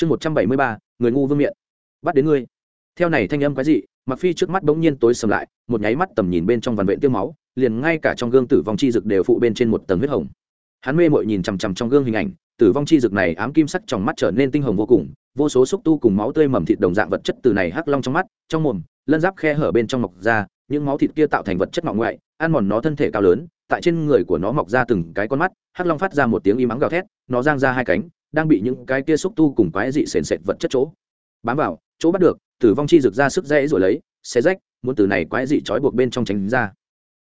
chương một trăm bảy mươi ba, người ngu vương miện. Bắt đến ngươi. Theo này thanh âm quái dị mặc phi trước mắt bỗng nhiên tối sầm lại, một nháy mắt tầm nhìn bên trong vằn vện tiêu máu, liền ngay cả trong gương tử vong chi dực đều phụ bên trên một tầng huyết hồng. Hắn mê mội nhìn chằm chằm trong gương hình ảnh, tử vong chi dực này ám kim sắc trong mắt trở nên tinh hồng vô cùng, vô số xúc tu cùng máu tươi mầm thịt đồng dạng vật chất từ này hắc long trong mắt, trong mồm, lân giáp khe hở bên trong mọc ra, những máu thịt kia tạo thành vật chất ngọ ngoại, ăn mòn nó thân thể cao lớn, tại trên người của nó mọc ra từng cái con mắt, hắc long phát ra một tiếng im ắng gào thét, nó giang ra hai cánh đang bị những cái kia xúc tu cùng quái dị sền sệt vật chất chỗ bám vào, chỗ bắt được, tử vong chi rực ra sức dễ rồi lấy, xé rách, muốn từ này quái dị trói buộc bên trong tránh ra.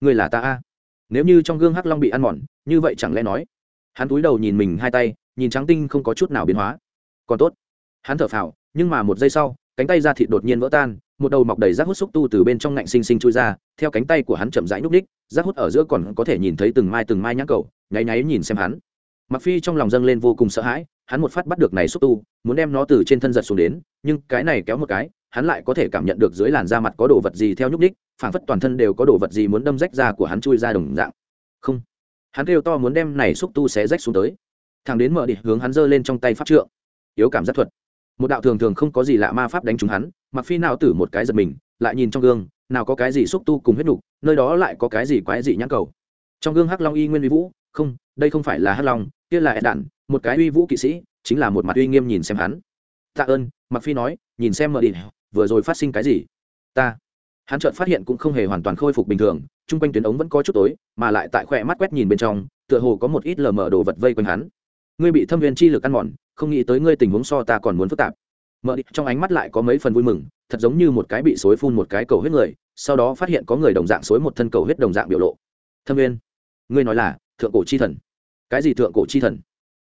Người là ta a. Nếu như trong gương hắc long bị ăn mòn, như vậy chẳng lẽ nói, hắn túi đầu nhìn mình hai tay, nhìn trắng tinh không có chút nào biến hóa. Còn tốt. Hắn thở phào, nhưng mà một giây sau, cánh tay ra thịt đột nhiên vỡ tan, một đầu mọc đầy rác hút xúc tu từ bên trong ngạnh xinh xinh chui ra, theo cánh tay của hắn chậm rãi núp ních rác hút ở giữa còn có thể nhìn thấy từng mai từng mai nhãn cầu, nháy nháy nhìn xem hắn. Mặc phi trong lòng dâng lên vô cùng sợ hãi hắn một phát bắt được này xúc tu muốn đem nó từ trên thân giật xuống đến nhưng cái này kéo một cái hắn lại có thể cảm nhận được dưới làn da mặt có đồ vật gì theo nhúc ních phảng phất toàn thân đều có đồ vật gì muốn đâm rách da của hắn chui ra đồng dạng. Không. Hắn kêu to muốn đem này xúc tu xé rách xuống tới. Thằng đến mở đi hướng hắn giơ lên trong tay pháp trượng. Yếu cảm giác thuật. Một đạo thường thường không có gì lạ ma pháp đánh trúng hắn mặc phi nào tử một cái giật mình lại nhìn trong gương nào có cái gì xúc tu cùng huyết đủ, nơi đó lại có cái gì quái dị nhãn cầu. Trong gương hắc long y nguyên vi vũ không đây không phải là hắc long kia là ed đạn một cái uy vũ kỵ sĩ, chính là một mặt uy nghiêm nhìn xem hắn. Tạ ơn mặc phi nói, nhìn xem mờ đi vừa rồi phát sinh cái gì? Ta. Hắn chợt phát hiện cũng không hề hoàn toàn khôi phục bình thường, chung quanh tuyến ống vẫn có chút tối, mà lại tại khỏe mắt quét nhìn bên trong, tựa hồ có một ít lờ mờ đồ vật vây quanh hắn. Ngươi bị thâm viên chi lực ăn mòn, không nghĩ tới ngươi tình huống so ta còn muốn phức tạp. Mờ đi trong ánh mắt lại có mấy phần vui mừng, thật giống như một cái bị xối phun một cái cầu huyết người, sau đó phát hiện có người đồng dạng xối một thân cầu huyết đồng dạng biểu lộ. Thâm viên, ngươi nói là, thượng cổ chi thần. Cái gì thượng cổ chi thần?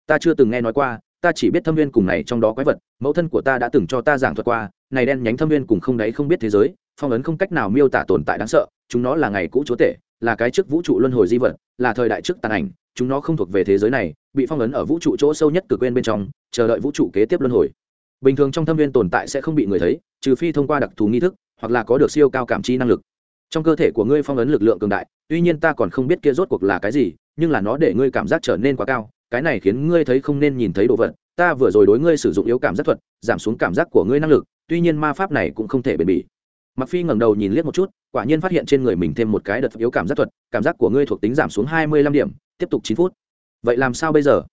Ta chưa từng nghe nói qua, ta chỉ biết thâm viên cùng này trong đó quái vật, mẫu thân của ta đã từng cho ta giảng thuật qua, này đen nhánh thâm viên cùng không đấy không biết thế giới, phong ấn không cách nào miêu tả tồn tại đáng sợ, chúng nó là ngày cũ chúa tể, là cái trước vũ trụ luân hồi di vật, là thời đại trước tàn ảnh, chúng nó không thuộc về thế giới này, bị phong ấn ở vũ trụ chỗ sâu nhất cực quên bên trong, chờ đợi vũ trụ kế tiếp luân hồi. Bình thường trong thâm viên tồn tại sẽ không bị người thấy, trừ phi thông qua đặc thù nghi thức, hoặc là có được siêu cao cảm chi năng lực. Trong cơ thể của ngươi phong ấn lực lượng cường đại, tuy nhiên ta còn không biết kia rốt cuộc là cái gì, nhưng là nó để ngươi cảm giác trở nên quá cao cái này khiến ngươi thấy không nên nhìn thấy đồ vật, ta vừa rồi đối ngươi sử dụng yếu cảm giác thuật, giảm xuống cảm giác của ngươi năng lực, tuy nhiên ma pháp này cũng không thể bền bỉ. Mặc phi ngẩng đầu nhìn liếc một chút, quả nhiên phát hiện trên người mình thêm một cái đợt yếu cảm giác thuật, cảm giác của ngươi thuộc tính giảm xuống hai mươi lăm điểm, tiếp tục chín phút. Vậy làm sao bây giờ?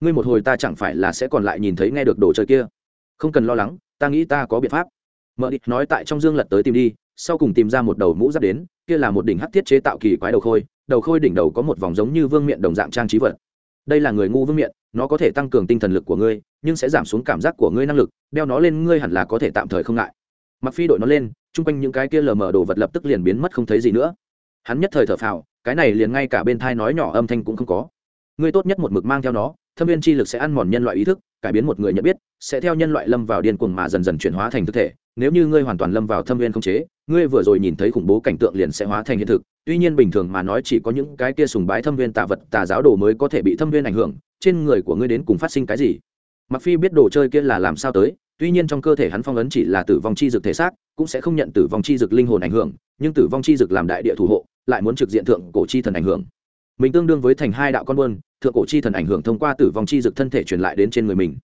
Ngươi một hồi ta chẳng phải là sẽ còn lại nhìn thấy nghe được đồ chơi kia? Không cần lo lắng, ta nghĩ ta có biện pháp. Mợ địch nói tại trong dương lật tới tìm đi, sau cùng tìm ra một đầu mũ giáp đến, kia là một đỉnh hắc thiết chế tạo kỳ quái đầu khôi đầu khôi đỉnh đầu có một vòng giống như vương miện đồng dạng trang trí vật đây là người ngu vương miện, nó có thể tăng cường tinh thần lực của ngươi, nhưng sẽ giảm xuống cảm giác của ngươi năng lực, đeo nó lên ngươi hẳn là có thể tạm thời không ngại. Mặc phi đội nó lên, chung quanh những cái kia lờ mờ đồ vật lập tức liền biến mất không thấy gì nữa. Hắn nhất thời thở phào, cái này liền ngay cả bên thai nói nhỏ âm thanh cũng không có. Ngươi tốt nhất một mực mang theo nó, thâm viên chi lực sẽ ăn mòn nhân loại ý thức, cải biến một người nhận biết, sẽ theo nhân loại lâm vào điên cuồng mà dần dần chuyển hóa thành thực thể nếu như ngươi hoàn toàn lâm vào thâm viên không chế, ngươi vừa rồi nhìn thấy khủng bố cảnh tượng liền sẽ hóa thành hiện thực. Tuy nhiên bình thường mà nói chỉ có những cái kia sùng bái thâm viên tà vật, tà giáo đồ mới có thể bị thâm viên ảnh hưởng. Trên người của ngươi đến cùng phát sinh cái gì? Mặc phi biết đồ chơi kia là làm sao tới, tuy nhiên trong cơ thể hắn phong ấn chỉ là tử vong chi dực thể xác, cũng sẽ không nhận tử vong chi dực linh hồn ảnh hưởng, nhưng tử vong chi dực làm đại địa thủ hộ, lại muốn trực diện thượng cổ chi thần ảnh hưởng. Mình tương đương với thành hai đạo con buôn, thượng cổ chi thần ảnh hưởng thông qua tử vong chi dực thân thể truyền lại đến trên người mình.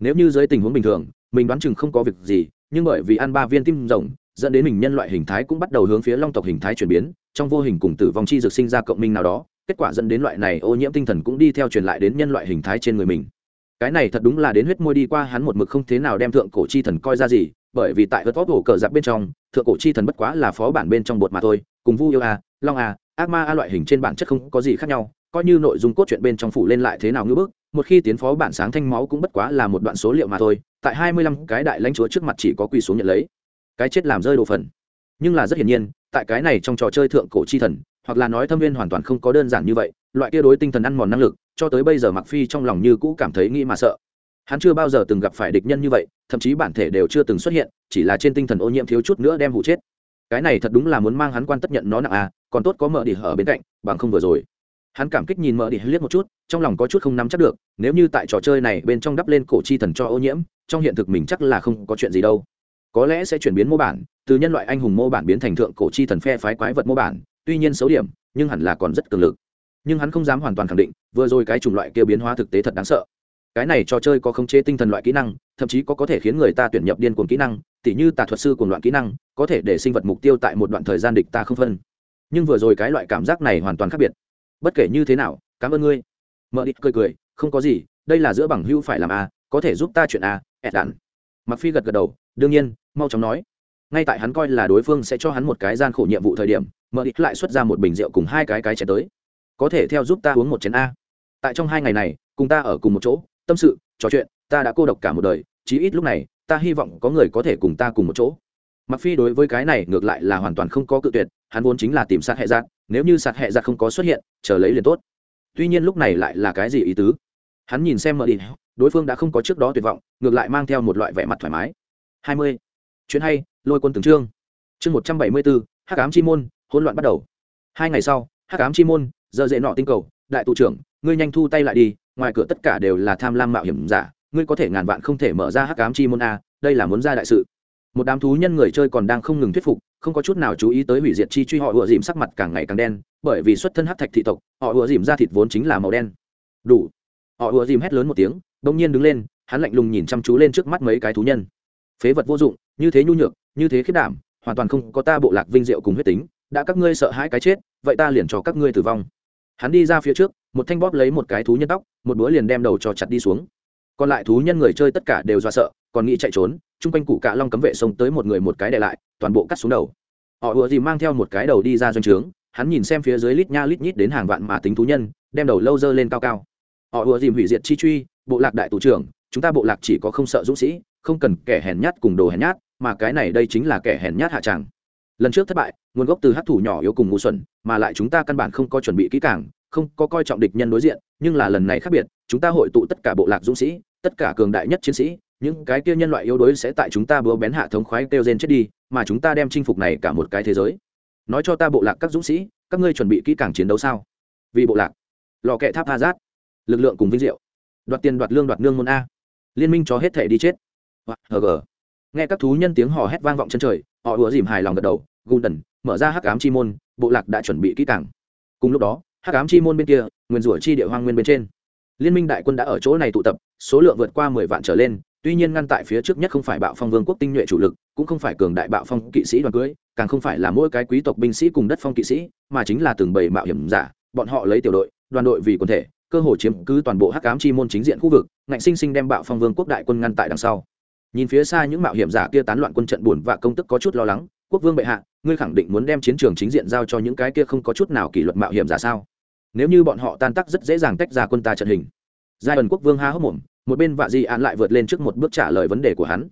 Nếu như dưới tình huống bình thường, mình đoán chừng không có việc gì nhưng bởi vì ăn ba viên tim rồng, dẫn đến mình nhân loại hình thái cũng bắt đầu hướng phía long tộc hình thái chuyển biến, trong vô hình cùng tử vong chi dược sinh ra cộng minh nào đó, kết quả dẫn đến loại này ô nhiễm tinh thần cũng đi theo truyền lại đến nhân loại hình thái trên người mình. Cái này thật đúng là đến huyết môi đi qua hắn một mực không thế nào đem thượng cổ chi thần coi ra gì, bởi vì tại hớt vót cổ cờ giặc bên trong, thượng cổ chi thần bất quá là phó bản bên trong bột mà thôi, cùng vu yêu a, long a, ác ma a loại hình trên bản chất không có gì khác nhau, coi như nội dung cốt truyện bên trong phủ lên lại thế nào ngưỡng bức một khi tiến phó bản sáng thanh máu cũng bất quá là một đoạn số liệu mà thôi tại hai mươi lăm cái đại lãnh chúa trước mặt chỉ có quỳ xuống nhận lấy. Cái chết làm rơi đồ phần. Nhưng là rất hiển nhiên, tại cái này trong trò chơi thượng cổ chi thần, hoặc là nói thâm viên hoàn toàn không có đơn giản như vậy, loại kia đối tinh thần ăn mòn năng lực, cho tới bây giờ mặc phi trong lòng như cũ cảm thấy nghĩ mà sợ. Hắn chưa bao giờ từng gặp phải địch nhân như vậy, thậm chí bản thể đều chưa từng xuất hiện, chỉ là trên tinh thần ô nhiễm thiếu chút nữa đem hụ chết. Cái này thật đúng là muốn mang hắn quan tất nhận nó nặng à còn tốt có mở đi ở bên cạnh, bằng không vừa rồi. Hắn cảm kích nhìn mở đi liếc một chút, trong lòng có chút không nắm chắc được, nếu như tại trò chơi này bên trong đắp lên cổ chi thần cho ô nhiễm trong hiện thực mình chắc là không có chuyện gì đâu. Có lẽ sẽ chuyển biến mô bản, từ nhân loại anh hùng mô bản biến thành thượng cổ chi thần phe phái quái vật mô bản, tuy nhiên xấu điểm, nhưng hẳn là còn rất cường lực. Nhưng hắn không dám hoàn toàn khẳng định, vừa rồi cái chủng loại kia biến hóa thực tế thật đáng sợ. Cái này trò chơi có khống chế tinh thần loại kỹ năng, thậm chí có có thể khiến người ta tuyển nhập điên cuồng kỹ năng, tỉ như tà thuật sư cùng loạn kỹ năng, có thể để sinh vật mục tiêu tại một đoạn thời gian địch ta không phân. Nhưng vừa rồi cái loại cảm giác này hoàn toàn khác biệt. Bất kể như thế nào, cảm ơn ngươi. Mợ đít cười cười, không có gì, đây là giữa bằng hữu phải làm a có thể giúp ta chuyện a ẹt đạn. Mặc phi gật gật đầu, đương nhiên, mau chóng nói. Ngay tại hắn coi là đối phương sẽ cho hắn một cái gian khổ nhiệm vụ thời điểm mợ ít lại xuất ra một bình rượu cùng hai cái cái chén tới. Có thể theo giúp ta uống một chén a. Tại trong hai ngày này, cùng ta ở cùng một chỗ, tâm sự, trò chuyện, ta đã cô độc cả một đời, chí ít lúc này, ta hy vọng có người có thể cùng ta cùng một chỗ. Mặc phi đối với cái này ngược lại là hoàn toàn không có cự tuyệt, hắn vốn chính là tìm sát hệ giặc nếu như sát hệ giặc không có xuất hiện, chờ lấy liền tốt. Tuy nhiên lúc này lại là cái gì ý tứ? Hắn nhìn xem mở đi, đối phương đã không có trước đó tuyệt vọng, ngược lại mang theo một loại vẻ mặt thoải mái. Hai mươi. Chuyện hay, lôi quân từng trương chương một trăm bảy mươi bốn hắc ám chi môn, hỗn loạn bắt đầu. Hai ngày sau, hắc ám chi môn, giờ dễ nọ tinh cầu, đại tụ trưởng, ngươi nhanh thu tay lại đi, ngoài cửa tất cả đều là tham lam mạo hiểm giả, ngươi có thể ngàn vạn không thể mở ra hắc ám chi môn a, đây là muốn ra đại sự. Một đám thú nhân người chơi còn đang không ngừng thuyết phục, không có chút nào chú ý tới hủy diệt chi truy họ ùa dìm sắc mặt càng ngày càng đen, bởi vì xuất thân hắc thạch thị tộc, họ ùa dìm ra thịt vốn chính là màu đen. Đủ họ ùa dìm hét lớn một tiếng, bỗng nhiên đứng lên, hắn lạnh lùng nhìn chăm chú lên trước mắt mấy cái thú nhân. Phế vật vô dụng, như thế nhu nhược, như thế khiết đảm, hoàn toàn không có ta bộ lạc vinh diệu cùng huyết tính, đã các ngươi sợ hãi cái chết, vậy ta liền cho các ngươi tử vong. Hắn đi ra phía trước, một thanh bóp lấy một cái thú nhân tóc, một búa liền đem đầu cho chặt đi xuống. Còn lại thú nhân người chơi tất cả đều do sợ, còn nghĩ chạy trốn, chung quanh cụ cạ long cấm vệ xông tới một người một cái để lại, toàn bộ cắt xuống đầu. Họ ùa gì mang theo một cái đầu đi ra doanh trướng, hắn nhìn xem phía dưới lít nha lít nhít đến hàng vạn mà tính thú nhân, đem đầu lâu dơ lên cao cao họ ùa dìm hủy diệt chi truy, bộ lạc đại tù trưởng, chúng ta bộ lạc chỉ có không sợ dũng sĩ, không cần kẻ hèn nhát cùng đồ hèn nhát, mà cái này đây chính là kẻ hèn nhát hạ tràng lần trước thất bại, nguồn gốc từ hát thủ nhỏ yếu cùng ngu xuẩn, mà lại chúng ta căn bản không có chuẩn bị kỹ càng, không có coi trọng địch nhân đối diện, nhưng là lần này khác biệt, chúng ta hội tụ tất cả bộ lạc dũng sĩ, tất cả cường đại nhất chiến sĩ, những cái kia nhân loại yếu đuối sẽ tại chúng ta búa bén hạ thống khoái kêu gen chết đi, mà chúng ta đem chinh phục này cả một cái thế giới. Nói cho ta bộ lạc các dũng sĩ, các ngươi chuẩn bị kỹ càng chiến đấu sao? Vì bộ lạc. Lò kẹ tháp tha giác lực lượng cùng vinh diệu. Đoạt tiền, đoạt lương, đoạt nương môn a. Liên minh cho hết thể đi chết. Hg nghe các thú nhân tiếng hò hét vang vọng chân trời, họ ùa dìm hài lòng gật đầu gundần mở ra hắc ám chi môn, bộ lạc đã chuẩn bị kỹ càng. Cùng lúc đó, hắc ám chi môn bên kia, nguyên rủa chi địa hoang nguyên bên trên. Liên minh đại quân đã ở chỗ này tụ tập, số lượng vượt qua mười vạn trở lên, tuy nhiên ngăn tại phía trước nhất không phải bạo phong vương quốc tinh nhuệ chủ lực, cũng không phải cường đại bạo phong kỵ sĩ đoàn cưới, càng không phải là mỗi cái quý tộc binh sĩ cùng đất phong kỵ sĩ, mà chính là từng bầy mạo hiểm giả, bọn họ lấy tiểu đội, đoàn đội vì quân thể cơ hồ chiếm cứ toàn bộ hắc ám chi môn chính diện khu vực, ngạnh sinh sinh đem bạo phong vương quốc đại quân ngăn tại đằng sau. Nhìn phía xa những mạo hiểm giả kia tán loạn quân trận buồn và công tức có chút lo lắng, quốc vương bệ hạ, ngươi khẳng định muốn đem chiến trường chính diện giao cho những cái kia không có chút nào kỷ luật mạo hiểm giả sao? Nếu như bọn họ tan tác rất dễ dàng tách ra quân ta trận hình. Giai ẩn quốc vương há hốc mồm, một bên vạ dị ạn lại vượt lên trước một bước trả lời vấn đề của hắn.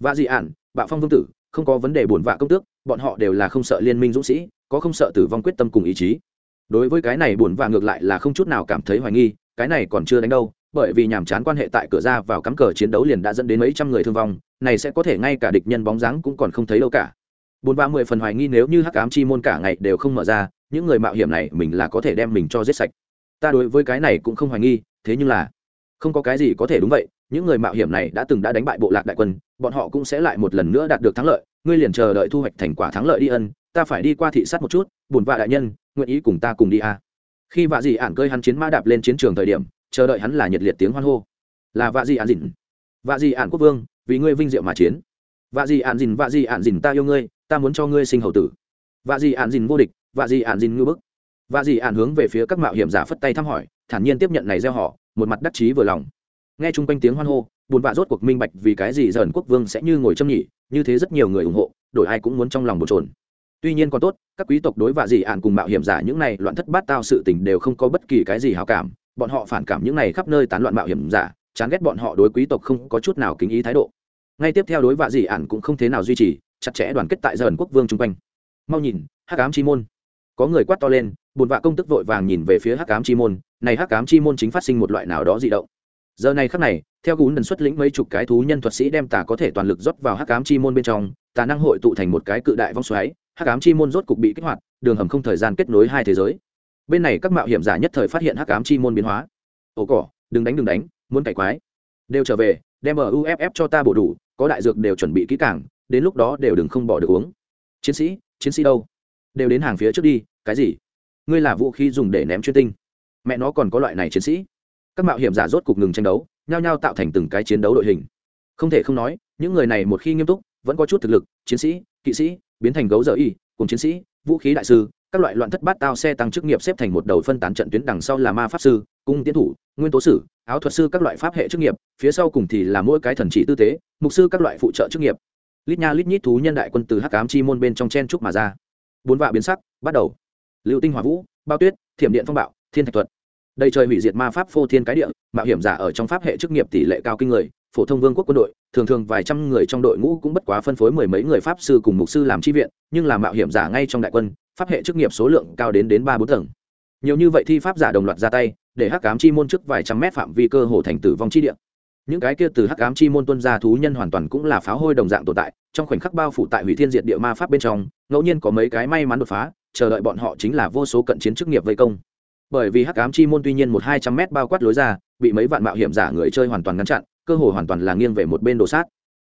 Vạ dị ạn bạo phong vương tử, không có vấn đề buồn vạ công tước, bọn họ đều là không sợ liên minh dũng sĩ, có không sợ tử vong quyết tâm cùng ý chí đối với cái này buồn và ngược lại là không chút nào cảm thấy hoài nghi, cái này còn chưa đánh đâu, bởi vì nhàm chán quan hệ tại cửa ra vào cắm cờ chiến đấu liền đã dẫn đến mấy trăm người thương vong, này sẽ có thể ngay cả địch nhân bóng dáng cũng còn không thấy đâu cả. Bốn ba mười phần hoài nghi nếu như hắc ám chi môn cả ngày đều không mở ra, những người mạo hiểm này mình là có thể đem mình cho giết sạch. Ta đối với cái này cũng không hoài nghi, thế nhưng là, không có cái gì có thể đúng vậy những người mạo hiểm này đã từng đã đánh bại bộ lạc đại quân, bọn họ cũng sẽ lại một lần nữa đạt được thắng lợi. Ngươi liền chờ đợi thu hoạch thành quả thắng lợi đi ân, ta phải đi qua thị sát một chút bùn vạ đại nhân, nguyện ý cùng ta cùng đi à. khi vạ dị ản cơi hắn chiến mã đạp lên chiến trường thời điểm, chờ đợi hắn là nhiệt liệt tiếng hoan hô. Là vạ dị ản dìn vạ dị ản quốc vương, vì ngươi vinh diệu mà chiến. Vạ dị ản dìn vạ dị ản dìn ta yêu ngươi, ta muốn cho ngươi sinh hậu tử. Vạ dị ản dìn vô địch, vạ dị ản dìn ngư bức. Vạ dị ản hướng về phía các mạo hiểm giả phất tay thăm hỏi, thản nhiên tiếp nhận này gieo họ, một mặt đắc chí vừa lòng nghe chung quanh tiếng hoan hô, buồn vạ rốt cuộc minh bạch vì cái gì dởn quốc vương sẽ như ngồi châm nhỉ, như thế rất nhiều người ủng hộ, đổi ai cũng muốn trong lòng bồn trồn tuy nhiên còn tốt, các quý tộc đối vạ dị ạn cùng mạo hiểm giả những này loạn thất bát tao sự tình đều không có bất kỳ cái gì hào cảm, bọn họ phản cảm những này khắp nơi tán loạn mạo hiểm giả, chán ghét bọn họ đối quý tộc không có chút nào kính ý thái độ. Ngay tiếp theo đối vạ dị ạn cũng không thế nào duy trì, chặt chẽ đoàn kết tại dởn quốc vương chung quanh. Mau nhìn, hắc ám chi môn. Có người quát to lên bùn vạ công tức vội vàng nhìn về phía hắc ám chi môn, này hắc ám chi môn chính phát sinh một loại nào đó dị động giờ này khắc này, theo gún lần xuất lĩnh mấy chục cái thú nhân thuật sĩ đem tà có thể toàn lực rót vào hắc ám chi môn bên trong, tà năng hội tụ thành một cái cự đại vong xoáy, hắc ám chi môn rốt cục bị kích hoạt, đường hầm không thời gian kết nối hai thế giới. Bên này các mạo hiểm giả nhất thời phát hiện hắc ám chi môn biến hóa. Ồ cỏ, đừng đánh đừng đánh, muốn cải quái. Đều trở về, đem ở uff cho ta bổ đủ, có đại dược đều chuẩn bị kỹ càng, đến lúc đó đều đừng không bỏ được uống. Chiến sĩ chiến sĩ đâu? Đều đến hàng phía trước đi, cái gì? Ngươi là vũ khí dùng để ném chuyên tinh. Mẹ nó còn có loại này chiến sĩ các mạo hiểm giả rốt cục ngừng tranh đấu, nhao nhao tạo thành từng cái chiến đấu đội hình. Không thể không nói, những người này một khi nghiêm túc, vẫn có chút thực lực, chiến sĩ, kỵ sĩ, biến thành gấu dở y, cùng chiến sĩ, vũ khí đại sư, các loại loạn thất bát tao xe tăng chức nghiệp xếp thành một đầu phân tán trận tuyến đằng sau là ma pháp sư, cung tiến thủ, nguyên tố sử, áo thuật sư các loại pháp hệ chức nghiệp, phía sau cùng thì là mỗi cái thần trị tư tế, mục sư các loại phụ trợ chức nghiệp. Lít nha lít nhít thú nhân đại quân từ hắc ám chi môn bên trong chen trúc mà ra. Bốn vạ biến sắc, bắt đầu. Liệu tinh hỏa vũ, bao tuyết, thiểm điện phong bạo, thiên thạch thuật đây trời hủy diệt ma pháp phô thiên cái địa, mạo hiểm giả ở trong pháp hệ chức nghiệp tỷ lệ cao kinh người, phổ thông vương quốc quân đội, thường thường vài trăm người trong đội ngũ cũng bất quá phân phối mười mấy người pháp sư cùng mục sư làm tri viện, nhưng là mạo hiểm giả ngay trong đại quân, pháp hệ chức nghiệp số lượng cao đến đến ba bốn tầng. Nhiều như vậy thi pháp giả đồng loạt ra tay, để hắc cám chi môn trước vài trăm mét phạm vi cơ hồ thành tử vong chi địa. Những cái kia từ hắc ám chi môn tuân ra thú nhân hoàn toàn cũng là pháo hôi đồng dạng tồn tại, trong khoảnh khắc bao phủ tại hủy thiên diệt địa ma pháp bên trong, ngẫu nhiên có mấy cái may mắn đột phá, chờ đợi bọn họ chính là vô số cận chiến chức nghiệp vây công bởi vì hắc ám chi môn tuy nhiên một hai trăm mét bao quát lối ra, bị mấy vạn mạo hiểm giả người chơi hoàn toàn ngăn chặn, cơ hồ hoàn toàn là nghiêng về một bên đồ sát.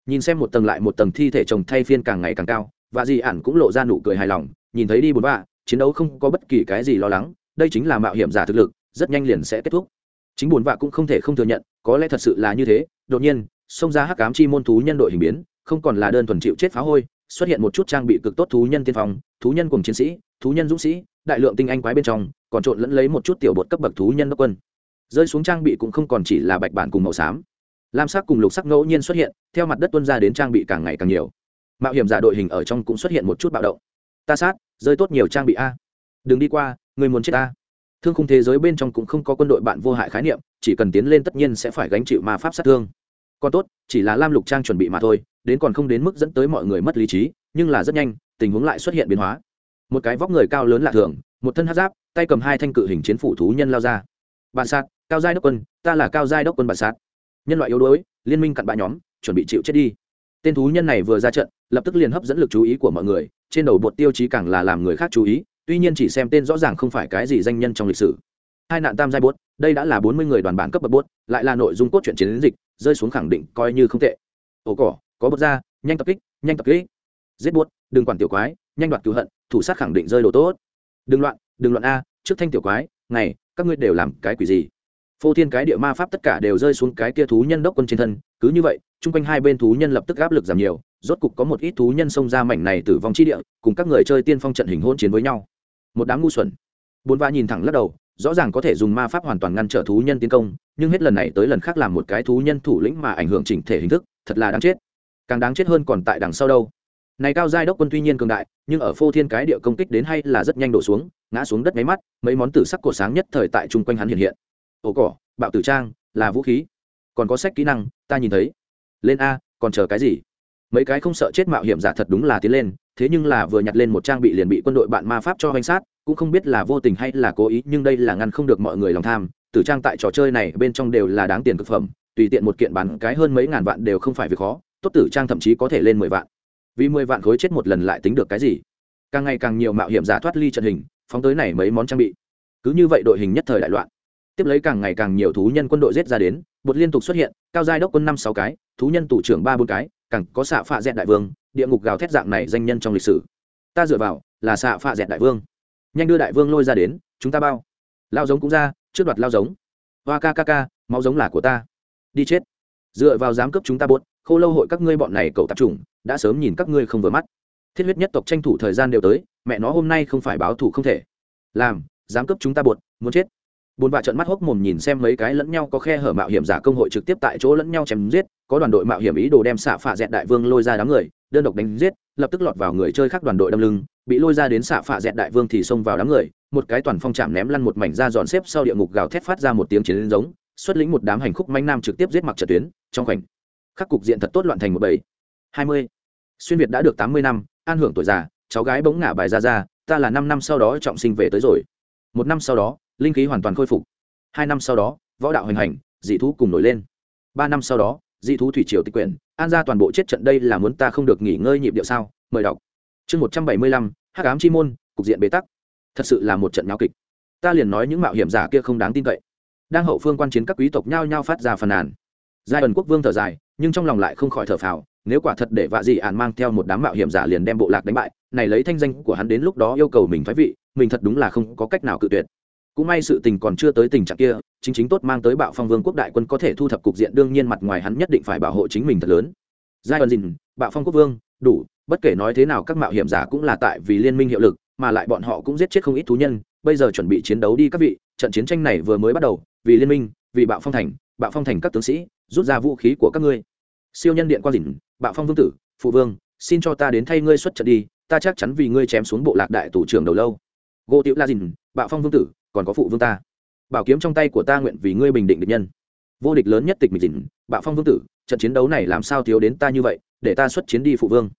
Nhìn xem một tầng lại một tầng thi thể chồng thay phiên càng ngày càng cao và dì ản cũng lộ ra nụ cười hài lòng, nhìn thấy đi bốn vạ chiến đấu không có bất kỳ cái gì lo lắng, đây chính là mạo hiểm giả thực lực, rất nhanh liền sẽ kết thúc. Chính bốn vạ cũng không thể không thừa nhận, có lẽ thật sự là như thế, đột nhiên, xông ra hắc ám chi môn thú nhân đội hình biến, không còn là đơn thuần chịu chết phá hôi, xuất hiện một chút trang bị cực tốt thú nhân tiên phong, thú nhân cùng chiến sĩ, thú nhân dũng sĩ, đại lượng tinh anh quái bên trong còn trộn lẫn lấy một chút tiểu bột cấp bậc thú nhân đốc quân. Rơi xuống trang bị cũng không còn chỉ là bạch bản cùng màu xám. Lam sắc cùng lục sắc ngẫu nhiên xuất hiện, theo mặt đất tuân ra đến trang bị càng ngày càng nhiều. Mạo hiểm giả đội hình ở trong cũng xuất hiện một chút bạo động. Ta sát, rơi tốt nhiều trang bị a. Đừng đi qua, người muốn chết ta. Thương khung thế giới bên trong cũng không có quân đội bạn vô hại khái niệm, chỉ cần tiến lên tất nhiên sẽ phải gánh chịu ma pháp sát thương. Còn tốt, chỉ là lam lục trang chuẩn bị mà thôi, đến còn không đến mức dẫn tới mọi người mất lý trí, nhưng là rất nhanh, tình huống lại xuất hiện biến hóa. Một cái vóc người cao lớn lạ thường, một thân hát giáp tay cầm hai thanh cự hình chiến phủ thú nhân lao ra. Bạn sát, cao giai đốc quân, ta là cao giai đốc quân bạn sát. Nhân loại yếu đuối, liên minh cặn bạ nhóm, chuẩn bị chịu chết đi. Tên thú nhân này vừa ra trận, lập tức liền hấp dẫn lực chú ý của mọi người, trên đầu bột tiêu chí càng là làm người khác chú ý, tuy nhiên chỉ xem tên rõ ràng không phải cái gì danh nhân trong lịch sử. Hai nạn tam giai bốt đây đã là bốn mươi người đoàn bản cấp bậc bốt lại là nội dung cốt truyện chiến dịch, rơi xuống khẳng định coi như không tệ. Ổ cỏ, có bột ra, nhanh tập kích, nhanh tập kích. Giết bốt đừng quản tiểu quái, nhanh đoạt cứu hận, thủ sát khẳng định rơi đồ tốt. Đừng loạn đừng loạn a, trước thanh tiểu quái này các ngươi đều làm cái quỷ gì? Phô thiên cái địa ma pháp tất cả đều rơi xuống cái kia thú nhân đốc quân trên thân, cứ như vậy, chung quanh hai bên thú nhân lập tức áp lực giảm nhiều, rốt cục có một ít thú nhân xông ra mảnh này tử vong chi địa, cùng các người chơi tiên phong trận hình hôn chiến với nhau. Một đám ngu xuẩn. Bốn va nhìn thẳng lắc đầu, rõ ràng có thể dùng ma pháp hoàn toàn ngăn trở thú nhân tiến công, nhưng hết lần này tới lần khác làm một cái thú nhân thủ lĩnh mà ảnh hưởng chỉnh thể hình thức, thật là đáng chết. Càng đáng chết hơn còn tại đằng sau đâu này cao giai đốc quân tuy nhiên cường đại, nhưng ở phô thiên cái địa công kích đến hay là rất nhanh đổ xuống, ngã xuống đất máy mắt, mấy món tử sắc cổ sáng nhất thời tại chung quanh hắn hiện hiện. Ổ cỏ, bạo tử trang, là vũ khí. Còn có sách kỹ năng, ta nhìn thấy. Lên a, còn chờ cái gì? Mấy cái không sợ chết mạo hiểm giả thật đúng là tiến lên, thế nhưng là vừa nhặt lên một trang bị liền bị quân đội bạn ma pháp cho hoành sát, cũng không biết là vô tình hay là cố ý, nhưng đây là ngăn không được mọi người lòng tham. Tử trang tại trò chơi này bên trong đều là đáng tiền thực phẩm, tùy tiện một kiện bán cái hơn mấy ngàn vạn đều không phải việc khó, tốt tử trang thậm chí có thể lên mười vạn vì mười vạn khối chết một lần lại tính được cái gì? Càng ngày càng nhiều mạo hiểm giả thoát ly trận hình, phóng tới này mấy món trang bị. Cứ như vậy đội hình nhất thời đại loạn. Tiếp lấy càng ngày càng nhiều thú nhân quân đội giết ra đến, bột liên tục xuất hiện, cao giai đốc quân năm sáu cái, thú nhân tủ trưởng ba bốn cái, càng có xạ phạ dẹn đại vương, địa ngục gào thét dạng này danh nhân trong lịch sử. Ta dựa vào là xạ phạ dẹn đại vương. Nhanh đưa đại vương lôi ra đến, chúng ta bao. Lao giống cũng ra, trước đoạt lao giống. Hoa ca ca ca, máu giống là của ta. Đi chết. Dựa vào giám cấp chúng ta bột khô lâu hội các ngươi bọn này cậu tạp chủng đã sớm nhìn các ngươi không vừa mắt. Thiết huyết nhất tộc tranh thủ thời gian đều tới mẹ nó hôm nay không phải báo thủ không thể. Làm dám cấp chúng ta buột, muốn chết. Bốn vạ trận mắt hốc mồm nhìn xem mấy cái lẫn nhau có khe hở mạo hiểm giả công hội trực tiếp tại chỗ lẫn nhau chém giết có đoàn đội mạo hiểm ý đồ đem xạ phạ dẹt đại vương lôi ra đám người đơn độc đánh giết lập tức lọt vào người chơi khác đoàn đội đâm lưng bị lôi ra đến xạ phạ dẹt đại vương thì xông vào đám người một cái toàn phong chạm ném lăn một mảnh ra dọn xếp sau địa ngục gào thét phát ra một tiếng chiến giống xuất lĩnh một đám hành khúc manh nam trực tiếp giết mặc trận tuyến trong khoảnh khắc cục diện thật tốt loạn thành một bảy hai mươi xuyên việt đã được tám mươi năm, an hưởng tuổi già, cháu gái bỗng ngả bài ra ra, ta là năm năm sau đó trọng sinh về tới rồi. Một năm sau đó, linh khí hoàn toàn khôi phục. Hai năm sau đó, võ đạo hoành hành, dị thú cùng nổi lên. Ba năm sau đó, dị thú thủy triều tịch quyển, an ra toàn bộ chết trận đây là muốn ta không được nghỉ ngơi nhịp điệu sao? Mời đọc. Chương một trăm bảy mươi lăm, hắc ám chi môn, cục diện bế tắc. Thật sự là một trận náo kịch. Ta liền nói những mạo hiểm giả kia không đáng tin cậy. Đang hậu phương quan chiến các quý tộc nhao nhao phát ra phàn nàn. Giai ẩn quốc vương thở dài, nhưng trong lòng lại không khỏi thở phào nếu quả thật để vạ dị ạn mang theo một đám mạo hiểm giả liền đem bộ lạc đánh bại, này lấy thanh danh của hắn đến lúc đó yêu cầu mình thoái vị, mình thật đúng là không có cách nào cự tuyệt. Cũng may sự tình còn chưa tới tình trạng kia, chính chính tốt mang tới bạo phong vương quốc đại quân có thể thu thập cục diện, đương nhiên mặt ngoài hắn nhất định phải bảo hộ chính mình thật lớn. Giai đoạn dìn bạo phong quốc vương, đủ, bất kể nói thế nào các mạo hiểm giả cũng là tại vì liên minh hiệu lực, mà lại bọn họ cũng giết chết không ít thú nhân, bây giờ chuẩn bị chiến đấu đi các vị, trận chiến tranh này vừa mới bắt đầu, vì liên minh, vì bạo phong thành, bạo phong thành các tướng sĩ, rút ra vũ khí của các ngươi siêu nhân điện quang dìn bạo phong vương tử, phụ vương, xin cho ta đến thay ngươi xuất trận đi, ta chắc chắn vì ngươi chém xuống bộ lạc đại tủ trưởng đầu lâu. Gỗ tiểu la dìn bạo phong vương tử, còn có phụ vương ta. Bảo kiếm trong tay của ta nguyện vì ngươi bình định địch nhân. Vô địch lớn nhất tịch mịch dìn bạo phong vương tử, trận chiến đấu này làm sao thiếu đến ta như vậy, để ta xuất chiến đi phụ vương.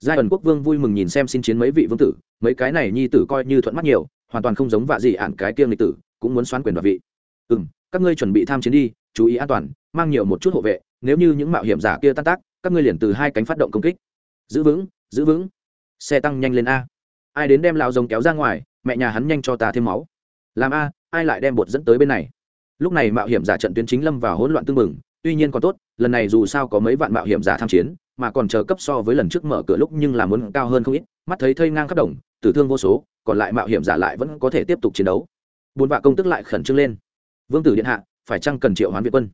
Giai ẩn quốc vương vui mừng nhìn xem xin chiến mấy vị vương tử, mấy cái này nhi tử coi như thuận mắt nhiều, hoàn toàn không giống vạ gì ạn cái kiêng lịch tử, cũng muốn xoán quyền đoạt vị. Ừ m các ngươi chuẩn bị tham chiến đi, chú ý an toàn, mang nhiều một chút hộ vệ nếu như những mạo hiểm giả kia tan tác, các ngươi liền từ hai cánh phát động công kích. Giữ vững giữ vững. Xe tăng nhanh lên a. Ai đến đem lao rồng kéo ra ngoài, mẹ nhà hắn nhanh cho ta thêm máu. Làm a, ai lại đem bột dẫn tới bên này? Lúc này mạo hiểm giả trận tuyến chính lâm vào hỗn loạn tương mừng tuy nhiên còn tốt, lần này dù sao có mấy vạn mạo hiểm giả tham chiến, mà còn chờ cấp so với lần trước mở cửa lúc nhưng là muốn cao hơn không ít, mắt thấy thây ngang khắp đồng, tử thương vô số, còn lại mạo hiểm giả lại vẫn có thể tiếp tục chiến đấu. Bốn vạ công tức lại khẩn trương lên. Vương tử điện hạ, phải chăng cần triệu hoán việt quân?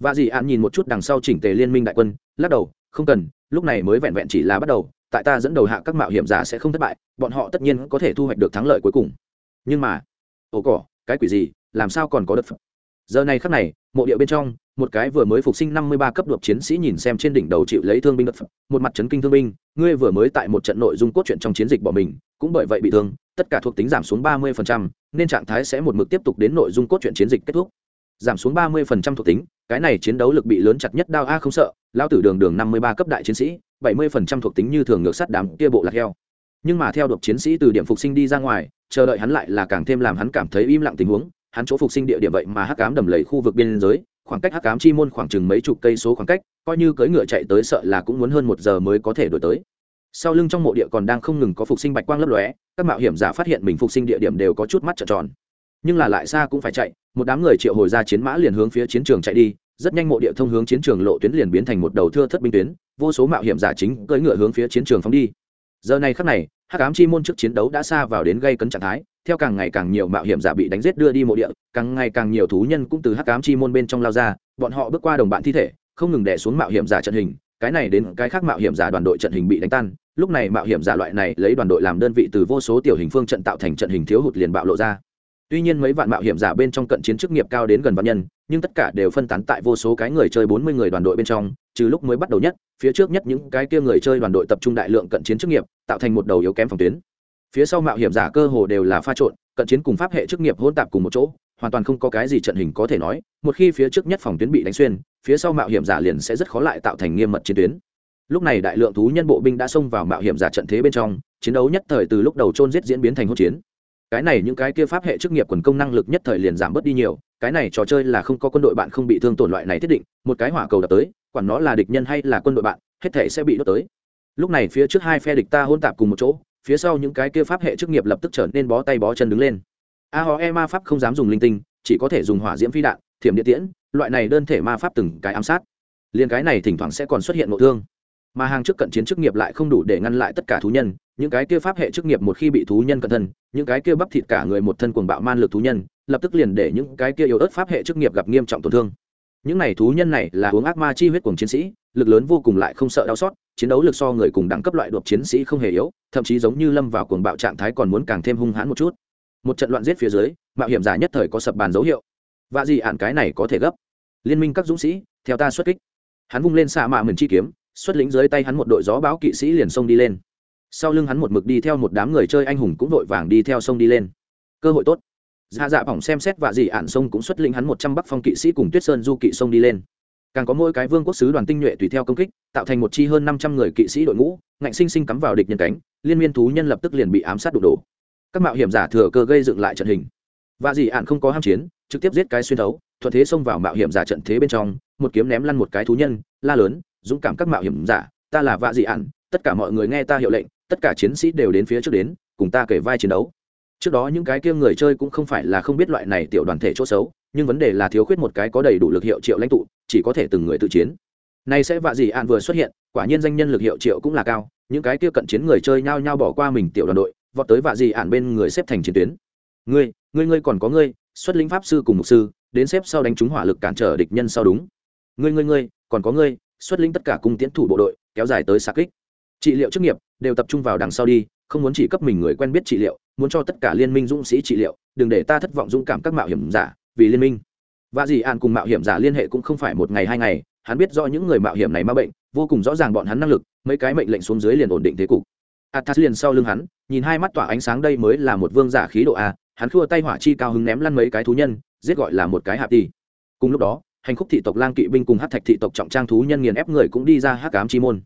Và dì an nhìn một chút đằng sau chỉnh tề liên minh đại quân, lắc đầu, không cần, lúc này mới vẹn vẹn chỉ là bắt đầu, tại ta dẫn đầu hạ các mạo hiểm giả sẽ không thất bại, bọn họ tất nhiên có thể thu hoạch được thắng lợi cuối cùng. Nhưng mà, ồ cỏ, cái quỷ gì, làm sao còn có đất giờ này khắc này, mộ địa bên trong, một cái vừa mới phục sinh năm mươi ba cấp đột chiến sĩ nhìn xem trên đỉnh đầu chịu lấy thương binh đất một mặt chấn kinh thương binh, ngươi vừa mới tại một trận nội dung cốt truyện trong chiến dịch bỏ mình, cũng bởi vậy bị thương, tất cả thuộc tính giảm xuống ba mươi nên trạng thái sẽ một mực tiếp tục đến nội dung cốt truyện chiến dịch kết thúc giảm xuống ba mươi thuộc tính, cái này chiến đấu lực bị lớn chặt nhất đao a không sợ lao tử đường đường năm mươi ba cấp đại chiến sĩ, bảy mươi thuộc tính như thường ngược sát đám kia bộ lạc heo. Nhưng mà theo đột chiến sĩ từ điểm phục sinh đi ra ngoài, chờ đợi hắn lại là càng thêm làm hắn cảm thấy im lặng tình huống, hắn chỗ phục sinh địa điểm vậy mà hắc cám đầm lầy khu vực biên giới, khoảng cách hắc cám chi môn khoảng chừng mấy chục cây số khoảng cách, coi như cưỡi ngựa chạy tới sợ là cũng muốn hơn một giờ mới có thể đổi tới. Sau lưng trong mộ địa còn đang không ngừng có phục sinh bạch quang lấp lóe, các mạo hiểm giả phát hiện mình phục sinh địa điểm đều có chút mắt trợn tròn. Nhưng là lại xa cũng phải chạy một đám người triệu hồi ra chiến mã liền hướng phía chiến trường chạy đi, rất nhanh mộ địa thông hướng chiến trường lộ tuyến liền biến thành một đầu thưa thất binh tuyến, vô số mạo hiểm giả chính cưỡi ngựa hướng phía chiến trường phóng đi. Giờ này khắc này, hắc ám chi môn trước chiến đấu đã xa vào đến gây cấn trạng thái, theo càng ngày càng nhiều mạo hiểm giả bị đánh giết đưa đi mộ địa, càng ngày càng nhiều thú nhân cũng từ hắc ám chi môn bên trong lao ra, bọn họ bước qua đồng bạn thi thể, không ngừng đè xuống mạo hiểm giả trận hình, cái này đến cái khác mạo hiểm giả đoàn đội trận hình bị đánh tan, lúc này mạo hiểm giả loại này lấy đoàn đội làm đơn vị từ vô số tiểu hình phương trận tạo thành trận hình thiếu hụt liền bạo lộ ra tuy nhiên mấy vạn mạo hiểm giả bên trong cận chiến chức nghiệp cao đến gần vạn nhân, nhưng tất cả đều phân tán tại vô số cái người chơi bốn mươi người đoàn đội bên trong, trừ lúc mới bắt đầu nhất, phía trước nhất những cái kia người chơi đoàn đội tập trung đại lượng cận chiến chức nghiệp, tạo thành một đầu yếu kém phòng tuyến. Phía sau mạo hiểm giả cơ hồ đều là pha trộn, cận chiến cùng pháp hệ chức nghiệp hôn tạp cùng một chỗ, hoàn toàn không có cái gì trận hình có thể nói, một khi phía trước nhất phòng tuyến bị đánh xuyên, phía sau mạo hiểm giả liền sẽ rất khó lại tạo thành nghiêm mật chiến tuyến. Lúc này đại lượng thú nhân bộ binh đã xông vào mạo hiểm giả trận thế bên trong, chiến đấu nhất thời từ lúc đầu trôn giết diễn biến thành hỗn chiến cái này những cái kia pháp hệ chức nghiệp quần công năng lực nhất thời liền giảm bớt đi nhiều, cái này trò chơi là không có quân đội bạn không bị thương tổn loại này thiết định, một cái hỏa cầu đập tới, quản nó là địch nhân hay là quân đội bạn, hết thể sẽ bị đốt tới. Lúc này phía trước hai phe địch ta hôn tạp cùng một chỗ, phía sau những cái kia pháp hệ chức nghiệp lập tức trở nên bó tay bó chân đứng lên. A ho e ma pháp không dám dùng linh tinh, chỉ có thể dùng hỏa diễm phi đạn, thiểm địa tiễn, loại này đơn thể ma pháp từng cái ám sát. Liền cái này thỉnh thoảng sẽ còn xuất hiện nội thương. Mà hàng trước cận chiến chức nghiệp lại không đủ để ngăn lại tất cả thú nhân những cái kia pháp hệ chức nghiệp một khi bị thú nhân cẩn thân, những cái kia bắp thịt cả người một thân cuồng bạo man lực thú nhân, lập tức liền để những cái kia yếu ớt pháp hệ chức nghiệp gặp nghiêm trọng tổn thương. Những này thú nhân này là uống ác ma chi huyết cùng chiến sĩ, lực lớn vô cùng lại không sợ đau xót, chiến đấu lực so người cùng đẳng cấp loại đột chiến sĩ không hề yếu, thậm chí giống như lâm vào cuồng bạo trạng thái còn muốn càng thêm hung hãn một chút. Một trận loạn giết phía dưới, mạo hiểm giả nhất thời có sập bàn dấu hiệu. Và gì ạn cái này có thể gấp? Liên minh các dũng sĩ, theo ta xuất kích. Hắn vung lên xạ mạ mình chi kiếm, xuất lĩnh dưới tay hắn một đội gió báo kỵ sĩ liền xông đi lên sau lưng hắn một mực đi theo một đám người chơi anh hùng cũng vội vàng đi theo sông đi lên. Cơ hội tốt. Dạ dạ bỏng xem xét và dị ạn sông cũng xuất lĩnh hắn một trăm bắc phong kỵ sĩ cùng tuyết sơn du kỵ sông đi lên. Càng có mỗi cái vương quốc sứ đoàn tinh nhuệ tùy theo công kích, tạo thành một chi hơn năm trăm người kỵ sĩ đội ngũ, ngạnh sinh sinh cắm vào địch nhân cánh, liên miên thú nhân lập tức liền bị ám sát đụng đổ. Các mạo hiểm giả thừa cơ gây dựng lại trận hình. Và dị ạn không có ham chiến, trực tiếp giết cái xuyên thấu, thuận thế xông vào mạo hiểm giả trận thế bên trong, một kiếm ném lăn một cái thú nhân, la lớn, dũng cảm các mạo hiểm giả, ta là vạ dị ạn tất cả mọi người nghe ta hiệu lệnh tất cả chiến sĩ đều đến phía trước đến, cùng ta kể vai chiến đấu. Trước đó những cái kia người chơi cũng không phải là không biết loại này tiểu đoàn thể chỗ xấu, nhưng vấn đề là thiếu khuyết một cái có đầy đủ lực hiệu triệu lãnh tụ, chỉ có thể từng người tự chiến. Nay sẽ vạ gì ạn vừa xuất hiện, quả nhiên danh nhân lực hiệu triệu cũng là cao, những cái kia cận chiến người chơi nhao nhao bỏ qua mình tiểu đoàn đội, vọt tới vạ gì ạn bên người xếp thành chiến tuyến. Ngươi ngươi ngươi còn có ngươi, xuất lĩnh pháp sư cùng mục sư, đến xếp sau đánh trúng hỏa lực cản trở địch nhân sau đúng. Ngươi ngươi ngươi, còn có ngươi, xuất lĩnh tất cả cung tiến thủ bộ đội, kéo dài tới xa kích trị liệu chức nghiệp đều tập trung vào đằng sau đi, không muốn chỉ cấp mình người quen biết trị liệu, muốn cho tất cả liên minh dũng sĩ trị liệu, đừng để ta thất vọng dũng cảm các mạo hiểm giả, vì liên minh. Và dì an cùng mạo hiểm giả liên hệ cũng không phải một ngày hai ngày, hắn biết do những người mạo hiểm này ma bệnh, vô cùng rõ ràng bọn hắn năng lực, mấy cái mệnh lệnh xuống dưới liền ổn định thế cục. Athas liền sau lưng hắn, nhìn hai mắt tỏa ánh sáng đây mới là một vương giả khí độ a, hắn khua tay hỏa chi cao hứng ném lăn mấy cái thú nhân, giết gọi là một cái hạp đi cùng lúc đó, hành khúc thị tộc lang kỵ binh cùng hát thạch thị tộc trọng trang thú nhân nghiền ép người cũng đi ra hát cám chi môn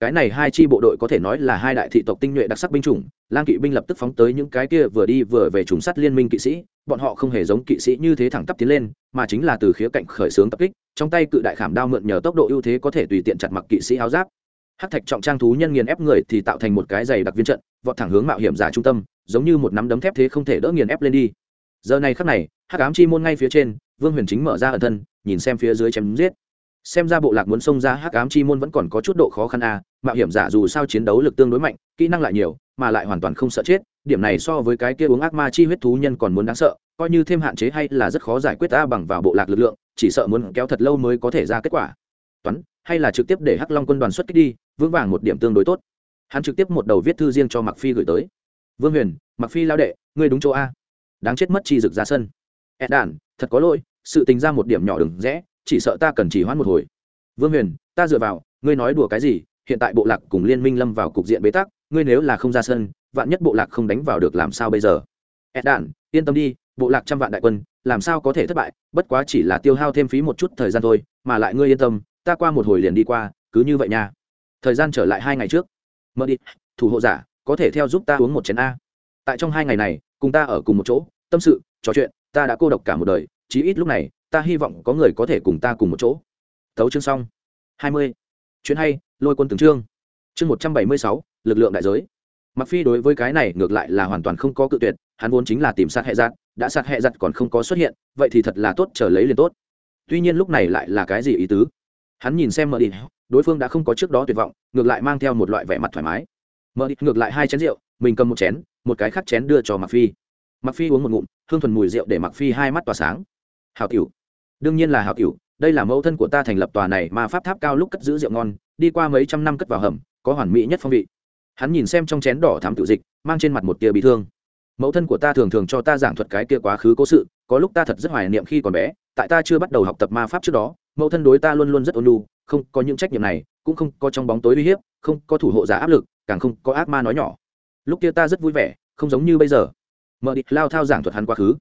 cái này hai chi bộ đội có thể nói là hai đại thị tộc tinh nhuệ đặc sắc binh chủng, lang kỵ binh lập tức phóng tới những cái kia vừa đi vừa về trùng sắt liên minh kỵ sĩ, bọn họ không hề giống kỵ sĩ như thế thẳng tắp tiến lên, mà chính là từ khía cạnh khởi xướng tập kích, trong tay cự đại khảm đao mượn nhờ tốc độ ưu thế có thể tùy tiện chặt mặc kỵ sĩ áo giáp. Hắc thạch trọng trang thú nhân nghiền ép người thì tạo thành một cái giày đặc viên trận, vọt thẳng hướng mạo hiểm giả trung tâm, giống như một nắm đấm thép thế không thể đỡ nghiền ép lên đi. Giờ này khắc này, hắc ám chi môn ngay phía trên, vương huyền chính mở ra ẩn thân, nhìn xem phía dưới chém giết xem ra bộ lạc muốn xông ra hắc ám chi môn vẫn còn có chút độ khó khăn a à. mạo hiểm giả dù sao chiến đấu lực tương đối mạnh, kỹ năng lại nhiều, mà lại hoàn toàn không sợ chết, điểm này so với cái kia uống ác ma chi huyết thú nhân còn muốn đáng sợ, coi như thêm hạn chế hay là rất khó giải quyết ta bằng vào bộ lạc lực lượng, chỉ sợ muốn kéo thật lâu mới có thể ra kết quả. Toán, hay là trực tiếp để hắc long quân đoàn xuất kích đi, vững vàng một điểm tương đối tốt. Hắn trực tiếp một đầu viết thư riêng cho mặc phi gửi tới. Vương huyền mặc phi lao đệ, ngươi đúng chỗ a. Đáng chết mất chi rực ra sân. Ed đản thật có lỗi, sự tình ra một điểm nhỏ đừng rẽ chỉ sợ ta cần chỉ hoãn một hồi. Vương huyền, ta dựa vào, ngươi nói đùa cái gì? Hiện tại bộ lạc cùng liên minh lâm vào cục diện bế tắc, ngươi nếu là không ra sân, vạn nhất bộ lạc không đánh vào được làm sao bây giờ? Ed yên tâm đi, bộ lạc trăm vạn đại quân, làm sao có thể thất bại? Bất quá chỉ là tiêu hao thêm phí một chút thời gian thôi, mà lại ngươi yên tâm, ta qua một hồi liền đi qua, cứ như vậy nha. Thời gian trở lại hai ngày trước. Mơ đi, thủ hộ giả, có thể theo giúp ta uống một chén a. Tại trong hai ngày này, cùng ta ở cùng một chỗ, tâm sự, trò chuyện, ta đã cô độc cả một đời, chí ít lúc này ta hy vọng có người có thể cùng ta cùng một chỗ. Thấu chương xong. Hai mươi. Chuyến hay, lôi quân từng chương. Chương một trăm bảy mươi sáu, lực lượng đại giới. Mặc phi đối với cái này ngược lại là hoàn toàn không có cự tuyệt, hắn vốn chính là tìm sát hệ giặt, đã sát hệ giặt còn không có xuất hiện, vậy thì thật là tốt, chờ lấy liền tốt. Tuy nhiên lúc này lại là cái gì ý tứ? Hắn nhìn xem mờ đi đối phương đã không có trước đó tuyệt vọng, ngược lại mang theo một loại vẻ mặt thoải mái. Mờ đi ngược lại hai chén rượu, mình cầm một chén, một cái khác chén đưa cho mặc phi. Mặc phi uống một ngụm, hương thuần mùi rượu để mặc phi hai mắt tỏa sáng. Hào cửu đương nhiên là hào cựu đây là mẫu thân của ta thành lập tòa này mà pháp tháp cao lúc cất giữ rượu ngon, đi qua mấy trăm năm cất vào hầm, có hoàn mỹ nhất phong vị. Hắn nhìn xem trong chén đỏ thám tự dịch, mang trên mặt một tia bị thương. Mẫu thân của ta thường thường cho ta giảng thuật cái kia quá khứ cố sự, có lúc ta thật rất hoài niệm khi còn bé, tại ta chưa bắt đầu học tập ma pháp trước đó, mẫu thân đối ta luôn luôn rất ôn nhu, không có những trách nhiệm này, cũng không có trong bóng tối uy hiếp, không có thủ hộ giả áp lực, càng không có ác ma nói nhỏ. Lúc kia ta rất vui vẻ, không giống như bây giờ. Mợ địch lao thao giảng thuật hắn quá khứ.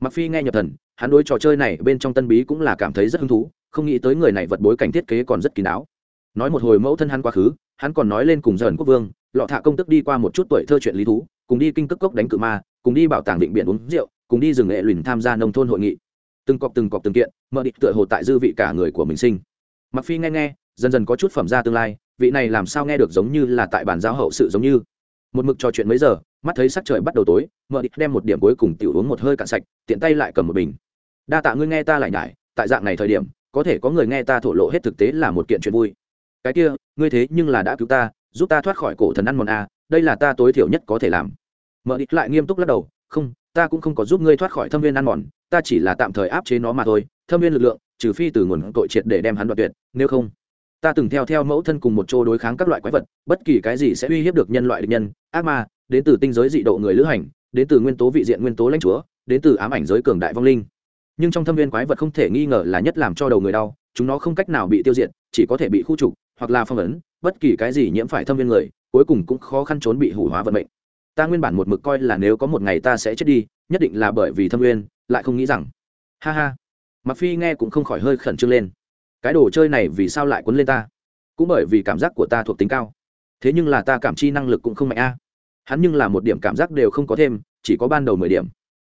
Mặc phi nghe nhập thần hắn đối trò chơi này bên trong tân bí cũng là cảm thấy rất hứng thú, không nghĩ tới người này vật bối cảnh thiết kế còn rất kín đáo. Nói một hồi mẫu thân hắn quá khứ, hắn còn nói lên cùng dần quốc vương, lọ thạ công tức đi qua một chút tuổi thơ chuyện lý thú, cùng đi kinh cước cốc đánh cự ma, cùng đi bảo tàng định biển uống rượu, cùng đi rừng nghệ luyện tham gia nông thôn hội nghị. Từng cọc từng cọc từng kiện, mợ địch tựa hồ tại dư vị cả người của mình sinh. Mặc phi nghe nghe, dần dần có chút phẩm ra tương lai, vị này làm sao nghe được giống như là tại bản giao hậu sự giống như. Một mực trò chuyện mấy giờ, mắt thấy sắc trời bắt đầu tối, mợ địch đem một điểm cuối cùng tiểu uống một hơi cạn sạch, tiện tay lại cầm một bình đa tạ ngươi nghe ta lại nhải, tại dạng này thời điểm, có thể có người nghe ta thổ lộ hết thực tế là một kiện chuyện vui. Cái kia, ngươi thế nhưng là đã cứu ta, giúp ta thoát khỏi cổ thần ăn mòn a, đây là ta tối thiểu nhất có thể làm. Mợ địch lại nghiêm túc lắc đầu, không, ta cũng không có giúp ngươi thoát khỏi thâm viên ăn mòn, ta chỉ là tạm thời áp chế nó mà thôi, thâm viên lực lượng, trừ phi từ nguồn tội triệt để đem hắn đoạt tuyệt, nếu không. Ta từng theo theo mẫu thân cùng một chỗ đối kháng các loại quái vật, bất kỳ cái gì sẽ uy hiếp được nhân loại địch nhân, ác ma, đến từ tinh giới dị độ người lữ hành, đến từ nguyên tố vị diện nguyên tố lãnh chúa, đến từ ám ảnh giới cường đại vong linh nhưng trong thâm viên quái vật không thể nghi ngờ là nhất làm cho đầu người đau, chúng nó không cách nào bị tiêu diệt, chỉ có thể bị khu trục hoặc là phong ấn, bất kỳ cái gì nhiễm phải thâm viên người, cuối cùng cũng khó khăn trốn bị hủ hóa vận mệnh. Ta nguyên bản một mực coi là nếu có một ngày ta sẽ chết đi, nhất định là bởi vì thâm viên, lại không nghĩ rằng. Ha ha. Mặc phi nghe cũng không khỏi hơi khẩn trương lên. Cái đồ chơi này vì sao lại quấn lên ta? Cũng bởi vì cảm giác của ta thuộc tính cao. Thế nhưng là ta cảm chi năng lực cũng không mạnh a. Hắn nhưng là một điểm cảm giác đều không có thêm, chỉ có ban đầu mười điểm.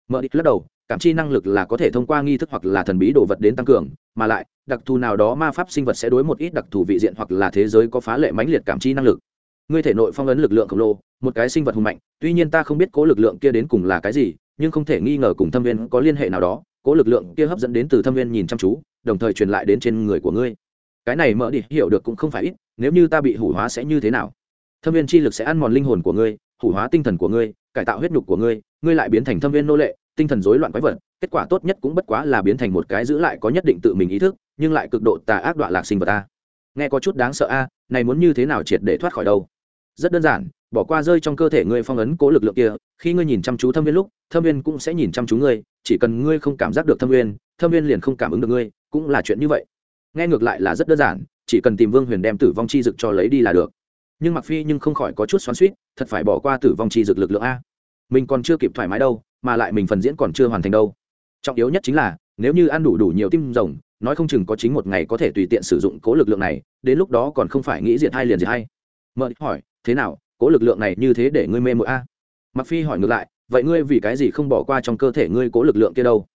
Mở địch lắc đầu cảm chi năng lực là có thể thông qua nghi thức hoặc là thần bí đồ vật đến tăng cường, mà lại, đặc thù nào đó ma pháp sinh vật sẽ đối một ít đặc thù vị diện hoặc là thế giới có phá lệ mãnh liệt cảm chi năng lực. Ngươi thể nội phong ấn lực lượng khổng lồ, một cái sinh vật hùng mạnh, tuy nhiên ta không biết cố lực lượng kia đến cùng là cái gì, nhưng không thể nghi ngờ cùng thâm viên có liên hệ nào đó, cố lực lượng kia hấp dẫn đến từ thâm viên nhìn chăm chú, đồng thời truyền lại đến trên người của ngươi. Cái này mở đi, hiểu được cũng không phải ít, nếu như ta bị hủ hóa sẽ như thế nào? Thâm viên chi lực sẽ ăn mòn linh hồn của ngươi, hủ hóa tinh thần của ngươi, cải tạo huyết nhục của ngươi ngươi lại biến thành thâm viên nô lệ tinh thần rối loạn quái vật, kết quả tốt nhất cũng bất quá là biến thành một cái giữ lại có nhất định tự mình ý thức, nhưng lại cực độ tà ác đoạn lạc sinh vật ta. Nghe có chút đáng sợ a, này muốn như thế nào triệt để thoát khỏi đâu? Rất đơn giản, bỏ qua rơi trong cơ thể ngươi phong ấn cố lực lượng kia, khi ngươi nhìn chăm chú thâm viên lúc, thâm viên cũng sẽ nhìn chăm chú ngươi, chỉ cần ngươi không cảm giác được thâm viên thâm viên liền không cảm ứng được ngươi, cũng là chuyện như vậy. Nghe ngược lại là rất đơn giản, chỉ cần tìm vương huyền đem tử vong chi dực cho lấy đi là được. Nhưng mặc phi nhưng không khỏi có chút xoắn suýt thật phải bỏ qua tử vong chi dực lực lượng a mình còn chưa kịp thoải mái đâu, mà lại mình phần diễn còn chưa hoàn thành đâu. Trọng yếu nhất chính là, nếu như ăn đủ đủ nhiều tim rồng, nói không chừng có chính một ngày có thể tùy tiện sử dụng cố lực lượng này, đến lúc đó còn không phải nghĩ diệt hai liền diệt hai. Mợ hỏi, thế nào? Cố lực lượng này như thế để ngươi mê mội a? Mặc phi hỏi ngược lại, vậy ngươi vì cái gì không bỏ qua trong cơ thể ngươi cố lực lượng kia đâu?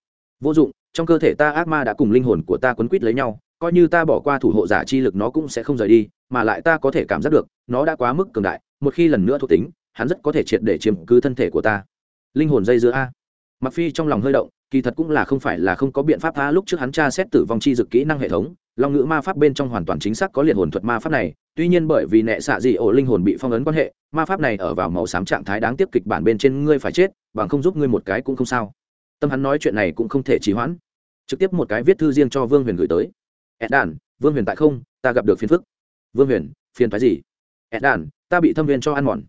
Vô dụng, trong cơ thể ta ác ma đã cùng linh hồn của ta quấn quýt lấy nhau, coi như ta bỏ qua thủ hộ giả chi lực nó cũng sẽ không rời đi, mà lại ta có thể cảm giác được, nó đã quá mức cường đại, một khi lần nữa thuộc tính hắn rất có thể triệt để chiếm cứ thân thể của ta. Linh hồn dây dưa a. Mặc phi trong lòng hơi động, kỳ thật cũng là không phải là không có biện pháp tha lúc trước hắn tra xét tử vong chi dực kỹ năng hệ thống, long ngữ ma pháp bên trong hoàn toàn chính xác có liệt hồn thuật ma pháp này, tuy nhiên bởi vì nệ xạ dị ổ linh hồn bị phong ấn quan hệ, ma pháp này ở vào màu xám trạng thái đáng tiếc kịch bản bên trên ngươi phải chết, bằng không giúp ngươi một cái cũng không sao. Tâm hắn nói chuyện này cũng không thể trì hoãn. Trực tiếp một cái viết thư riêng cho vương huyền gửi tới. Ed đàn vương huyền tại không? Ta gặp được phiền phức. Vương huyền, phiền phái gì? Ed đàn ta bị thâm viên cho ăn mòn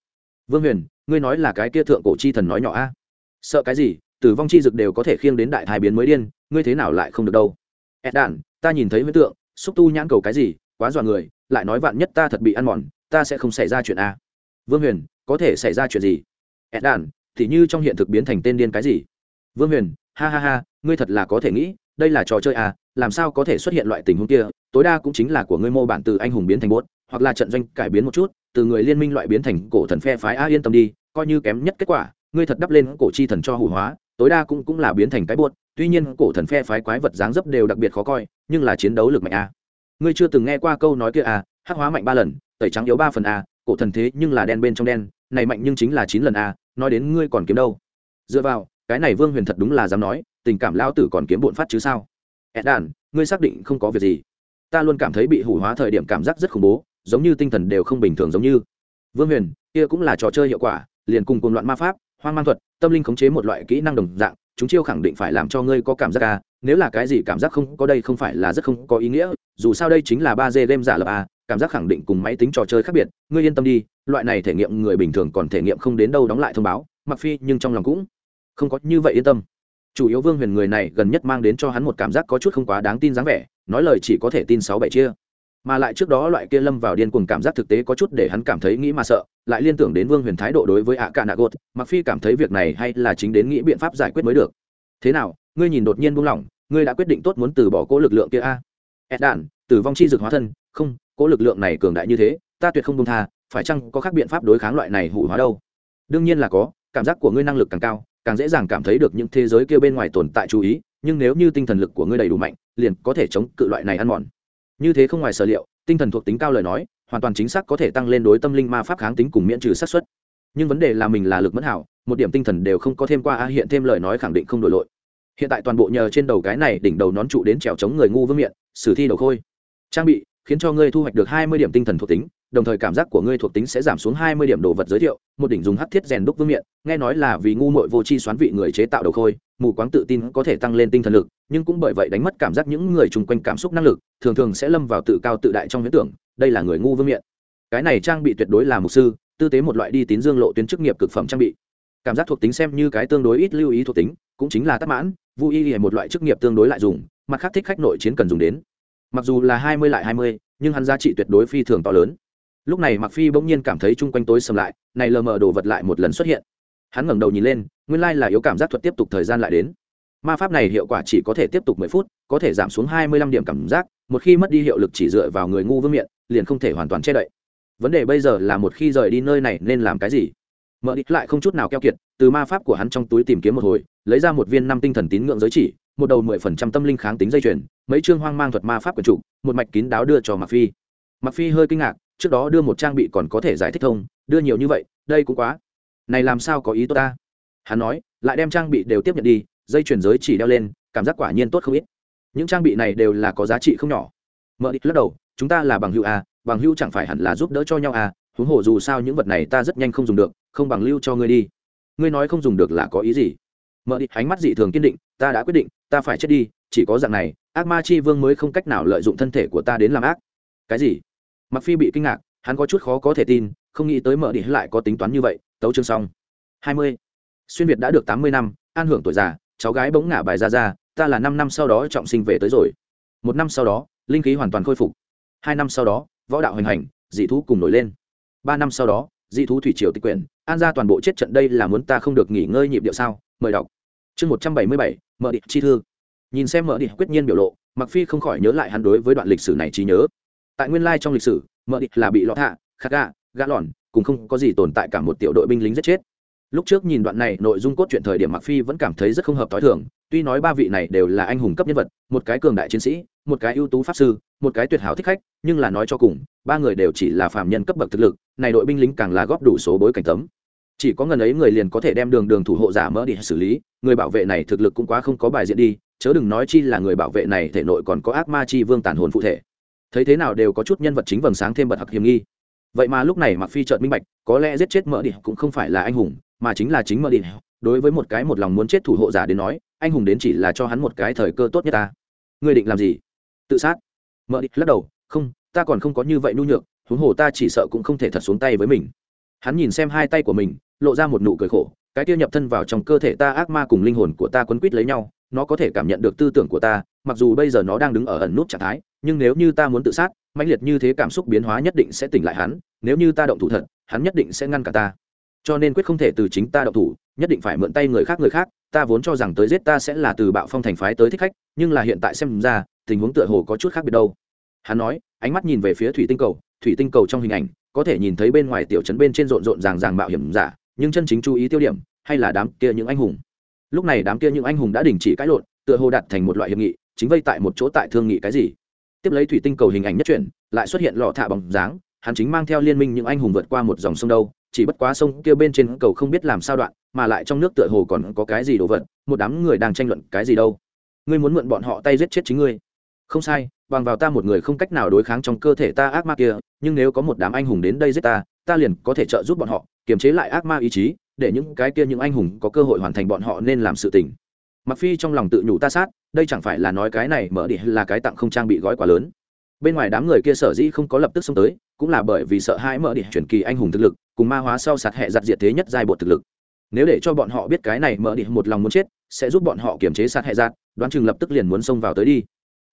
vương huyền, ngươi nói là cái kia thượng cổ chi thần nói nhỏ a? Sợ cái gì? Tử vong chi dực đều có thể khiêng đến đại thái biến mới điên, ngươi thế nào lại không được đâu? Ed đản, ta nhìn thấy huyết tượng, xúc tu nhãn cầu cái gì, quá dọa người, lại nói vạn nhất ta thật bị ăn mòn, ta sẽ không xảy ra chuyện a. Vương huyền, có thể xảy ra chuyện gì? Ed đản, thì như trong hiện thực biến thành tên điên cái gì? Vương huyền, ha ha ha, ngươi thật là có thể nghĩ, đây là trò chơi à làm sao có thể xuất hiện loại tình huống kia? Tối đa cũng chính là của ngươi mô bản từ anh hùng biến thành bốt hoặc là trận doanh cải biến một chút, từ người liên minh loại biến thành cổ thần phe phái a yên tâm đi, coi như kém nhất kết quả, ngươi thật đắp lên cổ chi thần cho hủ hóa, tối đa cũng cũng là biến thành cái buốt. Tuy nhiên, cổ thần phe phái quái vật dáng dấp đều đặc biệt khó coi, nhưng là chiến đấu lực mạnh a. Ngươi chưa từng nghe qua câu nói kia a hắc hóa mạnh ba lần, tẩy trắng yếu ba phần a, cổ thần thế nhưng là đen bên trong đen, này mạnh nhưng chính là chín lần a, nói đến ngươi còn kiếm đâu. Dựa vào, cái này vương huyền thật đúng là dám nói, tình cảm lao tử còn kiếm bộn phát chứ sao? Ed đàn ngươi xác định không có việc gì. Ta luôn cảm thấy bị hủ hóa thời điểm cảm giác rất khủng bố giống như tinh thần đều không bình thường giống như. Vương huyền, kia cũng là trò chơi hiệu quả, liền cùng cùng loạn ma pháp, hoang mang thuật, tâm linh khống chế một loại kỹ năng đồng dạng, chúng chiêu khẳng định phải làm cho ngươi có cảm giác à nếu là cái gì cảm giác không có đây không phải là rất không có ý nghĩa, dù sao đây chính là ba d game giả lập à cảm giác khẳng định cùng máy tính trò chơi khác biệt, ngươi yên tâm đi, loại này thể nghiệm người bình thường còn thể nghiệm không đến đâu đóng lại thông báo, mặc phi nhưng trong lòng cũng không có như vậy yên tâm. Chủ yếu vương huyền người này gần nhất mang đến cho hắn một cảm giác có chút không quá đáng tin dáng vẻ, nói lời chỉ có thể tin sáu bảy chia mà lại trước đó loại kia lâm vào điên cuồng cảm giác thực tế có chút để hắn cảm thấy nghĩ mà sợ, lại liên tưởng đến vương huyền thái độ đối với ạ cả nạ gột mặc phi cảm thấy việc này hay là chính đến nghĩ biện pháp giải quyết mới được. Thế nào, ngươi nhìn đột nhiên buông lỏng, ngươi đã quyết định tốt muốn từ bỏ cố lực lượng kia a? Ed đạn tử vong chi dược hóa thân, không, cố lực lượng này cường đại như thế, ta tuyệt không buông tha, phải chăng có khác biện pháp đối kháng loại này hủ hóa đâu? Đương nhiên là có, cảm giác của ngươi năng lực càng cao, càng dễ dàng cảm thấy được những thế giới kia bên ngoài tồn tại chú ý, nhưng nếu như tinh thần lực của ngươi đầy đủ mạnh, liền có thể chống cự loại này ăn mòn như thế không ngoài sở liệu, tinh thần thuộc tính cao lời nói, hoàn toàn chính xác có thể tăng lên đối tâm linh ma pháp kháng tính cùng miễn trừ sát xuất nhưng vấn đề là mình là lực mẫn hảo, một điểm tinh thần đều không có thêm qua a, hiện thêm lời nói khẳng định không đổi lội hiện tại toàn bộ nhờ trên đầu cái này đỉnh đầu nón trụ đến trèo chống người ngu vương miệng sử thi đầu khôi. Trang bị, khiến cho ngươi thu hoạch được hai mươi điểm tinh thần thuộc tính đồng thời cảm giác của ngươi thuộc tính sẽ giảm xuống hai mươi điểm đồ vật giới thiệu, một đỉnh dùng hắc thiết rèn đúc vương miện, nghe nói là vì ngu muội vô tri xoán vị người chế tạo đầu khôi, mù quáng tự tin có thể tăng lên tinh thần lực, nhưng cũng bởi vậy đánh mất cảm giác những người chung quanh cảm xúc năng lực, thường thường sẽ lâm vào tự cao tự đại trong huyễn tưởng, đây là người ngu vương miện. Cái này trang bị tuyệt đối là mục sư, tư tế một loại đi tín dương lộ tuyến chức nghiệp cực phẩm trang bị. Cảm giác thuộc tính xem như cái tương đối ít lưu ý thuộc tính, cũng chính là tắc mãn vô y một loại chức nghiệp tương đối lại dùng, mặt khác thích khách nội chiến cần dùng đến. Mặc dù là hai mươi lại hai mươi, nhưng hắn giá trị tuyệt đối phi thường to lớn lúc này mặc phi bỗng nhiên cảm thấy chung quanh tối sầm lại, này lờ mờ đồ vật lại một lần xuất hiện. Hắn ngẩng đầu nhìn lên, nguyên lai là yếu cảm giác thuật tiếp tục thời gian lại đến. Ma pháp này hiệu quả chỉ có thể tiếp tục mười phút, có thể giảm xuống hai mươi lăm điểm cảm giác, một khi mất đi hiệu lực chỉ dựa vào người ngu vương miệng liền không thể hoàn toàn che đậy. Vấn đề bây giờ là một khi rời đi nơi này nên làm cái gì? Mở địch lại không chút nào keo kiệt, từ ma pháp của hắn trong túi tìm kiếm một hồi, lấy ra một viên năm tinh thần tín ngưỡng giới chỉ, một đầu mười phần trăm tâm linh kháng tính dây chuyền, mấy chương hoang mang thuật ma pháp quần trụ một mạch kín đáo đưa cho mặc phi. Mặc phi hơi kinh ngạc trước đó đưa một trang bị còn có thể giải thích thông, đưa nhiều như vậy, đây cũng quá. Này làm sao có ý tốt ta? Hắn nói, lại đem trang bị đều tiếp nhận đi, dây chuyển giới chỉ đeo lên, cảm giác quả nhiên tốt không ít. Những trang bị này đều là có giá trị không nhỏ. Mở địch lắc đầu, chúng ta là bằng hữu à bằng hữu chẳng phải hẳn là giúp đỡ cho nhau à huống hồ dù sao những vật này ta rất nhanh không dùng được, không bằng lưu cho ngươi đi. Ngươi nói không dùng được là có ý gì? Mở đi, ánh mắt dị thường kiên định, ta đã quyết định, ta phải chết đi, chỉ có dạng này, ác ma chi vương mới không cách nào lợi dụng thân thể của ta đến làm ác. Cái gì? Mặc phi bị kinh ngạc, hắn có chút khó có thể tin, không nghĩ tới mở đi lại có tính toán như vậy, tấu chương xong. Hai mươi. Xuyên việt đã được tám mươi năm, an hưởng tuổi già, cháu gái bỗng ngả bài ra ra, ta là năm năm sau đó trọng sinh về tới rồi. Một năm sau đó, linh khí hoàn toàn khôi phục. Hai năm sau đó, võ đạo hoành hành, dị thú cùng nổi lên. Ba năm sau đó, dị thú thủy triều tịch quyển, an ra toàn bộ chết trận đây là muốn ta không được nghỉ ngơi nhịp điệu sao? Mời đọc. Chương một trăm bảy mươi bảy, mở địch chi thư. Nhìn xem mở địch quyết nhiên biểu lộ mặc phi không khỏi nhớ lại hắn đối với đoạn lịch sử này trí nhớ tại nguyên lai trong lịch sử, mợ địch là bị lọt hạ khát gà, gã lòn, cùng không có gì tồn tại cả một tiểu đội binh lính giết chết. Lúc trước nhìn đoạn này nội dung cốt truyện thời điểm mặc phi vẫn cảm thấy rất không hợp t h i thường, tuy nói ba vị này đều là anh hùng cấp nhân vật, một cái cường đại chiến sĩ, một cái ưu tú pháp sư, một cái tuyệt hảo thích khách, nhưng là nói cho cùng, ba người đều chỉ là phạm nhân cấp bậc thực lực, này đội binh lính càng là góp đủ số bối cảnh tấm. Chỉ có ngần ấy người liền có thể đem đường đường thủ hộ giả mỡ đi xử lý, người bảo vệ này thực lực cũng quá không có bài diện đi, chớ đừng nói chi là người bảo vệ này thể nội còn có ác ma chi vương tàn hồn phụ thể thấy thế nào đều có chút nhân vật chính vầng sáng thêm bật hặc hiểm nghi. Vậy mà lúc này mặc phi trợn minh bạch, có lẽ giết chết mỡ đi cũng không phải là anh hùng, mà chính là chính mỡ đi đối với một cái một lòng muốn chết thủ hộ giả đến nói, anh hùng đến chỉ là cho hắn một cái thời cơ tốt nhất ta. Ngươi định làm gì? Tự sát. Mỡ đi lắc đầu, không, ta còn không có như vậy nhu nhược, huống hồ ta chỉ sợ cũng không thể thật xuống tay với mình. Hắn nhìn xem hai tay của mình, lộ ra một nụ cười khổ, cái tiêu nhập thân vào trong cơ thể ta ác ma cùng linh hồn của ta quấn quýt lấy nhau, nó có thể cảm nhận được tư tưởng của ta mặc dù bây giờ nó đang đứng ở ẩn nút trạng thái, nhưng nếu như ta muốn tự sát, mãnh liệt như thế cảm xúc biến hóa nhất định sẽ tỉnh lại hắn, nếu như ta động thủ thật, hắn nhất định sẽ ngăn cả ta. Cho nên quyết không thể từ chính ta động thủ, nhất định phải mượn tay người khác người khác, ta vốn cho rằng tới giết ta sẽ là từ bạo phong thành phái tới thích khách, nhưng là hiện tại xem ra, tình huống tựa hồ có chút khác biệt đâu. Hắn nói, ánh mắt nhìn về phía thủy tinh cầu, thủy tinh cầu trong hình ảnh, có thể nhìn thấy bên ngoài tiểu trấn bên trên rộn rộn ràng ràng mạo hiểm giả, nhưng chân chính chú ý tiêu điểm, hay là đám kia những anh hùng. Lúc này đám kia những anh hùng đã đình chỉ cãi lộn, tựa hồ đặt thành một loại hiệp nghị chính vây tại một chỗ tại thương nghị cái gì. Tiếp lấy thủy tinh cầu hình ảnh nhất truyện lại xuất hiện lọ thạ bằng dáng, hắn chính mang theo liên minh những anh hùng vượt qua một dòng sông đâu, chỉ bất quá sông kia bên trên cầu không biết làm sao đoạn, mà lại trong nước tựa hồ còn có cái gì đồ vật, một đám người đang tranh luận cái gì đâu. Ngươi muốn mượn bọn họ tay giết chết chính ngươi. Không sai, bằng vào ta một người không cách nào đối kháng trong cơ thể ta ác ma kia, nhưng nếu có một đám anh hùng đến đây giết ta ta liền có thể trợ giúp bọn họ, kiềm chế lại ác ma ý chí, để những cái kia những anh hùng có cơ hội hoàn thành bọn họ nên làm sự tình mặc phi trong lòng tự nhủ ta sát, đây chẳng phải là nói cái này mở đi là cái tặng không trang bị gói quá lớn. Bên ngoài đám người kia sở dĩ không có lập tức xông tới, cũng là bởi vì sợ hãi mở đi chuyển kỳ anh hùng thực lực, cùng ma hóa sau sạt hệ giặt diệt thế nhất giai bột thực lực. Nếu để cho bọn họ biết cái này mở đi một lòng muốn chết, sẽ giúp bọn họ kiềm chế sát hệ giặt, đoán chừng lập tức liền muốn xông vào tới đi.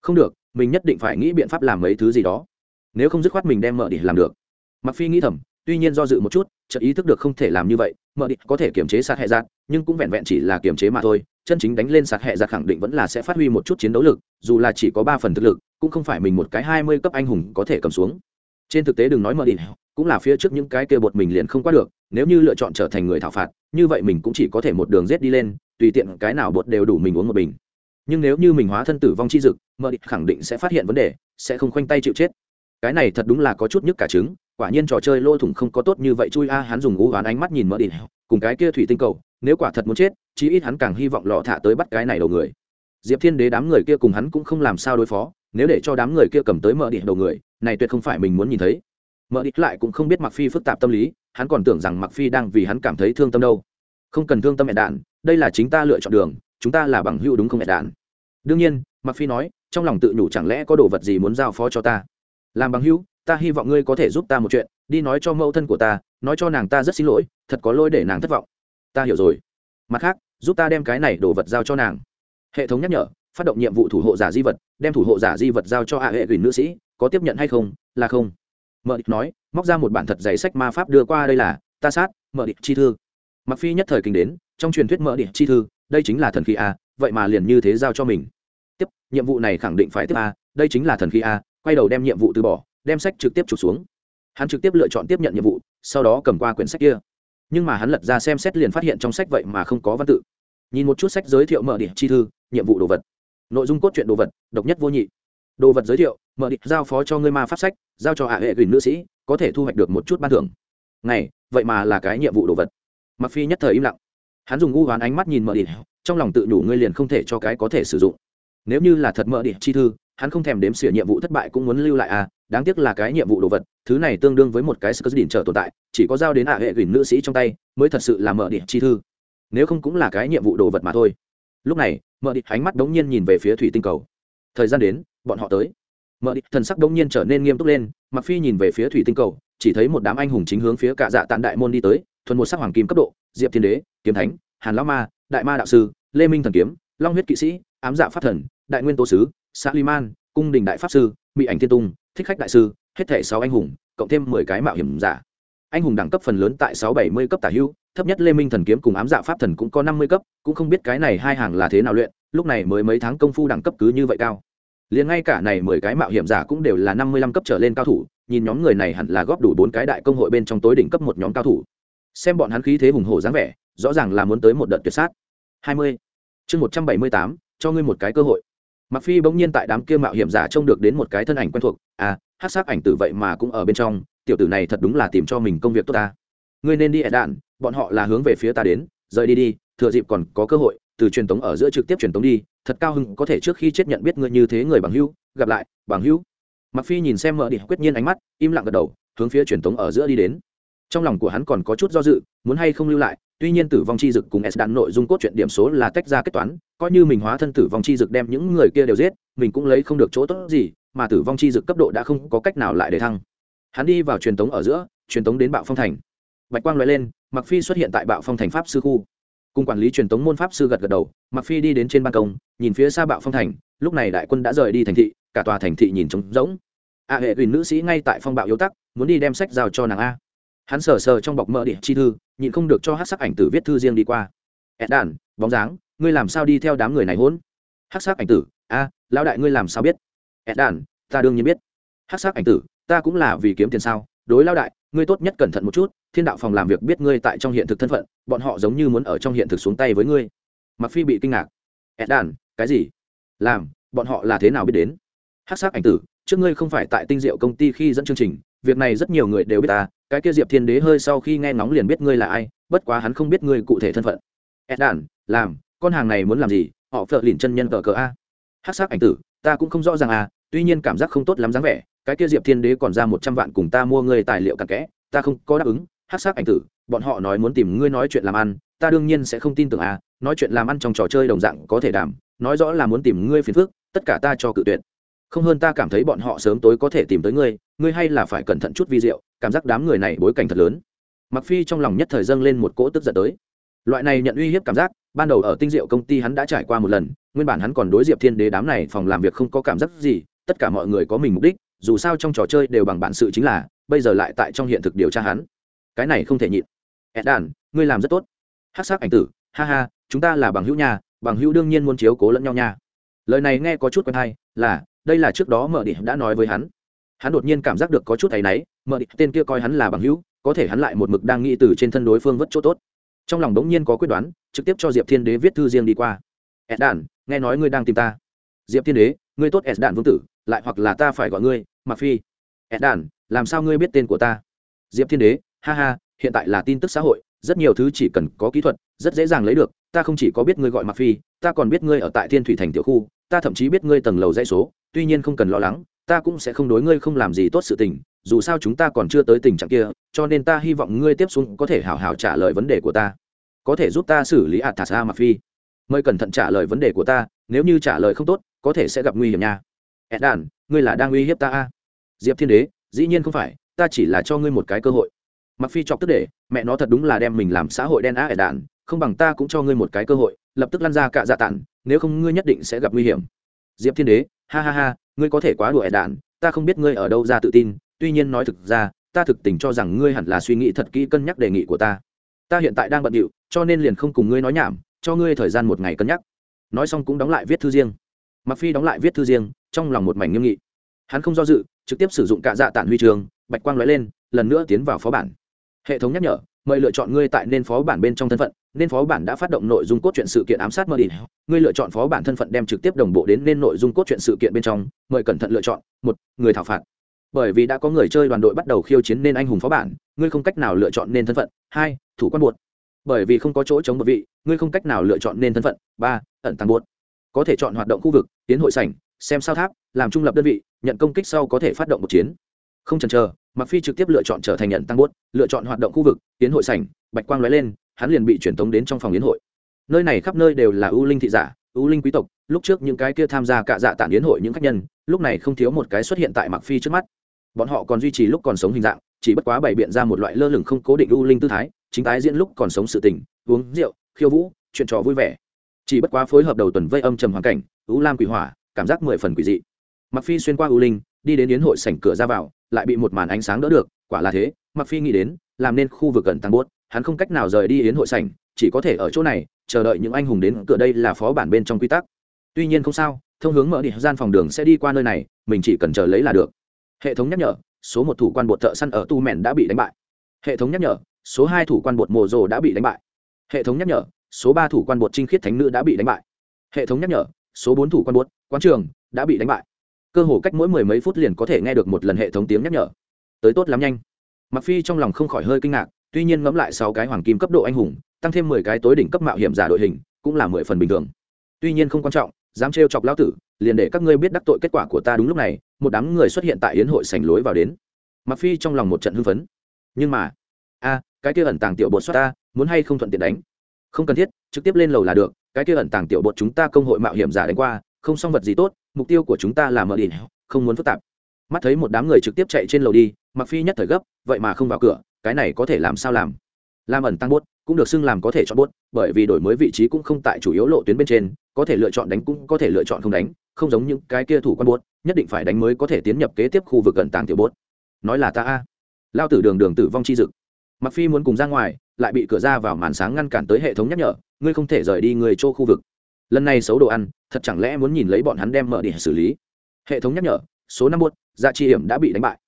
Không được, mình nhất định phải nghĩ biện pháp làm mấy thứ gì đó. Nếu không dứt khoát mình đem mở đi làm được. Mặc phi nghĩ thầm, tuy nhiên do dự một chút, chợt ý thức được không thể làm như vậy, mở đi có thể kiềm chế sát hệ giặt, nhưng cũng vẹn vẹn chỉ là kiềm chế mà thôi chân chính đánh lên sát hệ giặt khẳng định vẫn là sẽ phát huy một chút chiến đấu lực, dù là chỉ có ba phần thực lực, cũng không phải mình một cái hai mươi cấp anh hùng có thể cầm xuống. Trên thực tế đừng nói mờ đi, cũng là phía trước những cái kia bột mình liền không qua được, nếu như lựa chọn trở thành người thảo phạt, như vậy mình cũng chỉ có thể một đường rết đi lên, tùy tiện cái nào bột đều đủ mình uống một bình. Nhưng nếu như mình hóa thân tử vong chi dực mơ đi khẳng định sẽ phát hiện vấn đề, sẽ không khoanh tay chịu chết. Cái này thật đúng là có chút nhức cả trứng, quả nhiên trò chơi lô thủng không có tốt như vậy, chui a, hắn dùng ngũ gán ánh mắt nhìn mờ đi, cùng cái kia thủy tinh cầu, nếu quả thật muốn chết chí ít hắn càng hy vọng lọ thả tới bắt cái này đầu người. Diệp thiên đế đám người kia cùng hắn cũng không làm sao đối phó, nếu để cho đám người kia cầm tới mở địch đầu người, này tuyệt không phải mình muốn nhìn thấy. Mở địch lại cũng không biết mặc phi phức tạp tâm lý, hắn còn tưởng rằng mặc phi đang vì hắn cảm thấy thương tâm đâu. Không cần thương tâm mẹ đạn, đây là chính ta lựa chọn đường, chúng ta là bằng hữu đúng không mẹ đạn? Đương nhiên mặc phi nói, trong lòng tự nhủ chẳng lẽ có đồ vật gì muốn giao phó cho ta? Làm bằng hữu, ta hy vọng ngươi có thể giúp ta một chuyện, đi nói cho mẫu thân của ta, nói cho nàng ta rất xin lỗi, thật có lỗi để nàng thất vọng. Ta hiểu rồi. Mặt khác giúp ta đem cái này đồ vật giao cho nàng. Hệ thống nhắc nhở, phát động nhiệm vụ thủ hộ giả di vật, đem thủ hộ giả di vật giao cho hạ hệ gửi nữ sĩ, có tiếp nhận hay không, là không. Mợ địch nói, móc ra một bản thật giấy sách ma pháp đưa qua đây là, ta sát, mợ địch chi thư. Mặc phi nhất thời kinh đến, trong truyền thuyết mợ địch chi thư, đây chính là thần khí a, vậy mà liền như thế giao cho mình. Tiếp, nhiệm vụ này khẳng định phải tiếp a, đây chính là thần khí a, quay đầu đem nhiệm vụ từ bỏ, đem sách trực tiếp chụp xuống. Hắn trực tiếp lựa chọn tiếp nhận nhiệm vụ, sau đó cầm qua quyển sách kia nhưng mà hắn lật ra xem xét liền phát hiện trong sách vậy mà không có văn tự. Nhìn một chút sách giới thiệu mở địa chi thư, nhiệm vụ đồ vật. Nội dung cốt truyện đồ vật, độc nhất vô nhị. Đồ vật giới thiệu, mở địa giao phó cho ngươi ma pháp sách, giao cho hạ hệ gửi nữ sĩ, có thể thu hoạch được một chút ban thưởng. Này, vậy mà là cái nhiệm vụ đồ vật. Mặc phi nhất thời im lặng. Hắn dùng ngu hoán ánh mắt nhìn mở địa, trong lòng tự nhủ ngươi liền không thể cho cái có thể sử dụng. Nếu như là thật mở địa chi thư, hắn không thèm đếm xỉa nhiệm vụ thất bại cũng muốn lưu lại à đáng tiếc là cái nhiệm vụ đồ vật, thứ này tương đương với một cái sức đỉnh trở tồn tại, chỉ có giao đến hạ hệ gửi nữ sĩ trong tay, mới thật sự là mở địa chi thư. Nếu không cũng là cái nhiệm vụ đồ vật mà thôi. Lúc này, mở địa ánh mắt đống nhiên nhìn về phía thủy tinh cầu. Thời gian đến, bọn họ tới. Mở địa thần sắc đống nhiên trở nên nghiêm túc lên mặc phi nhìn về phía thủy tinh cầu, chỉ thấy một đám anh hùng chính hướng phía cả dạ tàn đại môn đi tới, thuần một sắc hoàng kim cấp độ, diệp thiên đế, kiếm thánh, hàn lão ma, đại ma đạo sư, lê minh thần kiếm, long huyết kỵ sĩ, ám dạ pháp thần, đại nguyên tố sứ xã liman cung đình đại pháp sư, mỹ ảnh thiên tung, thích khách đại sư, hết thể sáu anh hùng, cộng thêm mười cái mạo hiểm giả. Anh hùng đẳng cấp phần lớn tại sáu bảy mươi cấp tả hưu thấp nhất lê minh thần kiếm cùng ám dạ pháp thần cũng có năm mươi cấp, cũng không biết cái này hai hàng là thế nào luyện, lúc này mới mấy tháng công phu đẳng cấp cứ như vậy cao. Liền ngay cả này mười cái mạo hiểm giả cũng đều là năm mươi lăm cấp trở lên cao thủ, nhìn nhóm người này hẳn là góp đủ bốn cái đại công hội bên trong tối đỉnh cấp một nhóm cao thủ. Xem bọn hắn khí thế hùng hổ dáng vẻ, rõ ràng là muốn tới một đợt tuyệt sát. Hai mươi. Chương một trăm bảy mươi tám, cho ngươi một cái cơ hội mặc phi bỗng nhiên tại đám kia mạo hiểm giả trông được đến một cái thân ảnh quen thuộc. À hát xác ảnh tử vậy mà cũng ở bên trong. Tiểu tử này thật đúng là tìm cho mình công việc tốt ta. Ngươi nên đi ẹ đạn bọn họ là hướng về phía ta đến. Rời đi đi, thừa dịp còn có cơ hội, từ truyền tống ở giữa trực tiếp truyền tống đi. Thật cao hưng có thể trước khi chết nhận biết ngươi như thế người bằng hữu. Gặp lại, bằng hữu. Mặc phi nhìn xem mở đi quyết nhiên ánh mắt, im lặng gật đầu, hướng phía truyền tống ở giữa đi đến. Trong lòng của hắn còn có chút do dự, muốn hay không lưu lại tuy nhiên tử vong chi dực cùng s đạn nội dung cốt truyện điểm số là tách ra kết toán, coi như mình hóa thân tử vong chi dực đem những người kia đều giết, mình cũng lấy không được chỗ tốt gì, mà tử vong chi dực cấp độ đã không có cách nào lại để thăng. Hắn đi vào truyền tống ở giữa, truyền tống đến bạo phong thành. Bạch quang loại lên mặc phi xuất hiện tại bạo phong thành pháp sư khu. Cùng quản lý truyền tống môn pháp sư gật gật đầu mặc phi đi đến trên ban công, nhìn phía xa bạo phong thành, lúc này đại quân đã rời đi thành thị, cả tòa thành thị nhìn trống rỗng. A hệ huỳnh nữ sĩ ngay tại phong bạo yếu tắc, muốn đi đem sách giao cho nàng a hắn sờ sờ trong bọc mỡ địa chi thư, nhịn không được cho hát sắc ảnh tử viết thư riêng đi qua. Ed đàn, bóng dáng, ngươi làm sao đi theo đám người này hỗn hát sắc ảnh tử, a, lão đại ngươi làm sao biết? Ed đàn, ta đương nhiên biết. Hát sắc ảnh tử, ta cũng là vì kiếm tiền sao? Đối lao đại, ngươi tốt nhất cẩn thận một chút, thiên đạo phòng làm việc biết ngươi tại trong hiện thực thân phận, bọn họ giống như muốn ở trong hiện thực xuống tay với ngươi. Mặc phi bị kinh ngạc. Ed đàn, cái gì? Làm, bọn họ là thế nào biết đến? Hát sắc ảnh tử, trước ngươi không phải tại tinh diệu công ty khi dẫn chương trình, việc này rất nhiều người đều biết ta cái kia diệp thiên đế hơi sau khi nghe ngóng liền biết ngươi là ai, bất quá hắn không biết ngươi cụ thể thân phận. Ed đản làm, con hàng này muốn làm gì? Họ phợ lìn chân nhân cờ cờ a. Hát sắc ảnh tử, ta cũng không rõ ràng à tuy nhiên cảm giác không tốt lắm dáng vẻ, cái kia diệp thiên đế còn ra một trăm vạn cùng ta mua ngươi tài liệu cặn kẽ, ta không có đáp ứng. Hát sắc ảnh tử, bọn họ nói muốn tìm ngươi nói chuyện làm ăn, ta đương nhiên sẽ không tin tưởng à nói chuyện làm ăn trong trò chơi đồng dạng có thể đảm, nói rõ là muốn tìm ngươi phiền phước tất cả ta cho cự tuyệt. Không hơn ta cảm thấy bọn họ sớm tối có thể tìm tới ngươi ngươi hay là phải cẩn thận chút vi diệu cảm giác đám người này bối cảnh thật lớn. Mặc phi trong lòng nhất thời dâng lên một cỗ tức giận tới. Loại này nhận uy hiếp cảm giác, ban đầu ở tinh diệu công ty hắn đã trải qua một lần, nguyên bản hắn còn đối diệp thiên đế đám này phòng làm việc không có cảm giác gì, tất cả mọi người có mình mục đích, dù sao trong trò chơi đều bằng bản sự chính là, bây giờ lại tại trong hiện thực điều tra hắn. Cái này không thể nhịn. Ed đàn ngươi làm rất tốt. Hát sắc ảnh tử, ha ha, chúng ta là bằng hữu nha, bằng hữu đương nhiên muốn chiếu cố lẫn nhau nha. Lời này nghe có chút quen hay, là, đây là trước đó mở điểm đã nói với hắn. Hắn đột nhiên cảm giác được có chút thấy náy mở đi tên kia coi hắn là bằng hữu có thể hắn lại một mực đang nghĩ từ trên thân đối phương vất chỗ tốt. Trong lòng đống nhiên có quyết đoán trực tiếp cho diệp thiên đế viết thư riêng đi qua. Ed Đản, nghe nói ngươi đang tìm ta. Diệp thiên đế ngươi tốt ed Đản vương tử lại hoặc là ta phải gọi ngươi mặc phi. Ed Đản, làm sao ngươi biết tên của ta? Diệp thiên đế ha ha hiện tại là tin tức xã hội rất nhiều thứ chỉ cần có kỹ thuật rất dễ dàng lấy được ta không chỉ có biết ngươi gọi mặc phi ta còn biết ngươi ở tại thiên thủy thành tiểu khu ta thậm chí biết ngươi tầng lầu dãy số tuy nhiên không cần lo lắng ta cũng sẽ không đối ngươi không làm gì tốt sự tình dù sao chúng ta còn chưa tới tình trạng kia, cho nên ta hy vọng ngươi tiếp xuống có thể hào hào trả lời vấn đề của ta. Có thể giúp ta xử lý ạt thả xa mặt phi. Mời cẩn thận trả lời vấn đề của ta, nếu như trả lời không tốt, có thể sẽ gặp nguy hiểm nha. Ed đàn ngươi là đang uy hiếp ta a? Diệp thiên đế, dĩ nhiên không phải, ta chỉ là cho ngươi một cái cơ hội. Mặc phi chọc tức để, mẹ nó thật đúng là đem mình làm xã hội đen á ed đàn không bằng ta cũng cho ngươi một cái cơ hội, lập tức lăn ra cạ dạ tản, nếu không ngươi nhất định sẽ gặp nguy hiểm. Diệp thiên đế, ha ha ha, ngươi có thể quá đùa ed đàn ta không biết ngươi ở đâu ra tự tin tuy nhiên nói thực ra, ta thực tình cho rằng ngươi hẳn là suy nghĩ thật kỹ cân nhắc đề nghị của ta. Ta hiện tại đang bận điệu, cho nên liền không cùng ngươi nói nhảm, cho ngươi thời gian một ngày cân nhắc. Nói xong cũng đóng lại viết thư riêng. Mặc phi đóng lại viết thư riêng, trong lòng một mảnh nghiêm nghị. Hắn không do dự, trực tiếp sử dụng cả dạ tản huy trường, bạch quang lóe lên, lần nữa tiến vào phó bản. Hệ thống nhắc nhở, mời lựa chọn ngươi tại nên phó bản bên trong thân phận, nên phó bản đã phát động nội dung cốt truyện sự kiện ám sát mơ đi. Ngươi lựa chọn phó bản thân phận đem trực tiếp đồng bộ đến nên nội dung cốt truyện sự kiện bên trong, mời cẩn thận lựa chọn. Một, người thảo phạt bởi vì đã có người chơi đoàn đội bắt đầu khiêu chiến nên anh hùng phó bản, ngươi không cách nào lựa chọn nên thân phận. Hai, thủ quan buột bởi vì không có chỗ chống một vị, ngươi không cách nào lựa chọn nên thân phận. Ba, ẩn tàng buột có thể chọn hoạt động khu vực, tiến hội sảnh, xem sao tháp, làm trung lập đơn vị, nhận công kích sau có thể phát động một chiến. Không chần chờ mặc phi trực tiếp lựa chọn trở thành nhận tăng buốt lựa chọn hoạt động khu vực, tiến hội sảnh, bạch quang lóe lên, hắn liền bị truyền tống đến trong phòng yến hội. Nơi này khắp nơi đều là ưu linh thị giả, ưu linh quý tộc, lúc trước những cái kia tham gia cạ dạ tản yến hội những khách nhân, lúc này không thiếu một cái xuất hiện tại mặc phi trước mắt bọn họ còn duy trì lúc còn sống hình dạng, chỉ bất quá bày biện ra một loại lơ lửng không cố định u linh tư thái, chính tái diễn lúc còn sống sự tình, uống rượu, khiêu vũ, chuyện trò vui vẻ. Chỉ bất quá phối hợp đầu tuần vây âm trầm hoàn cảnh, u lam quỷ hỏa, cảm giác mười phần quỷ dị. Mặc phi xuyên qua u linh, đi đến yến hội sảnh cửa ra vào, lại bị một màn ánh sáng đỡ được, quả là thế mặc phi nghĩ đến, làm nên khu vực gần tăng bốt, hắn không cách nào rời đi yến hội sảnh, chỉ có thể ở chỗ này, chờ đợi những anh hùng đến cửa đây là phó bản bên trong quy tắc. Tuy nhiên không sao, thông hướng mở đi, gian phòng đường sẽ đi qua nơi này, mình chỉ cần chờ lấy là được hệ thống nhắc nhở, số một thủ quan bột thợ săn ở tu mèn đã bị đánh bại. Hệ thống nhắc nhở, số hai thủ quan bột mồ rồ đã bị đánh bại. Hệ thống nhắc nhở, số ba thủ quan bột trinh khiết thánh nữ đã bị đánh bại. Hệ thống nhắc nhở, số bốn thủ quan bột quán trường đã bị đánh bại. Cơ hồ cách mỗi mười mấy phút liền có thể nghe được một lần hệ thống tiếng nhắc nhở. Tới tốt lắm nhanh. Mặc phi trong lòng không khỏi hơi kinh ngạc, tuy nhiên ngẫm lại sáu cái hoàng kim cấp độ anh hùng, tăng thêm mười cái tối đỉnh cấp mạo hiểm giả đội hình, cũng là mười phần bình thường. Tuy nhiên không quan trọng dám trêu chọc lão tử, liền để các ngươi biết đắc tội kết quả của ta đúng lúc này, một đám người xuất hiện tại yến hội sảnh lối vào đến. Mặc phi trong lòng một trận hưng phấn. Nhưng mà, a, cái kia ẩn tàng tiểu bột xuất ta, muốn hay không thuận tiện đánh? Không cần thiết, trực tiếp lên lầu là được, cái kia ẩn tàng tiểu bột chúng ta công hội mạo hiểm giả đánh qua, không xong vật gì tốt, mục tiêu của chúng ta là mở đi không muốn phức tạp. Mắt thấy một đám người trực tiếp chạy trên lầu đi mặc phi nhất thời gấp, vậy mà không vào cửa, cái này có thể làm sao làm? Làm ẩn tăng bốt cũng được xưng làm có thể chọn bốt bởi vì đổi mới vị trí cũng không tại chủ yếu lộ tuyến bên trên, có thể lựa chọn đánh cũng có thể lựa chọn không đánh, không giống những cái kia thủ quan bốt nhất định phải đánh mới có thể tiến nhập kế tiếp khu vực gần tàng tiểu bốt nói là ta a. Lao tử đường đường tử vong chi dực. Mặc phi muốn cùng ra ngoài, lại bị cửa ra vào màn sáng ngăn cản tới hệ thống nhắc nhở, ngươi không thể rời đi người chỗ khu vực. Lần này xấu đồ ăn, thật chẳng lẽ muốn nhìn lấy bọn hắn đem mở để xử lý? Hệ thống nhắc nhở, số năm buốt dạ chi hiểm đã bị đánh bại.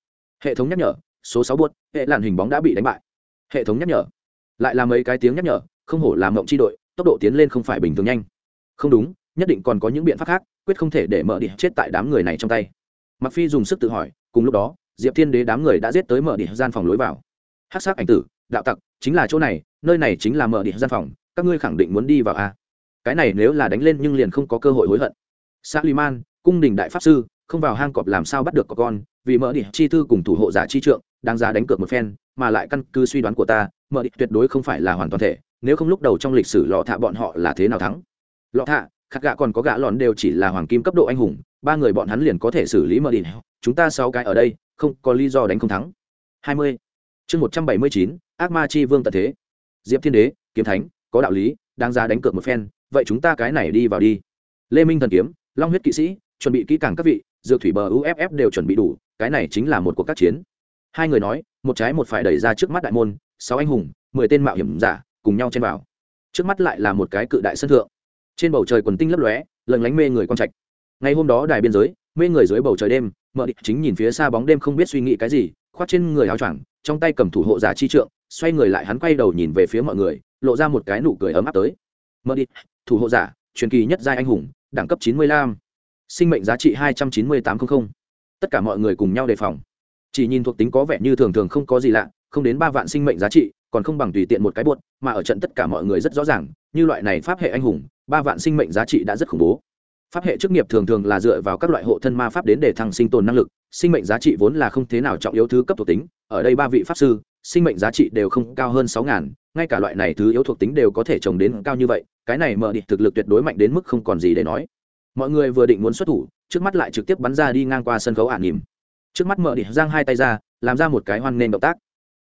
Hệ thống nhắc nhở, số sáu buốt, hệ làn hình bóng đã bị đánh bại. Hệ thống nhắc nhở lại là mấy cái tiếng nhắc nhở không hổ làm mộng chi đội tốc độ tiến lên không phải bình thường nhanh. Không đúng nhất định còn có những biện pháp khác quyết không thể để mở đĩa chết tại đám người này trong tay. Mặc phi dùng sức tự hỏi cùng lúc đó diệp thiên đế đám người đã giết tới mở đĩa gian phòng lối vào. Hát sắc ảnh tử đạo tặc chính là chỗ này nơi này chính là mở đĩa gian phòng các ngươi khẳng định muốn đi vào a à? cái này nếu là đánh lên nhưng liền không có cơ hội hối hận. Saliman, cung đình đại pháp sư không vào hang cọp làm sao bắt được có con vì mở đĩa chi thư cùng thủ hộ giả chi trượng đáng giá đánh cược một phen, mà lại căn cứ suy đoán của ta, mở đi tuyệt đối không phải là hoàn toàn thể, nếu không lúc đầu trong lịch sử lọ thạ bọn họ là thế nào thắng? Lọ thạ khắc gạ còn có gã lòn đều chỉ là hoàng kim cấp độ anh hùng, ba người bọn hắn liền có thể xử lý mở đi chúng ta sáu cái ở đây, không có lý do đánh không thắng. Hai mươi. Chương một trăm bảy mươi chín, ác ma chi vương tận thế. Diệp thiên đế, kiếm thánh, có đạo lý, đáng ra đánh cược một phen, vậy chúng ta cái này đi vào đi. Lê minh thần kiếm, long huyết kỵ sĩ, chuẩn bị kỹ càng các vị, dược thủy bờ uff đều chuẩn bị đủ, cái này chính là một cuộc các chiến hai người nói, một trái một phải đẩy ra trước mắt đại môn, sáu anh hùng, mười tên mạo hiểm giả, cùng nhau chen vào. Trước mắt lại là một cái cự đại sân thượng. Trên bầu trời quần tinh lấp lóe lần lánh mê người con trạch. Ngày hôm đó đài biên giới, mê người dưới bầu trời đêm mợ địch chính nhìn phía xa bóng đêm không biết suy nghĩ cái gì, khoác trên người áo choàng, trong tay cầm thủ hộ giả chi trượng, xoay người lại hắn quay đầu nhìn về phía mọi người, lộ ra một cái nụ cười ấm áp tới. Mợ địch, thủ hộ giả, truyền kỳ nhất giai anh hùng, đẳng cấp chín mươi lăm, sinh mệnh giá trị hai trăm chín mươi tám trăm linh tất cả mọi người cùng nhau đề phòng chỉ nhìn thuộc tính có vẻ như thường thường không có gì lạ, không đến ba vạn sinh mệnh giá trị, còn không bằng tùy tiện một cái buột mà ở trận tất cả mọi người rất rõ ràng, như loại này pháp hệ anh hùng, ba vạn sinh mệnh giá trị đã rất khủng bố. Pháp hệ chức nghiệp thường thường là dựa vào các loại hộ thân ma pháp đến để thăng sinh tồn năng lực, sinh mệnh giá trị vốn là không thế nào trọng yếu thứ cấp thuộc tính, ở đây ba vị pháp sư, sinh mệnh giá trị đều không cao hơn sáu ngàn, ngay cả loại này thứ yếu thuộc tính đều có thể trồng đến cao như vậy, cái này mở đi thực lực tuyệt đối mạnh đến mức không còn gì để nói. Mọi người vừa định muốn xuất thủ, trước mắt lại trực tiếp bắn ra đi ngang qua sân khấu ả nỉm trước mắt mở đi giang hai tay ra, làm ra một cái hoan nên động tác.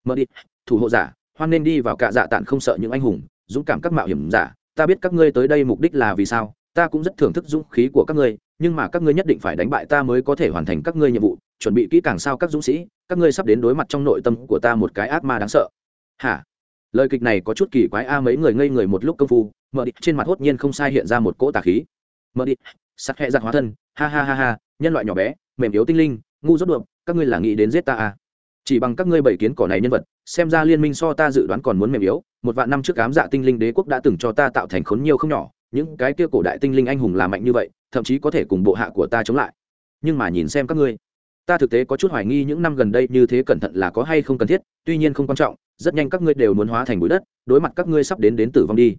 Mở đi thủ hộ giả, hoan nên đi vào cạ dạ tạn không sợ những anh hùng, dũng cảm các mạo hiểm giả. Ta biết các ngươi tới đây mục đích là vì sao, ta cũng rất thưởng thức dũng khí của các ngươi, nhưng mà các ngươi nhất định phải đánh bại ta mới có thể hoàn thành các ngươi nhiệm vụ, chuẩn bị kỹ càng sao các dũng sĩ, các ngươi sắp đến đối mặt trong nội tâm của ta một cái ác ma đáng sợ. Hả? Lời kịch này có chút kỳ quái, a, mấy người ngây người một lúc công phu, mở đi trên mặt hốt nhiên không sai hiện ra một cỗ tà khí. Mở đi sắc hẹ giặc hóa thân, ha ha ha ha, nhân loại nhỏ bé, mềm yếu tinh linh ngu rốt được các ngươi là nghĩ đến giết ta à? Chỉ bằng các ngươi bảy kiến cỏ này nhân vật, xem ra liên minh so ta dự đoán còn muốn mềm yếu. Một vạn năm trước ám dạ tinh linh đế quốc đã từng cho ta tạo thành khốn nhiều không nhỏ, những cái kia cổ đại tinh linh anh hùng là mạnh như vậy, thậm chí có thể cùng bộ hạ của ta chống lại. Nhưng mà nhìn xem các ngươi, ta thực tế có chút hoài nghi những năm gần đây như thế cẩn thận là có hay không cần thiết, tuy nhiên không quan trọng, rất nhanh các ngươi đều muốn hóa thành bụi đất, đối mặt các ngươi sắp đến đến tử vong đi.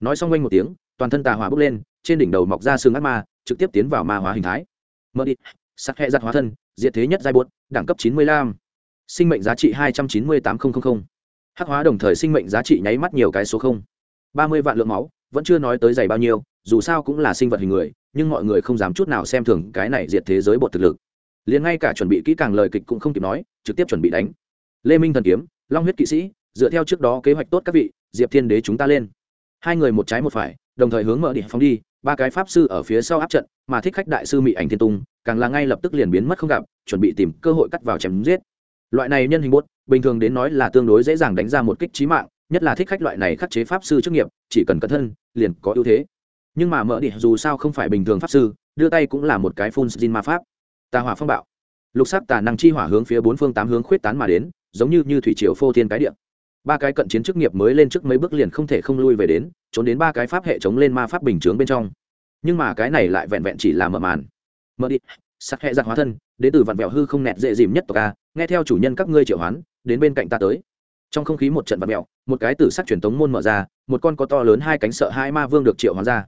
Nói xong quanh một tiếng, toàn thân tà hỏa bốc lên, trên đỉnh đầu mọc ra xương ác ma, trực tiếp tiến vào ma hóa hình thái. Mơ đi sắc hẹ giặt hóa thân diệt thế nhất giai buốt, đẳng cấp chín mươi lăm. Sinh mệnh giá trị hai trăm chín mươi tám nghìn. Hắc hóa đồng thời sinh mệnh giá trị nháy mắt nhiều cái số không. ba mươi vạn lượng máu, vẫn chưa nói tới dày bao nhiêu, dù sao cũng là sinh vật hình người, nhưng mọi người không dám chút nào xem thường cái này diệt thế giới bột thực lực. Liền ngay cả chuẩn bị kỹ càng lời kịch cũng không kịp nói, trực tiếp chuẩn bị đánh. Lê minh thần kiếm, long huyết kỵ sĩ, dựa theo trước đó kế hoạch tốt các vị, diệp thiên đế chúng ta lên. Hai người một trái một phải, đồng thời hướng mở địa phóng đi, ba cái pháp sư ở phía sau áp trận, mà thích khách đại sư mỹ ảnh thiên tung càng là ngay lập tức liền biến mất không gặp, chuẩn bị tìm cơ hội cắt vào chém giết. Loại này nhân hình bốt bình thường đến nói là tương đối dễ dàng đánh ra một kích trí mạng, nhất là thích khách loại này khắc chế pháp sư chức nghiệp, chỉ cần cẩn thân liền có ưu thế. Nhưng mà mở địa dù sao không phải bình thường pháp sư, đưa tay cũng là một cái phun xin ma pháp. Tà hỏa phong bạo. Lục sắc tà năng chi hỏa hướng phía bốn phương tám hướng khuyết tán mà đến, giống như như thủy triều phô thiên cái điện ba cái cận chiến chức nghiệp mới lên trước mấy bước liền không thể không lui về đến, trốn đến ba cái pháp hệ chống lên ma pháp bình chướng bên trong. Nhưng mà cái này lại vẹn vẹn chỉ là mở màn mở đi. Sắc hệ giặc hóa thân đến từ vạn vẹo hư không nẹt dễ dìm nhất tộc a, nghe theo chủ nhân các ngươi triệu hoán, đến bên cạnh ta tới. Trong không khí một trận vạn vẹo, một cái tử sắc truyền tống môn mở ra, một con có to lớn hai cánh sợ hai ma vương được triệu hoán ra.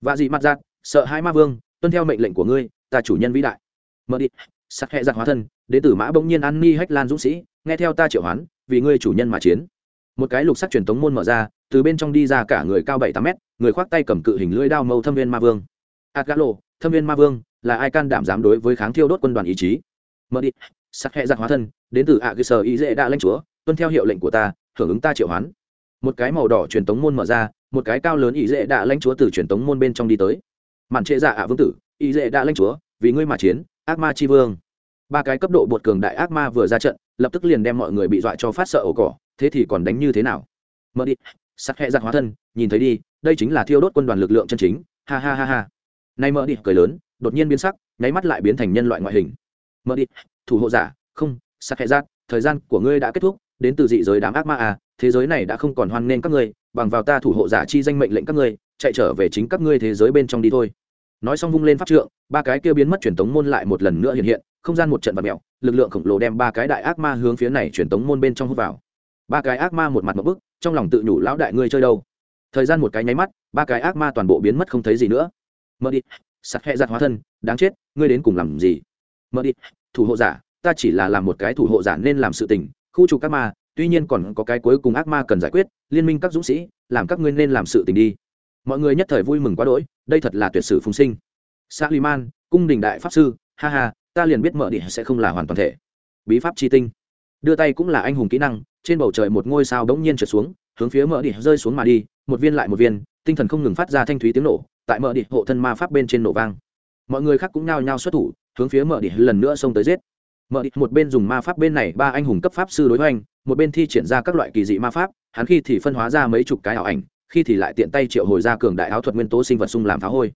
Và dị mặt giạt sợ hai ma vương, tuân theo mệnh lệnh của ngươi, ta chủ nhân vĩ đại. Mở đi. Sắc hệ giặc hóa thân đến từ mã bỗng nhiên an ni hách lan dũng sĩ, nghe theo ta triệu hoán, vì ngươi chủ nhân mà chiến. Một cái lục sắc truyền tống môn mở ra, từ bên trong đi ra cả người cao bảy tám mét, người khoác tay cầm cự hình lưỡi đao mâu thâm viên ma vương. Adgalo, thâm viên ma vương là ai can đảm dám đối với kháng thiêu đốt quân đoàn ý chí? Mở đi sắc hẹ giặc hóa thân, đến từ ạ cơ sở ý dễ đã lãnh chúa, tuân theo hiệu lệnh của ta, hưởng ứng ta triệu hoán. Một cái màu đỏ truyền tống môn mở ra, một cái cao lớn ý dễ đã lãnh chúa từ truyền tống môn bên trong đi tới. Màn trệ dạ ạ vương tử ý dễ đã lãnh chúa, vì ngươi mà chiến, ác ma chi vương. Ba cái cấp độ bột cường đại ác ma vừa ra trận, lập tức liền đem mọi người bị dọa cho phát sợ ổ cỏ, thế thì còn đánh như thế nào? Mở đi sắc hẹ giặc hóa thân, nhìn thấy đi, đây chính là thiêu đốt quân đoàn lực lượng chân chính, ha ha ha ha. Nay mở đi, cười lớn đột nhiên biến sắc, nháy mắt lại biến thành nhân loại ngoại hình. Mờ đi, thủ hộ giả, không sắc hệ giác thời gian của ngươi đã kết thúc, đến từ dị giới đám ác ma à thế giới này đã không còn hoan nghênh các ngươi, bằng vào ta thủ hộ giả chi danh mệnh lệnh các ngươi, chạy trở về chính các ngươi thế giới bên trong đi thôi. Nói xong vung lên pháp trượng, ba cái kia biến mất truyền tống môn lại một lần nữa hiện hiện, không gian một trận vật mẹo lực lượng khổng lồ đem ba cái đại ác ma hướng phía này truyền tống môn bên trong hút vào. Ba cái ác ma một mặt một bức, trong lòng tự nhủ, lão đại ngươi chơi đâu? Thời gian một cái nháy mắt, ba cái ác ma toàn bộ biến mất không thấy gì nữa. Mơ đi sắt hẹ giặt hóa thân, đáng chết, ngươi đến cùng làm gì? Mơ đi, thủ hộ giả, ta chỉ là làm một cái thủ hộ giả nên làm sự tình, khu trục các ma, tuy nhiên còn có cái cuối cùng ác ma cần giải quyết, liên minh các dũng sĩ, làm các ngươi nên làm sự tình đi. Mọi người nhất thời vui mừng quá đỗi, đây thật là tuyệt sử phùng sinh. Sa liman cung đình đại pháp sư, ha ha, ta liền biết mở đi sẽ không là hoàn toàn thể. Bí pháp chi tinh. Đưa tay cũng là anh hùng kỹ năng, trên bầu trời một ngôi sao bỗng nhiên trượt xuống, hướng phía mở đi rơi xuống mà đi, một viên lại một viên, tinh thần không ngừng phát ra thanh thúy tiếng nổ tại mở đi hộ thân ma pháp bên trên nổ vang. Mọi người khác cũng nhao nhao xuất thủ, hướng phía mở đi lần nữa xông tới giết. Mở đi một bên dùng ma pháp bên này, ba anh hùng cấp pháp sư đối hoành, một bên thi triển ra các loại kỳ dị ma pháp, hắn khi thì phân hóa ra mấy chục cái ảo ảnh, khi thì lại tiện tay triệu hồi ra cường đại áo thuật nguyên tố sinh vật sung làm phá hôi.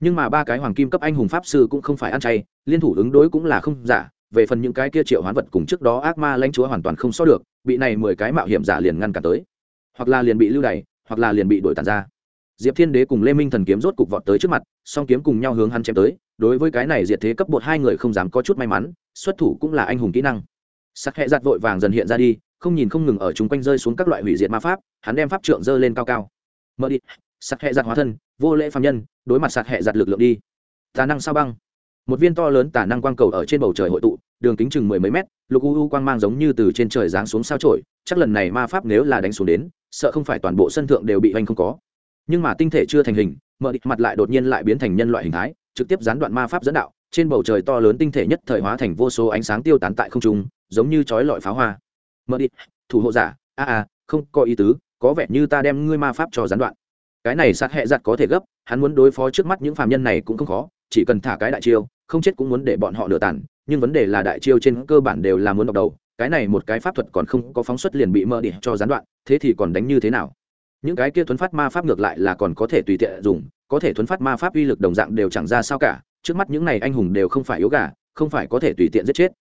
Nhưng mà ba cái hoàng kim cấp anh hùng pháp sư cũng không phải ăn chay, liên thủ ứng đối cũng là không giả, về phần những cái kia triệu hoán vật cùng trước đó ác ma lãnh chúa hoàn toàn không so được, bị này mười cái mạo hiểm giả liền ngăn cản tới. Hoặc là liền bị lưu đày, hoặc là liền bị đuổi tàn ra diệp thiên đế cùng lê minh thần kiếm rốt cục vọt tới trước mặt, song kiếm cùng nhau hướng hắn chém tới, đối với cái này diệt thế cấp bột hai người không dám có chút may mắn, xuất thủ cũng là anh hùng kỹ năng. Sắc hẹ giặt vội vàng dần hiện ra đi, không nhìn không ngừng ở chung quanh rơi xuống các loại hủy diệt ma pháp, hắn đem pháp trượng dơ lên cao cao. Mở đi. Sắc hẹ giặt hóa thân, vô lễ phạm nhân, đối mặt sạt hẹ giặt lực lượng đi. Tà năng sao băng? Một viên to lớn tà năng quang cầu ở trên bầu trời hội tụ, đường kính chừng mười mấy mét, lục u u quang mang giống như từ trên trời giáng xuống sao trổi, chắc lần này ma pháp nếu là đánh xuống đến, sợ không phải toàn bộ sân thượng đều bị oanh không có nhưng mà tinh thể chưa thành hình mở địch mặt lại đột nhiên lại biến thành nhân loại hình thái, trực tiếp gián đoạn ma pháp dẫn đạo, trên bầu trời to lớn tinh thể nhất thời hóa thành vô số ánh sáng tiêu tán tại không trung, giống như chói lọi pháo hoa. Mở địch thủ hộ giả, a a, không có ý tứ, có vẻ như ta đem ngươi ma pháp cho gián đoạn. Cái này sát hệ giặt có thể gấp, hắn muốn đối phó trước mắt những phạm nhân này cũng không khó, chỉ cần thả cái đại chiêu, không chết cũng muốn để bọn họ lừa tàn, nhưng vấn đề là đại chiêu trên cơ bản đều là muốn đọc đầu, cái này một cái pháp thuật còn không có phóng xuất liền bị mơ đi cho gián đoạn, thế thì còn đánh như thế nào? Những cái kia thuấn phát ma pháp ngược lại là còn có thể tùy tiện dùng, có thể thuấn phát ma pháp uy lực đồng dạng đều chẳng ra sao cả, trước mắt những này anh hùng đều không phải yếu gà, không phải có thể tùy tiện giết chết.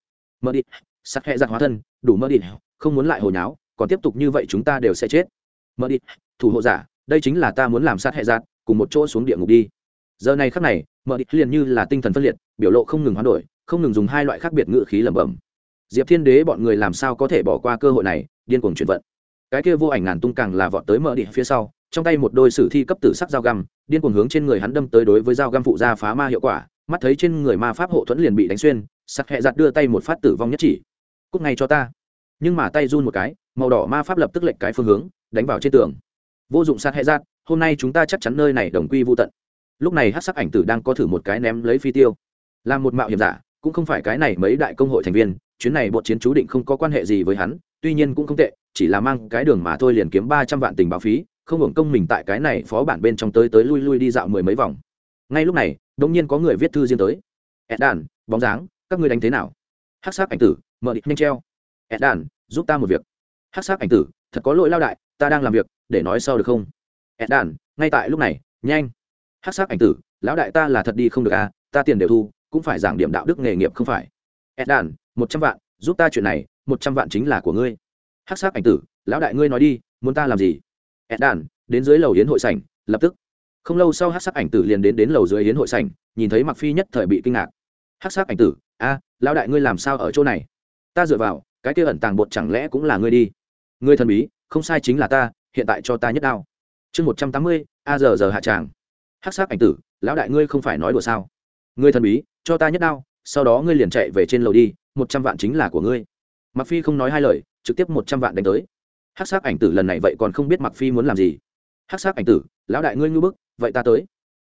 Mơ đi sắc hệ giặc hóa thân, đủ mơ đi, không muốn lại hồi nháo, còn tiếp tục như vậy chúng ta đều sẽ chết. Mơ đi, thủ hộ giả, đây chính là ta muốn làm sát hệ giặc cùng một chỗ xuống địa ngục đi. Giờ này khắc này, mơ đi liền như là tinh thần phân liệt, biểu lộ không ngừng hoán đổi, không ngừng dùng hai loại khác biệt ngự khí lẩm bẩm. Diệp thiên đế bọn người làm sao có thể bỏ qua cơ hội này, điên cuồng chuyển vận cái kia vô ảnh ngàn tung càng là vọt tới mở địa phía sau, trong tay một đôi sử thi cấp tử sắc dao găm, điên cuồng hướng trên người hắn đâm tới đối với dao găm phụ gia phá ma hiệu quả, mắt thấy trên người ma pháp hộ thuẫn liền bị đánh xuyên sắc hẹ giặt đưa tay một phát tử vong nhất chỉ. Cúc ngay cho ta. Nhưng mà tay run một cái, màu đỏ ma pháp lập tức lệnh cái phương hướng, đánh vào trên tường. Vô dụng sát hệ giạt hôm nay chúng ta chắc chắn nơi này đồng quy vô tận. Lúc này hát sắc ảnh tử đang có thử một cái ném lấy phi tiêu. Làm một mạo hiểm giả, cũng không phải cái này mấy đại công hội thành viên, chuyến này bọn chiến chú định không có quan hệ gì với hắn tuy nhiên cũng không tệ, chỉ là mang cái đường mà thôi liền kiếm ba trăm vạn tình báo phí, không hưởng công mình tại cái này phó bản bên trong tới tới lui lui đi dạo mười mấy vòng. Ngay lúc này đ ỗ n g nhiên có người viết thư riêng tới. Ed đàn bóng dáng, các ngươi đánh thế nào? Hát sắc ảnh tử, mở địch nhanh treo. Ed đàn giúp ta một việc. Hát sắc ảnh tử, thật có lỗi lao đại, ta đang làm việc, để nói sau được không? Ed đàn ngay tại lúc này, nhanh. Hát sắc ảnh tử, lão đại ta là thật đi không được à ta tiền đều thu, cũng phải giảng điểm đạo đức nghề nghiệp không phải. Ed đàn một trăm vạn, giúp ta chuyện này một trăm vạn chính là của ngươi. Hắc sắc ảnh tử, lão đại ngươi nói đi, muốn ta làm gì? Ed đàn đến dưới lầu hiến hội sảnh, lập tức. Không lâu sau hát sắc ảnh tử liền đến đến lầu dưới hiến hội sảnh, nhìn thấy mặc phi nhất thời bị kinh ngạc. Hát sắc ảnh tử, a, lão đại ngươi làm sao ở chỗ này? Ta dựa vào, cái kia ẩn tàng bột chẳng lẽ cũng là ngươi đi? Ngươi thần bí, không sai chính là ta, hiện tại cho ta nhất đao. Chương một trăm tám mươi, a giờ giờ hạ tràng. Hát sắc ảnh tử, lão đại ngươi không phải nói đùa sao? Ngươi thần bí, cho ta nhất đao, sau đó ngươi liền chạy về trên lầu đi, một trăm vạn chính là của ngươi mặc phi không nói hai lời, trực tiếp một trăm vạn đánh tới. Hát sắc ảnh tử lần này vậy còn không biết mặc phi muốn làm gì. Hát sắc ảnh tử, lão đại ngươi ngư bức, vậy ta tới.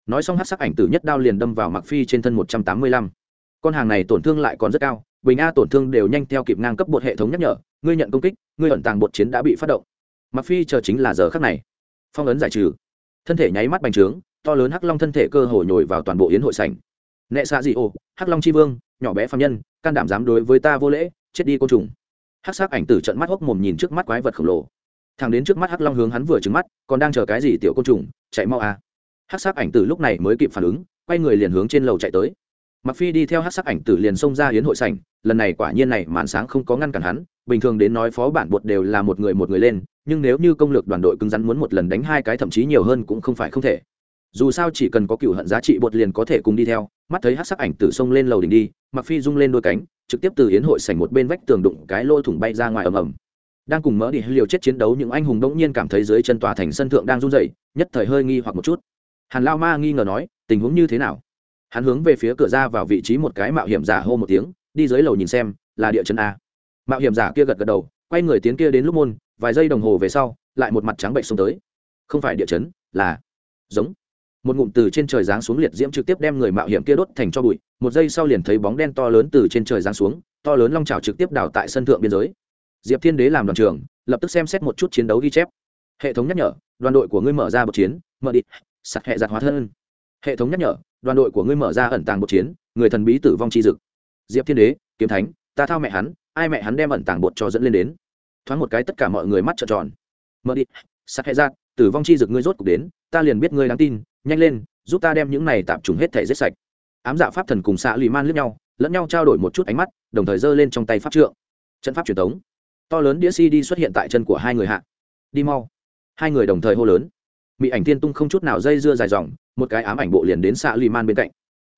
Nói xong hát sắc ảnh tử nhất đao liền đâm vào mặc phi trên thân một trăm tám mươi lăm. Con hàng này tổn thương lại còn rất cao, bình a tổn thương đều nhanh theo kịp ngang cấp bột hệ thống nhắc nhở, ngươi nhận công kích, ngươi ẩn tàng bột chiến đã bị phát động. Mặc phi chờ chính là giờ khắc này. Phong ấn giải trừ. Thân thể nháy mắt bành trướng, to lớn hắc long thân thể cơ hồ nhồi vào toàn bộ yến hội sảnh. Nệ xạ dị ô, hắc long chi vương, nhỏ bé phạm nhân, can đảm dám đối với ta vô lễ chết đi côn trùng. Hắc sắc ảnh tử trận mắt hốc mồm nhìn trước mắt quái vật khổng lồ. Thằng đến trước mắt hắc long hướng hắn vừa trứng mắt, còn đang chờ cái gì tiểu côn trùng, chạy mau à. Hắc sắc ảnh tử lúc này mới kịp phản ứng, quay người liền hướng trên lầu chạy tới. Mặc phi đi theo hắc sắc ảnh tử liền xông ra hiến hội sảnh, lần này quả nhiên này màn sáng không có ngăn cản hắn, bình thường đến nói phó bản bột đều là một người một người lên, nhưng nếu như công lược đoàn đội cứng rắn muốn một lần đánh hai cái thậm chí nhiều hơn cũng không phải không thể dù sao chỉ cần có cựu hận giá trị bột liền có thể cùng đi theo. Mắt thấy hát sắc ảnh tử sông lên lầu đỉnh đi mặc phi rung lên đôi cánh, trực tiếp từ hiến hội sảnh một bên vách tường đụng cái lô thủng bay ra ngoài ầm ầm. Đang cùng mỡ đi liều chết chiến đấu, những anh hùng đống nhiên cảm thấy dưới chân tòa thành sân thượng đang run rẩy, nhất thời hơi nghi hoặc một chút. Hàn lao ma nghi ngờ nói, tình huống như thế nào? Hắn hướng về phía cửa ra vào vị trí một cái mạo hiểm giả hô một tiếng, đi dưới lầu nhìn xem, là địa chân a. Mạo hiểm giả kia gật gật đầu, quay người tiến kia đến lúc môn, vài giây đồng hồ về sau, lại một mặt trắng bệnh xuống tới. Không phải địa chấn, là giống một ngụm từ trên trời giáng xuống liệt diễm trực tiếp đem người mạo hiểm kia đốt thành cho bụi, một giây sau liền thấy bóng đen to lớn từ trên trời giáng xuống, to lớn long trào trực tiếp đào tại sân thượng biên giới. Diệp thiên đế làm đoàn trưởng, lập tức xem xét một chút chiến đấu ghi chép. Hệ thống nhắc nhở, đoàn đội của ngươi mở ra bậc chiến, mở đi sạt hệ giặt hóa thân. Hệ thống nhắc nhở, đoàn đội của ngươi mở ra ẩn tàng bột chiến, người thần bí tử vong chi dực. Diệp thiên đế, kiếm thánh, ta thao mẹ hắn, ai mẹ hắn đem ẩn tàng bột cho dẫn lên đến. Thoáng một cái tất cả mọi người mắt trợn tròn. Mở đi sặc hệ giặt, tử vong chi dực ngươi rốt cục đến, ta liền biết ngươi đáng tin nhanh lên, giúp ta đem những này tạp trùng hết thể giết sạch. Ám dạ pháp thần cùng xạ lì man lướt nhau, lẫn nhau trao đổi một chút ánh mắt, đồng thời giơ lên trong tay pháp trượng. Trận pháp truyền thống to lớn đĩa si đi xuất hiện tại chân của hai người hạ. Đi mau. Hai người đồng thời hô lớn. Mỹ ảnh tiên tung không chút nào dây dưa dài dòng, một cái ám ảnh bộ liền đến xạ lì man bên cạnh.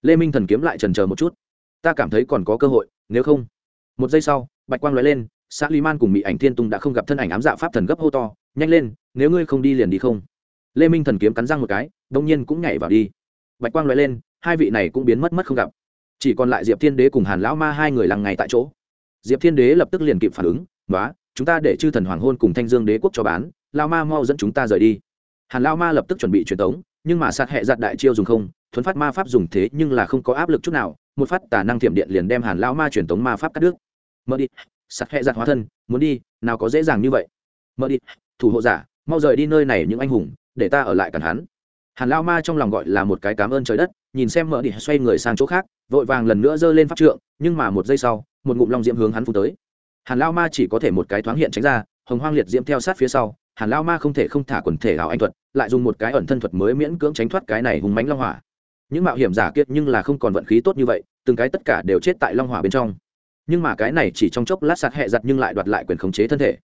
Lê minh thần kiếm lại trần chờ một chút. Ta cảm thấy còn có cơ hội, nếu không. Một giây sau, bạch quang l lên xã lý man cùng mỹ ảnh thiên tung đã không gặp thân ảnh ám dạ pháp thần gấp hô to, nhanh lên, nếu ngươi không đi liền đi không. Lê minh thần kiếm cắn răng một cái đông nhiên cũng nhảy vào đi. Bạch quang loại lên, hai vị này cũng biến mất mất không gặp. Chỉ còn lại diệp thiên đế cùng hàn lão ma hai người lằng ngày tại chỗ. Diệp thiên đế lập tức liền kịp phản ứng nói chúng ta để chư thần hoàng hôn cùng thanh dương đế quốc cho bán lao ma mau dẫn chúng ta rời đi. Hàn lao ma lập tức chuẩn bị truyền tống, nhưng mà sát hệ giặt đại chiêu dùng không, thuấn phát ma pháp dùng thế nhưng là không có áp lực chút nào, một phát tà năng thiểm điện liền đem hàn lao ma truyền tống ma pháp cắt đứt. Mơ đi sát hệ giặt hóa thân, muốn đi, nào có dễ dàng như vậy. Mơ đi, thủ hộ giả, mau rời đi nơi này những anh hùng, để ta ở lại cản hắn hàn lao ma trong lòng gọi là một cái cảm ơn trời đất, nhìn xem mở đi xoay người sang chỗ khác, vội vàng lần nữa giơ lên pháp trượng, nhưng mà một giây sau, một ngụm long diễm hướng hắn phun tới. Hàn lao ma chỉ có thể một cái thoáng hiện tránh ra, hồng hoang liệt diễm theo sát phía sau, hàn lao ma không thể không thả quần thể ảo anh thuật, lại dùng một cái ẩn thân thuật mới miễn cưỡng tránh thoát cái này hùng mánh long hỏa. Những mạo hiểm giả kiệt nhưng là không còn vận khí tốt như vậy, từng cái tất cả đều chết tại long hỏa bên trong. Nhưng mà cái này chỉ trong chốc lát sạt hẹ giặt nhưng lại đoạt lại quyền khống chế thân thể.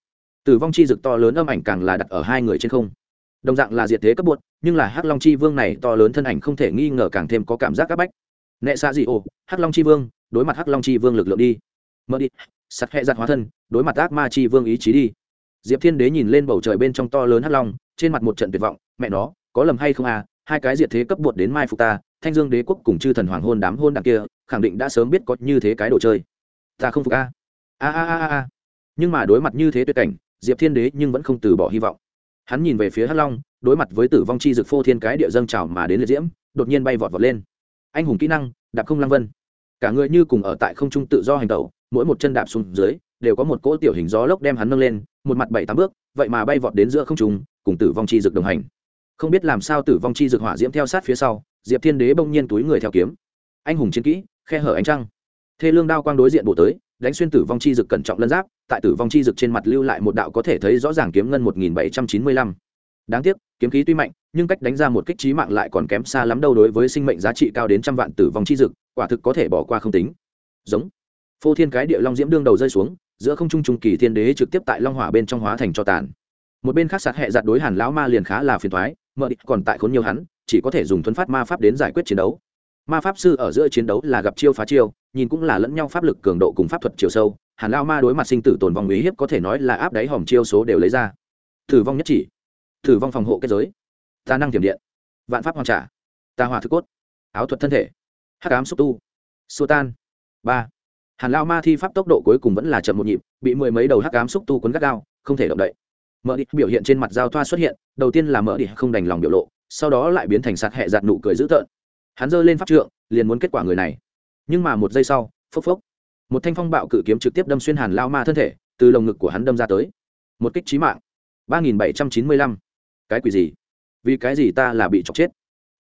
Tử vong chi dực to lớn âm ảnh càng là đặt ở hai người trên không đồng dạng là diệt thế cấp bột nhưng là hắc long chi vương này to lớn thân ảnh không thể nghi ngờ càng thêm có cảm giác áp bách. Nệ xa gì ồ hắc long chi vương, đối mặt hắc long chi vương lực lượng đi. Mở đi. Sắt hẹ giặt hóa thân, đối mặt ác ma chi vương ý chí đi. Diệp thiên đế nhìn lên bầu trời bên trong to lớn hắc long, trên mặt một trận tuyệt vọng, mẹ nó, có lầm hay không à? Hai cái diệt thế cấp bột đến mai phục ta, thanh dương đế quốc cùng chư thần hoàng hôn đám hôn đằng kia, khẳng định đã sớm biết có như thế cái đồ chơi. Ta không phục a a a a. Nhưng mà đối mặt như thế tuyệt cảnh, diệp thiên đế nhưng vẫn không từ bỏ hy vọng hắn nhìn về phía hắc long, đối mặt với tử vong chi dực phô thiên cái địa dâng trào mà đến liệt diễm, đột nhiên bay vọt vọt lên. Anh hùng kỹ năng, đạp không lăng vân. Cả người như cùng ở tại không trung tự do hành tẩu, mỗi một chân đạp xuống dưới, đều có một cỗ tiểu hình gió lốc đem hắn nâng lên, một mặt bảy tám bước, vậy mà bay vọt đến giữa không trung, cùng tử vong chi dực đồng hành. Không biết làm sao tử vong chi dực hỏa diễm theo sát phía sau, diệp thiên đế bỗng nhiên túi người theo kiếm. Anh hùng chiến kỹ, khe hở ánh trăng. Thê lương đao quang đối diện bổ tới, đánh xuyên tử vong chi dực cẩn trọng lân giáp tại tử vong chi dực trên mặt lưu lại một đạo có thể thấy rõ ràng kiếm ngân một nghìn bảy trăm chín mươi lăm. Đáng tiếc, kiếm khí tuy mạnh, nhưng cách đánh ra một kích trí mạng lại còn kém xa lắm đâu đối với sinh mệnh giá trị cao đến trăm vạn tử vong chi dực, quả thực có thể bỏ qua không tính. Giống. Phô thiên cái địa long diễm đương đầu rơi xuống, giữa không trung trung kỳ thiên đế trực tiếp tại long hỏa bên trong hóa thành cho tàn. Một bên khác sát hệ giặt đối hàn lão ma liền khá là phiền thoái mợ địch còn tại khốn nhiều hắn, chỉ có thể dùng thuấn phát ma pháp đến giải quyết chiến đấu. Ma pháp sư ở giữa chiến đấu là gặp chiêu phá chiêu, nhìn cũng là lẫn nhau pháp lực cường độ cùng pháp thuật chiều sâu hàn lao ma đối mặt sinh tử tồn vong uy hiếp có thể nói là áp đáy hòm chiêu số đều lấy ra. Thử vong nhất chỉ. Thử vong phòng hộ kết giới. Ta năng tiềm điện. Vạn pháp hoàn trả. Ta hòa thức cốt. Áo thuật thân thể. Hắc ám xúc tu. Xua tan. Ba. Hàn lao ma thi pháp tốc độ cuối cùng vẫn là chậm một nhịp, bị mười mấy đầu hắc ám xúc tu quấn gắt gao, không thể động đậy. Mở đi, biểu hiện trên mặt giao thoa xuất hiện, đầu tiên là mở đi, không đành lòng biểu lộ, sau đó lại biến thành sạt hẹ giạt nụ cười dữ tợn. Hắn giơ lên pháp trượng, liền muốn kết quả người này. Nhưng mà một giây sau, phốc phốc một thanh phong bạo cự kiếm trực tiếp đâm xuyên hàn lao ma thân thể, từ lồng ngực của hắn đâm ra tới. Một kích trí mạng. ba nghìn bảy trăm chín mươi lăm. Cái quỷ gì? Vì cái gì ta là bị chọc chết?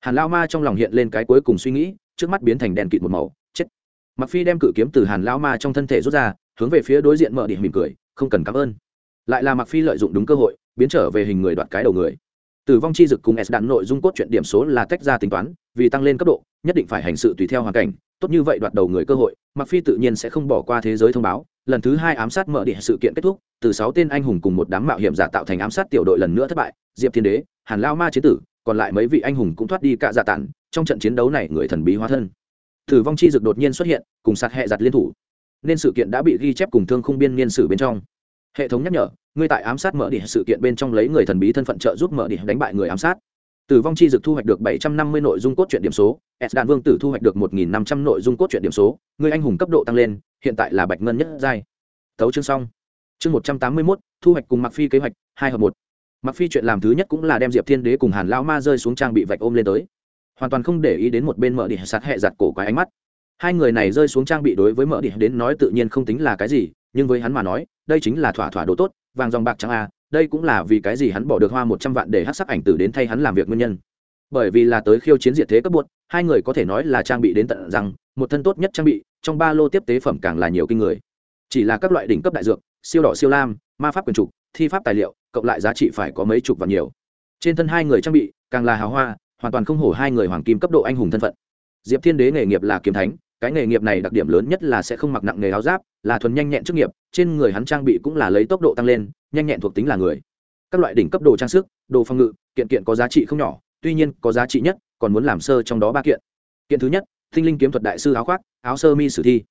Hàn lao ma trong lòng hiện lên cái cuối cùng suy nghĩ, trước mắt biến thành đèn kịt một màu, chết. Mặc phi đem cự kiếm từ hàn lao ma trong thân thể rút ra, hướng về phía đối diện mở điểm mỉm cười, không cần cảm ơn. Lại là mặc phi lợi dụng đúng cơ hội, biến trở về hình người đoạt cái đầu người. Tử vong chi dực cùng s đạn nội dung cốt truyện điểm số là tách ra tính toán, vì tăng lên cấp độ, nhất định phải hành sự tùy theo hoàn cảnh tốt như vậy đoạt đầu người cơ hội mặc phi tự nhiên sẽ không bỏ qua thế giới thông báo. Lần thứ hai ám sát mở địa sự kiện kết thúc, từ sáu tên anh hùng cùng một đám mạo hiểm giả tạo thành ám sát tiểu đội lần nữa thất bại, diệp thiên đế, hàn lao ma chế tử, còn lại mấy vị anh hùng cũng thoát đi cả dạ tản, trong trận chiến đấu này người thần bí hóa thân. Tử vong chi dực đột nhiên xuất hiện, cùng sát hệ giặt liên thủ. Nên sự kiện đã bị ghi chép cùng thương khung biên niên sử bên trong. Hệ thống nhắc nhở, ngươi tại ám sát mở địa sự kiện bên trong lấy người thần bí thân phận trợ giúp mở địa đánh bại người ám sát tử vong chi dực thu hoạch được bảy trăm năm mươi nội dung cốt truyện điểm số, s đạn vương tử thu hoạch được một nghìn năm trăm nội dung cốt truyện điểm số, người anh hùng cấp độ tăng lên, hiện tại là bạch ngân nhất giai. Tấu chương xong. Chương một trăm tám mươi mốt, thu hoạch cùng mặc phi kế hoạch, hai hợp một. Mặc phi chuyện làm thứ nhất cũng là đem diệp thiên đế cùng hàn lao ma rơi xuống trang bị vạch ôm lên tới. Hoàn toàn không để ý đến một bên mở địa sạt hẹ giặt cổ quái ánh mắt. Hai người này rơi xuống trang bị đối với mở địa đến nói tự nhiên không tính là cái gì, nhưng với hắn mà nói, đây chính là thỏa thỏa đồ tốt, vàng dòng bạc trắng a đây cũng là vì cái gì hắn bỏ được hoa một trăm vạn để hát sắc ảnh tử đến thay hắn làm việc nguyên nhân. Bởi vì là tới khiêu chiến diệt thế cấp bột hai người có thể nói là trang bị đến tận rằng, một thân tốt nhất trang bị, trong ba lô tiếp tế phẩm càng là nhiều kinh người. Chỉ là các loại đỉnh cấp đại dược, siêu đỏ siêu lam, ma pháp quyền trục, thi pháp tài liệu, cộng lại giá trị phải có mấy chục và nhiều. Trên thân hai người trang bị, càng là hào hoa, hoàn toàn không hổ hai người hoàng kim cấp độ anh hùng thân phận. Diệp thiên đế nghề nghiệp là kiếm thánh cái nghề nghiệp này đặc điểm lớn nhất là sẽ không mặc nặng nghề áo giáp, là thuần nhanh nhẹn chức nghiệp, trên người hắn trang bị cũng là lấy tốc độ tăng lên, nhanh nhẹn thuộc tính là người. Các loại đỉnh cấp đồ trang sức, đồ phòng ngự, kiện kiện có giá trị không nhỏ, tuy nhiên có giá trị nhất, còn muốn làm sơ trong đó ba kiện. Kiện thứ nhất, thinh linh kiếm thuật đại sư áo khoác, áo sơ mi sử thi.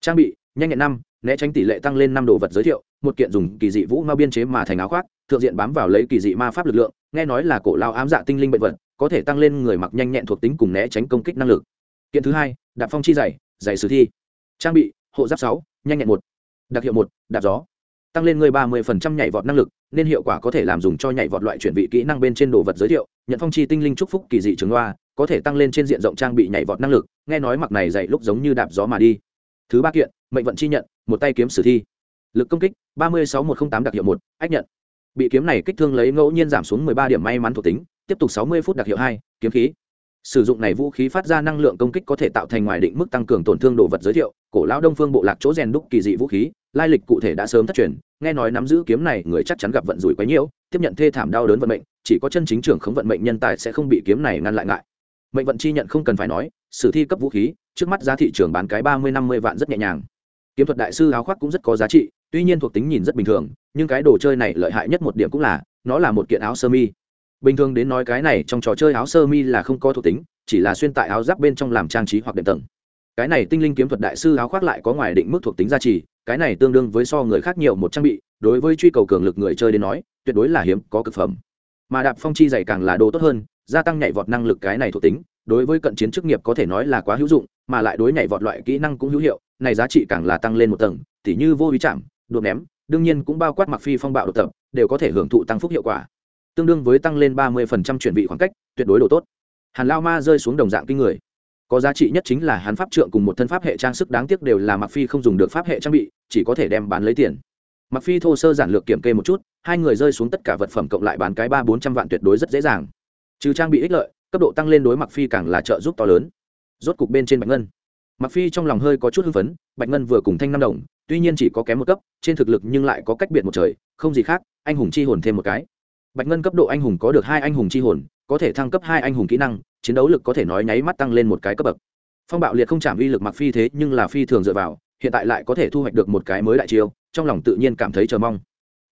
Trang bị, nhanh nhẹn năm, né tránh tỷ lệ tăng lên năm đồ vật giới thiệu, một kiện dùng kỳ dị vũ ma biên chế mà thành áo khoác, thượng diện bám vào lấy kỳ dị ma pháp lực lượng, nghe nói là cổ lao ám dạ tinh linh bệnh vật, có thể tăng lên người mặc nhanh nhẹn thuộc tính cùng né tránh công kích năng lực. Kiện thứ hai đạp phong chi dày dày sử thi. Trang bị, hộ giáp sáu, nhanh nhẹn một, đặc hiệu một, đạp gió. Tăng lên người ba mươi nhảy vọt năng lực, nên hiệu quả có thể làm dùng cho nhảy vọt loại chuyển vị kỹ năng bên trên đồ vật giới thiệu. Nhận phong chi tinh linh trúc phúc kỳ dị trường loa có thể tăng lên trên diện rộng trang bị nhảy vọt năng lực. Nghe nói mặc này dạy lúc giống như đạp gió mà đi. Thứ ba kiện, mệnh vận chi nhận, một tay kiếm sử thi. Lực công kích, ba mươi sáu một trăm linh tám đặc hiệu một, ách nhận. Bị kiếm này kích thương lấy ngẫu nhiên giảm xuống mười ba điểm may mắn thuộc tính, tiếp tục sáu mươi phút đặc hiệu hai, kiếm khí sử dụng này vũ khí phát ra năng lượng công kích có thể tạo thành ngoài định mức tăng cường tổn thương đồ vật giới thiệu. Cổ lão đông phương bộ lạc chỗ rèn đúc kỳ dị vũ khí, lai lịch cụ thể đã sớm thất truyền, nghe nói nắm giữ kiếm này người chắc chắn gặp vận rủi quá nhiễu tiếp nhận thê thảm đau đớn vận mệnh, chỉ có chân chính trưởng không vận mệnh nhân tài sẽ không bị kiếm này ngăn lại ngại. Mệnh vận chi nhận không cần phải nói, sử thi cấp vũ khí, trước mắt giá thị trường bán cái ba mươi năm mươi vạn rất nhẹ nhàng. Kiếm thuật đại sư áo khoác cũng rất có giá trị, tuy nhiên thuộc tính nhìn rất bình thường, nhưng cái đồ chơi này lợi hại nhất một điểm cũng là, nó là một kiện áo sơ mi bình thường đến nói cái này trong trò chơi áo sơ mi là không có thuộc tính, chỉ là xuyên tại áo giáp bên trong làm trang trí hoặc đệm tầng. Cái này tinh linh kiếm thuật đại sư áo khoác lại có ngoài định mức thuộc tính gia trì, cái này tương đương với so người khác nhiều một trang bị, đối với truy cầu cường lực người chơi đến nói, tuyệt đối là hiếm, có cực phẩm. Mà đạp phong chi dày càng là đồ tốt hơn, gia tăng nhảy vọt năng lực cái này thuộc tính, đối với cận chiến chức nghiệp có thể nói là quá hữu dụng, mà lại đối nhảy vọt loại kỹ năng cũng hữu hiệu, này giá trị càng là tăng lên một tầng, tỉ như vô ý chạm, đột ném, đương nhiên cũng bao quát mặc phi phong bạo độc tập, đều có thể hưởng thụ tăng phúc hiệu quả tương đương với tăng lên ba mươi chuyển vị khoảng cách, tuyệt đối độ tốt. Hàn lao ma rơi xuống đồng dạng kinh người. Có giá trị nhất chính là hắn pháp trượng cùng một thân pháp hệ trang sức đáng tiếc đều là mặc phi không dùng được pháp hệ trang bị, chỉ có thể đem bán lấy tiền. Mặc phi thô sơ giản lược kiểm kê một chút, hai người rơi xuống tất cả vật phẩm cộng lại bán cái ba bốn trăm vạn tuyệt đối rất dễ dàng. Trừ trang bị ích lợi, cấp độ tăng lên đối mặc phi càng là trợ giúp to lớn. Rốt cục bên trên bạch ngân. Mặc phi trong lòng hơi có chút hưng phấn, bạch ngân vừa cùng thanh năm đồng, tuy nhiên chỉ có kém một cấp, trên thực lực nhưng lại có cách biệt một trời, không gì khác, anh hùng chi hồn thêm một cái bạch ngân cấp độ anh hùng có được hai anh hùng chi hồn, có thể thăng cấp hai anh hùng kỹ năng, chiến đấu lực có thể nói nháy mắt tăng lên một cái cấp bậc. Phong bạo liệt không chạm uy lực mặc phi thế nhưng là phi thường dựa vào, hiện tại lại có thể thu hoạch được một cái mới đại chiêu, trong lòng tự nhiên cảm thấy chờ mong.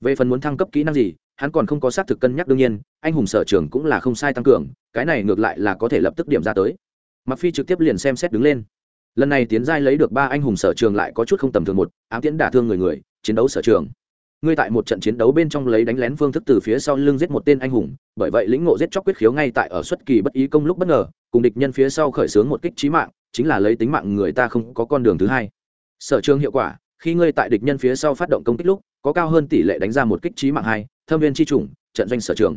Về phần muốn thăng cấp kỹ năng gì, hắn còn không có xác thực cân nhắc đương nhiên, anh hùng sở trường cũng là không sai tăng cường, cái này ngược lại là có thể lập tức điểm ra tới. Mặc phi trực tiếp liền xem xét đứng lên. Lần này tiến giai lấy được ba anh hùng sở trường lại có chút không tầm thường một, ám tiễn đả thương người người, chiến đấu sở trường ngươi tại một trận chiến đấu bên trong lấy đánh lén phương thức từ phía sau lưng giết một tên anh hùng, bởi vậy lĩnh ngộ giết chóc quyết khiếu ngay tại ở xuất kỳ bất ý công lúc bất ngờ, cùng địch nhân phía sau khởi xướng một kích trí mạng, chính là lấy tính mạng người ta không có con đường thứ hai. Sở trường hiệu quả, khi ngươi tại địch nhân phía sau phát động công kích lúc, có cao hơn tỷ lệ đánh ra một kích trí mạng hai, thâm viên chi chủng, trận doanh sở trường.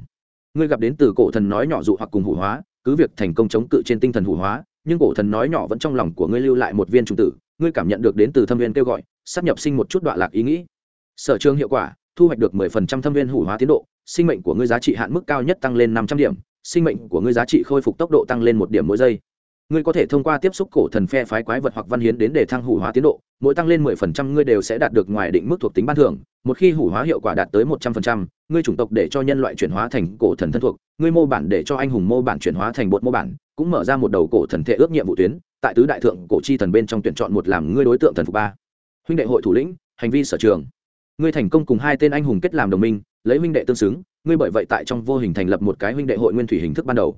Ngươi gặp đến từ cổ thần nói nhỏ dụ hoặc cùng hủ hóa, cứ việc thành công chống cự trên tinh thần hủ hóa, nhưng cổ thần nói nhỏ vẫn trong lòng của ngươi lưu lại một viên trung tử, ngươi cảm nhận được đến từ thâm viên kêu gọi, sắp nhập sinh một chút đoạn lạc ý nghĩ sở trường hiệu quả thu hoạch được 10% thâm viên hủ hóa tiến độ sinh mệnh của ngươi giá trị hạn mức cao nhất tăng lên 500 điểm sinh mệnh của ngươi giá trị khôi phục tốc độ tăng lên một điểm mỗi giây. Ngươi có thể thông qua tiếp xúc cổ thần phe phái quái vật hoặc văn hiến đến để thăng hủ hóa tiến độ mỗi tăng lên 10% ngươi đều sẽ đạt được ngoài định mức thuộc tính ban thưởng một khi hủ hóa hiệu quả đạt tới 100%, ngươi chủng tộc để cho nhân loại chuyển hóa thành cổ thần thân thuộc ngươi mô bản để cho anh hùng mô bản chuyển hóa thành bột mô bản cũng mở ra một đầu cổ thần thể ước nhiệm vụ tuyến tại tứ đại thượng cổ chi thần bên trong tuyển chọn một làm ngươi đối tượng thần phục ba. Huynh đệ hội thủ lĩnh hành vi sở trường ngươi thành công cùng hai tên anh hùng kết làm đồng minh, lấy huynh đệ tương xứng, ngươi bởi vậy tại trong vô hình thành lập một cái huynh đệ hội nguyên thủy hình thức ban đầu.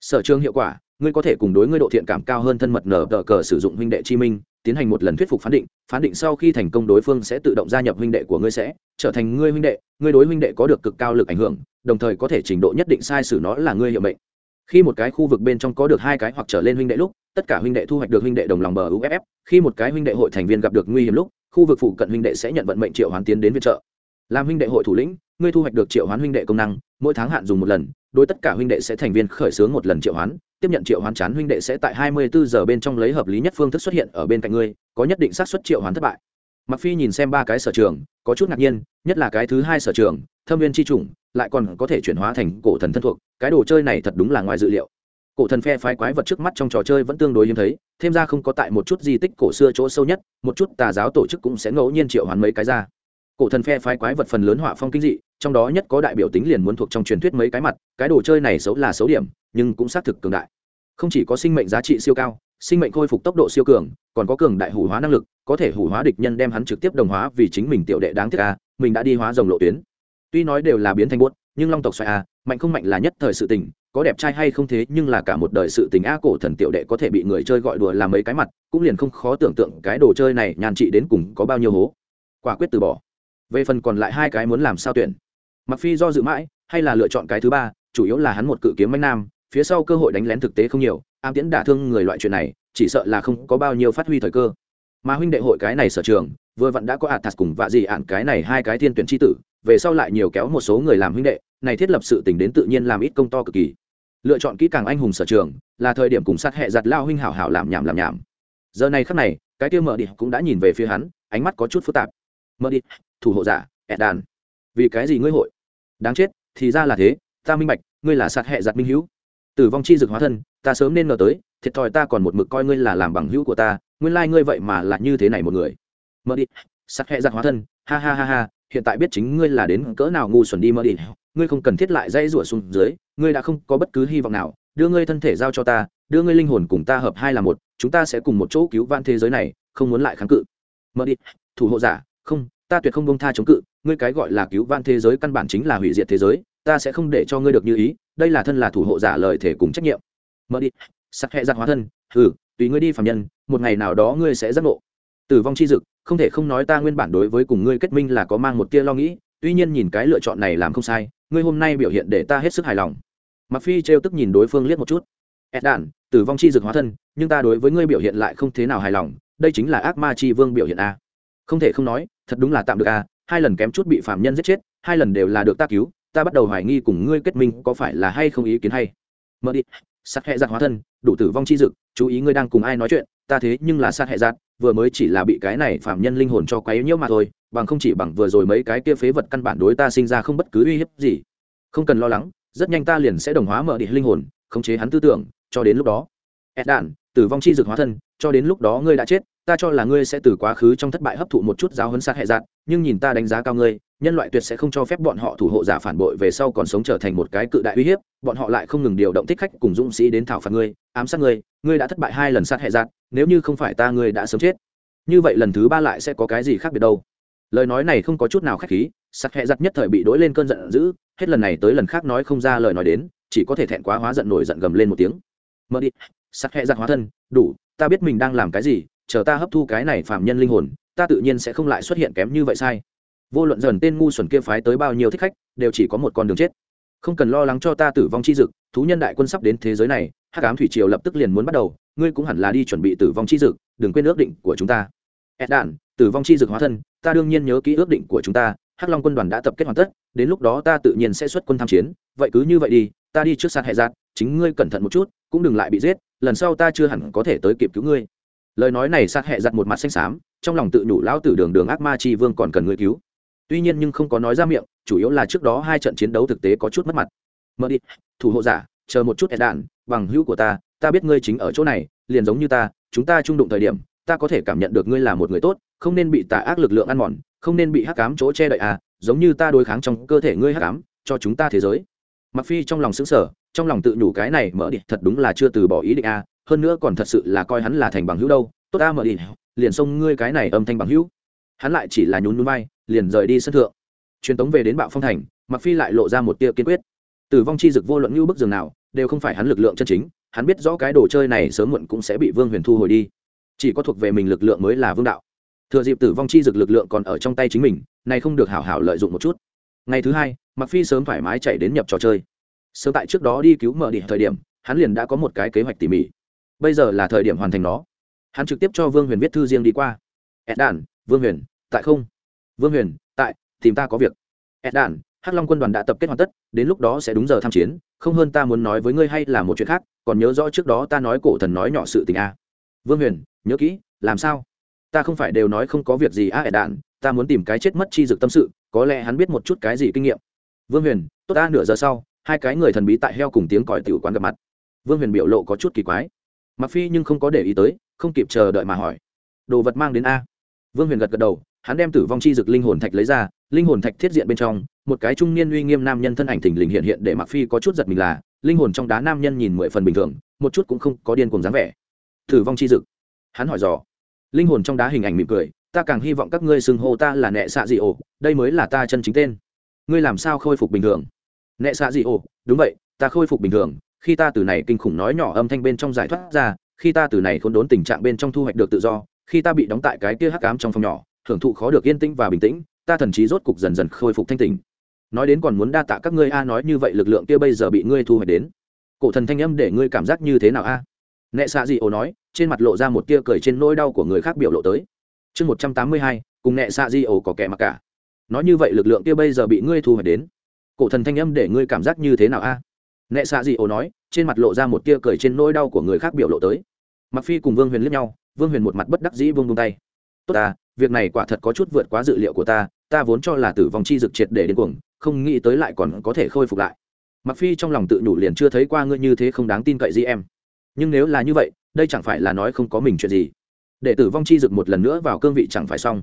Sở trường hiệu quả, ngươi có thể cùng đối ngươi độ thiện cảm cao hơn thân mật nở tờ cờ sử dụng huynh đệ chi minh, tiến hành một lần thuyết phục phán định phán định sau khi thành công đối phương sẽ tự động gia nhập huynh đệ của ngươi sẽ trở thành ngươi huynh đệ, ngươi đối huynh đệ có được cực cao lực ảnh hưởng, đồng thời có thể trình độ nhất định sai sử nó là ngươi hiệu mệnh. Khi một cái khu vực bên trong có được hai cái hoặc trở lên huynh đệ lúc, tất cả huynh đệ thu hoạch được huynh đệ đồng lòng bờ uff khi một cái huynh đệ hội thành viên gặp được nguy hiểm lúc khu vực phụ cận huynh đệ sẽ nhận vận mệnh triệu hoán tiến đến viện trợ. Làm huynh đệ hội thủ lĩnh, ngươi thu hoạch được triệu hoán huynh đệ công năng, mỗi tháng hạn dùng một lần, đối tất cả huynh đệ sẽ thành viên khởi xướng một lần triệu hoán, tiếp nhận triệu hoán chán huynh đệ sẽ tại hai mươi bốn giờ bên trong lấy hợp lý nhất phương thức xuất hiện ở bên cạnh ngươi, có nhất định xác suất triệu hoán thất bại. Mặc phi nhìn xem ba cái sở trường, có chút ngạc nhiên, nhất là cái thứ hai sở trường, thâm viên chi chủng, lại còn có thể chuyển hóa thành cổ thần thân thuộc, cái đồ chơi này thật đúng là ngoài dự liệu cổ thần phe phái quái vật trước mắt trong trò chơi vẫn tương đối hiếm thấy, thêm ra không có tại một chút di tích cổ xưa chỗ sâu nhất, một chút tà giáo tổ chức cũng sẽ ngẫu nhiên triệu hoán mấy cái ra. Cổ thần phe phái quái vật phần lớn họa phong kinh dị, trong đó nhất có đại biểu tính liền muốn thuộc trong truyền thuyết mấy cái mặt, cái đồ chơi này xấu là xấu điểm, nhưng cũng xác thực cường đại. Không chỉ có sinh mệnh giá trị siêu cao, sinh mệnh khôi phục tốc độ siêu cường, còn có cường đại hủ hóa năng lực, có thể hủ hóa địch nhân đem hắn trực tiếp đồng hóa vì chính mình tiểu đệ đáng tiếc a, mình đã đi hóa rồng lộ tuyến. Tuy nói đều là biến thành buốt, nhưng long tộc xoài a, mạnh không mạnh là nhất thời sự tình có đẹp trai hay không thế nhưng là cả một đời sự tình a cổ thần tiểu đệ có thể bị người chơi gọi đùa làm mấy cái mặt, cũng liền không khó tưởng tượng cái đồ chơi này nhàn trị đến cùng có bao nhiêu hố. Quả quyết từ bỏ. Về phần còn lại hai cái muốn làm sao tuyển? Mặc phi do dự mãi, hay là lựa chọn cái thứ ba, chủ yếu là hắn một cự kiếm mấy nam, phía sau cơ hội đánh lén thực tế không nhiều a tiễn đả thương người loại chuyện này, chỉ sợ là không có bao nhiêu phát huy thời cơ. Mà huynh đệ hội cái này sở trường, vừa vặn đã có atas cùng vạ gì ạn cái này hai cái thiên tuyển tri tử, về sau lại nhiều kéo một số người làm huynh đệ, này thiết lập sự tình đến tự nhiên làm ít công to cực kỳ lựa chọn kỹ càng anh hùng sở trường, là thời điểm cùng sát hệ giặt lao huynh hảo hảo làm nhảm làm nhảm. Giờ này khắc này, cái kia mở đi cũng đã nhìn về phía hắn, ánh mắt có chút phức tạp. Mở đi thủ hộ giả ẹt đàn vì cái gì ngươi hội? Đáng chết, thì ra là thế, ta minh bạch, ngươi là sát hệ giặt minh hữu. Tử vong chi dực hóa thân, ta sớm nên ngờ tới, thiệt thòi ta còn một mực coi ngươi là làm bằng hữu của ta, nguyên lai ngươi vậy mà là như thế này một người. Mở đi sát hệ giặt hóa thân, ha ha ha ha, hiện tại biết chính ngươi là đến cỡ nào ngu xuẩn đi mở đi ngươi không cần thiết lại dây rủa xuống dưới, ngươi đã không có bất cứ hy vọng nào, đưa ngươi thân thể giao cho ta, đưa ngươi linh hồn cùng ta hợp hai là một, chúng ta sẽ cùng một chỗ cứu van thế giới này, không muốn lại kháng cự. Mở đi, thủ hộ giả, không, ta tuyệt không bông tha chống cự, ngươi cái gọi là cứu van thế giới căn bản chính là hủy diệt thế giới, ta sẽ không để cho ngươi được như ý, đây là thân là thủ hộ giả lời thể cùng trách nhiệm. Mở đi sắc hệ giặc hóa thân ừ tùy ngươi đi phạm nhân, một ngày nào đó ngươi sẽ giác ngộ. Tử vong chi dực, không thể không nói ta nguyên bản đối với cùng ngươi kết minh là có mang một tia lo nghĩ, tuy nhiên nhìn cái lựa chọn này làm không sai ngươi hôm nay biểu hiện để ta hết sức hài lòng. Mặc phi trêu tức nhìn đối phương liếc một chút. Ed đản, tử vong chi dược hóa thân, nhưng ta đối với ngươi biểu hiện lại không thế nào hài lòng, đây chính là ác ma chi vương biểu hiện a. Không thể không nói, thật đúng là tạm được a, hai lần kém chút bị phạm nhân giết chết, hai lần đều là được ta cứu, ta bắt đầu hoài nghi cùng ngươi kết minh có phải là hay không ý kiến hay. Mở đi, sát hệ giặt hóa thân, đủ tử vong chi dực chú ý ngươi đang cùng ai nói chuyện, ta thế nhưng là sát hệ giặt vừa mới chỉ là bị cái này phạm nhân linh hồn cho quấy nhiễu mà thôi bằng không chỉ bằng vừa rồi mấy cái kia phế vật căn bản đối ta sinh ra không bất cứ uy hiếp gì. Không cần lo lắng rất nhanh ta liền sẽ đồng hóa mở đi linh hồn khống chế hắn tư tưởng cho đến lúc đó. Ed đạn tử vong chi dược hóa thân cho đến lúc đó ngươi đã chết ta cho là ngươi sẽ từ quá khứ trong thất bại hấp thụ một chút giáo huấn sát hệ dạng, nhưng nhìn ta đánh giá cao ngươi nhân loại tuyệt sẽ không cho phép bọn họ thủ hộ giả phản bội về sau còn sống trở thành một cái cự đại uy hiếp bọn họ lại không ngừng điều động thích khách cùng dũng sĩ đến thảo phạt ngươi ám sát ngươi ngươi đã thất bại hai lần sát hệ dạng, nếu như không phải ta ngươi đã sớm chết. Như vậy lần thứ ba lại sẽ có cái gì khác biệt đâu? Lời nói này không có chút nào khách khí sát hệ giặt nhất thời bị đỗi lên cơn giận dữ, hết lần này tới lần khác nói không ra lời nói đến, chỉ có thể thẹn quá hóa giận nổi giận gầm lên một tiếng. Mơ đi sát hệ giặt hóa thân, đủ, ta biết mình đang làm cái gì, chờ ta hấp thu cái này phạm nhân linh hồn, ta tự nhiên sẽ không lại xuất hiện kém như vậy sai. Vô luận dần tên ngu xuẩn kia phái tới bao nhiêu thích khách, đều chỉ có một con đường chết. Không cần lo lắng cho ta tử vong chi dực, thú nhân đại quân sắp đến thế giới này hát cám thủy triều lập tức liền muốn bắt đầu, ngươi cũng hẳn là đi chuẩn bị tử vong chi dực, đừng quên ước định của chúng ta. Ed đạn tử vong chi dực hóa thân ta đương nhiên nhớ kỹ ước định của chúng ta, hắc long quân đoàn đã tập kết hoàn tất, đến lúc đó ta tự nhiên sẽ xuất quân tham chiến. Vậy cứ như vậy đi, ta đi trước sạt hệ giạt, chính ngươi cẩn thận một chút, cũng đừng lại bị giết, lần sau ta chưa hẳn có thể tới kịp cứu ngươi. Lời nói này sạt hệ giặt một mặt xanh xám, trong lòng tự nhủ lão tử đường đường ác ma chi vương còn cần ngươi cứu. Tuy nhiên nhưng không có nói ra miệng, chủ yếu là trước đó hai trận chiến đấu thực tế có chút mất mặt. Mờ đi, thủ hộ giả, chờ một chút hẹn đạn, bằng hữu của ta ta biết ngươi chính ở chỗ này, liền giống như ta, chúng ta trung đụng thời điểm ta có thể cảm nhận được ngươi là một người tốt không nên bị tà ác lực lượng ăn mòn không nên bị hắc cám chỗ che đậy à giống như ta đối kháng trong cơ thể ngươi hắc cám cho chúng ta thế giới. Mặc phi trong lòng xứng sở trong lòng tự nhủ cái này mở đi thật đúng là chưa từ bỏ ý định à hơn nữa còn thật sự là coi hắn là thành bằng hữu đâu. Tốt ta mở đi liền xông ngươi cái này âm thanh bằng hữu. Hắn lại chỉ là nhún nhún vai, liền rời đi sân thượng. Truyền tống về đến bạo phong thành mặc phi lại lộ ra một tia kiên quyết. Tử vong chi dực vô luận như bức giường nào đều không phải hắn lực lượng chân chính hắn biết rõ cái đồ chơi này sớm muộn cũng sẽ bị vương huyền thu hồi đi chỉ có thuộc về mình lực lượng mới là vương đạo. Thừa dịp tử vong chi dực lực lượng còn ở trong tay chính mình, nay không được hảo hảo lợi dụng một chút. Ngày thứ hai mặc phi sớm thoải mái chạy đến nhập trò chơi. Sớm tại trước đó đi cứu mở đi, thời điểm, hắn liền đã có một cái kế hoạch tỉ mỉ. Bây giờ là thời điểm hoàn thành nó. Hắn trực tiếp cho vương huyền viết thư riêng đi qua. Ed đàn vương huyền, tại không? Vương huyền, tại, tìm ta có việc. Ed đàn hắc long quân đoàn đã tập kết hoàn tất, đến lúc đó sẽ đúng giờ tham chiến, không hơn ta muốn nói với ngươi hay là một chuyện khác, còn nhớ rõ trước đó ta nói cổ thần nói nhỏ sự tình a vương huyền, nhớ kỹ, làm sao? Ta không phải đều nói không có việc gì a ẻ đạn, ta muốn tìm cái chết mất chi dực tâm sự, có lẽ hắn biết một chút cái gì kinh nghiệm. Vương huyền, tốt ta nửa giờ sau, hai cái người thần bí tại heo cùng tiếng còi tiểu quán gặp mặt. Vương huyền biểu lộ có chút kỳ quái. Mặc phi nhưng không có để ý tới, không kịp chờ đợi mà hỏi. Đồ vật mang đến a. Vương huyền gật gật đầu, hắn đem tử vong chi dực linh hồn thạch lấy ra, linh hồn thạch thiết diện bên trong, một cái trung niên uy nghiêm nam nhân thân ảnh thình lình hiện hiện để mặc phi có chút giật mình là, linh hồn trong đá nam nhân nhìn mười phần bình thường, một chút cũng không có điên cùng dáng vẻ thử vong chi dực. Hắn hỏi dò. Linh hồn trong đá hình ảnh mỉm cười, ta càng hy vọng các ngươi xưng hô ta là nệ xạ dị ổ, đây mới là ta chân chính tên. Ngươi làm sao khôi phục bình thường? Nệ xạ dị ổ, đúng vậy, ta khôi phục bình thường. Khi ta từ này kinh khủng nói nhỏ âm thanh bên trong giải thoát ra, khi ta từ này khốn đốn tình trạng bên trong thu hoạch được tự do, khi ta bị đóng tại cái kia hắc ám trong phòng nhỏ, hưởng thụ khó được yên tĩnh và bình tĩnh, ta thần trí rốt cục dần dần khôi phục thanh tình nói đến còn muốn đa tạ các ngươi a, nói như vậy lực lượng kia bây giờ bị ngươi thu hoạch đến. Cổ thần thanh âm để ngươi cảm giác như thế nào a? À? nệ xạ dị ổ nói trên mặt lộ ra một tia cười trên nỗi đau của người khác biểu lộ tới. Chương một trăm tám mươi hai, cùng nệ xạ di ổ có kẻ mặc cả. Nói như vậy lực lượng kia bây giờ bị ngươi thu hoạch đến. Cổ thần thanh âm để ngươi cảm giác như thế nào a? À? nệ xạ di ổ nói, trên mặt lộ ra một tia cười trên nỗi đau của người khác biểu lộ tới. Mặc phi cùng vương huyền liếc nhau, vương huyền một mặt bất đắc dĩ vương vung tay. Tốt ta, việc này quả thật có chút vượt quá dự liệu của ta ta vốn cho là tử vong chi dực triệt để đến cuồng, không nghĩ tới lại còn có thể khôi phục lại. Mặc phi trong lòng tự nhủ liền chưa thấy qua ngươi như thế không đáng tin cậy gì em nhưng nếu là như vậy, đây chẳng phải là nói không có mình chuyện gì. Để tử vong chi dực một lần nữa vào cương vị chẳng phải xong.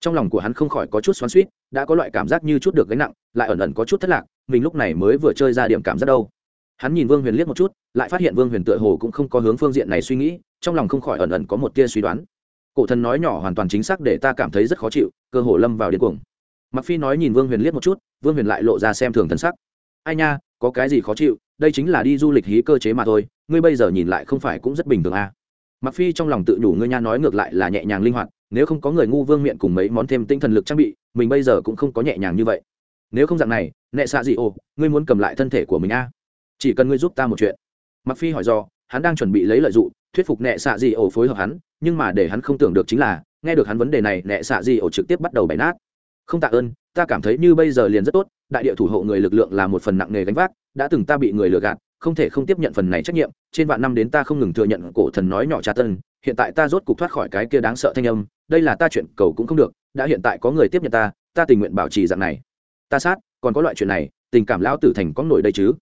Trong lòng của hắn không khỏi có chút xoắn suýt đã có loại cảm giác như chút được gánh nặng, lại ẩn ẩn có chút thất lạc, mình lúc này mới vừa chơi ra điểm cảm giác đâu. Hắn nhìn vương huyền liếc một chút, lại phát hiện vương huyền tựa hồ cũng không có hướng phương diện này suy nghĩ, trong lòng không khỏi ẩn ẩn có một tia suy đoán. Cổ thần nói nhỏ hoàn toàn chính xác để ta cảm thấy rất khó chịu, cơ hồ lâm vào điên cuồng. Mặc phi nói nhìn vương huyền liếc một chút, vương huyền lại lộ ra xem thường thân sắc. Ai nha, có cái gì khó chịu? Đây chính là đi du lịch hí cơ chế mà thôi, ngươi bây giờ nhìn lại không phải cũng rất bình thường à. mặc phi trong lòng tự đủ ngươi nha nói ngược lại là nhẹ nhàng linh hoạt, nếu không có người ngu vương miệng cùng mấy món thêm tinh thần lực trang bị, mình bây giờ cũng không có nhẹ nhàng như vậy nếu không dạng này nệ xạ gì ồ ngươi muốn cầm lại thân thể của mình a à? chỉ cần ngươi giúp ta một chuyện mặc phi hỏi do hắn đang chuẩn bị lấy lợi dụng, thuyết phục nệ xạ gì ổ phối hợp hắn, nhưng mà để hắn không tưởng được chính là, nghe được hắn vấn đề này nệ xạ gì ổ trực tiếp bắt đầu bày nát không tạ ơn, ta cảm thấy như bây giờ liền rất tốt, đại địa thủ hộ người lực lượng là một phần nặng nề gánh vác đã từng ta bị người lừa gạt, không thể không tiếp nhận phần này trách nhiệm, trên vạn năm đến ta không ngừng thừa nhận cổ thần nói nhỏ tra tân hiện tại ta rốt cục thoát khỏi cái kia đáng sợ thanh âm, đây là ta chuyện, cầu cũng không được, đã hiện tại có người tiếp nhận ta ta tình nguyện bảo trì dạng này. Ta sát, còn có loại chuyện này, tình cảm lão tử thành có nổi đây chứ?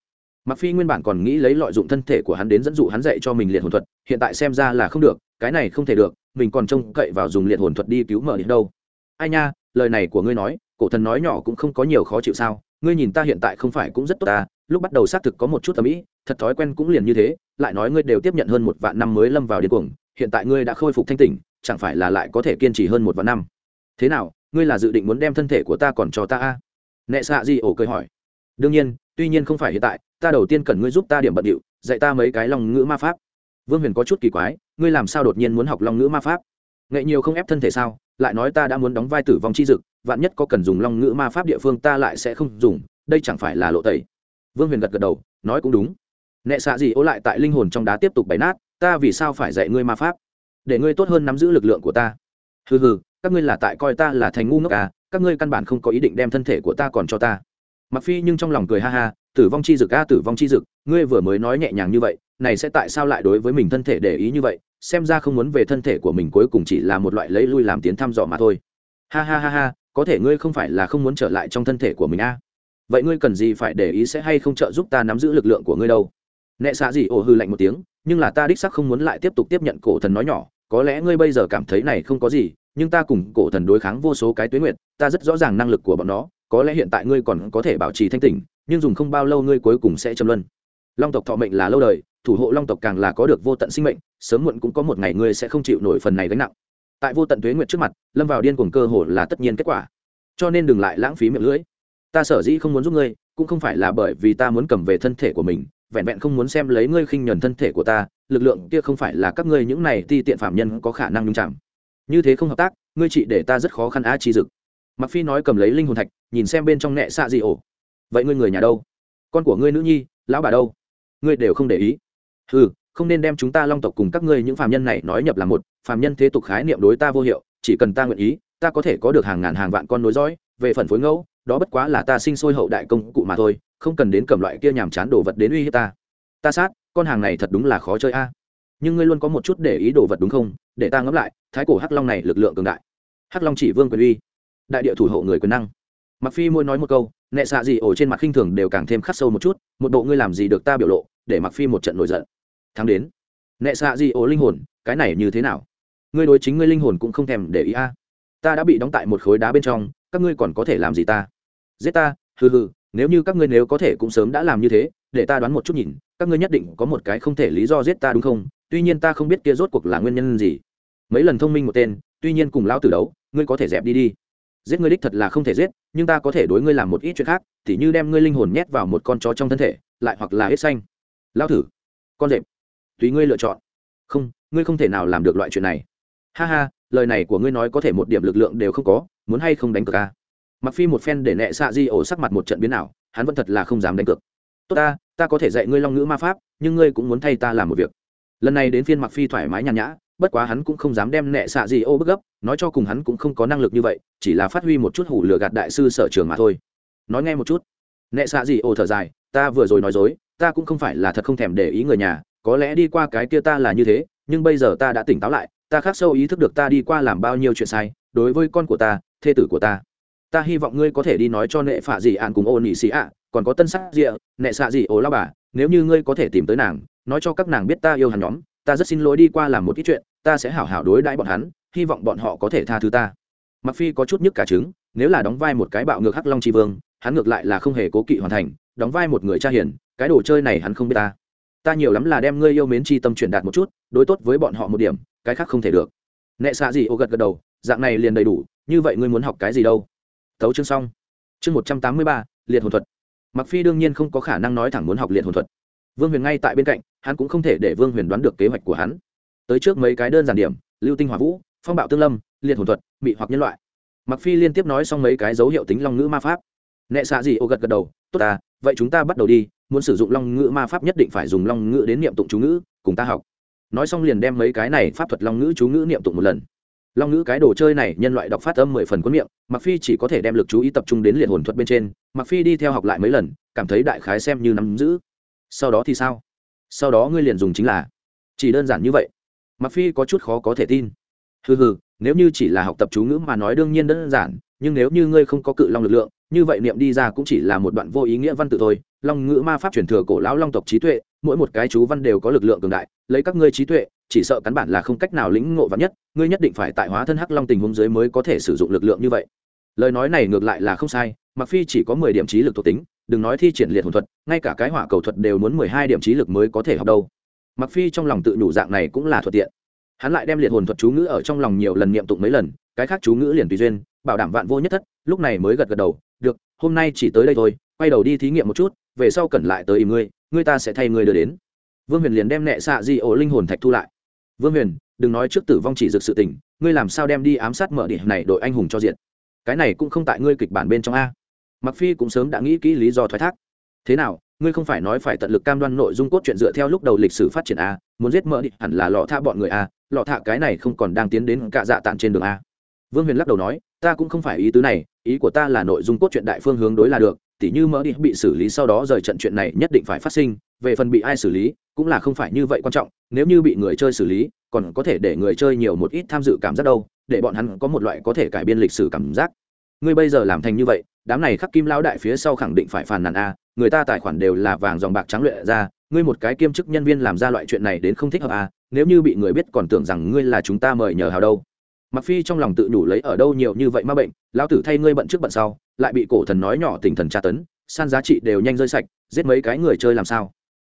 Mặc phi nguyên bản còn nghĩ lấy lợi dụng thân thể của hắn đến dẫn dụ hắn dạy cho mình liệt hồn thuật, hiện tại xem ra là không được, cái này không thể được, mình còn trông cậy vào dùng liệt hồn thuật đi cứu mở đến đâu. Ai nha, lời này của ngươi nói, cổ thần nói nhỏ cũng không có nhiều khó chịu sao, ngươi nhìn ta hiện tại không phải cũng rất tốt ta lúc bắt đầu xác thực có một chút tầm ý, thật thói quen cũng liền như thế, lại nói ngươi đều tiếp nhận hơn một vạn năm mới lâm vào điên cuồng, hiện tại ngươi đã khôi phục thanh tỉnh, chẳng phải là lại có thể kiên trì hơn một vạn năm. Thế nào, ngươi là dự định muốn đem thân thể của ta còn cho ta a? À? nệ xạ Di ổ cười hỏi. Đương nhiên, tuy nhiên không phải hiện tại, ta đầu tiên cần ngươi giúp ta điểm bận điệu, dạy ta mấy cái lòng ngữ ma pháp. Vương huyền có chút kỳ quái, ngươi làm sao đột nhiên muốn học long ngữ ma pháp? Nghệ nhiều không ép thân thể sao? Lại nói ta đã muốn đóng vai tử vong chi dực, vạn nhất có cần dùng long ngữ ma pháp địa phương ta lại sẽ không dùng, đây chẳng phải là lộ tẩy vương huyền gật gật đầu, nói cũng đúng. Nệ xạ gì ố lại tại linh hồn trong đá tiếp tục bày nát, ta vì sao phải dạy ngươi ma pháp? Để ngươi tốt hơn nắm giữ lực lượng của ta. Hừ hừ, các ngươi là tại coi ta là thành ngu ngốc à các ngươi căn bản không có ý định đem thân thể của ta còn cho ta. Mặc phi nhưng trong lòng cười ha ha, tử vong chi dực a, tử vong chi dực, ngươi vừa mới nói nhẹ nhàng như vậy, này sẽ tại sao lại đối với mình thân thể để ý như vậy? Xem ra không muốn về thân thể của mình cuối cùng chỉ là một loại lấy lui làm tiến thăm dò mà thôi. Ha ha ha ha, có thể ngươi không phải là không muốn trở lại trong thân thể của mình a vậy ngươi cần gì phải để ý sẽ hay không trợ giúp ta nắm giữ lực lượng của ngươi đâu? Nệ xạ gì ổ hư lạnh một tiếng, nhưng là ta đích sắc không muốn lại tiếp tục tiếp nhận cổ thần nói nhỏ, có lẽ ngươi bây giờ cảm thấy này không có gì, nhưng ta cùng cổ thần đối kháng vô số cái tuyến nguyện ta rất rõ ràng năng lực của bọn nó, có lẽ hiện tại ngươi còn có thể bảo trì thanh tỉnh, nhưng dùng không bao lâu ngươi cuối cùng sẽ châm luân. Long tộc thọ mệnh là lâu đời, thủ hộ long tộc càng là có được vô tận sinh mệnh, sớm muộn cũng có một ngày ngươi sẽ không chịu nổi phần này gánh nặng. Tại vô tận tuế nguyệt trước mặt, lâm vào điên cuồng cơ hồ là tất nhiên kết quả. Cho nên đừng lại lãng phí miệng lưỡi ta sở dĩ không muốn giúp ngươi, cũng không phải là bởi vì ta muốn cầm về thân thể của mình, vẹn vẹn không muốn xem lấy ngươi khinh nhuần thân thể của ta, lực lượng kia không phải là các ngươi những này ti tiện phạm nhân có khả năng nhung chạm. Như thế không hợp tác, ngươi chị để ta rất khó khăn á chi dực. Mặc phi nói cầm lấy linh hồn thạch, nhìn xem bên trong nẹ xạ gì ổ. Vậy ngươi người nhà đâu? Con của ngươi nữ nhi, lão bà đâu? Ngươi đều không để ý. Ừ không nên đem chúng ta long tộc cùng các ngươi những phàm nhân này nói nhập là một phàm nhân thế tục khái niệm đối ta vô hiệu, chỉ cần ta nguyện ý, ta có thể có được hàng ngàn hàng vạn con nối dõi, về phần phối ngẫu đó bất quá là ta sinh sôi hậu đại công cụ mà thôi, không cần đến cầm loại kia nhàm chán đồ vật đến uy hiếp ta. Ta sát, con hàng này thật đúng là khó chơi a. Nhưng ngươi luôn có một chút để ý đồ vật đúng không? Để ta ngẫm lại, thái cổ hắc long này lực lượng cường đại. Hắc long chỉ vương quyền uy, đại địa thủ hộ người quyền năng. Mặc phi môi nói một câu, nệ xạ gì ổ trên mặt khinh thường đều càng thêm khắc sâu một chút, một bộ ngươi làm gì được ta biểu lộ, để mặc phi một trận nổi giận. Thắng đến. Nệ xạ gì ổ linh hồn, cái này như thế nào? Ngươi đối chính ngươi linh hồn cũng không thèm để ý a. Ta đã bị đóng tại một khối đá bên trong, các ngươi còn có thể làm gì ta? Giết ta, hừ hừ, nếu như các ngươi nếu có thể cũng sớm đã làm như thế, để ta đoán một chút nhìn, các ngươi nhất định có một cái không thể lý do giết ta đúng không? Tuy nhiên ta không biết kia rốt cuộc là nguyên nhân gì. Mấy lần thông minh một tên, tuy nhiên cùng lão tử đấu, ngươi có thể dẹp đi đi. Giết ngươi đích thật là không thể giết, nhưng ta có thể đối ngươi làm một ít chuyện khác, tỉ như đem ngươi linh hồn nhét vào một con chó trong thân thể, lại hoặc là hết xanh. Lao thử con rệp, tùy ngươi lựa chọn. Không, ngươi không thể nào làm được loại chuyện này. Ha ha, lời này của ngươi nói có thể một điểm lực lượng đều không có, muốn hay không đánh cược à? Mặc phi một phen để nẹ xạ di ổ sắc mặt một trận biến nào hắn vẫn thật là không dám đánh cược. Tốt ta ta có thể dạy ngươi long ngữ ma pháp, nhưng ngươi cũng muốn thay ta làm một việc. Lần này đến phiên mặc phi thoải mái nhàn nhã, bất quá hắn cũng không dám đem nẹ xạ gì ô bức gấp, nói cho cùng hắn cũng không có năng lực như vậy, chỉ là phát huy một chút hủ lừa gạt đại sư sở trường mà thôi. Nói nghe một chút. Nẹ xạ gì ô thở dài, ta vừa rồi nói dối, ta cũng không phải là thật không thèm để ý người nhà, có lẽ đi qua cái kia ta là như thế, nhưng bây giờ ta đã tỉnh táo lại, ta khắc sâu ý thức được ta đi qua làm bao nhiêu chuyện sai, đối với con của ta, thê tử của ta ta hy vọng ngươi có thể đi nói cho nệ phạ dị ạn cùng ô nị xì ạ, còn có tân sắc rịa, nệ xạ dị ố lao bà, nếu như ngươi có thể tìm tới nàng, nói cho các nàng biết ta yêu hắn nhóm, ta rất xin lỗi đi qua làm một ít chuyện, ta sẽ hảo hảo đối đãi bọn hắn, hy vọng bọn họ có thể tha thứ ta. Mặc phi có chút nhức cả trứng, nếu là đóng vai một cái bạo ngược hắc long tri vương, hắn ngược lại là không hề cố kỵ hoàn thành, đóng vai một người cha hiền, cái đồ chơi này hắn không biết ta. Ta nhiều lắm là đem ngươi yêu mến chi tâm truyền đạt một chút, đối tốt với bọn họ một điểm, cái khác không thể được. Nệ xạ gì ô gật gật đầu, dạng này liền đầy đủ, như vậy ngươi muốn học cái gì đâu? Thấu chương xong. Chương một trăm tám mươi ba, liệt hồn thuật. Mặc phi đương nhiên không có khả năng nói thẳng muốn học liệt hồn thuật. Vương huyền ngay tại bên cạnh, hắn cũng không thể để vương huyền đoán được kế hoạch của hắn. Tới trước mấy cái đơn giản điểm, lưu tinh hỏa vũ, phong bạo tương lâm, liệt hồn thuật, mị hoặc nhân loại. Mặc phi liên tiếp nói xong mấy cái dấu hiệu tính long ngữ ma pháp. Nệ xạ gì ô gật gật đầu, tốt à vậy chúng ta bắt đầu đi, muốn sử dụng long ngữ ma pháp nhất định phải dùng long ngữ đến niệm tụng chú ngữ, cùng ta học. Nói xong liền đem mấy cái này pháp thuật long ngữ chú ngữ niệm tụng một lần long ngữ cái đồ chơi này nhân loại đọc phát âm mười phần cuốn miệng mặc phi chỉ có thể đem lực chú ý tập trung đến liệt hồn thuật bên trên. Mặc phi đi theo học lại mấy lần, cảm thấy đại khái xem như nắm giữ. Sau đó thì sao? Sau đó ngươi liền dùng chính là. Chỉ đơn giản như vậy. Mặc phi có chút khó có thể tin. Hừ hừ, nếu như chỉ là học tập chú ngữ mà nói đương nhiên đơn giản, nhưng nếu như ngươi không có cự long lực lượng, như vậy niệm đi ra cũng chỉ là một đoạn vô ý nghĩa văn tự thôi. Long ngữ ma pháp truyền thừa cổ lão long tộc trí tuệ, mỗi một cái chú văn đều có lực lượng cường đại, lấy các ngươi trí tuệ chỉ sợ cắn bản là không cách nào lĩnh ngộ vắn nhất, ngươi nhất định phải tại hóa thân hắc long tình huống dưới mới có thể sử dụng lực lượng như vậy. Lời nói này ngược lại là không sai mặc phi chỉ có mười điểm trí lực thuộc tính, đừng nói thi triển liệt hồn thuật, ngay cả cái hỏa cầu thuật đều muốn mười hai điểm trí lực mới có thể học đâu. Mặc phi trong lòng tự nhủ dạng này cũng là thuận tiện. Hắn lại đem liệt hồn thuật chú ngữ ở trong lòng nhiều lần niệm tụng mấy lần, cái khác chú ngữ liền tùy duyên, bảo đảm vạn vô nhất thất, lúc này mới gật gật đầu, được, hôm nay chỉ tới đây thôi, quay đầu đi thí nghiệm một chút, về sau cần lại tới ìm ngươi ngươi ta sẽ thay ngươi đưa đến. Vương huyền liền đem nẹ xạ di ổ linh hồn thạch thu lại vương huyền, đừng nói trước tử vong chỉ dược sự tình, ngươi làm sao đem đi ám sát mở điểm này đội anh hùng cho diện cái này cũng không tại ngươi kịch bản bên trong a. Mặc phi cũng sớm đã nghĩ kỹ lý do thoái thác. Thế nào, ngươi không phải nói phải tận lực cam đoan nội dung cốt truyện dựa theo lúc đầu lịch sử phát triển a, muốn giết mở đi, hẳn là lọ tha bọn người a, lọ thạ cái này không còn đang tiến đến cả dạ tạn trên đường a. Vương huyền lắc đầu nói, ta cũng không phải ý tứ này, ý của ta là nội dung cốt truyện đại phương hướng đối là được, tỉ như mỡ đi bị xử lý sau đó rời trận chuyện này nhất định phải phát sinh về phần bị ai xử lý, cũng là không phải như vậy quan trọng, nếu như bị người chơi xử lý, còn có thể để người chơi nhiều một ít tham dự cảm giác đâu, để bọn hắn có một loại có thể cải biên lịch sử cảm giác. Ngươi bây giờ làm thành như vậy, đám này khắc kim lão đại phía sau khẳng định phải phàn nàn a, người ta tài khoản đều là vàng dòng bạc trắng luyện ra, ngươi một cái kiêm chức nhân viên làm ra loại chuyện này đến không thích hợp a, nếu như bị người biết còn tưởng rằng ngươi là chúng ta mời nhờ hào đâu. Mặc phi trong lòng tự đủ lấy ở đâu nhiều như vậy ma bệnh, lão tử thay ngươi bận trước bận sau, lại bị cổ thần nói nhỏ tình thần tra tấn, san giá trị đều nhanh rơi sạch, giết mấy cái người chơi làm sao?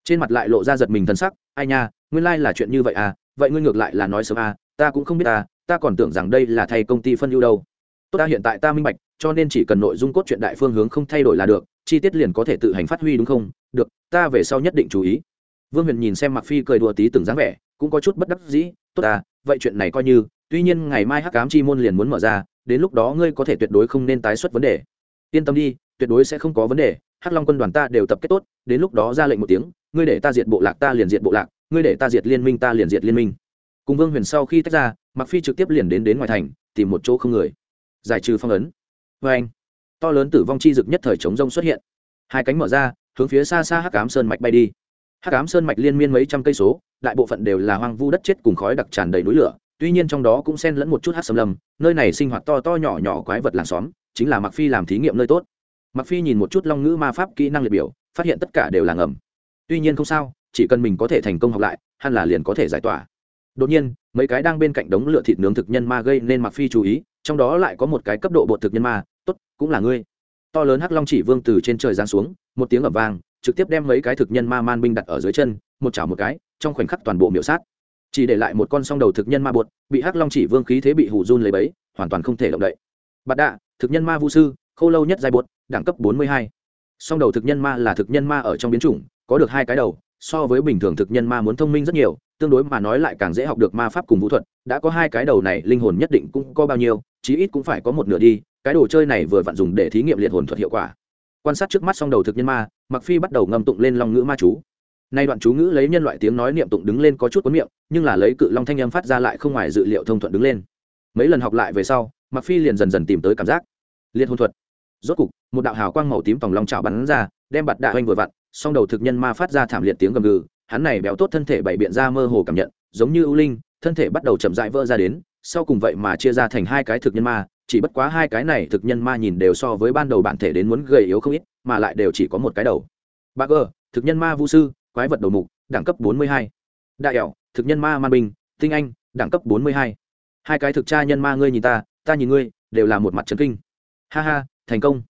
Trên mặt lại lộ ra giật mình thần sắc, ai nha, nguyên lai là chuyện như vậy à vậy ngươi ngược lại là nói sớm à ta cũng không biết à ta còn tưởng rằng đây là thay công ty phân ưu đâu. Tốt ta hiện tại ta minh bạch, cho nên chỉ cần nội dung cốt truyện đại phương hướng không thay đổi là được, chi tiết liền có thể tự hành phát huy đúng không? Được, ta về sau nhất định chú ý. Vương huyền nhìn xem mặc phi cười đùa tí từng dáng vẻ, cũng có chút bất đắc dĩ, tốt à vậy chuyện này coi như, tuy nhiên ngày mai hắc cám chi môn liền muốn mở ra, đến lúc đó ngươi có thể tuyệt đối không nên tái xuất vấn đề. Yên tâm đi, tuyệt đối sẽ không có vấn đề, hắc long quân đoàn ta đều tập kết tốt, đến lúc đó ra lệnh một tiếng ngươi để ta diệt bộ lạc ta liền diệt bộ lạc, ngươi để ta diệt liên minh ta liền diệt liên minh. Cùng vương huyền sau khi tách ra mặc phi trực tiếp liền đến đến ngoài thành, tìm một chỗ không người. Giải trừ phong ấn. Vê anh, to lớn tử vong chi dực nhất thời chống rông xuất hiện. Hai cánh mở ra, hướng phía xa xa hắc ám sơn mạch bay đi. Hắc ám sơn mạch liên miên mấy trăm cây số, đại bộ phận đều là hoang vu đất chết cùng khói đặc tràn đầy núi lửa, tuy nhiên trong đó cũng xen lẫn một chút hát xâm lâm, nơi này sinh hoạt to to nhỏ nhỏ quái vật làng xóm, chính là mặc phi làm thí nghiệm nơi tốt. Mặc phi nhìn một chút long ngữ ma pháp kỹ năng liệt biểu, phát hiện tất cả đều là ngầm tuy nhiên không sao, chỉ cần mình có thể thành công học lại, hẳn là liền có thể giải tỏa. Đột nhiên, mấy cái đang bên cạnh đống lửa thịt nướng thực nhân ma gây nên mặc phi chú ý, trong đó lại có một cái cấp độ bột thực nhân ma, tốt, cũng là ngươi. To lớn hắc long chỉ vương từ trên trời giáng xuống, một tiếng ầm vang, trực tiếp đem mấy cái thực nhân ma man binh đặt ở dưới chân, một chảo một cái, trong khoảnh khắc toàn bộ miểu sát. Chỉ để lại một con song đầu thực nhân ma bột, bị hắc long chỉ vương khí thế bị hủ run lấy bấy, hoàn toàn không thể động đậy. Bạt đạ, thực nhân ma vũ sư khâu lâu nhất dài bột, đẳng cấp bốn mươi hai. Song đầu thực nhân ma là thực nhân ma ở trong biến chủng có được hai cái đầu, so với bình thường thực nhân ma muốn thông minh rất nhiều, tương đối mà nói lại càng dễ học được ma pháp cùng vũ thuật, đã có hai cái đầu này, linh hồn nhất định cũng có bao nhiêu, chí ít cũng phải có một nửa đi, cái đồ chơi này vừa vặn dùng để thí nghiệm liệt hồn thuật hiệu quả. Quan sát trước mắt xong đầu thực nhân ma mặc phi bắt đầu ngâm tụng lên long ngữ ma chú. Nay đoạn chú ngữ lấy nhân loại tiếng nói niệm tụng đứng lên có chút cuốn miệng, nhưng là lấy cự long thanh âm phát ra lại không ngoài dự liệu thông thuận đứng lên. Mấy lần học lại về sau mặc phi liền dần dần tìm tới cảm giác. Liệt hồn thuật. Rốt cục, một đạo hào quang màu tím vòng long chảo bắn ra, đem bạt đạ hoành vừa vặn song đầu thực nhân ma phát ra thảm liệt tiếng gầm gừ, hắn này béo tốt thân thể bảy biện ra mơ hồ cảm nhận, giống như ưu linh, thân thể bắt đầu chậm rãi vỡ ra đến, sau cùng vậy mà chia ra thành hai cái thực nhân ma, chỉ bất quá hai cái này thực nhân ma nhìn đều so với ban đầu bản thể đến muốn gầy yếu không ít, mà lại đều chỉ có một cái đầu ba cơ thực nhân ma vũ sư, quái vật đầu mục, đẳng cấp 42. đại ẻo, thực nhân ma man bình tinh anh, đẳng cấp 42. hai cái thực tra nhân ma ngươi nhìn ta ta nhìn ngươi, đều là một mặt trấn kinh ha ha, thành công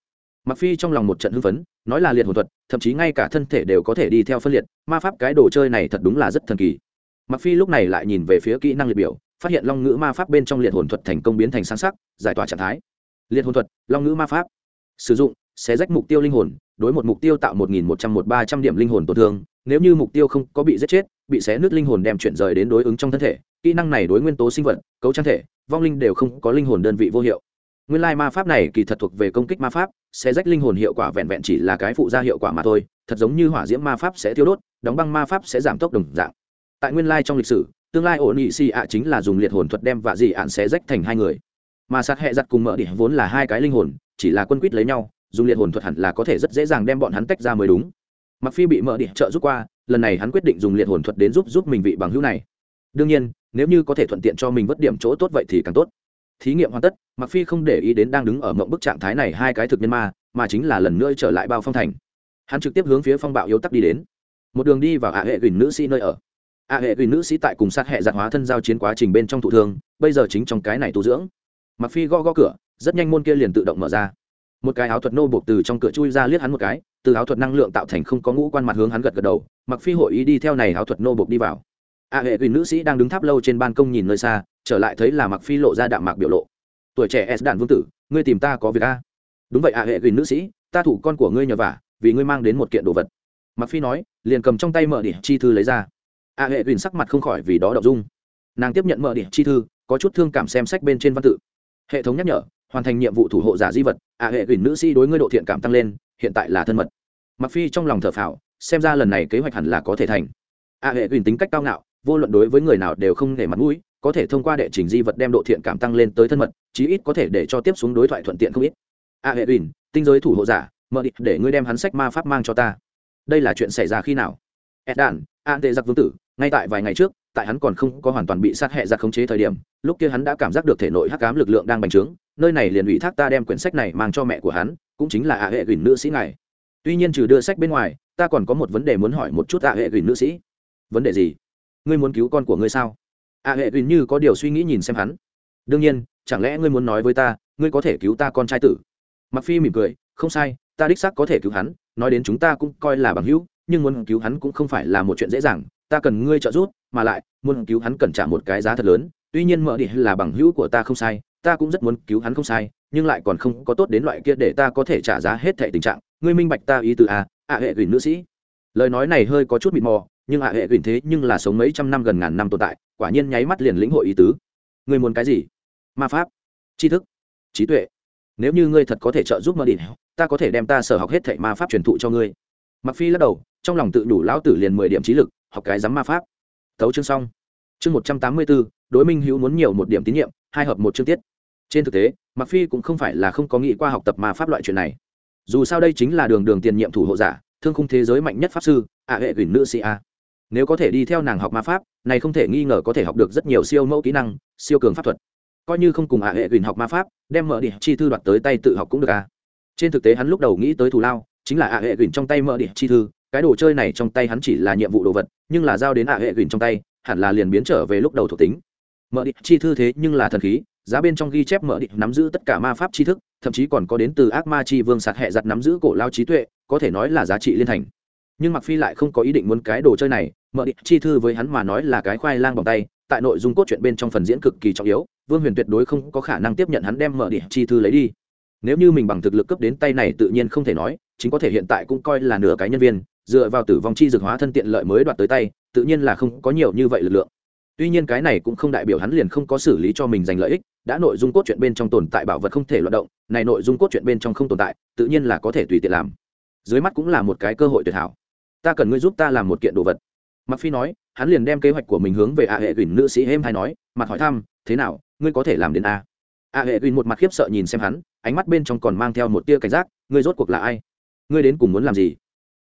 mặc phi trong lòng một trận hưng phấn, nói là liệt hồn thuật thậm chí ngay cả thân thể đều có thể đi theo phân liệt. Ma pháp cái đồ chơi này thật đúng là rất thần kỳ. Mặc phi lúc này lại nhìn về phía kỹ năng liệt biểu, phát hiện long ngữ ma pháp bên trong liệt hồn thuật thành công biến thành sáng sắc, giải tỏa trạng thái. Liệt hồn thuật, long ngữ ma pháp. Sử dụng xé rách mục tiêu linh hồn, đối một mục tiêu tạo một nghìn một trăm một ba trăm điểm linh hồn tổn thương. Nếu như mục tiêu không có bị giết chết, bị xé nứt linh hồn đem chuyển rời đến đối ứng trong thân thể. Kỹ năng này đối nguyên tố sinh vật, cấu trang thể, vong linh đều không có linh hồn đơn vị vô hiệu nguyên lai ma pháp này kỳ thật thuộc về công kích ma pháp, sẽ rách linh hồn hiệu quả vẹn vẹn chỉ là cái phụ gia hiệu quả mà thôi, thật giống như hỏa diễm ma pháp sẽ thiêu đốt, đóng băng ma pháp sẽ giảm tốc đồng dạng. Tại nguyên lai trong lịch sử, tương lai ổn nghị xì ạ chính là dùng liệt hồn thuật đem vạ dị ạn sẽ rách thành hai người. Mà sát hệ giặt cùng mở đĩa vốn là hai cái linh hồn, chỉ là quân quýt lấy nhau, dùng liệt hồn thuật hẳn là có thể rất dễ dàng đem bọn hắn tách ra mới đúng. Mặc phi bị mở đĩa trợ giúp qua, lần này hắn quyết định dùng liệt hồn thuật đến giúp giúp mình vị bằng hữu này. Đương nhiên, nếu như có thể thuận tiện cho mình vất điểm chỗ tốt vậy thì càng tốt thí nghiệm hoàn tất mặc phi không để ý đến đang đứng ở mộng bức trạng thái này hai cái thực nhân ma, mà chính là lần nữa trở lại bao phong thành. Hắn trực tiếp hướng phía phong bạo yếu tắc đi đến. Một đường đi vào ạ hệ gửi nữ sĩ nơi ở. Ạ hệ gửi nữ sĩ tại cùng sát hệ giặc hóa thân giao chiến quá trình bên trong thụ thương, bây giờ chính trong cái này tu dưỡng. Mặc phi gõ gõ cửa, rất nhanh môn kia liền tự động mở ra. Một cái áo thuật nô buộc từ trong cửa chui ra liếc hắn một cái, từ áo thuật năng lượng tạo thành không có ngũ quan mặt hướng hắn gật gật đầu mặc phi hội ý đi theo này áo thuật nô buộc đi vào. A hệ quỳnh nữ sĩ đang đứng tháp lâu trên ban công nhìn nơi xa trở lại thấy là mặc phi lộ ra đạm mạc biểu lộ. Tuổi trẻ s đạn vương tử, ngươi tìm ta có việc a? Đúng vậy a hệ quỳnh nữ sĩ, ta thủ con của ngươi nhờ vả, vì ngươi mang đến một kiện đồ vật. Mặc phi nói, liền cầm trong tay mở đĩa chi thư lấy ra. A, hệ quỳnh sắc mặt không khỏi vì đó đọc dung. Nàng tiếp nhận mở đĩa chi thư, có chút thương cảm xem sách bên trên văn tự. Hệ thống nhắc nhở, hoàn thành nhiệm vụ thủ hộ giả di vật, a, hệ quỳnh nữ sĩ đối ngươi độ thiện cảm tăng lên, hiện tại là thân mật. Mặc phi trong lòng thở phào, xem ra lần này kế hoạch hẳn là có thể thành. A, hệ quỳnh tính cách cao ngạo, vô luận đối với người nào đều không để mặt mũi có thể thông qua đệ trình di vật đem độ thiện cảm tăng lên tới thân mật, chí ít có thể để cho tiếp xuống đối thoại thuận tiện không ít. A hệ quỳnh tinh giới thủ hộ giả, mở đi, để ngươi đem hắn sách ma pháp mang cho ta. Đây là chuyện xảy ra khi nào? Ed đàn an tệ giặc vương tử, ngay tại vài ngày trước, tại hắn còn không có hoàn toàn bị sát hệ giặc khống chế thời điểm, lúc kia hắn đã cảm giác được thể nội hắc cám lực lượng đang bành trướng, nơi này liền ủy thác ta đem quyển sách này mang cho mẹ của hắn, cũng chính là ạ hệ gửi nữ sĩ ngài. Tuy nhiên trừ đưa sách bên ngoài, ta còn có một vấn đề muốn hỏi một chút ạ hệ gửi nữ sĩ. Vấn đề gì? Ngươi muốn cứu con của ngươi sao? A hệ gửi như có điều suy nghĩ nhìn xem hắn. Đương nhiên, chẳng lẽ ngươi muốn nói với ta, ngươi có thể cứu ta con trai tử? Mặc phi mỉm cười, không sai, ta đích xác có thể cứu hắn, nói đến chúng ta cũng coi là bằng hữu, nhưng muốn cứu hắn cũng không phải là một chuyện dễ dàng, ta cần ngươi trợ giúp, mà lại, muốn cứu hắn cần trả một cái giá thật lớn, tuy nhiên mở đi là bằng hữu của ta không sai, ta cũng rất muốn cứu hắn không sai, nhưng lại còn không có tốt đến loại kia để ta có thể trả giá hết thệ tình trạng. Ngươi minh bạch ta ý từ à, a ạ hệ gửi nữ sĩ. Lời nói này hơi có chút mịt mò nhưng ạ à hệ gửi thế nhưng là sống mấy trăm năm gần ngàn năm tồn tại, quả nhiên nháy mắt liền lĩnh hội ý tứ. Người muốn cái gì? Ma pháp? Tri thức? Trí tuệ? Nếu như ngươi thật có thể trợ giúp mơ đi, ta có thể đem ta sở học hết thảy ma pháp truyền thụ cho ngươi. Mặc phi lắc đầu, trong lòng tự đủ lão tử liền mười điểm trí lực, học cái dám ma pháp. Tấu chương xong. Chương một trăm tám mươi bốn đối minh hữu muốn nhiều một điểm tín nhiệm, hai hợp một chương tiết. Trên thực tế mặc phi cũng không phải là không có nghĩ qua học tập ma pháp loại chuyện này. Dù sao đây chính là đường đường tiền nhiệm thủ hộ giả, thương khung thế giới mạnh nhất pháp sư, ạ hệ gửi nữ sĩ a nếu có thể đi theo nàng học ma pháp, này không thể nghi ngờ có thể học được rất nhiều siêu mẫu kỹ năng, siêu cường pháp thuật. Coi như không cùng ạ hệ gửi học ma pháp, đem mở đi chi thư đoạt tới tay tự học cũng được à? trên thực tế hắn lúc đầu nghĩ tới thù lao, chính là ạ hệ gửi trong tay mở đi chi thư, cái đồ chơi này trong tay hắn chỉ là nhiệm vụ đồ vật, nhưng là giao đến ạ hệ gửi trong tay, hẳn là liền biến trở về lúc đầu thuộc tính. Mở đi chi thư thế nhưng là thần khí, giá bên trong ghi chép mở địa nắm giữ tất cả ma pháp tri thức, thậm chí còn có đến từ ác ma chi vương sạt hẹ giặt nắm giữ cổ lao trí tuệ, có thể nói là giá trị liên thành nhưng mặc phi lại không có ý định muốn cái đồ chơi này, mở định chi thư với hắn mà nói là cái khoai lang bằng tay, tại nội dung cốt truyện bên trong phần diễn cực kỳ trọng yếu, vương huyền tuyệt đối không có khả năng tiếp nhận hắn đem mở định chi thư lấy đi. Nếu như mình bằng thực lực cấp đến tay này tự nhiên không thể nói, chính có thể hiện tại cũng coi là nửa cái nhân viên, dựa vào tử vong chi dược hóa thân tiện lợi mới đoạt tới tay, tự nhiên là không có nhiều như vậy lực lượng. Tuy nhiên cái này cũng không đại biểu hắn liền không có xử lý cho mình giành lợi ích, đã nội dung cốt truyện bên trong tồn tại bảo vật không thể loạt động, này nội dung cốt truyện bên trong không tồn tại, tự nhiên là có thể tùy tiện làm. Dưới mắt cũng là một cái cơ hội tuyệt hảo ta cần ngươi giúp ta làm một kiện đồ vật. Mặc phi nói, hắn liền đem kế hoạch của mình hướng về a hệ gửi nữ sĩ hêm hay nói, mặt hỏi thăm, thế nào, ngươi có thể làm đến a? A hệ gửi một mặt khiếp sợ nhìn xem hắn, ánh mắt bên trong còn mang theo một tia cảnh giác, ngươi rốt cuộc là ai? Ngươi đến cùng muốn làm gì?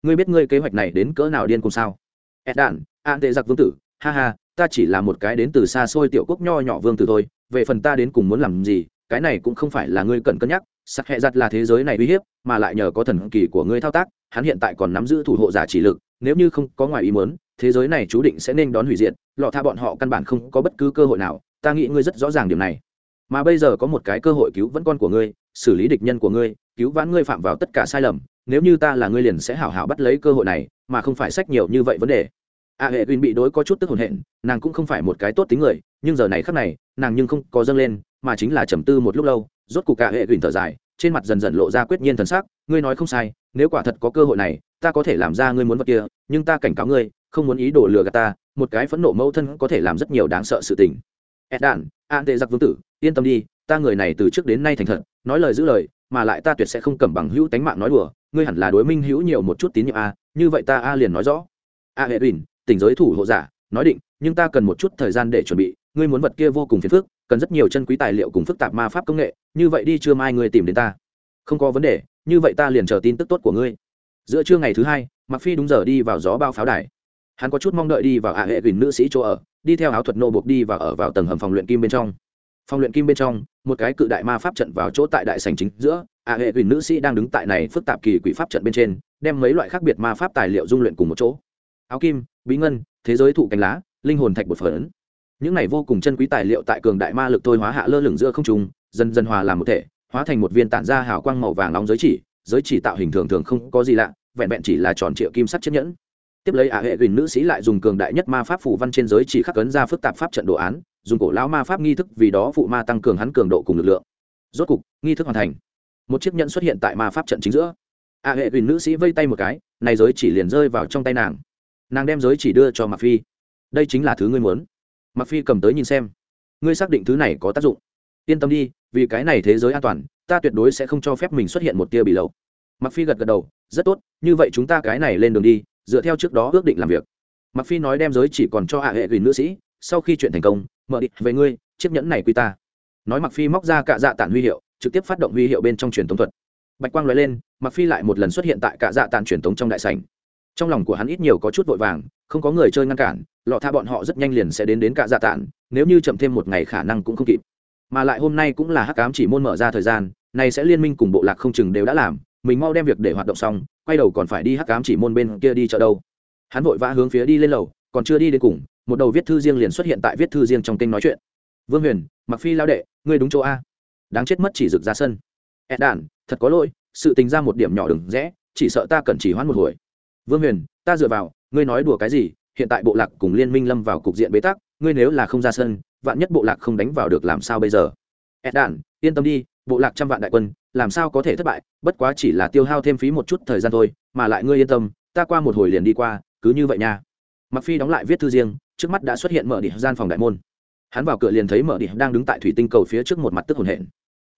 Ngươi biết ngươi kế hoạch này đến cỡ nào điên cùng sao? Ed đạn an tệ giặc vương tử, ha ha, ta chỉ là một cái đến từ xa xôi tiểu quốc nho nhỏ vương tử thôi, về phần ta đến cùng muốn làm gì, cái này cũng không phải là ngươi cần cân nhắc sắc hệ giặt là thế giới này uy hiếp, mà lại nhờ có thần kỳ của ngươi thao tác, hắn hiện tại còn nắm giữ thủ hộ giả chỉ lực, nếu như không có ngoài ý muốn, thế giới này chú định sẽ nên đón hủy diệt, lọ tha bọn họ căn bản không có bất cứ cơ hội nào, ta nghĩ ngươi rất rõ ràng điểm này. Mà bây giờ có một cái cơ hội cứu vẫn con của ngươi, xử lý địch nhân của ngươi, cứu vãn ngươi phạm vào tất cả sai lầm, nếu như ta là ngươi liền sẽ hảo hảo bắt lấy cơ hội này, mà không phải sách nhiều như vậy vấn đề. A hệ uyên bị đối có chút tức hồn hện nàng cũng không phải một cái tốt tính người, nhưng giờ này khắc này, nàng nhưng không có dâng lên, mà chính là trầm tư một lúc lâu rốt cục cả hệ gửi thở dài, trên mặt dần dần lộ ra quyết nhiên thần sắc, ngươi nói không sai, nếu quả thật có cơ hội này, ta có thể làm ra ngươi muốn vật kia, nhưng ta cảnh cáo ngươi, không muốn ý đồ lừa gạt ta, một cái phẫn nộ mâu thân có thể làm rất nhiều đáng sợ sự tình. Ed đản an tệ giặc vương tử, yên tâm đi, ta người này từ trước đến nay thành thật, nói lời giữ lời, mà lại ta tuyệt sẽ không cầm bằng hữu tánh mạng nói đùa, ngươi hẳn là đối minh hữu nhiều một chút tín nhiệm a, như vậy ta a liền nói rõ. A hệ uyên tỉnh giới thủ hộ giả, nói định, nhưng ta cần một chút thời gian để chuẩn bị, ngươi muốn vật kia vô cùng phiền phức cần rất nhiều chân quý tài liệu cùng phức tạp ma pháp công nghệ, như vậy đi chưa mai ngươi tìm đến ta. Không có vấn đề, như vậy ta liền chờ tin tức tốt của ngươi. Giữa trưa ngày thứ hai mặc phi đúng giờ đi vào gió bao pháo đài. Hắn có chút mong đợi đi vào ả hệ gửi nữ sĩ chỗ ở, đi theo áo thuật nô buộc đi và ở vào tầng hầm phòng luyện kim bên trong. Phòng luyện kim bên trong, một cái cự đại ma pháp trận vào chỗ tại đại sành chính giữa ả hệ gửi nữ sĩ đang đứng tại này phức tạp kỳ quỷ pháp trận bên trên, đem mấy loại khác biệt ma pháp tài liệu dung luyện cùng một chỗ. Áo kim, bí ngân, thế giới thụ cánh lá, linh hồn thạch bột phấn những này vô cùng chân quý tài liệu tại cường đại ma lực thôi hóa hạ lơ lửng giữa không trung, dần dần hòa làm một thể, hóa thành một viên tản ra hào quang màu vàng nóng giới chỉ giới chỉ tạo hình thường thường không có gì lạ, vẹn vẹn chỉ là tròn triệu kim sắt chiếc nhẫn. Tiếp lấy ả hệ gìn nữ sĩ lại dùng cường đại nhất ma pháp phủ văn trên giới chỉ khắc cấn ra phức tạp pháp trận đồ án, dùng cổ lão ma pháp nghi thức vì đó phụ ma tăng cường hắn cường độ cùng lực lượng. Rốt cục, nghi thức hoàn thành. Một chiếc nhẫn xuất hiện tại ma pháp trận chính giữa. Ả hệ gìn nữ sĩ vây tay một cái, này giới chỉ liền rơi vào trong tay nàng. Nàng đem giới chỉ đưa cho mặc phi. Đây chính là thứ ngươi muốn mặc phi cầm tới nhìn xem. Ngươi xác định thứ này có tác dụng. Yên tâm đi, vì cái này thế giới an toàn, ta tuyệt đối sẽ không cho phép mình xuất hiện một tia bị lậu. Mặc phi gật gật đầu, rất tốt, như vậy chúng ta cái này lên đường đi, dựa theo trước đó ước định làm việc. Mặc phi nói đem giới chỉ còn cho hạ hệ gửi nữ sĩ, sau khi chuyện thành công, mở định về ngươi, chiếc nhẫn này quy ta. Nói mặc phi móc ra cạ dạ tản huy hiệu, trực tiếp phát động huy hiệu bên trong truyền thống thuật. Bạch quang nói lên mặc phi lại một lần xuất hiện tại cạ dạ tản truyền thống trong đại sảnh. Trong lòng của hắn ít nhiều có chút vội vàng, không có người chơi ngăn cản lọ tha bọn họ rất nhanh liền sẽ đến đến cả dạ tản, nếu như chậm thêm một ngày khả năng cũng không kịp. Mà lại hôm nay cũng là hắc Cám chỉ môn mở ra thời gian này sẽ liên minh cùng bộ lạc không chừng đều đã làm, mình mau đem việc để hoạt động xong, quay đầu còn phải đi hắc Cám chỉ môn bên kia đi chợ đâu. Hắn vội vã hướng phía đi lên lầu, còn chưa đi đến cùng, một đầu viết thư riêng liền xuất hiện tại viết thư riêng trong kênh nói chuyện. Vương huyền mặc phi lao đệ, ngươi đúng chỗ a. Đáng chết mất chỉ rực ra sân. Ed đàn thật có lỗi, sự tình ra một điểm nhỏ đừng rẽ, chỉ sợ ta cần chỉ hoãn một hồi. Vương huyền, ta dựa vào, ngươi nói đùa cái gì hiện tại bộ lạc cùng liên minh lâm vào cục diện bế tắc ngươi nếu là không ra sân vạn nhất bộ lạc không đánh vào được làm sao bây giờ? Ed đản yên tâm đi bộ lạc trăm vạn đại quân làm sao có thể thất bại bất quá chỉ là tiêu hao thêm phí một chút thời gian thôi mà lại ngươi yên tâm ta qua một hồi liền đi qua cứ như vậy nha. Mặc phi đóng lại viết thư riêng trước mắt đã xuất hiện mở Đi, gian phòng đại môn. Hắn vào cửa liền thấy mở Đi đang đứng tại thủy tinh cầu phía trước một mặt tức hồn hển.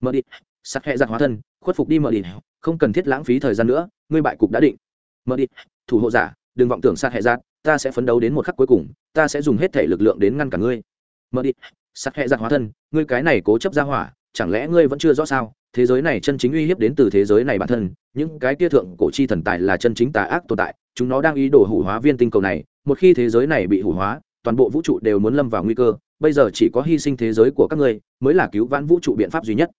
Mở Đi, sắc hệ giặc hóa thân khuất phục đi mở Đi, không cần thiết lãng phí thời gian nữa ngươi bại cục đã định. Mở Đi, thủ hộ giả đừng vọng tưởng sát hệ giặc ta sẽ phấn đấu đến một khắc cuối cùng, ta sẽ dùng hết thể lực lượng đến ngăn cả ngươi. Mở đi sắc hệ giặc hóa thân, ngươi cái này cố chấp ra hỏa, chẳng lẽ ngươi vẫn chưa rõ sao? Thế giới này chân chính uy hiếp đến từ thế giới này bản thân, những cái kia thượng cổ chi thần tài là chân chính tà ác tồn tại, chúng nó đang ý đồ hủ hóa viên tinh cầu này, một khi thế giới này bị hủ hóa, toàn bộ vũ trụ đều muốn lâm vào nguy cơ, bây giờ chỉ có hy sinh thế giới của các ngươi, mới là cứu vãn vũ trụ biện pháp duy nhất.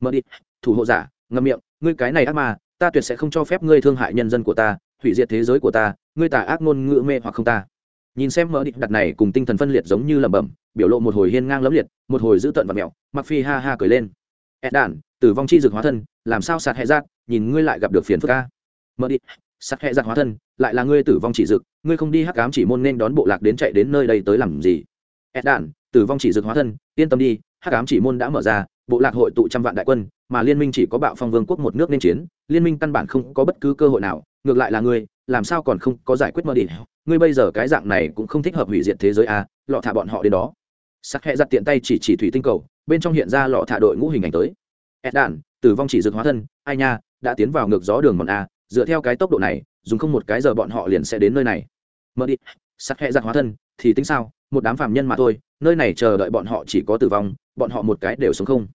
Mơ đi, thủ hộ giả, ngâm miệng, ngươi cái này ác ma, ta tuyệt sẽ không cho phép ngươi thương hại nhân dân của ta hủy diệt thế giới của ta, ngươi tà ác ngôn ngữ mê hoặc không ta. Nhìn xem mỡ định đặt này cùng tinh thần phân liệt giống như lẩm bẩm, biểu lộ một hồi hiên ngang lẫm liệt, một hồi giữ tận và mẹo mặc phi ha ha cười lên. Ed đản, tử vong chi dược hóa thân, làm sao sạt hệ giác nhìn ngươi lại gặp được phiền phức ca mỡ định sạt hệ giác hóa thân, lại là ngươi tử vong chỉ dực ngươi không đi hắc ám chỉ môn nên đón bộ lạc đến chạy đến nơi đây tới làm gì? Ed đản, tử vong chỉ dực hóa thân, yên tâm đi, hắc ám chỉ môn đã mở ra, bộ lạc hội tụ trăm vạn đại quân mà liên minh chỉ có bạo phong vương quốc một nước nên chiến, liên minh căn bản không có bất cứ cơ hội nào, ngược lại là ngươi, làm sao còn không có giải quyết mơ đi ngươi bây giờ cái dạng này cũng không thích hợp hủy diệt thế giới à lọ thả bọn họ đến đó. Sắc hẹ giặt tiện tay chỉ chỉ thủy tinh cầu, bên trong hiện ra lọ thả đội ngũ hình ảnh tới. Ed đạn, tử vong chỉ dược hóa thân, ai nha, đã tiến vào ngược gió đường mòn a dựa theo cái tốc độ này, dùng không một cái giờ bọn họ liền sẽ đến nơi này. Mơ đi sắc hẹ giặt hóa thân, thì tính sao, một đám phàm nhân mà thôi, nơi này chờ đợi bọn họ chỉ có tử vong, bọn họ một cái đều sống không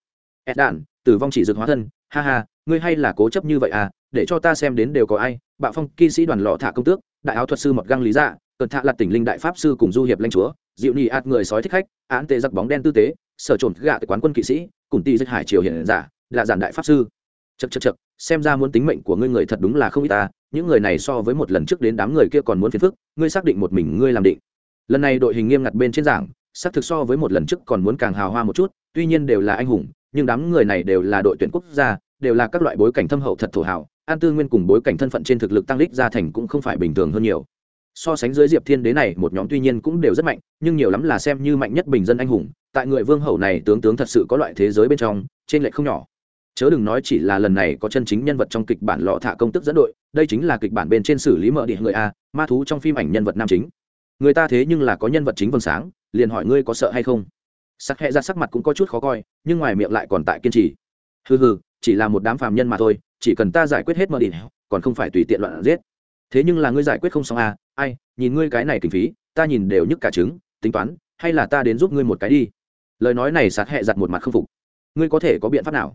ed đạn, tử vong chỉ dược hóa thân. Ha ha, ngươi hay là cố chấp như vậy à? Để cho ta xem đến đều có ai. Bạo phong, kỵ sĩ đoàn lọ thả công tước, đại áo thuật sư mọt găng lý dạ cẩn thạ là tỉnh linh đại pháp sư cùng du hiệp lãnh chúa. Dịu nhị ạt người sói thích khách, án tệ giặc bóng đen tư tế, sở trộn gạ quán quân kỵ sĩ, cùng ti giết hải triều hiển giả là giản đại pháp sư. Chật chật chật xem ra muốn tính mệnh của ngươi người thật đúng là không ít ta. Những người này so với một lần trước đến đám người kia còn muốn phiền phức, ngươi xác định một mình ngươi làm định. Lần này đội hình nghiêm ngặt bên trên giảng, xác thực so với một lần trước còn muốn càng hào hoa một chút, tuy nhiên đều là anh hùng nhưng đám người này đều là đội tuyển quốc gia, đều là các loại bối cảnh thâm hậu thật thổ hảo. an tư nguyên cùng bối cảnh thân phận trên thực lực tăng lích gia thành cũng không phải bình thường hơn nhiều. So sánh dưới diệp thiên đế này, một nhóm tuy nhiên cũng đều rất mạnh, nhưng nhiều lắm là xem như mạnh nhất bình dân anh hùng, tại người vương hậu này tướng tướng thật sự có loại thế giới bên trong, trên lệ không nhỏ. Chớ đừng nói chỉ là lần này có chân chính nhân vật trong kịch bản lọ thả công tức dẫn đội, đây chính là kịch bản bên trên xử lý mở địa người a, ma thú trong phim ảnh nhân vật nam chính. Người ta thế nhưng là có nhân vật chính vầng sáng, liền hỏi ngươi có sợ hay không? Sắc hẹ ra sắc mặt cũng có chút khó coi, nhưng ngoài miệng lại còn tại kiên trì. Hừ hừ, chỉ là một đám phàm nhân mà thôi, chỉ cần ta giải quyết hết mơ đi, còn không phải tùy tiện loạn giết. Thế nhưng là ngươi giải quyết không xong à ai, nhìn ngươi cái này kinh phí, ta nhìn đều nhức cả trứng, tính toán, hay là ta đến giúp ngươi một cái đi. Lời nói này sát hẹ giặt một mặt không phục. Ngươi có thể có biện pháp nào?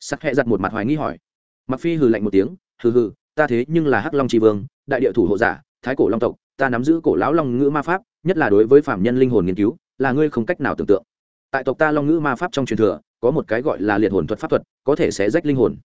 Sát hẹ giặt một mặt hoài nghi hỏi. Mặc phi hừ lạnh một tiếng, hừ hừ, ta thế nhưng là hắc long tri vương, đại địa thủ hộ giả, thái cổ long tộc, ta nắm giữ cổ lão long ngữ ma pháp, nhất là đối với phạm nhân linh hồn nghiên cứu, là ngươi không cách nào tưởng tượng tại tộc ta long ngữ ma pháp trong truyền thừa, có một cái gọi là liệt hồn thuật pháp thuật, có thể sẽ rách linh hồn.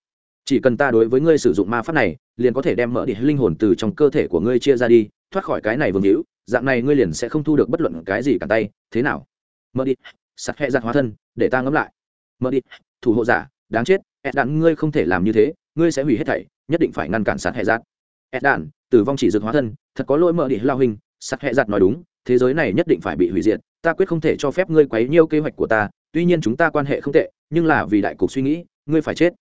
Chỉ cần ta đối với ngươi sử dụng ma pháp này, liền có thể đem mở đi linh hồn từ trong cơ thể của ngươi chia ra đi, thoát khỏi cái này vương hữu, dạng này ngươi liền sẽ không thu được bất luận cái gì cả tay, thế nào? Mở đi sắt hẹ giặt hóa thân, để ta ngẫm lại. Mở đi thủ hộ giả, đáng chết ed đạn ngươi không thể làm như thế, ngươi sẽ hủy hết thảy, nhất định phải ngăn cản sắt hẹ giặt. Ed đạn, tử vong chỉ dược hóa thân, thật có lỗi mở đi lao hình sắt hẹ giặt nói đúng thế giới này nhất định phải bị hủy diệt ta quyết không thể cho phép ngươi quấy nhiêu kế hoạch của ta tuy nhiên chúng ta quan hệ không tệ nhưng là vì đại cục suy nghĩ ngươi phải chết.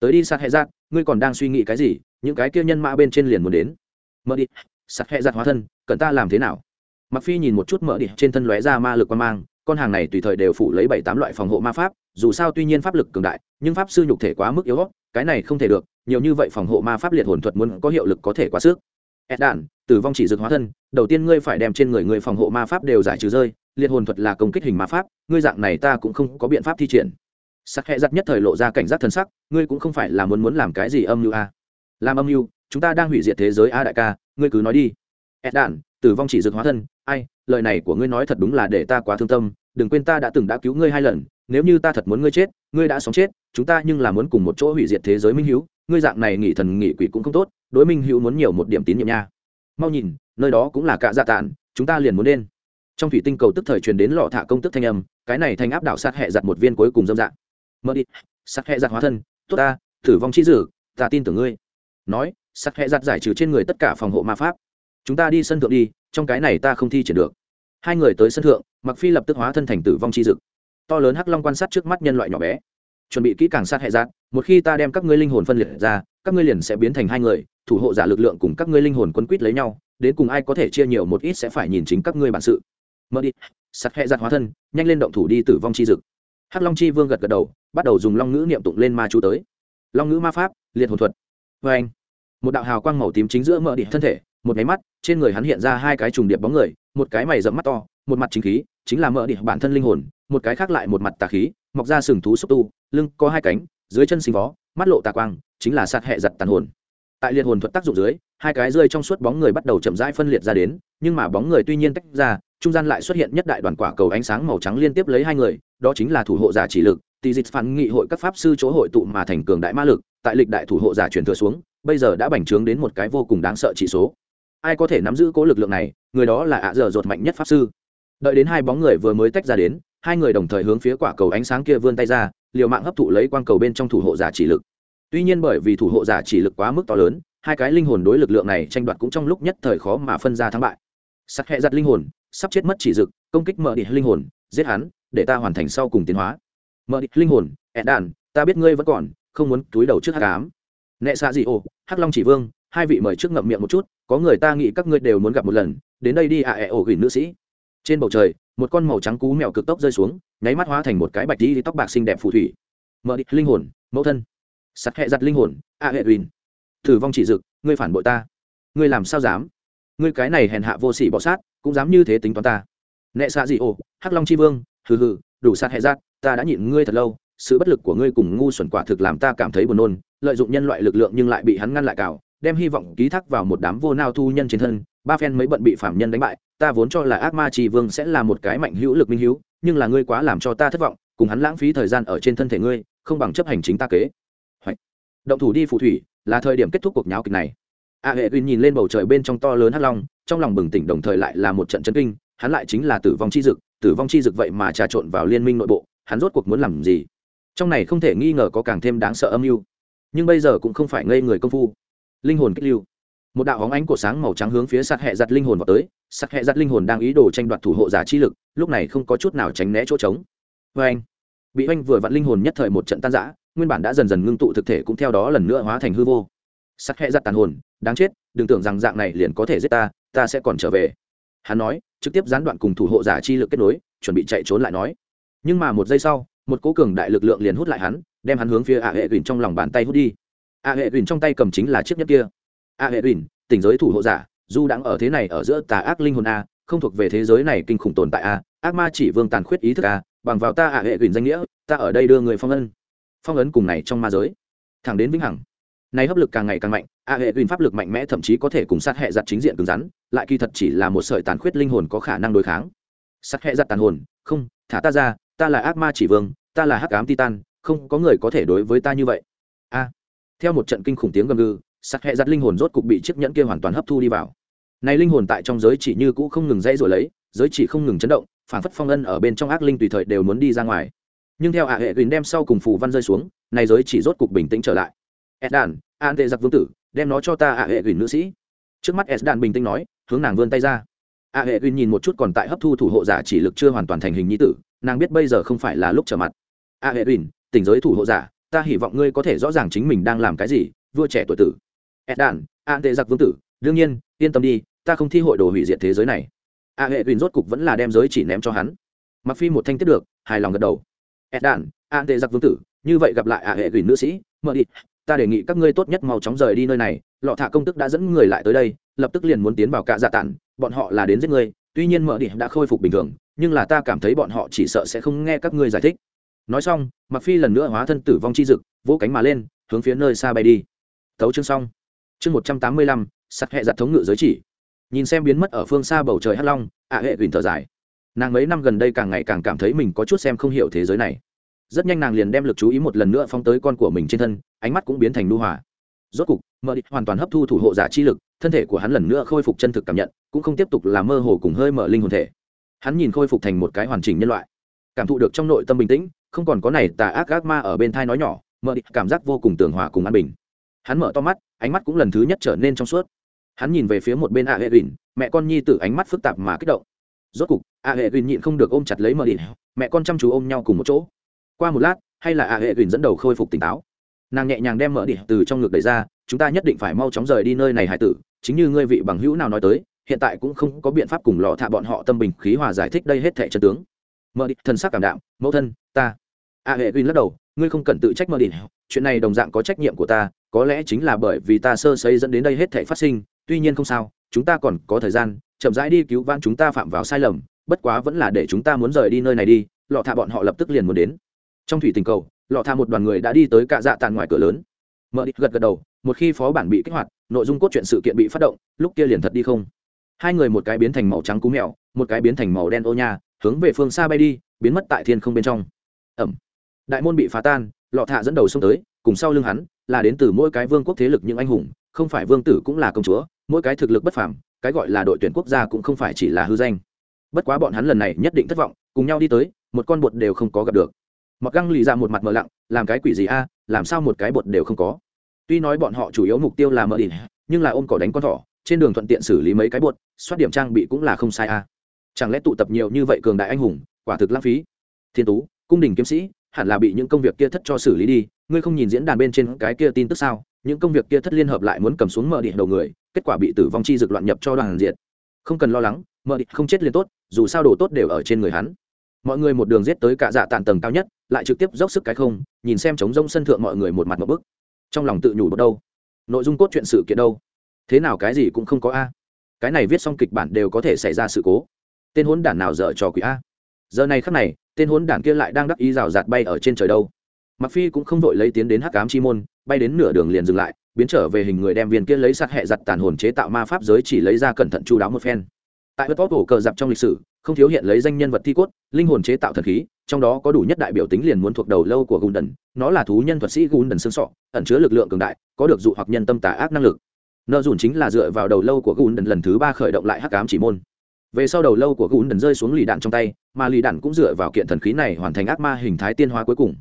Tới đi sát hệ giặc, ngươi còn đang suy nghĩ cái gì? Những cái kia nhân mã bên trên liền muốn đến. Mở đi sát hệ giặc hóa thân cần ta làm thế nào? Mặc phi nhìn một chút mở đi trên thân lóe ra ma lực quan mang con hàng này tùy thời đều phủ lấy bảy tám loại phòng hộ ma pháp dù sao tuy nhiên pháp lực cường đại nhưng pháp sư nhục thể quá mức yếu cái này không thể được nhiều như vậy phòng hộ ma pháp liệt hồn thuật muốn có hiệu lực có thể quá sức ed đạn tử vong chỉ dược hóa thân, đầu tiên ngươi phải đem trên người người phòng hộ ma pháp đều giải trừ rơi, liệt hồn thuật là công kích hình ma pháp, ngươi dạng này ta cũng không có biện pháp thi triển. Sắc hẹ giặt nhất thời lộ ra cảnh giác thân sắc, ngươi cũng không phải là muốn muốn làm cái gì âm mưu a? Làm âm mưu, chúng ta đang hủy diệt thế giới a đại ca, ngươi cứ nói đi. Ed đạn tử vong chỉ dược hóa thân, ai, lời này của ngươi nói thật đúng là để ta quá thương tâm, đừng quên ta đã từng đã cứu ngươi hai lần, nếu như ta thật muốn ngươi chết, ngươi đã sống chết, chúng ta nhưng là muốn cùng một chỗ hủy diệt thế giới minh hữu ngươi dạng này nghỉ thần nghỉ quỷ cũng không tốt, đối minh hữu muốn nhiều một điểm tín nhiệm nha. Mau nhìn, nơi đó cũng là cạ dạ tản chúng ta liền muốn lên. Trong thủy tinh cầu tức thời truyền đến lọ thả công tức thanh âm, cái này thành áp đảo sát hẹ giặt một viên cuối cùng dâm dạng. Mơ đi, sát hẹ giặt hóa thân, tốt ta thử vong chi dử ta tin tưởng ngươi. Nói, sát hẹ giặt giải trừ trên người tất cả phòng hộ ma pháp. Chúng ta đi sân thượng đi, trong cái này ta không thi triển được. Hai người tới sân thượng mặc phi lập tức hóa thân thành tử vong chi dực to lớn hắc long quan sát trước mắt nhân loại nhỏ bé chuẩn bị kỹ càng sát hệ giác, một khi ta đem các ngươi linh hồn phân liệt ra, các ngươi liền sẽ biến thành hai người, thủ hộ giả lực lượng cùng các ngươi linh hồn quấn quýt lấy nhau, đến cùng ai có thể chia nhiều một ít sẽ phải nhìn chính các ngươi bản sự. Mở đi sắt hệ giặt hóa thân, nhanh lên động thủ đi tử vong chi dực. Hắc long chi vương gật gật đầu, bắt đầu dùng long ngữ niệm tụng lên ma chú tới. Long ngữ ma pháp, liệt hồn thuật. Vê anh, một đạo hào quang màu tím chính giữa mở đi thân thể, một máy mắt, trên người hắn hiện ra hai cái trùng điệp bóng người, một cái mày dẫm mắt to, một mặt chính khí, chính là mở đi bản thân linh hồn, một cái khác lại một mặt tà khí, mọc ra sừng thú xúc tu lưng có hai cánh, dưới chân sinh vó, mắt lộ tà quang, chính là sát hệ giặt tàn hồn. Tại liệt hồn thuật tác dụng dưới, hai cái rơi trong suốt bóng người bắt đầu chậm rãi phân liệt ra đến, nhưng mà bóng người tuy nhiên tách ra, trung gian lại xuất hiện nhất đại đoàn quả cầu ánh sáng màu trắng liên tiếp lấy hai người, đó chính là thủ hộ giả chỉ lực tỷ dịch phản nghị hội các pháp sư chỗ hội tụ mà thành cường đại ma lực, tại lịch đại thủ hộ giả truyền thừa xuống, bây giờ đã bành trướng đến một cái vô cùng đáng sợ chỉ số. Ai có thể nắm giữ cố lực lượng này, người đó là ạ dở dột mạnh nhất pháp sư. Đợi đến hai bóng người vừa mới tách ra đến, hai người đồng thời hướng phía quả cầu ánh sáng kia vươn tay ra liều mạng hấp thụ lấy quang cầu bên trong thủ hộ giả chỉ lực. Tuy nhiên bởi vì thủ hộ giả chỉ lực quá mức to lớn, hai cái linh hồn đối lực lượng này tranh đoạt cũng trong lúc nhất thời khó mà phân ra thắng bại. Sắc hẹ giặt linh hồn, sắp chết mất chỉ dực, công kích mở đi linh hồn, giết hắn, để ta hoàn thành sau cùng tiến hóa. Mở đi linh hồn ẹ đàn, ta biết ngươi vẫn còn, không muốn túi đầu trước hát cám nệ xạ Dị ồ hắc long chỉ vương, hai vị mời trước ngậm miệng một chút, có người ta nghĩ các ngươi đều muốn gặp một lần, đến đây đi ạ ẹ ổ gửi nữ sĩ. Trên bầu trời một con màu trắng cú mèo cực tốc rơi xuống, nháy mắt hóa thành một cái bạch đi, tóc bạc xinh đẹp phù thủy. Mở đi, linh hồn, mẫu thân. Sắt hẹ giặt linh hồn, a hệ huỳnh thử vong chỉ dực, ngươi phản bội ta. Ngươi làm sao dám? Ngươi cái này hèn hạ vô sỉ bọ sát, cũng dám như thế tính toán ta. Nệ xạ gì ồ hắc long chi vương, hừ hừ, đủ sát hẹ giặt ta đã nhịn ngươi thật lâu, sự bất lực của ngươi cùng ngu xuẩn quả thực làm ta cảm thấy buồn nôn, lợi dụng nhân loại lực lượng nhưng lại bị hắn ngăn lại cào, đem hy vọng ký thác vào một đám vô nao thu nhân trên thân, ba phen mới bận bị phạm nhân đánh bại ta vốn cho là ác ma trì vương sẽ là một cái mạnh hữu lực minh hữu, nhưng là ngươi quá làm cho ta thất vọng, cùng hắn lãng phí thời gian ở trên thân thể ngươi, không bằng chấp hành chính ta kế. Hoạch. động thủ đi phù thủy, là thời điểm kết thúc cuộc nháo kịch này. A hệ uyên nhìn lên bầu trời bên trong to lớn hắc long, trong lòng bừng tỉnh đồng thời lại là một trận chấn kinh, hắn lại chính là tử vong chi dực, tử vong chi dực vậy mà trà trộn vào liên minh nội bộ, hắn rốt cuộc muốn làm gì? Trong này không thể nghi ngờ có càng thêm đáng sợ âm mưu, nhưng bây giờ cũng không phải ngây người công phu. Linh hồn kích lưu một đạo hóng ánh của sáng màu trắng hướng phía sạt hẹ giặt linh hồn vào tới. Sạt hẹ giặt linh hồn đang ý đồ tranh đoạt thủ hộ giả chi lực, lúc này không có chút nào tránh né chỗ trống. Vê anh bị oanh vừa vặn linh hồn nhất thời một trận tan giã nguyên bản đã dần dần ngưng tụ thực thể cũng theo đó lần nữa hóa thành hư vô. Sắt hẹ giặt tàn hồn, đáng chết, đừng tưởng rằng dạng này liền có thể giết ta ta sẽ còn trở về. Hắn nói, trực tiếp gián đoạn cùng thủ hộ giả chi lực kết nối, chuẩn bị chạy trốn lại nói. Nhưng mà một giây sau, một cố cường đại lực lượng liền hút lại hắn, đem hắn hướng phía ạ hệ quỳnh trong lòng bàn tay hút đi. Ạ hệ quỳnh trong tay cầm chính là chiếc nhất kia a hệ Uyển, tỉnh giới thủ hộ giả du đang ở thế này ở giữa tà ác linh hồn a không thuộc về thế giới này kinh khủng tồn tại a ác ma chỉ vương tàn khuyết ý thức a bằng vào ta A hệ Uyển danh nghĩa ta ở đây đưa người phong ân phong ấn cùng này trong ma giới. Thẳng đến vĩnh hằng. Này hấp lực càng ngày càng mạnh a hệ Uyển pháp lực mạnh mẽ thậm chí có thể cùng sát hệ giặt chính diện cứng rắn lại kỳ thật chỉ là một sợi tàn khuyết linh hồn có khả năng đối kháng. Sát hệ giặt tàn hồn không thả ta ra ta là ác ma chỉ vương ta là hắc ám titan không có người có thể đối với ta như vậy. A. Theo một trận kinh khủng tiếng gầm gừ sắc hệ giặt linh hồn rốt cục bị chiếc nhẫn kia hoàn toàn hấp thu đi vào. Này linh hồn tại trong giới chỉ như cũ không ngừng dãy rồi lấy, giới chỉ không ngừng chấn động, phản phất phong ân ở bên trong ác linh tùy thời đều muốn đi ra ngoài. Nhưng theo à hệ quyền đem sau cùng phù văn rơi xuống, này giới chỉ rốt cục bình tĩnh trở lại. Ed đàn an tệ giặc vương tử, đem nó cho ta à hệ quyền nữ sĩ. Trước mắt ed đàn bình tĩnh nói, hướng nàng vươn tay ra. À hệ quyền nhìn một chút còn tại hấp thu thủ hộ giả chỉ lực chưa hoàn toàn thành hình nhi tử, nàng biết bây giờ không phải là lúc trở mặt. Ạ hệ quyền tỉnh giới thủ hộ giả, ta hy vọng ngươi có thể rõ ràng chính mình đang làm cái gì, vua trẻ tuổi tử ed đàn an tệ giặc vương tử, đương nhiên, yên tâm đi, ta không thi hội đồ hủy diệt thế giới này. A hệ uyển rốt cục vẫn là đem giới chỉ ném cho hắn. Mặc phi một thanh tiếp được, hài lòng gật đầu. Ed đàn an tệ giặc vương tử, như vậy gặp lại a hệ uyển nữ sĩ, mở đi. Ta đề nghị các ngươi tốt nhất mau chóng rời đi nơi này, lọ thả công tức đã dẫn người lại tới đây, lập tức liền muốn tiến vào cạ dạ tản, bọn họ là đến giết ngươi, tuy nhiên mở đi đã khôi phục bình thường, nhưng là ta cảm thấy bọn họ chỉ sợ sẽ không nghe các ngươi giải thích. Nói xong mặc phi lần nữa hóa thân tử vong chi dực, vỗ cánh mà lên, hướng phía nơi xa bay đi. Thấu chương xong chương một trăm tám mươi lăm, sắt hệ giặt thống ngự giới chỉ. Nhìn xem biến mất ở phương xa bầu trời hắc long ạ hệ gửi thở dài. Nàng mấy năm gần đây càng ngày càng cảm thấy mình có chút xem không hiểu thế giới này. Rất nhanh nàng liền đem lực chú ý một lần nữa phong tới con của mình trên thân, ánh mắt cũng biến thành nu hòa. Rốt cục mợ địch hoàn toàn hấp thu thủ hộ giả chi lực, thân thể của hắn lần nữa khôi phục chân thực cảm nhận, cũng không tiếp tục là mơ hồ cùng hơi mở linh hồn thể. Hắn nhìn khôi phục thành một cái hoàn chỉnh nhân loại. Cảm thụ được trong nội tâm bình tĩnh, không còn có này tà ác ác ma ở bên thai nói nhỏ mợ địch cảm giác vô cùng tường hòa cùng an bình. Hắn mở to mắt ánh mắt cũng lần thứ nhất trở nên trong suốt. Hắn nhìn về phía một bên a hệ huỳnh mẹ con nhi tử ánh mắt phức tạp mà kích động. Rốt cục, a hệ huỳnh nhịn không được ôm chặt lấy mờ đi mẹ con chăm chú ôm nhau cùng một chỗ. Qua một lát, hay là a hệ huỳnh dẫn đầu khôi phục tỉnh táo. Nàng nhẹ nhàng đem mờ đi từ trong ngực đẩy ra, chúng ta nhất định phải mau chóng rời đi nơi này hải tử, chính như ngươi vị bằng hữu nào nói tới, hiện tại cũng không có biện pháp cùng lọ thạ bọn họ tâm bình khí hòa giải thích đây hết thẻ chân tướng. Mờ đi thân sắc cảm đạm, mẫu thân, ta. A hệ huỳnh lắc đầu, ngươi không cần tự trách mờ đi chuyện này đồng dạng có trách nhiệm của ta có lẽ chính là bởi vì ta sơ sấy dẫn đến đây hết thể phát sinh, tuy nhiên không sao, chúng ta còn có thời gian, chậm rãi đi cứu vãn chúng ta phạm vào sai lầm, bất quá vẫn là để chúng ta muốn rời đi nơi này đi, lọ thả bọn họ lập tức liền muốn đến. Trong thủy tình cầu, lọ thả một đoàn người đã đi tới cạ dạ tàn ngoài cửa lớn. Mở đi, gật gật đầu, một khi phó bản bị kích hoạt, nội dung cốt truyện sự kiện bị phát động, lúc kia liền thật đi không. Hai người một cái biến thành màu trắng cú mèo, một cái biến thành màu đen ô nha, hướng về phương xa bay đi, biến mất tại thiên không bên trong. Ẩm. Đại môn bị phá tan, lọ thạ dẫn đầu xông tới, cùng sau lưng hắn là đến từ mỗi cái vương quốc thế lực những anh hùng, không phải vương tử cũng là công chúa, mỗi cái thực lực bất phàm, cái gọi là đội tuyển quốc gia cũng không phải chỉ là hư danh. Bất quá bọn hắn lần này nhất định thất vọng, cùng nhau đi tới, một con bột đều không có gặp được. Mặc găng lì ra một mặt mờ lặng, làm cái quỷ gì a, làm sao một cái bột đều không có. Tuy nói bọn họ chủ yếu mục tiêu là mờ đỉnh, nhưng là ôm cỏ đánh con thỏ, trên đường thuận tiện xử lý mấy cái bột, soát điểm trang bị cũng là không sai a. Chẳng lẽ tụ tập nhiều như vậy cường đại anh hùng, quả thực lãng phí. Thiên tú, cung đình kiếm sĩ, hẳn là bị những công việc kia thất cho xử lý đi ngươi không nhìn diễn đàn bên trên cái kia tin tức sao? Những công việc kia thất liên hợp lại muốn cầm xuống mở địa đầu người, kết quả bị tử vong chi dực loạn nhập cho đoàn diệt. Không cần lo lắng, mở địa không chết liền tốt, dù sao đồ tốt đều ở trên người hắn. Mọi người một đường giết tới cả dạ tàn tầng cao nhất, lại trực tiếp dốc sức cái không, nhìn xem chống rông sân thượng mọi người một mặt một bức. Trong lòng tự nhủ một đâu? Nội dung cốt truyện sự kiện đâu? Thế nào cái gì cũng không có a. Cái này viết xong kịch bản đều có thể xảy ra sự cố. Tên hốn đản nào dở trò quỷ a? Giờ này khắc này, tên hốn đản kia lại đang đắc ý rào rạt bay ở trên trời đâu? Mặc phi cũng không vội lấy tiến đến hắc ám chi môn bay đến nửa đường liền dừng lại biến trở về hình người đem viên kia lấy sát hệ giặt tàn hồn chế tạo ma pháp giới chỉ lấy ra cẩn thận chu đáo một phen tại bất cổ cờ dạp trong lịch sử không thiếu hiện lấy danh nhân vật thi cốt linh hồn chế tạo thần khí trong đó có đủ nhất đại biểu tính liền muốn thuộc đầu lâu của Gundần, nó là thú nhân thuật sĩ Gundần xương sọ, ẩn chứa lực lượng cường đại, có được dụ hoặc nhân tâm tà ác năng lực. Nợ dùn chính là dựa vào đầu lâu của Gundần lần thứ ba khởi động lại hắc ám chỉ môn. Về sau đầu lâu của Gundần rơi xuống lì đạn trong tay, mà lì đạn cũng dựa vào kiện thần khí này hoàn thành ác ma hình thái tiên hóa cuối cùng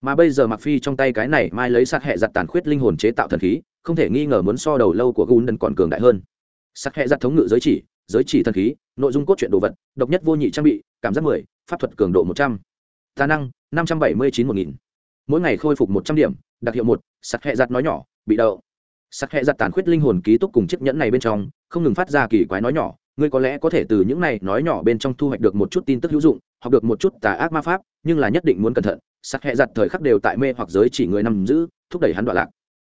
mà bây giờ mặc phi trong tay cái này mai lấy sát hệ giặt tàn khuyết linh hồn chế tạo thần khí, không thể nghi ngờ muốn so đầu lâu của gundần còn cường đại hơn. Sát hệ giặt thống ngự giới chỉ giới chỉ thần khí, nội dung cốt truyện đồ vật, độc nhất vô nhị trang bị, cảm giác mười, pháp thuật cường độ một trăm. Tà năng, năm trăm bảy mươi chín một nghìn. Mỗi ngày khôi phục một trăm điểm, đặc hiệu một, sát hệ giặt nói nhỏ, bị đậu. Sắc hệ giặt tàn khuyết linh hồn ký túc cùng chiếc nhẫn này bên trong, không ngừng phát ra kỳ quái nói nhỏ, ngươi có lẽ có thể từ những này nói nhỏ bên trong thu hoạch được một chút tin tức hữu dụng, học được một chút tà ác ma pháp, nhưng là nhất định muốn cẩn thận sắc hệ giặt thời khắc đều tại mê hoặc giới chỉ người nằm giữ, thúc đẩy hắn đoạn lạc.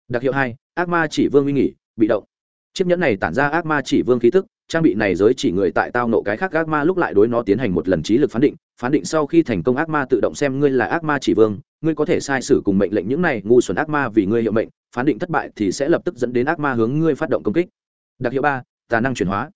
Đặc hiệu hai, ác ma chỉ vương uy nghỉ, bị động. Chiếc nhẫn này tản ra ác ma chỉ vương khí tức, trang bị này giới chỉ người tại tao nộ cái khác ác ma lúc lại đối nó tiến hành một lần trí lực phán định phán định sau khi thành công ác ma tự động xem ngươi là ác ma chỉ vương, ngươi có thể sai sử cùng mệnh lệnh những này, ngu xuẩn ác ma vì ngươi hiệu mệnh, phán định thất bại thì sẽ lập tức dẫn đến ác ma hướng ngươi phát động công kích. Đặc hiệu ba, tà năng chuyển hóa.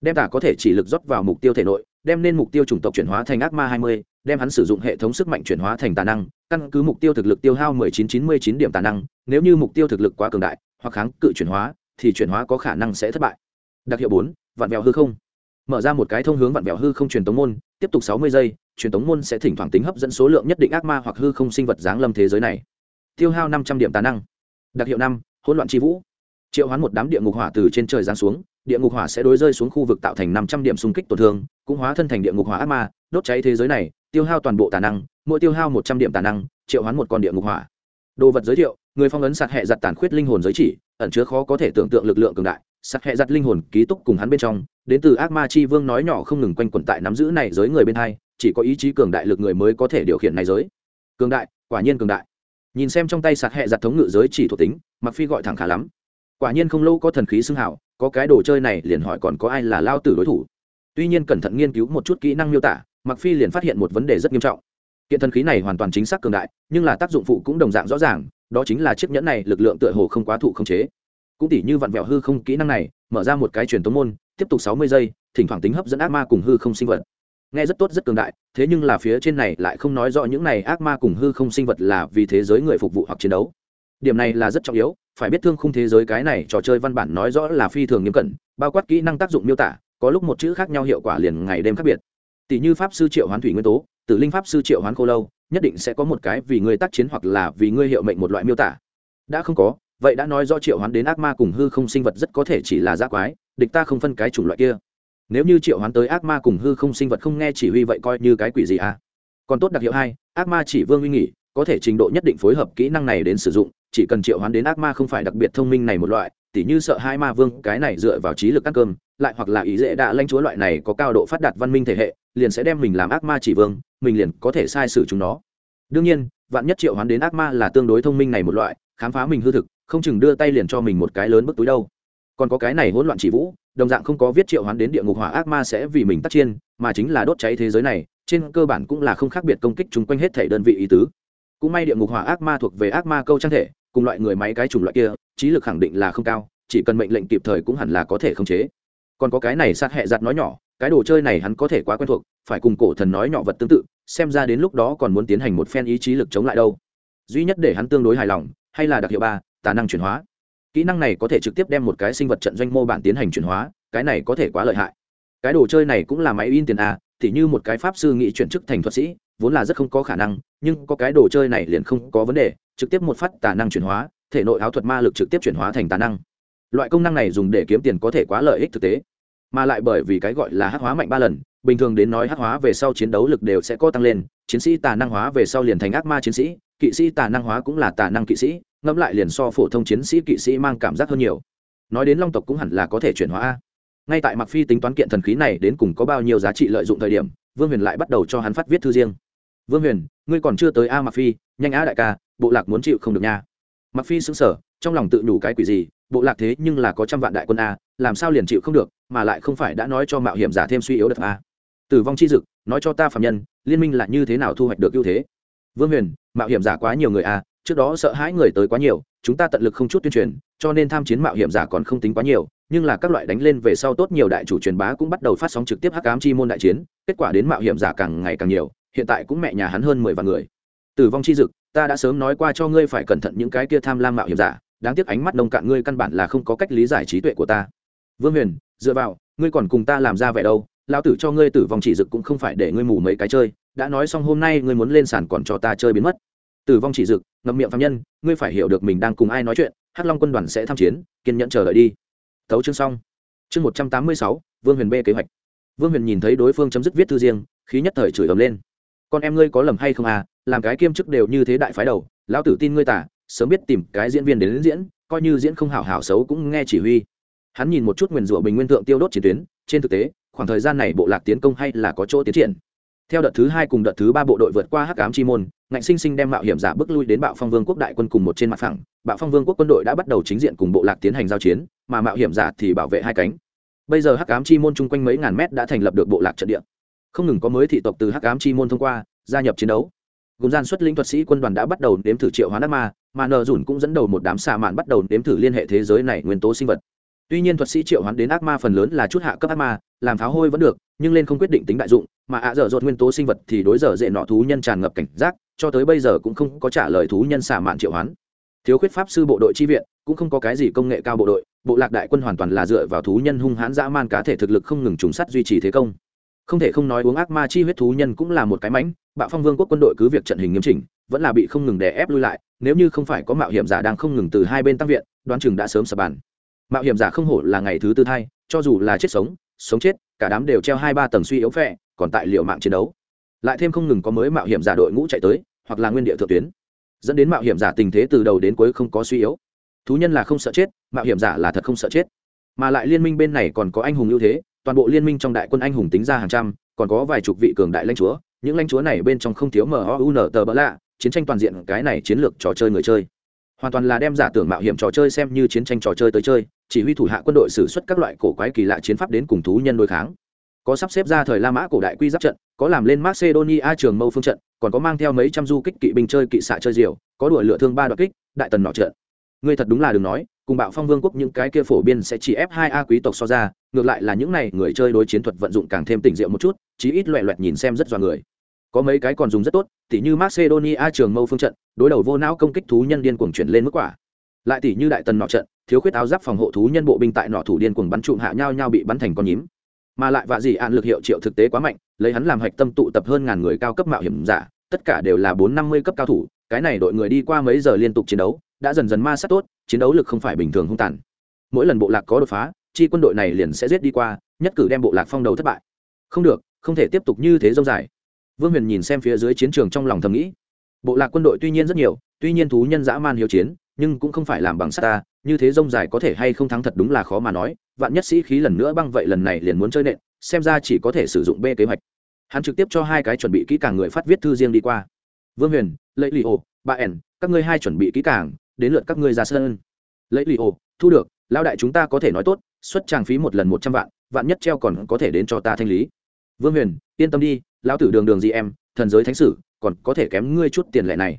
Đem tả có thể chỉ lực rót vào mục tiêu thể nội, đem nên mục tiêu chủng tộc chuyển hóa thành ác ma hai mươi đem hắn sử dụng hệ thống sức mạnh chuyển hóa thành tà năng, căn cứ mục tiêu thực lực tiêu hao mười chín chín mươi chín điểm tà năng, nếu như mục tiêu thực lực quá cường đại, hoặc kháng cự chuyển hóa, thì chuyển hóa có khả năng sẽ thất bại. Đặc hiệu bốn, vạn vẹo hư không. Mở ra một cái thông hướng vạn vẹo hư không truyền tống môn, tiếp tục sáu mươi giây, truyền tống môn sẽ thỉnh thoảng tính hấp dẫn số lượng nhất định ác ma hoặc hư không sinh vật giáng lâm thế giới này. Tiêu hao năm trăm điểm tà năng. Đặc hiệu năm, hỗn loạn chi vũ. Triệu hoán một đám địa ngục hỏa từ trên trời giáng xuống, địa ngục hỏa sẽ đối rơi xuống khu vực tạo thành năm trăm điểm xung kích tổn thương, cũng hóa thân thành địa ngục hỏa ác ma, đốt cháy thế giới này tiêu hao toàn bộ tà năng, mỗi tiêu hao một trăm điểm tà năng, triệu hoán một con địa ngục hỏa. Đồ vật giới thiệu, người phong ấn sạt hệ giặt tàn khuyết linh hồn giới chỉ, ẩn chứa khó có thể tưởng tượng lực lượng cường đại. Sạt hệ giặt linh hồn ký túc cùng hắn bên trong, đến từ ác ma chi vương nói nhỏ không ngừng quanh quẩn tại nắm giữ này giới người bên hai, chỉ có ý chí cường đại lực người mới có thể điều khiển này giới. Cường đại, quả nhiên cường đại. Nhìn xem trong tay sạt hệ giặt thống ngự giới chỉ thuộc tính mặc phi gọi thẳng khá lắm. Quả nhiên không lâu có thần khí xưng hảo có cái đồ chơi này liền hỏi còn có ai là lao tử đối thủ. Tuy nhiên cẩn thận nghiên cứu một chút kỹ năng miêu tả mặc phi liền phát hiện một vấn đề rất nghiêm trọng. Kiện thần khí này hoàn toàn chính xác cường đại, nhưng là tác dụng phụ cũng đồng dạng rõ ràng, đó chính là chiếc nhẫn này lực lượng tựa hồ không quá thụ không chế. Cũng tỉ như vặn vẹo hư không kỹ năng này, mở ra một cái truyền tống môn, tiếp tục sáu mươi giây, thỉnh thoảng tính hấp dẫn ác ma cùng hư không sinh vật. Nghe rất tốt, rất cường đại, thế nhưng là phía trên này lại không nói rõ những này ác ma cùng hư không sinh vật là vì thế giới người phục vụ hoặc chiến đấu. Điểm này là rất trọng yếu, phải biết thương khung thế giới cái này trò chơi văn bản nói rõ là phi thường nghiêm cẩn, bao quát kỹ năng tác dụng miêu tả, có lúc một chữ khác nhau hiệu quả liền ngày đêm khác biệt tỷ như pháp sư triệu hoán thủy nguyên tố, tử linh pháp sư triệu hoán khô lâu, nhất định sẽ có một cái vì ngươi tác chiến hoặc là vì ngươi hiệu mệnh một loại miêu tả. Đã không có, vậy đã nói do triệu hoán đến ác ma cùng hư không sinh vật rất có thể chỉ là giác quái, địch ta không phân cái chủng loại kia. Nếu như triệu hoán tới ác ma cùng hư không sinh vật không nghe chỉ huy vậy coi như cái quỷ gì à? Còn tốt đặc hiệu hai, ác ma chỉ vương uy nghỉ, có thể trình độ nhất định phối hợp kỹ năng này đến sử dụng, chỉ cần triệu hoán đến ác ma không phải đặc biệt thông minh này một loại, tỉ như sợ hai ma vương, cái này dựa vào trí lực ăn cơm, lại hoặc là ý dễ đã lanh chúa loại này có cao độ phát đạt văn minh thể hệ liền sẽ đem mình làm ác ma chỉ vương, mình liền có thể sai sử chúng nó. Đương nhiên, vạn nhất triệu hoán đến ác ma là tương đối thông minh này một loại, khám phá mình hư thực, không chừng đưa tay liền cho mình một cái lớn bức túi đâu. Còn có cái này hỗn loạn chỉ vũ, đồng dạng không có viết triệu hoán đến địa ngục hỏa ác ma sẽ vì mình tác chiên mà chính là đốt cháy thế giới này, trên cơ bản cũng là không khác biệt công kích chung quanh hết thể đơn vị ý tứ. Cũng may địa ngục hỏa ác ma thuộc về ác ma câu trang thể, cùng loại người máy cái chủng loại kia, trí lực khẳng định là không cao, chỉ cần mệnh lệnh kịp thời cũng hẳn là có thể khống chế. Còn có cái này sát hẹ giặt nói nhỏ cái đồ chơi này hắn có thể quá quen thuộc, phải cùng cổ thần nói nhỏ vật tương tự, xem ra đến lúc đó còn muốn tiến hành một phen ý chí lực chống lại đâu. Duy nhất để hắn tương đối hài lòng, hay là đặc hiệu ba, tà năng chuyển hóa. Kỹ năng này có thể trực tiếp đem một cái sinh vật trận doanh mô bản tiến hành chuyển hóa, cái này có thể quá lợi hại. Cái đồ chơi này cũng là máy in tiền a, thì như một cái pháp sư nghị chuyển chức thành thuật sĩ, vốn là rất không có khả năng, nhưng có cái đồ chơi này liền không có vấn đề, trực tiếp một phát tà năng chuyển hóa, thể nội áo thuật ma lực trực tiếp chuyển hóa thành tà năng. Loại công năng này dùng để kiếm tiền có thể quá lợi ích thực tế mà lại bởi vì cái gọi là hắc hóa mạnh ba lần, bình thường đến nói hắc hóa về sau chiến đấu lực đều sẽ có tăng lên, chiến sĩ tà năng hóa về sau liền thành ác ma chiến sĩ, kỵ sĩ tà năng hóa cũng là tà năng kỵ sĩ, ngẫm lại liền so phổ thông chiến sĩ kỵ sĩ mang cảm giác hơn nhiều. Nói đến long tộc cũng hẳn là có thể chuyển hóa ngay tại mặc phi tính toán kiện thần khí này đến cùng có bao nhiêu giá trị lợi dụng thời điểm, vương huyền lại bắt đầu cho hắn phát viết thư riêng. Vương huyền, ngươi còn chưa tới a mặc phi, nhanh á đại ca, bộ lạc muốn chịu không được nha. Mặc phi sững sờ, trong lòng tự nhủ cái quỷ gì, bộ lạc thế nhưng là có trăm vạn đại quân a, làm sao liền chịu không được? Mà lại không phải đã nói cho mạo hiểm giả thêm suy yếu đất a. Tử vong chi dực, nói cho ta phạm nhân, liên minh là như thế nào thu hoạch được ưu thế? Vương huyền, mạo hiểm giả quá nhiều người a, trước đó sợ hãi người tới quá nhiều, chúng ta tận lực không chút tuyên truyền, cho nên tham chiến mạo hiểm giả còn không tính quá nhiều, nhưng là các loại đánh lên về sau tốt nhiều đại chủ truyền bá cũng bắt đầu phát sóng trực tiếp hắc ám chi môn đại chiến, kết quả đến mạo hiểm giả càng ngày càng nhiều, hiện tại cũng mẹ nhà hắn hơn mười vạn người. Tử vong chi dực, ta đã sớm nói qua cho ngươi phải cẩn thận những cái kia tham lam mạo hiểm giả, đáng tiếc ánh mắt nông cạn ngươi căn bản là không có cách lý giải trí tuệ của ta. Vương huyền dựa vào ngươi còn cùng ta làm ra vẻ đâu lão tử cho ngươi tử vong chỉ dực cũng không phải để ngươi mù mấy cái chơi. Đã nói xong hôm nay ngươi muốn lên sàn còn cho ta chơi biến mất. Tử vong chỉ dực ngậm miệng phạm nhân ngươi phải hiểu được mình đang cùng ai nói chuyện hắc long quân đoàn sẽ tham chiến kiên nhẫn chờ đợi đi. Thấu chương xong. Chương một trăm tám mươi sáu vương huyền b kế hoạch. Vương huyền nhìn thấy đối phương chấm dứt viết thư riêng khí nhất thời chửi ầm lên. Con em ngươi có lầm hay không à làm cái kiêm chức đều như thế đại phái đầu lão tử tin ngươi tả sớm biết tìm cái diễn viên đến, đến diễn coi như diễn không hảo hảo xấu cũng nghe chỉ huy hắn nhìn một chút nguyền rủa bình nguyên thượng tiêu đốt chiến tuyến, trên thực tế, khoảng thời gian này bộ lạc tiến công hay là có chỗ tiến triển. Theo đợt thứ hai cùng đợt thứ ba bộ đội vượt qua hắc ám chi môn, ngạnh sinh sinh đem mạo hiểm giả bước lui đến bạo phong vương quốc đại quân cùng một trên mặt phẳng. Bạo phong vương quốc quân đội đã bắt đầu chính diện cùng bộ lạc tiến hành giao chiến, mà mạo hiểm giả thì bảo vệ hai cánh. Bây giờ hắc ám chi môn chung quanh mấy ngàn mét đã thành lập được bộ lạc trận địa. Không ngừng có mới thị tộc từ hắc ám chi môn thông qua, gia nhập chiến đấu. Gồm gian xuất linh thuật sĩ quân đoàn đã bắt đầu nếm thử triệu hóa ác ma, mà nờ dùn cũng dẫn đầu một đám xà mạn bắt đầu nếm thử liên hệ thế giới này nguyên tố sinh vật tuy nhiên thuật sĩ triệu hoán đến ác ma phần lớn là chút hạ cấp ác ma, làm pháo hôi vẫn được, nhưng lên không quyết định tính đại dụng, mà ạ dở dột nguyên tố sinh vật thì đối dở dễ nọ thú nhân tràn ngập cảnh giác, cho tới bây giờ cũng không có trả lời thú nhân xả mạn triệu hoán thiếu khuyết pháp sư bộ đội chi viện, cũng không có cái gì công nghệ cao bộ đội, bộ lạc đại quân hoàn toàn là dựa vào thú nhân hung hãn dã man cá thể thực lực không ngừng trùng sắt duy trì thế công không thể không nói uống ác ma chi huyết thú nhân cũng là một cái mánh. bạo phong vương quốc quân đội cứ việc trận hình nghiêm chỉnh, vẫn là bị không ngừng đè ép lui lại, nếu như không phải có mạo hiểm giả đang không ngừng từ hai bên tăng viện, đoán chừng đã sớm sập bàn mạo hiểm giả không hổ là ngày thứ tư thai, cho dù là chết sống sống chết, cả đám đều treo hai ba tầng suy yếu phẹ còn tại liệu mạng chiến đấu. Lại thêm không ngừng có mới mạo hiểm giả đội ngũ chạy tới, hoặc là nguyên địa thượng tuyến, dẫn đến mạo hiểm giả tình thế từ đầu đến cuối không có suy yếu. Thú nhân là không sợ chết, mạo hiểm giả là thật không sợ chết. Mà lại liên minh bên này còn có anh hùng ưu thế, toàn bộ liên minh trong đại quân anh hùng tính ra hàng trăm, còn có vài chục vị cường đại lãnh chúa, những lãnh chúa này bên trong không thiếu mun tờ bỡ lạ chiến tranh toàn diện, cái này chiến lược trò chơi người chơi hoàn toàn là đem giả tưởng mạo hiểm trò chơi xem như chiến tranh trò chơi tới chơi, chỉ huy thủ hạ quân đội xử suất các loại cổ quái kỳ lạ chiến pháp đến cùng thú nhân đối kháng. Có sắp xếp ra thời la mã cổ đại quy giáp trận, có làm lên macedonia trường mâu phương trận, còn có mang theo mấy trăm du kích kỵ binh chơi kỵ xạ chơi diều, có đuổi lựa thương ba đoạn kích, đại tần nọ trận. Ngươi thật đúng là đừng nói, cùng bạo phong vương quốc những cái kia phổ biên sẽ chỉ ép hai a quý tộc so ra, ngược lại là những này người chơi đối chiến thuật vận dụng càng thêm tỉnh diệu một chút, chí ít loẹ loẹt nhìn xem rất dọa người có mấy cái còn dùng rất tốt, tỉ như macedonia trường mâu phương trận, đối đầu vô não công kích thú nhân điên cuồng chuyển lên mức quả. Lại tỉ như đại tần nọ trận, thiếu khuyết áo giáp phòng hộ thú nhân bộ binh tại nọ thủ điên cuồng bắn trụm hạ nhau nhau bị bắn thành con nhím. Mà lại vạ dị ạn lực hiệu triệu thực tế quá mạnh, lấy hắn làm hạch tâm tụ tập hơn ngàn người cao cấp mạo hiểm giả, tất cả đều là bốn năm mươi cấp cao thủ, cái này đội người đi qua mấy giờ liên tục chiến đấu, đã dần dần ma sát tốt, chiến đấu lực không phải bình thường hung tàn. Mỗi lần bộ lạc có đột phá, chi quân đội này liền sẽ giết đi qua, nhất cử đem bộ lạc phong đầu thất bại. Không được, không thể tiếp tục như thế dông dài vương huyền nhìn xem phía dưới chiến trường trong lòng thầm nghĩ. Bộ lạc quân đội tuy nhiên rất nhiều, tuy nhiên thú nhân dã man hiếu chiến, nhưng cũng không phải làm bằng sắt ta, như thế rông dài có thể hay không thắng thật đúng là khó mà nói, vạn nhất sĩ khí lần nữa băng vậy lần này liền muốn chơi nện, xem ra chỉ có thể sử dụng b kế hoạch. Hắn trực tiếp cho hai cái chuẩn bị kỹ càng người phát viết thư riêng đi qua. Vương huyền lấy lì ồ bà ẻn, các ngươi hai chuẩn bị kỹ càng, đến lượt các ngươi ra sân. Lấy lì ồ thu được lao đại chúng ta có thể nói tốt, xuất trang phí một lần một trăm vạn vạn nhất treo còn có thể đến cho ta thanh lý vương huyền, yên tâm đi, lão tử đường đường gì em, thần giới thánh sử, còn có thể kém ngươi chút tiền lệ này.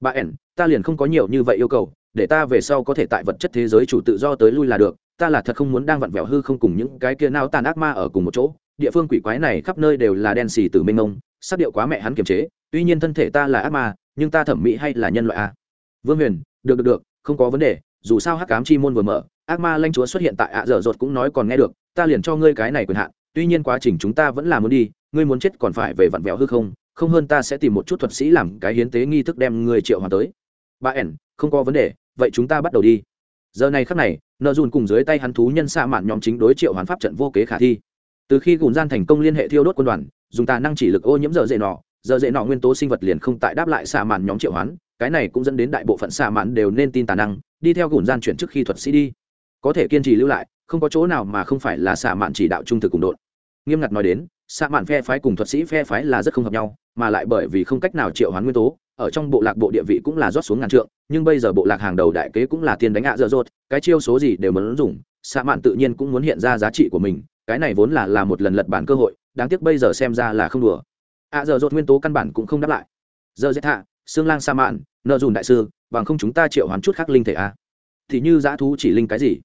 Bà ẻn, ta liền không có nhiều như vậy yêu cầu, để ta về sau có thể tại vật chất thế giới chủ tự do tới lui là được, ta là thật không muốn đang vặn vẹo hư không cùng những cái kia nao tàn ác ma ở cùng một chỗ. Địa phương quỷ quái này khắp nơi đều là đen xì từ mênh mông, sắc điệu quá mẹ hắn kiềm chế, tuy nhiên thân thể ta là ác ma, nhưng ta thẩm mỹ hay là nhân loại a? Vương huyền, được được được, không có vấn đề, dù sao hắc cám chi môn vừa mở, ác ma lanh chúa xuất hiện tại ạ dở dột cũng nói còn nghe được, ta liền cho ngươi cái này quyền hạn tuy nhiên quá trình chúng ta vẫn là muốn đi, ngươi muốn chết còn phải về vặn vẹo hư không không hơn ta sẽ tìm một chút thuật sĩ làm cái hiến tế nghi thức đem người triệu hoàng tới. Ba ẻn, không có vấn đề, vậy chúng ta bắt đầu đi. Giờ này khắc này, nợ dùn cùng dưới tay hắn thú nhân xạ mạn nhóm chính đối triệu hoán pháp trận vô kế khả thi. Từ khi gùn gian thành công liên hệ thiêu đốt quân đoàn, dùng tà năng chỉ lực ô nhiễm giờ dễ nọ, giờ dễ nọ nguyên tố sinh vật liền không tại đáp lại xạ mạn nhóm triệu hoán, cái này cũng dẫn đến đại bộ phận xạ mạn đều nên tin tà năng, đi theo gùn gian chuyển trước khi thuật sĩ đi. Có thể kiên trì lưu lại không có chỗ nào mà không phải là xạ mạn chỉ đạo trung thực cùng đội nghiêm ngặt nói đến, xạ mạn phe phái cùng thuật sĩ phe phái là rất không hợp nhau, mà lại bởi vì không cách nào triệu hoán nguyên tố, ở trong bộ lạc bộ địa vị cũng là rót xuống ngàn trượng, nhưng bây giờ bộ lạc hàng đầu đại kế cũng là tiền đánh ạ dở dột, cái chiêu số gì đều muốn dùng, xạ mạn tự nhiên cũng muốn hiện ra giá trị của mình, cái này vốn là là một lần lật bản cơ hội, đáng tiếc bây giờ xem ra là không đùa. Ạ dở dột nguyên tố căn bản cũng không đáp lại. Giờ dễ hạ xương lang sa mạn, nợ dùn đại sư, bằng không chúng ta triệu hoán chút khác linh thể a à? thì như dã thú chỉ linh cái gì?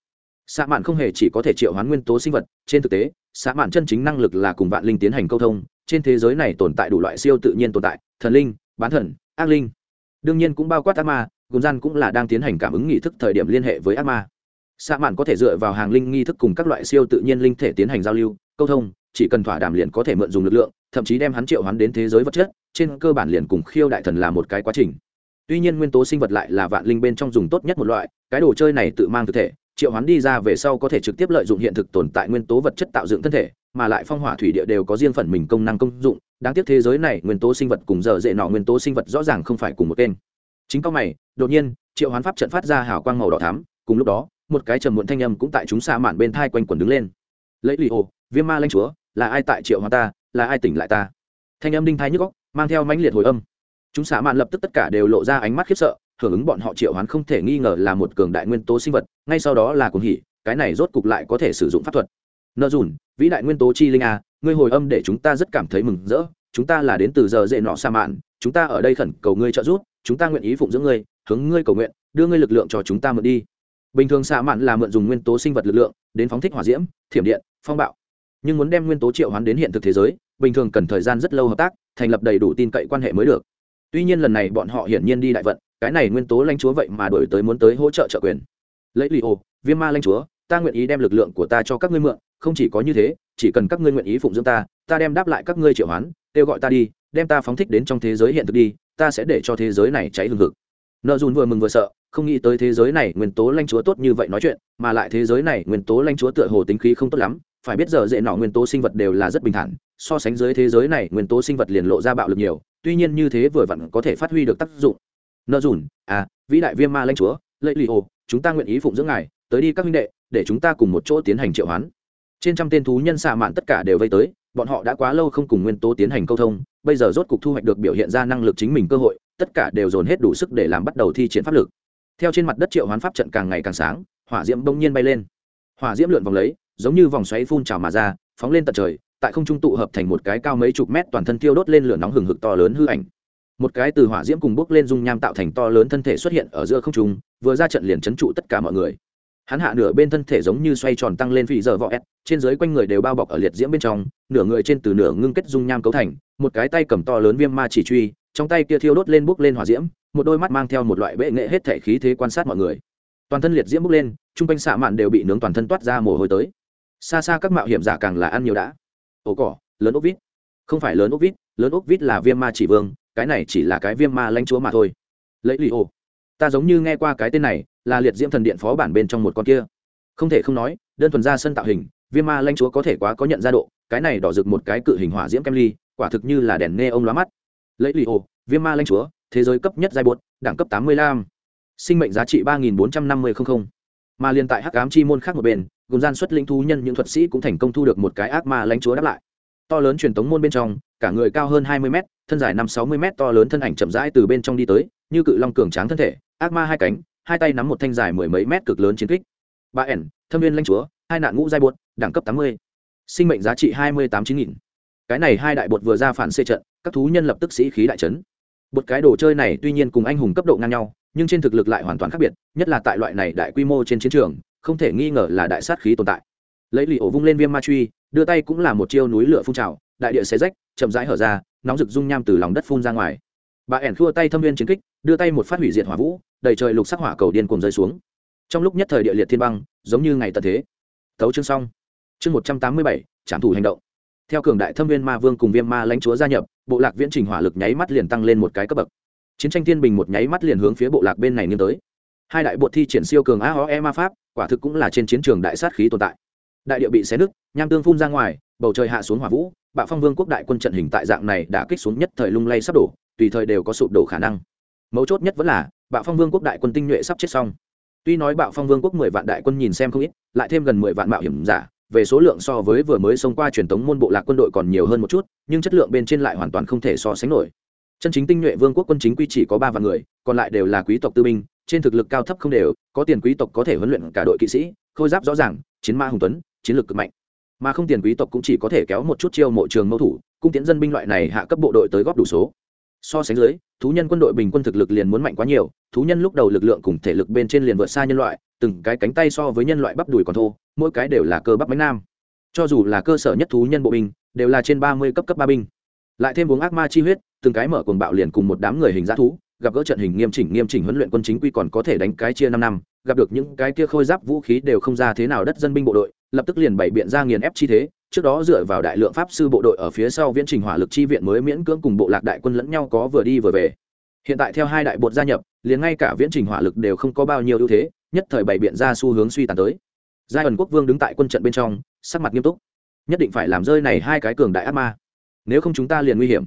Xạ mạn không hề chỉ có thể triệu hoán nguyên tố sinh vật, trên thực tế, xạ mạn chân chính năng lực là cùng vạn linh tiến hành câu thông, trên thế giới này tồn tại đủ loại siêu tự nhiên tồn tại, thần linh, bán thần, ác linh. Đương nhiên cũng bao quát ác ma gồm gian cũng là đang tiến hành cảm ứng nghi thức thời điểm liên hệ với ác ma. Xạ mạn có thể dựa vào hàng linh nghi thức cùng các loại siêu tự nhiên linh thể tiến hành giao lưu, câu thông, chỉ cần thỏa đàm liền có thể mượn dùng lực lượng, thậm chí đem hắn triệu hoán đến thế giới vật chất, trên cơ bản liền cùng khiêu đại thần là một cái quá trình. Tuy nhiên nguyên tố sinh vật lại là vạn linh bên trong dùng tốt nhất một loại, cái đồ chơi này tự mang thực thể triệu hoán đi ra về sau có thể trực tiếp lợi dụng hiện thực tồn tại nguyên tố vật chất tạo dựng thân thể mà lại phong hỏa thủy địa đều có riêng phần mình công năng công dụng. Đáng tiếc thế giới này nguyên tố sinh vật cùng giờ dễ nọ nguyên tố sinh vật rõ ràng không phải cùng một kênh chính cao mày đột nhiên triệu hoán pháp trận phát ra hào quang màu đỏ thắm cùng lúc đó một cái trầm muộn thanh âm cũng tại chúng xa mạn bên thai quanh quần đứng lên. Lấy lì ô, viêm ma lanh chúa là ai tại triệu hoán ta là ai tỉnh lại ta? Thanh âm đinh thai nhức góc mang theo mãnh liệt hồi âm. Chúng xạ mạn lập tức tất cả đều lộ ra ánh mắt khiếp sợ hưởng ứng bọn họ triệu hoán không thể nghi ngờ là một cường đại nguyên tố sinh vật, ngay sau đó là cuồng hỉ, cái này rốt cục lại có thể sử dụng pháp thuật. Nợ dùn, vĩ đại nguyên tố chi linh a, ngươi hồi âm để chúng ta rất cảm thấy mừng rỡ, chúng ta là đến từ giờ dễ nọ sa mạn, chúng ta ở đây khẩn cầu ngươi trợ giúp, chúng ta nguyện ý phụng dưỡng ngươi, hướng ngươi cầu nguyện, đưa ngươi lực lượng cho chúng ta mượn đi. Bình thường sa mạn là mượn dùng nguyên tố sinh vật lực lượng, đến phóng thích hỏa diễm, thiểm điện, phong bạo. Nhưng muốn đem nguyên tố triệu hoán đến hiện thực thế giới, bình thường cần thời gian rất lâu hợp tác, thành lập đầy đủ tin cậy quan hệ mới được. Tuy nhiên lần này bọn họ hiển nhiên đi đại vận cái này nguyên tố lãnh chúa vậy mà đổi tới muốn tới hỗ trợ trợ quyền. Lấy lì ô viêm ma lãnh chúa, ta nguyện ý đem lực lượng của ta cho các ngươi mượn, không chỉ có như thế, chỉ cần các ngươi nguyện ý phụng dưỡng ta ta đem đáp lại các ngươi triệu hoán, kêu gọi ta đi, đem ta phóng thích đến trong thế giới hiện thực đi, ta sẽ để cho thế giới này cháy hừng hực. Nợ dùn vừa mừng vừa sợ, không nghĩ tới thế giới này nguyên tố lãnh chúa tốt như vậy nói chuyện, mà lại thế giới này nguyên tố lãnh chúa tựa hồ tính khí không tốt lắm, phải biết giờ dễ nọ nguyên tố sinh vật đều là rất bình thản, so sánh dưới thế giới này nguyên tố sinh vật liền lộ ra bạo lực nhiều, tuy nhiên như thế vừa vặn có thể phát huy được tác dụng nợ dùn à vĩ đại viêm ma lãnh chúa lệ lì ô chúng ta nguyện ý phụng dưỡng ngài, tới đi các huynh đệ, để chúng ta cùng một chỗ tiến hành triệu hoán. Trên trăm tên thú nhân xạ mạn tất cả đều vây tới, bọn họ đã quá lâu không cùng nguyên tố tiến hành câu thông, bây giờ rốt cục thu hoạch được biểu hiện ra năng lực chính mình cơ hội, tất cả đều dồn hết đủ sức để làm bắt đầu thi triển pháp lực. Theo trên mặt đất triệu hoán pháp trận càng ngày càng sáng, hỏa diễm bỗng nhiên bay lên. Hỏa diễm lượn vòng lấy, giống như vòng xoáy phun trào mà ra, phóng lên tận trời, tại không trung tụ hợp thành một cái cao mấy chục mét toàn thân tiêu đốt lên lửa nóng hừng hực to lớn hư ảnh một cái từ hỏa diễm cùng bốc lên dung nham tạo thành to lớn thân thể xuất hiện ở giữa không trung, vừa ra trận liền chấn trụ tất cả mọi người. Hắn hạ nửa bên thân thể giống như xoay tròn tăng lên phì giờ võ s trên dưới quanh người đều bao bọc ở liệt diễm bên trong, nửa người trên từ nửa ngưng kết dung nham cấu thành, một cái tay cầm to lớn viêm ma chỉ truy, trong tay kia thiêu đốt lên bốc lên hỏa diễm, một đôi mắt mang theo một loại bệ nghệ hết thể khí thế quan sát mọi người. Toàn thân liệt diễm bốc lên chung quanh xạ mạn đều bị nướng toàn thân toát ra mồ hôi tới. Xa xa các mạo hiểm giả càng là ăn nhiều đã. Ổ cỏ, lớn ốc vít. Không phải lớn ốc vít, lớn ốc vít là viêm ma chỉ vương cái này chỉ là cái viêm ma lãnh chúa mà thôi. Lấy lì ô. Ta giống như nghe qua cái tên này, là liệt diễm thần điện phó bản bên trong một con kia. Không thể không nói, đơn thuần ra sân tạo hình, viêm ma lãnh chúa có thể quá có nhận ra độ, cái này đỏ rực một cái cự hình hỏa diễm kem ly, quả thực như là đèn nghe ông lóa mắt. Lấy lì ô, viêm ma lãnh chúa, thế giới cấp nhất giai bột, đẳng cấp tám mươi lăm. Sinh mệnh giá trị ba nghìn bốn trăm năm mươi không không. Mà liền tại hắc ám chi môn khác một bên, gồm gian xuất linh thú nhân những thuật sĩ cũng thành công thu được một cái ác ma lãnh chúa đáp lại. To lớn truyền tống môn bên trong, cả người cao hơn hai mươi mét thân dài năm sáu mươi m to lớn thân ảnh chậm rãi từ bên trong đi tới, như cự long cường tráng thân thể, ác ma hai cánh, hai tay nắm một thanh dài mười mấy mét cực lớn chiến kích. Ba ẻn, thâm viên lanh chúa, hai nạn ngũ giai bột, đẳng cấp tám mươi. Sinh mệnh giá trị hai mươi tám chín nghìn. Cái này hai đại bột vừa ra phản xê trận, các thú nhân lập tức sĩ khí đại trấn Bột cái đồ chơi này tuy nhiên cùng anh hùng cấp độ ngang nhau, nhưng trên thực lực lại hoàn toàn khác biệt, nhất là tại loại này đại quy mô trên chiến trường, không thể nghi ngờ là đại sát khí tồn tại. Lấy lì ổ vung lên viêm ma truy, đưa tay cũng là một chiêu núi lửa phun trào đại địa xé rách, chậm rãi hở ra, nóng rực dung nham từ lòng đất phun ra ngoài. Bà ẻn khua tay thâm viên chiến kích, đưa tay một phát hủy diệt hỏa vũ, đầy trời lục sắc hỏa cầu điên cùng rơi xuống. Trong lúc nhất thời địa liệt thiên băng, giống như ngày tận thế. Thấu chương xong. Chương một trăm tám mươi bảy, trảm thủ hành động. Theo cường đại thâm viên ma vương cùng viêm ma lãnh chúa gia nhập, bộ lạc viễn trình hỏa lực nháy mắt liền tăng lên một cái cấp bậc. Chiến tranh thiên bình một nháy mắt liền hướng phía bộ lạc bên này nghiêng tới. Hai đại bộ thi triển siêu cường aoe ma pháp, quả thực cũng là trên chiến trường đại sát khí tồn tại. Đại địa bị xé nứt, nham tương phun ra ngoài, bầu trời hạ xuống hỏa vũ bạo phong vương quốc đại quân trận hình tại dạng này đã kích xuống nhất thời lung lay sắp đổ, tùy thời đều có sụp đổ khả năng. Mấu chốt nhất vẫn là bạo phong vương quốc đại quân tinh nhuệ sắp chết xong. Tuy nói bạo phong vương quốc mười vạn đại quân nhìn xem không ít, lại thêm gần mười vạn mạo hiểm giả, về số lượng so với vừa mới xông qua truyền thống môn bộ lạc quân đội còn nhiều hơn một chút, nhưng chất lượng bên trên lại hoàn toàn không thể so sánh nổi. Chân chính tinh nhuệ vương quốc quân chính quy chỉ có ba vạn người, còn lại đều là quý tộc tư binh, trên thực lực cao thấp không đều, có tiền quý tộc có thể huấn luyện cả đội kỵ sĩ, khôi giáp rõ ràng, chiến ma hùng tuấn, chiến lược cực mạnh mà không tiền quý tộc cũng chỉ có thể kéo một chút chiêu mộ trường mâu thủ, cung tiến dân binh loại này hạ cấp bộ đội tới góp đủ số. So sánh dưới, thú nhân quân đội bình quân thực lực liền muốn mạnh quá nhiều, thú nhân lúc đầu lực lượng cùng thể lực bên trên liền vượt xa nhân loại, từng cái cánh tay so với nhân loại bắp đùi còn thô, mỗi cái đều là cơ bắp bánh nam. Cho dù là cơ sở nhất thú nhân bộ binh, đều là trên ba mươi cấp cấp ba binh. Lại thêm uống ác ma chi huyết, từng cái mở cuồng bạo liền cùng một đám người hình dã thú, gặp gỡ trận hình nghiêm chỉnh nghiêm chỉnh huấn luyện quân chính quy còn có thể đánh cái chia năm năm, gặp được những cái kia khôi giáp vũ khí đều không ra thế nào đất dân binh bộ đội lập tức liền bày biện ra nghiền ép chi thế, trước đó dựa vào đại lượng pháp sư bộ đội ở phía sau viễn trình hỏa lực chi viện mới miễn cưỡng cùng bộ lạc đại quân lẫn nhau có vừa đi vừa về. Hiện tại theo hai đại bột gia nhập, liền ngay cả viễn trình hỏa lực đều không có bao nhiêu ưu thế, nhất thời bày biện ra xu hướng suy tàn tới. Giai ẩn quốc vương đứng tại quân trận bên trong, sắc mặt nghiêm túc. Nhất định phải làm rơi này hai cái cường đại ác ma. Nếu không chúng ta liền nguy hiểm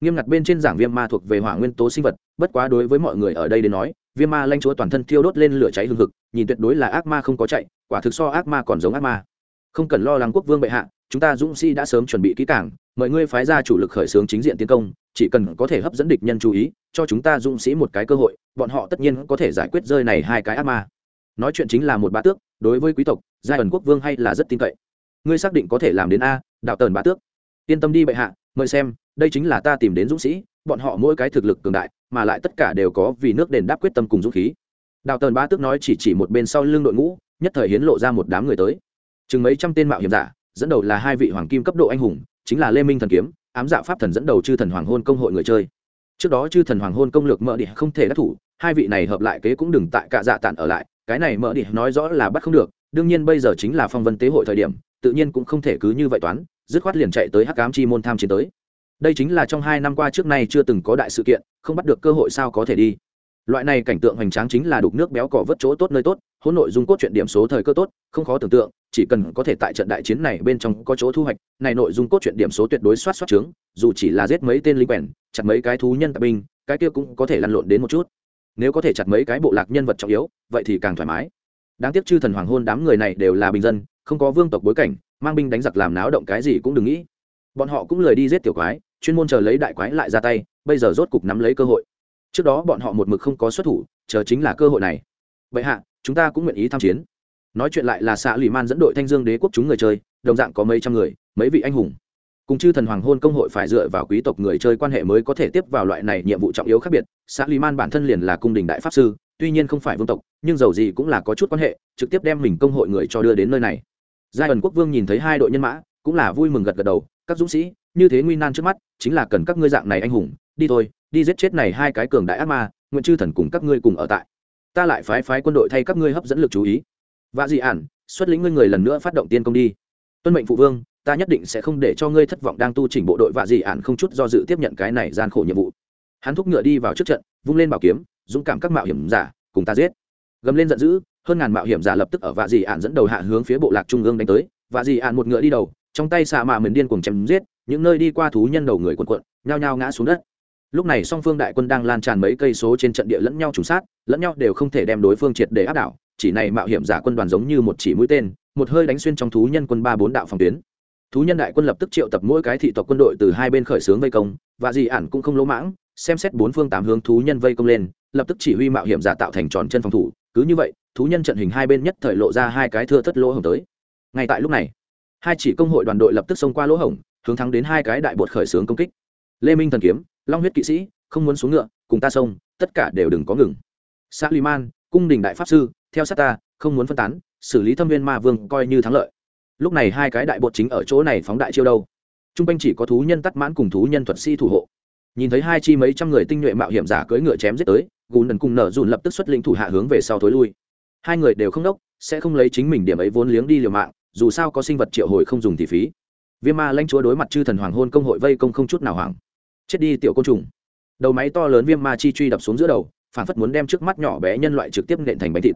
nghiêm ngặt bên trên giảng viêm ma thuộc về hỏa nguyên tố sinh vật, bất quá đối với mọi người ở đây đến nói, viêm ma lanh chúa toàn thân thiêu đốt lên lửa cháy hừng hực, nhìn tuyệt đối là ác ma không có chạy, quả thực so ác ma còn giống ác ma. Không cần lo lắng quốc vương bệ hạ, chúng ta dũng sĩ đã sớm chuẩn bị kỹ cảng mời ngươi phái ra chủ lực khởi xướng chính diện tiến công, chỉ cần có thể hấp dẫn địch nhân chú ý, cho chúng ta dũng sĩ một cái cơ hội, bọn họ tất nhiên có thể giải quyết rơi này hai cái ác ma. Nói chuyện chính là một bá tước, đối với quý tộc, giai ẩn quốc vương hay là rất tin cậy. Ngươi xác định có thể làm đến a, đạo tần bá tước. Yên tâm đi bệ hạ, mời xem đây chính là ta tìm đến dũng sĩ, bọn họ mỗi cái thực lực cường đại, mà lại tất cả đều có vì nước đền đáp quyết tâm cùng dũng khí. Đào tần ba tước nói chỉ chỉ một bên sau lưng đội ngũ, nhất thời hiến lộ ra một đám người tới. Chừng mấy trăm tên mạo hiểm giả, dẫn đầu là hai vị hoàng kim cấp độ anh hùng, chính là lê minh thần kiếm, ám dạ pháp thần dẫn đầu chư thần hoàng hôn công hội người chơi. Trước đó chư thần hoàng hôn công lược mỡ địa không thể đắc thủ, hai vị này hợp lại kế cũng đừng tại cạ dạ tản ở lại, cái này mỡ địa nói rõ là bắt không được, đương nhiên bây giờ chính là phong vân tế hội thời điểm, tự nhiên cũng không thể cứ như vậy toán, dứt khoát liền chạy tới hắc ám chi môn tham chiến tới đây chính là trong hai năm qua trước nay chưa từng có đại sự kiện, không bắt được cơ hội sao có thể đi. Loại này cảnh tượng hoành tráng chính là đục nước béo cỏ vớt chỗ tốt nơi tốt, hỗn nội dung cốt truyện điểm số thời cơ tốt, không khó tưởng tượng, chỉ cần có thể tại trận đại chiến này bên trong có chỗ thu hoạch, này nội dung cốt truyện điểm số tuyệt đối soát soát trướng dù chỉ là giết mấy tên linh quèn, chặt mấy cái thú nhân tạp binh, cái kia cũng có thể lăn lộn đến một chút. Nếu có thể chặt mấy cái bộ lạc nhân vật trọng yếu, vậy thì càng thoải mái. Đáng tiếc chư thần hoàng hôn đám người này đều là bình dân, không có vương tộc bối cảnh, mang binh đánh giặc làm náo động cái gì cũng đừng nghĩ bọn họ cũng lời đi giết tiểu quái, chuyên môn chờ lấy đại quái lại ra tay, bây giờ rốt cục nắm lấy cơ hội. Trước đó bọn họ một mực không có xuất thủ, chờ chính là cơ hội này. Vậy hạ, chúng ta cũng nguyện ý tham chiến. Nói chuyện lại là xã lì man dẫn đội thanh dương đế quốc chúng người chơi, đồng dạng có mấy trăm người, mấy vị anh hùng. Cùng chư thần hoàng hôn công hội phải dựa vào quý tộc người chơi quan hệ mới có thể tiếp vào loại này nhiệm vụ trọng yếu khác biệt. Xã lý man bản thân liền là cung đình đại pháp sư, tuy nhiên không phải vương tộc, nhưng dầu gì cũng là có chút quan hệ, trực tiếp đem mình công hội người cho đưa đến nơi này. Giai ẩn quốc vương nhìn thấy hai đội nhân mã, cũng là vui mừng gật gật đầu các dũng sĩ, như thế nguy nan trước mắt, chính là cần các ngươi dạng này anh hùng, đi thôi, đi giết chết này hai cái cường đại ác ma, nguyện chư thần cùng các ngươi cùng ở tại. Ta lại phái phái quân đội thay các ngươi hấp dẫn lực chú ý. Và dị ản, xuất lĩnh ngươi người lần nữa phát động tiên công đi. Tuân mệnh phụ vương, ta nhất định sẽ không để cho ngươi thất vọng đang tu chỉnh bộ đội và dị ản không chút do dự tiếp nhận cái này gian khổ nhiệm vụ. Hắn thúc ngựa đi vào trước trận, vung lên bảo kiếm, dũng cảm các mạo hiểm giả, cùng ta giết. Gầm lên giận dữ, hơn ngàn mạo hiểm giả lập tức ở vạ dị ạn dẫn đầu hạ hướng phía bộ lạc trung ương đánh tới. Vạ dị ạn một ngựa đi đầu trong tay xạ mạ mền điên cùng chém giết, những nơi đi qua thú nhân đầu người quần quận nhao nhao ngã xuống đất. Lúc này song phương đại quân đang lan tràn mấy cây số trên trận địa lẫn nhau trùng sát, lẫn nhau đều không thể đem đối phương triệt để áp đảo, chỉ này mạo hiểm giả quân đoàn giống như một chỉ mũi tên, một hơi đánh xuyên trong thú nhân quân ba bốn đạo phòng tuyến. Thú nhân đại quân lập tức triệu tập mỗi cái thị tộc quân đội từ hai bên khởi xướng vây công, và dị ản cũng không lỗ mãng, xem xét bốn phương tám hướng thú nhân vây công lên, lập tức chỉ huy mạo hiểm giả tạo thành tròn chân phòng thủ. Cứ như vậy, thú nhân trận hình hai bên nhất thời lộ ra hai cái thưa thất lỗ hồng tới. Ngay tại lúc này hai chỉ công hội đoàn đội lập tức xông qua lỗ hổng, hướng thắng đến hai cái đại bột khởi xướng công kích. Lê minh thần kiếm, long huyết kỵ sĩ, không muốn xuống ngựa, cùng ta xông, tất cả đều đừng có ngừng. Xã liman cung đình đại pháp sư, theo sát ta, không muốn phân tán, xử lý thâm viên ma vương coi như thắng lợi. Lúc này hai cái đại bột chính ở chỗ này phóng đại chiêu đâu. T r u n g quanh chỉ có thú nhân tắt mãn cùng thú nhân thuật sĩ thủ hộ. Nhìn thấy hai chi mấy trăm người tinh nhuệ mạo hiểm giả cưỡi ngựa chém giết tới gùn đần cùng nở dùn lập tức xuất lĩnh thủ hạ hướng về sau thối lui. Hai người đều không đốc, sẽ không lấy chính mình điểm ấy vốn liếng đi liều mạng dù sao có sinh vật triệu hồi không dùng thì phí. Viêm ma lãnh chúa đối mặt chư thần hoàng hôn công hội vây công không chút nào hoảng. Chết đi tiểu côn trùng. Đầu máy to lớn viêm ma chi truy đập xuống giữa đầu phản phất muốn đem trước mắt nhỏ bé nhân loại trực tiếp nện thành bánh thịt.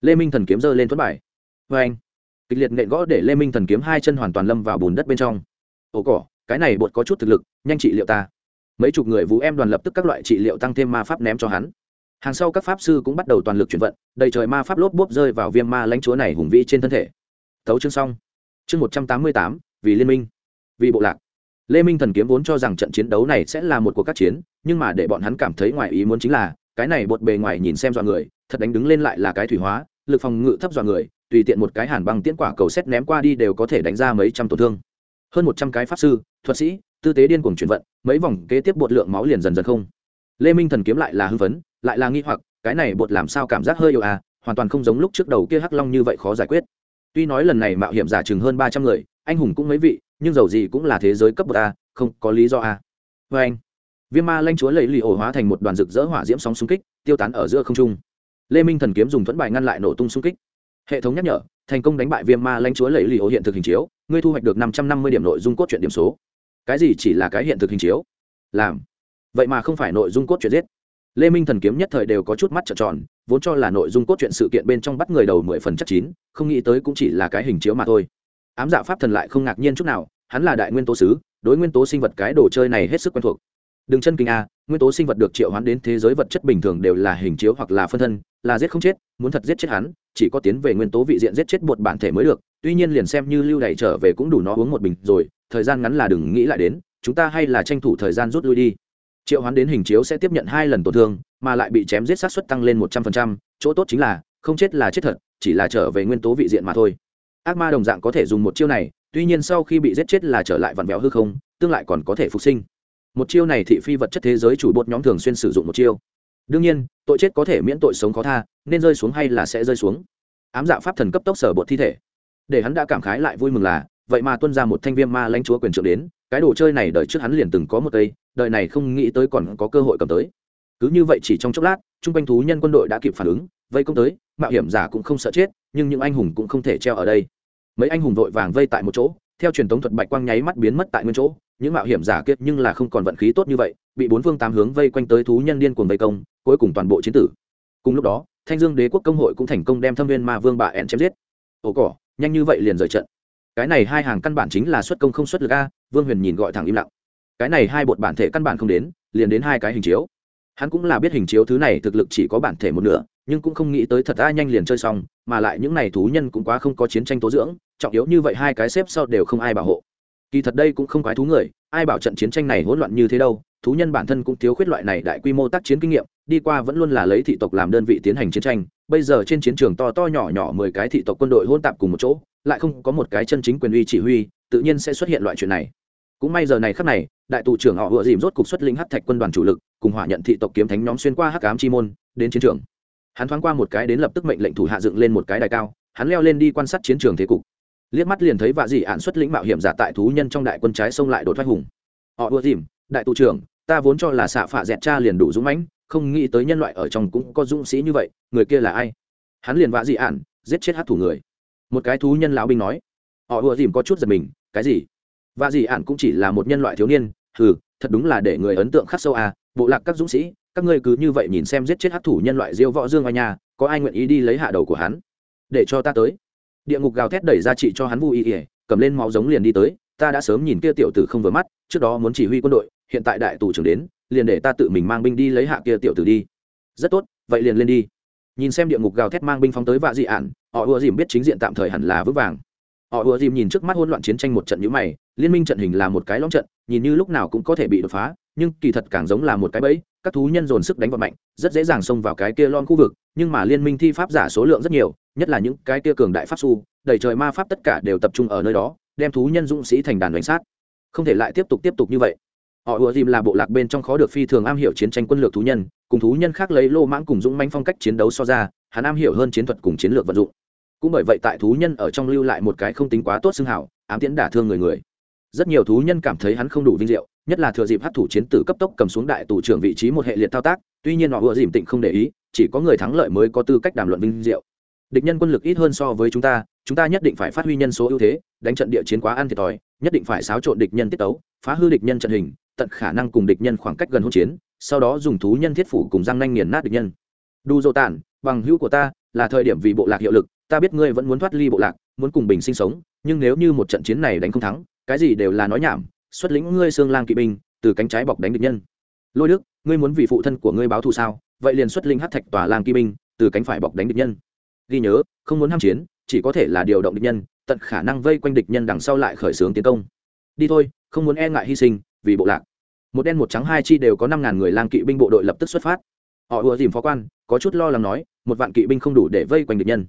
Lê minh thần kiếm giơ lên thuất bài. Vê anh, kịch liệt nện gõ để lê minh thần kiếm hai chân hoàn toàn lâm vào bùn đất bên trong. Ồ cỏ, cái này bột có chút thực lực, nhanh trị liệu ta. Mấy chục người vũ em đoàn lập tức các loại trị liệu tăng thêm ma pháp ném cho hắn. Hàng sau các pháp sư cũng bắt đầu toàn lực chuyển vận, đầy trời ma pháp lốp bốp rơi vào viêm ma lãnh chúa này hùng vĩ trên thân thể thấu chương xong. Chương một trăm tám mươi tám, vì liên minh, vì bộ lạc. Lê minh thần kiếm vốn cho rằng trận chiến đấu này sẽ là một cuộc các chiến, nhưng mà để bọn hắn cảm thấy ngoài ý muốn chính là, cái này bột bề ngoài nhìn xem dọa người, thật đánh đứng lên lại là cái thủy hóa, lực phòng ngự thấp dọa người, tùy tiện một cái hàn băng tiễn quả cầu xét ném qua đi đều có thể đánh ra mấy trăm tổn thương. Hơn một trăm cái pháp sư, thuật sĩ, tư tế điên cuồng chuyển vận, mấy vòng kế tiếp bột lượng máu liền dần dần không. Lê minh thần kiếm lại là hưng phấn, lại là nghi hoặc, cái này bột làm sao cảm giác hơi yêu à hoàn toàn không giống lúc trước đầu kia hắc long như vậy khó giải quyết tuy nói lần này mạo hiểm giả chừng hơn ba trăm người, anh hùng cũng mấy vị, nhưng dầu gì cũng là thế giới cấp bậc a, không có lý do a. Vê anh, viêm ma lanh chúa lấy lì ổ hóa thành một đoàn rực rỡ hỏa diễm sóng xung kích, tiêu tán ở giữa không trung. Lê minh thần kiếm dùng thuẫn bài ngăn lại nổ tung xung kích. Hệ thống nhắc nhở, thành công đánh bại viêm ma lanh chúa lấy lì ổ hiện thực hình chiếu, ngươi thu hoạch được năm trăm năm mươi điểm nội dung cốt truyện điểm số. Cái gì chỉ là cái hiện thực hình chiếu? Làm. Vậy mà không phải nội dung cốt truyện giết lê minh thần kiếm nhất thời đều có chút mắt trợn tròn, vốn cho là nội dung cốt truyện sự kiện bên trong bắt người đầu mười phần chắc chín, không nghĩ tới cũng chỉ là cái hình chiếu mà thôi. Ám dạ pháp thần lại không ngạc nhiên chút nào, hắn là đại nguyên tố sứ, đối nguyên tố sinh vật cái đồ chơi này hết sức quen thuộc. Đừng chân kinh a, nguyên tố sinh vật được triệu hoán đến thế giới vật chất bình thường đều là hình chiếu hoặc là phân thân, là giết không chết, muốn thật giết chết hắn, chỉ có tiến về nguyên tố vị diện giết chết một bản thể mới được, tuy nhiên liền xem như lưu đày trở về cũng đủ nó uống một bình rồi, thời gian ngắn là đừng nghĩ lại đến, chúng ta hay là tranh thủ thời gian rút lui đi triệu hoán đến hình chiếu sẽ tiếp nhận hai lần tổn thương, mà lại bị chém giết sát xuất tăng lên một trăm phần trăm. Chỗ tốt chính là, không chết là chết thật, chỉ là trở về nguyên tố vị diện mà thôi. Ác ma đồng dạng có thể dùng một chiêu này, tuy nhiên sau khi bị giết chết là trở lại vặn vẹo hư không, tương lại còn có thể phục sinh. Một chiêu này thị phi vật chất thế giới chủ bột nhóm thường xuyên sử dụng một chiêu. Đương nhiên, tội chết có thể miễn tội sống khó tha, nên rơi xuống hay là sẽ rơi xuống. Ám dạ pháp thần cấp tốc sở bột thi thể. Để hắn đã cảm khái lại vui mừng là, vậy mà tuân ra một thanh viêm ma lãnh chúa quyền trượng đến cái đồ chơi này đợi trước hắn liền từng có một cây, đời này không nghĩ tới còn có cơ hội cầm tới. Cứ như vậy chỉ trong chốc lát, chung quanh thú nhân quân đội đã kịp phản ứng, vây công tới, mạo hiểm giả cũng không sợ chết, nhưng những anh hùng cũng không thể treo ở đây. Mấy anh hùng vội vàng vây tại một chỗ, theo truyền thống thuật bạch quang nháy mắt biến mất tại nguyên chỗ, những mạo hiểm giả kiệt nhưng là không còn vận khí tốt như vậy, bị bốn phương tám hướng vây quanh tới thú nhân điên cuồng vây công, cuối cùng toàn bộ chiến tử. Cùng lúc đó, thanh dương đế quốc công hội cũng thành công đem thâm viên ma vương bà ẹn chém giết. Ồ cỏ, nhanh như vậy liền rời trận cái này hai hàng căn bản chính là xuất công không xuất lực a, vương huyền nhìn gọi thẳng im lặng. Cái này hai bột bản thể căn bản không đến, liền đến hai cái hình chiếu. Hắn cũng là biết hình chiếu thứ này thực lực chỉ có bản thể một nửa, nhưng cũng không nghĩ tới thật a nhanh liền chơi xong, mà lại những này thú nhân cũng quá không có chiến tranh tố dưỡng, trọng yếu như vậy hai cái xếp sau đều không ai bảo hộ. Kỳ thật đây cũng không quái thú người, ai bảo trận chiến tranh này hỗn loạn như thế đâu, thú nhân bản thân cũng thiếu khuyết loại này đại quy mô tác chiến kinh nghiệm, đi qua vẫn luôn là lấy thị tộc làm đơn vị tiến hành chiến tranh, bây giờ trên chiến trường to to nhỏ nhỏ mười cái thị tộc quân đội hỗn tạp cùng một chỗ lại không có một cái chân chính quyền uy chỉ huy, tự nhiên sẽ xuất hiện loại chuyện này. Cũng may giờ này khắc này, đại tù trưởng họ vừa dìm rốt cục xuất linh hát thạch quân đoàn chủ lực, cùng hỏa nhận thị tộc kiếm thánh nhóm xuyên qua hắc ám chi môn, đến chiến trường. Hắn thoáng qua một cái đến lập tức mệnh lệnh thủ hạ dựng lên một cái đài cao, hắn leo lên đi quan sát chiến trường thế cục. Liếc mắt liền thấy vạ dị ạn xuất lĩnh mạo hiểm giả tại thú nhân trong đại quân trái sông lại đột thoát hùng. Họ ưa dìm, đại tù trưởng, ta vốn cho là xạ phạ dẹt cha liền đủ dũng mãnh, không nghĩ tới nhân loại ở trong cũng có dũng sĩ như vậy, người kia là ai? Hắn liền vạ dị ạn, giết chết hát thủ người một cái thú nhân lão binh nói, họ ùa dìm có chút giật mình, cái gì? Và dì ạn cũng chỉ là một nhân loại thiếu niên, hừ, thật đúng là để người ấn tượng khắc sâu à bộ lạc các dũng sĩ, các ngươi cứ như vậy nhìn xem giết chết hát thủ nhân loại diêu võ dương oai nhà có ai nguyện ý đi lấy hạ đầu của hắn? Để cho ta tới. Địa ngục gào thét đẩy ra trị cho hắn vui ỉa cầm lên máu giống liền đi tới, ta đã sớm nhìn kia tiểu tử không vừa mắt, trước đó muốn chỉ huy quân đội, hiện tại đại tù trưởng đến, liền để ta tự mình mang binh đi lấy hạ kia tiểu tử đi. Rất tốt, vậy liền lên đi. Nhìn xem địa ngục gào thét mang binh phóng tới vạ dị ạn họ ùa dìm biết chính diện tạm thời hẳn là vững vàng. Họ ùa dìm nhìn trước mắt hỗn loạn chiến tranh một trận nhữ mày, liên minh trận hình là một cái lõng trận, nhìn như lúc nào cũng có thể bị đột phá, nhưng kỳ thật càng giống là một cái bẫy, các thú nhân dồn sức đánh vào mạnh, rất dễ dàng xông vào cái kia lon khu vực, nhưng mà liên minh thi pháp giả số lượng rất nhiều, nhất là những cái kia cường đại pháp su, đẩy trời ma pháp tất cả đều tập trung ở nơi đó, đem thú nhân dũng sĩ thành đàn đánh sát. Không thể lại tiếp tục tiếp tục như vậy. Họ ùa dìm là bộ lạc bên trong khó được phi thường am hiểu chiến tranh quân lược thú nhân, cùng thú nhân khác lấy lô mãng cùng dũng manh phong cách chiến đấu so ra, hắn am hiểu hơn chiến thuật cùng chiến lược vận dụng cũng bởi vậy tại thú nhân ở trong lưu lại một cái không tính quá tốt xưng hảo, ám tiễn đả thương người người. Rất nhiều thú nhân cảm thấy hắn không đủ vinh diệu, nhất là thừa dịp hát thủ chiến tử cấp tốc cầm xuống đại tù trưởng vị trí một hệ liệt thao tác, tuy nhiên họ vừa dìm tịnh không để ý, chỉ có người thắng lợi mới có tư cách đàm luận vinh diệu. Địch nhân quân lực ít hơn so với chúng ta chúng ta nhất định phải phát huy nhân số ưu thế, đánh trận địa chiến quá ăn thiệt thòi, nhất định phải xáo trộn địch nhân tiết tấu, phá hư địch nhân trận hình, tận khả năng cùng địch nhân khoảng cách gần hỗn chiến, sau đó dùng thú nhân thiết phủ cùng răng nanh nghiền nát địch nhân. Đu dô tản, bằng hữu của ta, là thời điểm vì bộ lạc hiệu lực ta biết ngươi vẫn muốn thoát ly bộ lạc, muốn cùng bình sinh sống, nhưng nếu như một trận chiến này đánh không thắng, cái gì đều là nói nhảm, xuất lĩnh ngươi xương lang kỵ binh, từ cánh trái bọc đánh địch nhân. Lôi đức, ngươi muốn vì phụ thân của ngươi báo thù sao? Vậy liền xuất linh hát thạch tòa lang kỵ binh, từ cánh phải bọc đánh địch nhân. Ghi nhớ, không muốn ham chiến, chỉ có thể là điều động địch nhân, tận khả năng vây quanh địch nhân đằng sau lại khởi xướng tiến công. Đi thôi, không muốn e ngại hy sinh, vì bộ lạc. Một đen một trắng hai chi đều có năm ngàn người lang kỵ binh bộ đội lập tức xuất phát. Họ ùa dìm phó quan, có chút lo lắng nói, một vạn kỵ binh không đủ để vây quanh địch nhân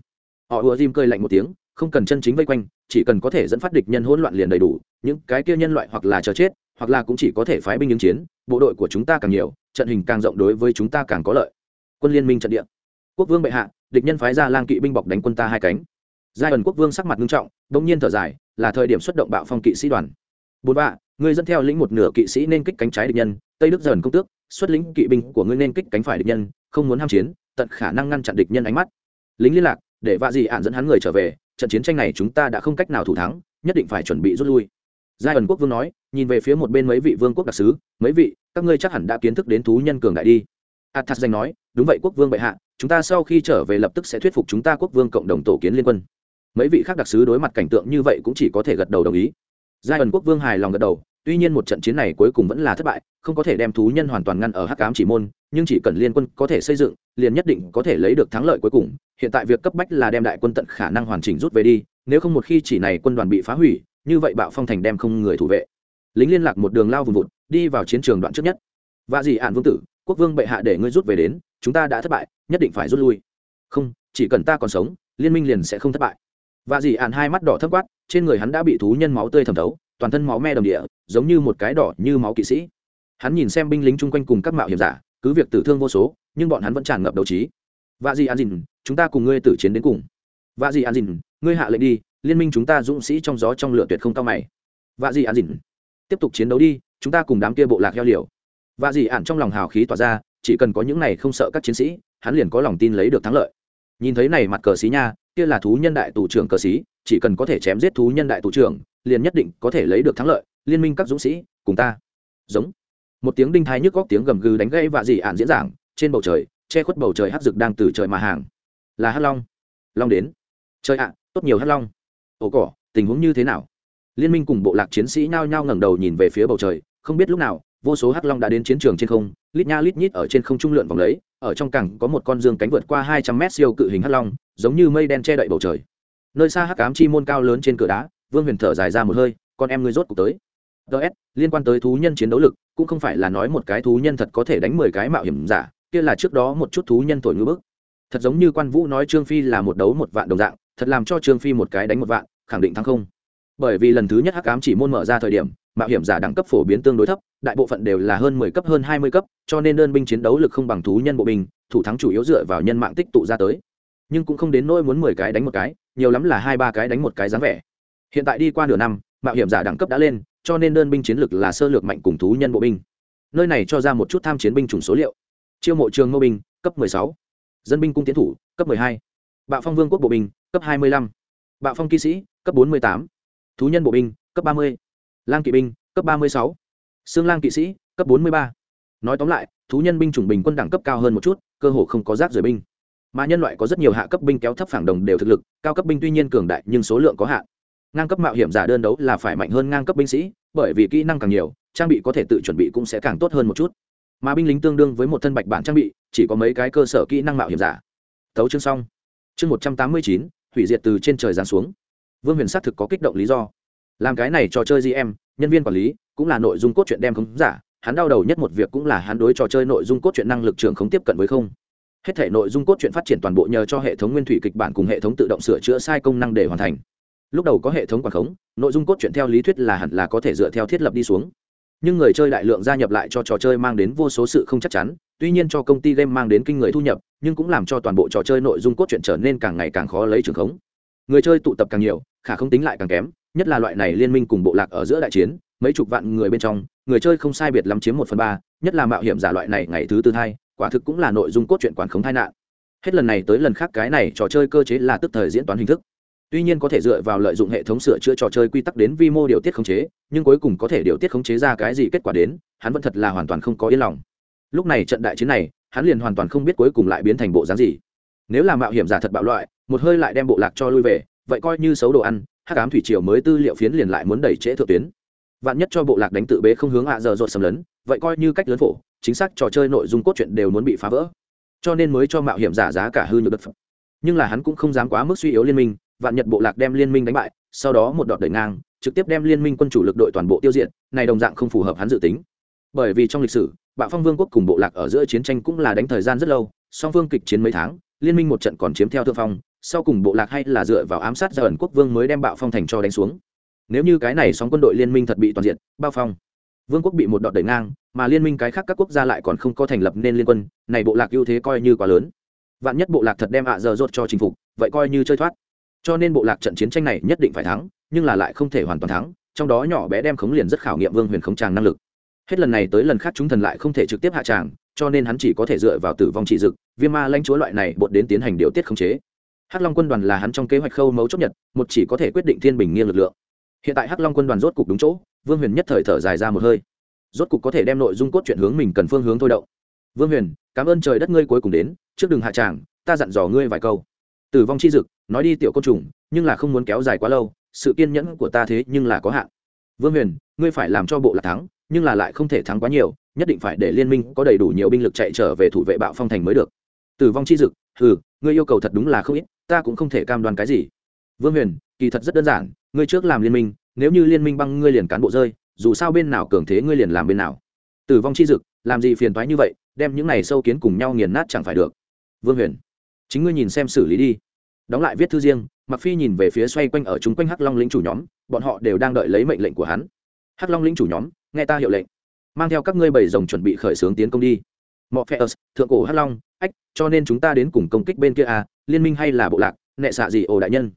họ ùa dìm cơi lạnh một tiếng, không cần chân chính vây quanh, chỉ cần có thể dẫn phát địch nhân hỗn loạn liền đầy đủ, những cái kia nhân loại hoặc là chờ chết, hoặc là cũng chỉ có thể phái binh ứng chiến, bộ đội của chúng ta càng nhiều, trận hình càng rộng đối với chúng ta càng có lợi. Quân liên minh trận địa. Quốc vương bệ hạ, địch nhân phái ra lang kỵ binh bọc đánh quân ta hai cánh. Giai ẩn quốc vương sắc mặt nghiêm trọng, bỗng nhiên thở dài, là thời điểm xuất động bạo phong kỵ sĩ đoàn. Bốn bạ người dẫn theo lĩnh một nửa kỵ sĩ nên kích cánh trái địch nhân, tây đức dần công tước, xuất lĩnh kỵ binh của ngươi nên kích cánh phải địch nhân, không muốn ham chiến, tận khả năng ngăn chặn địch nhân ánh mắt. Lính liên lạc để vạ dị ạn dẫn hắn người trở về, trận chiến tranh này chúng ta đã không cách nào thủ thắng, nhất định phải chuẩn bị rút lui. Giai ẩn quốc vương nói, nhìn về phía một bên mấy vị vương quốc đặc sứ, mấy vị, các ngươi chắc hẳn đã kiến thức đến thú nhân cường đại đi. Athas danh nói, đúng vậy quốc vương bệ hạ, chúng ta sau khi trở về lập tức sẽ thuyết phục chúng ta quốc vương cộng đồng tổ kiến liên quân. Mấy vị khác đặc sứ đối mặt cảnh tượng như vậy cũng chỉ có thể gật đầu đồng ý. Giai ẩn quốc vương hài lòng gật đầu, tuy nhiên một trận chiến này cuối cùng vẫn là thất bại, không có thể đem thú nhân hoàn toàn ngăn ở hắc cám chỉ môn, nhưng chỉ cần liên quân có thể xây dựng, liền nhất định có thể lấy được thắng lợi cuối cùng hiện tại việc cấp bách là đem đại quân tận khả năng hoàn chỉnh rút về đi, nếu không một khi chỉ này quân đoàn bị phá hủy, như vậy bạo phong thành đem không người thủ vệ. Lính liên lạc một đường lao vùng vụt, đi vào chiến trường đoạn trước nhất. Và gì ạn vương tử, quốc vương bệ hạ để ngươi rút về đến, chúng ta đã thất bại, nhất định phải rút lui. Không, chỉ cần ta còn sống, liên minh liền sẽ không thất bại. Và dì ạn hai mắt đỏ thấp quát, trên người hắn đã bị thú nhân máu tươi thẩm thấu, toàn thân máu me đầm địa, giống như một cái đỏ như máu kỵ sĩ. Hắn nhìn xem binh lính chung quanh cùng các mạo hiểm giả, cứ việc tử thương vô số, nhưng bọn hắn vẫn tràn ngập đấu trí. Và dì an dìn chúng ta cùng ngươi tử chiến đến cùng. Vạ dị an dìn, ngươi hạ lệnh đi, liên minh chúng ta dũng sĩ trong gió trong lửa tuyệt không cao mày. Vạ dị an dìn, tiếp tục chiến đấu đi, chúng ta cùng đám kia bộ lạc heo liều. Vạ dị ạn trong lòng hào khí tỏa ra, chỉ cần có những này không sợ các chiến sĩ, hắn liền có lòng tin lấy được thắng lợi. Nhìn thấy này mặt cờ xí nha, kia là thú nhân đại tù trưởng cờ xí, chỉ cần có thể chém giết thú nhân đại tù trưởng, liền nhất định có thể lấy được thắng lợi, liên minh các dũng sĩ, cùng ta. Giống. Một tiếng đinh thái nhức góc tiếng gầm gừ đánh gãy vạ dị ạn diễn giảng, trên bầu trời, che khuất bầu trời hắc rực đang từ trời mà hàng là hắc long. Long đến. Trời ạ, tốt nhiều hắc long. Ồ cỏ, tình huống như thế nào? Liên minh cùng bộ lạc chiến sĩ nhao nhao ngẩng đầu nhìn về phía bầu trời, không biết lúc nào, vô số hắc long đã đến chiến trường trên không, lít nha lít nhít ở trên không trung lượn vòng lấy, ở trong cảng có một con dương cánh vượt qua hai trăm mét siêu cự hình hắc long, giống như mây đen che đậy bầu trời. Nơi xa hắc ám chi môn cao lớn trên cửa đá, vương huyền thở dài ra một hơi, con em ngươi rốt cuộc tới. Ts liên quan tới thú nhân chiến đấu lực, cũng không phải là nói một cái thú nhân thật có thể đánh mười cái mạo hiểm giả, kia là trước đó một chút thú nhân thổi ngữ bức thật giống như quan vũ nói trương phi là một đấu một vạn đồng dạng, thật làm cho trương phi một cái đánh một vạn, khẳng định thắng không. Bởi vì lần thứ nhất hắc ám chỉ môn mở ra thời điểm, mạo hiểm giả đẳng cấp phổ biến tương đối thấp, đại bộ phận đều là hơn mười cấp, hơn hai mươi cấp, cho nên đơn binh chiến đấu lực không bằng thú nhân bộ binh, thủ thắng chủ yếu dựa vào nhân mạng tích tụ ra tới. Nhưng cũng không đến nỗi muốn mười cái đánh một cái, nhiều lắm là hai ba cái đánh một cái dáng vẻ. Hiện tại đi qua nửa năm, mạo hiểm giả đẳng cấp đã lên, cho nên đơn binh chiến lực là sơ lược mạnh cùng thú nhân bộ binh. Nơi này cho ra một chút tham chiến binh chủng số liệu. Chiêu mộ trường mô binh, cấp 16 dân binh cung tiến thủ, cấp 12. bạo phong vương quốc bộ binh, cấp 25. bạo phong kỵ sĩ, cấp 48. thú nhân bộ binh, cấp 30. lang kỵ binh, cấp 36. xương lang kỵ sĩ, cấp 43. nói tóm lại, thú nhân binh chủng bình quân đẳng cấp cao hơn một chút, cơ hồ không có rác rời binh mà nhân loại có rất nhiều hạ cấp binh kéo thấp phản đồng đều thực lực, cao cấp binh tuy nhiên cường đại nhưng số lượng có hạn ngang cấp mạo hiểm giả đơn đấu là phải mạnh hơn ngang cấp binh sĩ, bởi vì kỹ năng càng nhiều, trang bị có thể tự chuẩn bị cũng sẽ càng tốt hơn một chút mà binh lính tương đương với một thân bạch bản trang bị, chỉ có mấy cái cơ sở kỹ năng mạo hiểm giả. Thấu chương xong. Chương một trăm tám mươi chín, hủy diệt từ trên trời giáng xuống. Vương huyền xác thực có kích động lý do. Làm cái này trò chơi gm nhân viên quản lý, cũng là nội dung cốt truyện đem khống giả. Hắn đau đầu nhất một việc cũng là hắn đối trò chơi nội dung cốt truyện năng lực trường không tiếp cận với không. Hết thể nội dung cốt truyện phát triển toàn bộ nhờ cho hệ thống nguyên thủy kịch bản cùng hệ thống tự động sửa chữa sai công năng để hoàn thành. Lúc đầu có hệ thống quản khống, nội dung cốt truyện theo lý thuyết là hẳn là có thể dựa theo thiết lập đi xuống nhưng người chơi đại lượng gia nhập lại cho trò chơi mang đến vô số sự không chắc chắn, tuy nhiên cho công ty game mang đến kinh người thu nhập, nhưng cũng làm cho toàn bộ trò chơi nội dung cốt truyện trở nên càng ngày càng khó lấy trường khống. Người chơi tụ tập càng nhiều, khả không tính lại càng kém, nhất là loại này liên minh cùng bộ lạc ở giữa đại chiến, mấy chục vạn người bên trong, người chơi không sai biệt lắm chiếm một phần ba, nhất là mạo hiểm giả loại này ngày thứ tư hai quả thực cũng là nội dung cốt truyện quản khống tai nạn. Hết lần này tới lần khác cái này trò chơi cơ chế là tức thời diễn toán hình thức tuy nhiên có thể dựa vào lợi dụng hệ thống sửa chữa trò chơi quy tắc đến vi mô điều tiết khống chế, nhưng cuối cùng có thể điều tiết khống chế ra cái gì kết quả đến, hắn vẫn thật là hoàn toàn không có yên lòng. Lúc này trận đại chiến này, hắn liền hoàn toàn không biết cuối cùng lại biến thành bộ dáng gì. Nếu là mạo hiểm giả thật bạo loại, một hơi lại đem bộ lạc cho lui về, vậy coi như xấu đồ ăn, hắc ám thủy triều mới tư liệu phiến liền lại muốn đẩy trễ thượng tuyến. Vạn nhất cho bộ lạc đánh tự bế không hướng hạ giờ rột xâm lấn, vậy coi như cách lớn phổ, chính xác trò chơi nội dung cốt truyện đều muốn bị phá vỡ. Cho nên mới cho mạo hiểm giả giá cả hư nhược đất. Phẩm nhưng là hắn cũng không dám quá mức suy yếu liên minh vạn nhật bộ lạc đem liên minh đánh bại, sau đó một đợt đẩy ngang, trực tiếp đem liên minh quân chủ lực đội toàn bộ tiêu diệt, này đồng dạng không phù hợp hắn dự tính. Bởi vì trong lịch sử, bạo phong vương quốc cùng bộ lạc ở giữa chiến tranh cũng là đánh thời gian rất lâu, song phương kịch chiến mấy tháng, liên minh một trận còn chiếm theo thượng phong, sau cùng bộ lạc hay là dựa vào ám sát gia ẩn quốc vương mới đem bạo phong thành cho đánh xuống. Nếu như cái này song quân đội liên minh thật bị toàn diện bao phong vương quốc bị một đợt đẩy ngang, mà liên minh cái khác các quốc gia lại còn không có thành lập nên liên quân, này bộ lạc ưu thế coi như quá lớn. Vạn nhất bộ lạc thật đem ạ giờ rốt cho chinh phục, vậy coi như chơi thoát cho nên bộ lạc trận chiến tranh này nhất định phải thắng, nhưng là lại không thể hoàn toàn thắng, trong đó nhỏ bé đem khống liền rất khảo nghiệm vương huyền khống tràng năng lực. Hết lần này tới lần khác chúng thần lại không thể trực tiếp hạ tràng, cho nên hắn chỉ có thể dựa vào tử vong trị dực, viêm ma lãnh chúa loại này bột đến tiến hành điều tiết khống chế. Hắc long quân đoàn là hắn trong kế hoạch khâu mấu chốt nhật một chỉ có thể quyết định thiên bình nghiêng lực lượng. Hiện tại hắc long quân đoàn rốt cục đúng chỗ, vương huyền nhất thời thở dài ra một hơi. Rốt cục có thể đem nội dung cốt truyện hướng mình cần phương hướng thôi động. Vương huyền, cảm ơn trời đất ngươi cuối cùng đến, trước đừng hạ tràng, ta dặn dò ngươi vài câu. Tử vong chi dực nói đi tiểu côn trùng, nhưng là không muốn kéo dài quá lâu, sự kiên nhẫn của ta thế nhưng là có hạn. Vương huyền, ngươi phải làm cho bộ là thắng, nhưng là lại không thể thắng quá nhiều, nhất định phải để liên minh có đầy đủ nhiều binh lực chạy trở về thủ vệ bạo phong thành mới được. Tử vong chi dực ừ ngươi yêu cầu thật đúng là không ít, ta cũng không thể cam đoan cái gì. Vương huyền, kỳ thật rất đơn giản, ngươi trước làm liên minh, nếu như liên minh băng ngươi liền cán bộ rơi, dù sao bên nào cường thế ngươi liền làm bên nào. Tử vong chi dực, làm gì phiền toái như vậy, đem những này sâu kiến cùng nhau nghiền nát chẳng phải được. Vương huyền, chính ngươi nhìn xem xử lý đi đóng lại viết thư riêng mặc phi nhìn về phía xoay quanh ở chúng quanh hắc long lĩnh chủ nhóm, bọn họ đều đang đợi lấy mệnh lệnh của hắn. Hắc long lĩnh chủ nhóm, nghe ta hiệu lệnh. Mang theo các ngươi bảy rồng chuẩn bị khởi xướng tiến công đi. Mọ phe thượng cổ hắc long, ách, cho nên chúng ta đến cùng công kích bên kia à liên minh hay là bộ lạc, nệ xạ gì ồ đại nhân.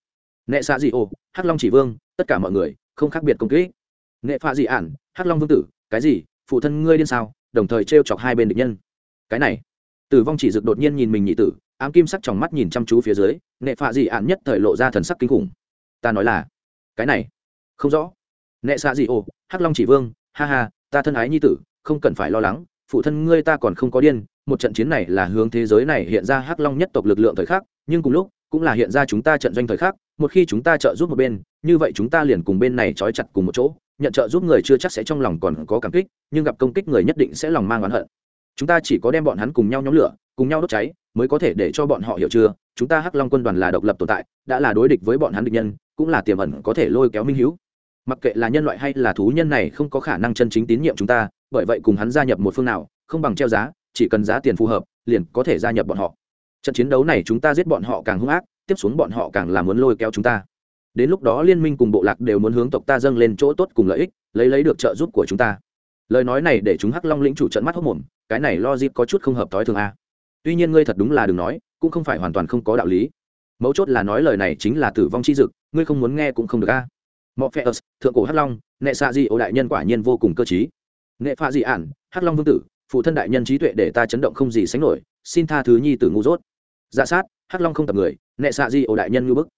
Nệ xạ gì ồ hắc long chỉ vương, tất cả mọi người, không khác biệt công kích. Nệ pha gì ản, hắc long vương tử, cái gì, phụ thân ngươi điên sao, đồng thời trêu chọc hai bên địch nhân. Cái này, tử vong chỉ dực đột nhiên nhìn mình nhị tử ám kim sắc trong mắt nhìn chăm chú phía dưới, nệ phạ dị ạn nhất thời lộ ra thần sắc kinh khủng. Ta nói là, cái này, không rõ. Nệ xạ dị ồ, hắc long chỉ vương, ha ha, ta thân ái nhi tử, không cần phải lo lắng, phụ thân ngươi ta còn không có điên, một trận chiến này là hướng thế giới này hiện ra hắc long nhất tộc lực lượng thời khắc, nhưng cùng lúc, cũng là hiện ra chúng ta trận doanh thời khắc, một khi chúng ta trợ giúp một bên, như vậy chúng ta liền cùng bên này trói chặt cùng một chỗ, nhận trợ giúp người chưa chắc sẽ trong lòng còn có cảm kích, nhưng gặp công kích người nhất định sẽ lòng mang oán hận. Chúng ta chỉ có đem bọn hắn cùng nhau nhóm lửa cùng nhau đốt cháy, mới có thể để cho bọn họ hiểu chưa, chúng ta hắc long quân đoàn là độc lập tồn tại, đã là đối địch với bọn hắn địch nhân, cũng là tiềm ẩn có thể lôi kéo minh hữu mặc kệ là nhân loại hay là thú nhân này không có khả năng chân chính tín nhiệm chúng ta, bởi vậy cùng hắn gia nhập một phương nào, không bằng treo giá, chỉ cần giá tiền phù hợp, liền có thể gia nhập bọn họ. Trận chiến đấu này chúng ta giết bọn họ càng hung ác, tiếp xuống bọn họ càng là muốn lôi kéo chúng ta. Đến lúc đó liên minh cùng bộ lạc đều muốn hướng tộc ta dâng lên chỗ tốt cùng lợi ích, lấy lấy được trợ giúp của chúng ta. Lời nói này để chúng hắc long lĩnh chủ trận mắt hốc mồm, cái này lo dịp có chút không hợp thói thường a tuy nhiên ngươi thật đúng là đừng nói, cũng không phải hoàn toàn không có đạo lý. Mấu chốt là nói lời này chính là tử vong chi dực, ngươi không muốn nghe cũng không được a. Mọ phe ớt thượng cổ hắc long, nệ xạ di ổ đại nhân quả nhiên vô cùng cơ t nệ pha di ản, hắc long vương tử, phụ thân đại nhân trí tuệ để ta chấn động không gì sánh nổi, xin tha thứ nhi tử ngu dốt. Dạ sát, hắc long không tập người, nệ xạ di ổ đại nhân ngư bức.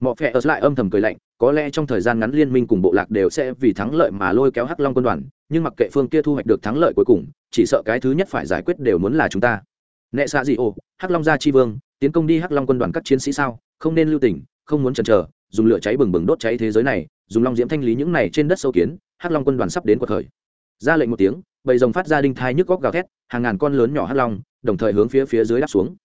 Mọ phe ớt lại âm thầm cười lạnh, có lẽ trong thời gian ngắn liên minh cùng bộ lạc đều sẽ vì thắng lợi mà lôi kéo hắc long quân đoàn, nhưng mặc kệ phương kia thu hoạch được thắng lợi cuối cùng, chỉ sợ cái thứ nhất phải giải quyết đều muốn là chúng ta nệ xạ dị ô, hắc long gia chi vương tiến công đi hắc long quân đoàn các chiến sĩ sao? Không nên lưu tình không muốn chần chờ dùng lửa cháy bừng bừng đốt cháy thế giới này dùng long diễm thanh lý những này trên đất sâu kiến hắc long quân đoàn sắp đến cuộc khởi. Ra lệnh một tiếng bầy rồng phát ra đinh thai nhức góc gào thét hàng ngàn con lớn nhỏ hắc long đồng thời hướng phía phía dưới đáp xuống.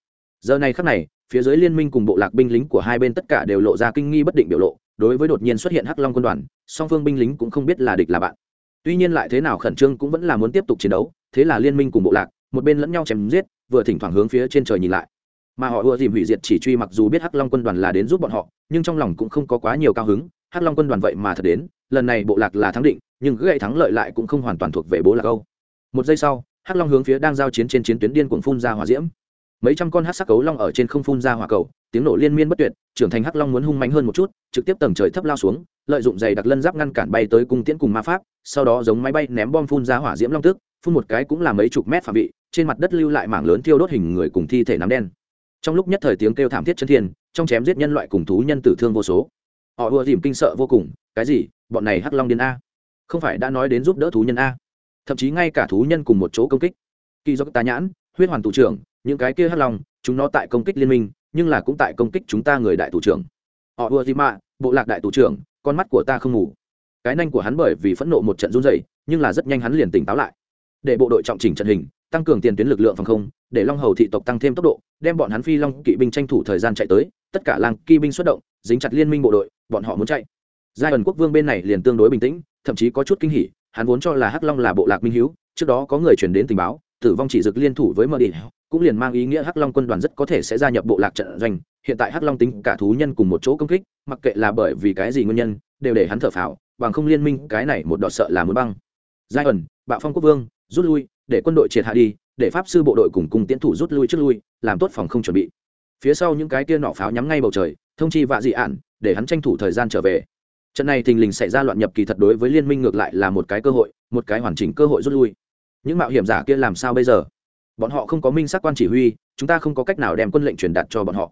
Giờ này khắc này phía dưới liên minh cùng bộ lạc binh lính của hai bên tất cả đều lộ ra kinh nghi bất định biểu lộ đối với đột nhiên xuất hiện hắc long quân đoàn song phương binh lính cũng không biết là địch là bạn. Tuy nhiên lại thế nào khẩn trương cũng vẫn là muốn tiếp tục chiến đấu thế là liên minh cùng bộ lạc một bên lẫn nhau chém giết vừa thỉnh thoảng hướng phía trên trời nhìn lại. Mà họ ưa dìm hủy diệt chỉ truy mặc dù biết hắc long quân đoàn là đến giúp bọn họ, nhưng trong lòng cũng không có quá nhiều cao hứng. Hắc long quân đoàn vậy mà thật đến, lần này bộ lạc là thắng định, nhưng gãy thắng lợi lại cũng không hoàn toàn thuộc về bố lạc âu. Một giây sau, hắc long hướng phía đang giao chiến trên chiến tuyến điên cuồng phun ra hỏa diễm. Mấy trăm con hắc sắc cấu long ở trên không phun ra hỏa cầu, tiếng nổ liên miên bất tuyệt, trưởng thành hắc long muốn hung mạnh hơn một chút, trực tiếp tầng trời thấp lao xuống, lợi dụng giày đặc lân giáp ngăn cản bay tới cung tiễn cùng ma pháp, sau đó giống máy bay ném bom phun ra hỏa diễm long tức phun một cái cũng là mấy chục mét phạm vị, trên mặt đất lưu lại mảng lớn thiêu đốt hình người cùng thi thể nắm đen. Trong lúc nhất thời tiếng kêu thảm thiết chân thiên, trong chém giết nhân loại cùng thú nhân tử thương vô số. Họ ùa dìm kinh sợ vô cùng, cái gì? Bọn này hắc long điên a? Không phải đã nói đến giúp đỡ thú nhân a? Thậm chí ngay cả thú nhân cùng một chỗ công kích. Kỳ do tá nhãn, huyết hoàn thủ trưởng, những cái kia hắc long, chúng nó tại công kích liên minh, nhưng là cũng tại công kích chúng ta người đại thủ trưởng. Họ ùa dìm mạ bộ lạc đại thủ trưởng, con mắt của ta không ngủ. Cái nanh của hắn bởi vì phẫn nộ một trận run dày nhưng là rất nhanh hắn liền tỉnh táo lại để bộ đội trọng chỉnh trận hình tăng cường tiền tuyến lực lượng phòng không để long hầu thị tộc tăng thêm tốc độ đem bọn hắn phi long kỵ binh tranh thủ thời gian chạy tới tất cả làng kỵ binh xuất động dính chặt liên minh bộ đội bọn họ muốn chạy. Giai ẩn quốc vương bên này liền tương đối bình tĩnh thậm chí có chút kinh hỉ hắn vốn cho là hắc long là bộ lạc minh hiếu, trước đó có người chuyển đến tình báo tử vong chỉ dực liên thủ với mờ đi cũng liền mang ý nghĩa hắc long quân đoàn rất có thể sẽ gia nhập bộ lạc trận doanh hiện tại hắc long tính cả thú nhân cùng một chỗ công kích mặc kệ là bởi vì cái gì nguyên nhân đều để hắn thở phào bằng không liên minh cái này một đọt sợ là muốn băng. Giai ẩn bạo phong quốc vương rút lui, để quân đội triệt hạ đi, để pháp sư bộ đội cùng cùng tiến thủ rút lui trước lui, làm tốt phòng không chuẩn bị. Phía sau những cái tia nỏ pháo nhắm ngay bầu trời, thông chi vạ dị ạn, để hắn tranh thủ thời gian trở về. Trận này thình lình xảy ra loạn nhập kỳ thật đối với liên minh ngược lại là một cái cơ hội, một cái hoàn chỉnh cơ hội rút lui. Những mạo hiểm giả kia làm sao bây giờ? Bọn họ không có minh xác quan chỉ huy, chúng ta không có cách nào đem quân lệnh truyền đạt cho bọn họ.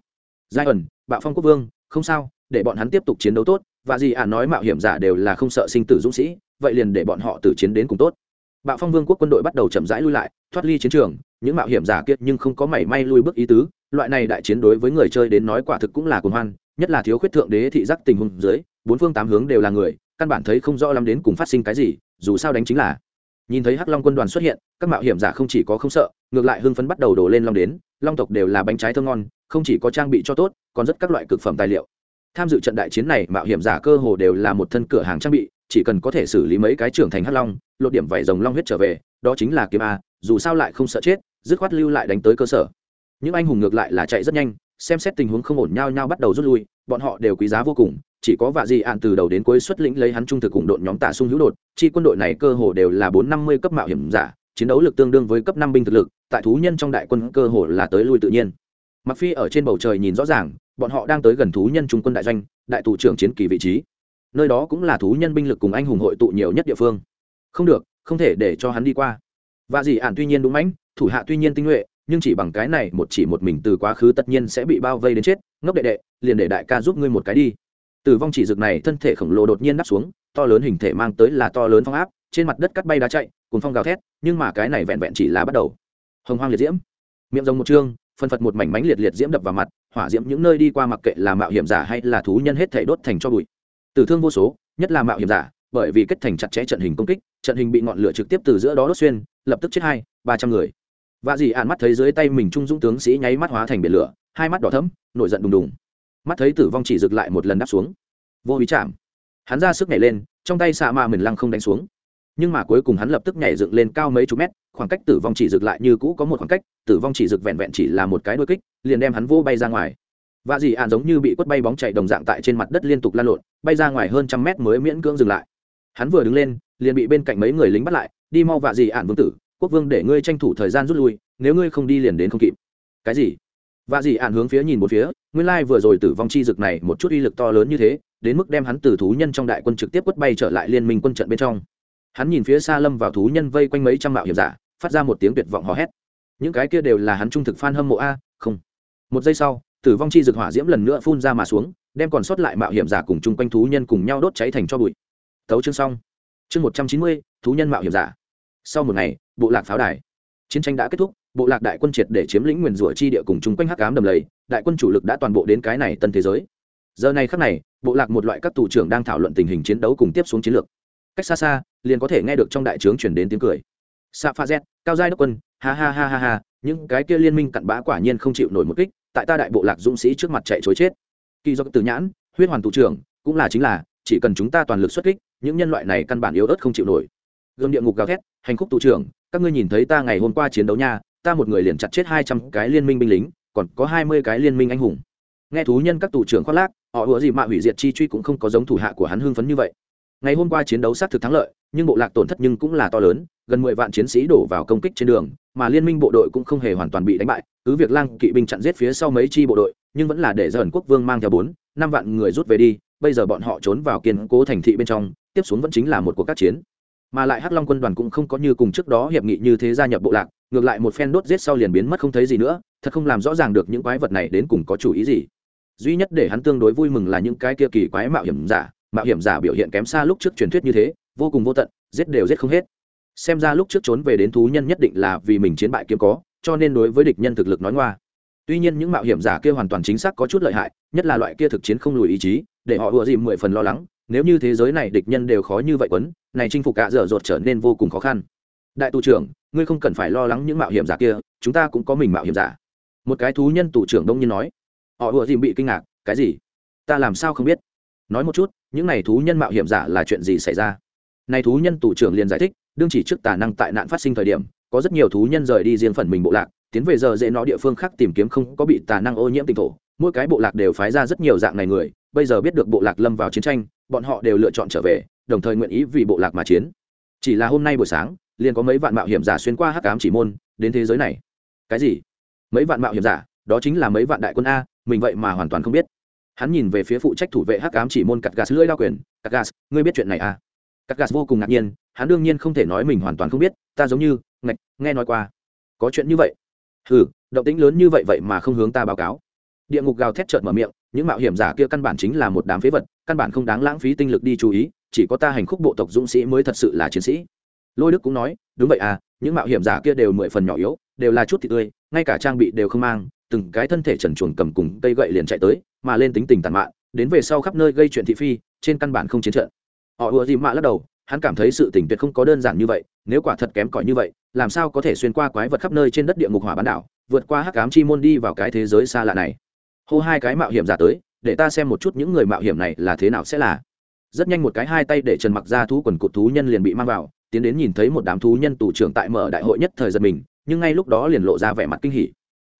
Giai ẩn, bạo phong quốc vương, không sao, để bọn hắn tiếp tục chiến đấu tốt và gì ả nói mạo hiểm giả đều là không sợ sinh tử dũng sĩ, vậy liền để bọn họ tử chiến đến cùng tốt bạo phong vương quốc quân đội bắt đầu chậm rãi lui lại, thoát ly chiến trường, những mạo hiểm giả kiệt nhưng không có mảy may lui bước ý tứ, loại này đại chiến đối với người chơi đến nói quả thực cũng là cuồng hoan, nhất là thiếu khuyết thượng đế thị giác tình huống dưới, bốn phương tám hướng đều là người, căn bản thấy không rõ lắm đến cùng phát sinh cái gì, dù sao đánh chính là. Nhìn thấy hắc long quân đoàn xuất hiện, các mạo hiểm giả không chỉ có không sợ, ngược lại hưng phấn bắt đầu đổ lên long đến, long tộc đều là bánh trái thơm ngon, không chỉ có trang bị cho tốt, còn rất các loại cực phẩm tài liệu. Tham dự trận đại chiến này, mạo hiểm giả cơ hồ đều là một thân cửa hàng trang bị, chỉ cần có thể xử lý mấy cái trưởng thành hắc long lột điểm vảy rồng long huyết trở về, đó chính là kiếm a, dù sao lại không sợ chết, dứt khoát lưu lại đánh tới cơ sở. Những anh hùng ngược lại là chạy rất nhanh, xem xét tình huống không ổn nhau nhau bắt đầu rút lui, bọn họ đều quý giá vô cùng, chỉ có vạ dị ạn từ đầu đến cuối xuất lĩnh lấy hắn trung thực cùng đội nhóm tạ sung hữu đột, chi quân đội này cơ hồ đều là bốn năm mươi cấp mạo hiểm giả, chiến đấu lực tương đương với cấp năm binh thực lực, tại thú nhân trong đại quân cơ hồ là tới lui tự nhiên. Mặc phi ở trên bầu trời nhìn rõ ràng, bọn họ đang tới gần thú nhân trung quân đại doanh, đại thủ trưởng chiến kỳ vị trí. Nơi đó cũng là thú nhân binh lực cùng anh hùng hội tụ nhiều nhất địa phương không được, không thể để cho hắn đi qua. Và dì ạn tuy nhiên đúng mãnh, thủ hạ tuy nhiên tinh nhuệ, nhưng chỉ bằng cái này một chỉ một mình từ quá khứ tất nhiên sẽ bị bao vây đến chết. Ngốc đệ đệ, liền để đại ca giúp ngươi một cái đi. Tử vong chỉ rực này thân thể khổng lồ đột nhiên đắp xuống, to lớn hình thể mang tới là to lớn phong áp, trên mặt đất cắt bay đá chạy cùng phong gào thét, nhưng mà cái này vẹn vẹn chỉ là bắt đầu. Hồng hoang liệt diễm. Miệng rồng một chương phân phật một mảnh mánh liệt liệt diễm đập vào mặt, hỏa diễm những nơi đi qua mặc kệ là mạo hiểm giả hay là thú nhân hết thể đốt thành cho bụi. Tử thương vô số, nhất là mạo hiểm giả bởi vì kết thành chặt chẽ trận hình công kích, trận hình bị ngọn lửa trực tiếp từ giữa đó đốt xuyên, lập tức chết hai, ba trăm người. Và dì ạn mắt thấy dưới tay mình trung dũng tướng sĩ nháy mắt hóa thành biển lửa, hai mắt đỏ thấm nổi giận đùng đùng. Mắt thấy tử vong chỉ rực lại một lần đáp xuống. Vô ý chạm. Hắn ra sức nhảy lên, trong tay xạ ma mình lăng không đánh xuống. Nhưng mà cuối cùng hắn lập tức nhảy dựng lên cao mấy chục mét, khoảng cách tử vong chỉ rực lại như cũ có một khoảng cách, tử vong chỉ rực vẹn vẹn chỉ là một cái đôi kích, liền đem hắn vô bay ra ngoài. Và dì ạn giống như bị quất bay bóng chạy đồng dạng tại trên mặt đất liên tục lan lộn, bay ra ngoài hơn trăm mét mới miễn cưỡng dừng lại hắn vừa đứng lên, liền bị bên cạnh mấy người lính bắt lại, đi mau vạ dì ạn vương tử, quốc vương để ngươi tranh thủ thời gian rút lui, nếu ngươi không đi liền đến không kịp. Cái gì? Vạ dì ạn hướng phía nhìn một phía, nguyên lai vừa rồi tử vong chi dực này một chút uy lực to lớn như thế, đến mức đem hắn từ thú nhân trong đại quân trực tiếp quất bay trở lại liên minh quân trận bên trong. Hắn nhìn phía xa lâm vào thú nhân vây quanh mấy trăm mạo hiểm giả, phát ra một tiếng tuyệt vọng hò hét. Những cái kia đều là hắn trung thực f hâm mộ a, không. Một giây sau, tử vong chi dược hỏa diễm lần nữa phun ra mà xuống, đem còn sót lại mạo hiểm giả cùng chung quanh thú nhân cùng nhau đốt cháy thành cho bụi tấu chương xong. Chương một trăm chín mươi, thú nhân mạo hiểm giả. Sau một ngày, bộ lạc pháo đài. Chiến tranh đã kết thúc, bộ lạc đại quân triệt để chiếm lĩnh nguyền rủa chi địa cùng chung quanh hắc cám đầm lầy, đại quân chủ lực đã toàn bộ đến cái này tân thế giới. Giờ này khắc này, bộ lạc một loại các tù trưởng đang thảo luận tình hình chiến đấu cùng tiếp xuống chiến lược. Cách xa xa, liền có thể nghe được trong đại trướng chuyển đến tiếng cười. Sa pha z, cao giai đốc quân, ha ha ha ha ha, những cái kia liên minh cặn bã quả nhiên không chịu nổi một kích, tại ta đại bộ lạc dũng sĩ trước mặt chạy chối chết. Kỳ do từ nhãn, huyết hoàn tù trưởng, cũng là chính là, chỉ cần chúng ta toàn lực xuất kích những nhân loại này căn bản yếu ớt không chịu nổi. Gương địa ngục gào thét, hành khúc tù trưởng, các ngươi nhìn thấy ta ngày hôm qua chiến đấu nha, ta một người liền chặt chết hai trăm cái liên minh binh lính, còn có hai mươi cái liên minh anh hùng. Nghe thú nhân các tù trưởng khoác lác, họ ủa gì mạ hủy diệt chi truy cũng không có giống thủ hạ của hắn hưng phấn như vậy. Ngày hôm qua chiến đấu xác thực thắng lợi, nhưng bộ lạc tổn thất nhưng cũng là to lớn, gần mười vạn chiến sĩ đổ vào công kích trên đường, mà liên minh bộ đội cũng không hề hoàn toàn bị đánh bại. Cứ việc lang kỵ binh chặn giết phía sau mấy chi bộ đội, nhưng vẫn là để dần quốc vương mang theo bốn, năm vạn người rút về đi bây giờ bọn họ trốn vào kiên cố thành thị bên trong, tiếp xuống vẫn chính là một cuộc các chiến. Mà lại hắc long quân đoàn cũng không có như cùng trước đó hiệp nghị như thế gia nhập bộ lạc, ngược lại một phen đốt giết sau liền biến mất không thấy gì nữa, thật không làm rõ ràng được những quái vật này đến cùng có chủ ý gì. Duy nhất để hắn tương đối vui mừng là những cái kia kỳ quái mạo hiểm giả, mạo hiểm giả biểu hiện kém xa lúc trước truyền thuyết như thế, vô cùng vô tận, giết đều giết không hết. Xem ra lúc trước trốn về đến thú nhân nhất định là vì mình chiến bại kiếm có, cho nên đối với địch nhân thực lực nói ngoa. Tuy nhiên những mạo hiểm giả kia hoàn toàn chính xác có chút lợi hại, nhất là loại kia thực chiến không lùi ý chí để họ ùa dìm mười phần lo lắng, nếu như thế giới này địch nhân đều khó như vậy quấn, này chinh phục cả dở dột trở nên vô cùng khó khăn. Đại tù trưởng, ngươi không cần phải lo lắng những mạo hiểm giả kia, chúng ta cũng có mình mạo hiểm giả. Một cái thú nhân tù trưởng đông nhiên nói. Họ ùa dìm bị kinh ngạc, cái gì? Ta làm sao không biết? Nói một chút, những này thú nhân mạo hiểm giả là chuyện gì xảy ra? Này thú nhân tù trưởng liền giải thích, đương chỉ trước tà năng tại nạn phát sinh thời điểm, có rất nhiều thú nhân rời đi riêng phần mình bộ lạc, tiến về giờ dễ nó địa phương khác tìm kiếm không có bị tà năng ô nhiễm tinh thổ, mỗi cái bộ lạc đều phái ra rất nhiều dạng này người bây giờ biết được bộ lạc lâm vào chiến tranh, bọn họ đều lựa chọn trở về, đồng thời nguyện ý vì bộ lạc mà chiến. Chỉ là hôm nay buổi sáng, liền có mấy vạn mạo hiểm giả xuyên qua hắc ám chỉ môn, đến thế giới này. Cái gì? Mấy vạn mạo hiểm giả? Đó chính là mấy vạn đại quân a, mình vậy mà hoàn toàn không biết. Hắn nhìn về phía phụ trách thủ vệ hắc ám chỉ môn cắt gas lưỡi đao quyền. Cắt gas ngươi biết chuyện này à cắt gas vô cùng ngạc nhiên, hắn đương nhiên không thể nói mình hoàn toàn không biết, ta giống như, ngạch, nghe nói qua. Có chuyện như vậy? Ừ động tĩnh lớn như vậy vậy mà không hướng ta báo cáo. Địa ngục gào thét trợn mở miệng những mạo hiểm giả kia căn bản chính là một đám phế vật, căn bản không đáng lãng phí tinh lực đi chú ý, chỉ có ta hành khúc bộ tộc dũng sĩ mới thật sự là chiến sĩ. Lôi đức cũng nói, đúng vậy à những mạo hiểm giả kia đều mười phần nhỏ yếu, đều là chút thịt tươi, ngay cả trang bị đều không mang, từng cái thân thể trần chuồng cầm cùng cây gậy liền chạy tới, mà lên tính tình tàn mạn, đến về sau khắp nơi gây chuyện thị phi, trên căn bản không chiến trận. Họ ùa gì mạ lắc đầu, hắn cảm thấy sự tình tuyệt không có đơn giản như vậy, nếu quả thật kém cỏi như vậy, làm sao có thể xuyên qua quái vật khắp nơi trên đất địa ngục hỏa bán đảo, vượt qua hắc ám chi môn đi vào cái thế giới xa lạ này? Hô hai cái mạo hiểm giả tới, để ta xem một chút những người mạo hiểm này là thế nào sẽ là. Rất nhanh một cái hai tay để trần mặc ra thú quần cụt thú nhân liền bị mang vào, tiến đến nhìn thấy một đám thú nhân tù trưởng tại mở đại hội nhất thời giật mình, nhưng ngay lúc đó liền lộ ra vẻ mặt kinh hỉ.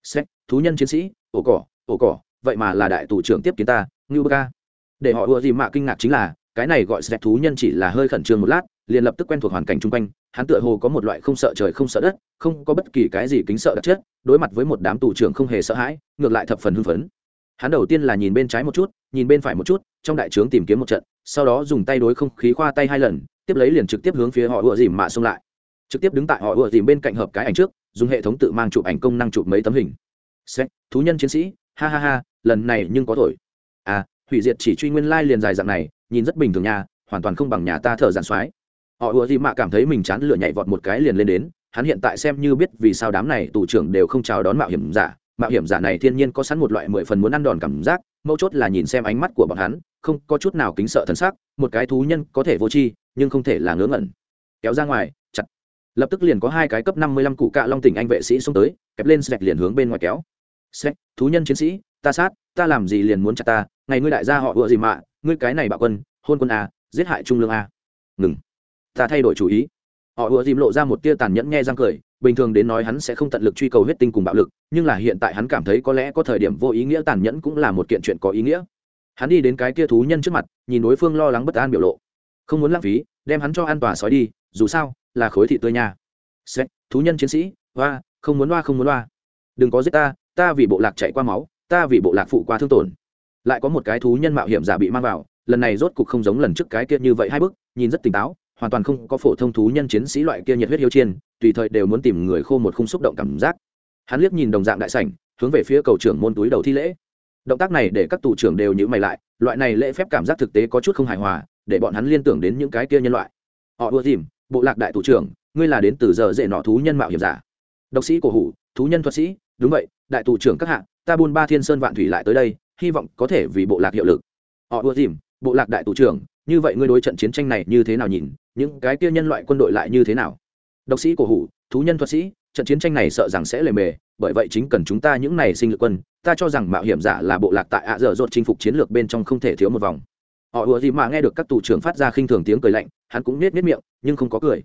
Xét thú nhân chiến sĩ, ổ cỏ ổ cỏ, vậy mà là đại tù trưởng tiếp kiến ta, ngưu ca. Để họ ùa gì mạ kinh ngạc chính là, cái này gọi sẽ thú nhân chỉ là hơi khẩn trương một lát liền lập tức quen thuộc hoàn cảnh chung quanh, hắn tựa hồ có một loại không sợ trời không sợ đất, không có bất kỳ cái gì kính sợ đặc chất, đối mặt với một đám tù trưởng không hề sợ hãi, ngược lại thập phần hưng phấn. Hắn đầu tiên là nhìn bên trái một chút, nhìn bên phải một chút, trong đại trướng tìm kiếm một trận, sau đó dùng tay đối không khí khoa tay hai lần, tiếp lấy liền trực tiếp hướng phía họ ùa dìm mạ xông lại. Trực tiếp đứng tại họ ùa dìm bên cạnh hợp cái ảnh trước, dùng hệ thống tự mang chụp ảnh công năng chụp mấy tấm hình. Xét thú nhân chiến sĩ, ha ha ha, lần này nhưng có thổi à hủy diệt chỉ truy nguyên lai liền dài dạng này, nhìn rất bình thường nhà hoàn toàn không bằng nhà ta thở giàn soái họ ùa gì mạ cảm thấy mình chán lửa nhảy vọt một cái liền lên đến, hắn hiện tại xem như biết vì sao đám này tù trưởng đều không chào đón mạo hiểm giả. Mạo hiểm giả này thiên nhiên có sẵn một loại mười phần muốn ăn đòn cảm giác, mấu chốt là nhìn xem ánh mắt của bọn hắn, không có chút nào kính sợ thân xác một cái thú nhân có thể vô tri, nhưng không thể là ngớ ngẩn. Kéo ra ngoài, chặt. Lập tức liền có hai cái cấp năm mươi lăm cụ cạ long tỉnh anh vệ sĩ xông tới, kẹp lên sạch liền hướng bên ngoài kéo. Sạch thú nhân chiến sĩ, ta sát, ta làm gì liền muốn chặt ta, ngày ngươi đại gia họ vừa gì mạ ngươi cái này bạo quân, hôn quân a giết hại trung lương a ngừng ta thay đổi chủ ý. Họ ùa dìm lộ ra một tia tàn nhẫn nghe răng cười bình thường đến nói hắn sẽ không tận lực truy cầu huyết tinh cùng bạo lực nhưng là hiện tại hắn cảm thấy có lẽ có thời điểm vô ý nghĩa tàn nhẫn cũng là một kiện chuyện có ý nghĩa. Hắn đi đến cái kia thú nhân trước mặt nhìn đối phương lo lắng bất an biểu lộ. Không muốn lãng phí đem hắn cho an tòa sói đi dù sao là khối thị tươi nha. Xét thú nhân chiến sĩ hoa không muốn loa không muốn loa đừng có giết ta ta vì bộ lạc chạy qua máu ta vì bộ lạc phụ qua thương tổn. Lại có một cái thú nhân mạo hiểm giả bị mang vào lần này rốt cục không giống lần trước cái kia như vậy hai bước, nhìn rất tỉnh táo hoàn toàn không có phổ thông thú nhân chiến sĩ loại kia nhiệt huyết hiếu chiên tùy thời đều muốn tìm người khô một khung xúc động cảm giác. Hắn liếc nhìn đồng dạng đại sảnh, hướng về phía cầu trưởng môn túi đầu thi lễ. Động tác này để các tù trưởng đều nhữ mày lại, loại này lễ phép cảm giác thực tế có chút không hài hòa, để bọn hắn liên tưởng đến những cái kia nhân loại. Họ ưa tìm bộ lạc đại tù trưởng, ngươi là đến từ giờ dễ nọ thú nhân mạo hiểm giả. Độc sĩ cổ hủ, thú nhân thuật sĩ, đúng vậy, đại tù trưởng các hạng ta buôn ba thiên sơn vạn thủy lại tới đây, hy vọng có thể vì bộ lạc hiệu lực. Họ ưa tìm bộ lạc đại tù trưởng như vậy ngươi đối trận chiến tranh này như thế nào nhìn? Những cái kia nhân loại quân đội lại như thế nào? Độc sĩ cổ hủ, thú nhân thuật sĩ, trận chiến tranh này sợ rằng sẽ lề mề, bởi vậy chính cần chúng ta những này sinh lực quân. Ta cho rằng mạo hiểm giả là bộ lạc tại ạ dở dột chinh phục chiến lược bên trong không thể thiếu một vòng. Họ ùa dìm mà nghe được các tù trưởng phát ra khinh thường tiếng cười lạnh, hắn cũng nết nết miệng, nhưng không có cười.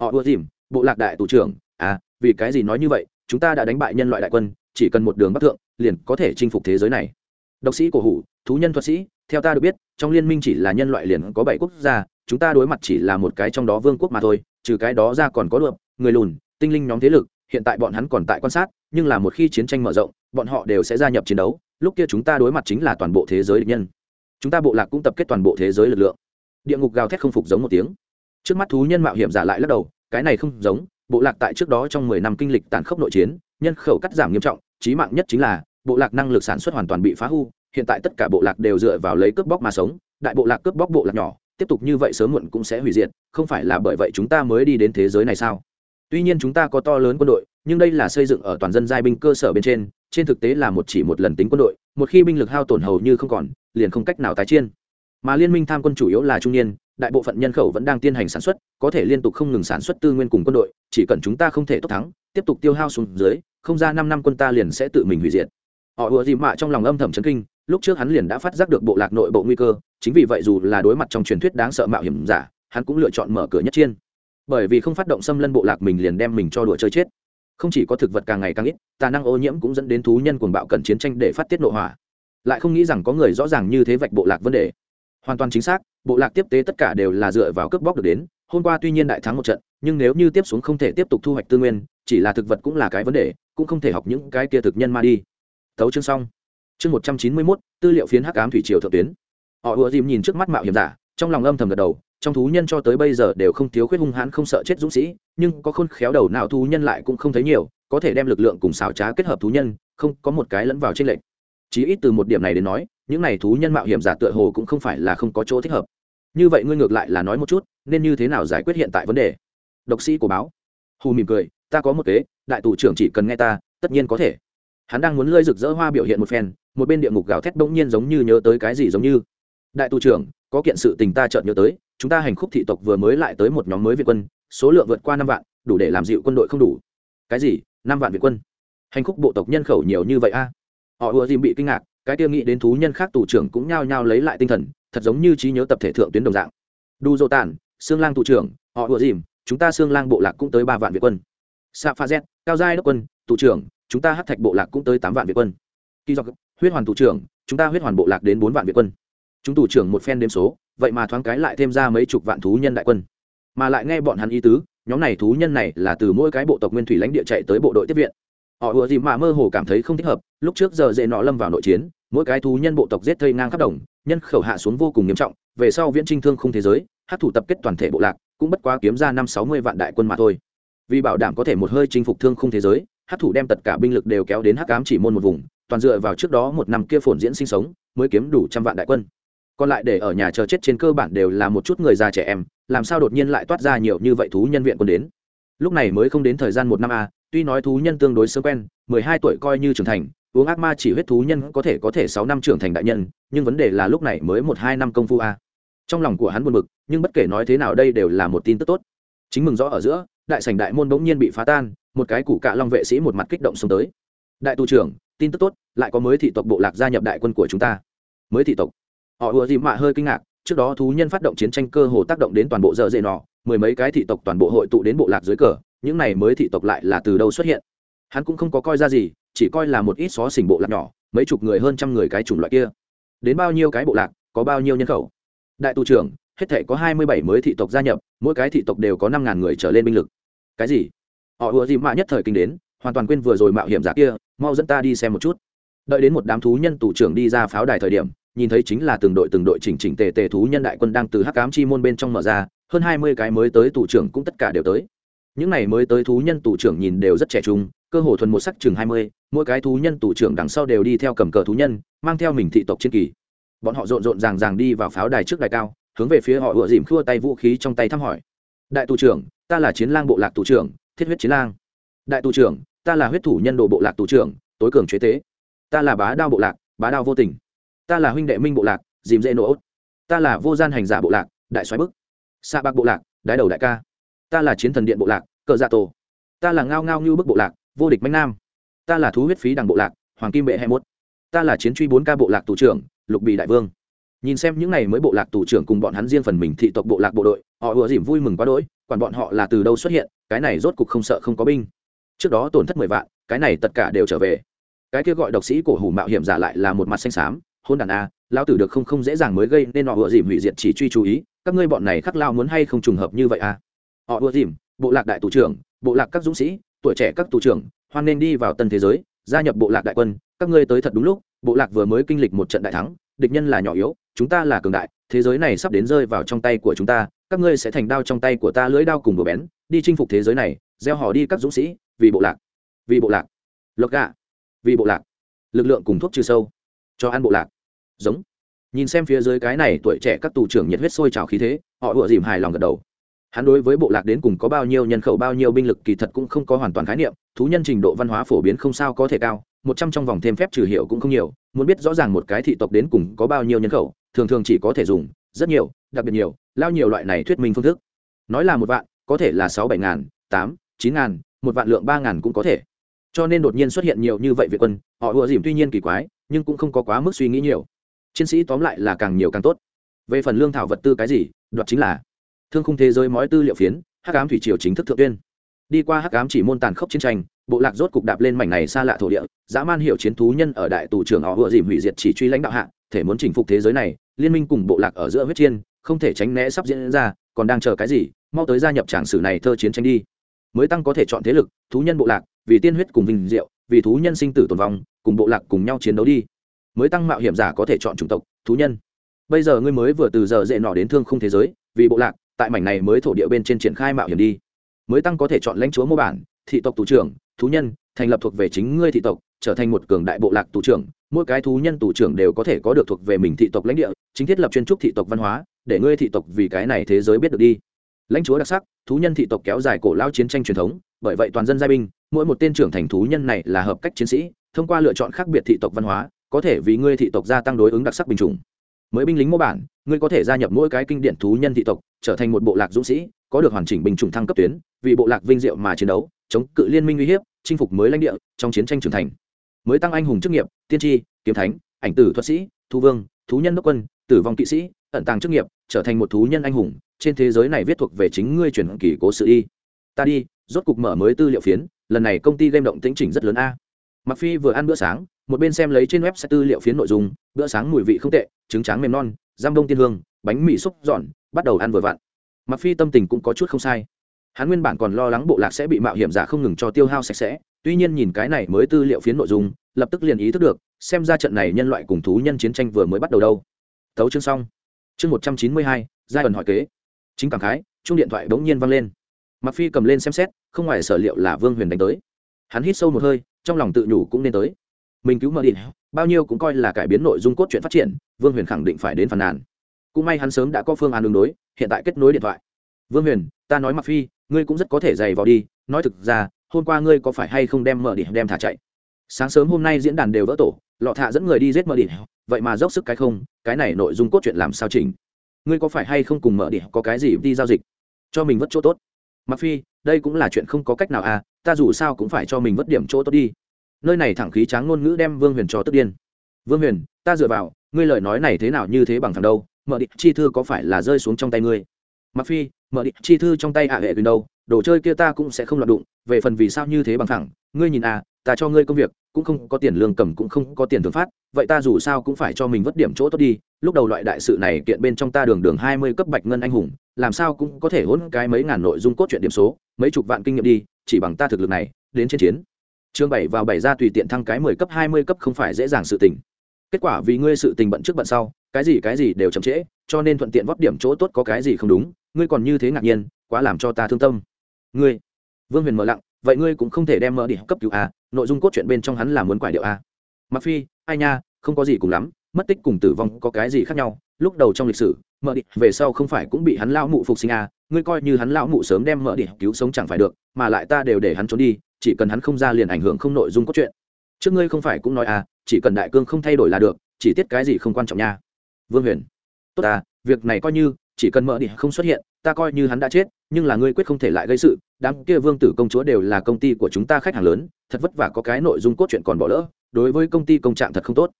Họ ùa dìm, bộ lạc đại tù trưởng à vì cái gì nói như vậy? Chúng ta đã đánh bại nhân loại đại quân, chỉ cần một đường bắc thượng, liền có thể chinh phục thế giới này độc sĩ cổ hủ, thú nhân thuật sĩ, theo ta được biết, trong liên minh chỉ là nhân loại liền có bảy quốc gia, chúng ta đối mặt chỉ là một cái trong đó vương quốc mà thôi, trừ cái đó ra còn có được người lùn, tinh linh nhóm thế lực, hiện tại bọn hắn còn tại quan sát, nhưng là một khi chiến tranh mở rộng, bọn họ đều sẽ gia nhập chiến đấu, lúc kia chúng ta đối mặt chính là toàn bộ thế giới địch nhân. Chúng ta bộ lạc cũng tập kết toàn bộ thế giới lực lượng. Địa ngục gào thét không phục giống một tiếng. Trước mắt thú nhân mạo hiểm giả lại lắc đầu, cái này không giống, bộ lạc tại trước đó trong mười năm kinh lịch tàn khốc nội chiến, nhân khẩu cắt giảm nghiêm trọng trí mạng nhất chính là bộ lạc năng lực sản xuất hoàn toàn bị phá hư, hiện tại tất cả bộ lạc đều dựa vào lấy cướp bóc mà sống, đại bộ lạc cướp bóc bộ lạc nhỏ, tiếp tục như vậy sớm muộn cũng sẽ hủy diệt, không phải là bởi vậy chúng ta mới đi đến thế giới này sao? Tuy nhiên chúng ta có to lớn quân đội, nhưng đây là xây dựng ở toàn dân giai binh cơ sở bên trên trên thực tế là một chỉ một lần tính quân đội, một khi binh lực hao tổn hầu như không còn, liền không cách nào tái chiên. Mà liên minh tham quân chủ yếu là trung niên, đại bộ phận nhân khẩu vẫn đang tiến hành sản xuất, có thể liên tục không ngừng sản xuất tư nguyên cùng quân đội, chỉ cần chúng ta không thể tốt thắng, tiếp tục tiêu hao xuống dưới, không ra năm năm quân ta liền sẽ tự mình hủy diệt họ ùa dìm mạ trong lòng âm thầm chấn kinh, lúc trước hắn liền đã phát giác được bộ lạc nội bộ nguy cơ, chính vì vậy dù là đối mặt trong truyền thuyết đáng sợ mạo hiểm giả, hắn cũng lựa chọn mở cửa nhất chiên. Bởi vì không phát động xâm lân bộ lạc mình liền đem mình cho đùa chơi chết. Không chỉ có thực vật càng ngày càng ít, tà năng ô nhiễm cũng dẫn đến thú nhân cuồng bạo cần chiến tranh để phát tiết nội hỏa. Lại không nghĩ rằng có người rõ ràng như thế vạch bộ lạc vấn đề. Hoàn toàn chính xác, bộ lạc tiếp tế tất cả đều là dựa vào cướp bóc được đến, hôm qua tuy nhiên đại thắng một trận, nhưng nếu như tiếp xuống không thể tiếp tục thu hoạch tư nguyên, chỉ là thực vật cũng là cái vấn đề, cũng không thể học những cái kia thực nhân ma đi thấu chương xong. Chương một trăm chín mươi mốt, tư liệu phiến hắc ám thủy triều thượng tuyến. Họ ùa dìm nhìn trước mắt mạo hiểm giả, trong lòng âm thầm gật đầu, trong thú nhân cho tới bây giờ đều không thiếu khuyết hung hãn không sợ chết dũng sĩ, nhưng có khôn khéo đầu nào thú nhân lại cũng không thấy nhiều, có thể đem lực lượng cùng xảo trá kết hợp thú nhân, không có một cái lẫn vào trên lệnh chí ít từ một điểm này đến nói, những này thú nhân mạo hiểm giả tựa hồ cũng không phải là không có chỗ thích hợp. Như vậy ngươi ngược lại là nói một chút, nên như thế nào giải quyết hiện tại vấn đề? Độc sĩ của báo. Hù mỉm cười, ta có một kế, đại tù trưởng chỉ cần nghe ta, tất nhiên có thể hắn đang muốn lơi rực rỡ hoa biểu hiện một phen, một bên địa ngục gào thét bỗng nhiên giống như nhớ tới cái gì giống như. Đại tù trưởng, có kiện sự tình ta chợt nhớ tới, chúng ta hành khúc thị tộc vừa mới lại tới một nhóm mới việt quân, số lượng vượt qua năm vạn, đủ để làm dịu quân đội không đủ. Cái gì? Năm vạn việt quân? Hành khúc bộ tộc nhân khẩu nhiều như vậy a? Họ ùa dìm bị kinh ngạc, cái tiêu nghĩ đến thú nhân khác tù trưởng cũng nhao nhao lấy lại tinh thần, thật giống như trí nhớ tập thể thượng tuyến đồng dạng. Đu dô tàn xương lang tù trưởng, họ ùa dìm, chúng ta xương lang bộ lạc cũng tới ba vạn việt quân. Sa pha z, cao giai đốc quân, tù trưởng chúng ta hát thạch bộ lạc cũng tới tám vạn việt quân. Kỳ dọc, huyết hoàn thủ trưởng, chúng ta huyết hoàn bộ lạc đến bốn vạn việt quân. Chúng thủ trưởng một phen đếm số, vậy mà thoáng cái lại thêm ra mấy chục vạn thú nhân đại quân. Mà lại nghe bọn hắn ý tứ, nhóm này thú nhân này là từ mỗi cái bộ tộc nguyên thủy lãnh địa chạy tới bộ đội tiếp viện. Họ ùa gì mà mơ hồ cảm thấy không thích hợp, lúc trước giờ dễ nọ lâm vào nội chiến, mỗi cái thú nhân bộ tộc giết thây ngang khắp đồng, nhân khẩu hạ xuống vô cùng nghiêm trọng, về sau viễn trinh thương không thế giới, hát thủ tập kết toàn thể bộ lạc, cũng bất quá kiếm ra năm sáu mươi vạn đại quân mà thôi. Vì bảo đảm có thể một hơi chinh phục thương không thế giới hát thủ đem tất cả binh lực đều kéo đến hắc ám chỉ môn một vùng, toàn dựa vào trước đó một năm kia phồn diễn sinh sống, mới kiếm đủ trăm vạn đại quân. Còn lại để ở nhà chờ chết trên cơ bản đều là một chút người già trẻ em, làm sao đột nhiên lại toát ra nhiều như vậy thú nhân viện quân đến? Lúc này mới không đến thời gian một năm a tuy nói thú nhân tương đối sớm quen, mười hai tuổi coi như trưởng thành, uống ác ma chỉ huyết thú nhân có thể có thể sáu năm trưởng thành đại nhân, nhưng vấn đề là lúc này mới một hai năm công phu a trong lòng của hắn buồn bực, nhưng bất kể nói thế nào đây đều là một tin tức tốt. Chính mừng rõ ở giữa, đại sảnh đại môn bỗng nhiên bị phá tan một cái củ cạ long vệ sĩ một mặt kích động xông tới. Đại tu trưởng, tin tức tốt, lại có mới thị tộc bộ lạc gia nhập đại quân của chúng ta. Mới thị tộc. Họ ùa dìm mạ hơi kinh ngạc, trước đó thú nhân phát động chiến tranh cơ hồ tác động đến toàn bộ dở dệ nọ, mười mấy cái thị tộc toàn bộ hội tụ đến bộ lạc dưới cờ, những này mới thị tộc lại là từ đâu xuất hiện? Hắn cũng không có coi ra gì, chỉ coi là một ít xó xỉnh bộ lạc nhỏ, mấy chục người hơn trăm người cái chủng loại kia. Đến bao nhiêu cái bộ lạc, có bao nhiêu nhân khẩu? Đại tù trưởng, hết thể có hai mươi bảy mới thị tộc gia nhập, mỗi cái thị tộc đều có năm ngàn người trở lên binh lực. Cái gì? Họ ùa dìm mạ nhất thời kinh đến, hoàn toàn quên vừa rồi mạo hiểm giả kia, mau dẫn ta đi xem một chút. Đợi đến một đám thú nhân tù trưởng đi ra pháo đài thời điểm, nhìn thấy chính là từng đội từng đội chỉnh chỉnh tề tề thú nhân đại quân đang từ hắc cám chi môn bên trong mở ra, hơn hai mươi cái mới tới tù trưởng cũng tất cả đều tới. Những này mới tới thú nhân tù trưởng nhìn đều rất trẻ trung, cơ hồ thuần một sắc chừng hai mươi, mỗi cái thú nhân tù trưởng đằng sau đều đi theo cầm cờ thú nhân, mang theo mình thị tộc chiến kỳ. Bọn họ rộn rộn ràng ràng đi vào pháo đài trước đài cao, hướng về phía họ ựa dìm khua tay vũ khí trong tay thăm hỏi. Đại tù trưởng, ta là chiến lang bộ lạc tù trưởng thiết huyết chiến lang. Đại tù trưởng, ta là huyết thủ nhân đồ bộ lạc tù trưởng, tối cường chế tế. Ta là bá đao bộ lạc, bá đao vô tình. Ta là huynh đệ minh bộ lạc, dìm dễ nổ ốt. Ta là vô gian hành giả bộ lạc, đại xoáy bức. Sa bạc bộ lạc, đái đầu đại ca. Ta là chiến thần điện bộ lạc, cờ dạ tổ. Ta là ngao ngao như bức bộ lạc, vô địch manh nam. Ta là thú huyết phí đằng bộ lạc, hoàng kim bệ hai mốt. Ta là chiến truy bốn ca bộ lạc tù trưởng, lục bì đại vương. Nhìn xem những n à y mới bộ lạc tù trưởng cùng bọn hắn riêng phần mình thị tộc bộ lạc bộ đội, họ ùa dìm vui mừng quá đỗi quản bọn họ là từ đâu xuất hiện, cái này rốt cục không sợ không có binh. Trước đó tổn thất mười vạn, cái này tất cả đều trở về. Cái kia gọi độc sĩ cổ hủ mạo hiểm giả lại là một mặt xanh xám, hôn đàn a lao tử được không không dễ dàng mới gây nên họ ùa dìm hủy diệt chỉ truy chú ý, các ngươi bọn này khắc lao muốn hay không trùng hợp như vậy a? Họ ùa dìm, bộ lạc đại tù trưởng, bộ lạc các dũng sĩ, tuổi trẻ các tù trưởng, hoan nên đi vào tân thế giới, gia nhập bộ lạc đại quân, các ngươi tới thật đúng lúc, bộ lạc vừa mới kinh lịch một trận đại thắng, địch nhân là nhỏ yếu, chúng ta là cường đại thế giới này sắp đến rơi vào trong tay của chúng ta, các ngươi sẽ thành đao trong tay của ta lưỡi đao cùng bờ bén, đi chinh phục thế giới này, gieo họ đi các dũng sĩ, vì bộ lạc, vì bộ lạc, lộc gạ, vì bộ lạc, lực lượng cùng thuốc trừ sâu, cho ăn bộ lạc. Giống. Nhìn xem phía dưới cái này tuổi trẻ các tù trưởng nhiệt huyết sôi trào khí thế, họ ùa dìm hài lòng gật đầu. Hắn đối với bộ lạc đến cùng có bao nhiêu nhân khẩu, bao nhiêu binh lực kỳ thật cũng không có hoàn toàn khái niệm, thú nhân trình độ văn hóa phổ biến không sao có thể cao, một trăm trong vòng thêm phép trừ hiệu cũng không nhiều, muốn biết rõ ràng một cái thị tộc đến cùng có bao nhiêu nhân khẩu thường thường chỉ có thể dùng rất nhiều, đặc biệt nhiều, lao nhiều loại này thuyết minh phương thức. Nói là một vạn, có thể là sáu bảy ngàn, tám, chín ngàn, một vạn lượng ba ngàn cũng có thể. Cho nên đột nhiên xuất hiện nhiều như vậy việt quân, họ ùa dìm tuy nhiên kỳ quái, nhưng cũng không có quá mức suy nghĩ nhiều. Chiến sĩ tóm lại là càng nhiều càng tốt. Về phần lương thảo vật tư cái gì, đoạt chính là thương khung thế giới mói tư liệu phiến, hắc ám thủy triều chính thức thượng tuyên. Đi qua hắc ám chỉ môn tàn khốc chiến tranh, bộ lạc rốt cục đạp lên mảnh này xa lạ thổ địa, dã man hiệu chiến thú nhân ở đại tù trưởng họ vừa dìm hủy diệt chỉ truy lãnh đạo hạ thể muốn chinh phục thế giới này, liên minh cùng bộ lạc ở giữa huyết chiên, không thể tránh né sắp diễn ra, còn đang chờ cái gì, mau tới gia nhập tràng sử này thơ chiến tranh đi. Mới tăng có thể chọn thế lực, thú nhân bộ lạc, vì tiên huyết cùng vinh diệu, vì thú nhân sinh tử tồn vong, cùng bộ lạc cùng nhau chiến đấu đi. Mới tăng mạo hiểm giả có thể chọn chủng tộc, thú nhân. Bây giờ ngươi mới vừa từ giờ dễ nọ đến thương không thế giới, vì bộ lạc, tại mảnh này mới thổ địa bên trên triển khai mạo hiểm đi. Mới tăng có thể chọn lãnh chúa mô bản, thị tộc tù trưởng, thú nhân, thành lập thuộc về chính ngươi thị tộc, trở thành một cường đại bộ lạc tù trưởng mỗi cái thú nhân tù trưởng đều có thể có được thuộc về mình thị tộc lãnh địa, chính thiết lập chuyên trúc thị tộc văn hóa, để ngươi thị tộc vì cái này thế giới biết được đi. Lãnh chúa đặc sắc, thú nhân thị tộc kéo dài cổ lao chiến tranh truyền thống, bởi vậy toàn dân giai binh, mỗi một tên trưởng thành thú nhân này là hợp cách chiến sĩ, thông qua lựa chọn khác biệt thị tộc văn hóa, có thể vì ngươi thị tộc gia tăng đối ứng đặc sắc bình chủng. Mới binh lính mô bản, ngươi có thể gia nhập mỗi cái kinh điển thú nhân thị tộc, trở thành một bộ lạc dũng sĩ, có được hoàn chỉnh bình chủng thăng cấp tuyến, vì bộ lạc vinh diệu mà chiến đấu, chống cự liên minh uy hiếp, chinh phục mới lãnh địa, trong chiến tranh trưởng thành mới tăng anh hùng chức nghiệp, tiên tri, kiếm thánh, ảnh tử thuật sĩ thu vương, thú nhân đốc quân, tử vong kỵ sĩ, ẩn tàng chức nghiệp, trở thành một thú nhân anh hùng. Trên thế giới này viết thuộc về chính ngươi truyền kỳ cố sự y ta đi, rốt cục mở mới tư liệu phiến, lần này công ty game động tĩnh chỉnh rất lớn a. Mặc phi vừa ăn bữa sáng, một bên xem lấy trên web sẽ tư liệu phiến nội dung, bữa sáng mùi vị không tệ, trứng tráng mềm non, giam đông tiên hương, bánh mì xúc giòn, bắt đầu ăn vừa vặn. Mặc phi tâm tình cũng có chút không sai. Hắn nguyên bản còn lo lắng bộ lạc sẽ bị mạo hiểm giả không ngừng cho tiêu hao sạch sẽ tuy nhiên nhìn cái này mới tư liệu phiến nội dung, lập tức liền ý thức được, xem ra trận này nhân loại cùng thú nhân chiến tranh vừa mới bắt đầu đâu. Tấu chương xong. Chương một trăm chín mươi hai, giai ẩn hỏi kế. Chính cảm khái chung điện thoại bỗng nhiên văng lên. Mặc phi cầm lên xem xét, không ngoài sở liệu là vương huyền đánh tới. Hắn hít sâu một hơi, trong lòng tự nhủ cũng nên tới. Mình cứu mờ điện bao nhiêu cũng coi là cải biến nội dung cốt truyện phát triển, vương huyền khẳng định phải đến phàn nàn. Cũng may hắn sớm đã có phương án đường đối, hiện tại kết nối điện thoại. Vương huyền, ta nói mặc phi, ngươi cũng rất có thể dày vào đi, nói thực ra hôm qua ngươi có phải hay không đem mở điểm đem thả chạy? Sáng sớm hôm nay diễn đàn đều vỡ tổ, lọ thạ dẫn người đi giết mở điểm. vậy mà dốc sức cái không, cái này nội dung cốt truyện làm sao chỉnh? Ngươi có phải hay không cùng mở điểm có cái gì đi giao dịch? Cho mình vất chỗ tốt. Mặc phi, đây cũng là chuyện không có cách nào à ta dù sao cũng phải cho mình vất điểm chỗ tốt đi. Nơi này thẳng khí tráng ngôn ngữ đem vương huyền cho tức điên. Vương huyền, ta dựa vào, ngươi lời nói này thế nào như thế bằng thằng đâu? Mở điểm chi thư có phải là rơi xuống trong tay ngươi? Mặc phi, mở điểm chi thư trong tay ạ hệ quyền đâu? Đồ chơi kia ta cũng sẽ không loạt đụng, về phần vì sao như thế bằng thẳng, ngươi nhìn à ta cho ngươi công việc, cũng không có tiền lương cầm, cũng không có tiền thưởng phát, vậy ta dù sao cũng phải cho mình vất điểm chỗ tốt đi, lúc đầu loại đại sự này kiện bên trong ta đường đường hai mươi cấp bạch ngân anh hùng, làm sao cũng có thể hỗn cái mấy ngàn nội dung cốt truyện điểm số, mấy chục vạn kinh nghiệm đi, chỉ bằng ta thực lực này, đến trên chiến. Chương bảy vào bảy ra tùy tiện thăng cái mười cấp, hai mươi cấp không phải dễ dàng sự tình. Kết quả vì ngươi sự tình bận trước bận sau, cái gì cái gì đều chậm trễ, cho nên thuận tiện vót điểm chỗ tốt có cái gì không đúng, ngươi còn như thế ngạc nhiên, quá làm cho ta thương tâm ngươi, vương huyền mở lặng, vậy ngươi cũng không thể đem mở đi cấp cứu a, nội dung cốt truyện bên trong hắn là muốn quải điệu a. Mặc phi, ai nha, không có gì cùng lắm, mất tích cùng tử vong có cái gì khác nhau, lúc đầu trong lịch sử, mở đi, về sau không phải cũng bị hắn lão mụ phục sinh a, ngươi coi như hắn lão mụ sớm đem mở đi cứu sống chẳng phải được, mà lại ta đều để hắn trốn đi, chỉ cần hắn không ra liền ảnh hưởng không nội dung cốt truyện. Trước ngươi không phải cũng nói à chỉ cần đại cương không thay đổi là được, chỉ tiết cái gì không quan trọng nha. Vương huyền, tốt à việc này coi như, chỉ cần mở đi không xuất hiện ta coi như hắn đã chết, nhưng là ngươi quyết không thể lại gây sự, đám kia vương tử công chúa đều là công ty của chúng ta khách hàng lớn, thật vất vả có cái nội dung cốt truyện còn bỏ lỡ, đối với công ty công trạng thật không tốt.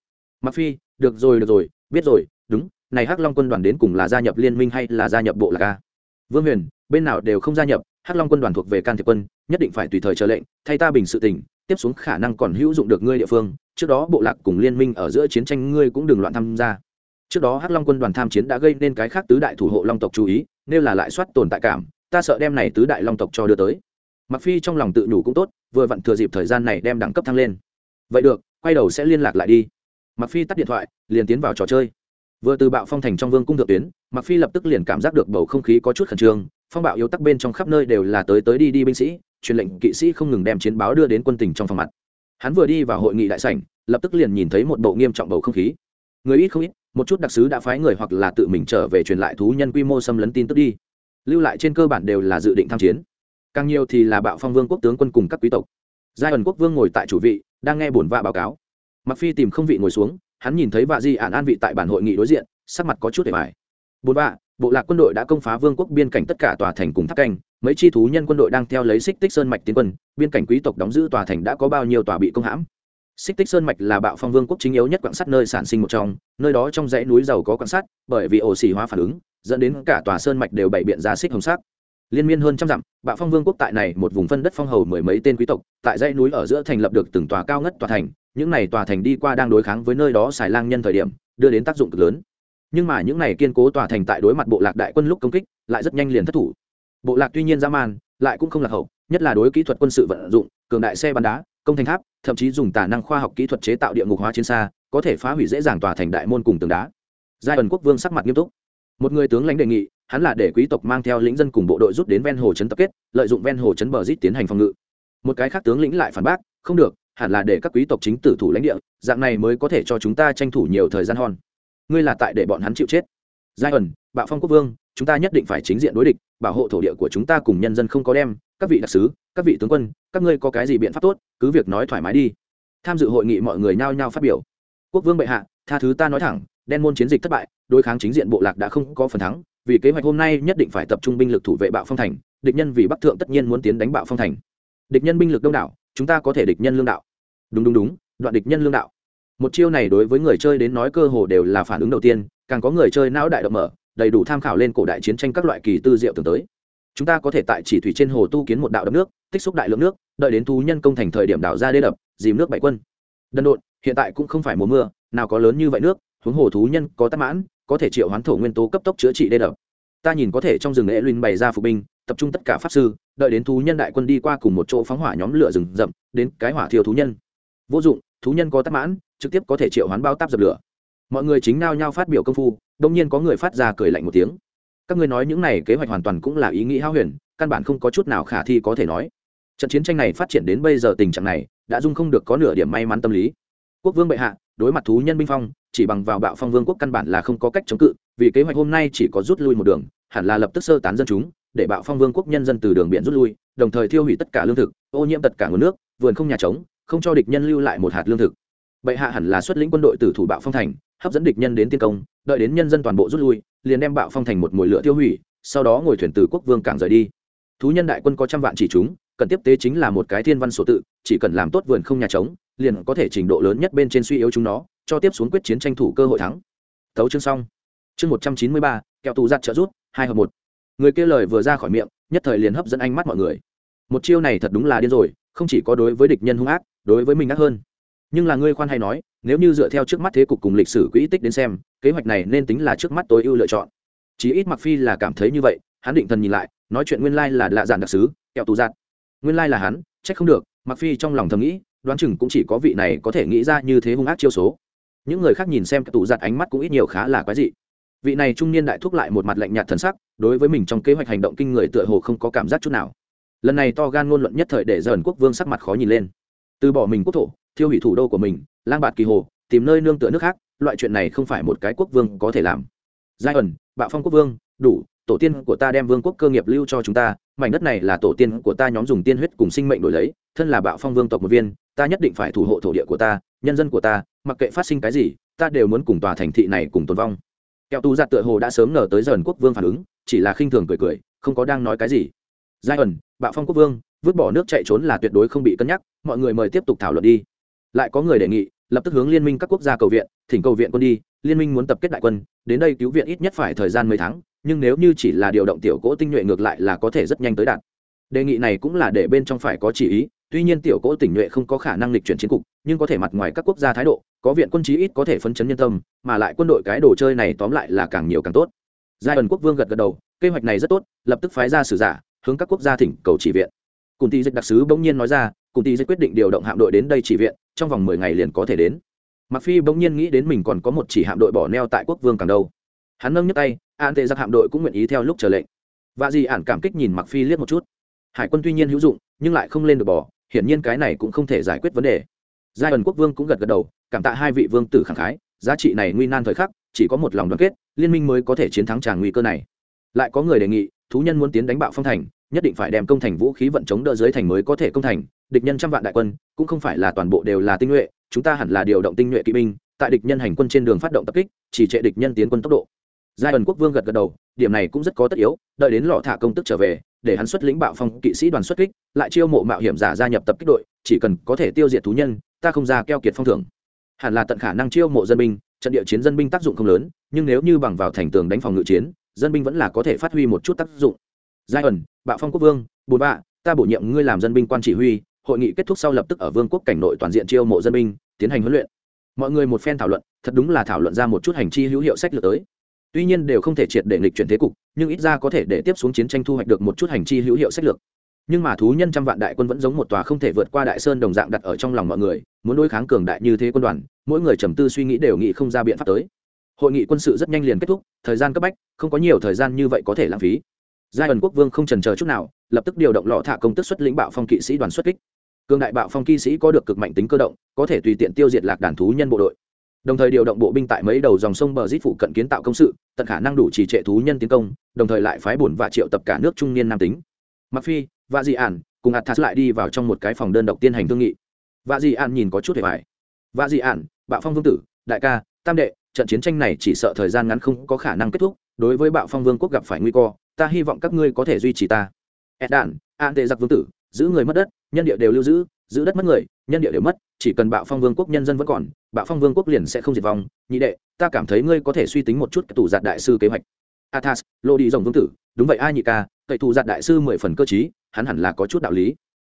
Mặc phi, được rồi được rồi, biết rồi, đúng, này hắc long quân đoàn đến cùng là gia nhập liên minh hay là gia nhập bộ lạc ca vương huyền, bên nào đều không gia nhập, hắc long quân đoàn thuộc về can thiệp quân, nhất định phải tùy thời chờ lệnh, thay ta bình sự tình, tiếp xuống khả năng còn hữu dụng được ngươi địa phương, trước đó bộ lạc cùng liên minh ở giữa chiến tranh ngươi cũng đừng loạn tham gia. Trước đó hắc long quân đoàn tham chiến đã gây nên cái khác tứ đại thủ hộ long tộc chú ý nếu là lại soát tồn tại cảm, ta sợ đem này tứ đại long tộc cho đưa tới. Mặc phi trong lòng tự nhủ cũng tốt, vừa vặn thừa dịp thời gian này đem đẳng cấp thăng lên. Vậy được, quay đầu sẽ liên lạc lại đi. Mặc phi tắt điện thoại, liền tiến vào trò chơi. Vừa từ bạo phong thành trong vương cung thượng tuyến mặc phi lập tức liền cảm giác được bầu không khí có chút khẩn trương, phong bạo yếu tắc bên trong khắp nơi đều là tới tới đi đi binh sĩ, truyền lệnh kỵ sĩ không ngừng đem chiến báo đưa đến quân tình trong phòng mặt. Hắn vừa đi vào hội nghị đại sảnh, lập tức liền nhìn thấy một bộ nghiêm trọng bầu không khí. Người ít không ít một chút đặc sứ đã phái người hoặc là tự mình trở về truyền lại thú nhân quy mô xâm lấn tin tức đi. Lưu lại trên cơ bản đều là dự định tham chiến. Càng nhiều thì là bạo phong vương quốc tướng quân cùng các quý tộc. Giai ẩn quốc vương ngồi tại chủ vị, đang nghe bổn vạ báo cáo. Mặc phi tìm không vị ngồi xuống, hắn nhìn thấy vạ di ản an vị tại bản hội nghị đối diện, sắc mặt có chút để bài. Bổn vạ, bộ lạc quân đội đã công phá vương quốc biên cảnh tất cả tòa thành cùng tháp canh, mấy chi thú nhân quân đội đang theo lấy xích tích sơn mạch tiến quân, biên cảnh quý tộc đóng giữ tòa thành đã có bao nhiêu tòa bị công hãm? Xích tích sơn mạch là bạo phong vương quốc chính yếu nhất quảng sắt nơi sản sinh một trong, nơi đó trong dãy núi giàu có quảng sắt, bởi vì ổ xỉ hóa phản ứng, dẫn đến cả tòa sơn mạch đều bày biện ra xích hồng sắc. Liên miên hơn trăm dặm, bạo phong vương quốc tại này một vùng phân đất phong hầu mười mấy tên quý tộc, tại dãy núi ở giữa thành lập được từng tòa cao ngất tòa thành, những này tòa thành đi qua đang đối kháng với nơi đó xài lang nhân thời điểm, đưa đến tác dụng cực lớn. Nhưng mà những này kiên cố tòa thành tại đối mặt bộ lạc đại quân lúc công kích, lại rất nhanh liền thất thủ. Bộ lạc tuy nhiên dã man, lại cũng không lạc hậu, nhất là đối kỹ thuật quân sự vận dụng, cường đại xe bắn đá, công thành tháp thậm chí dùng tà năng khoa học kỹ thuật chế tạo địa ngục hóa chiến xa, có thể phá hủy dễ dàng tòa thành đại môn cùng tường đá. Giai ẩn quốc vương sắc mặt nghiêm túc. Một người tướng lãnh đề nghị, hắn là để quý tộc mang theo lĩnh dân cùng bộ đội rút đến ven hồ trấn tập kết, lợi dụng ven hồ trấn bờ rít tiến hành phòng ngự. Một cái khác tướng lĩnh lại phản bác, không được, hẳn là để các quý tộc chính tử thủ lãnh địa, dạng này mới có thể cho chúng ta tranh thủ nhiều thời gian hòn ngươi là tại để bọn hắn chịu chết. Giai ẩn, bạo phong quốc vương, chúng ta nhất định phải chính diện đối địch, bảo hộ thổ địa của chúng ta cùng nhân dân không có đem các vị đặc sứ, các vị tướng quân, các ngươi có cái gì biện pháp tốt, cứ việc nói thoải mái đi. Tham dự hội nghị mọi người nhao nhao phát biểu. Quốc vương bệ hạ, tha thứ ta nói thẳng, đen môn chiến dịch thất bại, đối kháng chính diện bộ lạc đã không có phần thắng, vì kế hoạch hôm nay nhất định phải tập trung binh lực thủ vệ bạo phong thành, địch nhân vì bắc thượng tất nhiên muốn tiến đánh bạo phong thành. Địch nhân binh lực đông đảo, chúng ta có thể địch nhân lương đạo. Đúng đúng đúng, đoạn địch nhân lương đạo. Một chiêu này đối với người chơi đến nói cơ hồ đều là phản ứng đầu tiên, càng có người chơi não đại động mở, đầy đủ tham khảo lên cổ đại chiến tranh các loại kỳ tư diệu tưởng tới chúng ta có thể tại chỉ thủy trên hồ tu kiến một đạo đập nước, tích xúc đại lượng nước, đợi đến thú nhân công thành thời điểm đảo ra đê đập, dìm nước bảy quân. Đần độn, hiện tại cũng không phải mùa mưa, nào có lớn như vậy nước, huống hồ thú nhân có tắc mãn, có thể triệu hoán thổ nguyên tố cấp tốc chữa trị đê đập. Ta nhìn có thể trong rừng lễ luyện bày ra phục binh, tập trung tất cả pháp sư, đợi đến thú nhân đại quân đi qua cùng một chỗ phóng hỏa nhóm lửa rừng rậm, đến cái hỏa thiêu thú nhân. Vô dụng, thú nhân có tắc mãn, trực tiếp có thể triệu hoán bao táp dập lửa. Mọi người chính nao nhau phát biểu công phu, đông nhiên có người phát ra cười lạnh một tiếng các ngươi nói những này kế hoạch hoàn toàn cũng là ý nghĩ hao huyền, căn bản không có chút nào khả thi có thể nói. Trận chiến tranh này phát triển đến bây giờ tình trạng này, đã dung không được có nửa điểm may mắn tâm lý. Quốc vương bệ hạ, đối mặt thú nhân binh phong, chỉ bằng vào bạo phong vương quốc căn bản là không có cách chống cự, vì kế hoạch hôm nay chỉ có rút lui một đường, hẳn là lập tức sơ tán dân chúng, để bạo phong vương quốc nhân dân từ đường biển rút lui, đồng thời thiêu hủy tất cả lương thực, ô nhiễm tất cả nguồn nước, vườn không nhà trống, không cho địch nhân lưu lại một hạt lương thực. Bệ hạ hẳn là xuất lĩnh quân đội từ thủ bạo phong thành, hấp dẫn địch nhân đến tiên công, đợi đến nhân dân toàn bộ rút lui liền đem bạo phong thành một mồi lửa tiêu hủy, sau đó ngồi thuyền từ quốc vương cảng rời đi. Thú nhân đại quân có trăm vạn chỉ chúng, cần tiếp tế chính là một cái thiên văn sổ tự, chỉ cần làm tốt vườn không nhà trống, liền có thể trình độ lớn nhất bên trên suy yếu chúng nó, cho tiếp xuống quyết chiến tranh thủ cơ hội thắng. Tấu chương xong. Chương một trăm chín mươi ba, kẹo tù giặt trợ rút, hai hợp một. Người kia lời vừa ra khỏi miệng, nhất thời liền hấp dẫn ánh mắt mọi người. Một chiêu này thật đúng là điên rồi, không chỉ có đối với địch nhân hung ác, đối với mình ác hơn. Nhưng là ngươi khoan hay nói nếu như dựa theo trước mắt thế cục cùng lịch sử quỹ tích đến xem, kế hoạch này nên tính là trước mắt tối ưu lựa chọn. Chí ít mặc phi là cảm thấy như vậy, hắn định thần nhìn lại, nói chuyện nguyên lai là lạ giản đặc sứ, kẹo tù giạt nguyên lai là hắn trách không được mặc phi trong lòng thầm nghĩ, đoán chừng cũng chỉ có vị này có thể nghĩ ra như thế hung ác chiêu số. Những người khác nhìn xem kẹo tù giạt ánh mắt cũng ít nhiều khá là quái dị. Vị này trung niên đại thúc lại một mặt lạnh nhạt thần sắc, đối với mình trong kế hoạch hành động kinh người tựa hồ không có cảm giác chút nào. Lần này to gan ngôn luận nhất thời để dần quốc vương sắc mặt khó nhìn lên. Từ bỏ mình quốc thổ thiêu hủy thủ đô của mình, lang bạt kỳ hồ, tìm nơi nương tựa nước khác, loại chuyện này không phải một cái quốc vương có thể làm. Giai ẩn, bạo phong quốc vương, đủ, tổ tiên của ta đem vương quốc cơ nghiệp lưu cho chúng ta, mảnh đất này là tổ tiên của ta nhóm dùng tiên huyết cùng sinh mệnh đổi lấy, thân là bạo phong vương tộc một viên, ta nhất định phải thủ hộ thổ địa của ta, nhân dân của ta, mặc kệ phát sinh cái gì, ta đều muốn cùng tòa thành thị này cùng tồn vong. Kẹo tu giặt tựa hồ đã sớm ngờ tới dần quốc vương phản ứng, chỉ là khinh thường cười cười, không có đang nói cái gì. Giai ẩn, bạo phong quốc vương, vứt bỏ nước chạy trốn là tuyệt đối không bị cân nhắc, mọi người mời tiếp tục thảo luận đi lại có người đề nghị, lập tức hướng liên minh các quốc gia cầu viện, thỉnh cầu viện quân đi, liên minh muốn tập kết đại quân, đến đây cứu viện ít nhất phải thời gian mấy tháng, nhưng nếu như chỉ là điều động tiểu cỗ tinh nhuệ ngược lại là có thể rất nhanh tới đạt. Đề nghị này cũng là để bên trong phải có chỉ ý, tuy nhiên tiểu cỗ tỉnh nhuệ không có khả năng lịch chuyển chiến cục, nhưng có thể mặt ngoài các quốc gia thái độ, có viện quân chí ít có thể phấn chấn nhân tâm, mà lại quân đội cái đồ chơi này tóm lại là càng nhiều càng tốt. Giai ẩn quốc vương gật gật đầu, kế hoạch này rất tốt, lập tức phái ra sử giả, hướng các quốc gia thỉnh cầu chỉ viện. Cùng ty dịch đặc sứ bỗng nhiên nói ra cùng ty dịch quyết định điều động hạm đội đến đây chỉ viện, trong vòng mười ngày liền có thể đến. Mặc phi bỗng nhiên nghĩ đến mình còn có một chỉ hạm đội bỏ neo tại quốc vương càng đâu. Hắn nâng nhấc tay, an tệ giặc hạm đội cũng nguyện ý theo lúc chờ lệnh. Và gì ản cảm kích nhìn mặc phi liếc một chút. Hải quân tuy nhiên hữu dụng, nhưng lại không lên được bỏ hiển nhiên cái này cũng không thể giải quyết vấn đề. Giai ẩn quốc vương cũng gật gật đầu, cảm tạ hai vị vương tử khẳng khái, giá trị này nguy nan thời khắc, chỉ có một lòng đoàn kết, liên minh mới có thể chiến thắng tràng nguy cơ này. Lại có người đề nghị, thú nhân muốn tiến đánh bạo phong thành, nhất định phải đem công thành vũ khí vận chống đỡ dưới thành mới có thể công thành địch nhân trăm vạn đại quân, cũng không phải là toàn bộ đều là tinh nhuệ, chúng ta hẳn là điều động tinh nhuệ kỵ binh, tại địch nhân hành quân trên đường phát động tập kích, chỉ trệ địch nhân tiến quân tốc độ. Giai ẩn quốc vương gật gật đầu, điểm này cũng rất có tất yếu, đợi đến lọ thả công tức trở về, để hắn xuất lĩnh bạo phong kỵ sĩ đoàn xuất kích, lại chiêu mộ mạo hiểm giả gia nhập tập kích đội, chỉ cần có thể tiêu diệt thú nhân, ta không ra keo kiệt phong thưởng. Hẳn là tận khả năng chiêu mộ dân binh, trận địa chiến dân binh tác dụng không lớn, nhưng nếu như bằng vào thành tường đánh phòng ngự chiến, dân binh vẫn là có thể phát huy một chút tác dụng. Giai ẩn, bạo phong quốc vương, bùn bạ, ta bổ nhiệm ngươi làm dân binh quan chỉ huy hội nghị kết thúc sau lập tức ở vương quốc cảnh nội toàn diện chiêu mộ dân binh, tiến hành huấn luyện. Mọi người một phen thảo luận, thật đúng là thảo luận ra một chút hành chi hữu hiệu sách lược tới. Tuy nhiên đều không thể triệt để nghịch chuyển thế cục, nhưng ít ra có thể để tiếp xuống chiến tranh thu hoạch được một chút hành chi hữu hiệu sách lược. Nhưng mà thú nhân trăm vạn đại quân vẫn giống một tòa không thể vượt qua đại sơn đồng dạng đặt ở trong lòng mọi người, muốn đối kháng cường đại như thế quân đoàn, mỗi người trầm tư suy nghĩ đều nghĩ không ra biện pháp tới. Hội nghị quân sự rất nhanh liền kết thúc, thời gian cấp bách, không có nhiều thời gian như vậy có thể lãng phí. Giai ẩn quốc vương không trần chờ chút nào lập tức điều động lọ thả công tức xuất lĩnh bạo phong kỵ sĩ đoàn xuất kích. Cường đại bạo phong kỵ sĩ có được cực mạnh tính cơ động, có thể tùy tiện tiêu diệt lạc đàn thú nhân bộ đội. Đồng thời điều động bộ binh tại mấy đầu dòng sông bờ dít phụ cận kiến tạo công sự, tận khả năng đủ trì trệ thú nhân tiến công, đồng thời lại phái bổn và triệu tập cả nước trung niên nam tính. Mặc phi và dị ản cùng athas lại đi vào trong một cái phòng đơn độc tiên hành thương nghị. Và dị ản nhìn có chút hề vải và dị ản, bạo phong vương tử, đại ca, tam đệ, trận chiến tranh này chỉ sợ thời gian ngắn không có khả năng kết thúc, đối với bạo phong vương quốc gặp phải nguy cơ, ta hy vọng các ngươi có thể duy trì ta ed an tệ giặc vương tử, giữ người mất đất, nhân địa đều lưu giữ giữ đất mất người, nhân địa đều mất, chỉ cần bạo phong vương quốc nhân dân vẫn còn, bạo phong vương quốc liền sẽ không diệt vong. Nhị đệ, ta cảm thấy ngươi có thể suy tính một chút tủ giặt đại sư kế hoạch. Athas, lô đi rồng vương tử, đúng vậy ai nhị ca cậy tù giặt đại sư mười phần cơ chí hắn hẳn là có chút đạo lý.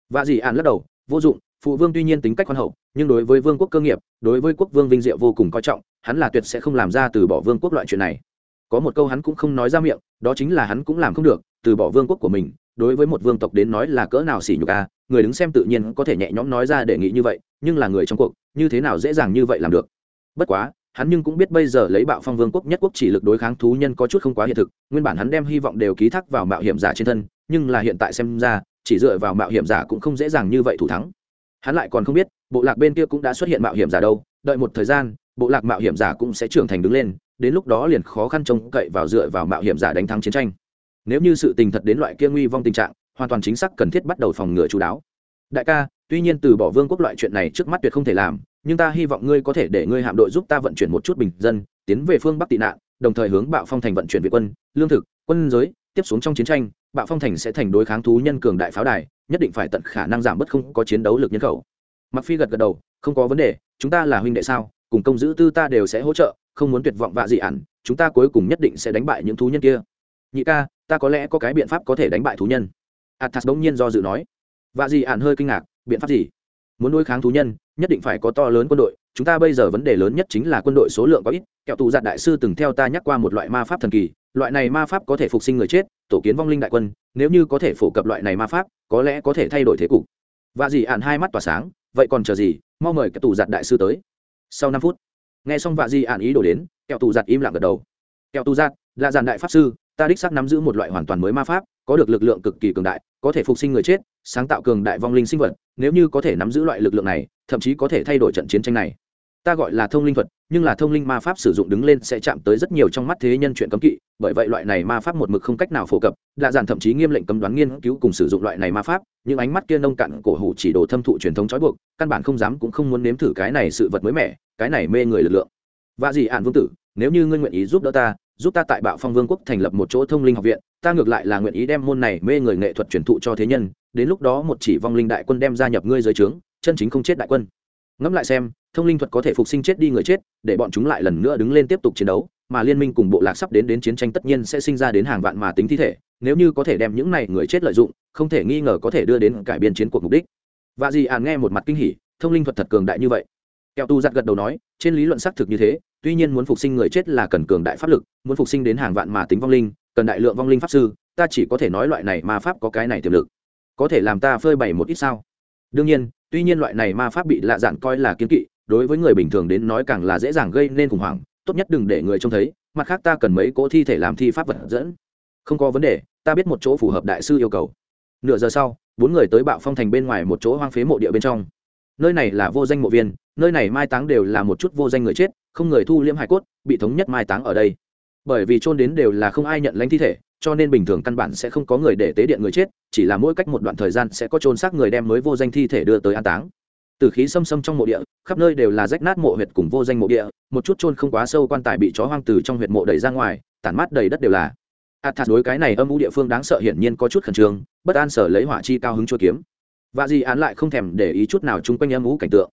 Và gì an lắc đầu, vô dụng, phụ vương tuy nhiên tính cách khoan hậu, nhưng đối với vương quốc cơ nghiệp, đối với quốc vương vinh diệu vô cùng coi trọng, hắn là tuyệt sẽ không làm ra từ bỏ vương quốc loại chuyện này. Có một câu hắn cũng không nói ra miệng, đó chính là hắn cũng làm không được, từ bỏ vương quốc của mình đối với một vương tộc đến nói là cỡ nào xỉ nhục a người đứng xem tự nhiên có thể nhẹ nhõm nói ra đề nghị như vậy, nhưng là người trong cuộc, như thế nào dễ dàng như vậy làm được? Bất quá, hắn nhưng cũng biết bây giờ lấy bạo phong vương quốc nhất quốc chỉ lực đối kháng thú nhân có chút không quá hiện thực, nguyên bản hắn đem hy vọng đều ký thác vào mạo hiểm giả trên thân, nhưng là hiện tại xem ra, chỉ dựa vào mạo hiểm giả cũng không dễ dàng như vậy thủ thắng. Hắn lại còn không biết, bộ lạc bên kia cũng đã xuất hiện mạo hiểm giả đâu, đợi một thời gian, bộ lạc mạo hiểm giả cũng sẽ trưởng thành đứng lên, đến lúc đó liền khó khăn trông cậy vào dựa vào mạo hiểm giả đánh thắng chiến tranh nếu như sự tình thật đến loại kia nguy vong tình trạng, hoàn toàn chính xác cần thiết bắt đầu phòng ngừa chú đáo. Đại ca, tuy nhiên từ bỏ vương quốc loại chuyện này trước mắt tuyệt không thể làm, nhưng ta hy vọng ngươi có thể để ngươi hạm đội giúp ta vận chuyển một chút bình dân, tiến về phương bắc tị nạn, đồng thời hướng bạo phong thành vận chuyển viện quân, lương thực, quân giới, tiếp xuống trong chiến tranh, bạo phong thành sẽ thành đối kháng thú nhân cường đại pháo đài, nhất định phải tận khả năng giảm bớt không có chiến đấu lực nhân khẩu. Mặc phi gật gật đầu, không có vấn đề, chúng ta là huynh đệ sao, cùng công giữ tư ta đều sẽ hỗ trợ, không muốn tuyệt vọng vạ dị ản, chúng ta cuối cùng nhất định sẽ đánh bại những thú nhân kia nhị ca, ta có lẽ có cái biện pháp có thể đánh bại thú nhân. Athas bỗng nhiên do dự nói. Vạ dị ạn hơi kinh ngạc, biện pháp gì? Muốn đối kháng thú nhân, nhất định phải có to lớn quân đội. Chúng ta bây giờ vấn đề lớn nhất chính là quân đội số lượng có ít. Kẹo tù giạt đại sư từng theo ta nhắc qua một loại ma pháp thần kỳ. Loại này ma pháp có thể phục sinh người chết, tổ kiến vong linh đại quân. Nếu như có thể phổ cập loại này ma pháp, có lẽ có thể thay đổi thế cục. Và dì ạn hai mắt tỏa sáng, vậy còn chờ gì? Mau mời kẹo tù giặt đại sư tới. Sau năm phút, nghe xong vạ di ạn ý đổ đến, kẹo tù giặt im lặng gật đầu. Kẹo tù giặt là giàn đại pháp sư ta đích xác nắm giữ một loại hoàn toàn mới ma pháp, có được lực lượng cực kỳ cường đại, có thể phục sinh người chết, sáng tạo cường đại vong linh sinh vật, nếu như có thể nắm giữ loại lực lượng này, thậm chí có thể thay đổi trận chiến tranh này. Ta gọi là thông linh thuật, nhưng là thông linh ma pháp sử dụng đứng lên sẽ chạm tới rất nhiều trong mắt thế nhân chuyện cấm kỵ, bởi vậy loại này ma pháp một mực không cách nào phổ cập, lạ dàn thậm chí nghiêm lệnh cấm đoán nghiên cứu cùng sử dụng loại này ma pháp, những ánh mắt kia nông cạn cổ hủ chỉ đồ thâm thụ truyền thống trói buộc, căn bản không dám cũng không muốn nếm thử cái này sự vật mới mẻ, cái này mê người lực lượng. Và gì ạn vương tử, nếu như ngươi nguyện ý giúp đỡ ta giúp ta tại bạo phong vương quốc thành lập một chỗ thông linh học viện, ta ngược lại là nguyện ý đem môn này mê người nghệ thuật truyền thụ cho thế nhân, đến lúc đó một chỉ vong linh đại quân đem gia nhập ngươi dưới trướng, chân chính không chết đại quân. Ngẫm lại xem, thông linh thuật có thể phục sinh chết đi người chết, để bọn chúng lại lần nữa đứng lên tiếp tục chiến đấu, mà liên minh cùng bộ lạc sắp đến đến chiến tranh tất nhiên sẽ sinh ra đến hàng vạn mà tính thi thể, nếu như có thể đem những này người chết lợi dụng, không thể nghi ngờ có thể đưa đến cải biên chiến cuộc mục đích. Và gì ạn nghe một mặt kinh hỉ, thông linh thuật thật cường đại như vậy. Kẹo tu giặt gật đầu nói, trên lý luận xác thực như thế tuy nhiên muốn phục sinh người chết là cần cường đại pháp lực, muốn phục sinh đến hàng vạn mà tính vong linh, cần đại lượng vong linh pháp sư, ta chỉ có thể nói loại này ma pháp có cái này tiềm lực. Có thể làm ta phơi bày một ít sao? Đương nhiên, tuy nhiên loại này ma pháp bị lạ dạn coi là kiến kỵ, đối với người bình thường đến nói càng là dễ dàng gây nên khủng hoảng, tốt nhất đừng để người trông thấy, mặt khác ta cần mấy cỗ thi thể làm thi pháp vật dẫn. Không có vấn đề, ta biết một chỗ phù hợp đại sư yêu cầu. Nửa giờ sau, bốn người tới bạo phong thành bên ngoài một chỗ hoang phế mộ địa bên trong nơi này là vô danh mộ viên, nơi này mai táng đều là một chút vô danh người chết, không người thu liễm hải cốt, bị thống nhất mai táng ở đây. Bởi vì trôn đến đều là không ai nhận lãnh thi thể, cho nên bình thường căn bản sẽ không có người để tế điện người chết, chỉ là mỗi cách một đoạn thời gian sẽ có trôn xác người đem mới vô danh thi thể đưa tới an táng. Từ khí xâm xâm trong mộ địa, khắp nơi đều là rách nát mộ huyệt cùng vô danh mộ địa, một chút trôn không quá sâu quan tài bị chó hoang từ trong huyệt mộ đẩy ra ngoài, tản mát đầy đất đều là. Athas đối cái này âm u địa phương đáng sợ hiển nhiên có chút khẩn trương, bất an sở lấy hỏa chi cao hứng chua kiếm và gì án lại không thèm để ý chút nào chung quanh âm u cảnh tượng.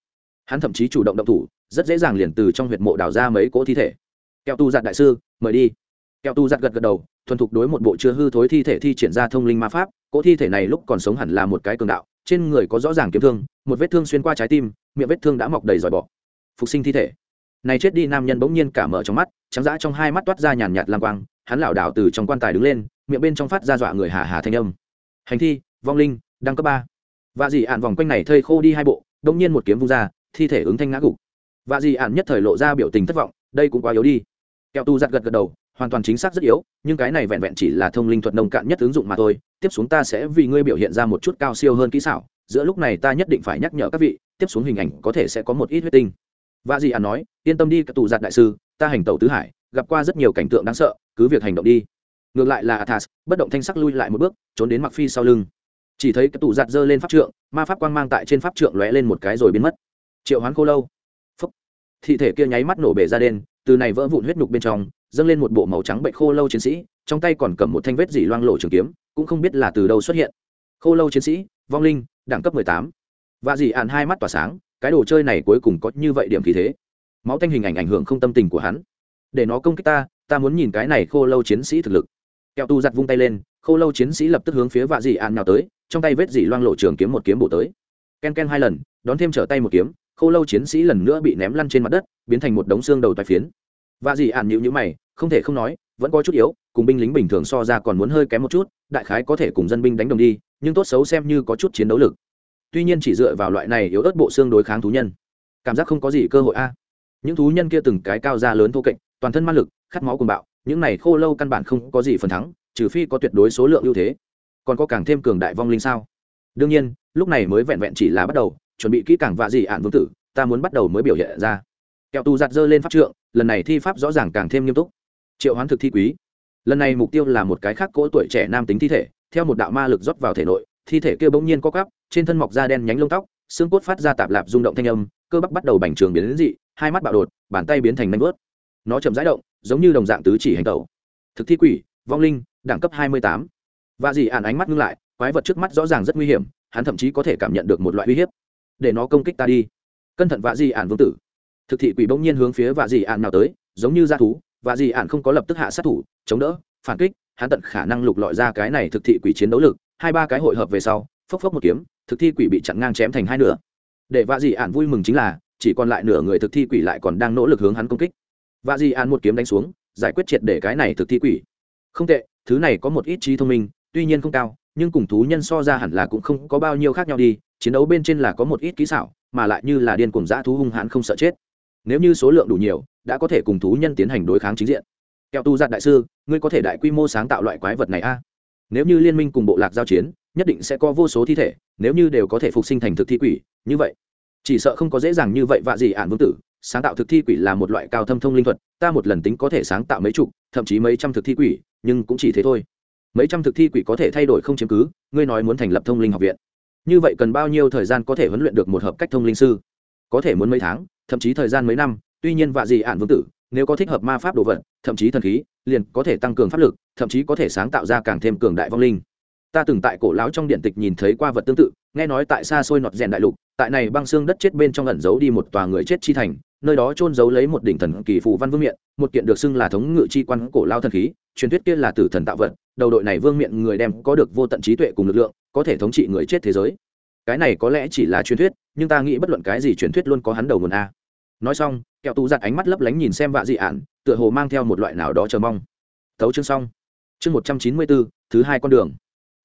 Hắn thậm chí chủ động động thủ, rất dễ dàng liền từ trong huyệt mộ đào ra mấy cỗ thi thể. Kẹo tu giặt đại sư, mời đi. Kẹo tu giặt gật gật đầu, thuần thục đối một bộ chưa hư thối thi thể thi triển ra thông linh ma pháp, cỗ thi thể này lúc còn sống hẳn là một cái cường đạo, trên người có rõ ràng kiếm thương, một vết thương xuyên qua trái tim, miệng vết thương đã mọc đầy dòi bọ phục sinh thi thể. Này chết đi nam nhân bỗng nhiên cả mở trong mắt, trắng dã trong hai mắt toát ra nhàn nhạt lang quang, hắn lảo đảo từ trong quan tài đứng lên, miệng bên trong phát ra dọa người hà hà thanh âm. Hành thi, vong linh, đăng cấp ba và dì ạn vòng quanh này thây khô đi hai bộ đông nhiên một kiếm vung ra, thi thể ứng thanh ngã gục. Và dì ạn nhất thời lộ ra biểu tình thất vọng, đây cũng quá yếu đi. Kẹo tu giặt gật gật đầu, hoàn toàn chính xác rất yếu, nhưng cái này vẹn vẹn chỉ là thông linh thuật nông cạn nhất ứng dụng mà thôi, tiếp xuống ta sẽ vì ngươi biểu hiện ra một chút cao siêu hơn kỹ xảo, giữa lúc này ta nhất định phải nhắc nhở các vị, tiếp xuống hình ảnh có thể sẽ có một ít huyết tinh. Và dì ạn nói, yên tâm đi các tù giặt đại sư, ta hành tẩu tứ hải, gặp qua rất nhiều cảnh tượng đáng sợ, cứ việc hành động đi. Ngược lại là athas, bất động thanh sắc lui lại một bước, trốn đến mặc phi sau lưng chỉ thấy cái tủ giặt giơ lên pháp trượng, ma pháp quang mang tại trên pháp trượng lóe lên một cái rồi biến mất. Triệu hoán khô lâu. Phúc. Thị thể kia nháy mắt nổ bể ra đen, từ này vỡ vụn huyết nhục bên trong, dâng lên một bộ màu trắng bệnh khô lâu chiến sĩ, trong tay còn cầm một thanh vết dỉ loang lộ trường kiếm, cũng không biết là từ đâu xuất hiện. Khô lâu chiến sĩ, vong linh, đẳng cấp mười tám. Và dỉ ạn hai mắt tỏa sáng, cái đồ chơi này cuối cùng có như vậy điểm khí thế. Máu tanh hình ảnh ảnh hưởng không tâm tình của hắn. Để nó công kích ta ta muốn nhìn cái này khô lâu chiến sĩ thực lực. Kẹo tu giặt vung tay lên, khô lâu chiến sĩ lập tức hướng phía vạ dị ạn nào tới trong tay vết dỉ loang lộ trường kiếm một kiếm bổ tới. Ken ken hai lần, đón thêm trở tay một kiếm, khô lâu chiến sĩ lần nữa bị ném lăn trên mặt đất, biến thành một đống xương đầu toài phiến. Và dì ạn nhịu nhữ mày, không thể không nói, vẫn có chút yếu, cùng binh lính bình thường so ra còn muốn hơi kém một chút, đại khái có thể cùng dân binh đánh đồng đi, nhưng tốt xấu xem như có chút chiến đấu lực. Tuy nhiên chỉ dựa vào loại này yếu ớt bộ xương đối kháng thú nhân, cảm giác không có gì cơ hội a. Những thú nhân kia từng cái cao ra lớn thô kệch, toàn thân ma lực, khát máu cùng bạo, những này khô lâu căn bản không có gì phần thắng, trừ phi có tuyệt đối số lượng ưu thế còn có càng thêm cường đại vong linh sao? Đương nhiên, lúc này mới vẹn vẹn chỉ là bắt đầu, chuẩn bị kỹ càng vạ dị ạn vương tử, ta muốn bắt đầu mới biểu hiện ra. Kẹo tù giặt dơ lên pháp trượng, lần này thi pháp rõ ràng càng thêm nghiêm túc. Triệu hoán thực thi quý. Lần này mục tiêu là một cái khác cỗ tuổi trẻ nam tính thi thể, theo một đạo ma lực rót vào thể nội, thi thể kia bỗng nhiên co cắp trên thân mọc da đen nhánh lông tóc, xương cốt phát ra tạp lạp rung động thanh âm, cơ bắp bắt đầu bành trường biến đến dị, hai mắt bạo đột, bàn tay biến thành nanh vớt nó chậm rãi động, giống như đồng dạng tứ chỉ hành tẩu. Thực thi quỷ, vong linh, đẳng cấp hai mươi tám và dì ạn ánh mắt ngưng lại, quái vật trước mắt rõ ràng rất nguy hiểm, hắn thậm chí có thể cảm nhận được một loại uy hiếp. Để nó công kích ta đi. Cẩn thận vạ dì ạn vương tử. Thực thị quỷ bỗng nhiên hướng phía vạ dì ạn nào tới, giống như g thú, vạ dì ạn không có lập tức hạ sát thủ, chống đỡ, phản kích, hắn tận khả năng lục lọi ra cái này thực thị quỷ chiến đấu lực, hai ba cái hội hợp về sau, phốc phốc một kiếm, thực thi quỷ bị chặn ngang chém thành hai nửa. Để vạ dì ạn vui mừng chính là, chỉ còn lại nửa người thực thi quỷ lại còn đang nỗ lực hướng hắn công kích. Vạ dì ạn một kiếm đánh xuống, giải quyết triệt để cái này thực thi quỷ. Không tệ, thứ này có một ít trí thông minh tuy nhiên không cao, nhưng cùng thú nhân so ra hẳn là cũng không có bao nhiêu khác nhau đi, chiến đấu bên trên là có một ít kỹ xảo, mà lại như là điên cùng dã thú hung hãn không sợ chết. Nếu như số lượng đủ nhiều, đã có thể cùng thú nhân tiến hành đối kháng chính diện. Kẹo tu giặt đại sư, ngươi có thể đại quy mô sáng tạo loại quái vật này a? Nếu như liên minh cùng bộ lạc giao chiến, nhất định sẽ có vô số thi thể, nếu như đều có thể phục sinh thành thực thi quỷ, như vậy. Chỉ sợ không có dễ dàng như vậy vạ gì ạn vương tử, sáng tạo thực thi quỷ là một loại cao thâm thông linh thuật, ta một lần tính có thể sáng tạo mấy chục, thậm chí mấy trăm thực thi quỷ, nhưng cũng chỉ thế thôi mấy trăm thực thi quỷ có thể thay đổi không chiếm cứ, ngươi nói muốn thành lập thông linh học viện. Như vậy cần bao nhiêu thời gian có thể huấn luyện được một hợp cách thông linh sư? Có thể muốn mấy tháng, thậm chí thời gian mấy năm, tuy nhiên vạ gì ạn vương tử, nếu có thích hợp ma pháp đồ vật, thậm chí thần khí, liền có thể tăng cường pháp lực, thậm chí có thể sáng tạo ra càng thêm cường đại vong linh. Ta từng tại cổ lão trong điện tịch nhìn thấy qua vật tương tự, nghe nói tại xa xôi nọt rèn đại lục, tại này băng xương đất chết bên trong ẩn giấu đi một tòa người chết chi thành nơi đó trôn giấu lấy một đỉnh thần kỳ phù văn vương miện, một kiện được xưng là thống ngự chi quan cổ lao thần khí, truyền thuyết kia là tử thần tạo vật, đầu đội này vương miện người đem có được vô tận trí tuệ cùng lực lượng, có thể thống trị người chết thế giới. Cái này có lẽ chỉ là truyền thuyết, nhưng ta nghĩ bất luận cái gì truyền thuyết luôn có hắn đầu nguồn a. Nói xong, kẹo tù giặt ánh mắt lấp lánh nhìn xem vạ dị ạn tựa hồ mang theo một loại nào đó chờ mong. Thấu chương xong. Chương một trăm chín mươi bốn, thứ hai con đường.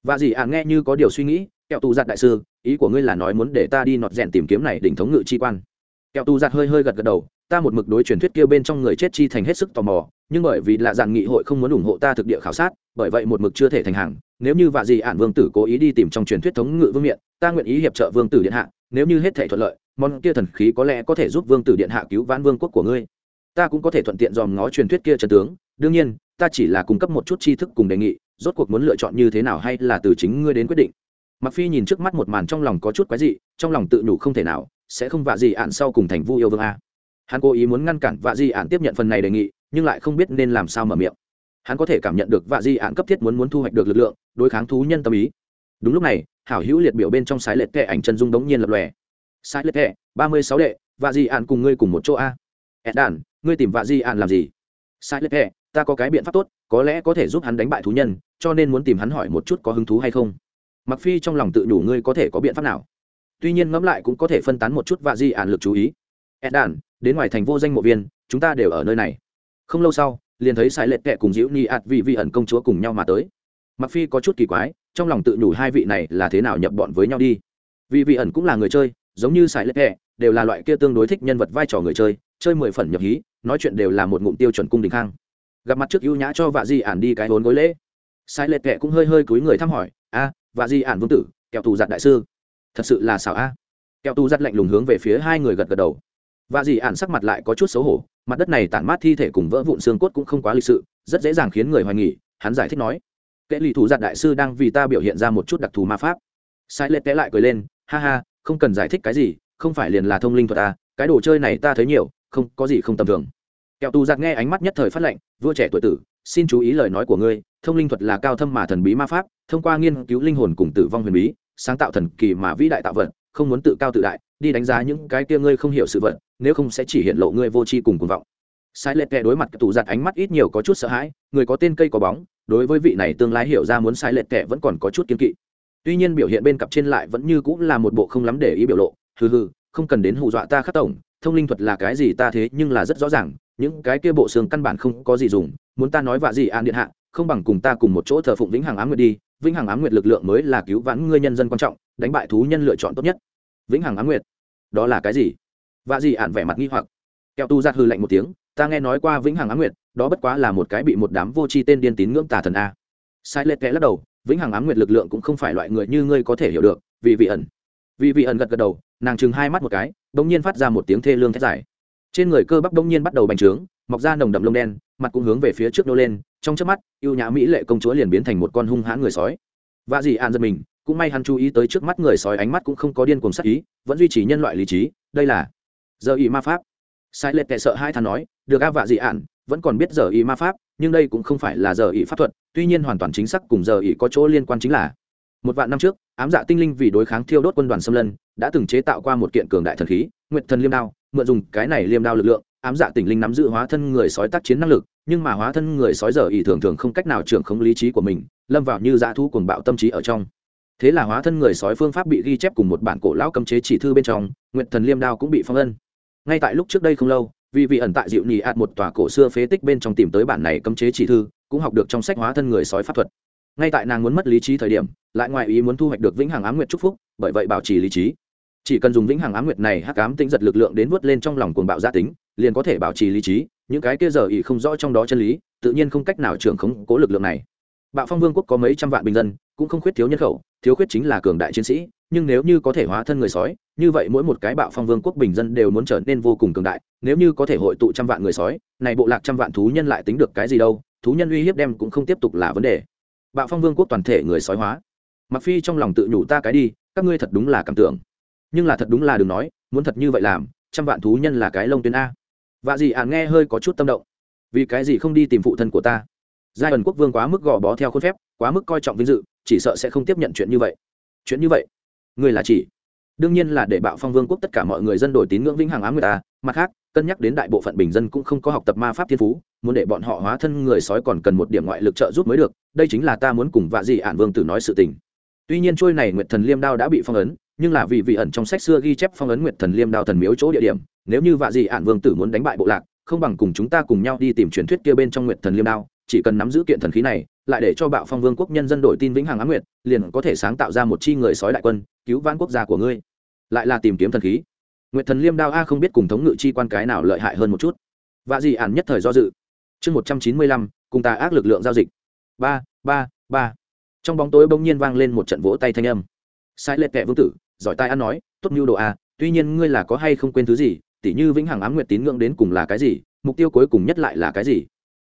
Vạ dị ạn nghe như có điều suy nghĩ, kẹo tù giặt đại sư, ý của ngươi là nói muốn để ta đi nọt rèn tìm kiếm này đỉnh thống ngự chi quan kẹo tù giặt hơi hơi gật gật đầu, ta một mực đối truyền thuyết kia bên trong người chết chi thành hết sức tò mò, nhưng bởi vì là dạng nghị hội không muốn ủng hộ ta thực địa khảo sát, bởi vậy một mực chưa thể thành hàng. Nếu như vạ dị ản vương tử cố ý đi tìm trong truyền thuyết thống ngự vương miện, ta nguyện ý hiệp trợ vương tử điện hạ. Nếu như hết thể thuận lợi, món kia thần khí có lẽ có thể giúp vương tử điện hạ cứu vãn vương quốc của ngươi. Ta cũng có thể thuận tiện dòm ngó truyền thuyết kia trần tướng. Đương nhiên, ta chỉ là cung cấp một chút tri thức cùng đề nghị, rốt cuộc muốn lựa chọn như thế nào hay là từ chính ngươi đến quyết định. Mặc phi nhìn trước mắt một màn trong lòng có chút quái dị, trong lòng tự nhủ không thể nào sẽ không vạ gì ạn sau cùng thành vu yêu vương a. Hắn cố ý muốn ngăn cản vạ di ạn tiếp nhận phần này đề nghị, nhưng lại không biết nên làm sao mở miệng. Hắn có thể cảm nhận được vạ di ạn cấp thiết muốn muốn thu hoạch được lực lượng, đối kháng thú nhân tâm ý. Đúng lúc này, hảo hữu liệt biểu bên trong sái lệch kệ ảnh chân dung đống nhiên lập lòe. Sái lệch kệ ba mươi sáu đệ, vạ di ạn cùng ngươi cùng một chỗ a. Ed đàn, ngươi tìm vạ di ạn làm gì? Sái lệch kệ ta có cái biện pháp tốt, có lẽ có thể giúp hắn đánh bại thú nhân, cho nên muốn tìm hắn hỏi một chút có hứng thú hay không. Mặc phi trong lòng tự nhủ ngươi có thể có biện pháp nào? Tuy nhiên ngẫm lại cũng có thể phân tán một chút vạ di ản lực chú ý. Ed đàn, đến ngoài thành vô danh mộ viên, chúng ta đều ở nơi này. Không lâu sau, liền thấy sai lệch kệ cùng diễu ni ạt vị vị ẩn công chúa cùng nhau mà tới. Mặc phi có chút kỳ quái, trong lòng tự nhủ hai vị này là thế nào nhập bọn với nhau đi. Vì vị ẩn cũng là người chơi, giống như sai lệch kệ, đều là loại kia tương đối thích nhân vật vai trò người chơi chơi mười phần nhập hí, nói chuyện đều là một ngụm tiêu chuẩn cung đình khang. Gặp mặt trước ưu nhã cho vạ di ản đi cái vốn gối lễ. Sai lệch kệ cũng hơi hơi cúi người thăm hỏi, a, vạ di ản vương tử, kẹo tù giặt đại sư thật sự là xảo a. Kẹo tu giặt lạnh lùng hướng về phía hai người gật gật đầu. Và dì ạn sắc mặt lại có chút xấu hổ, mặt đất này tản mát thi thể cùng vỡ vụn xương cốt cũng không quá lịch sự, rất dễ dàng khiến người hoài nghỉ hắn giải thích nói, kệ lì thủ giặt đại sư đang vì ta biểu hiện ra một chút đặc thù ma pháp. Sai lệ té lại cười lên, ha ha, không cần giải thích cái gì, không phải liền là thông linh thuật à cái đồ chơi này ta thấy nhiều, không, có gì không tầm thường. Kẹo tu giặt nghe ánh mắt nhất thời phát lệnh, vua trẻ tuổi tử, xin chú ý lời nói của ngươi, thông linh thuật là cao thâm mà thần bí ma pháp, thông qua nghiên cứu linh hồn cùng tử vong huyền bí sáng tạo thần kỳ mà vĩ đại tạo vật, không muốn tự cao tự đại, đi đánh giá những cái kia ngươi không hiểu sự vật, nếu không sẽ chỉ hiện lộ ngươi vô tri cùng cuồng vọng. Sai lệch kẻ đối mặt tủ giặt ánh mắt ít nhiều có chút sợ hãi, người có tên cây có bóng, đối với vị này tương lai hiểu ra muốn sai lệch kẻ vẫn còn có chút kiên kỵ. Tuy nhiên biểu hiện bên cặp trên lại vẫn như cũng là một bộ không lắm để ý biểu lộ, hừ hừ, không cần đến hù dọa ta khắc tổng, thông linh thuật là cái gì ta thế nhưng là rất rõ ràng, những cái kia bộ xương căn bản không có gì dùng, muốn ta nói vạ gì an điện hạ, không bằng cùng ta cùng một chỗ thờ phụng vĩnh hằng ám nguyệt đi vĩnh hằng ám nguyệt lực lượng mới là cứu vãn ngươi nhân dân quan trọng, đánh bại thú nhân lựa chọn tốt nhất. Vĩnh hằng ám nguyệt, đó là cái gì? Vạ gì ạn vẻ mặt nghi hoặc. Kẹo tu giạt hư lạnh một tiếng, ta nghe nói qua vĩnh hằng ám nguyệt, đó bất quá là một cái bị một đám vô tri tên điên tín ngưỡng tà thần a. Sai lệch kẽ lắc đầu, vĩnh hằng ám nguyệt lực lượng cũng không phải loại người như ngươi có thể hiểu được, vì vị ẩn. Vì vị ẩn gật gật đầu, nàng chừng hai mắt một cái, bỗng nhiên phát ra một tiếng thê lương thét dài. Trên người cơ bắp bỗng nhiên bắt đầu bành trướng, mọc ra nồng đậm lông đen, mặt cũng hướng về phía trước nô lên trong chớp mắt yêu nhã mỹ lệ công chúa liền biến thành một con hung hãn người sói. Và dì an giật mình, cũng may hắn chú ý tới trước mắt người sói ánh mắt cũng không có điên cuồng sắc ý, vẫn duy trì nhân loại lý trí, đây là giờ ý ma pháp. Sai lệch kệ sợ hai thằng nói, được a, vạ dị ạn vẫn còn biết giờ ý ma pháp, nhưng đây cũng không phải là giờ ý pháp thuật, tuy nhiên hoàn toàn chính xác cùng giờ ý có chỗ liên quan chính là một vạn năm trước, ám dạ tinh linh vì đối kháng thiêu đốt quân đoàn xâm lân đã từng chế tạo qua một kiện cường đại thần khí, nguyệt thần liêm đao, mượn dùng cái này liêm đao lực lượng, ám dạ tinh linh nắm giữ hóa thân người sói tác chiến năng lực nhưng mà hóa thân người sói giờ ý thường thường không cách nào trưởng không lý trí của mình, lâm vào như dã thu cuồng bạo tâm trí ở trong. Thế là hóa thân người sói phương pháp bị ghi chép cùng một bản cổ lão cấm chế chỉ thư bên trong, nguyệt thần liêm đao cũng bị phong ân ngay tại lúc trước đây không lâu, vì vị ẩn tại dịu nhì ạt một tòa cổ xưa phế tích bên trong tìm tới bản này cấm chế chỉ thư, cũng học được trong sách hóa thân người sói pháp thuật. Ngay tại nàng muốn mất lý trí thời điểm, lại ngoại ý muốn thu hoạch được vĩnh hằng ám nguyệt chúc phúc, bởi vậy bảo trì lý trí. Chỉ cần dùng vĩnh hằng ám nguyệt này hắc ám tinh giật lực lượng đến vớt lên trong lòng cuồng bạo gia tính, liền có thể bảo trì lý trí những cái kia giờ ỉ không rõ trong đó chân lý, tự nhiên không cách nào trưởng khống cố lực lượng này. Bạo phong vương quốc có mấy trăm vạn bình dân, cũng không khuyết thiếu nhân khẩu, thiếu khuyết chính là cường đại chiến sĩ, nhưng nếu như có thể hóa thân người sói, như vậy mỗi một cái bạo phong vương quốc bình dân đều muốn trở nên vô cùng cường đại, nếu như có thể hội tụ trăm vạn người sói, này bộ lạc trăm vạn thú nhân lại tính được cái gì đâu, thú nhân uy hiếp đem cũng không tiếp tục là vấn đề. Bạo phong vương quốc toàn thể người sói hóa. Mặc phi trong lòng tự nhủ ta cái đi, các ngươi thật đúng là cảm tưởng. Nhưng là thật đúng là đừng nói, muốn thật như vậy làm, trăm vạn thú nhân là cái lông tuyến a và dì ạn nghe hơi có chút tâm động. Vì cái gì không đi tìm phụ thân của ta? Giai ẩn quốc vương quá mức gò bó theo khuôn phép, quá mức coi trọng vinh dự, chỉ sợ sẽ không tiếp nhận chuyện như vậy. Chuyện như vậy? Người là chỉ. Đương nhiên là để bạo phong vương quốc tất cả mọi người dân đổi tín ngưỡng vĩnh hằng ám người ta. Mặt khác, cân nhắc đến đại bộ phận bình dân cũng không có học tập ma pháp thiên phú, muốn để bọn họ hóa thân người sói còn cần một điểm ngoại lực trợ giúp mới được. Đây chính là ta muốn cùng vạ dị ản vương tử nói sự tình tuy nhiên trôi này nguyệt thần liêm đao đã bị phong ấn, nhưng là vì vị ẩn trong sách xưa ghi chép phong ấn nguyệt thần liêm đao thần miếu chỗ địa điểm, nếu như vạ dị ản vương tử muốn đánh bại bộ lạc, không bằng cùng chúng ta cùng nhau đi tìm truyền thuyết kia bên trong nguyệt thần liêm đao, chỉ cần nắm giữ kiện thần khí này, lại để cho bạo phong vương quốc nhân dân đổi tin vĩnh hằng ám nguyệt, liền có thể sáng tạo ra một chi người sói đại quân, cứu vãn quốc gia của ngươi. Lại là tìm kiếm thần khí. Nguyệt thần liêm đao a không biết cùng thống ngự chi quan cái nào lợi hại hơn một chút. Vạ gì ản nhất thời do dự. Chương một trăm chín mươi lăm, cùng ta ác lực lượng giao dịch. Ba ba ba trong bóng tối bỗng nhiên vang lên một trận vỗ tay thanh âm. Sai lệ kệ vương tử, giỏi tai ăn nói, tốt như đồ a tuy nhiên ngươi là có hay không quên thứ gì, tỉ như vĩnh hằng ám nguyệt tín ngưỡng đến cùng là cái gì, mục tiêu cuối cùng nhất lại là cái gì?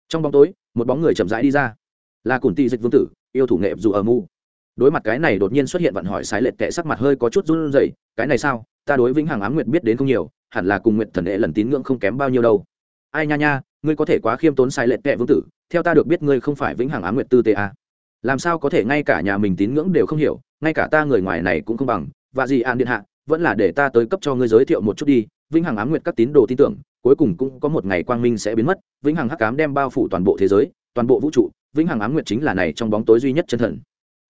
Trong bóng tối, một bóng người chậm rãi đi ra. Là cùn tị dịch vương tử, yêu thủ nghệ dù ở mu đối mặt cái này đột nhiên xuất hiện vận hỏi sái lệch kệ sắc mặt hơi có chút run rẩy, cái này sao? Ta đối vĩnh hằng ám nguyệt biết đến không nhiều, hẳn là cùng nguyện thần đệ lần tín ngưỡng không kém bao nhiêu đâu. Ai nha nha, ngươi có thể quá khiêm tốn sai lệch kệ vương tử, theo ta được biết ngươi không phải vĩnh hằng ám nguyệt tư tê a à làm sao có thể ngay cả nhà mình tín ngưỡng đều không hiểu, ngay cả ta người ngoài này cũng không bằng, và gì an điện hạ, vẫn là để ta tới cấp cho ngươi giới thiệu một chút đi, vĩnh hằng ám nguyệt các tín đồ tin tưởng, cuối cùng cũng có một ngày quang minh sẽ biến mất, vĩnh hằng hắc ám đem bao phủ toàn bộ thế giới, toàn bộ vũ trụ, vĩnh hằng ám nguyệt chính là này trong bóng tối duy nhất chân thần.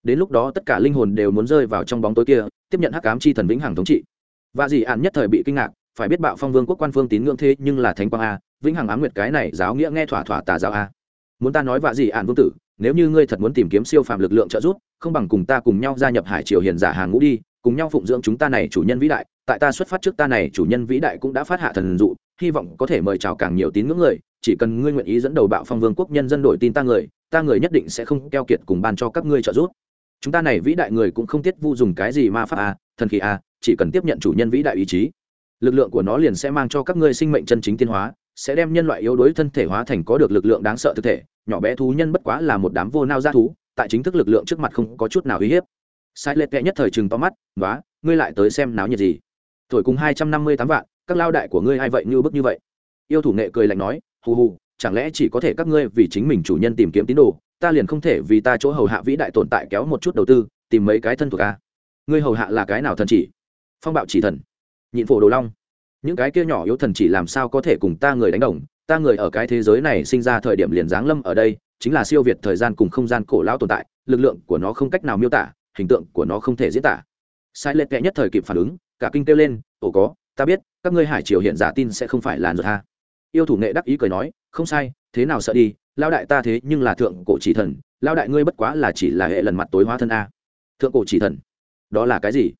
Đến lúc đó tất cả linh hồn đều muốn rơi vào trong bóng tối kia, tiếp nhận hắc ám chi thần vĩnh hằng thống trị. Và dị ạn nhất thời bị kinh ngạc, phải biết bạo phong vương quốc quan phương tín ngưỡng thế nhưng là thánh quang a, vĩnh hằng ám nguyệt cái này giáo nghĩa nghe thỏa thỏa tà giáo a. Muốn ta nói vạ dị ạn vương tử nếu như ngươi thật muốn tìm kiếm siêu phàm lực lượng trợ giúp, không bằng cùng ta cùng nhau gia nhập hải triều hiền giả hàng ngũ đi, cùng nhau phụng dưỡng chúng ta này chủ nhân vĩ đại. Tại ta xuất phát trước ta này chủ nhân vĩ đại cũng đã phát hạ thần dụ, hy vọng có thể mời chào càng nhiều tín ngưỡng người. Chỉ cần ngươi nguyện ý dẫn đầu bạo phong vương quốc nhân dân đổi tin ta người ta người nhất định sẽ không keo kiệt cùng ban cho các ngươi trợ giúp. Chúng ta này vĩ đại người cũng không tiết vu dùng cái gì ma pháp a thần khí a chỉ cần tiếp nhận chủ nhân vĩ đại ý chí, lực lượng của nó liền sẽ mang cho các ngươi sinh mệnh chân chính tiến hóa sẽ đem nhân loại yếu đuối thân thể hóa thành có được lực lượng đáng sợ thực thể, nhỏ bé thú nhân bất quá là một đám vô nao g thú, tại chính thức lực lượng trước mặt không có chút nào uy hiếp. Sai lệch kệ nhất thời chừng to mắt nói ngươi lại tới xem náo nhiệt gì? Thổi cùng hai trăm năm mươi tám vạn, các lao đại của ngươi ai vậy như bức như vậy? Yêu thủ nghệ cười lạnh nói, hù hù, chẳng lẽ chỉ có thể các ngươi vì chính mình chủ nhân tìm kiếm tín đồ, ta liền không thể vì ta chỗ hầu hạ vĩ đại tồn tại kéo một chút đầu tư, tìm mấy cái thân thuộc a? Ngươi hầu hạ là cái nào thần chỉ? Phong bạo chỉ thần. Nhịn phổ đồ long những cái kia nhỏ yếu thần chỉ làm sao có thể cùng ta người đánh đồng? Ta người ở cái thế giới này sinh ra thời điểm liền giáng lâm ở đây, chính là siêu việt thời gian cùng không gian cổ lão tồn tại, lực lượng của nó không cách nào miêu tả, hình tượng của nó không thể diễn tả. Sai lệch kệ nhất thời kịp phản ứng, cả kinh kêu lên, ồ có, ta biết, các ngươi hải triều hiện giả tin sẽ không phải là nợ ha. Yêu thủ nghệ đắc ý cười nói, không sai, thế nào sợ đi lao đại ta thế nhưng là thượng cổ chỉ thần lao đại ngươi bất quá là chỉ là hệ lần mặt tối hóa thân a. Thượng cổ chỉ thần, đó là cái gì?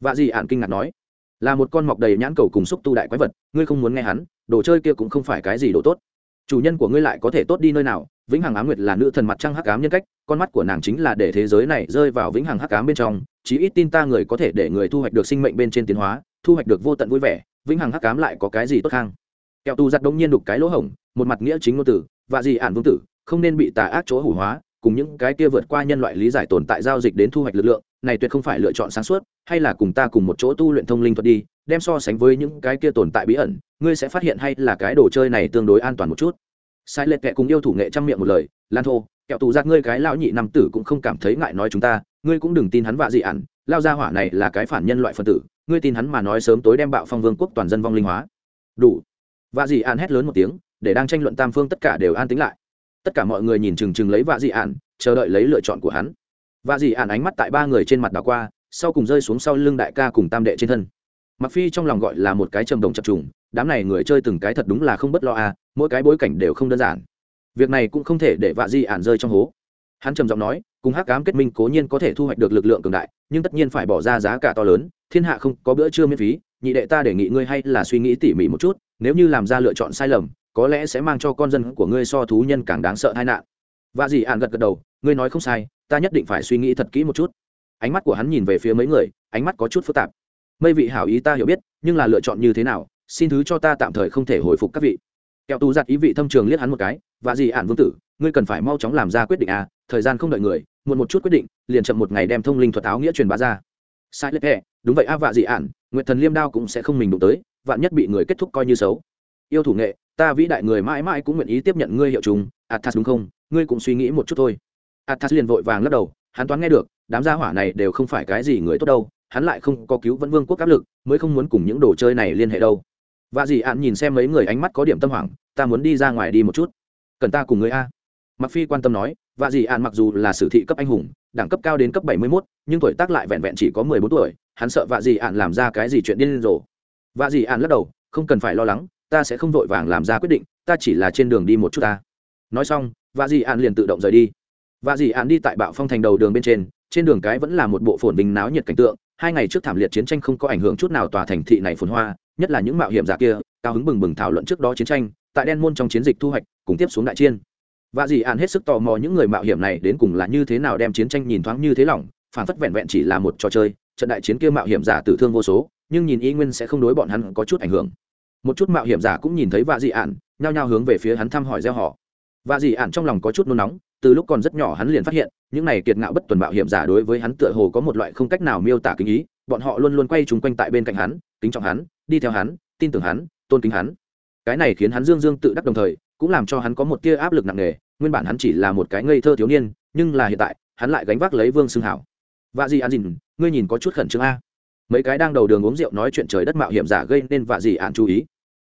Vạ gì ạn kinh ngạc nói là một con mọc đầy nhãn cầu cùng xúc tu đại quái vật, ngươi không muốn nghe hắn, đồ chơi kia cũng không phải cái gì đồ tốt. Chủ nhân của ngươi lại có thể tốt đi nơi nào? Vĩnh hằng á nguyệt là nữ thần mặt trăng hắc ám nhân cách, con mắt của nàng chính là để thế giới này rơi vào vĩnh hằng hắc ám bên trong, chí ít tin ta người có thể để người thu hoạch được sinh mệnh bên trên tiến hóa, thu hoạch được vô tận vui vẻ, vĩnh hằng hắc ám lại có cái gì tốt khang kẹo tu giặt đông nhiên đục cái lỗ hổng, một mặt nghĩa chính ngôn tử và gì ản vương tử, không nên bị tà ác chỗ hủ hóa, cùng những cái kia vượt qua nhân loại lý giải tồn tại giao dịch đến thu hoạch lực lượng này tuyệt không phải lựa chọn sáng suốt, hay là cùng ta cùng một chỗ tu luyện thông linh thuật đi, đem so sánh với những cái kia tồn tại bí ẩn, ngươi sẽ phát hiện hay là cái đồ chơi này tương đối an toàn một chút. Sai lệch kệ cùng yêu thủ nghệ trăm miệng một lời, lan thô, kẹo tù giặc ngươi cái lão nhị nam tử cũng không cảm thấy ngại nói chúng ta, ngươi cũng đừng tin hắn vạ dị ản, lao ra hỏa này là cái phản nhân loại phân tử, ngươi tin hắn mà nói sớm tối đem bạo phong vương quốc toàn dân vong linh hóa. Đủ. Vạ dị ản hét lớn một tiếng, để đang tranh luận tam phương tất cả đều an tính lại. Tất cả mọi người nhìn chừng chừng lấy vạ dị ản, chờ đợi lấy lựa chọn của hắn vạ dị ản ánh mắt tại ba người trên mặt đảo qua, sau cùng rơi xuống sau lưng đại ca cùng tam đệ trên thân. Mặc phi trong lòng gọi là một cái trầm đồng chập trùng, đám này người chơi từng cái thật đúng là không bất lo à mỗi cái bối cảnh đều không đơn giản. Việc này cũng không thể để vạ di ản rơi trong hố. Hắn trầm giọng nói, cùng hắc cám kết minh cố nhiên có thể thu hoạch được lực lượng cường đại, nhưng tất nhiên phải bỏ ra giá cả to lớn, thiên hạ không có bữa trưa miễn phí, nhị đệ ta đề nghị ngươi hay là suy nghĩ tỉ mỉ một chút, nếu như làm ra lựa chọn sai lầm, có lẽ sẽ mang cho con dân của ngươi so thú nhân càng đáng sợ tai nạn. Vạ dì ản gật gật đầu, ngươi nói không sai ta nhất định phải suy nghĩ thật kỹ một chút. Ánh mắt của hắn nhìn về phía mấy người ánh mắt có chút phức tạp. Mây vị hảo ý ta hiểu biết nhưng là lựa chọn như thế nào xin thứ cho ta tạm thời không thể hồi phục các vị. Kẹo tù giặt ý vị thâm trường liếc hắn một cái và gì ản vương tử ngươi cần phải mau chóng làm ra quyết định à thời gian không đợi người muộn một chút quyết định liền chậm một ngày đem thông linh thuật áo nghĩa truyền bá ra. Sai lệch hẹ đúng vậy a à, vạ dị ản nguyện thần liêm đao cũng sẽ không mình đụng tới vạn nhất bị người kết thúc coi như xấu. Yêu thủ nghệ ta vĩ đại người mãi mãi cũng nguyện ý tiếp nhận ngươi hiệu trùng athas đúng không? Ngươi cũng suy nghĩ một chút thôi athas liền vội vàng lắc đầu hắn toán nghe được đám gia hỏa này đều không phải cái gì người tốt đâu hắn lại không có cứu vẫn vương quốc áp lực mới không muốn cùng những đồ chơi này liên hệ đâu. Và dì ạn nhìn xem mấy người ánh mắt có điểm tâm hoảng ta muốn đi ra ngoài đi một chút. Cần ta cùng người a? Mặc phi quan tâm nói và dì ạn mặc dù là sử thị cấp anh hùng đẳng cấp cao đến cấp bảy mươi 71, nhưng tuổi tác lại vẹn vẹn chỉ có mười bốn tuổi hắn sợ vạ dì ạn làm ra cái gì chuyện điên rồ? Vạ dì ạn lắc đầu không cần phải lo lắng ta sẽ không vội vàng làm ra quyết định ta chỉ là trên đường đi một chút ta. Nói xong vạ dì ạn liền tự động rời đi vạ dì ạn đi tại bạo phong thành đầu đường bên trên trên đường cái vẫn là một bộ phồn bình náo nhiệt cảnh tượng. Hai ngày trước thảm liệt chiến tranh không có ảnh hưởng chút nào tòa thành thị này phồn hoa, nhất là những mạo hiểm giả kia, cao hứng bừng bừng thảo luận trước đó chiến tranh, tại đen môn trong chiến dịch thu hoạch, cùng tiếp xuống đại chiên và dì ạn hết sức tò mò những người mạo hiểm này đến cùng là như thế nào đem chiến tranh nhìn thoáng như thế lỏng phản phất vẹn vẹn chỉ là một trò chơi, trận đại chiến kia mạo hiểm giả tử thương vô số, nhưng nhìn y nguyên sẽ không đối bọn hắn có chút ảnh hưởng. Một chút mạo hiểm giả cũng nhìn thấy vạ dị ạn nhao nhao hướng về phía hắn thăm hỏi gieo họ. Vạ dị ạn trong lòng có chút nôn nóng từ lúc còn rất nhỏ hắn liền phát hiện, những này kiệt ngạo bất tuần mạo hiểm giả đối với hắn tựa hồ có một loại không cách nào miêu tả kinh ý, bọn họ luôn luôn quay chung quanh tại bên cạnh hắn, kính trọng hắn, đi theo hắn, tin tưởng hắn, tôn kính hắn. Cái này khiến hắn dương dương tự đắc đồng thời, cũng làm cho hắn có một tia áp lực nặng nề, nguyên bản hắn chỉ là một cái ngây thơ thiếu niên, nhưng là hiện tại, hắn lại gánh vác lấy vương xưng hảo. Vạ gì an dìn, ngươi nhìn có chút khẩn trương a. Mấy cái đang đầu đường uống rượu nói chuyện trời đất mạo hiểm giả gây nên vạ gì an chú ý.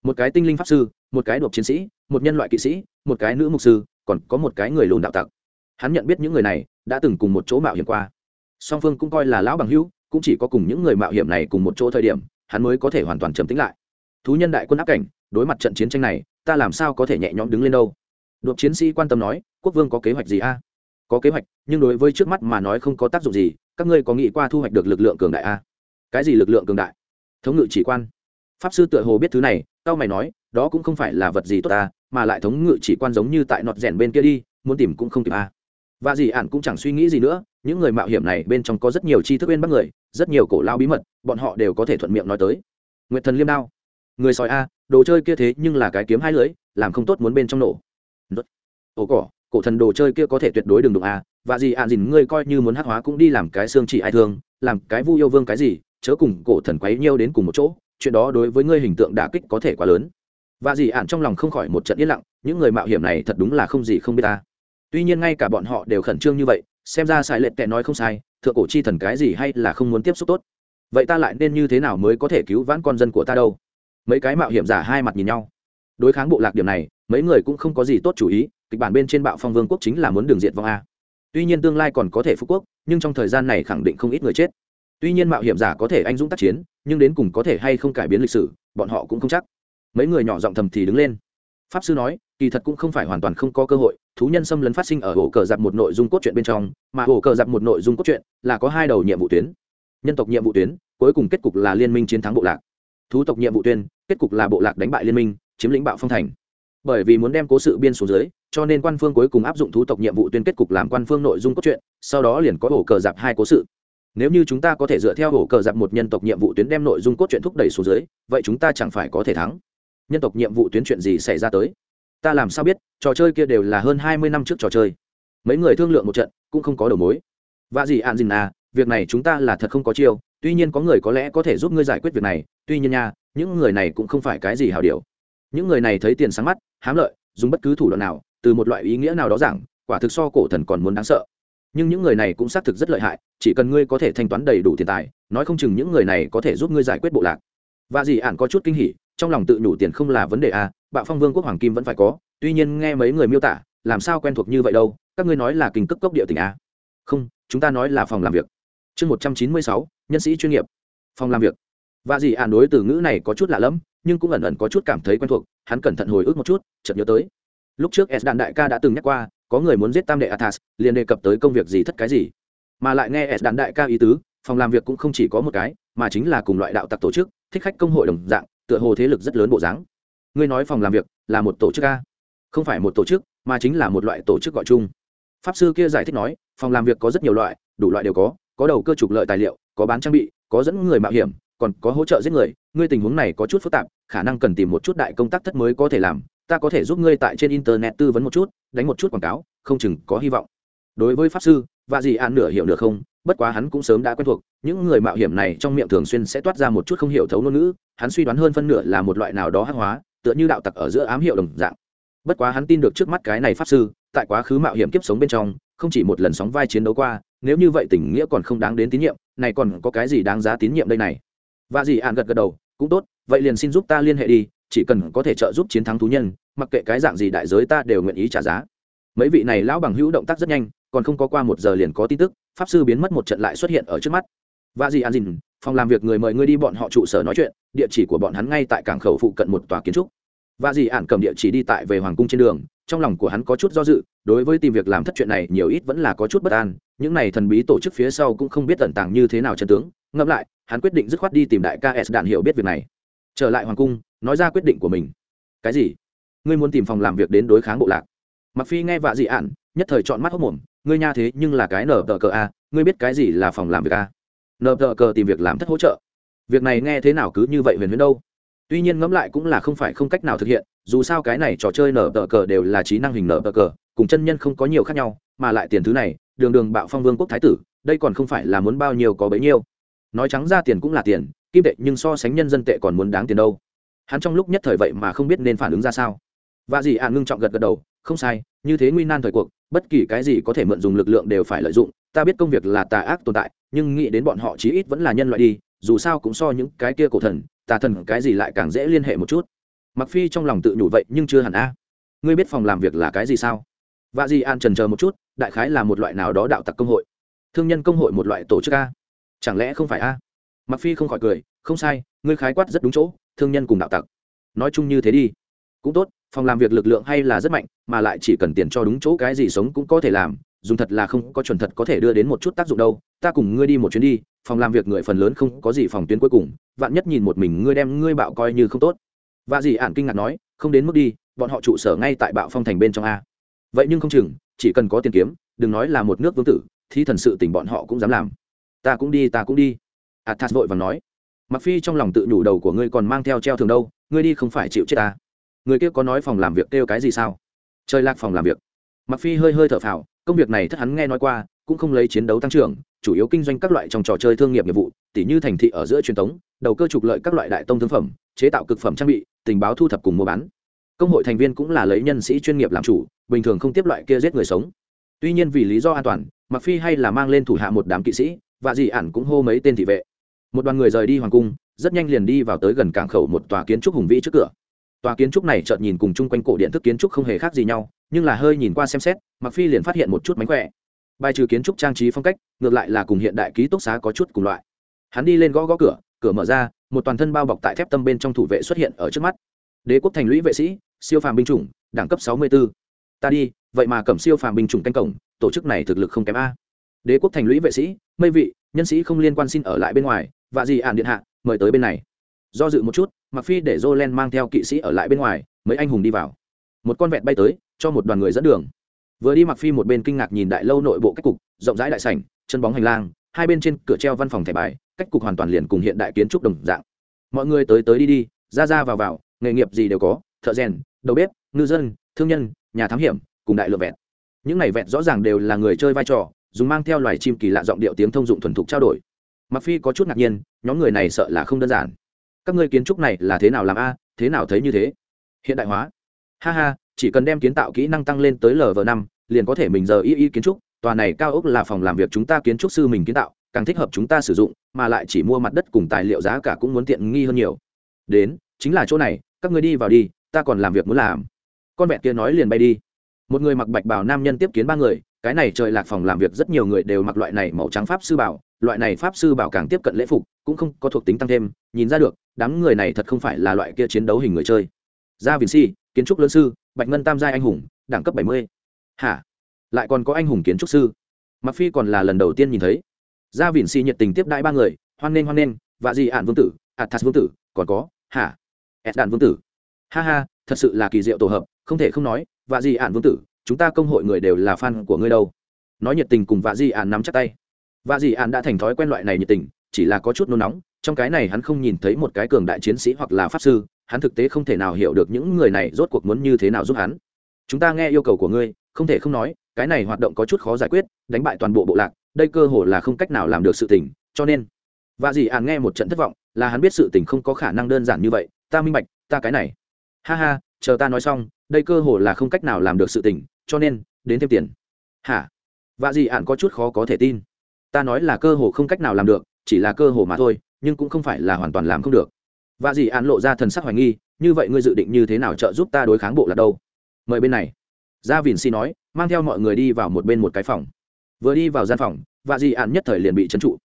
Một cái tinh linh pháp sư, một cái đột chiến sĩ, một nhân loại kỵ sĩ, một cái nữ mục sư còn có một cái người lùn đạo tặc. Hắn nhận biết những người này, đã từng cùng một chỗ mạo hiểm qua. Song phương cũng coi là lão bằng hữu, cũng chỉ có cùng những người mạo hiểm này cùng một chỗ thời điểm, hắn mới có thể hoàn toàn trầm tính lại. Thú nhân đại quân áp cảnh, đối mặt trận chiến tranh này, ta làm sao có thể nhẹ nhõm đứng lên đâu? Đột chiến sĩ quan tâm nói, quốc vương có kế hoạch gì a? Có kế hoạch, nhưng đối với trước mắt mà nói không có tác dụng gì, các ngươi có nghĩ qua thu hoạch được lực lượng cường đại a? Cái gì lực lượng cường đại? Thống ngự chỉ quan. Pháp sư tựa hồ biết thứ này, tao mày nói, đó cũng không phải là vật gì tốt ta mà lại thống ngự chỉ quan giống như tại nọt rèn bên kia đi, muốn tìm cũng không kịp a và gì ạn cũng chẳng suy nghĩ gì nữa, những người mạo hiểm này bên trong có rất nhiều tri thức bên bắt người, rất nhiều cổ lao bí mật, bọn họ đều có thể thuận miệng nói tới. Nguyệt thần liêm đao. Người sói a, đồ chơi kia thế nhưng là cái kiếm hai lưới làm không tốt muốn bên trong nổ. Ồ cỏ, cổ thần đồ chơi kia có thể tuyệt đối đừng đụng a. Và gì ạn dìn ngươi coi như muốn hát hóa cũng đi làm cái xương chỉ ai thương, làm cái vu yêu vương cái gì, chớ cùng cổ thần quấy nhiêu đến cùng một chỗ, chuyện đó đối với ngươi hình tượng đả kích có thể quá lớn và gì ạn trong lòng không khỏi một trận yên lặng, những người mạo hiểm này thật đúng là không gì không biết ta. Tuy nhiên ngay cả bọn họ đều khẩn trương như vậy, xem ra sai lệ tệ nói không sai, thượng cổ chi thần cái gì hay là không muốn tiếp xúc tốt. Vậy ta lại nên như thế nào mới có thể cứu vãn con dân của ta đâu? Mấy cái mạo hiểm giả hai mặt nhìn nhau. Đối kháng bộ lạc điểm này, mấy người cũng không có gì tốt chủ ý, kịch bản bên trên bạo phong vương quốc chính là muốn đường diện vong a. Tuy nhiên tương lai còn có thể phú quốc, nhưng trong thời gian này khẳng định không ít người chết. Tuy nhiên mạo hiểm giả có thể anh dũng tác chiến, nhưng đến cùng có thể hay không cải biến lịch sử, bọn họ cũng không chắc mấy người nhỏ giọng thầm thì đứng lên. Pháp sư nói, kỳ thật cũng không phải hoàn toàn không có cơ hội, thú nhân xâm lấn phát sinh ở ổ cờ giặc một nội dung cốt truyện bên trong, mà ổ cờ giặc một nội dung cốt truyện là có hai đầu nhiệm vụ tuyến. Nhân tộc nhiệm vụ tuyến, cuối cùng kết cục là liên minh chiến thắng bộ lạc. Thú tộc nhiệm vụ tuyến, kết cục là bộ lạc đánh bại liên minh, chiếm lĩnh bạo phong thành. Bởi vì muốn đem cố sự biên xuống dưới, cho nên quan phương cuối cùng áp dụng thú tộc nhiệm vụ tuyên kết cục làm quan phương nội dung cốt truyện, sau đó liền có ổ cờ giặc hai cố sự. Nếu như chúng ta có thể dựa theo ổ cờ giặc một nhân tộc nhiệm vụ tuyến đem nội dung cốt truyện thúc đẩy xuống dưới, vậy chúng ta chẳng phải có thể thắng nhân tộc nhiệm vụ tuyến chuyện gì xảy ra tới? Ta làm sao biết, trò chơi kia đều là hơn hai mươi năm trước trò chơi. Mấy người thương lượng một trận, cũng không có đầu mối. Và gì ạn dìn à việc này chúng ta là thật không có chiêu, tuy nhiên có người có lẽ có thể giúp ngươi giải quyết việc này, tuy nhiên nha, những người này cũng không phải cái gì hào điều. Những người này thấy tiền sáng mắt, hám lợi, dùng bất cứ thủ đoạn nào, từ một loại ý nghĩa nào đó rằng quả thực so cổ thần còn muốn đáng sợ. Nhưng những người này cũng xác thực rất lợi hại, chỉ cần ngươi có thể thanh toán đầy đủ tiền tài, nói không chừng những người này có thể giúp ngươi giải quyết bộ lạc. Và dì ạn có chút kinh hỉ trong lòng tự nhủ tiền không là vấn đề à bạo phong vương quốc hoàng kim vẫn phải có, tuy nhiên nghe mấy người miêu tả, làm sao quen thuộc như vậy đâu, các ngươi nói là kinh cấp cốc địa tỉnh à. Không, chúng ta nói là phòng làm việc. Chương một trăm chín mươi sáu, nhân sĩ chuyên nghiệp. Phòng làm việc. Và dì ạn đối từ ngữ này có chút lạ lẫm, nhưng cũng ẩn ẩn có chút cảm thấy quen thuộc, hắn cẩn thận hồi ức một chút, chợt nhớ tới. Lúc trước s đạn đại ca đã từng nhắc qua, có người muốn giết tam đệ athas, liền đề cập tới công việc gì thất cái gì. Mà lại nghe s đạn đại ca ý tứ, phòng làm việc cũng không chỉ có một cái, mà chính là cùng loại đạo tặc tổ chức, thích khách công hội đồng dạng tựa hồ thế lực rất lớn bộ dáng. Ngươi nói phòng làm việc là một tổ chức a. Không phải một tổ chức, mà chính là một loại tổ chức gọi chung. Pháp sư kia giải thích nói, phòng làm việc có rất nhiều loại, đủ loại đều có có đầu cơ trục lợi tài liệu, có bán trang bị, có dẫn người mạo hiểm, còn có hỗ trợ giết người. Ngươi tình huống này có chút phức tạp, khả năng cần tìm một chút đại công tác thất mới có thể làm. Ta có thể giúp ngươi tại trên internet tư vấn một chút, đánh một chút quảng cáo, không chừng có hy vọng. Đối với pháp sư và gì an nửa hiểu nửa không bất quá hắn cũng sớm đã quen thuộc, những người mạo hiểm này trong miệng thường xuyên sẽ toát ra một chút không hiểu thấu ngôn ngữ, hắn suy đoán hơn phân nửa là một loại nào đó hắc hóa, tựa như đạo tặc ở giữa ám hiệu đồng dạng. Bất quá hắn tin được trước mắt cái này pháp sư, tại quá khứ mạo hiểm kiếp sống bên trong, không chỉ một lần sóng vai chiến đấu qua, nếu như vậy tình nghĩa còn không đáng đến tín nhiệm, này còn có cái gì đáng giá tín nhiệm đây này? Và gì ạn gật gật đầu, cũng tốt, vậy liền xin giúp ta liên hệ đi, chỉ cần có thể trợ giúp chiến thắng thú nhân, mặc kệ cái dạng gì đại giới ta đều nguyện ý trả giá mấy vị này lão bằng hữu động tác rất nhanh, còn không có qua một giờ liền có tin tức, pháp sư biến mất một trận lại xuất hiện ở trước mắt. Và gì an dìn, phòng làm việc người mời ngươi đi bọn họ trụ sở nói chuyện, địa chỉ của bọn hắn ngay tại cảng khẩu phụ cận một tòa kiến trúc. Và gì ản cầm địa chỉ đi tại về hoàng cung trên đường, trong lòng của hắn có chút do dự, đối với tìm việc làm thất chuyện này nhiều ít vẫn là có chút bất an, những này thần bí tổ chức phía sau cũng không biết tận tàng như thế nào chân tướng. Ngẫm lại, hắn quyết định dứt khoát đi tìm đại ca s đạn hiểu biết việc này. Trở lại hoàng cung, nói ra quyết định của mình. Cái gì? Ngươi muốn tìm phòng làm việc đến đối kháng bộ lạc? Mặc phi nghe vạ dị ạn, nhất thời chọn mắt hốc mồm, ngươi nha thế, nhưng là cái nở tờ cờ a, ngươi biết cái gì là phòng làm việc a? Nở tờ cờ tìm việc làm thất hỗ trợ. Việc này nghe thế nào cứ như vậy huyền huyền đâu? Tuy nhiên ngẫm lại cũng là không phải không cách nào thực hiện, dù sao cái này trò chơi nở tờ cờ đều là trí năng hình nở tờ cờ, cùng chân nhân không có nhiều khác nhau, mà lại tiền thứ này, đường đường bạo phong vương quốc thái tử, đây còn không phải là muốn bao nhiêu có bấy nhiêu. Nói trắng ra tiền cũng là tiền, kim tệ nhưng so sánh nhân dân tệ còn muốn đáng tiền đâu. Hắn trong lúc nhất thời vậy mà không biết nên phản ứng ra sao. Và gì ạ ngưng trọng gật gật đầu không sai, như thế nguy nan thời cuộc, bất kỳ cái gì có thể mượn dùng lực lượng đều phải lợi dụng. Ta biết công việc là tà ác tồn tại, nhưng nghĩ đến bọn họ chí ít vẫn là nhân loại đi, dù sao cũng so những cái kia cổ thần, tà thần cái gì lại càng dễ liên hệ một chút. Mặc phi trong lòng tự nhủ vậy, nhưng chưa hẳn a. Ngươi biết phòng làm việc là cái gì sao? Và gì an trần chờ một chút, đại khái là một loại nào đó đạo tặc công hội. Thương nhân công hội một loại tổ chức a. Chẳng lẽ không phải a? Mặc phi không khỏi cười, không sai, ngươi khái quát rất đúng chỗ, thương nhân cùng đạo tặc. Nói chung như thế đi. Cũng tốt, phòng làm việc lực lượng hay là rất mạnh mà lại chỉ cần tiền cho đúng chỗ cái gì sống cũng có thể làm, dùng thật là không có chuẩn thật có thể đưa đến một chút tác dụng đâu. Ta cùng ngươi đi một chuyến đi, phòng làm việc người phần lớn không có gì phòng tuyến cuối cùng, vạn nhất nhìn một mình ngươi đem ngươi bạo coi như không tốt. Và gì ản kinh ngạc nói, không đến mức đi, bọn họ trụ sở ngay tại bạo phong thành bên trong a. Vậy nhưng không chừng, chỉ cần có tiền kiếm, đừng nói là một nước vương tử thì thần sự tình bọn họ cũng dám làm. Ta cũng đi, ta cũng đi. Athas vội và nói mặc phi trong lòng tự nhủ đầu của ngươi còn mang theo treo thường đâu, ngươi đi không phải chịu chết ta. Người kia có nói phòng làm việc kêu cái gì sao? Trời lạc phòng làm việc. Mặc phi hơi hơi thở phào, công việc này thất hắn nghe nói qua, cũng không lấy chiến đấu tăng trưởng, chủ yếu kinh doanh các loại trong trò chơi thương nghiệp nghiệp vụ, tỉ như thành thị ở giữa truyền thống, đầu cơ trục lợi các loại đại tông thương phẩm, chế tạo cực phẩm trang bị, tình báo thu thập cùng mua bán. Công hội thành viên cũng là lấy nhân sĩ chuyên nghiệp làm chủ, bình thường không tiếp loại kia giết người sống. Tuy nhiên vì lý do an toàn mặc phi hay là mang lên thủ hạ một đám kỵ sĩ, và dì ản cũng hô mấy tên thị vệ. Một đoàn người rời đi hoàng cung, rất nhanh liền đi vào tới gần cảng khẩu một tòa kiến trúc hùng vĩ trước cửa tòa kiến trúc này chợt nhìn cùng chung quanh cổ điện thức kiến trúc không hề khác gì nhau, nhưng là hơi nhìn qua xem xét mặc phi liền phát hiện một chút mánh khỏe. Bài trừ kiến trúc trang trí phong cách, ngược lại là cùng hiện đại ký túc xá có chút cùng loại. Hắn đi lên gõ gõ cửa cửa mở ra, một toàn thân bao bọc tại thép tâm bên trong thủ vệ xuất hiện ở trước mắt. Đế quốc thành lũy vệ sĩ, siêu phàm binh chủng, đẳng cấp 64. ta đi, vậy mà cầm siêu phàm binh chủng canh cổng, tổ chức này thực lực không kém a. Đế quốc thành lũy vệ sĩ, mây vị, nhân sĩ không liên quan xin ở lại bên ngoài và gì ản điện hạ, mời tới bên này. Do dự một chút mặc phi để jolen mang theo kỵ sĩ ở lại bên ngoài, mấy anh hùng đi vào. Một con vẹt bay tới, cho một đoàn người dẫn đường. Vừa đi mặc phi một bên kinh ngạc nhìn đại lâu nội bộ cách cục, rộng rãi đại sảnh, chân bóng hành lang, hai bên trên cửa treo văn phòng thẻ bài, cách cục hoàn toàn liền cùng hiện đại kiến trúc đồng dạng. Mọi người tới tới đi đi, ra ra vào vào, nghề nghiệp gì đều có, thợ rèn, đầu bếp, ngư dân, thương nhân, nhà thám hiểm, cùng đại lượng vẹt. những này vẹt rõ ràng đều là người chơi vai trò, dùng mang theo loài chim kỳ lạ giọng điệu tiếng thông dụng thuần thục trao đổi. Mặc phi có chút ngạc nhiên, nhóm người này sợ là không đơn giản các ngươi kiến trúc này là thế nào làm a, thế nào thấy như thế? Hiện đại hóa. Ha ha, chỉ cần đem kiến tạo kỹ năng tăng lên tới lv năm, liền có thể mình giờ y y kiến trúc. Tòa này cao ốc là phòng làm việc chúng ta kiến trúc sư mình kiến tạo, càng thích hợp chúng ta sử dụng, mà lại chỉ mua mặt đất cùng tài liệu giá cả cũng muốn tiện nghi hơn nhiều. Đến, chính là chỗ này, các ngươi đi vào đi, ta còn làm việc muốn làm. Con vẹn kia nói liền bay đi. Một người mặc bạch bào nam nhân tiếp kiến ba người, cái này trời lạc phòng làm việc rất nhiều người đều mặc loại này màu trắng pháp sư bảo, loại này pháp sư bảo càng tiếp cận lễ phục, cũng không có thuộc tính tăng thêm, nhìn ra được đám người này thật không phải là loại kia chiến đấu hình người chơi. Gia vinh si kiến trúc lớn sư, bạch ngân tam giai anh hùng, đẳng cấp bảy mươi. Hả? Lại còn có anh hùng kiến trúc sư. Mặc phi còn là lần đầu tiên nhìn thấy. Gia vinh si nhiệt tình tiếp đãi ba người, hoan nghênh hoan nghênh và gì ạn vương tử, athas vương tử, còn có, hả? Ed đạn vương tử. Ha ha, thật sự là kỳ diệu tổ hợp, không thể không nói và gì ạn vương tử, chúng ta công hội người đều là fan của ngươi đâu. Nói nhiệt tình cùng vạ di ạn nắm chắc tay. Vạ di ạn đã thành thói quen loại này nhiệt tình chỉ là có chút nôn nóng, trong cái này hắn không nhìn thấy một cái cường đại chiến sĩ hoặc là pháp sư, hắn thực tế không thể nào hiểu được những người này rốt cuộc muốn như thế nào giúp hắn. Chúng ta nghe yêu cầu của ngươi, không thể không nói, cái này hoạt động có chút khó giải quyết, đánh bại toàn bộ bộ lạc, đây cơ hồ là không cách nào làm được sự tình, cho nên và dì ạn nghe một trận thất vọng, là hắn biết sự tình không có khả năng đơn giản như vậy, ta minh bạch, ta cái này. Ha ha, chờ ta nói xong, đây cơ hồ là không cách nào làm được sự tình, cho nên, đến thêm tiền. Hả? Và dì ạn có chút khó có thể tin. Ta nói là cơ hồ không cách nào làm được chỉ là cơ hồ mà thôi, nhưng cũng không phải là hoàn toàn làm không được. Và dì ạn lộ ra thần sắc hoài nghi, như vậy ngươi dự định như thế nào trợ giúp ta đối kháng bộ là đâu? Mời bên này. Gia vìn si nói, mang theo mọi người đi vào một bên một cái phòng. Vừa đi vào gian phòng và dì ạn nhất thời liền bị trấn trụ.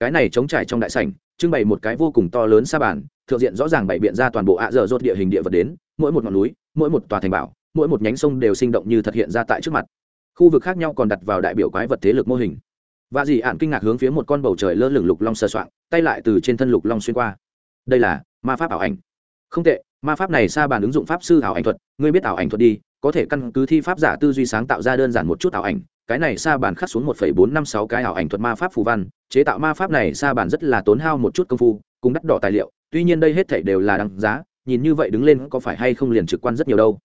Cái này chống trải trong đại sảnh, trưng bày một cái vô cùng to lớn sa bàn, thượng diện rõ ràng bày biện ra toàn bộ ạ dở dốt địa hình địa vật đến, mỗi một ngọn núi, mỗi một tòa thành bảo, mỗi một nhánh sông đều sinh động như thật hiện ra tại trước mặt. Khu vực khác nhau còn đặt vào đại biểu quái vật thế lực mô hình và dì ạn kinh ngạc hướng phía một con bầu trời lơ lửng lục long sơ soạn tay lại từ trên thân lục long xuyên qua. Đây là ma pháp ảo ảnh. Không tệ, ma pháp này xa bàn ứng dụng pháp sư ảo ảnh thuật, ngươi biết ảo ảnh thuật đi, có thể căn cứ thi pháp giả tư duy sáng tạo ra đơn giản một chút ảo ảnh, cái này xa bàn khắc xuống một bốn năm sáu cái ảo ảnh thuật ma pháp phù văn, chế tạo ma pháp này xa bàn rất là tốn hao một chút công phu, cùng đắt đỏ tài liệu, tuy nhiên đây hết thảy đều là đáng giá, nhìn như vậy đứng lên có phải hay không liền trực quan rất nhiều đâu.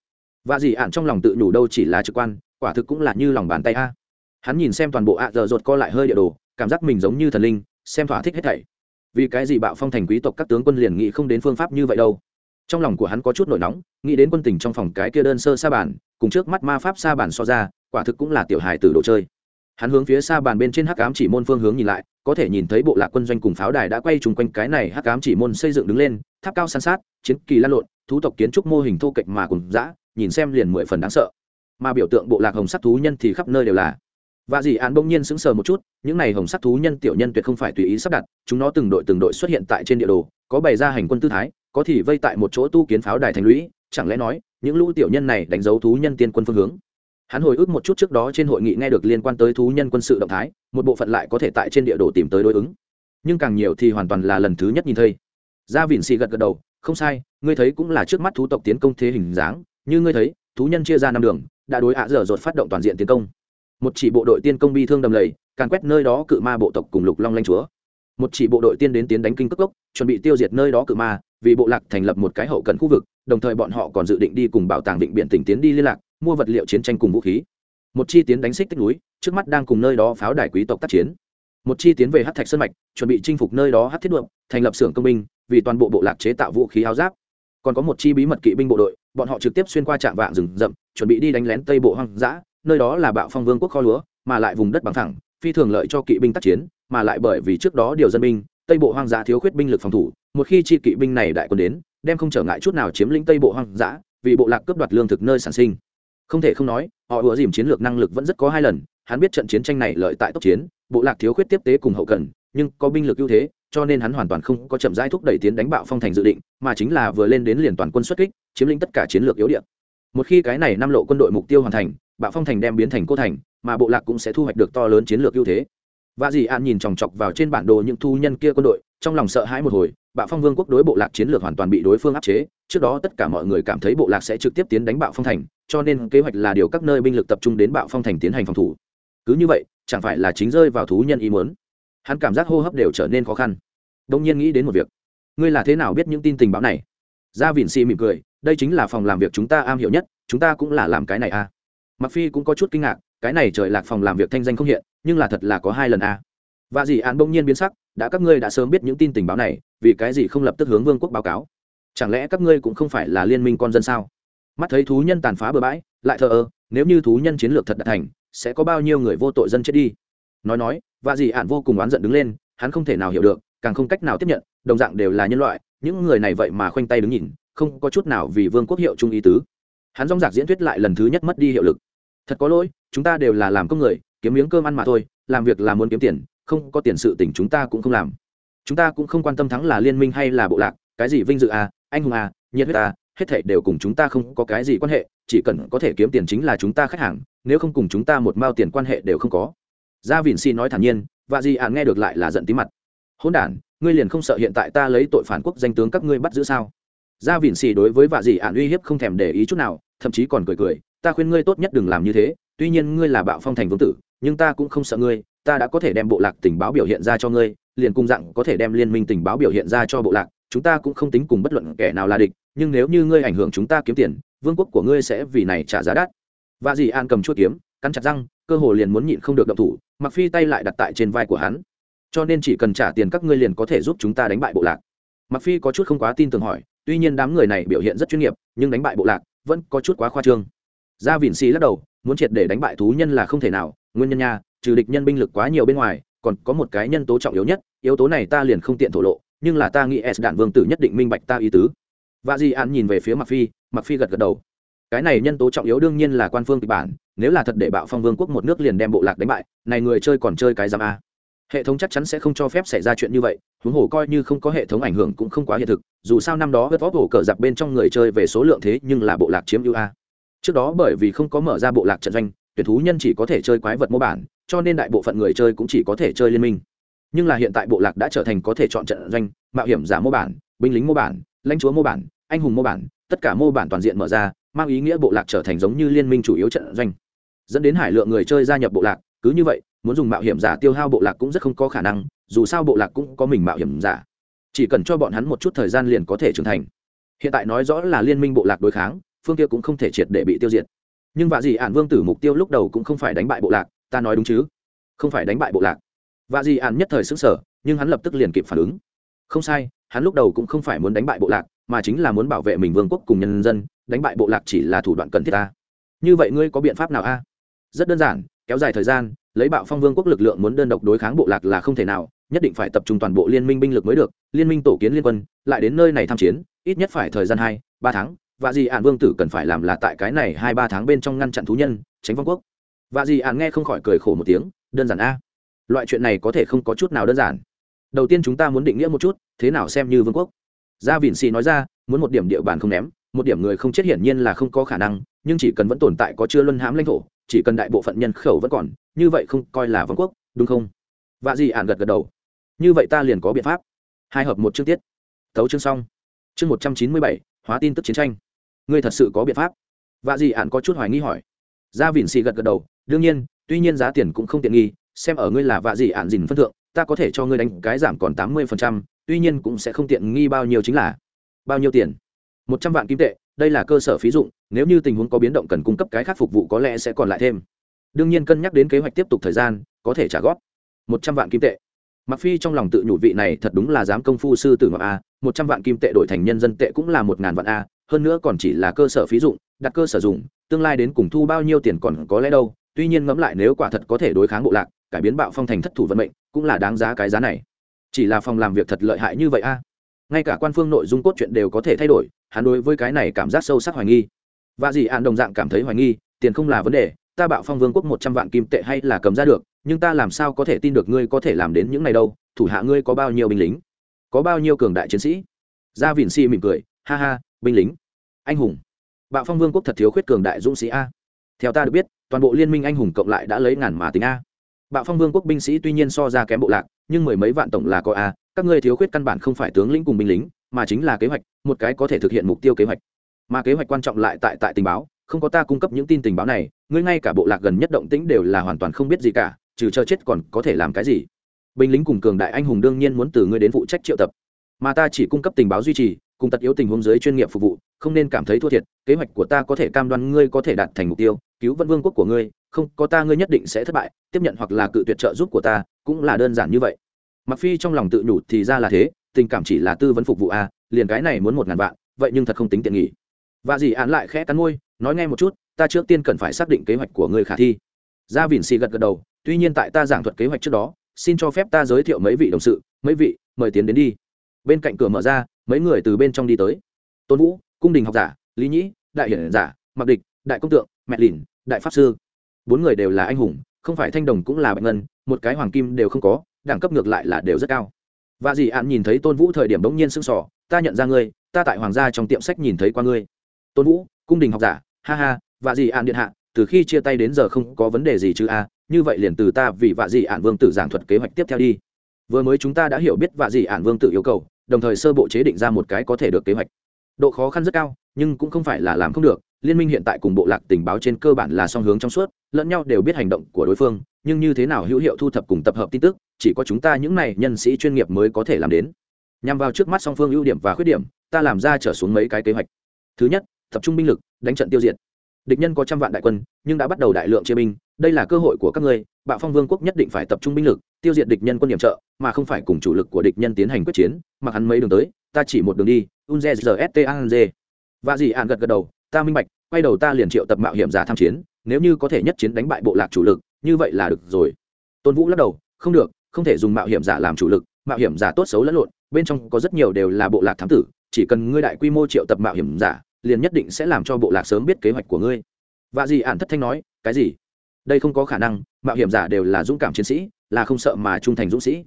Và dì ạn trong lòng tự nhủ đâu chỉ là trực quan, quả thực cũng là như lòng bàn tay a hắn nhìn xem toàn bộ ạ giờ rột co lại hơi địa đồ, cảm giác mình giống như thần linh, xem thỏa thích hết thảy. Vì cái gì bạo phong thành quý tộc các tướng quân liền nghĩ không đến phương pháp như vậy đâu. Trong lòng của hắn có chút nổi nóng, nghĩ đến quân tình trong phòng cái kia đơn sơ sa bàn, cùng trước mắt ma pháp sa bàn so ra, quả thực cũng là tiểu hài từ đồ chơi. Hắn hướng phía xa bàn bên trên hắc ám chỉ môn phương hướng nhìn lại, có thể nhìn thấy bộ lạc quân doanh cùng pháo đài đã quay chung quanh cái này hắc ám chỉ môn xây dựng đứng lên, tháp cao san sát, chiến kỳ lan lộn, thú tộc kiến trúc mô hình thô kệch mà cùng dã, nhìn xem liền mười phần đáng sợ. Mà biểu tượng bộ lạc hồng sắc thú nhân thì khắp nơi đều là và dì án bỗng nhiên sững sờ một chút, những này hồng sắc thú nhân tiểu nhân tuyệt không phải tùy ý sắp đặt, chúng nó từng đội từng đội xuất hiện tại trên địa đồ, có bày ra hành quân tư thái, có thì vây tại một chỗ tu kiến pháo đài thành lũy, chẳng lẽ nói, những lũ tiểu nhân này đánh dấu thú nhân tiên quân phương hướng? Hắn hồi ức một chút trước đó trên hội nghị nghe được liên quan tới thú nhân quân sự động thái, một bộ phận lại có thể tại trên địa đồ tìm tới đối ứng. Nhưng càng nhiều thì hoàn toàn là lần thứ nhất nhìn thấy. Gia vịn xì gật gật đầu, không sai, ngươi thấy cũng là trước mắt thú tộc tiến công thế hình dáng, như ngươi thấy, thú nhân chia ra năm đường, đã đối ạ dở dột phát động toàn diện tiến công một chỉ bộ đội tiên công bi thương đầm lầy, càn quét nơi đó cự ma bộ tộc cùng lục long lanh chúa. Một chỉ bộ đội tiên đến tiến đánh kinh cất cốc, chuẩn bị tiêu diệt nơi đó cự ma, vì bộ lạc thành lập một cái hậu cần khu vực, đồng thời bọn họ còn dự định đi cùng bảo tàng định biện tỉnh tiến đi liên lạc, mua vật liệu chiến tranh cùng vũ khí. Một chi tiến đánh xích tích núi, trước mắt đang cùng nơi đó pháo đài quý tộc tác chiến. Một chi tiến về hát thạch sơn mạch, chuẩn bị chinh phục nơi đó hát thiết đuộng, thành lập xưởng công binh, vì toàn bộ bộ lạc chế tạo vũ khí áo giáp. Còn có một chi bí mật kỵ binh bộ đội, bọn họ trực tiếp xuyên qua trạm vạng rừng rậm, chuẩn bị đi đánh lén tây bộ hoang dã nơi đó là bạo phong vương quốc kho lúa, mà lại vùng đất bằng thẳng phi thường lợi cho kỵ binh tác chiến, mà lại bởi vì trước đó điều dân binh, tây bộ hoang dã thiếu khuyết binh lực phòng thủ, một khi chi kỵ binh này đại quân đến, đem không trở ngại chút nào chiếm lĩnh tây bộ hoang dã, vì bộ lạc cướp đoạt lương thực nơi sản sinh. Không thể không nói, họ ủa dìm chiến lược năng lực vẫn rất có hai lần, hắn biết trận chiến tranh này lợi tại tốc chiến, bộ lạc thiếu khuyết tiếp tế cùng hậu cần, nhưng có binh lực ưu thế, cho nên hắn hoàn toàn không có chậm rãi thúc đẩy tiến đánh bạo phong thành dự định, mà chính là vừa lên đến liền toàn quân xuất kích, chiếm lĩnh tất cả chiến lược yếu điện một khi cái này năm lộ quân đội mục tiêu hoàn thành bạo phong thành đem biến thành cô thành, mà bộ lạc cũng sẽ thu hoạch được to lớn chiến lược ưu thế. Và dì an nhìn chòng chọc vào trên bản đồ những thu nhân kia quân đội, trong lòng sợ hãi một hồi, bạo phong vương quốc đối bộ lạc chiến lược hoàn toàn bị đối phương áp chế. Trước đó tất cả mọi người cảm thấy bộ lạc sẽ trực tiếp tiến đánh bạo phong thành, cho nên kế hoạch là điều các nơi binh lực tập trung đến bạo phong thành tiến hành phòng thủ. Cứ như vậy, chẳng phải là chính rơi vào thú nhân ý muốn? Hắn cảm giác hô hấp đều trở nên khó khăn. Đông nhiên nghĩ đến một việc. Ngươi là thế nào biết những tin tình báo này? Gia vịn xì mỉm cười, đây chính là phòng làm việc chúng ta am hiểu nhất, chúng ta cũng là làm cái này à? Mặc phi cũng có chút kinh ngạc, cái này trời lạc phòng làm việc thanh danh không hiện, nhưng là thật là có hai lần à và gì án bỗng nhiên biến sắc, đã các ngươi đã sớm biết những tin tình báo này, vì cái gì không lập tức hướng vương quốc báo cáo? Chẳng lẽ các ngươi cũng không phải là liên minh con dân sao? Mắt thấy thú nhân tàn phá bừa bãi, lại thờ ơ, nếu như thú nhân chiến lược thật đã thành, sẽ có bao nhiêu người vô tội dân chết đi? Nói nói và gì ạn vô cùng oán giận đứng lên, hắn không thể nào hiểu được, càng không cách nào tiếp nhận, đồng dạng đều là nhân loại, những người này vậy mà khoanh tay đứng nhìn, không có chút nào vì vương quốc hiệu trung ý tứ hắn dong dạc diễn thuyết lại lần thứ nhất mất đi hiệu lực. Thật có lỗi, chúng ta đều là làm công người, kiếm miếng cơm ăn mà thôi, làm việc là muốn kiếm tiền, không có tiền sự tỉnh chúng ta cũng không làm. Chúng ta cũng không quan tâm thắng là liên minh hay là bộ lạc, cái gì vinh dự à anh hùng à nhiệt huyết à hết thảy đều cùng chúng ta không có cái gì quan hệ, chỉ cần có thể kiếm tiền chính là chúng ta khách hàng, nếu không cùng chúng ta một mao tiền quan hệ đều không có. Gia vịn si nói thản nhiên và gì ạn nghe được lại là giận tí mặt. Hỗn đản, ngươi liền không sợ hiện tại ta lấy tội phản quốc danh tướng các ngươi bắt giữ sao? Gia vịn xì đối với vạ dị ạn uy hiếp không thèm để ý chút nào, thậm chí còn cười cười, ta khuyên ngươi tốt nhất đừng làm như thế, tuy nhiên ngươi là bạo phong thành vương tử, nhưng ta cũng không sợ ngươi, ta đã có thể đem bộ lạc tình báo biểu hiện ra cho ngươi, liền cùng dạng có thể đem liên minh tình báo biểu hiện ra cho bộ lạc, chúng ta cũng không tính cùng bất luận kẻ nào là địch, nhưng nếu như ngươi ảnh hưởng chúng ta kiếm tiền, vương quốc của ngươi sẽ vì này trả giá đắt. Và dì an cầm chuốt kiếm, cắn chặt răng, cơ hồ liền muốn nhịn không được động thủ mặc phi tay lại đặt tại trên vai của hắn. Cho nên chỉ cần trả tiền các ngươi liền có thể giúp chúng ta đánh bại bộ lạc. Mặc phi có chút không quá tin tưởng hỏi tuy nhiên đám người này biểu hiện rất chuyên nghiệp, nhưng đánh bại bộ lạc vẫn có chút quá khoa trương. Gia vịn xì lắc đầu, muốn triệt để đánh bại thú nhân là không thể nào, nguyên nhân nha, trừ địch nhân binh lực quá nhiều bên ngoài, còn có một cái nhân tố trọng yếu nhất, yếu tố này ta liền không tiện thổ lộ, nhưng là ta nghĩ s đạn vương tử nhất định minh bạch ta ý tứ. Và di an nhìn về phía mặc phi mặc phi gật gật đầu. Cái này nhân tố trọng yếu đương nhiên là quan phương kịch bản, nếu là thật để bạo phong vương quốc một nước liền đem bộ lạc đánh bại, này người chơi còn chơi cái giam a hệ thống chắc chắn sẽ không cho phép xảy ra chuyện như vậy, huống hồ coi như không có hệ thống ảnh hưởng cũng không quá hiện thực, dù sao năm đó vớt vóc hổ cờ giặc bên trong người chơi về số lượng thế nhưng là bộ lạc chiếm ưu a. Trước đó bởi vì không có mở ra bộ lạc trận doanh, tuyển thú nhân chỉ có thể chơi quái vật mô bản, cho nên đại bộ phận người chơi cũng chỉ có thể chơi liên minh. Nhưng là hiện tại bộ lạc đã trở thành có thể chọn trận doanh, mạo hiểm giả mô bản, binh lính mô bản, lãnh chúa mô bản, anh hùng mô bản, tất cả mô bản toàn diện mở ra, mang ý nghĩa bộ lạc trở thành giống như liên minh chủ yếu trận doanh. Dẫn đến hải lượng người chơi gia nhập bộ lạc, cứ như vậy muốn dùng mạo hiểm giả tiêu hao bộ lạc cũng rất không có khả năng, dù sao bộ lạc cũng có mình mạo hiểm giả. Chỉ cần cho bọn hắn một chút thời gian liền có thể trưởng thành. Hiện tại nói rõ là liên minh bộ lạc đối kháng, phương kia cũng không thể triệt để bị tiêu diệt. Nhưng vạ dị ạn vương tử mục tiêu lúc đầu cũng không phải đánh bại bộ lạc, ta nói đúng chứ? Không phải đánh bại bộ lạc. Vạ dị ạn nhất thời xứng sở nhưng hắn lập tức liền kịp phản ứng. Không sai, hắn lúc đầu cũng không phải muốn đánh bại bộ lạc, mà chính là muốn bảo vệ mình vương quốc cùng nhân dân, đánh bại bộ lạc chỉ là thủ đoạn cần thiết ta. Như vậy ngươi có biện pháp nào a? Rất đơn giản, kéo dài thời gian lấy bạo phong vương quốc lực lượng muốn đơn độc đối kháng bộ lạc là không thể nào, nhất định phải tập trung toàn bộ liên minh binh lực mới được, liên minh tổ kiến liên quân, lại đến nơi này tham chiến, ít nhất phải thời gian hai, ba tháng, và gì ạn vương tử cần phải làm là tại cái này hai, ba tháng bên trong ngăn chặn thú nhân, tránh vong quốc. Và gì ạn nghe không khỏi cười khổ một tiếng, đơn giản a. Loại chuyện này có thể không có chút nào đơn giản. Đầu tiên chúng ta muốn định nghĩa một chút, thế nào xem như vương quốc. Gia vịn xì nói ra, muốn một điểm địa bàn không ném, một điểm người không chết hiển nhiên là không có khả năng, nhưng chỉ cần vẫn tồn tại có chưa luân hãm lãnh thổ chỉ cần đại bộ phận nhân khẩu vẫn còn, như vậy không coi là vương quốc, đúng không? Vạ gì ạn gật gật đầu. Như vậy ta liền có biện pháp. Hai hợp một chương tiết. Thấu chương xong. Chương một trăm chín mươi bảy, hóa tin tức chiến tranh. Ngươi thật sự có biện pháp? Vạ gì ạn có chút hoài nghi hỏi. Gia vịn xì gật gật đầu. Đương nhiên, tuy nhiên giá tiền cũng không tiện nghi, xem ở ngươi là vạ gì ạn dìn phân thượng, ta có thể cho ngươi đánh cái giảm còn tám mươi phần trăm, tuy nhiên cũng sẽ không tiện nghi bao nhiêu chính là bao nhiêu tiền. Một trăm vạn kim tệ đây là cơ sở phí dụng, nếu như tình huống có biến động cần cung cấp cái khác phục vụ có lẽ sẽ còn lại thêm. Đương nhiên cân nhắc đến kế hoạch tiếp tục thời gian, có thể trả góp. Một trăm vạn kim tệ. Mặc phi trong lòng tự nhủ vị này thật đúng là dám công phu sư tử ngọc a, một trăm vạn kim tệ đổi thành nhân dân tệ cũng là một ngàn vạn a, hơn nữa còn chỉ là cơ sở phí dụng, đặt cơ sở dụng tương lai đến cùng thu bao nhiêu tiền còn có lẽ đâu, tuy nhiên ngẫm lại nếu quả thật có thể đối kháng bộ lạc, cải biến bạo phong thành thất thủ vận mệnh, cũng là đáng giá cái giá này. Chỉ là phòng làm việc thật lợi hại như vậy a ngay cả quan phương nội dung cốt truyện đều có thể thay đổi, hắn đối với cái này cảm giác sâu sắc hoài nghi. Và dì ạn đồng dạng cảm thấy hoài nghi, tiền không là vấn đề, ta bạo phong vương quốc một trăm vạn kim tệ hay là cầm ra được, nhưng ta làm sao có thể tin được ngươi có thể làm đến những này đâu, thủ hạ ngươi có bao nhiêu binh lính? Có bao nhiêu cường đại chiến sĩ? Gia vịn si mỉm cười, ha ha, binh lính. Anh hùng. Bạo phong vương quốc thật thiếu khuyết cường đại dũng sĩ a. Theo ta được biết, toàn bộ liên minh anh hùng cộng lại đã lấy ngàn mà tính a. Bạo phong vương quốc binh sĩ tuy nhiên so ra kém bộ lạc, nhưng mười mấy vạn tổng là có a các ngươi thiếu khuyết căn bản không phải tướng lĩnh cùng binh lính, mà chính là kế hoạch, một cái có thể thực hiện mục tiêu kế hoạch. Mà kế hoạch quan trọng lại tại tại tình báo, không có ta cung cấp những tin tình báo này, ngươi ngay cả bộ lạc gần nhất động tĩnh đều là hoàn toàn không biết gì cả, trừ chờ chết còn có thể làm cái gì. Binh lính cùng cường đại anh hùng đương nhiên muốn từ ngươi đến phụ trách triệu tập. Mà ta chỉ cung cấp tình báo duy trì, cùng tật yếu tình huống dưới chuyên nghiệp phục vụ, không nên cảm thấy thua thiệt, kế hoạch của ta có thể cam đoan ngươi có thể đạt thành mục tiêu, cứu vân vương quốc của ngươi, không có ta ngươi nhất định sẽ thất bại, tiếp nhận hoặc là cự tuyệt trợ giúp của ta, cũng là đơn giản như vậy mặc phi trong lòng tự nhủ thì ra là thế, tình cảm chỉ là tư vấn phục vụ a liền cái này muốn một ngàn vạn, vậy nhưng thật không tính tiện nghỉ và dì án lại khẽ cắn môi, nói nghe một chút, ta trước tiên cần phải xác định kế hoạch của ngươi khả thi. Gia vỉn xì gật gật đầu, tuy nhiên tại ta giảng thuật kế hoạch trước đó, xin cho phép ta giới thiệu mấy vị đồng sự, mấy vị, mời tiến đến đi. Bên cạnh cửa mở ra, mấy người từ bên trong đi tới. Tôn vũ, cung đình học giả, lý nhĩ, đại hiển giả mặc địch, đại công tượng, mẹ lìn, đại pháp sư. Bốn người đều là anh hùng, không phải thanh đồng cũng là bệnh ngân, một cái hoàng kim đều không có đẳng cấp ngược lại là đều rất cao. Và dì ạn nhìn thấy tôn vũ thời điểm bỗng nhiên sưng sỏ ta nhận ra ngươi, ta tại hoàng gia trong tiệm sách nhìn thấy qua ngươi. Tôn vũ, cung đình học giả, ha ha, và dì ạn điện hạ, từ khi chia tay đến giờ không có vấn đề gì chứ a, như vậy liền từ ta vì vạ dì ạn vương tử giảng thuật kế hoạch tiếp theo đi. Vừa mới chúng ta đã hiểu biết vạ dì ạn vương tử yêu cầu, đồng thời sơ bộ chế định ra một cái có thể được kế hoạch độ khó khăn rất cao, nhưng cũng không phải là làm không được. Liên minh hiện tại cùng bộ lạc tình báo trên cơ bản là song hướng trong suốt, lẫn nhau đều biết hành động của đối phương, nhưng như thế nào hữu hiệu thu thập cùng tập hợp tin tức, chỉ có chúng ta những này nhân sĩ chuyên nghiệp mới có thể làm đến. Nhằm vào trước mắt song phương ưu điểm và khuyết điểm, ta làm ra trở xuống mấy cái kế hoạch. Thứ nhất, tập trung binh lực, đánh trận tiêu diệt. Địch nhân có trăm vạn đại quân, nhưng đã bắt đầu đại lượng chia binh đây là cơ hội của các ngươi, bạo phong vương quốc nhất định phải tập trung binh lực, tiêu diệt địch nhân quân điểm trợ, mà không phải cùng chủ lực của địch nhân tiến hành quyết chiến, mặc hắn mấy đường tới, ta chỉ một đường đi, unze gst và gì ạn gật gật đầu, ta minh bạch, quay đầu ta liền triệu tập mạo hiểm giả tham chiến, nếu như có thể nhất chiến đánh bại bộ lạc chủ lực, như vậy là được rồi. Tôn vũ lắc đầu, không được, không thể dùng mạo hiểm giả làm chủ lực, mạo hiểm giả tốt xấu lẫn lộn, bên trong có rất nhiều đều là bộ lạc thám tử, chỉ cần ngươi đại quy mô triệu tập mạo hiểm giả, liền nhất định sẽ làm cho bộ lạc sớm biết kế hoạch của ngươi. Và gì ạn thất thanh nói, cái gì? Đây không có khả năng, mạo hiểm giả đều là dũng cảm chiến sĩ, là không sợ mà trung thành dũng sĩ.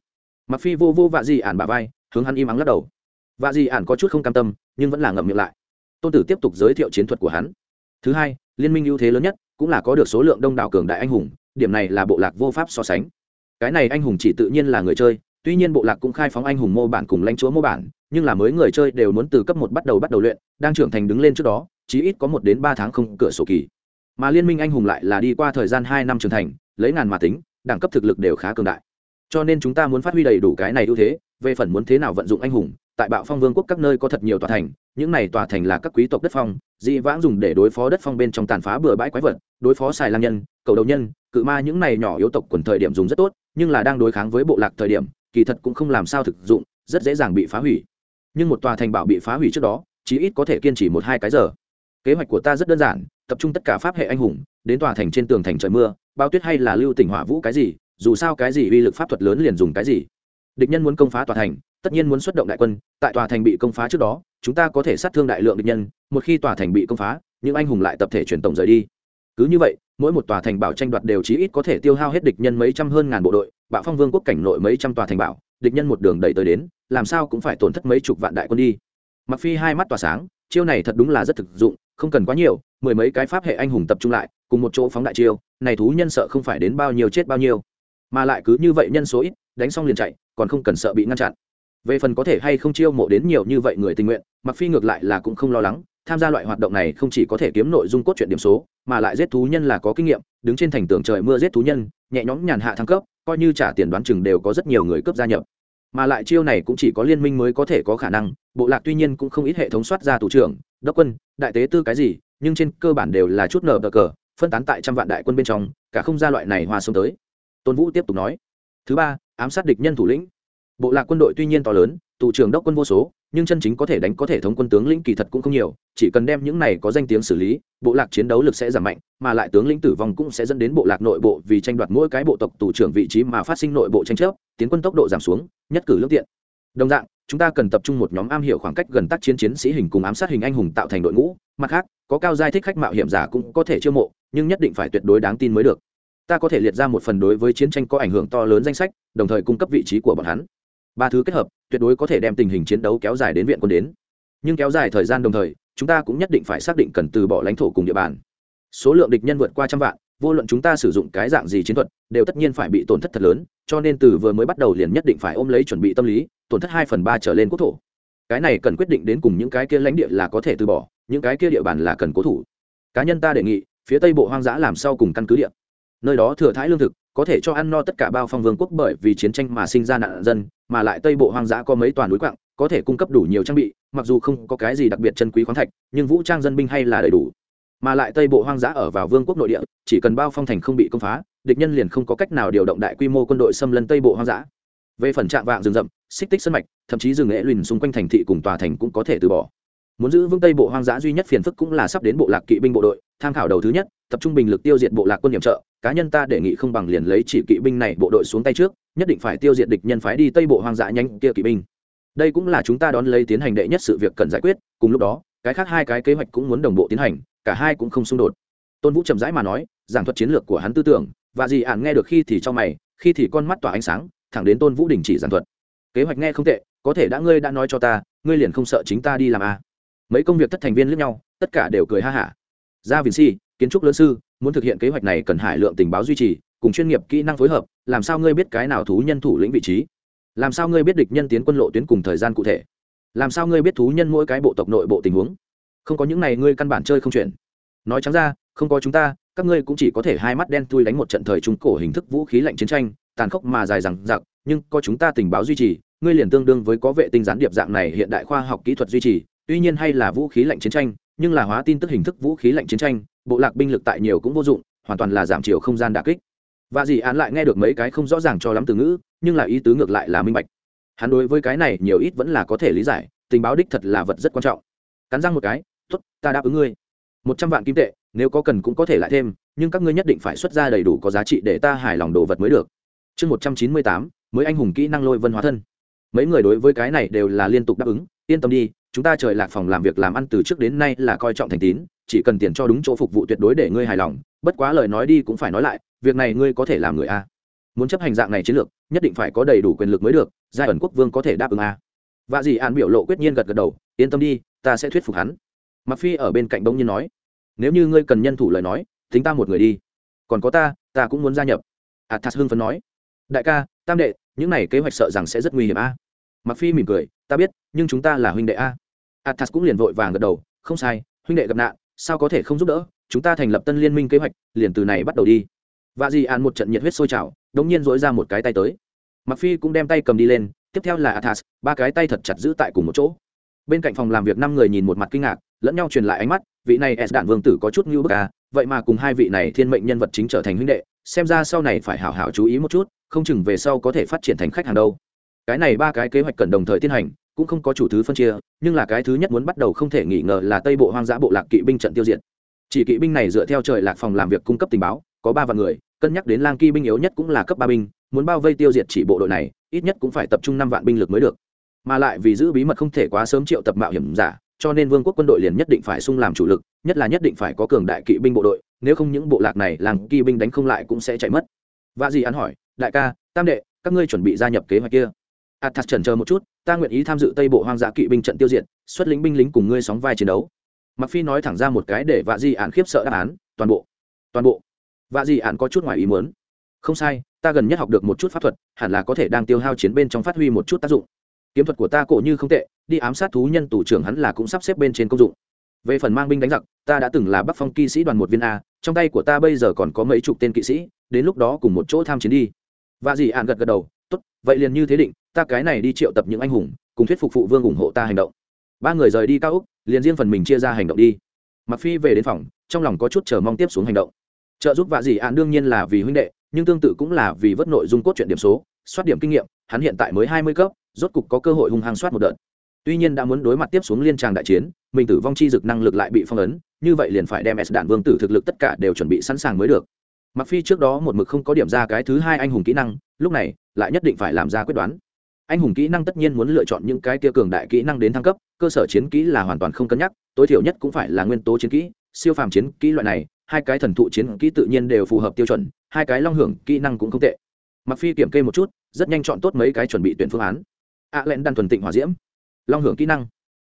Mặc phi vô vô vạ gì ản bà vai, hướng hắn im ắng lắc đầu. Vạ gì ản có chút không cam tâm, nhưng vẫn là ngậm miệng lại. Tôn tử tiếp tục giới thiệu chiến thuật của hắn. Thứ hai, liên minh ưu thế lớn nhất cũng là có được số lượng đông đảo cường đại anh hùng, điểm này là bộ lạc vô pháp so sánh. Cái này anh hùng chỉ tự nhiên là người chơi, tuy nhiên bộ lạc cũng khai phóng anh hùng mô bản cùng lãnh chúa mô bản, nhưng là mới người chơi đều muốn từ cấp một bắt đầu bắt đầu luyện, đang trưởng thành đứng lên trước đó, chí ít có một đến ba tháng không cửa sổ kỳ mà liên minh anh hùng lại là đi qua thời gian hai năm trưởng thành, lấy ngàn mà tính, đẳng cấp thực lực đều khá cường đại. Cho nên chúng ta muốn phát huy đầy đủ cái này ưu thế, về phần muốn thế nào vận dụng anh hùng, tại bạo phong vương quốc các nơi có thật nhiều tòa thành, những này tòa thành là các quý tộc đất phong, dị vãng dùng để đối phó đất phong bên trong tàn phá bừa bãi quái vật, đối phó xài lang nhân, cầu đầu nhân, cự ma những này nhỏ yếu tộc quần thời điểm dùng rất tốt, nhưng là đang đối kháng với bộ lạc thời điểm, kỳ thật cũng không làm sao thực dụng, rất dễ dàng bị phá hủy. Nhưng một tòa thành bảo bị phá hủy trước đó, chí ít có thể kiên trì một hai cái giờ. Kế hoạch của ta rất đơn giản tập trung tất cả pháp hệ anh hùng, đến tòa thành trên tường thành trời mưa, bao tuyết hay là lưu tỉnh hỏa vũ cái gì, dù sao cái gì uy lực pháp thuật lớn liền dùng cái gì. Địch nhân muốn công phá tòa thành, tất nhiên muốn xuất động đại quân, tại tòa thành bị công phá trước đó, chúng ta có thể sát thương đại lượng địch nhân, một khi tòa thành bị công phá, những anh hùng lại tập thể truyền tổng rời đi. Cứ như vậy, mỗi một tòa thành bảo tranh đoạt đều chí ít có thể tiêu hao hết địch nhân mấy trăm hơn ngàn bộ đội, bạo phong vương quốc cảnh nội mấy trăm tòa thành bảo, địch nhân một đường đẩy tới đến, làm sao cũng phải tổn thất mấy chục vạn đại quân đi. Mặc phi hai mắt tỏa sáng, chiêu này thật đúng là rất thực dụng, không cần quá nhiều mười mấy cái pháp hệ anh hùng tập trung lại, cùng một chỗ phóng đại chiêu, này thú nhân sợ không phải đến bao nhiêu chết bao nhiêu, mà lại cứ như vậy nhân số ít, đánh xong liền chạy, còn không cần sợ bị ngăn chặn. Về phần có thể hay không chiêu mộ đến nhiều như vậy người tình nguyện mặc phi ngược lại là cũng không lo lắng, tham gia loại hoạt động này không chỉ có thể kiếm nội dung cốt truyện điểm số, mà lại giết thú nhân là có kinh nghiệm, đứng trên thành tường trời mưa giết thú nhân, nhẹ nhõm nhàn hạ thăng cấp, coi như trả tiền đoán chừng đều có rất nhiều người cướp gia nhập. Mà lại chiêu này cũng chỉ có liên minh mới có thể có khả năng, bộ lạc tuy nhiên cũng không ít hệ thống soát ra thủ trưởng, đốc quân, đại tế tư cái gì nhưng trên cơ bản đều là chút nở bờ cờ, phân tán tại trăm vạn đại quân bên trong, cả không gia loại này hòa sông tới. Tôn vũ tiếp tục nói. Thứ ba, ám sát địch nhân thủ lĩnh. Bộ lạc quân đội tuy nhiên to lớn, tù trưởng đốc quân vô số, nhưng chân chính có thể đánh có thể thống quân tướng lĩnh kỳ thật cũng không nhiều, chỉ cần đem những này có danh tiếng xử lý, bộ lạc chiến đấu lực sẽ giảm mạnh, mà lại tướng lĩnh tử vong cũng sẽ dẫn đến bộ lạc nội bộ vì tranh đoạt mỗi cái bộ tộc tù trưởng vị trí mà phát sinh nội bộ tranh chấp, tiến quân tốc độ giảm xuống, nhất cử lương tiện. Đồng dạng chúng ta cần tập trung một nhóm am hiểu khoảng cách gần tác chiến chiến sĩ hình cùng ám sát hình anh hùng tạo thành đội ngũ. Mặt khác, có cao giai thích khách mạo hiểm giả cũng có thể chiêu mộ, nhưng nhất định phải tuyệt đối đáng tin mới được. Ta có thể liệt ra một phần đối với chiến tranh có ảnh hưởng to lớn danh sách, đồng thời cung cấp vị trí của bọn hắn. Ba thứ kết hợp, tuyệt đối có thể đem tình hình chiến đấu kéo dài đến viện quân đến. Nhưng kéo dài thời gian đồng thời, chúng ta cũng nhất định phải xác định cần từ bỏ lãnh thổ cùng địa bàn. Số lượng địch nhân vượt qua trăm vạn, vô luận chúng ta sử dụng cái dạng gì chiến thuật, đều tất nhiên phải bị tổn thất thật lớn, cho nên từ vừa mới bắt đầu liền nhất định phải ôm lấy chuẩn bị tâm lý tổn thất hai phần ba trở lên quốc thổ. Cái này cần quyết định đến cùng những cái kia lãnh địa là có thể từ bỏ, những cái kia địa bàn là cần cố thủ. Cá nhân ta đề nghị, phía tây bộ hoang dã làm sau cùng căn cứ địa. Nơi đó thừa thái lương thực, có thể cho ăn no tất cả bao phong vương quốc bởi vì chiến tranh mà sinh ra nạn dân, mà lại tây bộ hoang dã có mấy toàn núi quặng, có thể cung cấp đủ nhiều trang bị, mặc dù không có cái gì đặc biệt chân quý khoáng thạch, nhưng vũ trang dân binh hay là đầy đủ. Mà lại tây bộ hoang dã ở vào vương quốc nội địa, chỉ cần bao phong thành không bị công phá, địch nhân liền không có cách nào điều động đại quy mô quân đội xâm lấn tây bộ hoang dã về phần trạng vạng rừng rậm, xích tích sân mạch, thậm chí rừng nghệ lùn xung quanh thành thị cùng tòa thành cũng có thể từ bỏ. Muốn giữ vững tây bộ hoang dã duy nhất phiền phức cũng là sắp đến bộ lạc kỵ binh bộ đội, tham khảo đầu thứ nhất, tập trung bình lực tiêu diệt bộ lạc quân điểm trợ, cá nhân ta đề nghị không bằng liền lấy chỉ kỵ binh này bộ đội xuống tay trước, nhất định phải tiêu diệt địch nhân phái đi tây bộ hoang dã nhanh kia kỵ binh. Đây cũng là chúng ta đón lấy tiến hành đệ nhất sự việc cần giải quyết, cùng lúc đó, cái khác hai cái kế hoạch cũng muốn đồng bộ tiến hành, cả hai cũng không xung đột. Tôn vũ chậm rãi mà nói, giảng thuật chiến lược của hắn tư tưởng, và gì ạn nghe được khi thì cho mày, khi thì con mắt tỏa ánh sáng thẳng đến tôn vũ đình chỉ giản thuật. Kế hoạch nghe không tệ, có thể đã ngươi đã nói cho ta, ngươi liền không sợ chính ta đi làm à. mấy công việc thất thành viên lẫn nhau, tất cả đều cười ha hả. Gia viên si, kiến trúc lớn sư, muốn thực hiện kế hoạch này cần hải lượng tình báo duy trì, cùng chuyên nghiệp kỹ năng phối hợp, làm sao ngươi biết cái nào thú nhân thủ lĩnh vị trí? Làm sao ngươi biết địch nhân tiến quân lộ tuyến cùng thời gian cụ thể? Làm sao ngươi biết thú nhân mỗi cái bộ tộc nội bộ tình huống? Không có những này ngươi căn bản chơi không chuyển. Nói trắng ra, không có chúng ta, các ngươi cũng chỉ có thể hai mắt đen thui đánh một trận thời trung cổ hình thức vũ khí lạnh chiến tranh tàn khốc mà dài dằng dặc nhưng có chúng ta tình báo duy trì, ngươi liền tương đương với có vệ tinh gián điệp dạng này hiện đại khoa học kỹ thuật duy trì, tuy nhiên hay là vũ khí lạnh chiến tranh, nhưng là hóa tin tức hình thức vũ khí lạnh chiến tranh, bộ lạc binh lực tại nhiều cũng vô dụng, hoàn toàn là giảm chiều không gian đà kích. Và dì án lại nghe được mấy cái không rõ ràng cho lắm từ ngữ, nhưng là ý tứ ngược lại là minh bạch. Hắn đối với cái này nhiều ít vẫn là có thể lý giải, tình báo đích thật là vật rất quan trọng. Cắn răng một cái, tốt, ta đáp ứng ngươi. Một trăm vạn kim tệ, nếu có cần cũng có thể lại thêm, nhưng các ngươi nhất định phải xuất ra đầy đủ có giá trị để ta hài lòng đồ vật mới được chương một trăm chín mươi tám, mới anh hùng kỹ năng lôi vân hóa thân. Mấy người đối với cái này đều là liên tục đáp ứng, yên tâm đi, chúng ta trời lạc phòng làm việc làm ăn từ trước đến nay là coi trọng thành tín, chỉ cần tiền cho đúng chỗ phục vụ tuyệt đối để ngươi hài lòng, bất quá lời nói đi cũng phải nói lại, việc này ngươi có thể làm người a. Muốn chấp hành dạng này chiến lược, nhất định phải có đầy đủ quyền lực mới được, giai ẩn quốc vương có thể đáp ứng a. Và dì an biểu lộ quyết nhiên gật gật đầu, yên tâm đi, ta sẽ thuyết phục hắn. Mặc phi ở bên cạnh bỗng nhiên nói, nếu như ngươi cần nhân thủ lời nói, tính ta một người đi. Còn có ta ta cũng muốn gia nhập. Athas hưng phấn nói đại ca, tam đệ, những này kế hoạch sợ rằng sẽ rất nguy hiểm a. Mặc phi mỉm cười, ta biết, nhưng chúng ta là huynh đệ a. Athas cũng liền vội vàng gật đầu, không sai, huynh đệ gặp nạn, sao có thể không giúp đỡ? Chúng ta thành lập tân liên minh kế hoạch, liền từ này bắt đầu đi. Và dì ăn một trận nhiệt huyết sôi trào, đống nhiên dỗi ra một cái tay tới. Mặc phi cũng đem tay cầm đi lên, tiếp theo là athas, ba cái tay thật chặt giữ tại cùng một chỗ. Bên cạnh phòng làm việc năm người nhìn một mặt kinh ngạc, lẫn nhau truyền lại ánh mắt, vị này s đạn vương tử có chút như bức à vậy mà cùng hai vị này thiên mệnh nhân vật chính trở thành huynh đệ xem ra sau này phải hảo hảo chú ý một chút, không chừng về sau có thể phát triển thành khách hàng đâu. Cái này ba cái kế hoạch cần đồng thời tiến hành, cũng không có chủ thứ phân chia, nhưng là cái thứ nhất muốn bắt đầu không thể nghi ngờ là tây bộ hoang dã bộ lạc kỵ binh trận tiêu diệt. Chỉ kỵ binh này dựa theo trời lạc phòng làm việc cung cấp tình báo, có ba vạn người, cân nhắc đến lang kỵ binh yếu nhất cũng là cấp ba binh, muốn bao vây tiêu diệt chỉ bộ đội này, ít nhất cũng phải tập trung năm vạn binh lực mới được. Mà lại vì giữ bí mật không thể quá sớm triệu tập mạo hiểm giả, cho nên vương quốc quân đội liền nhất định phải sung làm chủ lực, nhất là nhất định phải có cường đại kỵ binh bộ đội nếu không những bộ lạc này làng kỵ binh đánh không lại cũng sẽ chạy mất. Và gì an hỏi, đại ca, tam đệ, các ngươi chuẩn bị gia nhập kế hoạch kia? Athas chần chờ một chút, ta nguyện ý tham dự tây bộ hoang dã kỵ binh trận tiêu diệt, xuất lính binh lính cùng ngươi sóng vai chiến đấu. Mặc phi nói thẳng ra một cái để vạ di ạn khiếp sợ đáp án, toàn bộ toàn bộ. Vạ di ạn có chút ngoài ý muốn. Không sai, ta gần nhất học được một chút pháp thuật, hẳn là có thể đang tiêu hao chiến bên trong phát huy một chút tác dụng. Kiếm thuật của ta cổ như không tệ, đi ám sát thú nhân tù trưởng hắn là cũng sắp xếp bên trên công dụng về phần mang binh đánh giặc, ta đã từng là bắc phong kỵ sĩ đoàn một viên a, trong tay của ta bây giờ còn có mấy chục tên kỵ sĩ, đến lúc đó cùng một chỗ tham chiến đi. Và dì ạn gật gật đầu, tốt, vậy liền như thế định, ta cái này đi triệu tập những anh hùng, cùng thuyết phục phụ vương ủng hộ ta hành động. Ba người rời đi cao úc liền riêng phần mình chia ra hành động đi. Mặc phi về đến phòng, trong lòng có chút chờ mong tiếp xuống hành động. Trợ giúp vạ dì ạn đương nhiên là vì huynh đệ, nhưng tương tự cũng là vì vớt nội dung cốt truyện điểm số, soát điểm kinh nghiệm, hắn hiện tại mới hai mươi cấp, rốt cục có cơ hội hung hăng soát một đợt. Tuy nhiên đã muốn đối mặt tiếp xuống liên tràng đại chiến mình tử vong chi dực năng lực lại bị phong ấn, như vậy liền phải đem s đạn vương tử thực lực tất cả đều chuẩn bị sẵn sàng mới được. Mặc phi trước đó một mực không có điểm ra cái thứ hai anh hùng kỹ năng, lúc này lại nhất định phải làm ra quyết đoán. Anh hùng kỹ năng tất nhiên muốn lựa chọn những cái kia cường đại kỹ năng đến thăng cấp, cơ sở chiến kỹ là hoàn toàn không cân nhắc, tối thiểu nhất cũng phải là nguyên tố chiến kỹ, siêu phàm chiến kỹ loại này, hai cái thần thụ chiến kỹ tự nhiên đều phù hợp tiêu chuẩn, hai cái long hưởng kỹ năng cũng không tệ. Mặc phi kiểm kê một chút, rất nhanh chọn tốt mấy cái chuẩn bị tuyển phương án. Ạ à lẹn đan thuần tịnh hỏa diễm. Long hưởng kỹ năng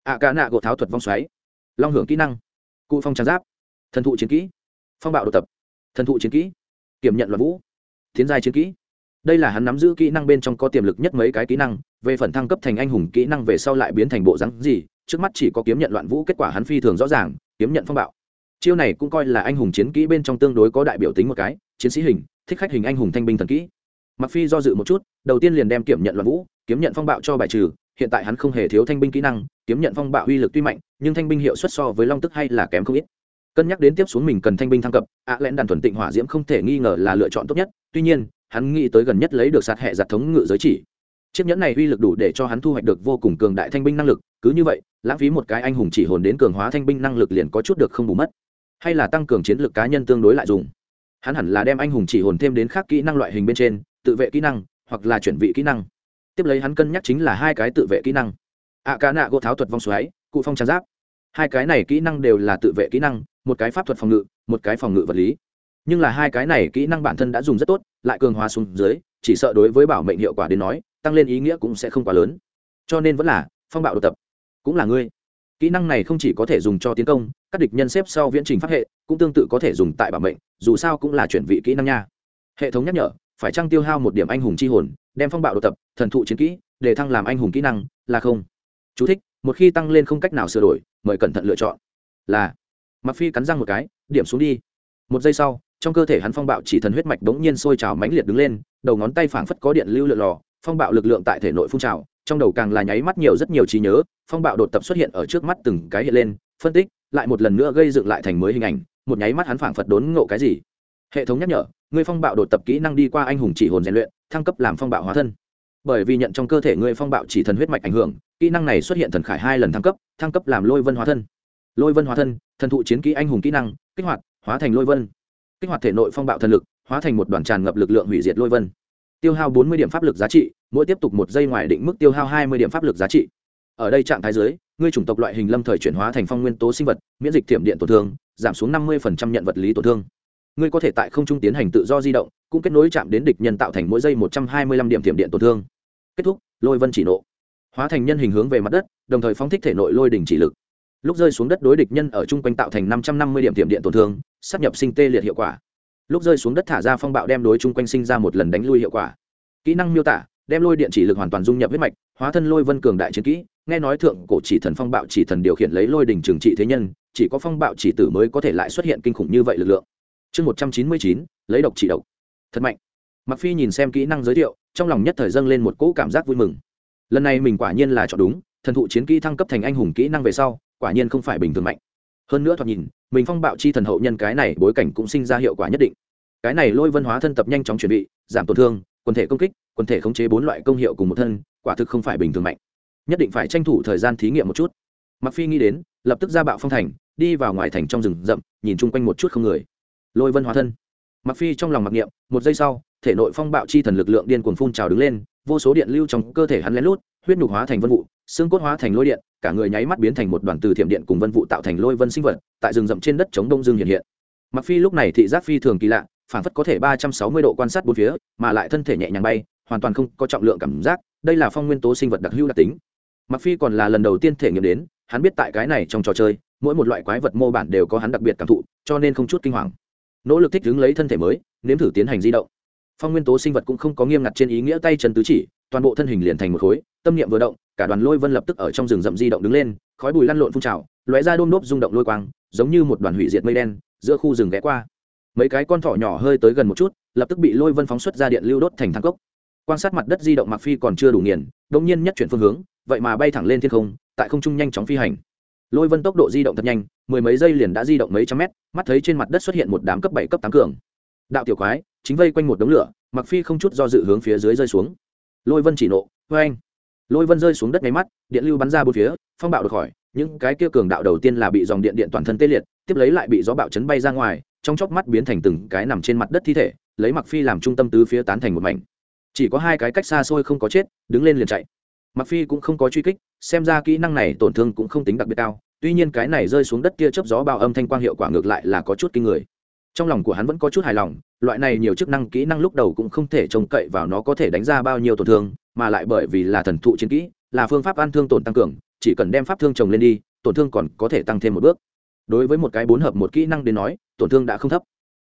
ạ cả cá nạ gỗ tháo thuật vong xoáy, long hưởng kỹ năng, cụ phong trang giáp, thần thụ chiến kỹ, phong bạo đột tập, thần thụ chiến kỹ, kiểm nhận loạn vũ, tiến giai chiến kỹ. Đây là hắn nắm giữ kỹ năng bên trong có tiềm lực nhất mấy cái kỹ năng, về phần thăng cấp thành anh hùng kỹ năng về sau lại biến thành bộ rắn gì, trước mắt chỉ có kiếm nhận loạn vũ kết quả hắn phi thường rõ ràng, kiếm nhận phong bạo. Chiêu này cũng coi là anh hùng chiến kỹ bên trong tương đối có đại biểu tính một cái, chiến sĩ hình, thích khách hình anh hùng thanh binh thần kỹ. Mặc phi do dự một chút, đầu tiên liền đem kiểm nhận loạn vũ, kiếm nhận phong bạo cho bài trừ hiện tại hắn không hề thiếu thanh binh kỹ năng, kiếm nhận phong bạo uy lực tuy mạnh, nhưng thanh binh hiệu suất so với long tức hay là kém không ít. Cân nhắc đến tiếp xuống mình cần thanh binh thăng cấp, ạ lẽn đàn thuần tịnh hỏa diễm không thể nghi ngờ là lựa chọn tốt nhất, tuy nhiên, hắn nghĩ tới gần nhất lấy được sạt hệ giặt thống ngự giới chỉ. Chiếc nhẫn này uy lực đủ để cho hắn thu hoạch được vô cùng cường đại thanh binh năng lực, cứ như vậy, lãng phí một cái anh hùng chỉ hồn đến cường hóa thanh binh năng lực liền có chút được không bù mất. Hay là tăng cường chiến lược cá nhân tương đối lại dùng. Hắn hẳn là đem anh hùng chỉ hồn thêm đến khác kỹ năng loại hình bên trên, tự vệ kỹ năng, hoặc là chuyển vị kỹ năng tiếp lấy hắn cân nhắc chính là hai cái tự vệ kỹ năng. Ạ cá nạ gỗ tháo thuật vong xoáy, cụ phong trang giáp. Hai cái này kỹ năng đều là tự vệ kỹ năng, một cái pháp thuật phòng ngự, một cái phòng ngự vật lý. Nhưng là hai cái này kỹ năng bản thân đã dùng rất tốt, lại cường hóa xuống dưới, chỉ sợ đối với bảo mệnh hiệu quả đến nói, tăng lên ý nghĩa cũng sẽ không quá lớn. Cho nên vẫn là, phong bạo độc tập. Cũng là ngươi. Kỹ năng này không chỉ có thể dùng cho tiến công, các địch nhân xếp sau viễn trình phát hệ, cũng tương tự có thể dùng tại bảo mệnh, dù sao cũng là chuyển vị kỹ năng nha. Hệ thống nhắc nhở, phải trăng tiêu hao một điểm anh hùng chi hồn đem phong bạo đột tập thần thụ chiến kỹ để thăng làm anh hùng kỹ năng là không. Chú thích, một khi tăng lên không cách nào sửa đổi mời cẩn thận lựa chọn. Là mặc phi cắn răng một cái điểm xuống đi. Một giây sau trong cơ thể hắn phong bạo chỉ thần huyết mạch đống nhiên sôi trào mãnh liệt đứng lên đầu ngón tay phảng phất có điện lưu lượn lò phong bạo lực lượng tại thể nội phun trào trong đầu càng là nháy mắt nhiều rất nhiều trí nhớ phong bạo đột tập xuất hiện ở trước mắt từng cái hiện lên phân tích lại một lần nữa gây dựng lại thành mới hình ảnh một nháy mắt hắn phảng phật đốn ngộ cái gì. Hệ thống nhắc nhở ngươi phong bạo đột tập kỹ năng đi qua anh hùng chỉ hồn rèn luyện thăng cấp làm phong bạo hóa thân. Bởi vì nhận trong cơ thể ngươi phong bạo chỉ thần huyết mạch ảnh hưởng, kỹ năng này xuất hiện thần khải hai lần thăng cấp thăng cấp làm lôi vân hóa thân. Lôi vân hóa thân, thần thụ chiến kỹ anh hùng kỹ năng, kích hoạt, hóa thành lôi vân. Kích hoạt thể nội phong bạo thần lực, hóa thành một đoàn tràn ngập lực lượng hủy diệt lôi vân. Tiêu hao bốn mươi điểm pháp lực giá trị, mỗi tiếp tục một giây ngoài định mức tiêu hao hai mươi điểm pháp lực giá trị. Ở đây trạng thái dưới, ngươi chủng tộc loại hình lâm thời chuyển hóa thành phong nguyên tố sinh vật, miễn dịch tiệm điện tổn thương, giảm xuống năm mươi nhận vật lý tổn thương. Ngươi có thể tại không trung tiến hành tự do di động cũng kết nối chạm đến địch nhân tạo thành mỗi giây một trăm hai mươi lăm điểm tiềm điện tổn thương. Kết thúc, lôi vân chỉ nộ. Hóa thành nhân hình hướng về mặt đất, đồng thời phóng thích thể nội lôi đỉnh chỉ lực. Lúc rơi xuống đất đối địch nhân ở chung quanh tạo thành năm trăm năm mươi điểm tiềm điện tổn thương, sắp nhập sinh tê liệt hiệu quả. Lúc rơi xuống đất thả ra phong bạo đem đối chung quanh sinh ra một lần đánh lui hiệu quả. Kỹ năng miêu tả, đem lôi điện chỉ lực hoàn toàn dung nhập huyết mạch, hóa thân lôi vân cường đại chiến kỹ. Nghe nói thượng cổ chỉ thần phong bạo chỉ thần điều khiển lấy lôi đỉnh trừng trị thế nhân, chỉ có phong bạo chỉ tử mới có thể lại xuất hiện kinh khủng như vậy lực lượng. Chương một trăm chín mươi chín, lấy độc trị độc thật mạnh. Mặc phi nhìn xem kỹ năng giới thiệu, trong lòng nhất thời dâng lên một cỗ cảm giác vui mừng. Lần này mình quả nhiên là chọn đúng, thần thụ chiến kỹ thăng cấp thành anh hùng kỹ năng về sau, quả nhiên không phải bình thường mạnh. Hơn nữa thoạt nhìn, mình phong bạo chi thần hậu nhân cái này bối cảnh cũng sinh ra hiệu quả nhất định. Cái này lôi vân hóa thân tập nhanh chóng chuẩn bị, giảm tổn thương, quần thể công kích, quần thể khống chế bốn loại công hiệu cùng một thân, quả thực không phải bình thường mạnh. Nhất định phải tranh thủ thời gian thí nghiệm một chút. Mặc phi nghĩ đến, lập tức ra bạo phong thành, đi vào ngoài thành trong rừng rậm, nhìn chung quanh một chút không người. Lôi vân hóa thân mặc phi trong lòng mặc niệm, một giây sau, thể nội phong bạo chi thần lực lượng điên cuồng phun trào đứng lên, vô số điện lưu trong cơ thể hắn lén lút, huyết nhục hóa thành vân vụ, xương cốt hóa thành lôi điện, cả người nháy mắt biến thành một đoàn từ thiểm điện cùng vân vụ tạo thành lôi vân sinh vật, tại rừng rậm trên đất chống đông dương hiện hiện. Mặc phi lúc này thị giác phi thường kỳ lạ phản phất có thể ba trăm sáu mươi độ quan sát bốn phía, mà lại thân thể nhẹ nhàng bay, hoàn toàn không có trọng lượng cảm giác, đây là phong nguyên tố sinh vật đặc hữu đặc tính. Mặc phi còn là lần đầu tiên thể nghiệm đến, hắn biết tại cái này trong trò chơi, mỗi một loại quái vật mô bản đều có hắn đặc biệt cảm thụ, cho nên không chút kinh hoàng nỗ lực thích ứng lấy thân thể mới, nếm thử tiến hành di động. Phong nguyên tố sinh vật cũng không có nghiêm ngặt trên ý nghĩa tay chân tứ chỉ, toàn bộ thân hình liền thành một khối, tâm niệm vừa động, cả đoàn lôi vân lập tức ở trong rừng rậm di động đứng lên, khói bụi lăn lộn phun trào, lóe ra đôm đốp rung động lôi quang, giống như một đoàn hủy diệt mây đen, giữa khu rừng ghé qua. Mấy cái con thỏ nhỏ hơi tới gần một chút, lập tức bị lôi vân phóng xuất ra điện lưu đốt thành thang cốc. Quan sát mặt đất di động mặc phi còn chưa đủ nghiền đông nhiên nhất chuyển phương hướng, vậy mà bay thẳng lên thiên không, tại không trung nhanh chóng phi hành lôi vân tốc độ di động thật nhanh, mười mấy giây liền đã di động mấy trăm mét, mắt thấy trên mặt đất xuất hiện một đám cấp bảy, cấp tám cường. Đạo tiểu quái, chính vây quanh một đống lửa mặc phi không chút do dự hướng phía dưới rơi xuống. Lôi vân chỉ nộ vê anh lôi vân rơi xuống đất máy mắt, điện lưu bắn ra bốn phía, phong bạo được khỏi, những cái kia cường đạo đầu tiên là bị dòng điện điện toàn thân tê liệt, tiếp lấy lại bị gió bạo chấn bay ra ngoài, trong chốc mắt biến thành từng cái nằm trên mặt đất thi thể, lấy mặc phi làm trung tâm tứ phía tán thành một mảnh. Chỉ có hai cái cách xa xôi không có chết, đứng lên liền chạy mặc phi cũng không có truy kích, xem ra kỹ năng này tổn thương cũng không tính đặc biệt cao, tuy nhiên cái này rơi xuống đất kia chớp gió bao âm thanh quang hiệu quả ngược lại là có chút kinh người. Trong lòng của hắn vẫn có chút hài lòng, loại này nhiều chức năng kỹ năng lúc đầu cũng không thể trông cậy vào nó có thể đánh ra bao nhiêu tổn thương, mà lại bởi vì là thần thụ chiến kỹ, là phương pháp ăn thương tổn tăng cường, chỉ cần đem pháp thương trồng lên đi, tổn thương còn có thể tăng thêm một bước. Đối với một cái bốn hợp một kỹ năng đến nói, tổn thương đã không thấp.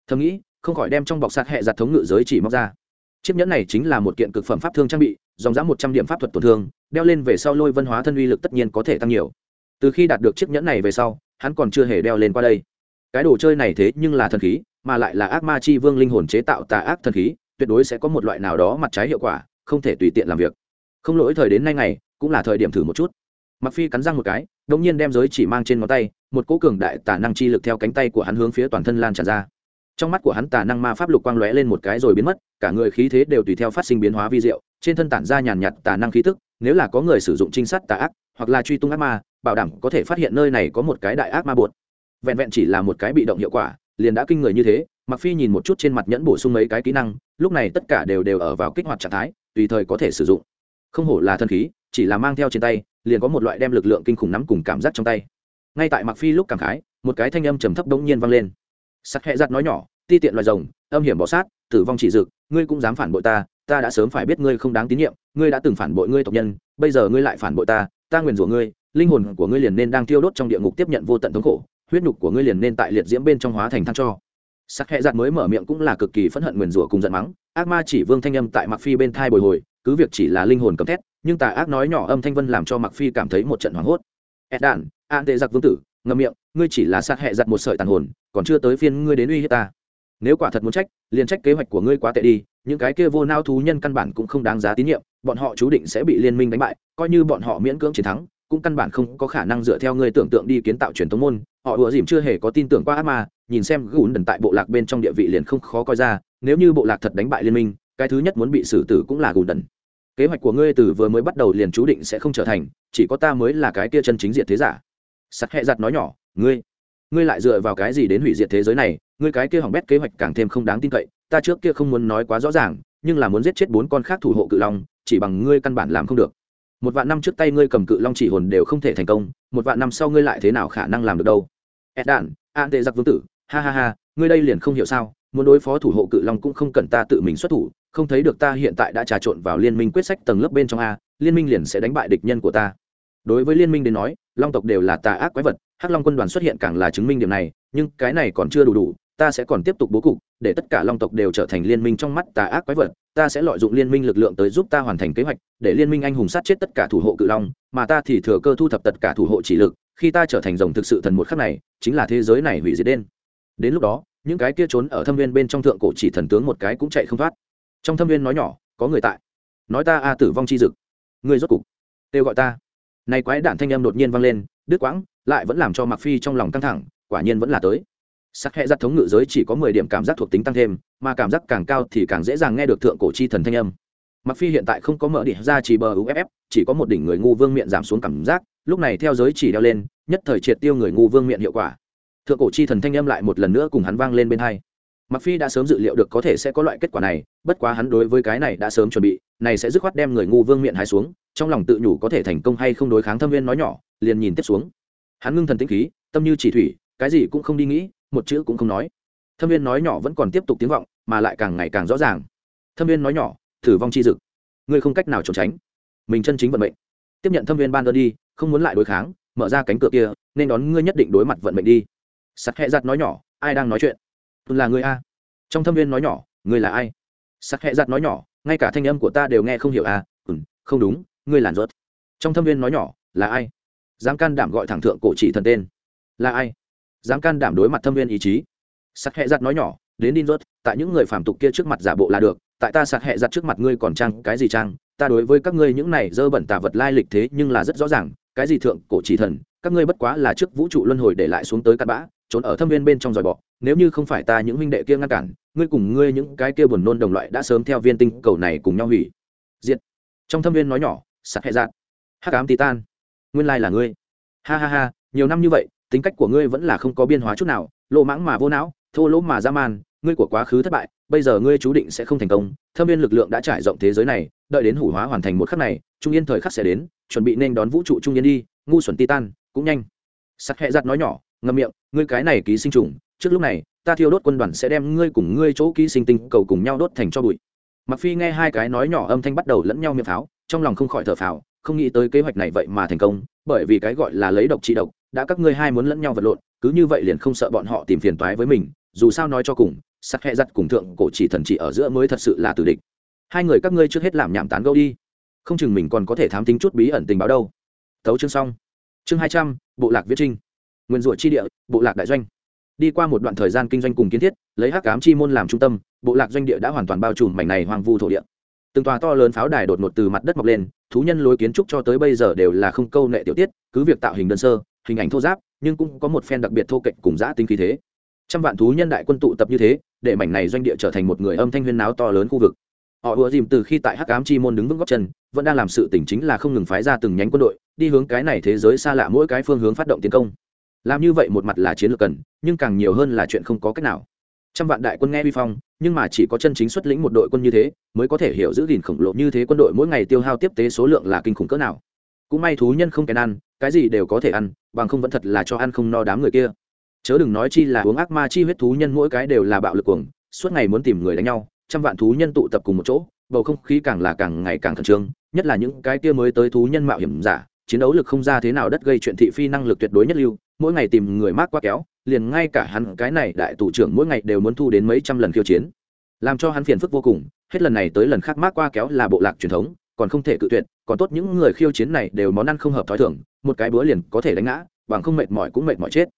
Thầm nghĩ, không khỏi đem trong bọc sạc hệ giặt thống ngự giới chỉ móc ra. Chiếc nhẫn này chính là một kiện cực phẩm pháp thương trang bị, dòng dã một trăm điểm pháp thuật tổn thương đeo lên về sau lôi vân hóa thân uy lực tất nhiên có thể tăng nhiều. Từ khi đạt được chiếc nhẫn này về sau, hắn còn chưa hề đeo lên qua đây. Cái đồ chơi này thế nhưng là thần khí, mà lại là ác ma chi vương linh hồn chế tạo tà ác thần khí, tuyệt đối sẽ có một loại nào đó mặt trái hiệu quả, không thể tùy tiện làm việc. Không lỗi thời đến nay ngày, cũng là thời điểm thử một chút. Mặc phi cắn răng một cái đống nhiên đem giới chỉ mang trên ngón tay, một cỗ cường đại tà năng chi lực theo cánh tay của hắn hướng phía toàn thân lan tràn ra. Trong mắt của hắn tà năng ma pháp lục quang lóe lên một cái rồi biến mất, cả người khí thế đều tùy theo phát sinh biến hóa vi diệu, trên thân tản ra nhàn nhạt tà năng khí tức nếu là có người sử dụng trinh sát tà ác, hoặc là truy tung ác ma, bảo đảm có thể phát hiện nơi này có một cái đại ác ma bột vẹn vẹn chỉ là một cái bị động hiệu quả, liền đã kinh người như thế mặc phi nhìn một chút trên mặt nhẫn bổ sung mấy cái kỹ năng, lúc này tất cả đều đều ở vào kích hoạt trạng thái, tùy thời có thể sử dụng. Không hổ là thân khí, chỉ là mang theo trên tay, liền có một loại đem lực lượng kinh khủng nắm cùng cảm giác trong tay. Ngay tại mặc phi lúc cảm khái, một cái thanh âm trầm thấp đống nhiên vang lên. Sắc hẹ giặt nói nhỏ, ti tiện loài rồng, âm hiểm bọ sát, tử vong chỉ dực ngươi cũng dám phản bội ta ta đã sớm phải biết ngươi không đáng tín nhiệm, ngươi đã từng phản bội ngươi tộc nhân, bây giờ ngươi lại phản bội ta ta nguyền rủa ngươi, linh hồn của ngươi liền nên đang tiêu đốt trong địa ngục tiếp nhận vô tận thống khổ, huyết nhục của ngươi liền nên tại liệt diễm bên trong hóa thành than cho. Sắc hẹ giặt mới mở miệng cũng là cực kỳ phẫn hận nguyền rủa cùng giận mắng, ác ma chỉ vương thanh âm tại mặc phi bên thai bồi hồi, cứ việc chỉ là linh hồn cầm thét, nhưng tà ác nói nhỏ âm thanh vân làm cho mặc phi cảm thấy một trận hoảng hốt. Ed đản an tệ giặc vương tử, ngậm miệng, ngươi chỉ là sát hẹ giặt một sợi tàn hồn, còn chưa tới phiên ngươi đến uy hiếp ta. Nếu quả thật muốn trách, liền trách kế hoạch của ngươi quá tệ đi những cái kia vô nao thú nhân căn bản cũng không đáng giá tín nhiệm, bọn họ chú định sẽ bị liên minh đánh bại, coi như bọn họ miễn cưỡng chiến thắng, cũng căn bản không có khả năng dựa theo ngươi tưởng tượng đi kiến tạo truyền thống môn. Họ ủa dìm chưa hề có tin tưởng qua ác ma, nhìn xem gùn đần tại bộ lạc bên trong địa vị liền không khó coi ra, nếu như bộ lạc thật đánh bại liên minh, cái thứ nhất muốn bị xử tử cũng là gùn đần. Kế hoạch của ngươi từ vừa mới bắt đầu liền chú định sẽ không trở thành, chỉ có ta mới là cái kia chân chính diệt thế giả. Sắt hẹ giặt nói nhỏ, ngươi ngươi lại dựa vào cái gì đến hủy diệt thế giới này? Ngươi cái kia hỏng bét kế hoạch càng thêm không đáng tin cậy ta trước kia không muốn nói quá rõ ràng, nhưng là muốn giết chết bốn con khác thủ hộ cự long, chỉ bằng ngươi căn bản làm không được. Một vạn năm trước tay ngươi cầm cự long chỉ hồn đều không thể thành công, một vạn năm sau ngươi lại thế nào khả năng làm được đâu? Ed đạn an tệ giặc vương tử, ha ha ha, ngươi đây liền không hiểu sao, muốn đối phó thủ hộ cự long cũng không cần ta tự mình xuất thủ, không thấy được ta hiện tại đã trà trộn vào liên minh quyết sách tầng lớp bên trong a, liên minh liền sẽ đánh bại địch nhân của ta. Đối với liên minh đến nói, long tộc đều là tà ác quái vật, hắc long quân đoàn xuất hiện càng là chứng minh điểm này, nhưng cái này còn chưa đủ đủ ta sẽ còn tiếp tục bố cục, để tất cả long tộc đều trở thành liên minh trong mắt tà ác quái vật, ta sẽ lợi dụng liên minh lực lượng tới giúp ta hoàn thành kế hoạch, để liên minh anh hùng sát chết tất cả thủ hộ cự long, mà ta thì thừa cơ thu thập tất cả thủ hộ chỉ lực, khi ta trở thành rồng thực sự thần một khắc này, chính là thế giới này hủy diệt đen. Đến lúc đó, những cái kia trốn ở thâm viên bên trong thượng cổ chỉ thần tướng một cái cũng chạy không thoát. Trong thâm viên nói nhỏ, có người tại. Nói ta a tử vong chi dực. Người rốt cục. Kêu gọi ta. Này quái đản thanh âm đột nhiên vang lên, đứt quãng, lại vẫn làm cho mặc phi trong lòng căng thẳng, quả nhiên vẫn là tới sắc hệ giặt thống ngự giới chỉ có mười điểm cảm giác thuộc tính tăng thêm, mà cảm giác càng cao thì càng dễ dàng nghe được thượng cổ chi thần thanh âm. Mặc phi hiện tại không có mở điểm ra chỉ bờ uff chỉ có một đỉnh người ngu vương miệng giảm xuống cảm giác, lúc này theo giới chỉ đeo lên, nhất thời triệt tiêu người ngu vương miệng hiệu quả. Thượng cổ chi thần thanh âm lại một lần nữa cùng hắn vang lên bên hai. Mặc phi đã sớm dự liệu được có thể sẽ có loại kết quả này, bất quá hắn đối với cái này đã sớm chuẩn bị, này sẽ dứt khoát đem người ngu vương miệng hai xuống, trong lòng tự nhủ có thể thành công hay không đối kháng thâm viên nói nhỏ, liền nhìn tiếp xuống. Hắn ngưng thần tĩnh khí, tâm như chỉ thủy, cái gì cũng không đi nghĩ một chữ cũng không nói. Thâm viên nói nhỏ vẫn còn tiếp tục tiếng vọng mà lại càng ngày càng rõ ràng. Thâm viên nói nhỏ thử vong chi dực. Ngươi không cách nào trốn tránh. Mình chân chính vận mệnh. Tiếp nhận thâm viên ban đơn đi không muốn lại đối kháng mở ra cánh cửa kia nên đón ngươi nhất định đối mặt vận mệnh đi. Sắt hẹ giặt nói nhỏ ai đang nói chuyện? Là người a. Trong thâm viên nói nhỏ ngươi là ai? Sắc hẹ giặt nói nhỏ ngay cả thanh âm của ta đều nghe không hiểu a. Ừ, không đúng ngươi làn rớt. Trong thâm viên nói nhỏ là ai? Dám can đảm gọi thẳng thượng cổ chỉ thần tên. Là ai? Dám can đảm đối mặt thâm viên ý chí. Sắc hẹ giặt nói nhỏ, đến đi rớt tại những người phản tục kia trước mặt giả bộ là được, tại ta sạc hẹ giặt trước mặt ngươi còn trang cái gì trang? Ta đối với các ngươi những này dơ bẩn tà vật lai lịch thế nhưng là rất rõ ràng, cái gì thượng cổ chỉ thần, các ngươi bất quá là trước vũ trụ luân hồi để lại xuống tới cắt bã, trốn ở thâm viên bên trong dòi bọ. Nếu như không phải ta những huynh đệ kia ngăn cản, ngươi cùng ngươi những cái kia buồn nôn đồng loại đã sớm theo viên tinh cầu này cùng nhau hủy. Diệt. Trong thâm viên nói nhỏ sặc hệ giặt, hắc ám titan nguyên lai là ngươi. Ha ha ha, nhiều năm như vậy tính cách của ngươi vẫn là không có biên hóa chút nào lộ mãng mà vô não, thô lỗ mà dã man, ngươi của quá khứ thất bại, bây giờ ngươi chú định sẽ không thành công. Thâm viên lực lượng đã trải rộng thế giới này, đợi đến hủ hóa hoàn thành một khắc này, trung yên thời khắc sẽ đến, chuẩn bị nên đón vũ trụ trung yên đi, ngu xuẩn titan, cũng nhanh. Sắc hẹ giặt nói nhỏ, ngậm miệng, ngươi cái này ký sinh trùng, trước lúc này, ta thiêu đốt quân đoàn sẽ đem ngươi cùng ngươi chỗ ký sinh tinh cầu cùng nhau đốt thành cho bụi. Mặc phi nghe hai cái nói nhỏ âm thanh bắt đầu lẫn nhau miệng pháo, trong lòng không khỏi thở phào, không nghĩ tới kế hoạch này vậy mà thành công, bởi vì cái gọi là lấy độc trị độc đã các ngươi hai muốn lẫn nhau vật lộn, cứ như vậy liền không sợ bọn họ tìm phiền toái với mình, dù sao nói cho cùng sắc hẹ giặt cùng thượng cổ chỉ thần chỉ ở giữa mới thật sự là tử địch. Hai người các ngươi trước hết làm nhảm tán gẫu đi. Không chừng mình còn có thể thám tính chút bí ẩn tình báo đâu. Tấu chương xong. Chương hai trăm, bộ lạc viết trinh. Nguyên rủa chi địa, bộ lạc đại doanh. Đi qua một đoạn thời gian kinh doanh cùng kiến thiết, lấy hắc cám chi môn làm trung tâm, bộ lạc doanh địa đã hoàn toàn bao trùm mảnh này hoang vu thổ địa. Từng tòa to lớn pháo đài đột ngột từ mặt đất mọc lên, thú nhân lối kiến trúc cho tới bây giờ đều là không câu nệ tiểu tiết, cứ việc tạo hình đơn sơ hình ảnh thô giáp, nhưng cũng có một phen đặc biệt thô kệch cùng giã tính khí thế. Trăm vạn thú nhân đại quân tụ tập như thế, để mảnh này doanh địa trở thành một người âm thanh huyên náo to lớn khu vực. Họ ùa dìm từ khi tại hắc ám chi môn đứng vững góc chân, vẫn đang làm sự tỉnh chính là không ngừng phái ra từng nhánh quân đội, đi hướng cái này thế giới xa lạ mỗi cái phương hướng phát động tiến công. Làm như vậy một mặt là chiến lược cần, nhưng càng nhiều hơn là chuyện không có cách nào. Trăm vạn đại quân nghe vi phong, nhưng mà chỉ có chân chính xuất lĩnh một đội quân như thế, mới có thể hiểu giữ gìn khổng lồ như thế quân đội mỗi ngày tiêu hao tiếp tế số lượng là kinh khủng cỡ nào. Cũng may thú nhân không kèn ăn cái gì đều có thể ăn, bằng không vẫn thật là cho ăn không no đám người kia. Chớ đừng nói chi là uống ác ma chi huyết thú nhân mỗi cái đều là bạo lực cuồng, suốt ngày muốn tìm người đánh nhau, trăm vạn thú nhân tụ tập cùng một chỗ, bầu không khí càng là càng ngày càng khẩn trương, nhất là những cái kia mới tới thú nhân mạo hiểm giả, chiến đấu lực không ra thế nào đất gây chuyện thị phi năng lực tuyệt đối nhất lưu, mỗi ngày tìm người mát qua kéo, liền ngay cả hắn, cái này đại tù trưởng mỗi ngày đều muốn thu đến mấy trăm lần khiêu chiến. Làm cho hắn phiền phức vô cùng, hết lần này tới lần khác mát qua kéo là bộ lạc truyền thống còn không thể cự tuyệt, còn tốt những người khiêu chiến này đều món ăn không hợp thói thường, một cái bữa liền có thể đánh ngã, bằng không mệt mỏi cũng mệt mỏi chết.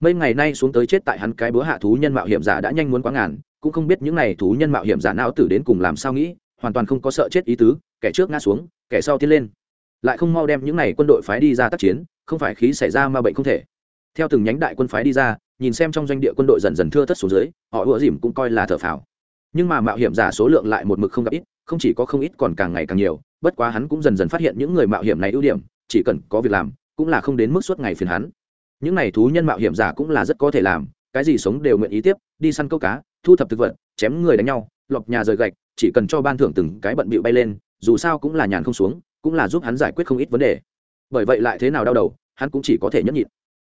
Mấy ngày nay xuống tới chết tại hắn cái bữa hạ thú nhân mạo hiểm giả đã nhanh muốn quá ngàn, cũng không biết những này thú nhân mạo hiểm giả não tử đến cùng làm sao nghĩ, hoàn toàn không có sợ chết ý tứ, kẻ trước ngã xuống, kẻ sau tiến lên. Lại không mau đem những này quân đội phái đi ra tác chiến, không phải khí xảy ra mà bệnh không thể. Theo từng nhánh đại quân phái đi ra, nhìn xem trong doanh địa quân đội dần dần thưa thất xuống dưới, họ ủa dìm cũng coi là thở phào. Nhưng mà mạo hiểm giả số lượng lại một mực không gặp ít, không chỉ có không ít còn càng ngày càng nhiều bất quá hắn cũng dần dần phát hiện những người mạo hiểm này ưu điểm, chỉ cần có việc làm, cũng là không đến mức suốt ngày phiền hắn. Những này thú nhân mạo hiểm giả cũng là rất có thể làm, cái gì sống đều nguyện ý tiếp, đi săn câu cá, thu thập thực vật, chém người đánh nhau, lọc nhà rời gạch, chỉ cần cho ban thưởng từng cái bận bịu bay lên, dù sao cũng là nhàn không xuống, cũng là giúp hắn giải quyết không ít vấn đề. Bởi vậy lại thế nào đau đầu, hắn cũng chỉ có thể nhẫn nhịn.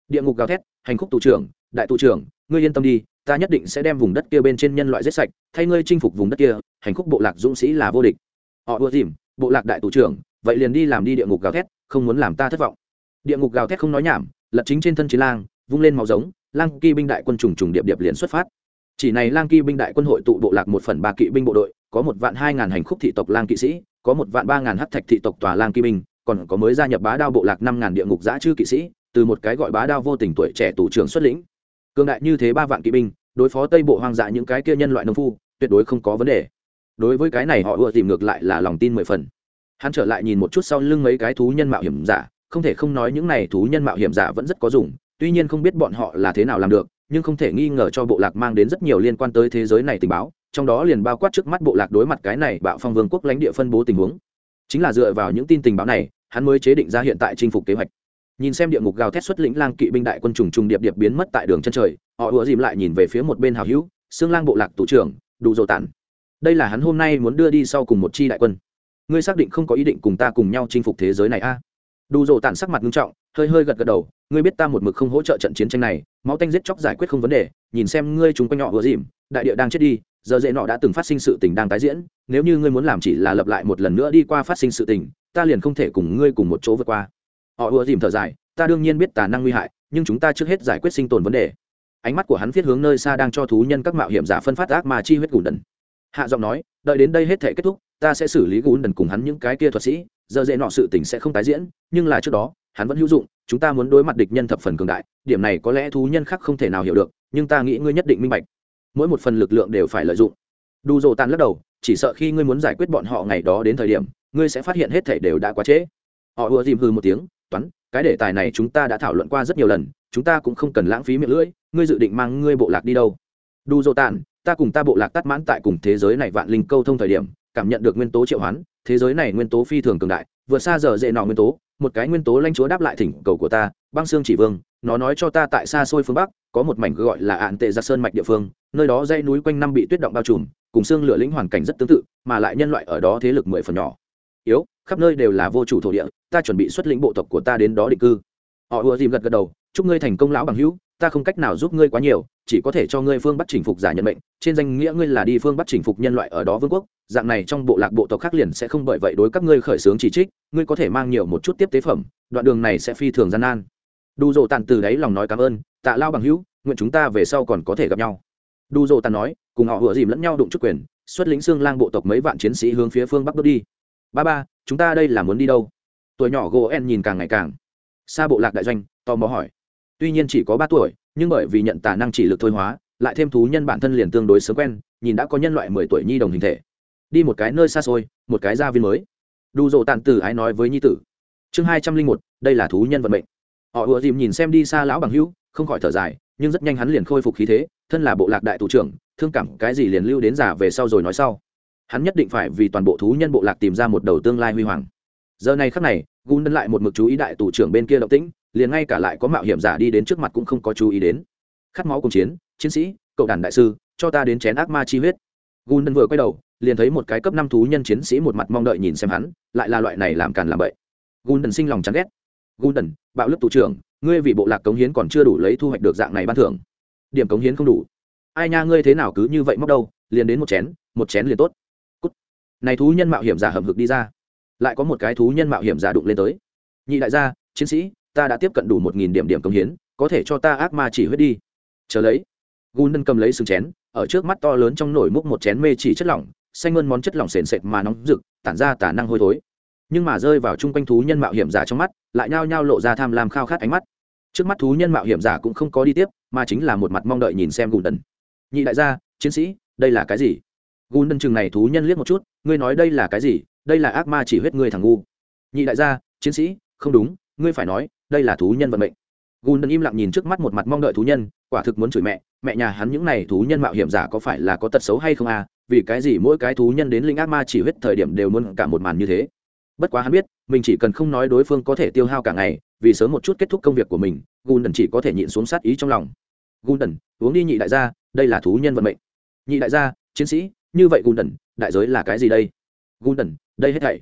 Địa ngục gào thét, hành khúc tù trưởng, đại tù trưởng, ngươi yên tâm đi, ta nhất định sẽ đem vùng đất kia bên trên nhân loại giết sạch, thay ngươi chinh phục vùng đất kia, hành khúc bộ lạc dũng sĩ là vô địch. Họ ưa tìm bộ lạc đại tù trưởng, vậy liền đi làm đi địa ngục gào thét, không muốn làm ta thất vọng. Địa ngục gào thét không nói nhảm, lật chính trên thân chiến lang, vung lên màu giống, lang kỳ binh đại quân trùng trùng điệp điệp liền xuất phát. Chỉ này lang kỳ binh đại quân hội tụ bộ lạc một phần ba kỵ binh bộ đội, có một vạn hai ngàn hành khúc thị tộc lang kỵ sĩ, có một vạn ba ngàn hắc thạch thị tộc tòa lang kỵ binh, còn có mới gia nhập bá đao bộ lạc năm ngàn địa ngục giã chư kỵ sĩ, từ một cái gọi bá đao vô tình tuổi trẻ tù trưởng xuất lĩnh. Cường đại như thế ba vạn kỵ binh, đối phó tây bộ hoang dã những cái kia nhân loại nông phu, tuyệt đối không có vấn đề đối với cái này họ ưa tìm ngược lại là lòng tin mười phần. Hắn trở lại nhìn một chút sau lưng mấy cái thú nhân mạo hiểm giả, không thể không nói những này thú nhân mạo hiểm giả vẫn rất có dùng, tuy nhiên không biết bọn họ là thế nào làm được, nhưng không thể nghi ngờ cho bộ lạc mang đến rất nhiều liên quan tới thế giới này tình báo, trong đó liền bao quát trước mắt bộ lạc đối mặt cái này bạo phong vương quốc lãnh địa phân bố tình huống. Chính là dựa vào những tin tình báo này, hắn mới chế định ra hiện tại chinh phục kế hoạch. Nhìn xem địa ngục gào thét xuất lĩnh lang kỵ binh đại quân trùng trùng điệp điệp biến mất tại đường chân trời, họ ùa dìm lại nhìn về phía một bên hào hữu, xương lang bộ lạc tụ trưởng, đủ dồ tản đây là hắn hôm nay muốn đưa đi sau cùng một chi đại quân. Ngươi xác định không có ý định cùng ta cùng nhau chinh phục thế giới này a? À? đủ rộ tản sắc mặt nghiêm trọng, hơi hơi gật gật đầu, ngươi biết ta một mực không hỗ trợ trận chiến tranh này, máu tanh giết chóc giải quyết không vấn đề, nhìn xem ngươi chúng quanh nhỏ vừa dìm, đại địa đang chết đi, giờ dễ nọ đã từng phát sinh sự tình đang tái diễn, nếu như ngươi muốn làm chỉ là lập lại một lần nữa đi qua phát sinh sự tình, ta liền không thể cùng ngươi cùng một chỗ vượt qua. Họ ùa dìm thở dài, ta đương nhiên biết tà năng nguy hại, nhưng chúng ta trước hết giải quyết sinh tồn vấn đề. Ánh mắt của hắn viết hướng nơi xa đang cho thú nhân các mạo hiểm giả phân phát ác mà chi huyết gù đần hạ giọng nói, đợi đến đây hết thể kết thúc, ta sẽ xử lý gùn đần cùng hắn những cái kia thuật sĩ, giờ dễ nọ sự tình sẽ không tái diễn, nhưng là trước đó, hắn vẫn hữu dụng, chúng ta muốn đối mặt địch nhân thập phần cường đại, điểm này có lẽ thú nhân khác không thể nào hiểu được, nhưng ta nghĩ ngươi nhất định minh bạch. Mỗi một phần lực lượng đều phải lợi dụng. Đủ dồ tàn lắc đầu, chỉ sợ khi ngươi muốn giải quyết bọn họ ngày đó đến thời điểm, ngươi sẽ phát hiện hết thể đều đã quá trễ. Họ ùa dìm hư một tiếng, toán, cái đề tài này chúng ta đã thảo luận qua rất nhiều lần, chúng ta cũng không cần lãng phí miệng lưỡi, ngươi dự định mang ngươi bộ lạc đi đâu? Đủ dồ tàn ta cùng ta bộ lạc tắt mãn tại cùng thế giới này vạn linh câu thông thời điểm, cảm nhận được nguyên tố triệu hoán, thế giới này nguyên tố phi thường cường đại, vượt xa giờ dễ nọ nguyên tố, một cái nguyên tố lanh chúa đáp lại thỉnh cầu của ta, băng xương chỉ vương, nó nói cho ta tại xa xôi phương bắc, có một mảnh gọi là ạn tệ giặc sơn mạch địa phương, nơi đó dây núi quanh năm bị tuyết động bao trùm, cùng xương lửa lĩnh hoàn cảnh rất tương tự, mà lại nhân loại ở đó thế lực mười phần nhỏ. Yếu, khắp nơi đều là vô chủ thổ địa, ta chuẩn bị xuất lĩnh bộ tộc của ta đến đó định cư. Họ ùa dìm gật gật đầu, chúc ngươi thành công lão bằng hữu, ta không cách nào giúp ngươi quá nhiều chỉ có thể cho ngươi phương bắt chinh phục giả nhận mệnh, trên danh nghĩa ngươi là đi phương bắt chinh phục nhân loại ở đó vương quốc, dạng này trong bộ lạc bộ tộc khác liền sẽ không bởi vậy đối các ngươi khởi xướng chỉ trích, ngươi có thể mang nhiều một chút tiếp tế phẩm, đoạn đường này sẽ phi thường gian nan. Đủ dỗ tàn từ đấy lòng nói cảm ơn, tạ lao bằng hữu, nguyện chúng ta về sau còn có thể gặp nhau. Đủ dỗ tàn nói, cùng họ vừa dìm lẫn nhau đụng chút quyền, xuất lĩnh xương lang bộ tộc mấy vạn chiến sĩ hướng phía phương bắc bước đi. Ba ba, chúng ta đây là muốn đi đâu? Tuổi nhỏ gỗ en nhìn càng ngày càng. Xa bộ lạc đại doanh, tò mò hỏi. Tuy nhiên chỉ có ba tuổi nhưng bởi vì nhận tà năng chỉ lực thôi hóa, lại thêm thú nhân bản thân liền tương đối sớm quen, nhìn đã có nhân loại mười tuổi nhi đồng hình thể. Đi một cái nơi xa xôi, một cái gia viên mới. Đủ dỗ tàn tử ái nói với nhi tử. Chương hai trăm linh một, đây là thú nhân vận mệnh. Họ ùa dìm nhìn xem đi xa lão bằng hữu, không khỏi thở dài, nhưng rất nhanh hắn liền khôi phục khí thế, thân là bộ lạc đại thủ trưởng, thương cảm cái gì liền lưu đến giả về sau rồi nói sau. Hắn nhất định phải vì toàn bộ thú nhân bộ lạc tìm ra một đầu tương lai huy hoàng. Giờ này khắc này gun đân lại một mực chú ý đại tù trưởng bên kia động tĩnh liền ngay cả lại có mạo hiểm giả đi đến trước mặt cũng không có chú ý đến. Khát máu cùng chiến chiến sĩ, cậu đàn đại sư, cho ta đến chén ác ma chi huyết. Gun đân vừa quay đầu, liền thấy một cái cấp năm thú nhân chiến sĩ một mặt mong đợi nhìn xem hắn, lại là loại này làm càn làm bậy. Gun đần sinh lòng chán ghét. Gun đần bạo lực tù trưởng, ngươi vì bộ lạc cống hiến còn chưa đủ lấy thu hoạch được dạng này ban thưởng. Điểm cống hiến không đủ. Ai nha, ngươi thế nào cứ như vậy móc đâu, liền đến một chén một chén liền tốt. Cút. này thú nhân mạo hiểm giả hầm hực đi ra. Lại có một cái thú nhân mạo hiểm giả đụng lên tới. Nhị đại gia, chiến sĩ ta đã tiếp cận đủ một nghìn điểm điểm công hiến, có thể cho ta ác ma chỉ huyết đi. Chờ lấy. Gun đân cầm lấy sừng chén, ở trước mắt to lớn trong nổi múc một chén mê chỉ chất lỏng, xanh hơn món chất lỏng sền sệt mà nóng rực, tản ra tả năng hôi thối. Nhưng mà rơi vào chung quanh thú nhân mạo hiểm giả trong mắt, lại nhao nhao lộ ra tham lam khao khát ánh mắt. Trước mắt thú nhân mạo hiểm giả cũng không có đi tiếp, mà chính là một mặt mong đợi nhìn xem gùn đần nhị đại gia, chiến sĩ, đây là cái gì? Gùn đần chừng này thú nhân liếc một chút, ngươi nói đây là cái gì? Đây là ác ma chỉ huyết ngươi thằng ngu. Nhị đại gia, chiến sĩ, không đúng, ngươi phải nói đây là thú nhân vận mệnh. Gùn đần im lặng nhìn trước mắt một mặt mong đợi thú nhân, quả thực muốn chửi mẹ. Mẹ nhà hắn những n à y thú nhân mạo hiểm giả có phải là có tật xấu hay không à? Vì cái gì mỗi cái thú nhân đến linh ác ma chỉ huyết thời điểm đều muốn cả một màn như thế? Bất quá hắn biết, mình chỉ cần không nói đối phương có thể tiêu hao cả ngày, vì sớm một chút kết thúc công việc của mình gùn chỉ có thể nhịn xuống sát ý trong lòng. Gùn uống đi nhị đại gia, đây là thú nhân vận mệnh. Nhị đại gia, chiến sĩ, như vậy gùn đại giới là cái gì đây? Gùn đây hết thảy.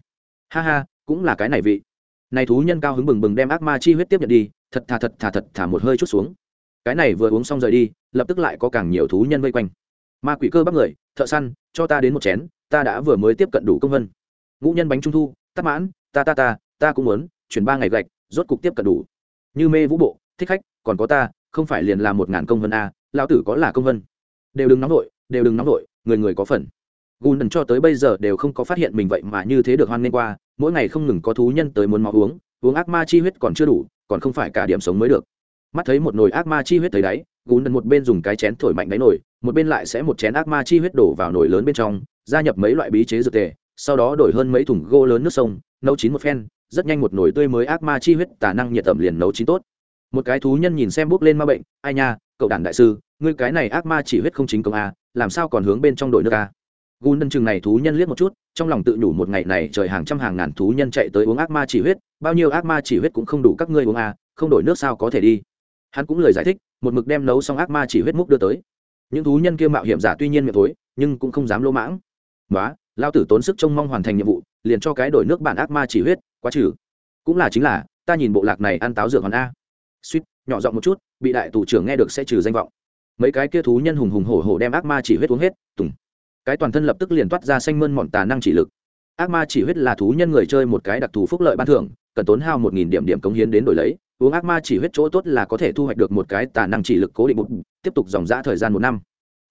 Ha ha, cũng là cái này vị này thú nhân cao hứng bừng bừng đem ác ma chi huyết tiếp nhận đi thật thà thật thà thật thả một hơi chút xuống. Cái này vừa uống xong rời đi lập tức lại có càng nhiều thú nhân vây quanh. Ma quỷ cơ bắt người thợ săn cho ta đến một chén ta đã vừa mới tiếp cận đủ công vân. Ngũ nhân bánh trung thu tắt mãn ta ta ta ta cũng muốn chuyển ba ngày gạch rốt cục tiếp cận đủ. Như mê vũ bộ thích khách còn có ta không phải liền là một ngàn công vân a à, lão tử có là công vân. Đều đừng nóng nổi đều đừng nóng nổi người người có phần. Gùn đần cho tới bây giờ đều không có phát hiện mình vậy mà như thế được hoan nghênh qua mỗi ngày không ngừng có thú nhân tới muốn máu uống uống ác ma chi huyết còn chưa đủ, còn không phải cả điểm sống mới được. Mắt thấy một nồi ác ma chi huyết thấy đáy, gún đần một bên dùng cái chén thổi mạnh đáy nồi, một bên lại sẽ một chén ác ma chi huyết đổ vào nồi lớn bên trong, gia nhập mấy loại bí chế dược tề, sau đó đổi hơn mấy thùng gỗ lớn nước sông, nấu chín một phen, rất nhanh một nồi tươi mới ác ma chi huyết tả năng nhiệt ẩm liền nấu chín tốt. Một cái thú nhân nhìn xem bốc lên ma bệnh, ai nha, cậu đàn đại sư, ngươi cái này ác ma chỉ huyết không chính công a, làm sao còn hướng bên trong đội nước a? Gùn đơn chừng này thú nhân liếc một chút, trong lòng tự nhủ một ngày này trời hàng trăm hàng ngàn thú nhân chạy tới uống ác ma chỉ huyết, bao nhiêu ác ma chỉ huyết cũng không đủ các ngươi uống à? không đổi nước sao có thể đi. Hắn cũng lời giải thích, một mực đem nấu xong ác ma chỉ huyết múc đưa tới. Những thú nhân kia mạo hiểm giả tuy nhiên miệng thối, nhưng cũng không dám lỗ mãng. Đó lao tử tốn sức trông mong hoàn thành nhiệm vụ, liền cho cái đổi nước bản ác ma chỉ huyết, quá trừ. Cũng là chính là, ta nhìn bộ lạc này ăn táo dược hòn a. Suýt, nhỏ giọng một chút, bị đại tù trưởng nghe được sẽ trừ danh vọng. Mấy cái kia thú nhân hùng hùng hổ hổ đem ác ma chỉ huyết uống hết, tùng cái toàn thân lập tức liền toát ra xanh mơn mọn tà năng chỉ lực. Ác ma chỉ huyết là thú nhân người chơi một cái đặc thù phúc lợi ban thưởng, cần tốn hao một nghìn điểm điểm cống hiến đến đổi lấy, uống ác ma chỉ huyết chỗ tốt là có thể thu hoạch được một cái tà năng chỉ lực cố định một, tiếp tục dòng dã thời gian một năm.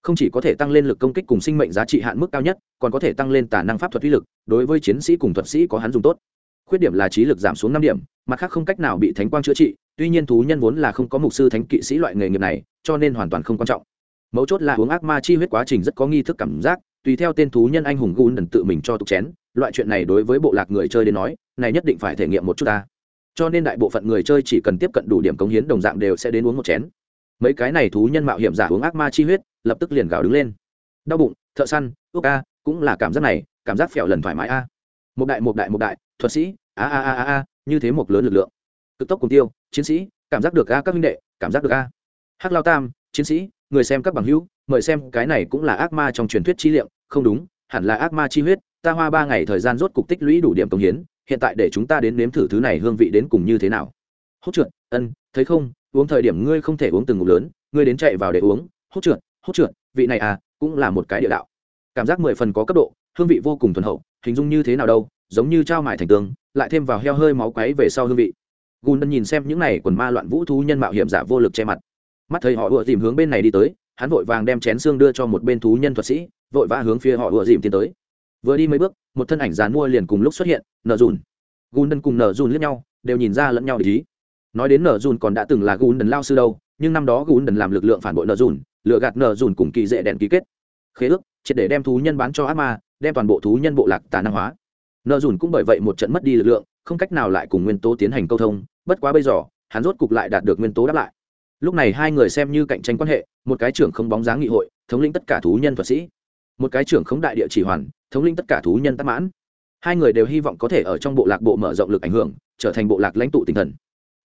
Không chỉ có thể tăng lên lực công kích cùng sinh mệnh giá trị hạn mức cao nhất, còn có thể tăng lên tà năng pháp thuật uy lực, đối với chiến sĩ cùng thuật sĩ có hắn dùng tốt. Khuyết điểm là trí lực giảm xuống năm điểm, mặt khác không cách nào bị thánh quang chữa trị, tuy nhiên thú nhân vốn là không có mục sư thánh kỵ sĩ loại nghề nghiệp này, cho nên hoàn toàn không quan trọng. Mấu chốt là uống ác ma chi huyết quá trình rất có nghi thức cảm giác tùy theo tên thú nhân anh hùng gun đần tự mình cho tục chén, loại chuyện này đối với bộ lạc người chơi đến nói, này nhất định phải thể nghiệm một chút ta. Cho nên đại bộ phận người chơi chỉ cần tiếp cận đủ điểm cống hiến đồng dạng đều sẽ đến uống một chén. Mấy cái này thú nhân mạo hiểm giả uống ác ma chi huyết, lập tức liền gào đứng lên. Đau bụng, thợ săn, ước a, cũng là cảm giác này, cảm giác phèo lần thoải mái a. Một đại một đại một đại, thuật sĩ, a a a a a, như thế một lớn lực lượng. Cực tốc cùng tiêu, chiến sĩ, cảm giác được a các huynh đệ, cảm giác được a. Hắc lao tam, chiến sĩ, người xem các bằng hữu mời xem cái này cũng là ác ma trong truyền thuyết chi liệm không đúng, hẳn là ác ma chi huyết, ta hoa ba ngày thời gian rốt cục tích lũy đủ điểm công hiến, hiện tại để chúng ta đến nếm thử thứ này hương vị đến cùng như thế nào. Hút trượt, ân, thấy không, uống thời điểm ngươi không thể uống từng ngụm lớn, ngươi đến chạy vào để uống. Hút trượt hút trượt, vị này à cũng là một cái địa đạo. Cảm giác mười phần có cấp độ, hương vị vô cùng thuần hậu, hình dung như thế nào đâu, giống như trao mải thành tường, lại thêm vào heo hơi máu quáy về sau hương vị. Gùn nhìn xem những này quần ma loạn vũ thú nhân mạo hiểm giả vô lực che mặt. Mắt thấy họ ùa dìm hướng bên này đi tới hắn vội vàng đem chén xương đưa cho một bên thú nhân thuật sĩ, vội vã hướng phía họ ùa dìm tiến tới. Vừa đi mấy bước, một thân ảnh dàn mua liền cùng lúc xuất hiện, nở dùn gùn Đần cùng nở dùn lẫn nhau, đều nhìn ra lẫn nhau để ý. Nói đến nở dùn còn đã từng là gùn đần lao sư đâu, nhưng năm đó gùn đần làm lực lượng phản bội nở dùn lựa gạt nở dùn cùng kỳ dễ đèn ký kết. Khế ước, triệt để đem thú nhân bán cho ác ma, đem toàn bộ thú nhân bộ lạc tà năng hóa. Nợ dùn cũng bởi vậy một trận mất đi lực lượng, không cách nào lại cùng nguyên tố tiến hành câu thông, bất quá bây giờ, hắn rốt cục lại đạt được nguyên tố đáp lại lúc này hai người xem như cạnh tranh quan hệ, một cái trưởng không bóng dáng nghị hội, thống lĩnh tất cả thú nhân thuật sĩ. Một cái trưởng không đại địa chỉ hoàn, thống lĩnh tất cả thú nhân tắc mãn. Hai người đều hy vọng có thể ở trong bộ lạc bộ mở rộng lực ảnh hưởng, trở thành bộ lạc lãnh tụ tinh thần.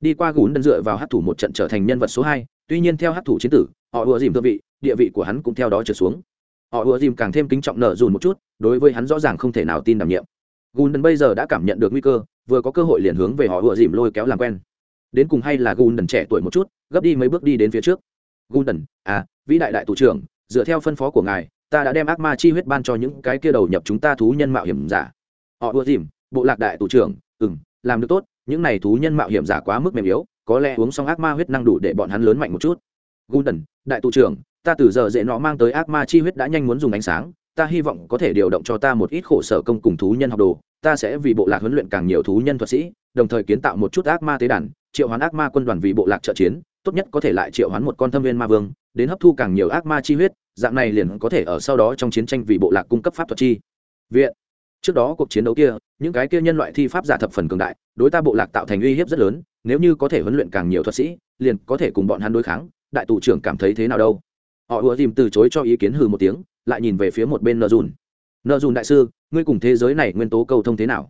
Đi qua gún đần dựa vào hát thủ một trận trở thành nhân vật số hai, tuy nhiên theo hát thủ chiến tử, họ ùa dìm thượng vị, địa vị của hắn cũng theo đó trở xuống. Họ ùa dìm càng thêm kính trọng nợ dùn một chút, đối với hắn rõ ràng không thể nào tin đảm nhiệm. Gùn bây giờ đã cảm nhận được nguy cơ, vừa có cơ hội liền hướng về họ ùa dìm lôi kéo làm quen đến cùng hay là gùn trẻ tuổi một chút, gấp đi mấy bước đi đến phía trước. Gùn à vĩ đại đại tù trưởng, dựa theo phân phó của ngài, ta đã đem ác ma chi huyết ban cho những cái kia đầu nhập chúng ta thú nhân mạo hiểm giả. Họ ùa dìm, bộ lạc đại tù trưởng ừ m làm được tốt, những này thú nhân mạo hiểm giả quá mức mềm yếu, có lẽ uống xong ác ma huyết năng đủ để bọn hắn lớn mạnh một chút. Gùn đại tù trưởng, ta từ giờ dễ nó mang tới ác ma chi huyết đã nhanh muốn dùng ánh sáng, ta hy vọng có thể điều động cho ta một ít khổ sở công cùng thú nhân học đồ ta sẽ vì bộ lạc huấn luyện càng nhiều thú nhân thuật sĩ, đồng thời kiến tạo một chút ác ma tế đàn, triệu hoán ác ma quân đoàn vì bộ lạc trợ chiến, tốt nhất có thể lại triệu hoán một con thâm viên ma vương, đến hấp thu càng nhiều ác ma chi huyết, dạng này liền có thể ở sau đó trong chiến tranh vì bộ lạc cung cấp pháp thuật chi viện. Trước đó cuộc chiến đấu kia, những cái kia nhân loại thi pháp giả thập phần cường đại, đối ta bộ lạc tạo thành uy hiếp rất lớn, nếu như có thể huấn luyện càng nhiều thuật sĩ, liền có thể cùng bọn hắn đối kháng, đại tù trưởng cảm thấy thế nào đâu? Họ ùa dìm từ chối cho ý kiến hừ một tiếng, lại nhìn về phía một bên nợ dùn. Nợ dùn đại sư ngươi cùng thế giới này nguyên tố cầu thông thế nào?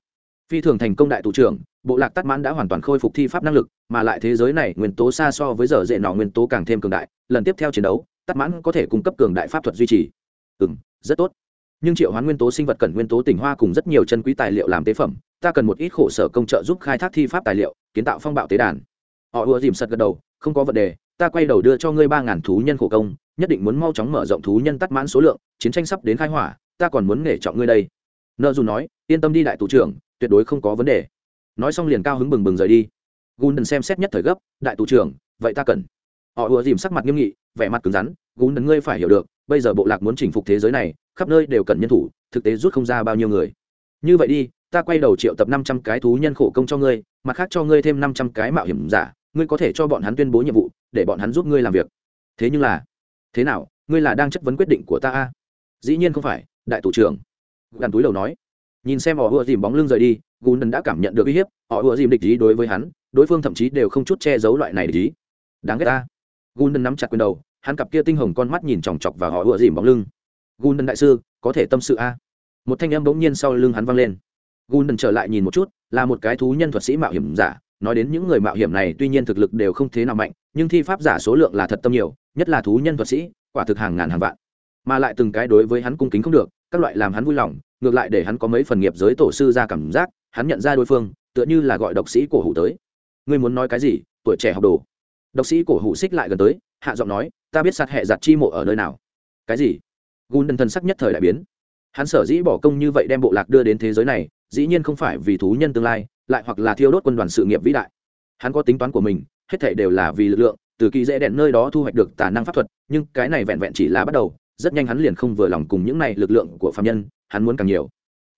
Phi thường thành công đại tù trưởng, bộ lạc tắt mãn đã hoàn toàn khôi phục thi pháp năng lực, mà lại thế giới này nguyên tố xa so với giờ dễ nọ nguyên tố càng thêm cường đại, lần tiếp theo chiến đấu tắt mãn có thể cung cấp cường đại pháp thuật duy trì. Ừ n rất tốt. Nhưng triệu hoán nguyên tố sinh vật cần nguyên tố tỉnh hoa cùng rất nhiều chân quý tài liệu làm tế phẩm, ta cần một ít khổ sở công trợ giúp khai thác thi pháp tài liệu, kiến tạo phong bạo tế đàn. Họ ùa dìm sật gật đầu, không có vấn đề, ta quay đầu đưa cho ngươi ba ngàn thú nhân khổ công, nhất định muốn mau chóng mở rộng thú nhân tắt mãn số lượng, chiến tranh sắp đến khai hỏa, ta còn muốn nể trọng ngươi đây nợ dù nói, yên tâm đi đại tù trưởng, tuyệt đối không có vấn đề. Nói xong liền cao hứng bừng bừng rời đi. Gùn xem xét nhất thời gấp, đại tù trưởng, vậy ta cần. Họ ùa dìm sắc mặt nghiêm nghị, vẻ mặt cứng rắn gùn ngươi phải hiểu được, bây giờ bộ lạc muốn chinh phục thế giới này, khắp nơi đều cần nhân thủ, thực tế rút không ra bao nhiêu người. Như vậy đi, ta quay đầu triệu tập năm trăm cái thú nhân khổ công cho ngươi, mặt khác cho ngươi thêm năm trăm cái mạo hiểm giả, ngươi có thể cho bọn hắn tuyên bố nhiệm vụ, để bọn hắn giúp ngươi làm việc. Thế nhưng là, thế nào, ngươi là đang chất vấn quyết định của ta a? Dĩ nhiên không phải, đại thủ trưởng gằn túi đầu nói. Nhìn xem họ ùa dìm bóng lưng rời đi gùn đã cảm nhận được uy hiếp, họ ùa dìm địch ý đối với hắn, đối phương thậm chí đều không chút che giấu loại này địch ý. Đáng ghét ta. Gùn nắm chặt quyền đầu, hắn cặp kia tinh hồng con mắt nhìn chòng chọc vào họ ùa dìm bóng lưng. Gùn đại sư, có thể tâm sự a? Một thanh âm bỗng nhiên sau lưng hắn vang lên. Gùn trở lại nhìn một chút, là một cái thú nhân thuật sĩ mạo hiểm giả, nói đến những người mạo hiểm này tuy nhiên thực lực đều không thế nào mạnh, nhưng thi pháp giả số lượng là thật tâm nhiều, nhất là thú nhân thuật sĩ, quả thực hàng ngàn hàng vạn. Mà lại từng cái đối với hắn cung kính không được các loại làm hắn vui lòng, ngược lại để hắn có mấy phần nghiệp giới tổ sư ra cảm giác, hắn nhận ra đối phương, tựa như là gọi độc sĩ cổ hủ tới. Ngươi muốn nói cái gì? Tuổi trẻ học đồ. Độc sĩ cổ hủ xích lại gần tới, hạ giọng nói, ta biết sạt hệ giặt chi mộ ở nơi nào. Cái gì? Gùn đần thân sắc nhất thời đại biến. Hắn sở dĩ bỏ công như vậy đem bộ lạc đưa đến thế giới này, dĩ nhiên không phải vì thú nhân tương lai, lại hoặc là thiêu đốt quân đoàn sự nghiệp vĩ đại. Hắn có tính toán của mình, hết thể đều là vì lực lượng, từ kỳ dễ đèn nơi đó thu hoạch được tà năng pháp thuật, nhưng cái này vẹn vẹn chỉ là bắt đầu rất nhanh hắn liền không vừa lòng cùng những này lực lượng của phạm nhân, hắn muốn càng nhiều.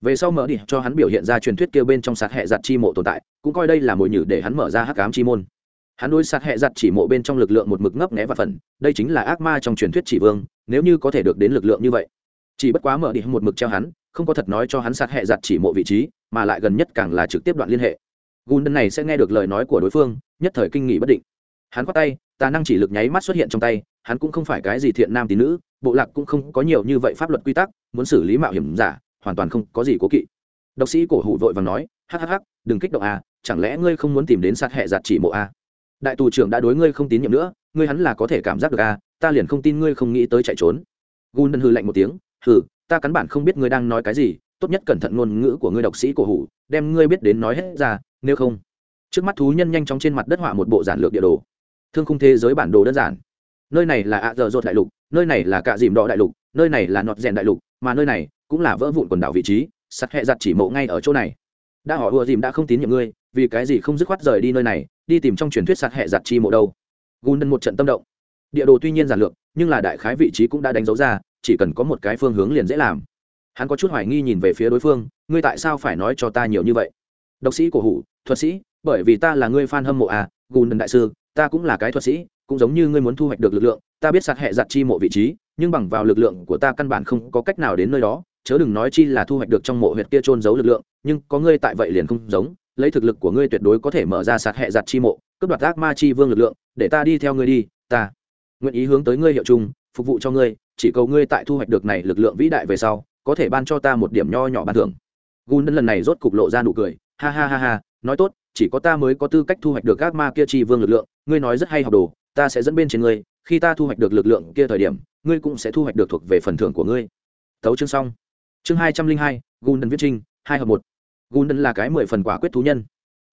Về sau mở đi, cho hắn biểu hiện ra truyền thuyết kêu bên trong sạt hệ giặt chi mộ tồn tại, cũng coi đây là mồi nhử để hắn mở ra hắc ám chi môn. Hắn đối sạt hệ giặt chỉ mộ bên trong lực lượng một mực ngấp nghé và phần đây chính là ác ma trong truyền thuyết chỉ vương, nếu như có thể được đến lực lượng như vậy. Chỉ bất quá mở đi một mực treo hắn, không có thật nói cho hắn sạt hệ giặt chỉ mộ vị trí, mà lại gần nhất càng là trực tiếp đoạn liên hệ. Gùn này sẽ nghe được lời nói của đối phương, nhất thời kinh nghị bất định. Hắn khoát tay, tà năng chỉ lực nháy mắt xuất hiện trong tay, hắn cũng không phải cái gì thiện nam tín nữ bộ lạc cũng không có nhiều như vậy pháp luật quy tắc, muốn xử lý mạo hiểm giả, hoàn toàn không có gì cố kỵ. Độc sĩ cổ hủ vội và nói hhh đừng kích động à chẳng lẽ ngươi không muốn tìm đến sát hệ giặt chỉ mộ à? Đại tù trưởng đã đối ngươi không tín nhiệm nữa, ngươi hắn là có thể cảm giác được à ta liền không tin ngươi không nghĩ tới chạy trốn. Gun hư lạnh một tiếng, hừ, ta cắn bản không biết ngươi đang nói cái gì, tốt nhất cẩn thận ngôn ngữ của ngươi độc sĩ cổ hủ, đem ngươi biết đến nói hết ra, nếu không. Trước mắt thú nhân nhanh chóng trên mặt đất họa một bộ giản lược địa đồ. Thương khung thế giới bản đồ đơn giản nơi này là ạ dở dột đại lục, nơi này là cạ dìm đỏ đại lục, nơi này là nọt rèn đại lục, mà nơi này cũng là vỡ vụn quần đảo vị trí, sắt hẹ giặt chỉ mộ ngay ở chỗ này. Đã họ ùa dìm đã không tín nhiệm ngươi, vì cái gì không dứt khoát rời đi nơi này, đi tìm trong truyền thuyết sắt hẹ giặt chi mộ đâu? Gùn một trận tâm động. Địa đồ tuy nhiên giản lược, nhưng là đại khái vị trí cũng đã đánh dấu ra, chỉ cần có một cái phương hướng liền dễ làm. Hắn có chút hoài nghi nhìn về phía đối phương, ngươi tại sao phải nói cho ta nhiều như vậy? Độc sĩ cổ hủ, thuật sĩ, bởi vì ta là ngươi fan hâm mộ à gùn đại sư, ta cũng là cái thuật sĩ cũng giống như ngươi muốn thu hoạch được lực lượng, ta biết sạt hệ giặt chi mộ vị trí, nhưng bằng vào lực lượng của ta căn bản không có cách nào đến nơi đó, chớ đừng nói chi là thu hoạch được trong mộ huyệt kia trôn giấu lực lượng, nhưng có ngươi tại vậy liền không giống, lấy thực lực của ngươi tuyệt đối có thể mở ra sạt hệ giặt chi mộ, cướp đoạt ác ma chi vương lực lượng, để ta đi theo ngươi đi, ta nguyện ý hướng tới ngươi hiệu chung, phục vụ cho ngươi, chỉ cầu ngươi tại thu hoạch được này lực lượng vĩ đại về sau, có thể ban cho ta một điểm nho nhỏ ban thưởng. Gun lần này rốt cục lộ ra nụ cười, ha ha ha ha, nói tốt, chỉ có ta mới có tư cách thu hoạch được ác ma kia chi vương lực lượng, ngươi nói rất hay học đồ ta sẽ dẫn bên trên ngươi, khi ta thu hoạch được lực lượng kia thời điểm, ngươi cũng sẽ thu hoạch được thuộc về phần thưởng của ngươi. Tấu chương xong. Chương hai trăm linh hai gundân viết trinh, hai hợp một. Gundân là cái mười phần quả quyết thú nhân.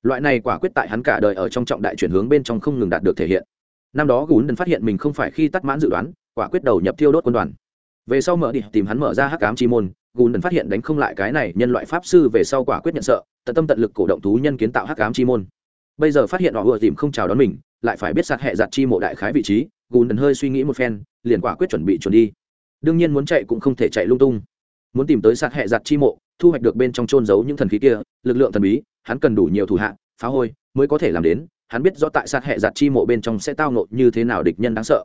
Loại này quả quyết tại hắn cả đời ở trong trọng đại chuyển hướng bên trong không ngừng đạt được thể hiện. Năm đó gundân phát hiện mình không phải khi tắt mãn dự đoán, quả quyết đầu nhập thiêu đốt quân đoàn. Về sau mở đi, tìm hắn mở ra hắc ám chi môn gundân phát hiện đánh không lại cái này nhân loại pháp sư về sau quả quyết nhận sợ, tận tâm tận lực cổ động thú nhân kiến tạo hắc ám chi môn. Bây giờ phát hiện họ vừa tìm không chào đón mình lại phải biết sát hệ giặt chi mộ đại khái vị trí, gùn đần hơi suy nghĩ một phen, liền quả quyết chuẩn bị chuẩn đi. Đương nhiên muốn chạy cũng không thể chạy lung tung. Muốn tìm tới sát hệ giặt chi mộ, thu hoạch được bên trong trôn giấu những thần khí kia, lực lượng thần bí, hắn cần đủ nhiều thủ hạ, phá hôi mới có thể làm đến, hắn biết rõ tại sát hệ giặt chi mộ bên trong sẽ tao nộ như thế nào địch nhân đáng sợ.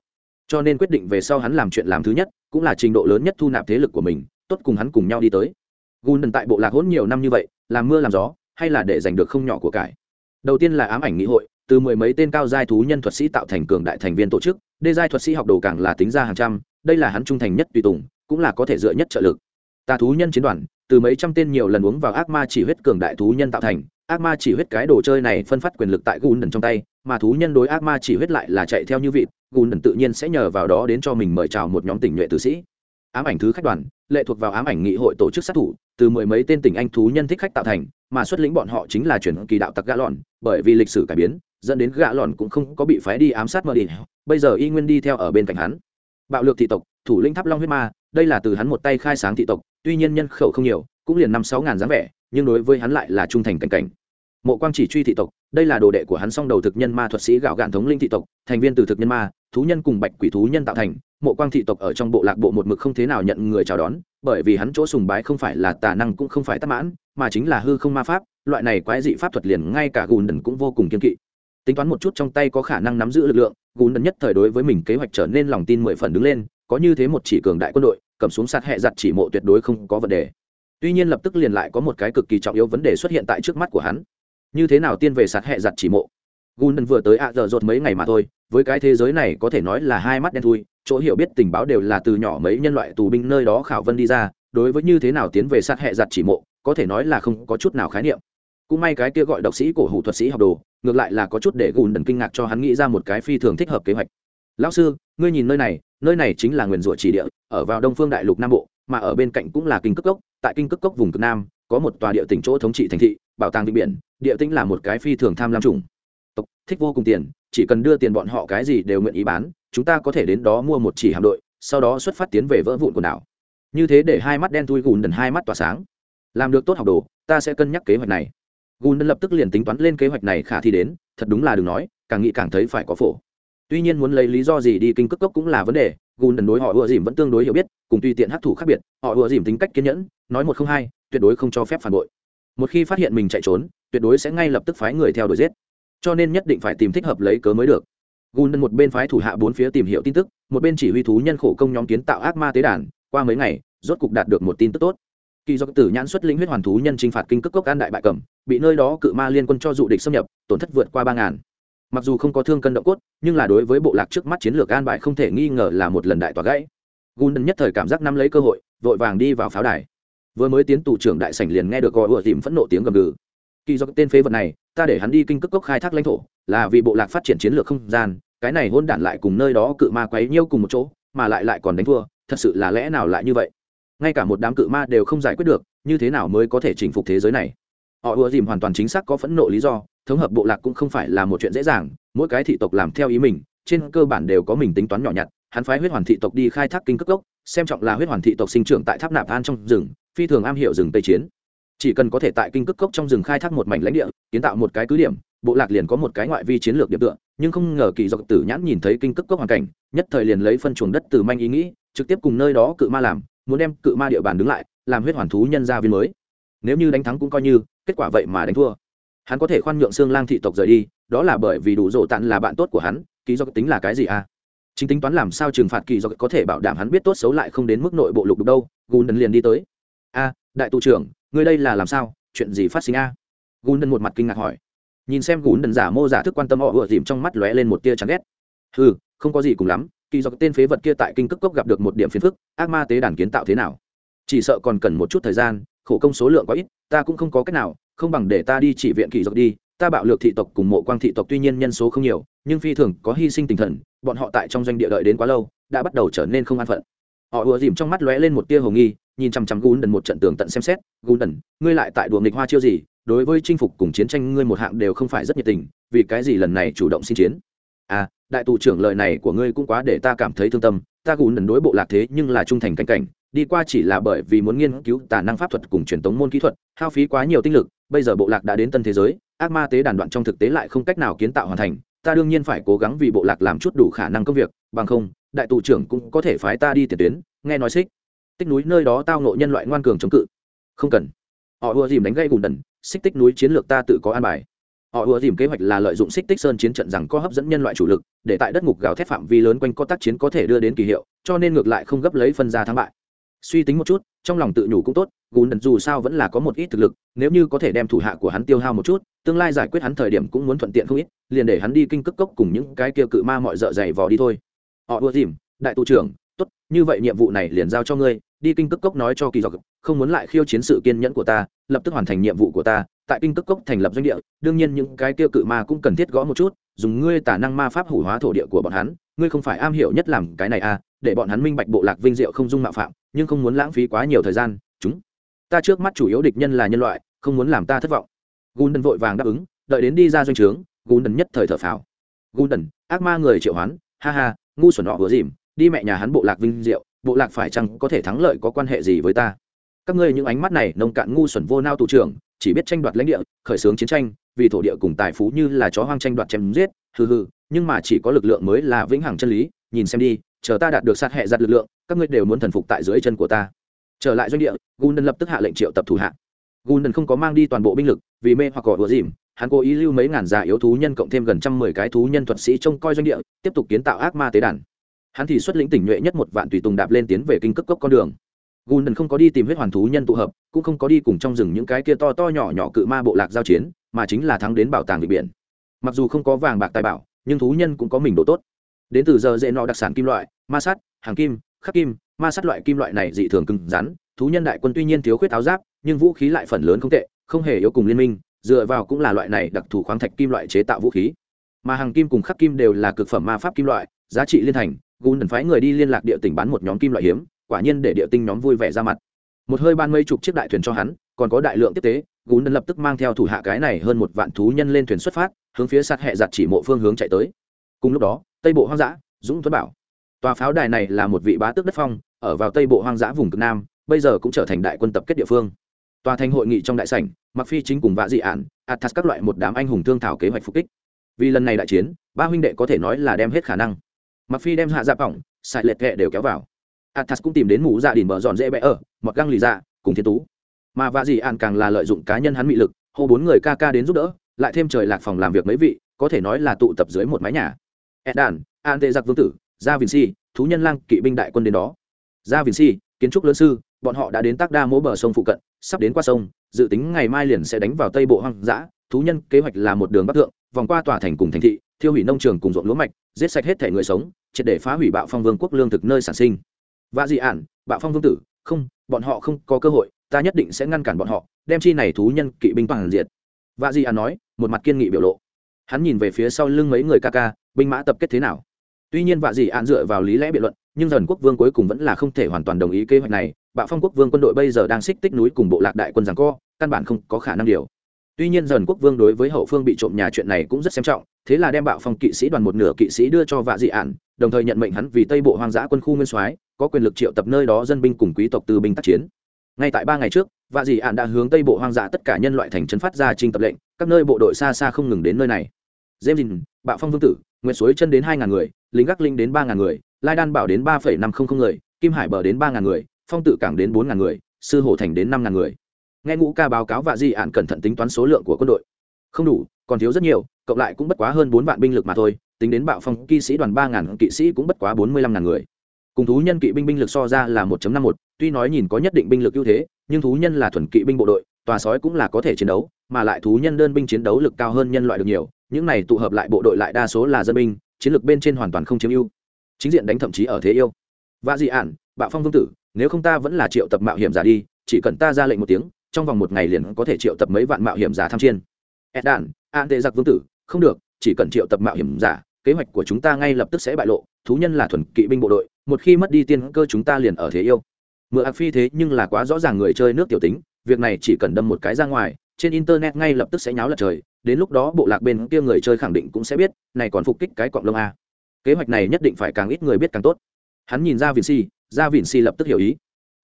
Cho nên quyết định về sau hắn làm chuyện làm thứ nhất, cũng là trình độ lớn nhất thu nạp thế lực của mình, tốt cùng hắn cùng nhau đi tới. Gun đần tại bộ lạc hỗn nhiều năm như vậy, làm mưa làm gió, hay là để giành được không nhỏ của cải. Đầu tiên là ám ảnh nghị hội từ mười mấy tên cao giai thú nhân thuật sĩ tạo thành cường đại thành viên tổ chức, đê giai thuật sĩ học đồ càng là tính ra hàng trăm, đây là hắn trung thành nhất tùy tùng, cũng là có thể dựa nhất trợ lực. Tà thú nhân chiến đoàn, từ mấy trăm tên nhiều lần uống vào ác ma chỉ huyết cường đại thú nhân tạo thành, ác ma chỉ huyết cái đồ chơi này phân phát quyền lực tại gùn đần trong tay, mà thú nhân đối ác ma chỉ huyết lại là chạy theo như vịt gùn đần tự nhiên sẽ nhờ vào đó đến cho mình mời chào một nhóm tình nhuệ tử sĩ. Ám ảnh thứ khách đoàn, lệ thuộc vào ám ảnh nghị hội tổ chức sát thủ, từ mười mấy tên tỉnh anh thú nhân thích khách tạo thành, mà xuất lĩnh bọn họ chính là chuyển kỳ đạo tặc gã lòn bởi vì lịch sử cải biến dẫn đến gã lòn cũng không có bị phái đi ám sát mờ đi. Bây giờ y nguyên đi theo ở bên cạnh hắn. Bạo lược thị tộc, thủ lĩnh tháp long huyết ma, đây là từ hắn một tay khai sáng thị tộc, tuy nhiên nhân khẩu không nhiều, cũng liền năm sáu ngàn dáng vẻ, nhưng đối với hắn lại là trung thành cảnh cảnh. Mộ quang chỉ truy thị tộc, đây là đồ đệ của hắn song đầu thực nhân ma thuật sĩ gạo gạn thống linh thị tộc, thành viên từ thực nhân ma, thú nhân cùng bạch quỷ thú nhân tạo thành. Mộ quang thị tộc ở trong bộ lạc bộ một mực không thế nào nhận người chào đón, bởi vì hắn chỗ sùng bái không phải là tà năng cũng không phải tắc mãn, mà chính là hư không ma pháp, loại này quái dị pháp thuật liền ngay cả gùn đần cũng vô cùng kiên kỵ tính toán một chút trong tay có khả năng nắm giữ lực lượng gùn đần nhất thời đối với mình kế hoạch trở nên lòng tin mười phần đứng lên, có như thế một chỉ cường đại quân đội, cầm xuống sát hẹ giặt chỉ mộ tuyệt đối không có vấn đề. Tuy nhiên lập tức liền lại có một cái cực kỳ trọng yếu vấn đề xuất hiện tại trước mắt của hắn. Như thế nào tiên về sát hẹ giặt chỉ mộ? Gùn đần vừa tới ạ giờ rột mấy ngày mà thôi, với cái thế giới này có thể nói là hai mắt đen thui, chỗ hiểu biết tình báo đều là từ nhỏ mấy nhân loại tù binh nơi đó khảo vân đi ra, đối với như thế nào tiến về sát hệ giặt chỉ mộ, có thể nói là không có chút nào khái niệm cũng may cái kia gọi độc sĩ cổ hủ thuật sĩ học đồ, ngược lại là có chút để gùn đần kinh ngạc cho hắn nghĩ ra một cái phi thường thích hợp kế hoạch. Lão sư, ngươi nhìn nơi này nơi này chính là nguyền rủa chỉ địa, ở vào đông phương đại lục nam bộ, mà ở bên cạnh cũng là kinh cước cốc, tại kinh cước cốc vùng cực nam, có một tòa địa tỉnh chỗ thống trị thành thị, bảo tàng vịnh biển, địa tĩnh là một cái phi thường tham lam trùng tộc, thích vô cùng tiền, chỉ cần đưa tiền bọn họ cái gì đều nguyện ý bán, chúng ta có thể đến đó mua một chỉ hạm đội, sau đó xuất phát tiến về vỡ vụn quần đảo. Như thế để hai mắt đen thui gùn đần hai mắt tỏa sáng. Làm được tốt học đồ, ta sẽ cân nhắc kế hoạch này gùn lập tức liền tính toán lên kế hoạch này khả thi đến, thật đúng là đừng nói, càng nghĩ càng thấy phải có phổ. Tuy nhiên muốn lấy lý do gì đi kinh cước cốc cũng là vấn đề gùn đần đối họ ùa dìm vẫn tương đối hiểu biết, cùng tùy tiện hấp thụ khác biệt, họ ùa dìm tính cách kiên nhẫn, nói một không hai, tuyệt đối không cho phép phản bội. Một khi phát hiện mình chạy trốn, tuyệt đối sẽ ngay lập tức phái người theo đuổi giết. Cho nên nhất định phải tìm thích hợp lấy cớ mới được. Gùn một bên phái thủ hạ bốn phía tìm hiểu tin tức, một bên chỉ huy thú nhân khổ công nhóm kiến tạo ác ma tế đàn, qua mấy ngày, rốt cục đạt được một tin tức tốt kỳ do tử nhãn xuất lĩnh huyết hoàn thú nhân chinh phạt kinh cước cốc an đại bại cẩm bị nơi đó cự ma liên quân cho dụ địch xâm nhập, tổn thất vượt qua ba ngàn. Mặc dù không có thương cân động cốt, nhưng là đối với bộ lạc trước mắt chiến lược an bại không thể nghi ngờ là một lần đại tỏa gãy. Gùn nhất thời cảm giác nắm lấy cơ hội, vội vàng đi vào pháo đài. Vừa mới tiến tù trưởng đại sảnh liền nghe được gọi ủa tìm phẫn nộ tiếng gầm gừ. Kỳ do tên phế vật này, ta để hắn đi kinh cước cốc khai thác lãnh thổ, là vì bộ lạc phát triển chiến lược không gian, cái này hôn đản lại cùng nơi đó cự ma quấy nhiêu cùng một chỗ, mà lại lại còn đánh thua, thật sự là lẽ nào lại như vậy? Ngay cả một đám cự ma đều không giải quyết được, như thế nào mới có thể chinh phục thế giới này? Họ ùa dìm hoàn toàn chính xác có phẫn nộ lý do, thống hợp bộ lạc cũng không phải là một chuyện dễ dàng, mỗi cái thị tộc làm theo ý mình, trên cơ bản đều có mình tính toán nhỏ nhặt, hắn phái huyết hoàn thị tộc đi khai thác kinh cước gốc, xem trọng là huyết hoàn thị tộc sinh trưởng tại tháp nạp an trong rừng, phi thường am hiểu rừng tây chiến. Chỉ cần có thể tại kinh cước cốc trong rừng khai thác một mảnh lãnh địa, kiến tạo một cái cứ điểm, bộ lạc liền có một cái ngoại vi chiến lược điểm tựa, nhưng không ngờ kỳ dọc tử nhãn nhìn thấy kinh cước cốc hoàn cảnh, nhất thời liền lấy phân chuồng đất từ manh ý nghĩ, trực tiếp cùng nơi đó cự ma làm muốn đem cự ma địa bàn đứng lại, làm huyết hoàn thú nhân gia viên mới. Nếu như đánh thắng cũng coi như, kết quả vậy mà đánh thua. Hắn có thể khoan nhượng xương lang thị tộc rời đi, đó là bởi vì đủ rộ tặn là bạn tốt của hắn kỳ do tính là cái gì à? Chính tính toán làm sao trừng phạt kỳ do có thể bảo đảm hắn biết tốt xấu lại không đến mức nội bộ lục đục đâu gùn đần liền đi tới. A, đại tù trưởng, ngươi đây là làm sao? Chuyện gì phát sinh a? Gùn đần một mặt kinh ngạc hỏi. Nhìn xem gùn đần giả mô giả thức quan tâm họ vừa dìm trong mắt lóe lên một tia chán ghét. Ừ không có gì cùng lắm kỳ do tên phế vật kia tại kinh cước cốc gặp được một điểm phiền phức, ác ma tế đàn kiến tạo thế nào? Chỉ sợ còn cần một chút thời gian, khổ công số lượng quá ít, ta cũng không có cách nào, không bằng để ta đi chỉ viện kỳ dọc đi, ta bạo lược thị tộc cùng mộ quang thị tộc tuy nhiên nhân số không nhiều, nhưng phi thường có hy sinh tinh thần, bọn họ tại trong doanh địa đợi đến quá lâu, đã bắt đầu trở nên không an phận. Họ ùa dìm trong mắt lóe lên một tia hồ nghi, nhìn chằm chằm gún đần một trận tường tận xem xét gún đần ngươi lại tại đùa nghịch hoa chiêu gì? Đối với chinh phục cùng chiến tranh ngươi một hạng đều không phải rất nhiệt tình, vì cái gì lần này chủ động xin chiến? À đại tù trưởng lời này của ngươi cũng quá để ta cảm thấy thương tâm, ta gù nần đối bộ lạc thế nhưng là trung thành canh cảnh, đi qua chỉ là bởi vì muốn nghiên cứu tả năng pháp thuật cùng truyền thống môn kỹ thuật, hao phí quá nhiều tinh lực, bây giờ bộ lạc đã đến tân thế giới, ác ma tế đàn đoạn trong thực tế lại không cách nào kiến tạo hoàn thành, ta đương nhiên phải cố gắng vì bộ lạc làm chút đủ khả năng công việc, bằng không, đại tù trưởng cũng có thể phái ta đi tiền tuyến, nghe nói xích. Tích núi nơi đó tao nộ nhân loại ngoan cường chống cự. Không cần. Họ ùa dìm đánh gây gùn đần xích tích núi chiến lược ta tự có an bài họ ùa dìm kế hoạch là lợi dụng xích tích sơn chiến trận rằng có hấp dẫn nhân loại chủ lực, để tại đất ngục gào thép phạm vi lớn quanh có tác chiến có thể đưa đến kỳ hiệu, cho nên ngược lại không gấp lấy phân ra thắng bại. Suy tính một chút, trong lòng tự nhủ cũng tốt gùn đần dù sao vẫn là có một ít thực lực, nếu như có thể đem thủ hạ của hắn tiêu hao một chút, tương lai giải quyết hắn thời điểm cũng muốn thuận tiện không ít, liền để hắn đi kinh cước cốc cùng những cái kia cự ma mọi dợ dày vò đi thôi. Họ ùa dìm đại tù trưởng, tốt, như vậy nhiệm vụ này liền giao cho ngươi, đi kinh cước cốc nói cho kỳ dọc, không muốn lại khiêu chiến sự kiên nhẫn của ta, lập tức hoàn thành nhiệm vụ của ta tại kinh cước cốc thành lập doanh địa, đương nhiên những cái kia cự ma cũng cần thiết gõ một chút, dùng ngươi tả năng ma pháp hủ hóa thổ địa của bọn hắn, ngươi không phải am hiểu nhất làm cái này à để bọn hắn minh bạch bộ lạc vinh diệu không dung mạo phạm, nhưng không muốn lãng phí quá nhiều thời gian, chúng. Ta trước mắt chủ yếu địch nhân là nhân loại, không muốn làm ta thất vọng. Gundần vội vàng đáp ứng, đợi đến đi ra doanh trướng gundần nhất thời thở phào. Gundần ác ma người triệu hoán, ha ha, ngu xuẩn họ vừa dìm, đi mẹ nhà hắn bộ lạc vinh diệu, bộ lạc phải chăng có thể thắng lợi có quan hệ gì với ta? Các ngươi những ánh mắt này nông cạn ngu xuẩn vô nao tù trưởng chỉ biết tranh đoạt lãnh địa, khởi xướng chiến tranh, vì thổ địa cùng tài phú như là chó hoang tranh đoạt chém giết, hừ hừ, nhưng mà chỉ có lực lượng mới là vĩnh hằng chân lý, nhìn xem đi, chờ ta đạt được sát hệ giặt lực lượng, các ngươi đều muốn thần phục tại dưới chân của ta. Trở lại doanh địa gundân lập tức hạ lệnh triệu tập thủ hạ. Gundân không có mang đi toàn bộ binh lực, vì mê hoặc cỏ vừa dìm, hắn cố ý lưu mấy ngàn già yếu thú nhân cộng thêm gần trăm mười cái thú nhân thuật sĩ trông coi doanh địa, tiếp tục kiến tạo ác ma tế đàn. Hắn thì xuất lĩnh tỉnh nhuệ nhất một vạn tùy tùng đạp lên tiến về kinh cấp cốc con đường gundân không có đi tìm huyết hoàn thú nhân tụ hợp, cũng không có đi cùng trong rừng những cái kia to to nhỏ nhỏ cự ma bộ lạc giao chiến, mà chính là thắng đến bảo tàng vị biển. Mặc dù không có vàng bạc tài bảo, nhưng thú nhân cũng có mình độ tốt. Đến từ giờ dễ nọ đặc sản kim loại, ma sắt, hàng kim, khắc kim, ma sắt loại kim loại này dị thường cứng rắn, thú nhân đại quân tuy nhiên thiếu khuyết áo giáp, nhưng vũ khí lại phần lớn không tệ, không hề yếu cùng liên minh, dựa vào cũng là loại này đặc thù khoáng thạch kim loại chế tạo vũ khí. Mà hàng kim cùng khắc kim đều là cực phẩm ma pháp kim loại, giá trị liên thành gùn phái người đi liên lạc địa tỉnh bán một nhóm kim loại hiếm quả nhiên để địa tinh nhóm vui vẻ ra mặt. Một hơi ban mấy chục chiếc đại thuyền cho hắn, còn có đại lượng tiếp tế, gún đần lập tức mang theo thủ hạ cái này hơn một vạn thú nhân lên thuyền xuất phát, hướng phía sát hệ giặt chỉ mộ phương hướng chạy tới. Cùng lúc đó, tây bộ hoang dã, dũng tuấn bảo. Tòa pháo đài này là một vị bá tước đất phong, ở vào tây bộ hoang dã vùng cực nam, bây giờ cũng trở thành đại quân tập kết địa phương. Tòa thành hội nghị trong đại sảnh mặc phi chính cùng vạ dị ản, athas các loại một đám anh hùng thương thảo kế hoạch phục kích. Vì lần này đại chiến, ba huynh đệ có thể nói là đem hết khả năng. Mặc phi đem hạ dạp bỏng sài lệch kệ đều kéo vào athas cũng tìm đến mũ gia đình mở dọn dễ bẽ ở mặc găng lì dạ cùng thiên tú. Mà vạ dị an càng là lợi dụng cá nhân hắn mị lực, hô bốn người ca ca đến giúp đỡ, lại thêm trời lạc phòng làm việc mấy vị, có thể nói là tụ tập dưới một mái nhà. Edan an tệ giặc vương tử, gia vinh si, thú nhân lang kỵ binh đại quân đến đó. Gia vinh si, kiến trúc lớn sư, bọn họ đã đến tác đa mỗi bờ sông phụ cận, sắp đến qua sông, dự tính ngày mai liền sẽ đánh vào tây bộ hoang dã. Thú nhân kế hoạch là một đường bắc thượng, vòng qua tòa thành cùng thành thị, thiêu hủy nông trường cùng ruộng lúa mạch, giết sạch hết thể người sống, triệt để phá hủy bạo phong vương quốc lương thực nơi sản sinh và dị ản, bạo phong vương tử, không, bọn họ không có cơ hội, ta nhất định sẽ ngăn cản bọn họ, đem chi này thú nhân kỵ binh bằng diệt. Vạ di ản nói, một mặt kiên nghị biểu lộ. Hắn nhìn về phía sau lưng mấy người ca ca, binh mã tập kết thế nào? Tuy nhiên vạ di ạn dựa vào lý lẽ biện luận, nhưng dần quốc vương cuối cùng vẫn là không thể hoàn toàn đồng ý kế hoạch này. Bạo phong quốc vương quân đội bây giờ đang xích tích núi cùng bộ lạc đại quân rằng co, căn bản không có khả năng điều. Tuy nhiên dần quốc vương đối với hậu phương bị trộm nhà chuyện này cũng rất xem trọng, thế là đem bạo phong kỵ sĩ đoàn một nửa kỵ sĩ đưa cho vạ dị ạn đồng thời nhận mệnh hắn vì tây bộ hoang dã quân khu nguyên soái có quyền lực triệu tập nơi đó dân binh cùng quý tộc từ binh tác chiến. Ngay tại ba ngày trước, vạ dị ạn đã hướng tây bộ hoang dã tất cả nhân loại thành trấn phát ra trình tập lệnh, các nơi bộ đội xa xa không ngừng đến nơi này. Dêm dìn bạo phong vương tử nguyệt suối chân đến hai ngàn người, lính gác linh đến ba ngàn người, lai đan bảo đến ba phẩy năm không không người, kim hải bờ đến ba ngàn người, phong tự cảng đến bốn ngàn người, sư hồ thành đến năm ngàn người. Nghe ngũ ca báo cáo vạ di ạn cẩn thận tính toán số lượng của quân đội. Không đủ, còn thiếu rất nhiều, cộng lại cũng bất quá hơn bốn vạn binh lực mà thôi, tính đến bạo phong kỵ sĩ đoàn ba ngàn kỵ sĩ cũng bất quá bốn mươi lăm ngàn người cùng thú nhân kỵ binh binh lực so ra là một năm một, tuy nói nhìn có nhất định binh lực ưu thế, nhưng thú nhân là thuần kỵ binh bộ đội, tòa sói cũng là có thể chiến đấu, mà lại thú nhân đơn binh chiến đấu lực cao hơn nhân loại được nhiều, những này tụ hợp lại bộ đội lại đa số là dân binh, chiến lược bên trên hoàn toàn không chiếm ưu. Chính diện đánh thậm chí ở thế yêu. Và dị ản, bạo phong vương tử, nếu không ta vẫn là triệu tập mạo hiểm giả đi, chỉ cần ta ra lệnh một tiếng, trong vòng một ngày liền có thể triệu tập mấy vạn mạo hiểm giả tham chiên ed đản an tệ giặc vương tử, không được, chỉ cần triệu tập mạo hiểm giả, kế hoạch của chúng ta ngay lập tức sẽ bại lộ thú nhân là thuần kỵ binh bộ đội, một khi mất đi tiên cơ chúng ta liền ở thế yêu. Mượn ạc phi thế nhưng là quá rõ ràng người chơi nước tiểu tính, việc này chỉ cần đâm một cái ra ngoài, trên internet ngay lập tức sẽ nháo lật trời, đến lúc đó bộ lạc bên kia người chơi khẳng định cũng sẽ biết, này còn phục kích cái cọng lông a. Kế hoạch này nhất định phải càng ít người biết càng tốt. Hắn nhìn ra vịn si ra vịn si lập tức hiểu ý.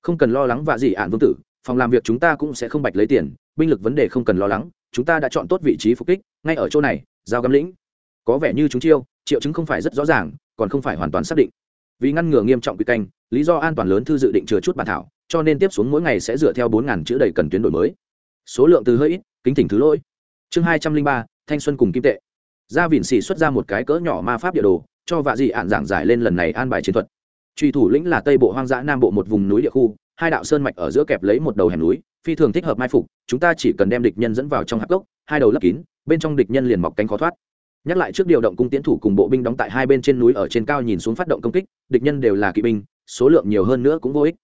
Không cần lo lắng và gì ạn vương tử, phòng làm việc chúng ta cũng sẽ không bạch lấy tiền, binh lực vấn đề không cần lo lắng, chúng ta đã chọn tốt vị trí phục kích, ngay ở chỗ này, giao găm lĩnh. Có vẻ như chúng chiêu, triệu chứng không phải rất rõ ràng còn không phải hoàn toàn xác định. Vì ngăn ngừa nghiêm trọng quy canh, lý do an toàn lớn thư dự định chừa chút bản thảo, cho nên tiếp xuống mỗi ngày sẽ dựa theo bốn ngàn chữ đầy cần tuyến đổi mới. Số lượng từ hơi ít, kính thỉnh thứ lỗi. Chương hai trăm linh ba, thanh xuân cùng kim tệ. Gia vịn xỉ xuất ra một cái cỡ nhỏ ma pháp địa đồ, cho vạ dị ạn giảng giải lên lần này an bài chiến thuật. Truy thủ lĩnh là tây bộ hoang dã nam bộ một vùng núi địa khu, hai đạo sơn mạch ở giữa kẹp lấy một đầu hẻm núi, phi thường thích hợp mai phục, chúng ta chỉ cần đem địch nhân dẫn vào trong hạp gốc, hai đầu lấp kín, bên trong địch nhân liền mọc cánh khó thoát nhắc lại trước điều động cung tiến thủ cùng bộ binh đóng tại hai bên trên núi ở trên cao nhìn xuống phát động công kích, địch nhân đều là kỵ binh, số lượng nhiều hơn nữa cũng vô ích.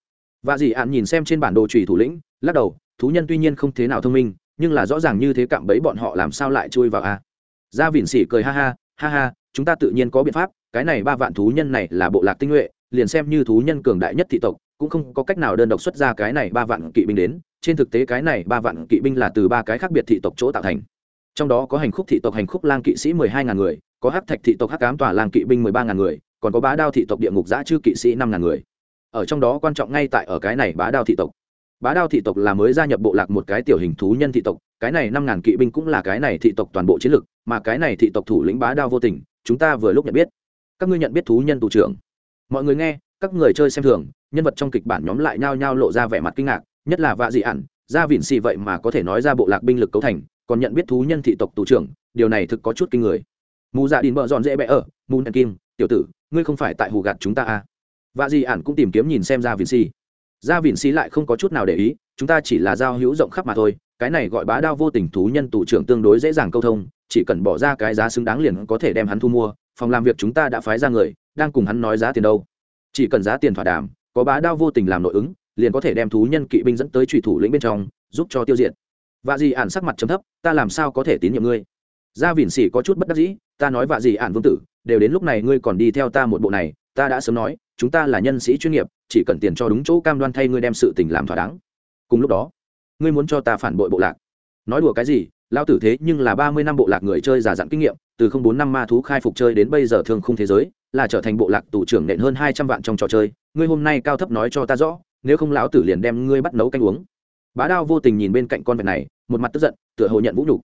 Và dì ạn nhìn xem trên bản đồ trùy thủ lĩnh, lắc đầu, thú nhân tuy nhiên không thế nào thông minh, nhưng là rõ ràng như thế cạm bẫy bọn họ làm sao lại chui vào a? Gia vịn xỉ cười ha ha ha ha, chúng ta tự nhiên có biện pháp, cái này ba vạn thú nhân này là bộ lạc tinh nhuệ, liền xem như thú nhân cường đại nhất thị tộc, cũng không có cách nào đơn độc xuất ra cái này ba vạn kỵ binh đến, trên thực tế cái này ba vạn kỵ binh là từ ba cái khác biệt thị tộc chỗ tạo thành trong đó có hành khúc thị tộc, hành khúc lang kỵ sĩ mười hai ngàn người, có hắc thạch thị tộc, hắc cám tòa lang kỵ binh mười ba ngàn người, còn có bá đao thị tộc, địa ngục giã chư kỵ sĩ năm ngàn người. Ở trong đó quan trọng ngay tại ở cái này bá đao thị tộc. Bá đao thị tộc là mới gia nhập bộ lạc một cái tiểu hình thú nhân thị tộc, cái này năm ngàn kỵ binh cũng là cái này thị tộc toàn bộ chiến lực, mà cái này thị tộc thủ lĩnh bá đao vô tình, chúng ta vừa lúc nhận biết. Các ngươi nhận biết thú nhân tù trưởng. Mọi người nghe, các người chơi xem thường, nhân vật trong kịch bản nhóm lại nhao nhao lộ ra vẻ mặt kinh ngạc, nhất là vạ dị ản ra vịn xì vậy mà có thể nói ra bộ lạc binh lực cấu thành còn nhận biết thú nhân thị tộc tù trưởng, điều này thực có chút kinh người. Mù dạ đình bợ dọn dễ bẽ ở, mù nèn kim, tiểu tử, ngươi không phải tại hù gạt chúng ta à? Và gì ản cũng tìm kiếm nhìn xem ra vịn xì ra vịn xì lại không có chút nào để ý, chúng ta chỉ là giao hữu rộng khắp mà thôi, cái này gọi bá đao vô tình thú nhân tù trưởng tương đối dễ dàng câu thông, chỉ cần bỏ ra cái giá xứng đáng liền có thể đem hắn thu mua, phòng làm việc chúng ta đã phái ra người, đang cùng hắn nói giá tiền đâu. Chỉ cần giá tiền thỏa đàm, có bá đao vô tình làm nội ứng, liền có thể đem thú nhân kỵ binh dẫn tới trùy thủ lĩnh bên trong, giúp cho tiêu diệt vạ dị ản sắc mặt chấm thấp, ta làm sao có thể tín nhiệm ngươi? Gia vỉn xỉ có chút bất đắc dĩ, ta nói vạ dị ản vương tử, đều đến lúc này ngươi còn đi theo ta một bộ này, ta đã sớm nói, chúng ta là nhân sĩ chuyên nghiệp, chỉ cần tiền cho đúng chỗ cam đoan thay ngươi đem sự tình làm thỏa đáng. Cùng lúc đó, ngươi muốn cho ta phản bội bộ lạc. Nói đùa cái gì lao tử thế nhưng là ba mươi năm bộ lạc người chơi già dặn kinh nghiệm, từ không bốn năm ma thú khai phục chơi đến bây giờ thường khung thế giới, là trở thành bộ lạc tù trưởng nện hơn hai trăm vạn trong trò chơi, ngươi hôm nay cao thấp nói cho ta rõ, nếu không lão tử liền đem ngươi bắt nấu canh uống bá đao vô tình nhìn bên cạnh con vẹt này một mặt tức giận tựa hồ nhận vũ nhục.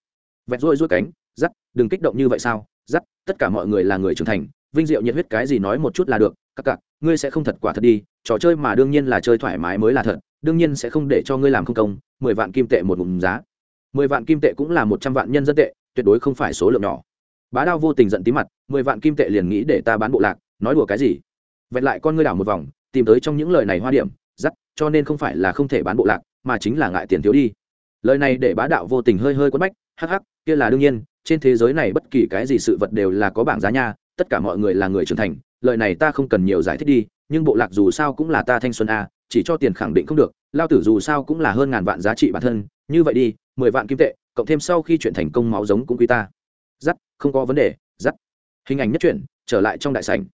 Vẹt rôi rôi cánh giắt, đừng kích động như vậy sao? Giắt, tất cả mọi người là người trưởng thành vinh diệu nhiệt huyết cái gì nói một chút là được các cặc ngươi sẽ không thật quả thật đi trò chơi mà đương nhiên là chơi thoải mái mới là thật đương nhiên sẽ không để cho ngươi làm không công mười vạn kim tệ một ngụm giá. Mười vạn kim tệ cũng là một trăm vạn nhân dân tệ tuyệt đối không phải số lượng nhỏ. Bá đao vô tình giận tí mặt mười vạn kim tệ liền nghĩ để ta bán bộ lạc nói đùa cái gì? Vẹt lại con ngươi đảo một vòng tìm tới trong những lời này hoa điểm giắt, cho nên không phải là không thể bán bộ lạc mà chính là ngại tiền thiếu đi. Lời này để bá đạo vô tình hơi hơi quất bách, hắc hắc, kia là đương nhiên, trên thế giới này bất kỳ cái gì sự vật đều là có bảng giá nha, tất cả mọi người là người trưởng thành, lời này ta không cần nhiều giải thích đi, nhưng bộ lạc dù sao cũng là ta thanh xuân a, chỉ cho tiền khẳng định không được, lao tử dù sao cũng là hơn ngàn vạn giá trị bản thân, như vậy đi, mười vạn kim tệ, cộng thêm sau khi chuyện thành công máu giống cũng quý ta. Dắt không có vấn đề dắt hình ảnh nhất chuyển trở lại trong đại sảnh.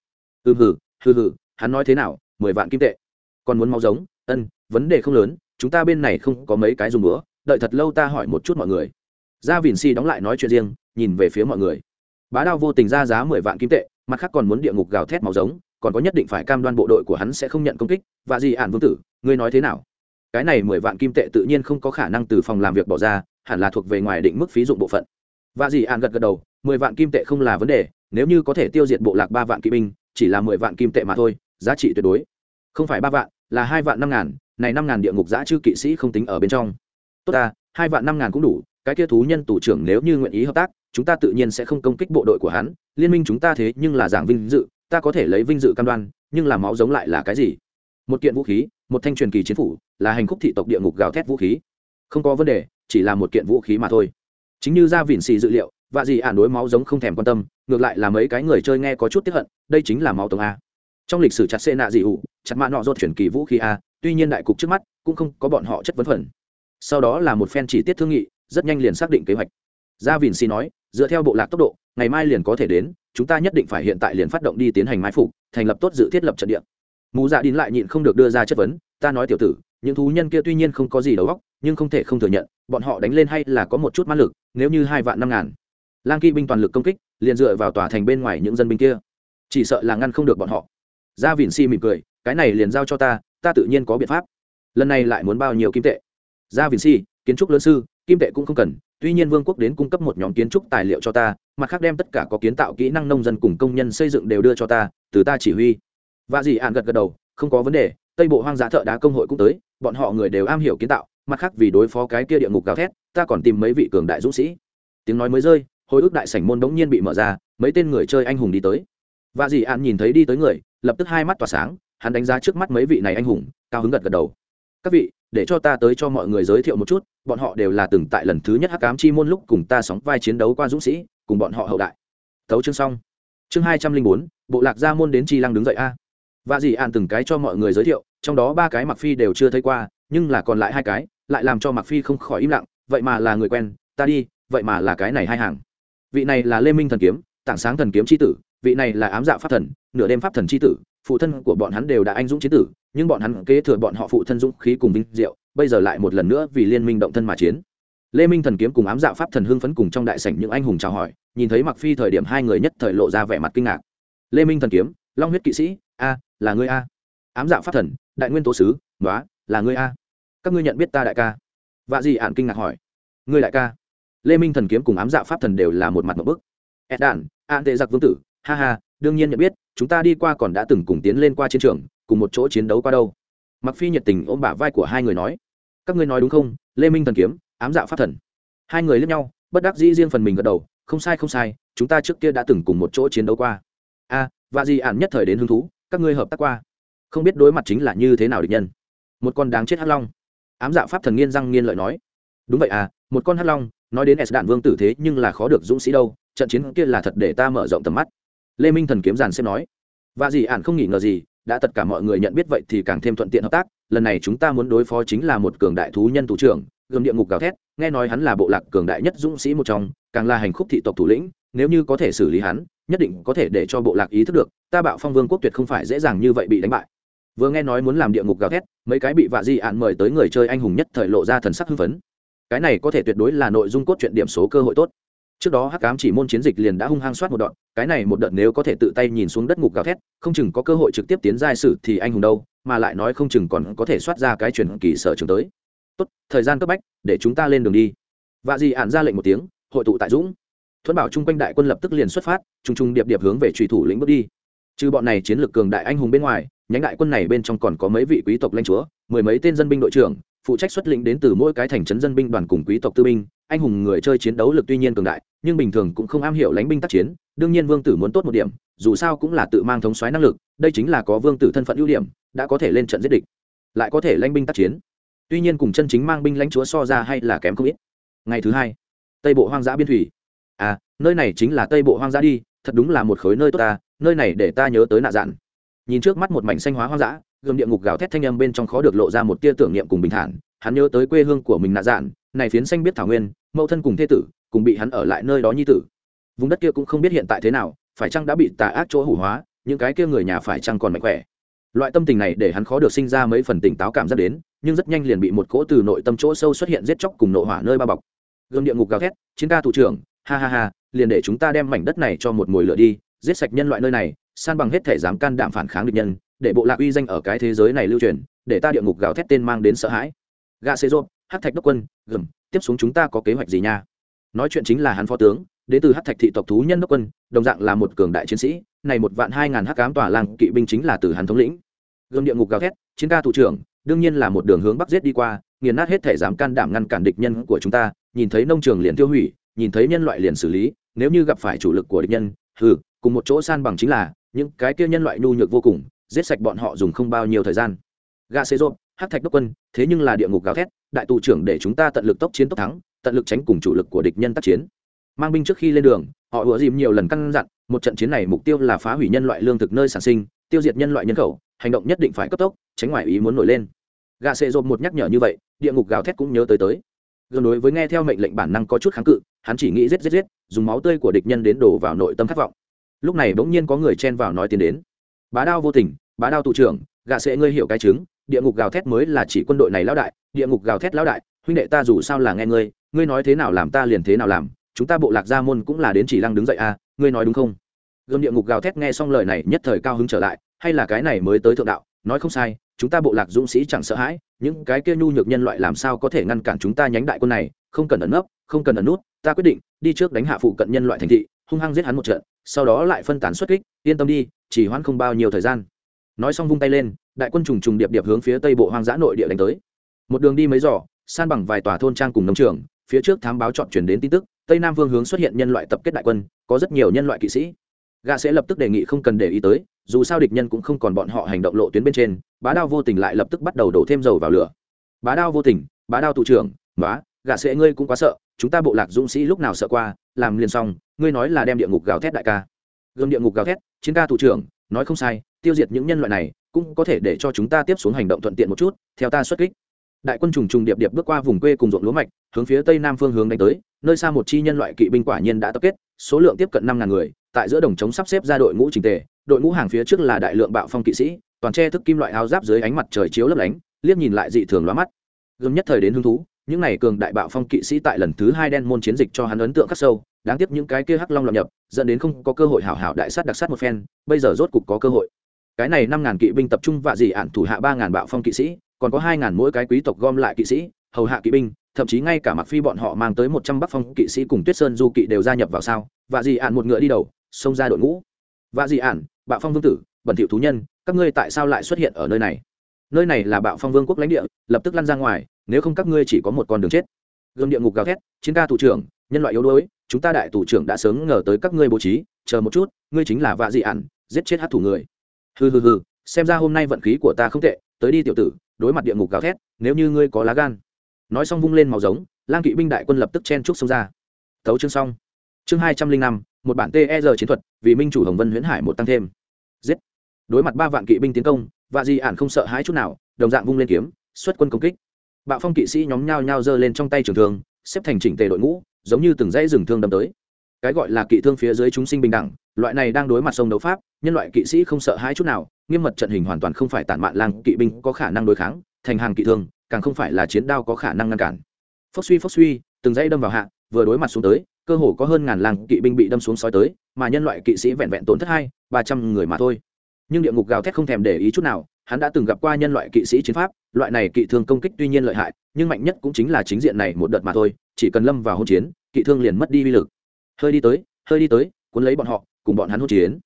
Ừ hừ hừ hừ, hắn nói thế nào, mười vạn kim tệ. Còn muốn máu giống, ân, vấn đề không lớn chúng ta bên này không có mấy cái dùng bữa, đợi thật lâu ta hỏi một chút mọi người. Gia vìn si đóng lại nói chuyện riêng, nhìn về phía mọi người. Bá đao vô tình ra giá mười vạn kim tệ, mặt khác còn muốn địa ngục gào thét màu giống, còn có nhất định phải cam đoan bộ đội của hắn sẽ không nhận công kích, và gì ản vương tử, ngươi nói thế nào? Cái này mười vạn kim tệ tự nhiên không có khả năng từ phòng làm việc bỏ ra, hẳn là thuộc về ngoài định mức phí dụng bộ phận. Và gì ản gật gật đầu, mười vạn kim tệ không là vấn đề, nếu như có thể tiêu diệt bộ lạc ba vạn kỵ binh, chỉ là mười vạn kim tệ mà thôi, giá trị tuyệt đối. Không phải ba vạn, là hai vạn năm ngàn này năm ngàn địa ngục giã chư kỵ sĩ không tính ở bên trong. Tốt ta, hai vạn năm ngàn cũng đủ, cái kia thú nhân tù trưởng nếu như nguyện ý hợp tác, chúng ta tự nhiên sẽ không công kích bộ đội của hắn, liên minh chúng ta thế nhưng là giảng vinh dự, ta có thể lấy vinh dự cam đoan, nhưng là máu giống lại là cái gì? Một kiện vũ khí, một thanh truyền kỳ chiến phủ, là hành khúc thị tộc địa ngục gào thét vũ khí. Không có vấn đề, chỉ là một kiện vũ khí mà thôi. Chính như ra vỉn xì dự liệu và gì ản đối máu giống không thèm quan tâm, ngược lại là mấy cái người chơi nghe có chút tiếp hận, đây chính là máu tống a. Trong lịch sử chặt xê nạ dị ủ chặt mạ nọ dột chuyển kỳ vũ khí a tuy nhiên đại cục trước mắt cũng không có bọn họ chất vấn phần. Sau đó là một phen chỉ tiết thương nghị, rất nhanh liền xác định kế hoạch. Gia vìn xì nói, dựa theo bộ lạc tốc độ, ngày mai liền có thể đến, chúng ta nhất định phải hiện tại liền phát động đi tiến hành mai phục, thành lập tốt dự thiết lập trận địa. Mù dạ đín lại nhịn không được đưa ra chất vấn, ta nói tiểu tử, những thú nhân kia tuy nhiên không có gì đầu óc, nhưng không thể không thừa nhận, bọn họ đánh lên hay là có một chút mã lực, nếu như hai vạn năm ngàn. Lang kỵ binh toàn lực công kích, liền dựa vào tòa thành bên ngoài những dân binh kia. Chỉ sợ là ngăn không được bọn họ. Gia vìn si mỉm cười, cái này liền giao cho ta ta tự nhiên có biện pháp. Lần này lại muốn bao nhiêu kim tệ? Gia Vinh si, kiến trúc lớn sư, kim tệ cũng không cần, tuy nhiên vương quốc đến cung cấp một nhóm kiến trúc tài liệu cho ta, mặt khác đem tất cả có kiến tạo kỹ năng nông dân cùng công nhân xây dựng đều đưa cho ta, từ ta chỉ huy. Và dì ạn gật gật đầu, không có vấn đề, tây bộ hoang dã thợ đá công hội cũng tới, bọn họ người đều am hiểu kiến tạo, mặt khác vì đối phó cái kia địa ngục gào thét, ta còn tìm mấy vị cường đại dũng sĩ. Tiếng nói mới rơi, hồi ức đại sảnh môn đống nhiên bị mở ra, mấy tên người chơi anh hùng đi tới. Và dì ạn nhìn thấy đi tới người, lập tức hai mắt tỏa sáng hắn đánh giá trước mắt mấy vị này anh hùng, cao hứng gật gật đầu. Các vị, để cho ta tới cho mọi người giới thiệu một chút, bọn họ đều là từng tại lần thứ nhất hắc cám chi môn lúc cùng ta sóng vai chiến đấu qua dũng sĩ, cùng bọn họ hậu đại. Thấu chương xong. Chương hai trăm linh bốn, bộ lạc gia môn đến chi lăng đứng dậy a. Và dì ạn từng cái cho mọi người giới thiệu, trong đó ba cái mặc phi đều chưa thấy qua, nhưng là còn lại hai cái, lại làm cho mặc phi không khỏi im lặng, vậy mà là người quen, ta đi, vậy mà là cái này hai hàng. Vị này là lê minh thần kiếm, tảng sáng thần kiếm c h i tử, vị này là ám dạ pháp thần, nửa đêm pháp thần c h i tử phụ thân của bọn hắn đều đã anh dũng chiến tử, nhưng bọn hắn kế thừa bọn họ phụ thân dũng khí cùng vinh diệu, bây giờ lại một lần nữa vì liên minh động thân mà chiến. Lê minh thần kiếm cùng ám Dạo pháp thần hưng phấn cùng trong đại sảnh những anh hùng chào hỏi, nhìn thấy mặc phi thời điểm hai người nhất thời lộ ra vẻ mặt kinh ngạc. Lê minh thần kiếm, long huyết kỵ sĩ, a, là ngươi a. Ám Dạo pháp thần, đại nguyên tố sứ nói là ngươi a. Các ngươi nhận biết ta đại ca? Vạ gì ạn kinh ngạc hỏi. Ngươi đại ca? Lê minh thần kiếm cùng ám Dạo pháp thần đều là một mặt một bức. Ed đàn an tệ giặc vương tử, ha ha đương nhiên nhận biết, chúng ta đi qua còn đã từng cùng tiến lên qua chiến trường, cùng một chỗ chiến đấu qua đâu. Mặc phi nhiệt tình ôm bả vai của hai người nói, các ngươi nói đúng không? Lê minh thần kiếm, ám Dạo pháp thần. Hai người lướt nhau, bất đắc dĩ riêng phần mình gật đầu, không sai không sai, chúng ta trước kia đã từng cùng một chỗ chiến đấu qua. A, và gì ạn nhất thời đến hứng thú, các ngươi hợp tác qua. Không biết đối mặt chính là như thế nào địch nhân. Một con đáng chết hắc long. Ám Dạo pháp thần nghiên răng nghiên lợi nói. Đúng vậy à một con hắc long, nói đến s đạn vương tử thế nhưng là khó được dũng sĩ đâu, trận chiến kia là thật để ta mở rộng tầm mắt lê minh thần kiếm giàn xem nói và gì ạn không nghỉ ngờ gì, đã tất cả mọi người nhận biết vậy thì càng thêm thuận tiện hợp tác. Lần này chúng ta muốn đối phó chính là một cường đại thú nhân thủ trưởng gồm địa ngục gào thét, nghe nói hắn là bộ lạc cường đại nhất dũng sĩ một trong, càng là hành khúc thị tộc thủ lĩnh, nếu như có thể xử lý hắn, nhất định có thể để cho bộ lạc ý thức được, ta bạo phong vương quốc tuyệt không phải dễ dàng như vậy bị đánh bại. Vừa nghe nói muốn làm địa ngục gào thét, mấy cái bị vạ di ạn mời tới người chơi anh hùng nhất thời lộ ra thần sắc hưng phấn. Cái này có thể tuyệt đối là nội dung cốt truyện điểm số cơ hội tốt trước đó hắc cám chỉ môn chiến dịch liền đã hung hăng soát một đoạn cái này một đợt nếu có thể tự tay nhìn xuống đất ngục gào thét, không chừng có cơ hội trực tiếp tiến giai sử thì anh hùng đâu, mà lại nói không chừng còn có thể soát ra cái truyền kỳ sở trường tới. Tốt, thời gian cấp bách, để chúng ta lên đường đi. Vạ dị ạn ra lệnh một tiếng, hội tụ tại dũng. Thuẫn bảo chung quanh đại quân lập tức liền xuất phát t r u n g t r u n g điệp điệp hướng về trùy thủ lĩnh bước đi. Trừ bọn này chiến lược cường đại anh hùng bên ngoài, nhánh đại quân này bên trong còn có mấy vị quý tộc lanh chúa, mười mấy tên dân binh đội trưởng, phụ trách xuất lĩnh đến từ mỗi cái thành trấn dân binh đoàn cùng quý tộc tư binh anh hùng người chơi chiến đấu lực tuy nhiên cường đại, nhưng bình thường cũng không am hiểu lánh binh tác chiến, đương nhiên vương tử muốn tốt một điểm, dù sao cũng là tự mang thống xoáy năng lực, đây chính là có vương tử thân phận ưu điểm, đã có thể lên trận giết địch, lại có thể lãnh binh tác chiến. Tuy nhiên cùng chân chính mang binh lãnh chúa so ra hay là kém không ít. Ngày thứ hai, tây bộ hoang dã biên thủy. À nơi này chính là tây bộ hoang dã đi, thật đúng là một khối nơi tốt ta, nơi này để ta nhớ tới nạ dạn. Nhìn trước mắt một mảnh xanh hóa hoang dã, gầm địa ngục gào thét thanh âm bên trong khó được lộ ra một tia tưởng niệm cùng bình thản, hắn nhớ tới quê hương của mình nạ dạn, này phiến xanh biết thảo nguyên mẫu thân cùng thê tử, cùng bị hắn ở lại nơi đó nhi tử. Vùng đất kia cũng không biết hiện tại thế nào, phải chăng đã bị tà ác chỗ hủ hóa, những cái kia người nhà phải chăng còn mạnh khỏe? Loại tâm tình này để hắn khó được sinh ra mấy phần tỉnh táo cảm giác đến, nhưng rất nhanh liền bị một cỗ từ nội tâm chỗ sâu xuất hiện giết chóc cùng nội hỏa nơi bao bọc. Gương địa ngục gào thét, chiến ca thủ trưởng, ha ha ha, liền để chúng ta đem mảnh đất này cho một mồi lửa đi, giết sạch nhân loại nơi này, san bằng hết thể dám can đảm phản kháng địch nhân, để bộ lạc uy danh ở cái thế giới này lưu truyền, để ta địa ngục gào thét tên mang đến sợ hãi. Gà xê rộp hát thạch đốc quân gầm tiếp xuống chúng ta có kế hoạch gì nha? Nói chuyện chính là hắn phó tướng, đến từ hát thạch thị tộc thú nhân đốc quân, đồng dạng là một cường đại chiến sĩ, này một vạn hai ngàn hát cám tòa làng kỵ binh chính là từ hắn thống lĩnh. Gương địa ngục gào thét, chiến ca thủ trưởng, đương nhiên là một đường hướng bắc giết đi qua, nghiền nát hết thể dám can đảm ngăn cản địch nhân của chúng ta, nhìn thấy nông trường liền tiêu hủy, nhìn thấy nhân loại liền xử lý, nếu như gặp phải chủ lực của địch nhân, hừ, cùng một chỗ san bằng chính là, những cái kia nhân loại nhu nhược vô cùng, giết sạch bọn họ dùng không bao nhiêu thời gian. Gà xê rộp hát thạch đốc quân, thế nhưng là địa ngục gào thét, đại tù trưởng để chúng ta tận lực tốc chiến tốc thắng, tận lực tránh cùng chủ lực của địch nhân tác chiến. Mang binh trước khi lên đường, họ ủa dìm nhiều lần căn dặn, một trận chiến này mục tiêu là phá hủy nhân loại lương thực nơi sản sinh, tiêu diệt nhân loại nhân khẩu, hành động nhất định phải cấp tốc, tránh ngoài ý muốn nổi lên. Gà xệ rộp một nhắc nhở như vậy, địa ngục gào thét cũng nhớ tới tới. Gần đối với nghe theo mệnh lệnh bản năng có chút kháng cự, hắn chỉ nghĩ giết giết giết, dùng máu tươi của địch nhân đến đổ vào nội tâm khát vọng. Lúc này bỗng nhiên có người chen vào nói tiến đến. Bá đao vô tình, bá đao tụ trưởng gà sẽ ngươi hiểu cái chứng, địa ngục gào thét mới là chỉ quân đội này lão đại, địa ngục gào thét lão đại, huynh đệ ta dù sao là nghe ngươi ngươi nói thế nào làm ta liền thế nào làm, chúng ta bộ lạc gia môn cũng là đến chỉ lăng đứng dậy à ngươi nói đúng không? Gươm địa ngục gào thét nghe xong lời này nhất thời cao hứng trở lại, hay là cái này mới tới thượng đạo, nói không sai, chúng ta bộ lạc dũng sĩ chẳng sợ hãi, những cái kia nhu nhược nhân loại làm sao có thể ngăn cản chúng ta nhánh đại quân này, không cần ẩn nấp, không cần ẩn nút, ta quyết định, đi trước đánh hạ phụ cận nhân loại thành thị, hung hăng giết hắn một trận, sau đó lại phân tán xuất kích, yên tâm đi, chỉ hoãn không bao nhiêu thời gian nói xong vung tay lên, đại quân trùng trùng điệp điệp hướng phía tây bộ hoang dã nội địa đánh tới. Một đường đi mấy giỏ san bằng vài tòa thôn trang cùng nông trường, phía trước thám báo chọn chuyển đến tin tức, tây nam vương hướng xuất hiện nhân loại tập kết đại quân, có rất nhiều nhân loại kỵ sĩ. Gã sẽ lập tức đề nghị không cần để ý tới, dù sao địch nhân cũng không còn bọn họ hành động lộ tuyến bên trên, bá đao vô tình lại lập tức bắt đầu đổ thêm dầu vào lửa. Bá đao vô tình, bá đao tụ trưởng nói gã sẽ ngươi cũng quá sợ, chúng ta bộ lạc dũng sĩ lúc nào sợ qua, làm liền xong, ngươi nói là đem địa ngục gào thét đại ca. Gương địa ngục gào thét, chiến ca tụ trưởng, nói không sai tiêu diệt những nhân loại này, cũng có thể để cho chúng ta tiếp xuống hành động thuận tiện một chút, theo ta xuất kích. Đại quân trùng trùng điệp điệp bước qua vùng quê cùng ruộng lúa mạch, hướng phía tây nam phương hướng đánh tới, nơi xa một chi nhân loại kỵ binh quả nhiên đã tập kết, số lượng tiếp cận năm ngàn người, tại giữa đồng trống sắp xếp ra đội ngũ trình tề, đội ngũ hàng phía trước là đại lượng bạo phong kỵ sĩ, toàn che thức kim loại áo giáp dưới ánh mặt trời chiếu lấp lánh, liếc nhìn lại dị thường lóa mắt. Gương nhất thời đến hứng thú, những này cường đại bạo phong kỵ sĩ tại lần thứ hai đen môn chiến dịch cho hắn ấn tượng khắc sâu, đáng tiếc những cái kia hắc long lập nhập, dẫn đến không có cơ hội hảo hảo đại sát đặc sát một phen, bây giờ rốt cục có cơ hội cái này năm ngàn kỵ binh tập trung vạ dị ạn thủ hạ ba ngàn bạo phong kỵ sĩ, còn có hai ngàn mỗi cái quý tộc gom lại kỵ sĩ, hầu hạ kỵ binh, thậm chí ngay cả mặc phi bọn họ mang tới một trăm bắc phong kỵ sĩ cùng tuyết sơn du kỵ đều gia nhập vào sao? Và dị ạn một ngựa đi đầu, xông ra đội ngũ. Và dị ạn bạo phong vương tử, bẩn thiệu thú nhân, các ngươi tại sao lại xuất hiện ở nơi này? Nơi này là bạo phong vương quốc lãnh địa, lập tức lăn ra ngoài, nếu không các ngươi chỉ có một con đường chết. Gương địa ngục gào thét, chiến ca thủ trưởng, nhân loại yếu đuối, chúng ta đại thủ trưởng đã sớm ngờ tới các ngươi bố trí, chờ một chút, ngươi chính là vạ dị ạn giết chết hát thủ người hừ hừ hừ, xem ra hôm nay vận khí của ta không tệ, tới đi tiểu tử, đối mặt địa ngục gào thét, nếu như ngươi có lá gan. Nói xong vung lên màu giống, lang kỵ binh đại quân lập tức chen trúc xông ra. Tấu chương xong. Chương hai trăm linh năm, một bản ter chiến thuật, vì minh chủ hồng vân huyễn hải một tăng thêm. Giết. Đối mặt ba vạn kỵ binh tiến công và di ản không sợ hãi chút nào, đồng dạng vung lên kiếm, xuất quân công kích. Bạo phong kỵ sĩ nhóm nhao nhao giơ lên trong tay trường thương, xếp thành chỉnh tề đội ngũ, giống như từng dãy rừng thương đâm tới cái gọi là kỵ thương phía dưới chúng sinh bình đẳng, loại này đang đối mặt sông đấu pháp, nhân loại kỵ sĩ không sợ hãi chút nào, nghiêm mật trận hình hoàn toàn không phải tản mạn lang, kỵ binh có khả năng đối kháng, thành hàng kỵ thương, càng không phải là chiến đao có khả năng ngăn cản. Phốc suy phốc suy, từng dãy đâm vào hạ, vừa đối mặt xuống tới, cơ hồ có hơn ngàn làng kỵ binh bị đâm xuống sói tới, mà nhân loại kỵ sĩ vẹn vẹn tổn thất hai, ba trăm người mà thôi. Nhưng địa ngục gào thét không thèm để ý chút nào, hắn đã từng gặp qua nhân loại kỵ sĩ chiến pháp, loại này kỵ thương công kích tuy nhiên lợi hại, nhưng mạnh nhất cũng chính là chính diện này một đợt mà thôi, chỉ cần lâm vào hôn chiến, kỵ thương liền mất đi uy lực hơi đi tới, hơi đi tới, cuốn lấy bọn họ, cùng bọn hắn hỗn chiến.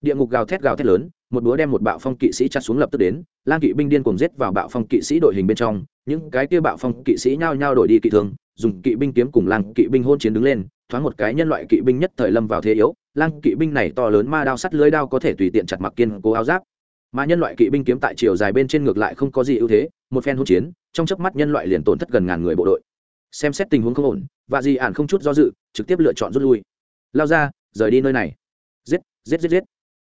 Địa ngục gào thét gào thét lớn, một búa đem một bạo phong kỵ sĩ chặt xuống lập tức đến, lang kỵ binh điên cuồng giết vào bạo phong kỵ sĩ đội hình bên trong, những cái kia bạo phong kỵ sĩ nhao nhao đổi đi kỵ thương, dùng kỵ binh kiếm cùng lang kỵ binh hôn chiến đứng lên, thoáng một cái nhân loại kỵ binh nhất thời lâm vào thế yếu, lang kỵ binh này to lớn ma đao sắt lưới đao có thể tùy tiện chặt mặc kiên cố áo giáp. Mà nhân loại kỵ binh kiếm tại chiều dài bên trên ngược lại không có gì ưu thế, một phen hôn chiến, trong chớp mắt nhân loại liền tổn thất gần ngàn người bộ đội xem xét tình huống không ổn, và gì ản không chút do dự, trực tiếp lựa chọn rút lui. Lao ra, rời đi nơi này. Giết giết giết giết.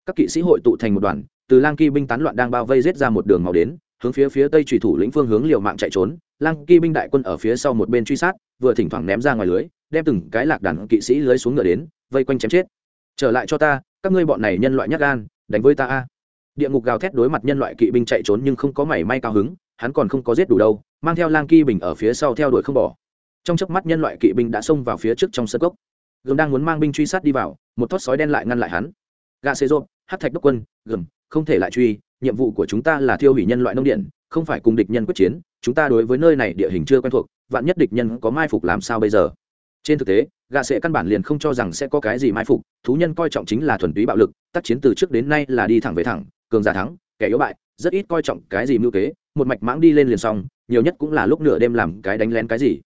Các kỵ sĩ hội tụ thành một đoàn, từ lang kỳ binh tán loạn đang bao vây giết ra một đường màu đến, hướng phía phía tây trùy thủ lĩnh phương hướng liều mạng chạy trốn. Lang kỳ binh đại quân ở phía sau một bên truy sát, vừa thỉnh thoảng ném ra ngoài lưới, đem từng cái lạc đàn kỵ sĩ lưới xuống ngựa đến, vây quanh chém chết. Trở lại cho ta, các ngươi bọn này nhân loại nhát gan, đánh với ta a. Địa ngục gào thét đối mặt nhân loại kỵ binh chạy trốn nhưng không có mảy may cao hứng, hắn còn không có giết đủ đâu, mang theo lang kỳ bình ở phía sau theo đuổi không bỏ trong chớp mắt nhân loại kỵ binh đã xông vào phía trước trong sân cốc. Gầm đang muốn mang binh truy sát đi vào, một thót sói đen lại ngăn lại hắn. Gà xê rộp hát thạch đốc quân gầm không thể lại truy, nhiệm vụ của chúng ta là thiêu hủy nhân loại nông điện, không phải cùng địch nhân quyết chiến, chúng ta đối với nơi này địa hình chưa quen thuộc, vạn nhất địch nhân có mai phục làm sao bây giờ? Trên thực tế gà sệ căn bản liền không cho rằng sẽ có cái gì mai phục, thú nhân coi trọng chính là thuần túy bạo lực, tác chiến từ trước đến nay là đi thẳng về thẳng, cường giả thắng, kẻ yếu bại, rất ít coi trọng cái gì mưu kế, một mạch mãng đi lên liền xong, nhiều nhất cũng là lúc nửa đêm làm cái đánh lén cái gì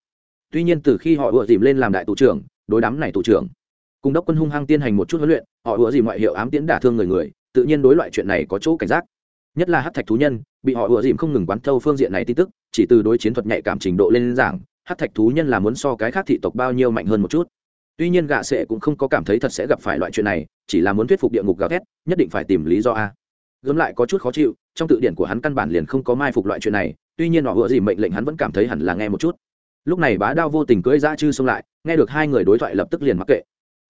tuy nhiên từ khi họ ủa dìm lên làm đại tù trưởng, đối đám này tù trưởng, cùng đốc quân hung hăng tiến hành một chút huấn luyện, họ ủa dìm ngoại hiệu ám tiễn đả thương người người, tự nhiên đối loại chuyện này có chỗ cảnh giác. Nhất là hát thạch thú nhân, bị họ ủa dìm không ngừng quán thâu phương diện này tin tức, chỉ từ đối chiến thuật nhạy cảm trình độ lên giảng, hát thạch thú nhân là muốn so cái khác thị tộc bao nhiêu mạnh hơn một chút. Tuy nhiên gạ sệ cũng không có cảm thấy thật sẽ gặp phải loại chuyện này, chỉ là muốn thuyết phục địa ngục gào thét, nhất định phải tìm lý do a. Gớm lại có chút khó chịu, trong tự điển của hắn căn bản liền không có mai phục loại chuyện này, tuy nhiên họ ủa dìm mệnh lệnh hắn vẫn cảm thấy hẳn là nghe một chút lúc này bá đao vô tình cưỡi dã chư xông lại, nghe được hai người đối thoại lập tức liền mắc kệ.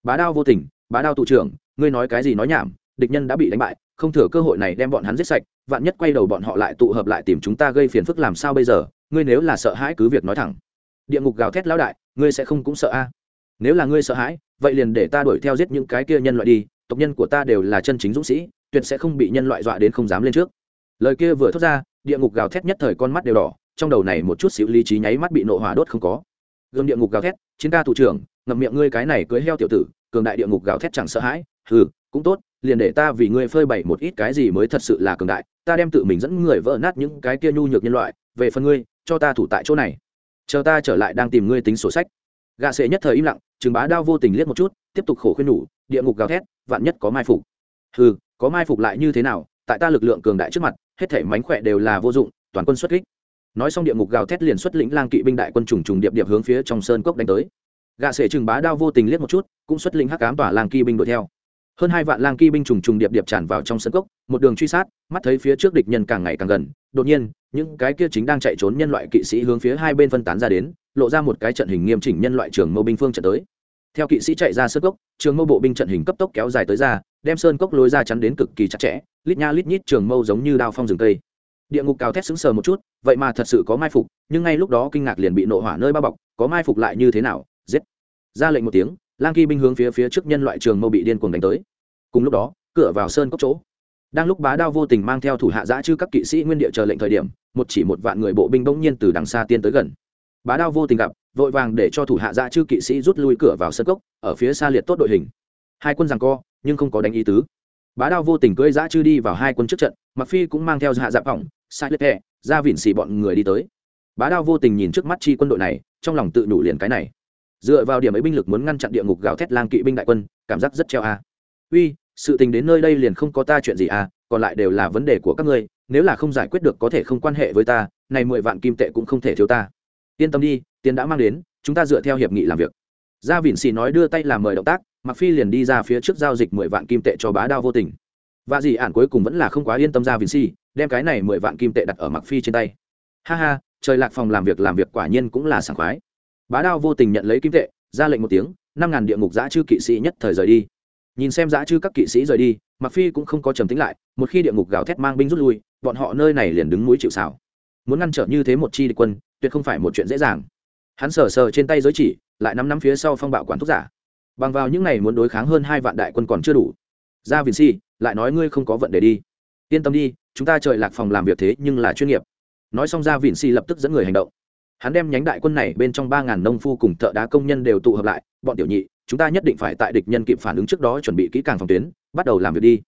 Bá đao vô tình, bá đao tụ trưởng, ngươi nói cái gì nói nhảm, địch nhân đã bị đánh bại, không thừa cơ hội này đem bọn hắn giết sạch, vạn nhất quay đầu bọn họ lại tụ hợp lại tìm chúng ta gây phiền phức làm sao bây giờ, ngươi nếu là sợ hãi cứ việc nói thẳng. Địa ngục gào thét lão đại, ngươi sẽ không cũng sợ a? Nếu là ngươi sợ hãi, vậy liền để ta đuổi theo giết những cái kia nhân loại đi, tộc nhân của ta đều là chân chính dũng sĩ, tuyệt sẽ không bị nhân loại dọa đến không dám lên trước. Lời kia vừa thốt ra, địa ngục gào thét nhất thời con mắt đều đỏ trong đầu này một chút xíu lý trí nháy mắt bị nộ hỏa đốt không có. Gương địa ngục gào thét, chiến ca thủ trưởng, ngậm miệng ngươi cái này cưới heo tiểu tử, cường đại địa ngục gào thét chẳng sợ hãi. Hừ, cũng tốt, liền để ta vì ngươi phơi bày một ít cái gì mới thật sự là cường đại, ta đem tự mình dẫn người vỡ nát những cái kia nhu nhược nhân loại, về phần ngươi, cho ta thủ tại chỗ này. Chờ ta trở lại đang tìm ngươi tính sổ sách. Gạ sệ nhất thời im lặng chừng bá đao vô tình liếc một chút, tiếp tục khổ khuyên nhủ, địa ngục gào thét, vạn nhất có mai phục. Hừ, có mai phục lại như thế nào, tại ta lực lượng cường đại trước mặt, hết thể mánh khỏe đều là vô dụng, toàn quân xuất kích nói xong địa ngục gào thét liền xuất lĩnh lang kỵ binh đại quân trùng trùng điệp điệp hướng phía trong sơn cốc đánh tới. Gạ sệ trừng bá đao vô tình liếc một chút, cũng xuất lĩnh hắc cám tỏa lang kỵ binh đuổi theo. Hơn hai vạn lang kỵ binh trùng trùng điệp điệp tràn vào trong sân cốc, một đường truy sát, mắt thấy phía trước địch nhân càng ngày càng gần, đột nhiên, những cái kia chính đang chạy trốn nhân loại kỵ sĩ hướng phía hai bên phân tán ra đến, lộ ra một cái trận hình nghiêm chỉnh nhân loại trường mâu binh phương trận tới. Theo kỵ sĩ chạy ra sơn cốc, trường mâu bộ binh trận hình cấp tốc kéo dài tới ra, đem sơn cốc lối ra chắn đến cực kỳ chặt chẽ, lít nha lít nhít trường mâu giống như đao phong rừng tây địa ngục cào thét sững sờ một chút, vậy mà thật sự có mai phục, nhưng ngay lúc đó kinh ngạc liền bị nộ hỏa nơi bao bọc, có mai phục lại như thế nào, giết. Ra lệnh một tiếng, lang kỳ binh hướng phía phía trước nhân loại trường mâu bị điên cuồng đánh tới. Cùng lúc đó, cửa vào sơn cốc chỗ. Đang lúc bá đao vô tình mang theo thủ hạ giã chư các kỵ sĩ nguyên địa chờ lệnh thời điểm, một chỉ một vạn người bộ binh bỗng nhiên từ đằng xa tiên tới gần. Bá đao vô tình gặp, vội vàng để cho thủ hạ giã chư kỵ sĩ rút lui cửa vào sân cốc, ở phía xa liệt tốt đội hình. Hai quân rằng co, nhưng không có đánh ý tứ. Bá đao vô tình cưỡi giã chư đi vào hai quân trước trận mặc phi cũng mang theo hạ dạp hỏng sai lết hẹ ra vịn xì bọn người đi tới. Bá đao vô tình nhìn trước mắt chi quân đội này, trong lòng tự đủ liền cái này. Dựa vào điểm ấy binh lực muốn ngăn chặn địa ngục gào thét lang kỵ binh đại quân, cảm giác rất treo a. Uy, sự tình đến nơi đây liền không có ta chuyện gì à còn lại đều là vấn đề của các ngươi, nếu là không giải quyết được có thể không quan hệ với ta, này mười vạn kim tệ cũng không thể thiếu ta. Yên tâm đi, tiền đã mang đến, chúng ta dựa theo hiệp nghị làm việc. Gia vịn xì nói đưa tay làm mời động tác mặc phi liền đi ra phía trước giao dịch mười vạn kim tệ cho bá đao vô tình. Và dì ản cuối cùng vẫn là không quá yên tâm gia vịn xì đem cái này mười vạn kim tệ đặt ở mặc phi trên tay. Ha ha, trời lạc phòng làm việc làm việc quả nhiên cũng là sảng khoái. Bá đao vô tình nhận lấy kim tệ, ra lệnh một tiếng, năm ngàn địa ngục giã chư kỵ sĩ nhất thời rời đi. Nhìn xem giã chư các kỵ sĩ rời đi mặc phi cũng không có trầm tính lại, một khi địa ngục gào thét mang binh rút lui, bọn họ nơi này liền đứng núi chịu xảo muốn ngăn trở như thế một chi địch quân, tuyệt không phải một chuyện dễ dàng. Hắn sờ sờ trên tay giới chỉ, lại nắm nắm phía sau phong bạo quản thuốc giả. Bằng vào những này muốn đối kháng hơn hai vạn đại quân còn chưa đủ. Ra vin si, lại nói ngươi không có vận để đi. Yên tâm đi chúng ta trời lạc phòng làm việc thế nhưng là chuyên nghiệp. Nói xong ra vịn si lập tức dẫn người hành động. Hắn đem nhánh đại quân này bên trong ba ngàn nông phu cùng thợ đá công nhân đều tụ hợp lại, bọn tiểu nhị, chúng ta nhất định phải tại địch nhân kịp phản ứng trước đó chuẩn bị kỹ càng phòng tuyến, bắt đầu làm việc đi.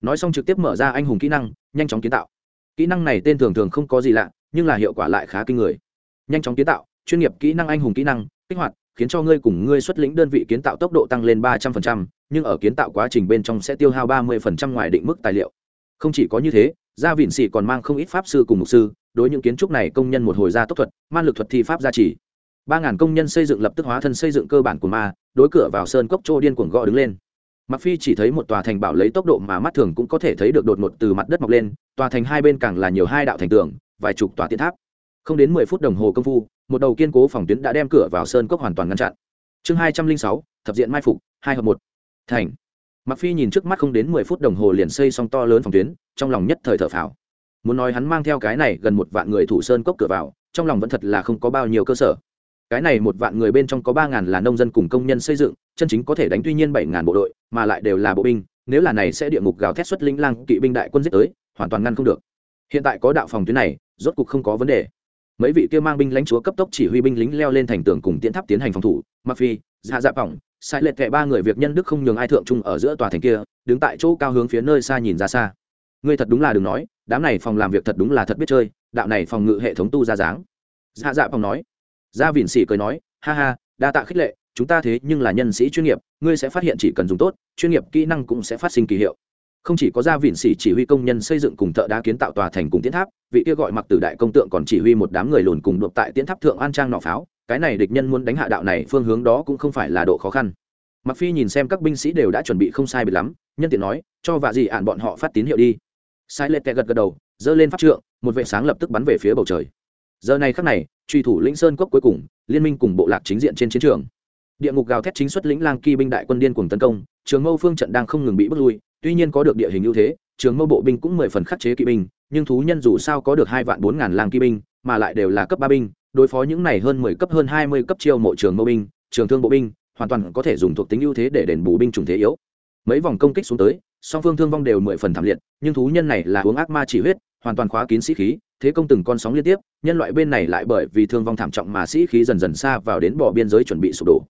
Nói xong trực tiếp mở ra anh hùng kỹ năng, nhanh chóng kiến tạo. Kỹ năng này tên thường thường không có gì lạ, nhưng là hiệu quả lại khá kinh người. Nhanh chóng kiến tạo, chuyên nghiệp kỹ năng anh hùng kỹ năng, kích hoạt, khiến cho ngươi cùng ngươi xuất lĩnh đơn vị kiến tạo tốc độ tăng lên ba trăm phần trăm, nhưng ở kiến tạo quá trình bên trong sẽ tiêu hao ba mươi phần trăm ngoài định mức tài liệu. Không chỉ có như thế gia vịn sĩ còn mang không ít pháp sư cùng mục sư, đối những kiến trúc này công nhân một hồi gia tốc thuật, man lực thuật thi pháp gia trì. Ba ngàn công nhân xây dựng lập tức hóa thân xây dựng cơ bản của ma, đối cửa vào sơn cốc chỗ điên cuồng gõ đứng lên. Mặc phi chỉ thấy một tòa thành bảo lấy tốc độ mà mắt thường cũng có thể thấy được đột ngột từ mặt đất mọc lên, tòa thành hai bên càng là nhiều hai đạo thành tường, vài chục tòa tiến tháp. Không đến mười phút đồng hồ công phu, một đầu kiên cố phòng tuyến đã đem cửa vào sơn cốc hoàn toàn ngăn chặn. Chương hai trăm linh sáu, thập diện mai phục, hai hợp một. Thành mặc phi nhìn trước mắt không đến mười phút đồng hồ liền xây xong to lớn phòng tuyến, trong lòng nhất thời thở phào. Muốn nói hắn mang theo cái này gần một vạn người thủ sơn cốc cửa vào, trong lòng vẫn thật là không có bao nhiêu cơ sở. Cái này một vạn người bên trong có ba ngàn là nông dân cùng công nhân xây dựng, chân chính có thể đánh tuy nhiên bảy ngàn bộ đội, mà lại đều là bộ binh, nếu là này sẽ địa ngục gào thét xuất linh lang kỵ binh đại quân giết tới, hoàn toàn ngăn không được. Hiện tại có đạo phòng tuyến này, rốt cục không có vấn đề. Mấy vị kia mang binh lãnh chúa cấp tốc chỉ huy binh lính leo lên thành tường cùng tiến tháp tiến hành phòng thủ mặc phi dạ dạ phỏng sai lệch kệ ba người việc nhân đức không nhường ai thượng trung ở giữa tòa thành kia, đứng tại chỗ cao hướng phía nơi xa nhìn ra xa. Ngươi thật đúng là đừng nói, đám này phòng làm việc thật đúng là thật biết chơi, đạo này phòng ngự hệ thống tu ra dáng. Dạ dạ phòng nói. Gia vịn sĩ cười nói, ha ha, đa tạ khích lệ, chúng ta thế nhưng là nhân sĩ chuyên nghiệp, ngươi sẽ phát hiện chỉ cần dùng tốt, chuyên nghiệp kỹ năng cũng sẽ phát sinh kỳ hiệu. Không chỉ có gia vịn sĩ chỉ huy công nhân xây dựng cùng thợ đá kiến tạo tòa thành cùng tiến tháp, vị kia gọi mặc tử đại công tượng còn chỉ huy một đám người lùn cùng đột tại tiến tháp thượng an trang nọ pháo cái này địch nhân muốn đánh hạ đạo này phương hướng đó cũng không phải là độ khó khăn. Mặc phi nhìn xem các binh sĩ đều đã chuẩn bị không sai biệt lắm, nhân tiện nói, cho vạ gì ạn bọn họ phát tín hiệu đi. Sai lệ kẹ gật gật đầu, giơ lên phát trượng, một vệ sáng lập tức bắn về phía bầu trời. Giờ này khắc này, truy thủ lĩnh sơn quốc cuối cùng, liên minh cùng bộ lạc chính diện trên chiến trường. Địa ngục gào thét chính xuất lĩnh lang kỳ binh đại quân điên cùng tấn công, trường mâu phương trận đang không ngừng bị bước lui, tuy nhiên có được địa hình ưu thế, trường mâu bộ binh cũng mười phần khắc chế kỵ binh, nhưng thú nhân dù sao có được hai vạn bốn ngàn lang kỵ binh, mà lại đều là cấp ba binh đối phó những này hơn mười cấp, hơn hai mươi cấp chiêu mộ trường mâu binh, trường thương bộ binh, hoàn toàn có thể dùng thuộc tính ưu thế để đền bù binh chủng thế yếu. Mấy vòng công kích xuống tới, song phương thương vong đều mười phần thảm liệt, nhưng thú nhân này là uống ác ma chỉ huyết, hoàn toàn khóa kín sĩ khí, thế công từng con sóng liên tiếp, nhân loại bên này lại bởi vì thương vong thảm trọng mà sĩ khí dần dần xa vào đến bỏ biên giới chuẩn bị sụp đổ.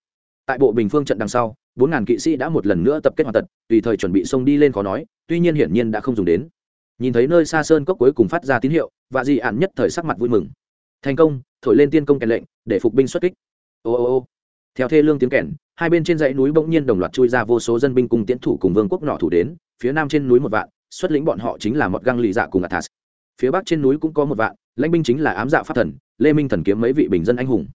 Tại bộ bình phương trận đằng sau, bốn ngàn kỵ sĩ đã một lần nữa tập kết hoàn tật, tùy thời chuẩn bị xông đi lên khó nói, tuy nhiên hiển nhiên đã không dùng đến. Nhìn thấy nơi xa sơn cốc cuối cùng phát ra tín hiệu và dị Ản nhất thời sắc mặt vui mừng. Thành công thổi lên tiên công kèn lệnh, để phục binh xuất kích. Ô ô ô. Theo thê lương tiếng kèn, hai bên trên dãy núi bỗng nhiên đồng loạt chui ra vô số dân binh cùng tiến thủ cùng vương quốc nọ thủ đến, phía nam trên núi một vạn, xuất lĩnh bọn họ chính là một găng lì dạ cùng athas. Phía bắc trên núi cũng có một vạn, lãnh binh chính là ám dạ pháp thần, lê minh thần kiếm mấy vị bình dân anh hùng.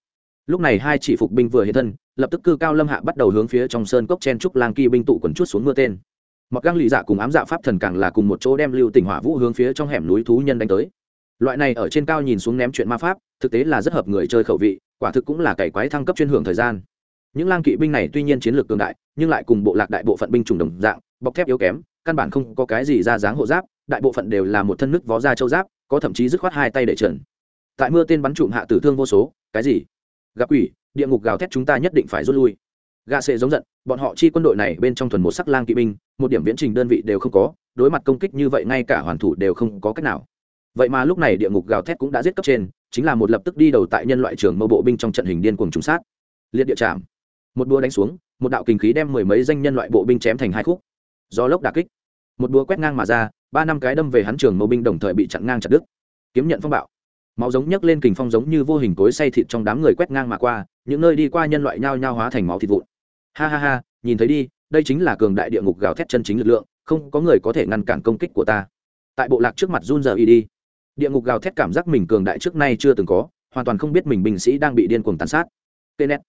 Lúc này hai chỉ phục binh vừa hiện thân, lập tức cư cao lâm hạ bắt đầu hướng phía trong sơn cốc chen trúc lang kỳ binh tụ quần chút xuống mưa tên. Mặc găng lì dạ cùng ám dạ pháp thần càng là cùng một chỗ đem lưu tỉnh hỏa vũ hướng phía trong hẻm núi thú nhân đánh tới loại này ở trên cao nhìn xuống ném chuyện ma pháp, thực tế là rất hợp người chơi khẩu vị, quả thực cũng là cày quái thăng cấp chuyên hưởng thời gian. Những lang kỵ binh này tuy nhiên chiến lược cường đại, nhưng lại cùng bộ lạc đại bộ phận binh chủng đồng dạng, bọc thép yếu kém, căn bản không có cái gì ra dáng hộ giáp, đại bộ phận đều là một thân nước vó da châu giáp, có thậm chí dứt khoát hai tay để trần. Tại mưa tên bắn trụm hạ tử thương vô số, cái gì? Gặp quỷ, địa ngục gào thét chúng ta nhất định phải rút lui. Gạ sệ giống giận, bọn họ chi quân đội này bên trong thuần một sắc lang kỵ binh, một điểm viễn trình đơn vị đều không có, đối mặt công kích như vậy ngay cả hoàn thủ đều không có cách nào vậy mà lúc này địa ngục gào thét cũng đã giết cấp trên, chính là một lập tức đi đầu tại nhân loại trường mâu bộ binh trong trận hình điên cuồng trùng sát. Liệt địa chạm một đua đánh xuống, một đạo kinh khí đem mười mấy danh nhân loại bộ binh chém thành hai khúc. Do lốc đà kích. Một đua quét ngang mà ra, ba năm cái đâm về hắn trường mâu binh đồng thời bị chặn ngang chặt đứt. Kiếm nhận phong bạo. Máu giống nhấc lên kình phong giống như vô hình cối say thịt trong đám người quét ngang mà qua, những nơi đi qua nhân loại nhao nhao hóa thành máu thịt vụn. Ha ha ha, nhìn thấy đi, đây chính là cường đại địa ngục gào thét chân chính lực lượng, không có người có thể ngăn cản công kích của ta. Tại bộ lạc trước mặt run giờ y đi địa ngục gào thét cảm giác mình cường đại trước nay chưa từng có, hoàn toàn không biết mình binh sĩ đang bị điên cuồng tàn sát. Tê nét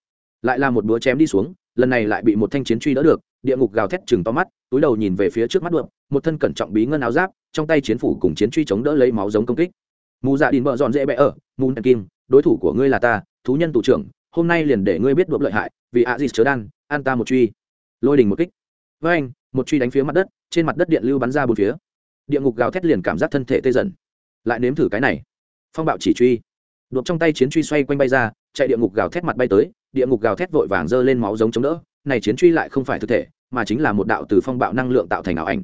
lại là một búa chém đi xuống, lần này lại bị một thanh chiến truy đỡ được, địa ngục gào thét chừng to mắt, túi đầu nhìn về phía trước mắt đượm một thân cẩn trọng bí ngân áo giáp, trong tay chiến phủ cùng chiến truy chống đỡ lấy máu giống công kích. Mù dạ đình bợ dọn dễ bẽ ở, mù nè kim, đối thủ của ngươi là ta, thú nhân tù trưởng, hôm nay liền để ngươi biết đượm lợi hại, vì ạ dịt chớ đan, an ta một truy. Lôi đình một kích. Với anh một truy đánh phía mặt đất, trên mặt đất điện lưu bắn ra bốn phía. Địa ngục gào thét liền cảm giác thân thể tê dần lại nếm thử cái này. Phong bạo chỉ truy. Đột trong tay chiến truy xoay quanh bay ra, chạy địa ngục gào thét mặt bay tới, địa ngục gào thét vội vàng giơ lên máu giống chống đỡ. Này chiến truy lại không phải thực thể, mà chính là một đạo từ phong bạo năng lượng tạo thành ảo ảnh.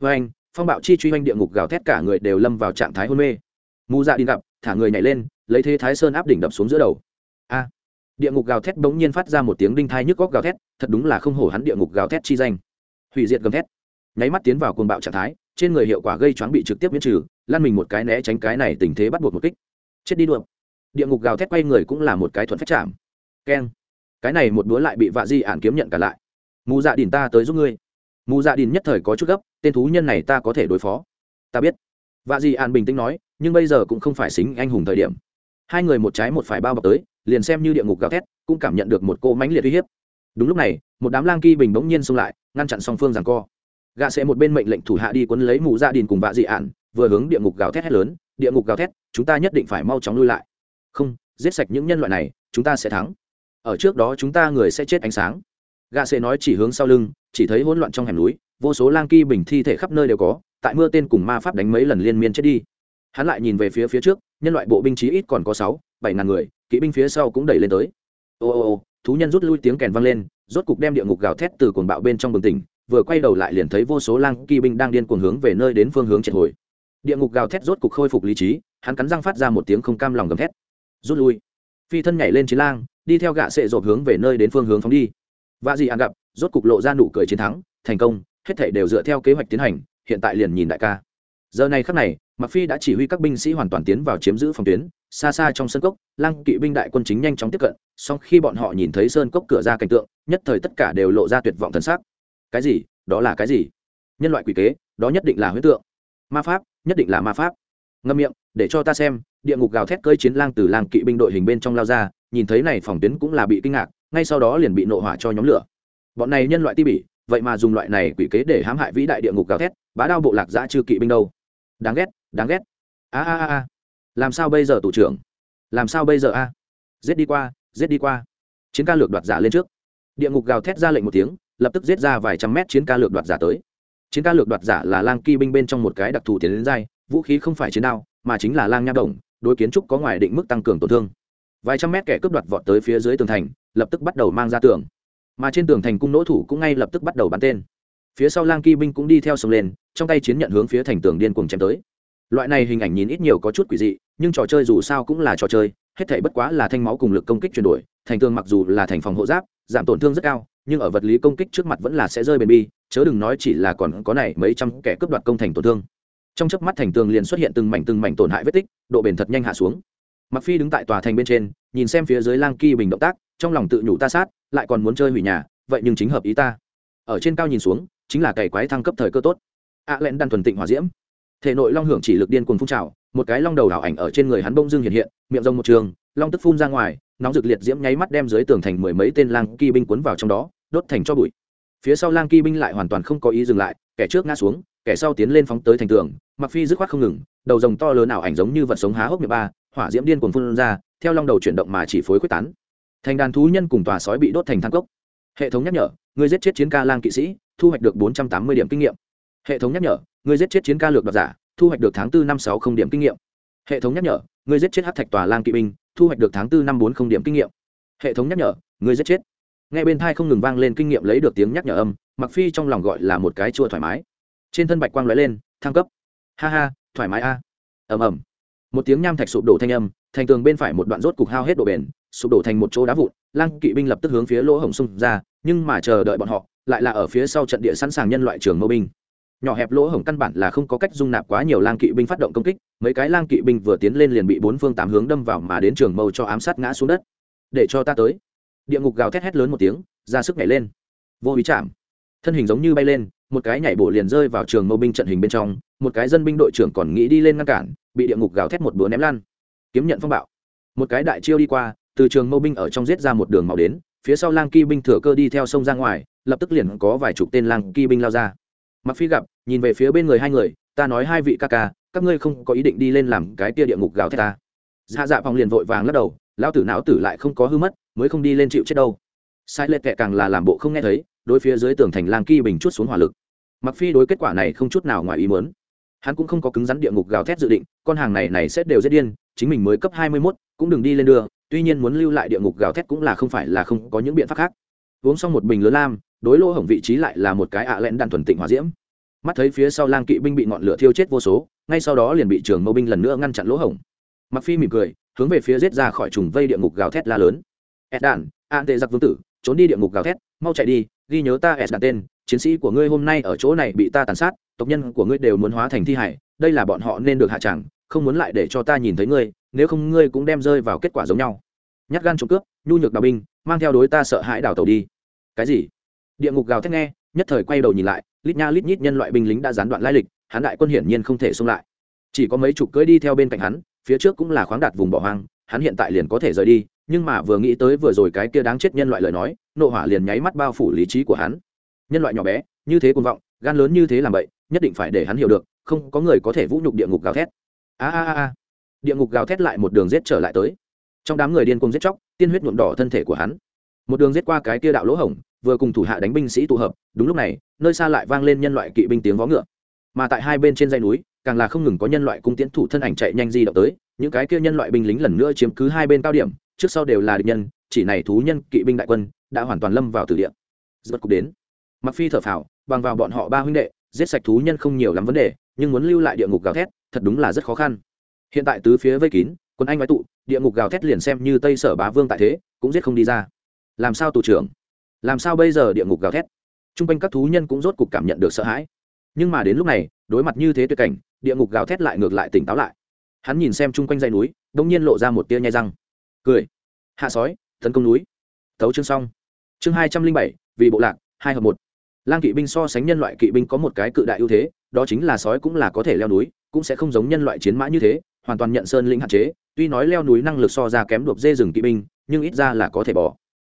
Với anh, phong bạo chi truy oanh địa ngục gào thét cả người đều lâm vào trạng thái hôn mê. Mù dạ đi gặp, thả người nhảy lên, lấy thế thái sơn áp đỉnh đập xuống giữa đầu. A. Địa ngục gào thét bỗng nhiên phát ra một tiếng đinh thai nhức góc gào thét, thật đúng là không hổ hắn địa ngục gào thét chi danh. Hủy diệt gầm thét. Nháy mắt tiến vào cuồng bạo trạng thái trên người hiệu quả gây choáng bị trực tiếp miễn trừ, lan mình một cái né tránh cái này tình thế bắt buộc một kích. Chết đi đuộm địa ngục gào thét quay người cũng là một cái thuận phép chạm. Keng. Cái này một đứa lại bị vạ di ản kiếm nhận cả lại. Mù dạ đình ta tới giúp ngươi. Mù dạ đình nhất thời có chút gấp, tên thú nhân này ta có thể đối phó. Ta biết. Vạ di ản bình tĩnh nói, nhưng bây giờ cũng không phải xính anh hùng thời điểm. Hai người một trái một phải bao bọc tới, liền xem như địa ngục gào thét, cũng cảm nhận được một cô mãnh liệt uy hiếp. Đúng lúc này, một đám lang kỳ bình bỗng nhiên xông lại, ngăn chặn song phương rằng co gạ sẽ một bên mệnh lệnh thủ hạ đi quấn lấy mù dạ gia đình cùng vạ dị ạn, vừa hướng địa ngục gào thét hét lớn, địa ngục gào thét, chúng ta nhất định phải mau chóng lui lại. Không, giết sạch những nhân loại này, chúng ta sẽ thắng. Ở trước đó chúng ta người sẽ chết ánh sáng. Gạ sẽ nói chỉ hướng sau lưng, chỉ thấy hỗn loạn trong hẻm núi, vô số lang ki bình thi thể khắp nơi đều có, tại mưa tên cùng ma pháp đánh mấy lần liên miên chết đi. Hắn lại nhìn về phía phía trước, nhân loại bộ binh chí ít còn có sáu, bảy ngàn người, kỵ binh phía sau cũng đẩy lên tới. Ô ô ô, thú nhân rút lui tiếng kèn vang lên, rốt cục đem địa ngục gào thét từ cuồng bạo bên trong bừng tỉnh vừa quay đầu lại liền thấy vô số lang kỵ binh đang điên cuồng hướng về nơi đến phương hướng triệt hồi. Địa ngục gào thét rốt cục khôi phục lý trí, hắn cắn răng phát ra một tiếng không cam lòng gầm thét. Rút lui. Phi thân nhảy lên chiến lang, đi theo gạ sệ rộp hướng về nơi đến phương hướng phóng đi. Và gì ăn gặp, rốt cục lộ ra nụ cười chiến thắng, thành công, hết thảy đều dựa theo kế hoạch tiến hành, hiện tại liền nhìn đại ca. Giờ này khắc này mặc phi đã chỉ huy các binh sĩ hoàn toàn tiến vào chiếm giữ phòng tuyến, xa xa trong sân cốc, lang kỵ binh đại quân chính nhanh chóng tiếp cận, song khi bọn họ nhìn thấy sơn cốc cửa ra cảnh tượng, nhất thời tất cả đều lộ ra tuyệt vọng thần sắc cái gì? Đó là cái gì? Nhân loại quỷ kế đó nhất định là huyết tượng. Ma pháp nhất định là ma pháp. Ngâm miệng để cho ta xem địa ngục gào thét cơi chiến lang từ làng kỵ binh đội hình bên trong lao ra nhìn thấy này phòng tuyến cũng là bị kinh ngạc ngay sau đó liền bị nộ hỏa cho nhóm lửa. Bọn này nhân loại ti bỉ vậy mà dùng loại này quỷ kế để hãm hại vĩ đại địa ngục gào thét bá đao bộ lạc giã chư kỵ binh đâu. Đáng ghét đáng ghét. A a a a, làm sao bây giờ tổ trưởng? Làm sao bây giờ a? Giết đi qua giết đi qua. Chiến ca lược đoạt giả lên trước. Địa ngục gào thét ra lệnh một tiếng lập tức giết ra vài trăm mét chiến ca lược đoạt giả tới. Chiến ca lược đoạt giả là lang kỳ binh bên trong một cái đặc thù tiến đến dai vũ khí không phải chiến đao, mà chính là lang nha đồng, đối kiến trúc có ngoài định mức tăng cường tổn thương. Vài trăm mét kẻ cướp đoạt vọt tới phía dưới tường thành, lập tức bắt đầu mang ra tường. Mà trên tường thành cung nỗ thủ cũng ngay lập tức bắt đầu bắn tên. Phía sau lang kỳ binh cũng đi theo sông lên, trong tay chiến nhận hướng phía thành tường điên cuồng chém tới. Loại này hình ảnh nhìn ít nhiều có chút quỷ dị, nhưng trò chơi dù sao cũng là trò chơi, hết thể bất quá là thanh máu cùng lực công kích chuyển đổi, thành tường mặc dù là thành phòng hộ giáp, giảm tổn thương rất cao nhưng ở vật lý công kích trước mặt vẫn là sẽ rơi bền bi, chớ đừng nói chỉ là còn có này mấy trăm kẻ cướp đoạt công thành tổn thương. Trong chớp mắt thành tường liền xuất hiện từng mảnh từng mảnh tổn hại vết tích, độ bền thật nhanh hạ xuống. Mặc phi đứng tại tòa thành bên trên, nhìn xem phía dưới lang kỳ bình động tác, trong lòng tự nhủ ta sát, lại còn muốn chơi hủy nhà, vậy nhưng chính hợp ý ta. Ở trên cao nhìn xuống, chính là cày quái thăng cấp thời cơ tốt. Ạ à lẹn đan thuần tịnh hòa diễm. Thể nội long hưởng chỉ lực điên cuồng phun trào, một cái long đầu đảo ảnh ở trên người hắn bông dưng hiện hiện, miệng rông một trường, long tức phun ra ngoài, nóng rực liệt diễm nháy mắt đem dưới tường thành mười mấy tên lang kỳ binh cuốn vào trong đó đốt thành cho bụi. Phía sau lang kỳ binh lại hoàn toàn không có ý dừng lại, kẻ trước ngã xuống, kẻ sau tiến lên phóng tới thành tường mặc phi dứt khoát không ngừng, đầu rồng to lớn ảo ảnh giống như vật sống há hốc miệng ba, hỏa diễm điên cuồng phun ra, theo long đầu chuyển động mà chỉ phối quyết tán. Thành đàn thú nhân cùng tòa sói bị đốt thành thang cốc. Hệ thống nhắc nhở, người giết chết chiến ca lang kỵ sĩ, thu hoạch được bốn trăm tám mươi điểm kinh nghiệm. Hệ thống nhắc nhở, người giết chết chiến ca lược đoạt giả, thu hoạch được tháng tư năm sáu không điểm kinh nghiệm. Hệ thống nhắc nhở, người giết chết hát thạch tòa lang kỵ binh, thu hoạch được tháng tư năm bốn không điểm kinh nghiệm. Hệ thống nhắc nhở, người giết chết ngay bên thai không ngừng vang lên kinh nghiệm lấy được tiếng nhắc nhở âm mặc phi trong lòng gọi là một cái chua thoải mái. Trên thân bạch quang lóe lên, thăng cấp. Ha ha, thoải mái a. Ầm ầm. Một tiếng nham thạch sụp đổ thanh âm, thành tường bên phải một đoạn rốt cục hao hết độ bền, sụp đổ thành một chỗ đá vụn, lang kỵ binh lập tức hướng phía lỗ hổng xung ra, nhưng mà chờ đợi bọn họ, lại là ở phía sau trận địa sẵn sàng nhân loại trường mâu binh. Nhỏ hẹp lỗ hổng căn bản là không có cách dung nạp quá nhiều lang kỵ binh phát động công kích, mấy cái lang kỵ binh vừa tiến lên liền bị bốn phương tám hướng đâm vào mà đến trường mâu cho ám sát ngã xuống đất. Để cho ta tới địa ngục gào thét hét lớn một tiếng, ra sức nhảy lên. Vô ý chạm. Thân hình giống như bay lên, một cái nhảy bổ liền rơi vào trường mâu binh trận hình bên trong, một cái dân binh đội trưởng còn nghĩ đi lên ngăn cản, bị địa ngục gào thét một búa ném lan kiếm nhận phong bạo. Một cái đại chiêu đi qua, từ trường mâu binh ở trong giết ra một đường màu đến, phía sau lang kỳ binh thừa cơ đi theo sông ra ngoài, lập tức liền có vài chục tên lang kỳ binh lao ra. Mặc phi gặp, nhìn về phía bên người hai người, ta nói hai vị ca ca, các ngươi không có ý định đi lên làm cái tia địa ngục gào thét ta. Dạ dạ phòng liền vội vàng lắc đầu lão tử não tử lại không có hư mất mới không đi lên chịu chết đâu. Sai lệch kệ càng là làm bộ không nghe thấy đối phía dưới tường thành lang kỳ bình chút xuống hỏa lực. Mặc phi đối kết quả này không chút nào ngoài ý muốn. Hắn cũng không có cứng rắn địa ngục gào thét dự định con hàng này này sẽ đều rất điên chính mình mới cấp 21, cũng đừng đi lên đường tuy nhiên muốn lưu lại địa ngục gào thét cũng là không phải là không có những biện pháp khác. Uống xong một bình lớn lam đối lỗ hổng vị trí lại là một cái ạ lẹn đạn thuần tịnh hỏa diễm. Mắt thấy phía sau lang kỵ binh bị ngọn lửa thiêu chết vô số ngay sau đó liền bị trường mâu binh lần nữa ngăn chặn lỗ hổng. Mặc phi mỉm cười hướng về phía giết ra khỏi trùng vây địa ngục gào thét la lớn. Ed đạn an tệ giặc vương tử, trốn đi địa ngục gào thét, mau chạy đi, ghi nhớ ta ed đạn tên, chiến sĩ của ngươi hôm nay ở chỗ này bị ta tàn sát, tộc nhân của ngươi đều muốn hóa thành thi hải, đây là bọn họ nên được hạ tràng không muốn lại để cho ta nhìn thấy ngươi, nếu không ngươi cũng đem rơi vào kết quả giống nhau. Nhát gan trộm cướp, nhu nhược đào binh, mang theo đối ta sợ hãi đào tàu đi. Cái gì? Địa ngục gào thét nghe, nhất thời quay đầu nhìn lại, lít nha lít nhít nhân loại binh lính đã gián đoạn lai lịch, hắn đại quân hiển nhiên không thể xông lại. Chỉ có mấy chục cưỡi đi theo bên cạnh hắn phía trước cũng là khoáng đạt vùng bỏ hoang, hắn hiện tại liền có thể rời đi, nhưng mà vừa nghĩ tới vừa rồi cái kia đáng chết nhân loại lời nói, nộ hỏa liền nháy mắt bao phủ lý trí của hắn. Nhân loại nhỏ bé, như thế cuồng vọng, gan lớn như thế làm vậy nhất định phải để hắn hiểu được, không có người có thể vũ nhục địa ngục gào thét. A a a. Địa ngục gào thét lại một đường giết trở lại tới. Trong đám người điên cuồng giết chóc, tiên huyết nhuộm đỏ thân thể của hắn. Một đường giết qua cái kia đạo lỗ hổng, vừa cùng thủ hạ đánh binh sĩ tụ hợp, đúng lúc này, nơi xa lại vang lên nhân loại kỵ binh tiếng vó ngựa. Mà tại hai bên trên dãy núi càng là không ngừng có nhân loại cung tiến thủ thân ảnh chạy nhanh di động tới, những cái kia nhân loại binh lính lần nữa chiếm cứ hai bên cao điểm, trước sau đều là địch nhân, chỉ này thú nhân, kỵ binh đại quân, đã hoàn toàn lâm vào tử địa. Rốt cục đến. Mặc phi thở phào, bằng vào bọn họ ba huynh đệ, giết sạch thú nhân không nhiều lắm vấn đề, nhưng muốn lưu lại địa ngục gào thét, thật đúng là rất khó khăn. Hiện tại tứ phía vây kín, quân anh ngoại tụ, địa ngục gào thét liền xem như tây sở bá vương tại thế, cũng giết không đi ra. Làm sao tù trưởng? Làm sao bây giờ địa ngục gào thét? T r u n g quanh các thú nhân cũng rốt cục cảm nhận được sợ hãi. Nhưng mà đến lúc này, đối mặt như thế tuyệt cảnh địa ngục gào thét lại ngược lại tỉnh táo lại. Hắn nhìn xem chung quanh dây núi đ ỗ n g nhiên lộ ra một tia nhai răng. Cười. Hạ sói, tấn công núi. Thấu chương xong. Chương hai trăm linh bảy, vì bộ lạc, hai hợp một. Lang kỵ binh so sánh nhân loại kỵ binh có một cái cự đại ưu thế, đó chính là sói cũng là có thể leo núi, cũng sẽ không giống nhân loại chiến mã như thế, hoàn toàn nhận sơn lĩnh hạn chế, tuy nói leo núi năng lực so ra kém đuộc dê rừng kỵ binh, nhưng ít ra là có thể bỏ.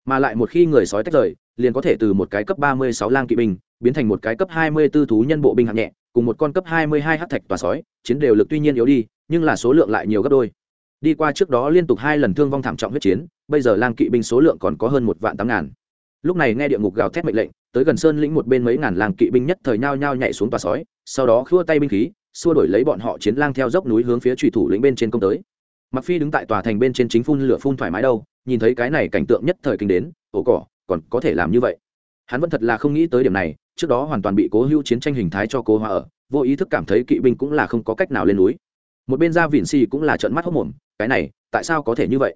Mà lại một khi người sói tách rời, liền có thể từ một cái cấp ba mươi sáu lang kỵ binh, biến thành một cái cấp hai mươi 24 thú nhân bộ binh hạng nhẹ cùng một con cấp hai mươi hai hắc thạch tòa sói, chiến đều lực tuy nhiên yếu đi, nhưng là số lượng lại nhiều gấp đôi. Đi qua trước đó liên tục hai lần thương vong thảm trọng huyết chiến, bây giờ lang kỵ binh số lượng còn có hơn một vạn tám ngàn. Lúc này nghe địa ngục gào thét mệnh lệnh, tới gần sơn lĩnh một bên mấy ngàn lang kỵ binh nhất thời nhao nhao nhảy xuống tòa sói, sau đó khua tay binh khí, xua đổi lấy bọn họ chiến lang theo dốc núi hướng phía truy thủ lĩnh bên trên công tới. Mặc phi đứng tại tòa thành bên trên chính phun lửa phun thoải mái đâu, nhìn thấy cái này cảnh tượng nhất thời kinh đến, ổ cỏ, còn có thể làm như vậy? Hắn vẫn thật là không nghĩ tới điểm này trước đó hoàn toàn bị cố hữu chiến tranh hình thái cho cố hòa ở, vô ý thức cảm thấy kỵ binh cũng là không có cách nào lên núi. Một bên ra vịn xì cũng là trợn mắt hốc mồm, cái này, tại sao có thể như vậy?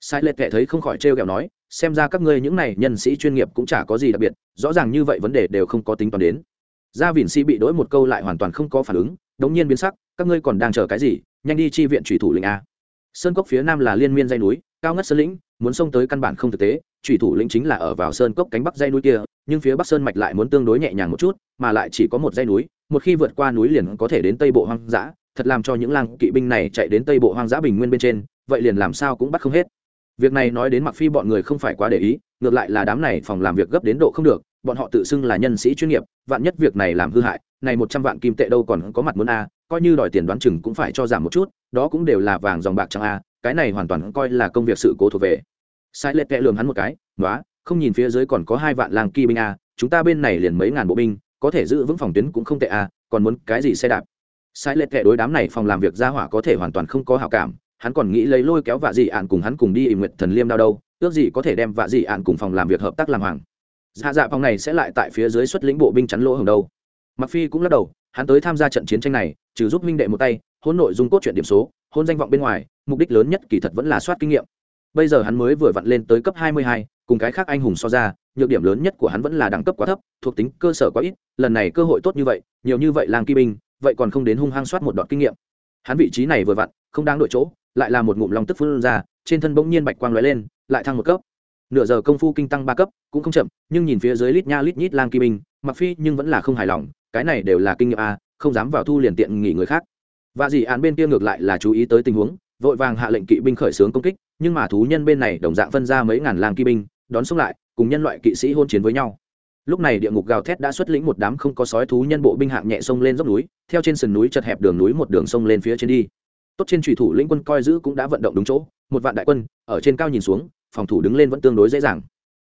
Sai lệch kệ thấy không khỏi trêu ghẹo nói, xem ra các ngươi những này nhân sĩ chuyên nghiệp cũng chả có gì đặc biệt, rõ ràng như vậy vấn đề đều không có tính toán đến. Gia vịn xì bị đổi một câu lại hoàn toàn không có phản ứng, đống nhiên biến sắc, các ngươi còn đang chờ cái gì? Nhanh đi chi viện thủy thủ lĩnh a. Sơn cốc phía nam là liên miên dây núi, cao ngất sơn lĩnh, muốn xông tới căn bản không thực tế, thủy thủ lĩnh chính là ở vào sơn cốc cánh bắc dây núi kia nhưng phía bắc sơn mạch lại muốn tương đối nhẹ nhàng một chút, mà lại chỉ có một dây núi, một khi vượt qua núi liền có thể đến tây bộ hoang dã, thật làm cho những lang kỵ binh này chạy đến tây bộ hoang dã bình nguyên bên trên, vậy liền làm sao cũng bắt không hết. Việc này nói đến mặc phi bọn người không phải quá để ý, ngược lại là đám này phòng làm việc gấp đến độ không được, bọn họ tự xưng là nhân sĩ chuyên nghiệp, vạn nhất việc này làm hư hại, này một trăm vạn kim tệ đâu còn có mặt muốn a, coi như đòi tiền đoán chừng cũng phải cho giảm một chút, đó cũng đều là vàng dòng bạc chẳng a, cái này hoàn toàn coi là công việc sự cố thuộc về. Sai lệch kẹ lường hắn một cái nói không nhìn phía dưới còn có hai vạn làng kỳ binh a chúng ta bên này liền mấy ngàn bộ binh có thể giữ vững phòng tuyến cũng không tệ a còn muốn cái gì xe đạp? Sai lệch kẹ đối đám này phòng làm việc ra hỏa có thể hoàn toàn không có hảo cảm hắn còn nghĩ lấy lôi kéo vạ dị ạn cùng hắn cùng đi ỉ nguyện thần liêm đau đâu ước gì có thể đem vạ dị ạn cùng phòng làm việc hợp tác làm hoàng. Dạ dạ phòng này sẽ lại tại phía dưới xuất lĩnh bộ binh chắn lỗ hồng đâu. Mặc phi cũng lắc đầu hắn tới tham gia trận chiến tranh này trừ giúp minh đệ một tay hôn nội dung cốt truyện điểm số hôn danh vọng bên ngoài mục đích lớn nhất kỳ thật vẫn là soát kinh nghiệm. Bây giờ hắn mới vừa vặn lên tới cấp 22, cùng cái khác anh hùng so ra, nhược điểm lớn nhất của hắn vẫn là đẳng cấp quá thấp, thuộc tính cơ sở quá ít, lần này cơ hội tốt như vậy, nhiều như vậy làng kỵ binh, vậy còn không đến hung hăng soát một đoạn kinh nghiệm. Hắn vị trí này vừa vặn, không đáng đổi chỗ, lại là một ngụm long tức phun ra, trên thân bỗng nhiên bạch quang lóe lên, lại thăng một cấp. Nửa giờ công phu kinh tăng ba cấp, cũng không chậm, nhưng nhìn phía dưới lít nha lít nhít lang kỵ binh mặc phi nhưng vẫn là không hài lòng, cái này đều là kinh nghiệm a, không dám vào thu liền tiện nghỉ người khác. Và dì án bên kia ngược lại là chú ý tới tình huống, vội vàng hạ lệnh kỵ binh khởi xướng công kích, nhưng mà thú nhân bên này đồng dạng phân ra mấy ngàn làng kỵ binh đón xông lại, cùng nhân loại kỵ sĩ hôn chiến với nhau. Lúc này địa ngục gào thét đã xuất lĩnh một đám không có sói thú nhân bộ binh hạng nhẹ sông lên dốc núi, theo trên sườn núi chật hẹp đường núi một đường sông lên phía trên đi. Tốt trên trùy thủ lĩnh quân coi giữ cũng đã vận động đúng chỗ, một vạn đại quân, ở trên cao nhìn xuống, phòng thủ đứng lên vẫn tương đối dễ dàng.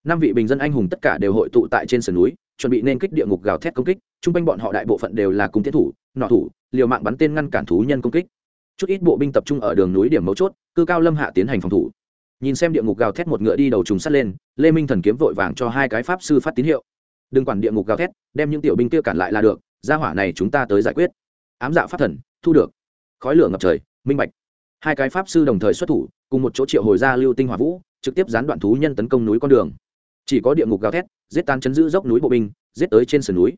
Năm vị bình dân anh hùng tất cả đều hội tụ tại trên sườn núi, chuẩn bị nên kích địa ngục gào thét công kích, chung quanh bọn họ đại bộ phận đều là cung tiến thủ, nọ thủ, liều mạng bắn tên ngăn cản thú nhân công kích. Chút ít bộ binh tập trung ở đường núi điểm mấu chốt, cư cao lâm hạ tiến hành phòng thủ nhìn xem địa ngục gào thét một ngựa đi đầu trùng sắt lên, lê minh thần kiếm vội vàng cho hai cái pháp sư phát tín hiệu. Đừng quản địa ngục gào thét, đem những tiểu binh kia cản lại là được, gia hỏa này chúng ta tới giải quyết. Ám dạ pháp thần, thu được. Khói lửa ngập trời, minh bạch. Hai cái pháp sư đồng thời xuất thủ, cùng một chỗ triệu hồi ra lưu tinh hỏa vũ, trực tiếp gián đoạn thú nhân tấn công núi con đường. Chỉ có địa ngục gào thét, giết tan chấn giữ dốc núi bộ binh, giết tới trên sườn núi.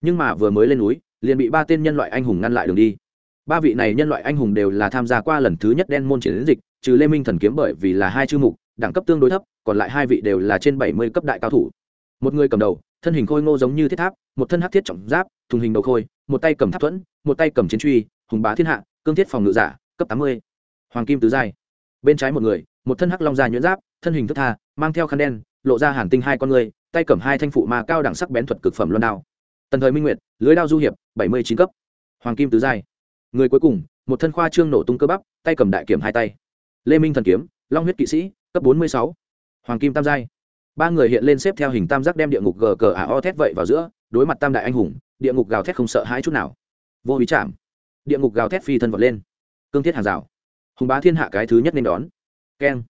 Nhưng mà vừa mới lên núi, liền bị ba tên nhân loại anh hùng ngăn lại đường đi. Ba vị này nhân loại anh hùng đều là tham gia qua lần thứ nhất đen môn triển dịch trừ lê minh thần kiếm bởi vì là hai chư mục, đẳng cấp tương đối thấp, còn lại hai vị đều là trên bảy mươi cấp đại cao thủ. Một người cầm đầu, thân hình khôi ngô giống như thiết tháp, một thân hắc thiết trọng giáp, thùng hình đầu khôi, một tay cầm tháp thuẫn, một tay cầm chiến truy, hùng bá thiên hạ, cương thiết phòng ngự giả, cấp tám mươi. Hoàng kim tứ giai. Bên trái một người, một thân hắc long da nhuyễn giáp, thân hình thức tha, mang theo khăn đen, lộ ra hàn tinh hai con người, tay cầm hai thanh phụ ma cao đẳng sắc bén thuật cực phẩm loan đao. Tần thời minh nguyệt, lưới đao du hiệp, bảy mươi chín cấp. Hoàng kim tứ giai. Người cuối cùng, một thân khoa trương nổ tung cơ bắp, tay cầm đại kiểm hai tay lê minh thần kiếm, long huyết kỵ sĩ, cấp bốn mươi sáu. Hoàng kim tam giai. Ba người hiện lên xếp theo hình tam giác đem địa ngục gờ cờ ả o thét vậy vào giữa, đối mặt tam đại anh hùng, địa ngục gào thét không sợ hãi chút nào. Vô ý chạm. Địa ngục gào thét phi thân vọt lên. Cương thiết hàng rào. Hùng bá thiên hạ cái thứ nhất nên đón. Keng.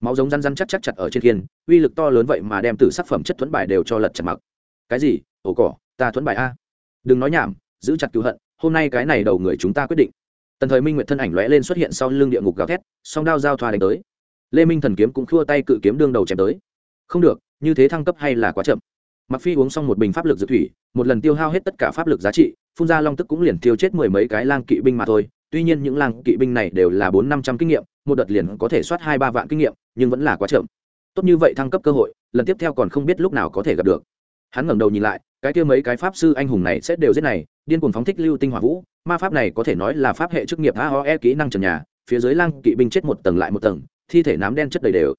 Máu giống răn răn chắc chắc chặt ở trên thiên uy lực to lớn vậy mà đem từ sắc phẩm chất thuẫn bài đều cho lật chặt mặc. Cái gì? Ổ cỏ, ta thuẫn bài a. Đừng nói nhảm, giữ chặt cứu hận, hôm nay cái này đầu người chúng ta quyết định tần thời minh nguyệt thân ảnh lóe lên xuất hiện sau lưng địa ngục gào thét, song đao giao thoa đánh tới. Lê minh thần kiếm cũng khua tay cự kiếm đương đầu chém tới. Không được, như thế thăng cấp hay là quá chậm. Mặc phi uống xong một bình pháp lực dự thủy, một lần tiêu hao hết tất cả pháp lực giá trị, phun ra long tức cũng liền tiêu chết mười mấy cái lang kỵ binh mà thôi. Tuy nhiên những lang kỵ binh này đều là bốn năm trăm kinh nghiệm, một đợt liền có thể soát hai ba vạn kinh nghiệm, nhưng vẫn là quá chậm. Tốt như vậy thăng cấp cơ hội, lần tiếp theo còn không biết lúc nào có thể gặp được hắn ngẩng đầu nhìn lại, cái kia mấy cái pháp sư anh hùng này sẽ đều giết này, điên cuồng phóng thích lưu tinh hỏa vũ, ma pháp này có thể nói là pháp hệ chức nghiệp aoe kỹ năng trần nhà, phía dưới lang kỵ binh chết một tầng lại một tầng, thi thể nám đen chất đầy đều.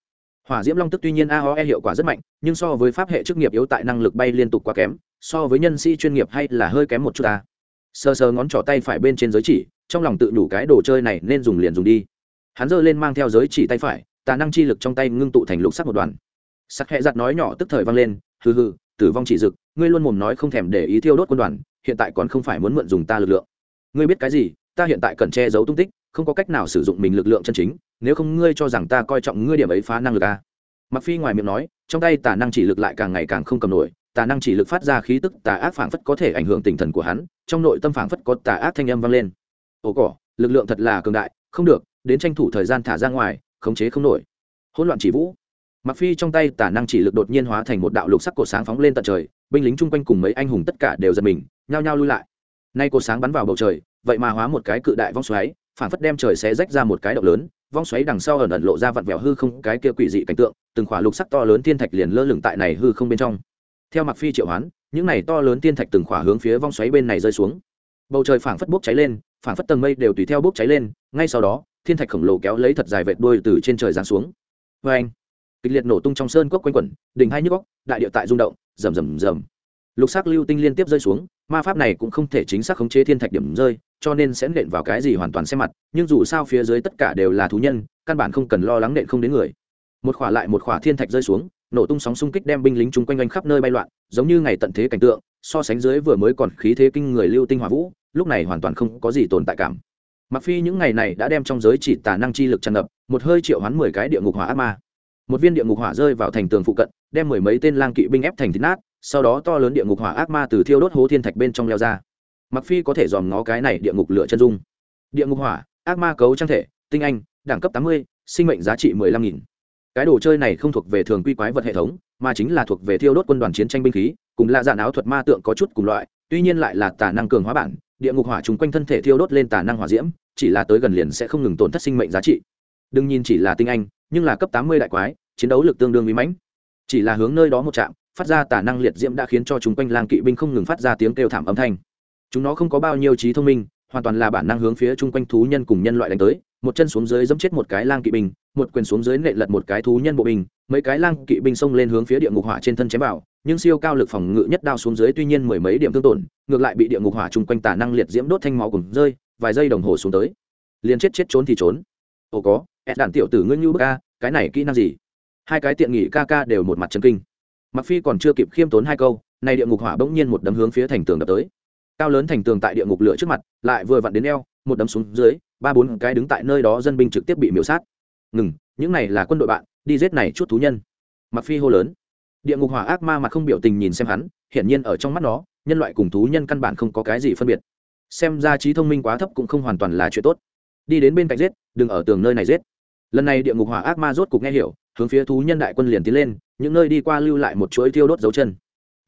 Hỏa diễm long tức tuy nhiên aoe hiệu quả rất mạnh, nhưng so với pháp hệ chức nghiệp yếu tại năng lực bay liên tục quá kém, so với nhân sĩ chuyên nghiệp hay là hơi kém một chút ta sờ sờ ngón trỏ tay phải bên trên giới chỉ, trong lòng tự đủ cái đồ chơi này nên dùng liền dùng đi. Hắn giơ lên mang theo giới chỉ tay phải, tà năng chi lực trong tay ngưng tụ thành lục sắc một đoàn. Sắc hẹ giặt nói nhỏ tức thời vang lên, hừ hừ tử vong chỉ dực, ngươi luôn mồm nói không thèm để ý thiêu đốt quân đoàn, hiện tại còn không phải muốn mượn dùng ta lực lượng. Ngươi biết cái gì? Ta hiện tại cần che giấu tung tích, không có cách nào sử dụng mình lực lượng chân chính, nếu không ngươi cho rằng ta coi trọng ngươi điểm ấy phá năng lực à. mặc phi ngoài miệng nói, trong tay tà năng chỉ lực lại càng ngày càng không cầm nổi, tà năng chỉ lực phát ra khí tức tà ác phảng phất có thể ảnh hưởng tinh thần của hắn, trong nội tâm phảng phất có tà ác thanh âm vang lên. Ồ cỏ, lực lượng thật là cường đại, không được, đến tranh thủ thời gian thả ra ngoài, khống chế không nổi. Hỗn loạn chỉ vũ mặc phi trong tay tả năng chỉ lực đột nhiên hóa thành một đạo lục sắc cổ sáng phóng lên tận trời, binh lính chung quanh cùng mấy anh hùng tất cả đều giật mình, nhao nhao lui lại. Nay cổ sáng bắn vào bầu trời, vậy mà hóa một cái cự đại vong xoáy, phản phất đem trời xé rách ra một cái động lớn, vong xoáy đằng sau ẩn ẩn lộ ra vặn vẹo hư không, cái kia quỷ dị cảnh tượng, từng khỏa lục sắc to lớn thiên thạch liền lơ lửng tại này hư không bên trong. Theo mặc phi triệu hoán, những này to lớn thiên thạch từng khỏa hướng phía vong xoáy bên này rơi xuống. Bầu trời phảng phất bốc cháy lên, phảng phất tầng mây đều tùy theo bốc cháy lên, ngay sau đó, thiên thạch khổng lồ kéo lấy thật dài vệt đuôi từ trên trời giáng xuống. Vê anh kịch liệt nổ tung trong sơn cốc quanh quẩn, đỉnh hai nhức góc đại địa tại rung động, rầm rầm rầm. Lục sắc lưu tinh liên tiếp rơi xuống, ma pháp này cũng không thể chính xác khống chế thiên thạch điểm rơi, cho nên sẽ nện vào cái gì hoàn toàn xem mặt, nhưng dù sao phía dưới tất cả đều là thú nhân, căn bản không cần lo lắng nện không đến người. Một khỏa lại một khỏa thiên thạch rơi xuống, nổ tung sóng xung kích đem binh lính chung quanh quanh khắp nơi bay loạn, giống như ngày tận thế cảnh tượng, so sánh dưới vừa mới còn khí thế kinh người lưu tinh hỏa vũ, lúc này hoàn toàn không có gì tồn tại cảm. Mặc phi những ngày này đã đem trong giới chỉ tà năng chi lực tràn ngập, một hơi triệu hoán mười cái địa ngục hỏa ác ma một viên địa ngục hỏa rơi vào thành tường phụ cận, đem mười mấy tên lang kỵ binh ép thành thịt nát, sau đó to lớn địa ngục hỏa ác ma từ thiêu đốt hố thiên thạch bên trong leo ra. Mặc phi có thể dòm ngó cái này địa ngục lửa chân dung. Địa ngục hỏa, ác ma cấu trang thể, tinh anh, đẳng cấp tám mươi, sinh mệnh giá trị mười lăm nghìn. Cái đồ chơi này không thuộc về thường quy quái vật hệ thống, mà chính là thuộc về thiêu đốt quân đoàn chiến tranh binh khí, cùng là dạng áo thuật ma tượng có chút cùng loại, tuy nhiên lại là tà năng cường hóa bản, địa ngục hỏa chúng quanh thân thể thiêu đốt lên tà năng hỏa diễm, chỉ là tới gần liền sẽ không ngừng tổn thất sinh mệnh giá trị. Đừng nhìn chỉ là tinh anh nhưng là cấp tám mươi đại quái, chiến đấu lực tương đương uy mãnh. Chỉ là hướng nơi đó một chạm phát ra tà năng liệt diễm đã khiến cho chúng quanh lang kỵ binh không ngừng phát ra tiếng kêu thảm âm thanh. Chúng nó không có bao nhiêu trí thông minh, hoàn toàn là bản năng hướng phía chung quanh thú nhân cùng nhân loại đánh tới, một chân xuống dưới giẫm chết một cái lang kỵ binh, một quyền xuống dưới nệ lật một cái thú nhân bộ binh, mấy cái lang kỵ binh xông lên hướng phía địa ngục hỏa trên thân chém vào, nhưng siêu cao lực phòng ngự nhất đao xuống dưới tuy nhiên mười mấy điểm thương tổn, ngược lại bị địa ngục hỏa chung quanh tà năng liệt diễm đốt thanh máu cùng rơi, vài giây đồng hồ xuống tới. Liền chết chết trốn thì trốn. Ồ có ed đạn tiểu tử ngươi như bức ca cái này kỹ năng gì? Hai cái tiện nghỉ ca ca đều một mặt chân kinh. Mặc phi còn chưa kịp khiêm tốn hai câu, này địa ngục hỏa bỗng nhiên một đấm hướng phía thành tường đập tới. Cao lớn thành tường tại địa ngục lửa trước mặt, lại vừa vặn đến eo, một đấm xuống dưới, ba bốn cái đứng tại nơi đó dân binh trực tiếp bị miễu sát. Ngừng, những này là quân đội bạn, đi giết này chút thú nhân. Mặc phi hô lớn. Địa ngục hỏa ác ma mặt không biểu tình nhìn xem hắn, hiển nhiên ở trong mắt nó, nhân loại cùng thú nhân căn bản không có cái gì phân biệt. Xem ra trí thông minh quá thấp cũng không hoàn toàn là chuyện tốt. Đi đến bên cạnh giết, đừng ở tường nơi này giết lần này địa ngục hỏa ác ma rốt cục nghe hiểu, hướng phía thú nhân đại quân liền tiến lên, những nơi đi qua lưu lại một chuỗi thiêu đốt dấu chân.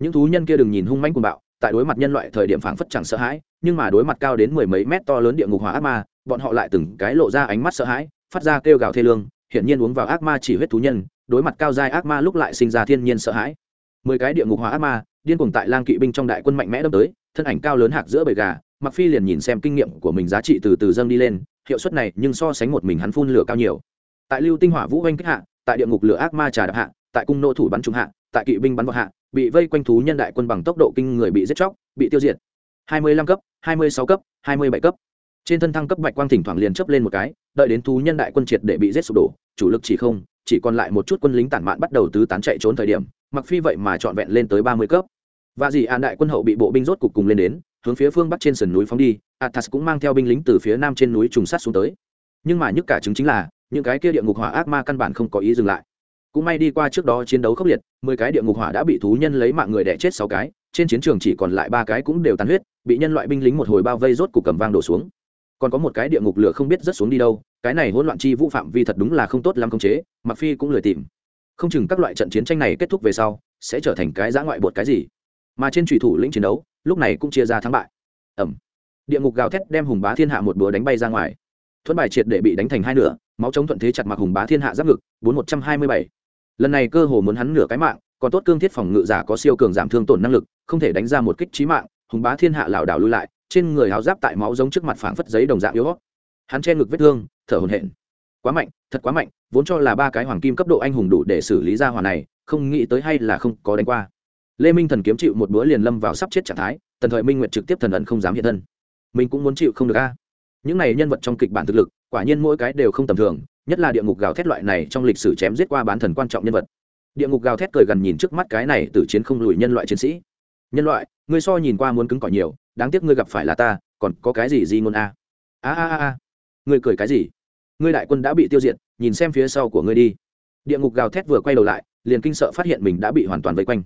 Những thú nhân kia đừng nhìn hung manh cùng bạo, tại đối mặt nhân loại thời điểm phảng phất chẳng sợ hãi, nhưng mà đối mặt cao đến mười mấy mét to lớn địa ngục hỏa ác ma, bọn họ lại từng cái lộ ra ánh mắt sợ hãi, phát ra kêu gào thê lương, hiển nhiên uống vào ác ma chỉ huyết thú nhân, đối mặt cao giai ác ma lúc lại sinh ra thiên nhiên sợ hãi. Mười cái địa ngục hỏa ác ma, điên cuồng tại lang kỵ binh trong đại quân mạnh mẽ đâm tới, thân ảnh cao lớn hạc giữa bầy gà mặc phi liền nhìn xem kinh nghiệm của mình giá trị từ từ dâng đi lên hiệu suất này nhưng so sánh một mình hắn phun lửa cao nhiều. Tại lưu tinh hỏa vũ oanh kích hạ, tại địa ngục lửa ác ma trà đập hạ, tại cung nô thủ bắn trúng hạ, tại kỵ binh bắn vào hạ, bị vây quanh thú nhân đại quân bằng tốc độ kinh người bị giết chóc, bị tiêu diệt. Hai mươi lăm cấp, hai mươi sáu cấp, hai mươi bảy cấp. Trên thân thăng cấp bạch quang thỉnh thoảng liền chấp lên một cái, đợi đến thú nhân đại quân triệt để bị giết sụp đổ, chủ lực chỉ không, chỉ còn lại một chút quân lính tản mạn bắt đầu tứ tán chạy trốn thời điểm mặc phi vậy mà trọn vẹn lên tới ba mươi cấp và dì an đại quân hậu bị bộ binh rốt cục cùng lên đến, hướng phía phương bắc trên sườn núi phóng đi. Athas cũng mang theo binh lính từ phía nam trên núi trùng sát xuống tới. Nhưng mà nhức cả chứng chính là, những cái kia địa ngục hỏa ác ma căn bản không có ý dừng lại. Cũng may đi qua trước đó chiến đấu khốc liệt, mười cái địa ngục hỏa đã bị thú nhân lấy mạng người đẻ chết sáu cái, trên chiến trường chỉ còn lại ba cái cũng đều tàn huyết, bị nhân loại binh lính một hồi bao vây rốt cục cầm vang đổ xuống. Còn có một cái địa ngục lửa không biết rớt xuống đi đâu, cái này hỗn loạn chi vũ phạm vi thật đúng là không tốt lắm công chế mặc phi cũng lười tìm. Không chừng các loại trận chiến tranh này kết thúc về sau, sẽ trở thành cái giã ngoại bột cái gì mà trên trùy thủ lĩnh chiến đấu, lúc này cũng chia ra thắng bại. Ẩm. Địa ngục gào thét đem hùng bá thiên hạ một búa đánh bay ra ngoài. Thuẫn bài triệt để bị đánh thành hai nửa, máu chống thuận thế chặt mặc hùng bá thiên hạ giáp ngực, bốn một trăm hai mươi bảy. Lần này cơ hồ muốn hắn nửa cái mạng, còn tốt cương thiết phòng ngự giả có siêu cường giảm thương tổn năng lực, không thể đánh ra một kích trí mạng, hùng bá thiên hạ lảo đảo lui lại, trên người háo giáp tại máu giống trước mặt phảng phất giấy đồng dạng yếu hắn che ngực vết thương, thở hổn hển. Quá mạnh, thật quá mạnh, vốn cho là ba cái hoàng kim cấp độ anh hùng đủ để xử lý ra hòa này, không nghĩ tới hay là không có đánh qua lê minh thần kiếm chịu một bữa liền lâm vào sắp chết trạng thái tần thời minh nguyện trực tiếp thần ẩn không dám hiện thân mình cũng muốn chịu không được a những này nhân vật trong kịch bản thực lực quả nhiên mỗi cái đều không tầm thường nhất là địa ngục gào thét loại này trong lịch sử chém giết qua bán thần quan trọng nhân vật địa ngục gào thét cười gần nhìn trước mắt cái này từ chiến không lùi nhân loại chiến sĩ nhân loại ngươi so nhìn qua muốn cứng cỏi nhiều đáng tiếc ngươi gặp phải là ta còn có cái gì di ngôn a a a a ngươi cười cái gì ngươi đại quân đã bị tiêu diệt nhìn xem phía sau của ngươi đi địa ngục gào thét vừa quay đầu lại liền kinh sợ phát hiện mình đã bị hoàn toàn vây quanh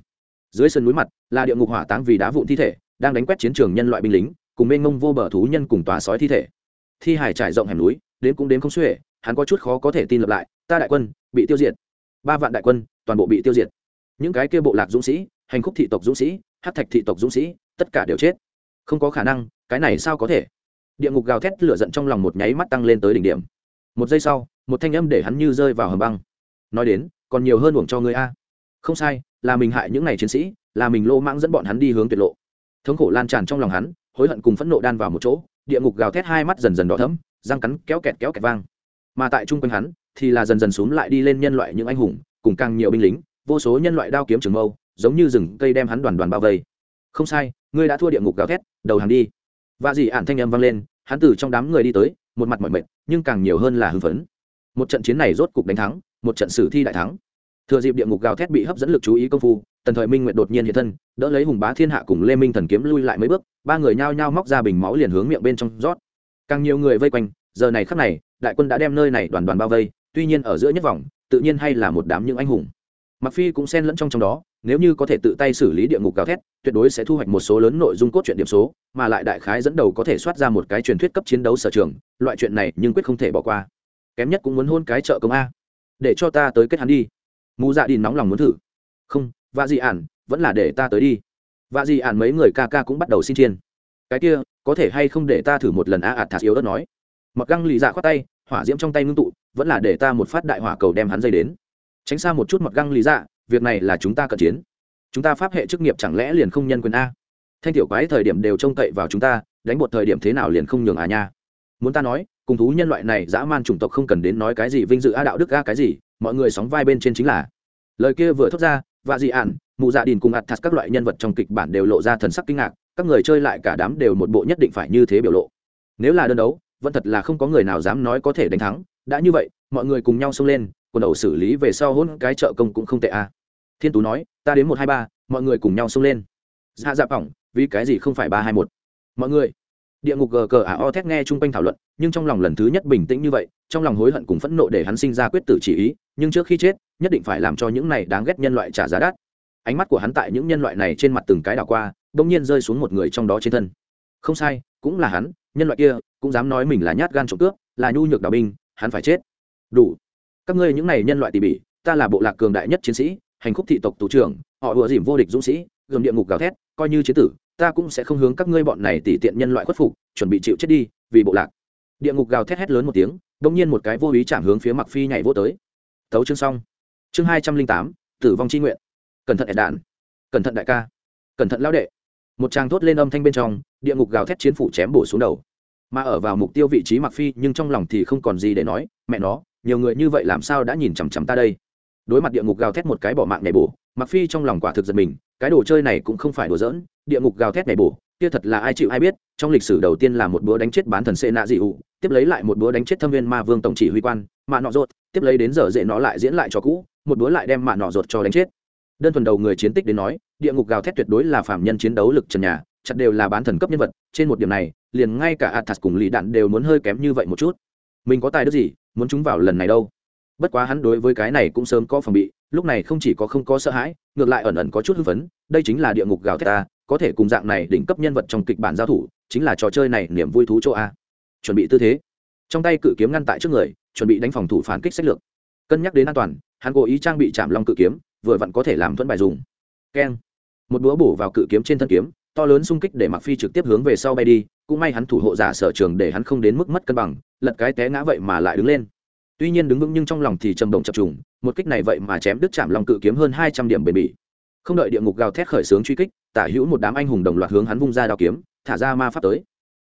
dưới sân núi mặt, là địa ngục hỏa táng vì đá vụn thi thể, đang đánh quét chiến trường nhân loại binh lính, cùng mênh mông vô bờ thú nhân cùng tòa sói thi thể. Thi hải trải rộng hẻm núi, đến cũng đến không xuể, hắn có chút khó có thể tin lập lại, ta đại quân, bị tiêu diệt. Ba vạn đại quân, toàn bộ bị tiêu diệt. Những cái kia bộ lạc dũng sĩ, hành khúc thị tộc dũng sĩ, hát thạch thị tộc dũng sĩ, tất cả đều chết. Không có khả năng, cái này sao có thể? Địa ngục gào thét lửa giận trong lòng một nháy mắt tăng lên tới đỉnh điểm. Một giây sau, một thanh âm để hắn như rơi vào hầm băng. Nói đến, còn nhiều hơn uổng cho người a không sai, là mình hại những n à y chiến sĩ, là mình lô mãng dẫn bọn hắn đi hướng tuyệt lộ. Thống khổ lan tràn trong lòng hắn, hối hận cùng phẫn nộ đan vào một chỗ, địa ngục gào thét hai mắt dần dần đỏ thấm răng cắn kéo kẹt kéo kẹt vang. Mà tại chung quanh hắn, thì là dần dần xuống lại đi lên nhân loại những anh hùng, cùng càng nhiều binh lính, vô số nhân loại đao kiếm trường mâu, giống như rừng cây đem hắn đoàn đoàn bao vây. Không sai, ngươi đã thua địa ngục gào thét, đầu hàng đi. Và dì ản thanh âm vang lên, hắn từ trong đám người đi tới, một mặt mỏi mệt, nhưng càng nhiều hơn là hưng phấn. Một trận chiến này rốt cục đánh thắng, một trận sử thi đại thắng thừa dịp địa ngục gào thét bị hấp dẫn lực chú ý công phu, tần thời minh nguyện đột nhiên hiện thân, đỡ lấy hùng bá thiên hạ cùng lê minh thần kiếm lui lại mấy bước, ba người nhao nhao móc ra bình máu liền hướng miệng bên trong rót. Càng nhiều người vây quanh, giờ này khắc này, đại quân đã đem nơi này đoàn đoàn bao vây, tuy nhiên ở giữa nhất vòng, tự nhiên hay là một đám những anh hùng. Mặc phi cũng xen lẫn trong trong đó, nếu như có thể tự tay xử lý địa ngục gào thét, tuyệt đối sẽ thu hoạch một số lớn nội dung cốt truyện điểm số, mà lại đại khái dẫn đầu có thể soát ra một cái truyền thuyết cấp chiến đấu sở trường, loại chuyện này nhưng quyết không thể bỏ qua. Kém nhất cũng muốn hôn cái trợ công a. Để cho ta tới kết hắn đi mù dạ đi nóng lòng muốn thử. Không, Vạ Dị ản, vẫn là để ta tới đi. Vạ Dị ản mấy người ca ca cũng bắt đầu xin chiên. Cái kia, có thể hay không để ta thử một lần a ạt thạt yếu đất nói. Mặc găng lì dạ khoát tay, hỏa diễm trong tay ngưng tụ, vẫn là để ta một phát đại hỏa cầu đem hắn dây đến. Tránh xa một chút mặc găng lý dạ việc này là chúng ta cận chiến. Chúng ta pháp hệ chức nghiệp chẳng lẽ liền không nhân quyền a? Thanh tiểu quái thời điểm đều trông cậy vào chúng ta, đánh một thời điểm thế nào liền không nhường à nha. Muốn ta nói, cùng thú nhân loại này dã man chủng tộc không cần đến nói cái gì vinh dự a đạo đức a cái gì mọi người sóng vai bên trên chính là. Lời kia vừa thốt ra và dị ạn mụ dạ đình cùng ạt thắt các loại nhân vật trong kịch bản đều lộ ra thần sắc kinh ngạc, các người chơi lại cả đám đều một bộ nhất định phải như thế biểu lộ. Nếu là đơn đấu, vẫn thật là không có người nào dám nói có thể đánh thắng. Đã như vậy, mọi người cùng nhau xông lên, quần đầu xử lý về sau hôn cái trợ công cũng không tệ a. À. Thiên tú nói, ta đến một hai ba, mọi người cùng nhau xông lên. Dạ dạ phỏng, vì cái gì không phải ba hai một? Mọi người địa ngục gờ cờ ả o thét nghe chung quanh thảo luận, nhưng trong lòng lần thứ nhất bình tĩnh như vậy, trong lòng hối hận cùng phẫn nộ để hắn sinh ra quyết tử chỉ ý, nhưng trước khi chết, nhất định phải làm cho những này đáng ghét nhân loại trả giá đắt. Ánh mắt của hắn tại những nhân loại này trên mặt từng cái đảo qua đ ỗ n g nhiên rơi xuống một người trong đó trên thân. Không sai, cũng là hắn, nhân loại kia, cũng dám nói mình là nhát gan trộm cướp, là nhu nhược đào binh, hắn phải chết. Đủ. Các ngươi những này nhân loại tỉ bỉ, ta là bộ lạc cường đại nhất chiến sĩ, hành khúc thị tộc thủ trưởng, họ ùa dìm vô địch dũng sĩ gồm địa ngục gào thét, coi như chế tử ta cũng sẽ không hướng các ngươi bọn này tỉ tiện nhân loại khuất phục, chuẩn bị chịu chết đi, vì bộ lạc. Địa ngục gào thét hét lớn một tiếng đông nhiên một cái vô ý chạm hướng phía mặc phi nhảy vô tới. Thấu chương xong. Chương hai trăm linh tám, tử vong c nguyện. Cẩn thận ẻ đạn cẩn thận đại ca. Cẩn thận lao đệ. Một tràng thốt lên âm thanh bên trong, địa ngục gào thét chiến phủ chém bổ xuống đầu. Mà ở vào mục tiêu vị trí mặc phi, nhưng trong lòng thì không còn gì để nói, mẹ nó, nhiều người như vậy làm sao đã nhìn chằm chằm ta đây? Đối mặt địa ngục gào thét một cái bỏ mạng nhảy bổ mặc phi trong lòng quả thực giật mình, cái đồ chơi này cũng không phải đùa giỡn, địa ngục gào thét này bổ, kia thật là ai chịu ai biết, trong lịch sử đầu tiên là một búa đánh chết bán thần xê nạ dị ụ tiếp lấy lại một búa đánh chết thâm viên ma vương tổng chỉ huy quan, mạ nọ rột, tiếp lấy đến giờ dễ nó lại diễn lại cho cũ, một búa lại đem mạ nọ rột cho đánh chết. Đơn thuần đầu người chiến tích đến nói, địa ngục gào thét tuyệt đối là phạm nhân chiến đấu lực trần nhà, chặt đều là bán thần cấp nhân vật, trên một điểm này, liền ngay cả athas cùng lì đạn đều muốn hơi kém như vậy một chút. Mình có tài đức gì, muốn chúng vào lần này đâu? Bất quá hắn đối với cái này cũng sớm có phòng bị, lúc này không chỉ có không có sợ hãi, ngược lại ẩn ẩn có chút hưng phấn, đây chính là địa ngục gào thét ta, có thể cùng dạng này đỉnh cấp nhân vật trong kịch bản giao thủ, chính là trò chơi này niềm vui thú chỗ a. Chuẩn bị tư thế. Trong tay cự kiếm ngăn tại trước người, chuẩn bị đánh phòng thủ phản kích sách lược. Cân nhắc đến an toàn, hắn cố ý trang bị chạm long cự kiếm, vừa vặn có thể làm thuẫn bài dùng. Keng. Một búa bổ vào cự kiếm trên thân kiếm, to lớn xung kích để mặc phi trực tiếp hướng về sau bay đi, cũng may hắn thủ hộ giả sở trường để hắn không đến mức mất cân bằng, lật cái té ngã vậy mà lại đứng lên tuy nhiên đứng vững nhưng trong lòng thì trầm động chập trùng, một kích này vậy mà chém đứt chạm lòng cự kiếm hơn hai trăm điểm bền bỉ. Không đợi địa ngục gào thét khởi xướng truy kích, tả hữu một đám anh hùng đồng loạt hướng hắn vung ra đao kiếm, thả ra ma pháp tới.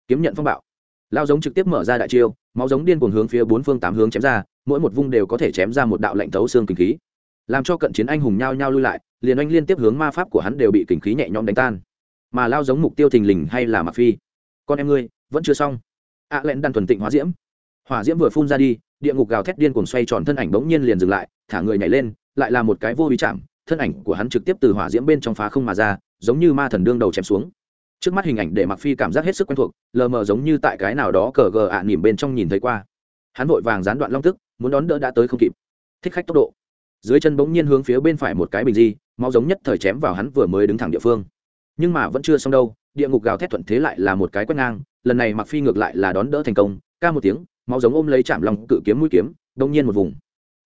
Kiếm nhận phong bạo. Lao giống trực tiếp mở ra đại chiêu, máu giống điên cuồng hướng phía bốn phương tám hướng chém ra, mỗi một vung đều có thể chém ra một đạo lệnh thấu xương kinh khí. Làm cho cận chiến anh hùng nhao nhao lui lại, liền anh liên tiếp hướng ma pháp của hắn đều bị kinh khí nhẹ nhõm đánh tan. Mà lao giống mục tiêu thình lình hay là mặc phi. Con em ngươi, vẫn chưa xong. Ạ à lẹn đan thuần tịnh hóa diễm. Hỏa diễm vừa phun ra đi địa ngục gào thét điên cuồng xoay tròn thân ảnh bỗng nhiên liền dừng lại, thả người nhảy lên, lại là một cái vô ý chạm, thân ảnh của hắn trực tiếp từ hỏa diễm bên trong phá không mà ra, giống như ma thần đương đầu chém xuống. Trước mắt hình ảnh để mặc phi cảm giác hết sức quen thuộc, lờ mờ giống như tại cái nào đó cờ gờ ạ nỉm bên trong nhìn thấy qua. Hắn vội vàng gián đoạn long tức, muốn đón đỡ đã tới không kịp. Thích khách tốc độ. Dưới chân bỗng nhiên hướng phía bên phải một cái bình di, máu giống nhất thời chém vào hắn vừa mới đứng thẳng địa phương. Nhưng mà vẫn chưa xong đâu, địa ngục gào thét thuận thế lại là một cái quét ngang, lần này mặc phi ngược lại là đón đỡ thành công, ca một tiếng máu giống ôm lấy chạm lòng cự kiếm mũi kiếm, đông nhiên một vùng.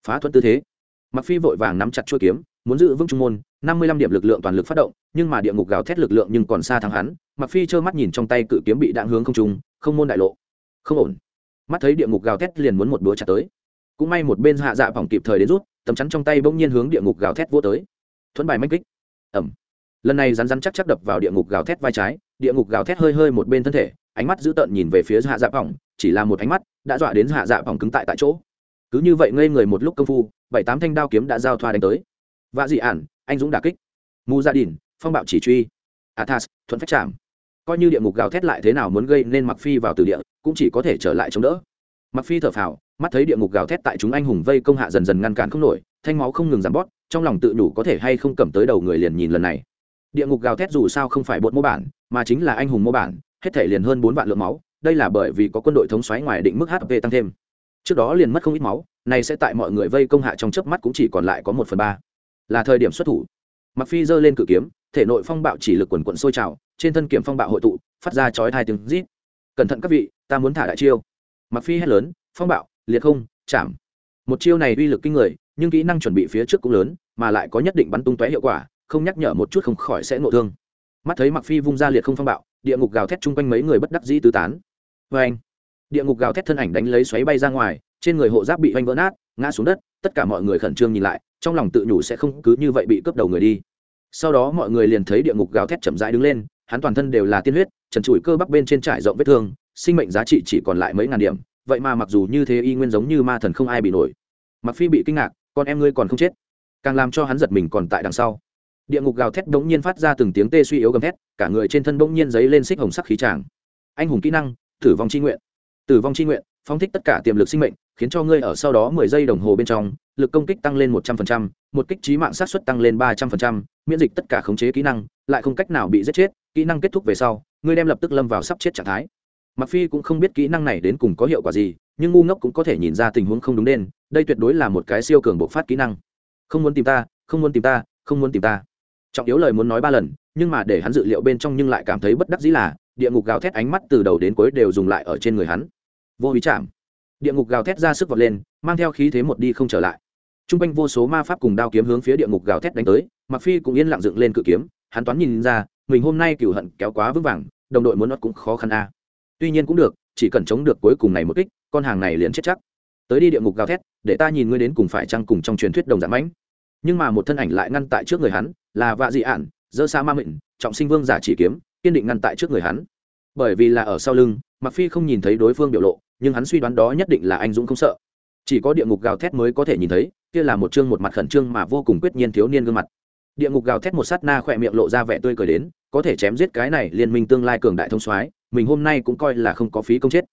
Phá thuận tư thế. Mặc phi vội vàng nắm chặt chuôi kiếm, muốn giữ vững trung môn, năm mươi lăm điểm lực lượng toàn lực phát động, nhưng mà địa ngục gào thét lực lượng nhưng còn xa thắng hắn. Mặc phi trơ mắt nhìn trong tay cự kiếm bị đạn hướng không trung, không môn đại lộ. Không ổn. Mắt thấy địa ngục gào thét liền muốn một búa chặt tới. Cũng may một bên hạ dạ phòng kịp thời đến rút, tấm chắn trong tay bỗng nhiên hướng địa ngục gào thét vô tới. Thuẫn bài mách kích. Ẩm lần này rắn rắn chắc chắc đập vào địa ngục gào thét vai trái, địa ngục gào thét hơi hơi một bên thân thể ánh mắt dữ tợn nhìn về phía hạ dạ Bỏng, chỉ là một ánh mắt đã dọa đến hạ dạ Bỏng cứng tại tại chỗ. Cứ như vậy ngây người một lúc công phu bảy tám thanh đao kiếm đã giao thoa đánh tới. Vạ dị ản anh dũng đà kích. Mù dạ gia đình phong bạo chỉ truy. Athas thuận phách chạm. Coi như địa ngục gào thét lại thế nào muốn gây nên mặc phi vào từ địa cũng chỉ có thể trở lại chống đỡ. Mặc phi thở phào mắt thấy địa ngục gào thét tại chúng anh hùng vây công hạ dần dần ngăn cản không nổi thanh máu không ngừng giảm bót trong lòng tự đủ có thể hay không cầm tới đầu người liền nhìn lần này. Địa ngục gào thét dù sao không phải bột mô bản mà chính là anh hùng mô bản hết thể liền hơn bốn vạn lượng máu, đây là bởi vì có quân đội thống xoáy ngoài định mức hp tăng thêm. Trước đó liền mất không ít máu này sẽ tại mọi người vây công hạ trong chớp mắt cũng chỉ còn lại có một phần ba. Là thời điểm xuất thủ. Mặc phi giơ lên cự kiếm, thể nội phong bạo chỉ lực quần quận sôi trào, trên thân kiểm phong bạo hội tụ, phát ra chói hai tiếng rít. Cẩn thận các vị, ta muốn thả đại chiêu. Mặc phi hét lớn, phong bạo, liệt không, chạm. Một chiêu này uy lực kinh người, nhưng kỹ năng chuẩn bị phía trước cũng lớn, mà lại có nhất định bắn tung tóe hiệu quả, không nhắc nhở một chút không khỏi sẽ ngộ thương mắt thấy mặc phi vung ra liệt không phong bạo, địa ngục gào thét chung quanh mấy người bất đắc dĩ tứ tán. Vê anh, địa ngục gào thét thân ảnh đánh lấy xoáy bay ra ngoài, trên người hộ giáp bị oanh vỡ nát, ngã xuống đất, tất cả mọi người khẩn trương nhìn lại, trong lòng tự nhủ sẽ không cứ như vậy bị cướp đầu người đi. Sau đó mọi người liền thấy địa ngục gào thét chậm rãi đứng lên, hắn toàn thân đều là tiên huyết, trần trụi cơ bắp bên trên trải rộng vết thương, sinh mệnh giá trị chỉ còn lại mấy ngàn điểm, vậy mà mặc dù như thế y nguyên giống như ma thần không ai bị nổi. Mặc phi bị kinh ngạc, con em ngươi còn không chết? Càng làm cho hắn giật mình còn tại đằng sau địa ngục gào thét bỗng nhiên phát ra từng tiếng tê suy yếu gầm thét, cả người trên thân bỗng nhiên giấy lên xích hồng sắc khí tràng. Anh hùng kỹ năng, tử vong c h i nguyện. Tử vong c h i nguyện, phóng thích tất cả tiềm lực sinh mệnh, khiến cho ngươi ở sau đó mười giây đồng hồ bên trong, lực công kích tăng lên một trăm phần trăm, một kích trí mạng sát xuất tăng lên ba trăm phần trăm, miễn dịch tất cả khống chế kỹ năng, lại không cách nào bị giết chết, kỹ năng kết thúc về sau, ngươi đem lập tức lâm vào sắp chết trạng thái. Mặc phi cũng không biết kỹ năng này đến cùng có hiệu quả gì, nhưng ngu ngốc cũng có thể nhìn ra tình huống không đúng đen đây tuyệt đối là một cái siêu cường bộc phát kỹ năng. Không muốn tìm ta, không muốn tìm ta, không muốn tìm ta trọng yếu lời muốn nói ba lần, nhưng mà để hắn dự liệu bên trong nhưng lại cảm thấy bất đắc dĩ là, địa ngục gào thét ánh mắt từ đầu đến cuối đều dùng lại ở trên người hắn. Vô ý chạm. Địa ngục gào thét ra sức vọt lên, mang theo khí thế một đi không trở lại. T r u n g quanh vô số ma pháp cùng đao kiếm hướng phía địa ngục gào thét đánh tới mặc phi cũng yên lặng dựng lên cự kiếm, hắn toán nhìn ra, mình hôm nay cựu hận kéo quá vững vàng, đồng đội muốn nó cũng khó khăn a. Tuy nhiên cũng được, chỉ cần chống được cuối cùng này một kích, con hàng này liền chết chắc. Tới đi địa ngục gào thét, để ta nhìn ngươi đến cùng phải chăng cùng trong truyền thuyết đồng giảm mãnh. Nhưng mà một thân ảnh lại ngăn tại trước người hắn là vạ dị ản dơ xa ma mịn, trọng sinh vương giả chỉ kiếm, kiên định ngăn tại trước người hắn. Bởi vì là ở sau lưng mặc phi không nhìn thấy đối phương biểu lộ, nhưng hắn suy đoán đó nhất định là anh dũng không sợ. Chỉ có địa ngục gào thét mới có thể nhìn thấy, kia là một chương một mặt khẩn trương mà vô cùng quyết nhiên thiếu niên gương mặt. Địa ngục gào thét một sát na khỏe miệng lộ ra vẻ tươi cười đến, có thể chém giết cái này liên minh tương lai cường đại thông soái, mình hôm nay cũng coi là không có phí công chết.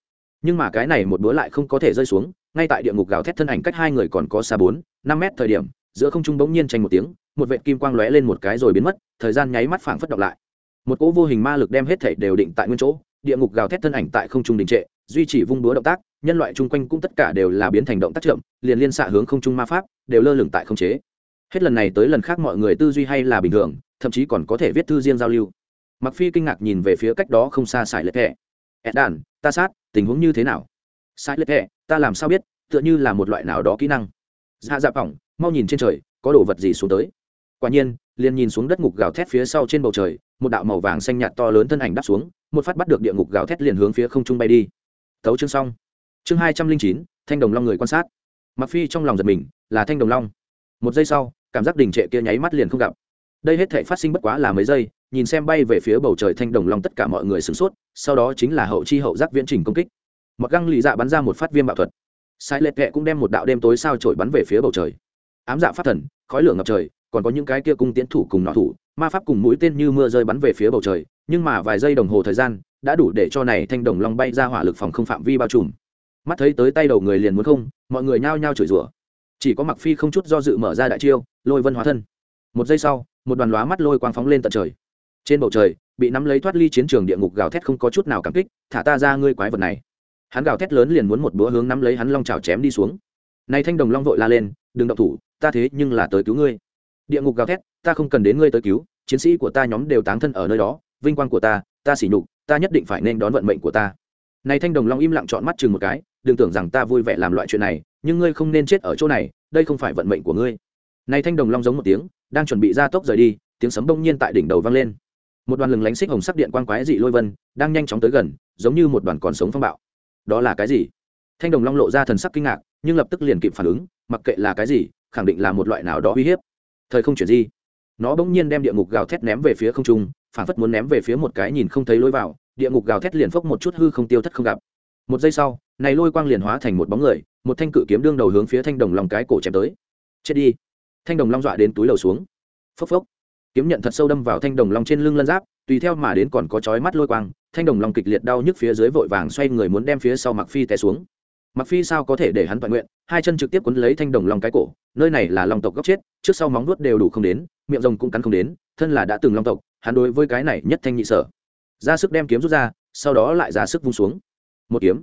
Nhưng mà cái này một bữa lại không có thể rơi xuống, ngay tại địa ngục gào thét thân ảnh cách hai người còn có xa bốn, năm mét thời điểm, giữa không trung bỗng nhiên tranh một tiếng một vệt kim quang lóe lên một cái rồi biến mất, thời gian nháy mắt phảng phất đọc lại. Một cỗ vô hình ma lực đem hết thảy đều định tại nguyên chỗ, địa ngục gào thét thân ảnh tại không trung đình trệ, duy trì vung búa động tác, nhân loại chung quanh cũng tất cả đều là biến thành động tác chậm, liền liên xạ hướng không trung ma pháp, đều lơ lửng tại không chế. Hết lần này tới lần khác mọi người tư duy hay là bình thường, thậm chí còn có thể viết thư riêng giao lưu. Mặc phi kinh ngạc nhìn về phía cách đó không xa sải lệ thẻ ed đàn, ta sát, tình huống như thế nào? Sải lệ thẻ ta làm sao biết, tựa như là một loại nào đó kỹ năng. Dạ dạ phỏng, mau nhìn trên trời, có đồ vật gì xuống tới? Quả nhiên, liền nhìn xuống đất ngục gào thét phía sau trên bầu trời, một đạo màu vàng xanh nhạt to lớn thân ảnh đáp xuống, một phát bắt được địa ngục gào thét liền hướng phía không trung bay đi. Tấu chương xong. Chương hai trăm linh chín, thanh đồng long người quan sát. Mặc phi trong lòng giật mình, là thanh đồng long. Một giây sau, cảm giác đình trệ kia nháy mắt liền không gặp. Đây hết thể phát sinh bất quá là mấy giây, nhìn xem bay về phía bầu trời thanh đồng long tất cả mọi người sửng sốt, sau đó chính là hậu chi hậu giác viễn trình công kích. Mặc găng lì dạ bắn ra một phát viêm bạo thuật. Sai lệ kệ cũng đem một đạo đêm tối sao trổi bắn về phía bầu trời. Ám dạ phát thần, khói lửa ngập trời còn có những cái kia cung tiến thủ cùng nọ thủ, ma pháp cùng mũi tên như mưa rơi bắn về phía bầu trời, nhưng mà vài giây đồng hồ thời gian, đã đủ để cho này thanh đồng long bay ra hỏa lực phòng không phạm vi bao trùm. Mắt thấy tới tay đầu người liền muốn không, mọi người nhao nhao chửi rủa. Chỉ có mặc phi không chút do dự mở ra đại chiêu, lôi vân hóa thân. Một giây sau, một đoàn lóa mắt lôi quang phóng lên tận trời. Trên bầu trời, bị nắm lấy thoát ly chiến trường địa ngục gào thét không có chút nào cảm kích, thả ta ra ngươi quái vật này. Hắn gào thét lớn liền muốn một bữa hướng nắm lấy hắn long trào chém đi xuống. Này thanh đồng long vội la lên, đừng động thủ, ta thế nhưng là tới cứu ngươi địa ngục gào thét, ta không cần đến ngươi tới cứu, chiến sĩ của ta nhóm đều táng thân ở nơi đó, vinh quang của ta ta xỉ nhục, ta nhất định phải nên đón vận mệnh của ta. Này thanh đồng long im lặng chọn mắt chừng một cái, đừng tưởng rằng ta vui vẻ làm loại chuyện này, nhưng ngươi không nên chết ở chỗ này, đây không phải vận mệnh của ngươi. Này thanh đồng long giống một tiếng, đang chuẩn bị ra tốc rời đi, tiếng sấm bỗng nhiên tại đỉnh đầu vang lên. Một đoàn lừng lánh xích hồng sắc điện quang quái dị lôi vân, đang nhanh chóng tới gần, giống như một đoàn còn sống phong bạo. Đó là cái gì? Thanh đồng long lộ ra thần sắc kinh ngạc, nhưng lập tức liền kịp phản ứng, mặc kệ là cái gì, khẳng định là một loại nào đó uy hiếp thời không chuyển di. Nó bỗng nhiên đem địa ngục gào thét ném về phía không trung, phản phất muốn ném về phía một cái nhìn không thấy lối vào, địa ngục gào thét liền phốc một chút hư không tiêu thất không gặp. Một giây sau, này lôi quang liền hóa thành một bóng người, một thanh cự kiếm đương đầu hướng phía thanh đồng long cái cổ chém tới. Chết đi. Thanh đồng long dọa đến túi lầu xuống. Phốc phốc. Kiếm nhận thật sâu đâm vào thanh đồng long trên lưng lân giáp, tùy theo mà đến còn có chói mắt lôi quang, thanh đồng long kịch liệt đau nhức phía dưới vội vàng xoay người muốn đem phía sau mặc phi té xuống mặc phi sao có thể để hắn toàn nguyện, hai chân trực tiếp quấn lấy thanh đồng long cái cổ, nơi này là long tộc góc chết, trước sau móng nuốt đều đủ không đến, miệng rồng cũng cắn không đến, thân là đã từng long tộc, hắn đối với cái này nhất thanh nhị sở. Ra sức đem kiếm rút ra, sau đó lại ra sức vung xuống. Một kiếm,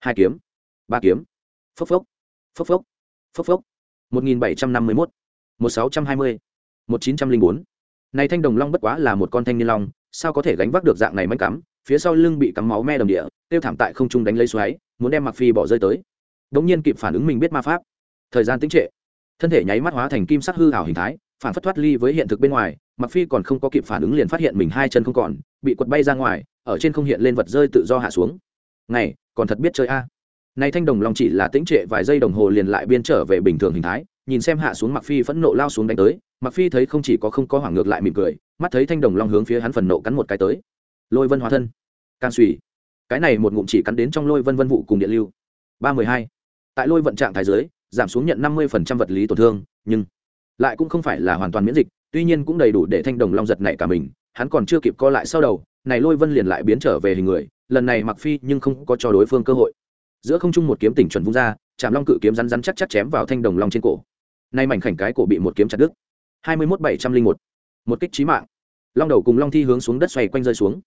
hai kiếm, ba kiếm. Phốc phốc phốc phốc phốc phốc. Một nghìn bảy trăm năm mươi mốt, một sáu trăm hai mươi, một chín trăm linh bốn. Này thanh đồng long bất quá là một con thanh niên long, sao có thể gánh vác được dạng này manh cắm? Phía sau lưng bị cắm máu me đầm địa, tiêu thảm tại không trung đánh lấy xoáy, muốn đem mặc phi bỏ rơi tới. Đống nhiên kịp phản ứng mình biết ma pháp. Thời gian tĩnh trệ. Thân thể nháy mắt hóa thành kim sắc hư ảo hình thái, phản phất thoát ly với hiện thực bên ngoài mặc phi còn không có kịp phản ứng liền phát hiện mình hai chân không còn, bị quật bay ra ngoài, ở trên không hiện lên vật rơi tự do hạ xuống. Này, còn thật biết chơi a. Này thanh đồng long chỉ là tĩnh trệ vài giây đồng hồ liền lại biên trở về bình thường hình thái, nhìn xem hạ xuống mặc phi phẫn nộ lao xuống đánh tới mặc phi thấy không chỉ có không có hoảng ngược lại mỉm cười, mắt thấy thanh đồng long hướng phía hắn phần nộ cắn một cái tới lôi vân hóa thân. Can suy cái này một ngụm chỉ cắn đến trong lôi vân vân vụ cùng điện lưu. Ba mười hai. Tại lôi vận trạng thái dưới giảm xuống nhận năm mươi phần trăm vật lý tổn thương, nhưng lại cũng không phải là hoàn toàn miễn dịch, tuy nhiên cũng đầy đủ để thanh đồng long giật này cả mình, hắn còn chưa kịp co lại sau đầu, này lôi vân liền lại biến trở về hình người, lần này mặc phi nhưng không có cho đối phương cơ hội. Giữa không trung một kiếm tỉnh chuẩn vung ra chạm long cự kiếm rắn rắn chắc chắc chém vào thanh đồng long trên cổ. Nay mảnh khảnh cái cổ bị một kiếm chặt đứt. hai mươi một bảy trăm linh một. Một kích trí mạng. Long đầu cùng long thi hướng xuống đất xoay quanh rơi xuống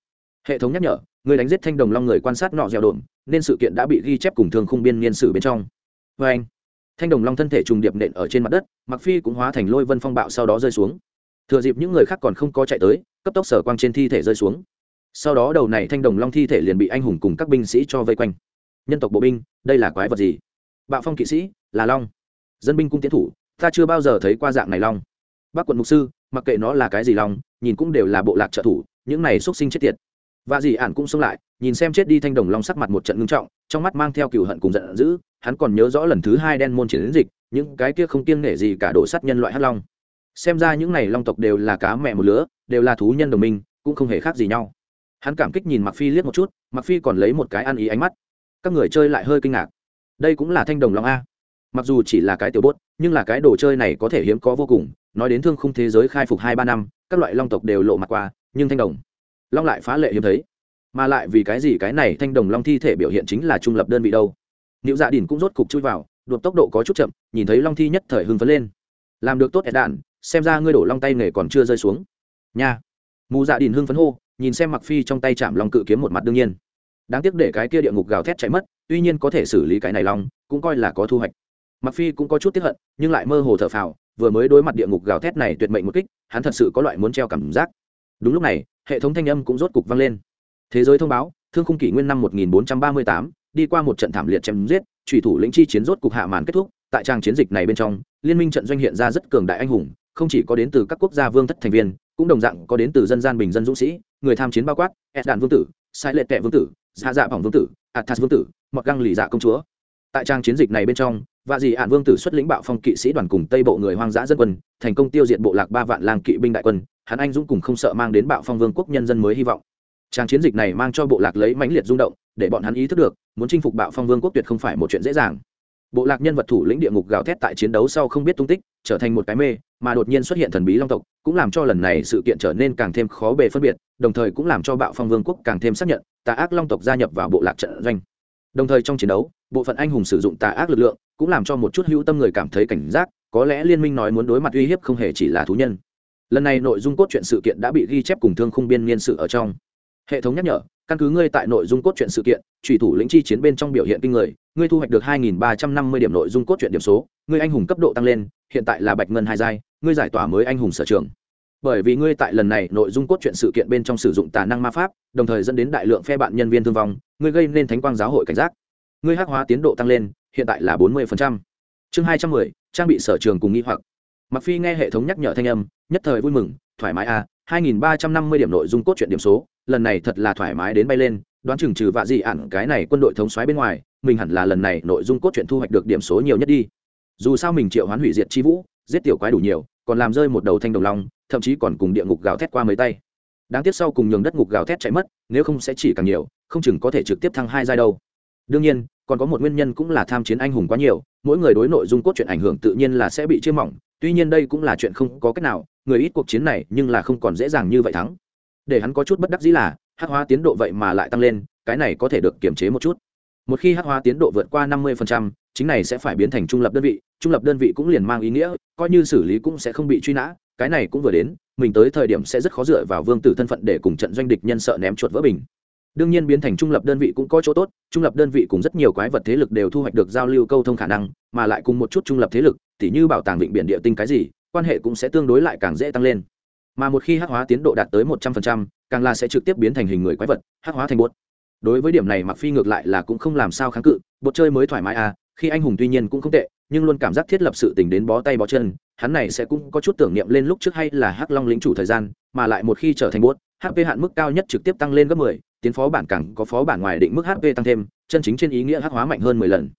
hệ thống nhắc nhở, người đánh giết thanh đồng long người quan sát nọ dẻo đồn, nên sự kiện đã bị ghi chép cùng thương khung biên niên sử bên trong. Vê anh, thanh đồng long thân thể trùng điệp nện ở trên mặt đất mặc phi cũng hóa thành lôi vân phong bạo sau đó rơi xuống. Thừa dịp những người khác còn không có chạy tới, cấp tốc sở quang trên thi thể rơi xuống. Sau đó đầu này thanh đồng long thi thể liền bị anh hùng cùng các binh sĩ cho vây quanh. Nhân tộc bộ binh, đây là quái vật gì? Bạo phong kỵ sĩ, là long. Dân binh cung tiến thủ, ta chưa bao giờ thấy qua dạng này long. Bác quận mục sư, mặc kệ nó là cái gì long, nhìn cũng đều là bộ lạc trợ thủ, những này xuất sinh chết tiệt và dì ản cũng xông lại, nhìn xem chết đi thanh đồng long sắc mặt một trận ngưng trọng, trong mắt mang theo cựu hận cùng giận dữ, hắn còn nhớ rõ lần thứ hai đen môn chiến dịch, những cái kia không kiêng nể gì cả đổ sát nhân loại hắc long. Xem ra những này long tộc đều là cá mẹ một lứa, đều là thú nhân đồng minh, cũng không hề khác gì nhau. Hắn cảm kích nhìn mặc phi liếc một chút mặc phi còn lấy một cái ăn ý ánh mắt. Các người chơi lại hơi kinh ngạc. Đây cũng là thanh đồng long a. Mặc dù chỉ là cái tiểu bốt, nhưng là cái đồ chơi này có thể hiếm có vô cùng, nói đến thương khung thế giới khai phục hai ba năm, các loại long tộc đều lộ mặt qua, nhưng thanh đồng long lại phá lệ hiếm thấy. Mà lại vì cái gì cái này thanh đồng long thi thể biểu hiện chính là trung lập đơn vị đâu? Nữ dạ đỉnh cũng rốt cục chui vào, đột tốc độ có chút chậm, nhìn thấy long thi nhất thời hưng phấn lên. Làm được tốt ẹt đạn, xem ra ngươi đổ long tay nghề còn chưa rơi xuống. Nha. Mù dạ đỉnh hưng phấn hô, nhìn xem mặc phi trong tay chạm long cự kiếm một mặt đương nhiên. Đáng tiếc để cái kia địa ngục gào thét chạy mất, tuy nhiên có thể xử lý cái này long, cũng coi là có thu hoạch. Mặc phi cũng có chút tiếc hận, nhưng lại mơ hồ thở phào, vừa mới đối mặt địa ngục gào thét này tuyệt mệnh một kích, hắn thật sự có loại muốn treo cảm giác đúng lúc này hệ thống thanh âm cũng rốt cục vang lên. Thế giới thông báo thương khung kỷ nguyên năm 1438, đi qua một trận thảm liệt chém giết thủy thủ lĩnh chi chiến rốt cục hạ màn kết thúc tại trang chiến dịch này bên trong liên minh trận doanh hiện ra rất cường đại anh hùng không chỉ có đến từ các quốc gia vương thất thành viên cũng đồng dạng có đến từ dân gian bình dân dũng sĩ người tham chiến bao quát ed đàn vương tử sai lệ tệ vương tử dạ dạ bỏng vương tử athas vương tử mọt găng lì dạ công chúa. Tại trang chiến dịch này bên trong và dì ạn vương tử xuất lĩnh bạo phong kỵ sĩ đoàn cùng tây bộ người hoang dã dân quân thành công tiêu diệt bộ lạc ba vạn lang kỵ binh đại quân hắn anh dũng cùng không sợ mang đến bạo phong vương quốc nhân dân mới hy vọng. Trang chiến dịch này mang cho bộ lạc lấy mãnh liệt rung động, để bọn hắn ý thức được, muốn chinh phục bạo phong vương quốc tuyệt không phải một chuyện dễ dàng. Bộ lạc nhân vật thủ lĩnh địa ngục gào thét tại chiến đấu sau không biết tung tích, trở thành một cái mê, mà đột nhiên xuất hiện thần bí long tộc, cũng làm cho lần này sự kiện trở nên càng thêm khó bề phân biệt, đồng thời cũng làm cho bạo phong vương quốc càng thêm xác nhận, tà ác long tộc gia nhập vào bộ lạc trận doanh. Đồng thời trong chiến đấu, bộ phận anh hùng sử dụng tà ác lực lượng, cũng làm cho một chút hữu tâm người cảm thấy cảnh giác, có lẽ liên minh nói muốn đối mặt uy hiếp không hề chỉ là thú nhân lần này nội dung cốt truyện sự kiện đã bị ghi chép cùng thương khung biên niên sự ở trong. Hệ thống nhắc nhở căn cứ ngươi tại nội dung cốt truyện sự kiện trùy thủ lĩnh chi chiến bên trong biểu hiện kinh người ngươi thu hoạch được 2.350 điểm nội dung cốt truyện điểm số ngươi anh hùng cấp độ tăng lên hiện tại là bạch ngân hai giai ngươi giải tỏa mới anh hùng sở trường. Bởi vì ngươi tại lần này nội dung cốt truyện sự kiện bên trong sử dụng tà năng ma pháp đồng thời dẫn đến đại lượng phe bạn nhân viên thương vong ngươi gây nên thánh quang giáo hội cảnh giác. Ngươi hắc hóa tiến độ tăng lên hiện tại là 40%. chương 210, trang bị sở trường cùng nghi hoặc mặc phi nghe hệ thống nhắc nhở thanh âm nhất thời vui mừng thoải mái à 2.350 điểm nội dung cốt truyện điểm số lần này thật là thoải mái đến bay lên đoán chừng trừ vạ gì, ạn cái này quân đội thống xoáy bên ngoài mình hẳn là lần này nội dung cốt truyện thu hoạch được điểm số nhiều nhất đi. Dù sao mình triệu hoán hủy diệt chi vũ giết tiểu quái đủ nhiều còn làm rơi một đầu thanh đồng long thậm chí còn cùng địa ngục gào thét qua mấy tay. Đáng tiếc sau cùng nhường đất ngục gào thét chạy mất nếu không sẽ chỉ càng nhiều không chừng có thể trực tiếp thăng hai giai đâu. Đương nhiên còn có một nguyên nhân cũng là tham chiến anh hùng quá nhiều mỗi người đối nội dung cốt truyện ảnh hưởng tự nhiên là sẽ bị chia mỏng tuy nhiên đây cũng là chuyện không có cách nào, người ít cuộc chiến này nhưng là không còn dễ dàng như vậy thắng. Để hắn có chút bất đắc dĩ là, hắc hóa tiến độ vậy mà lại tăng lên, cái này có thể được kiểm chế một chút. Một khi hắc hóa tiến độ vượt qua năm mươi chính này sẽ phải biến thành trung lập đơn vị, trung lập đơn vị cũng liền mang ý nghĩa, coi như xử lý cũng sẽ không bị truy nã, cái này cũng vừa đến, mình tới thời điểm sẽ rất khó dựa vào vương tử thân phận để cùng trận doanh địch nhân sợ ném chuột vỡ bình. Đương nhiên biến thành trung lập đơn vị cũng có chỗ tốt, trung lập đơn vị cùng rất nhiều quái vật thế lực đều thu hoạch được giao lưu câu thông khả năng, mà lại cùng một chút trung lập thế lực tỉ như bảo tàng vịnh biển địa tinh cái gì quan hệ cũng sẽ tương đối lại càng dễ tăng lên. Mà một khi hắc hóa tiến độ đạt tới một trăm phần trăm càng là sẽ trực tiếp biến thành hình người quái vật hắc hóa thành bột. Đối với điểm này mặc phi ngược lại là cũng không làm sao kháng cự bột chơi mới thoải mái à khi anh hùng tuy nhiên cũng không tệ nhưng luôn cảm giác thiết lập sự tình đến bó tay bó chân hắn này sẽ cũng có chút tưởng niệm lên lúc trước hay là hắc long lính chủ thời gian mà lại một khi trở thành bốt hp hạn mức cao nhất trực tiếp tăng lên gấp 10, tiến phó bản càng có phó bản ngoài định mức hp tăng thêm chân chính trên ý nghĩa hắc hóa mạnh hơn 10 lần.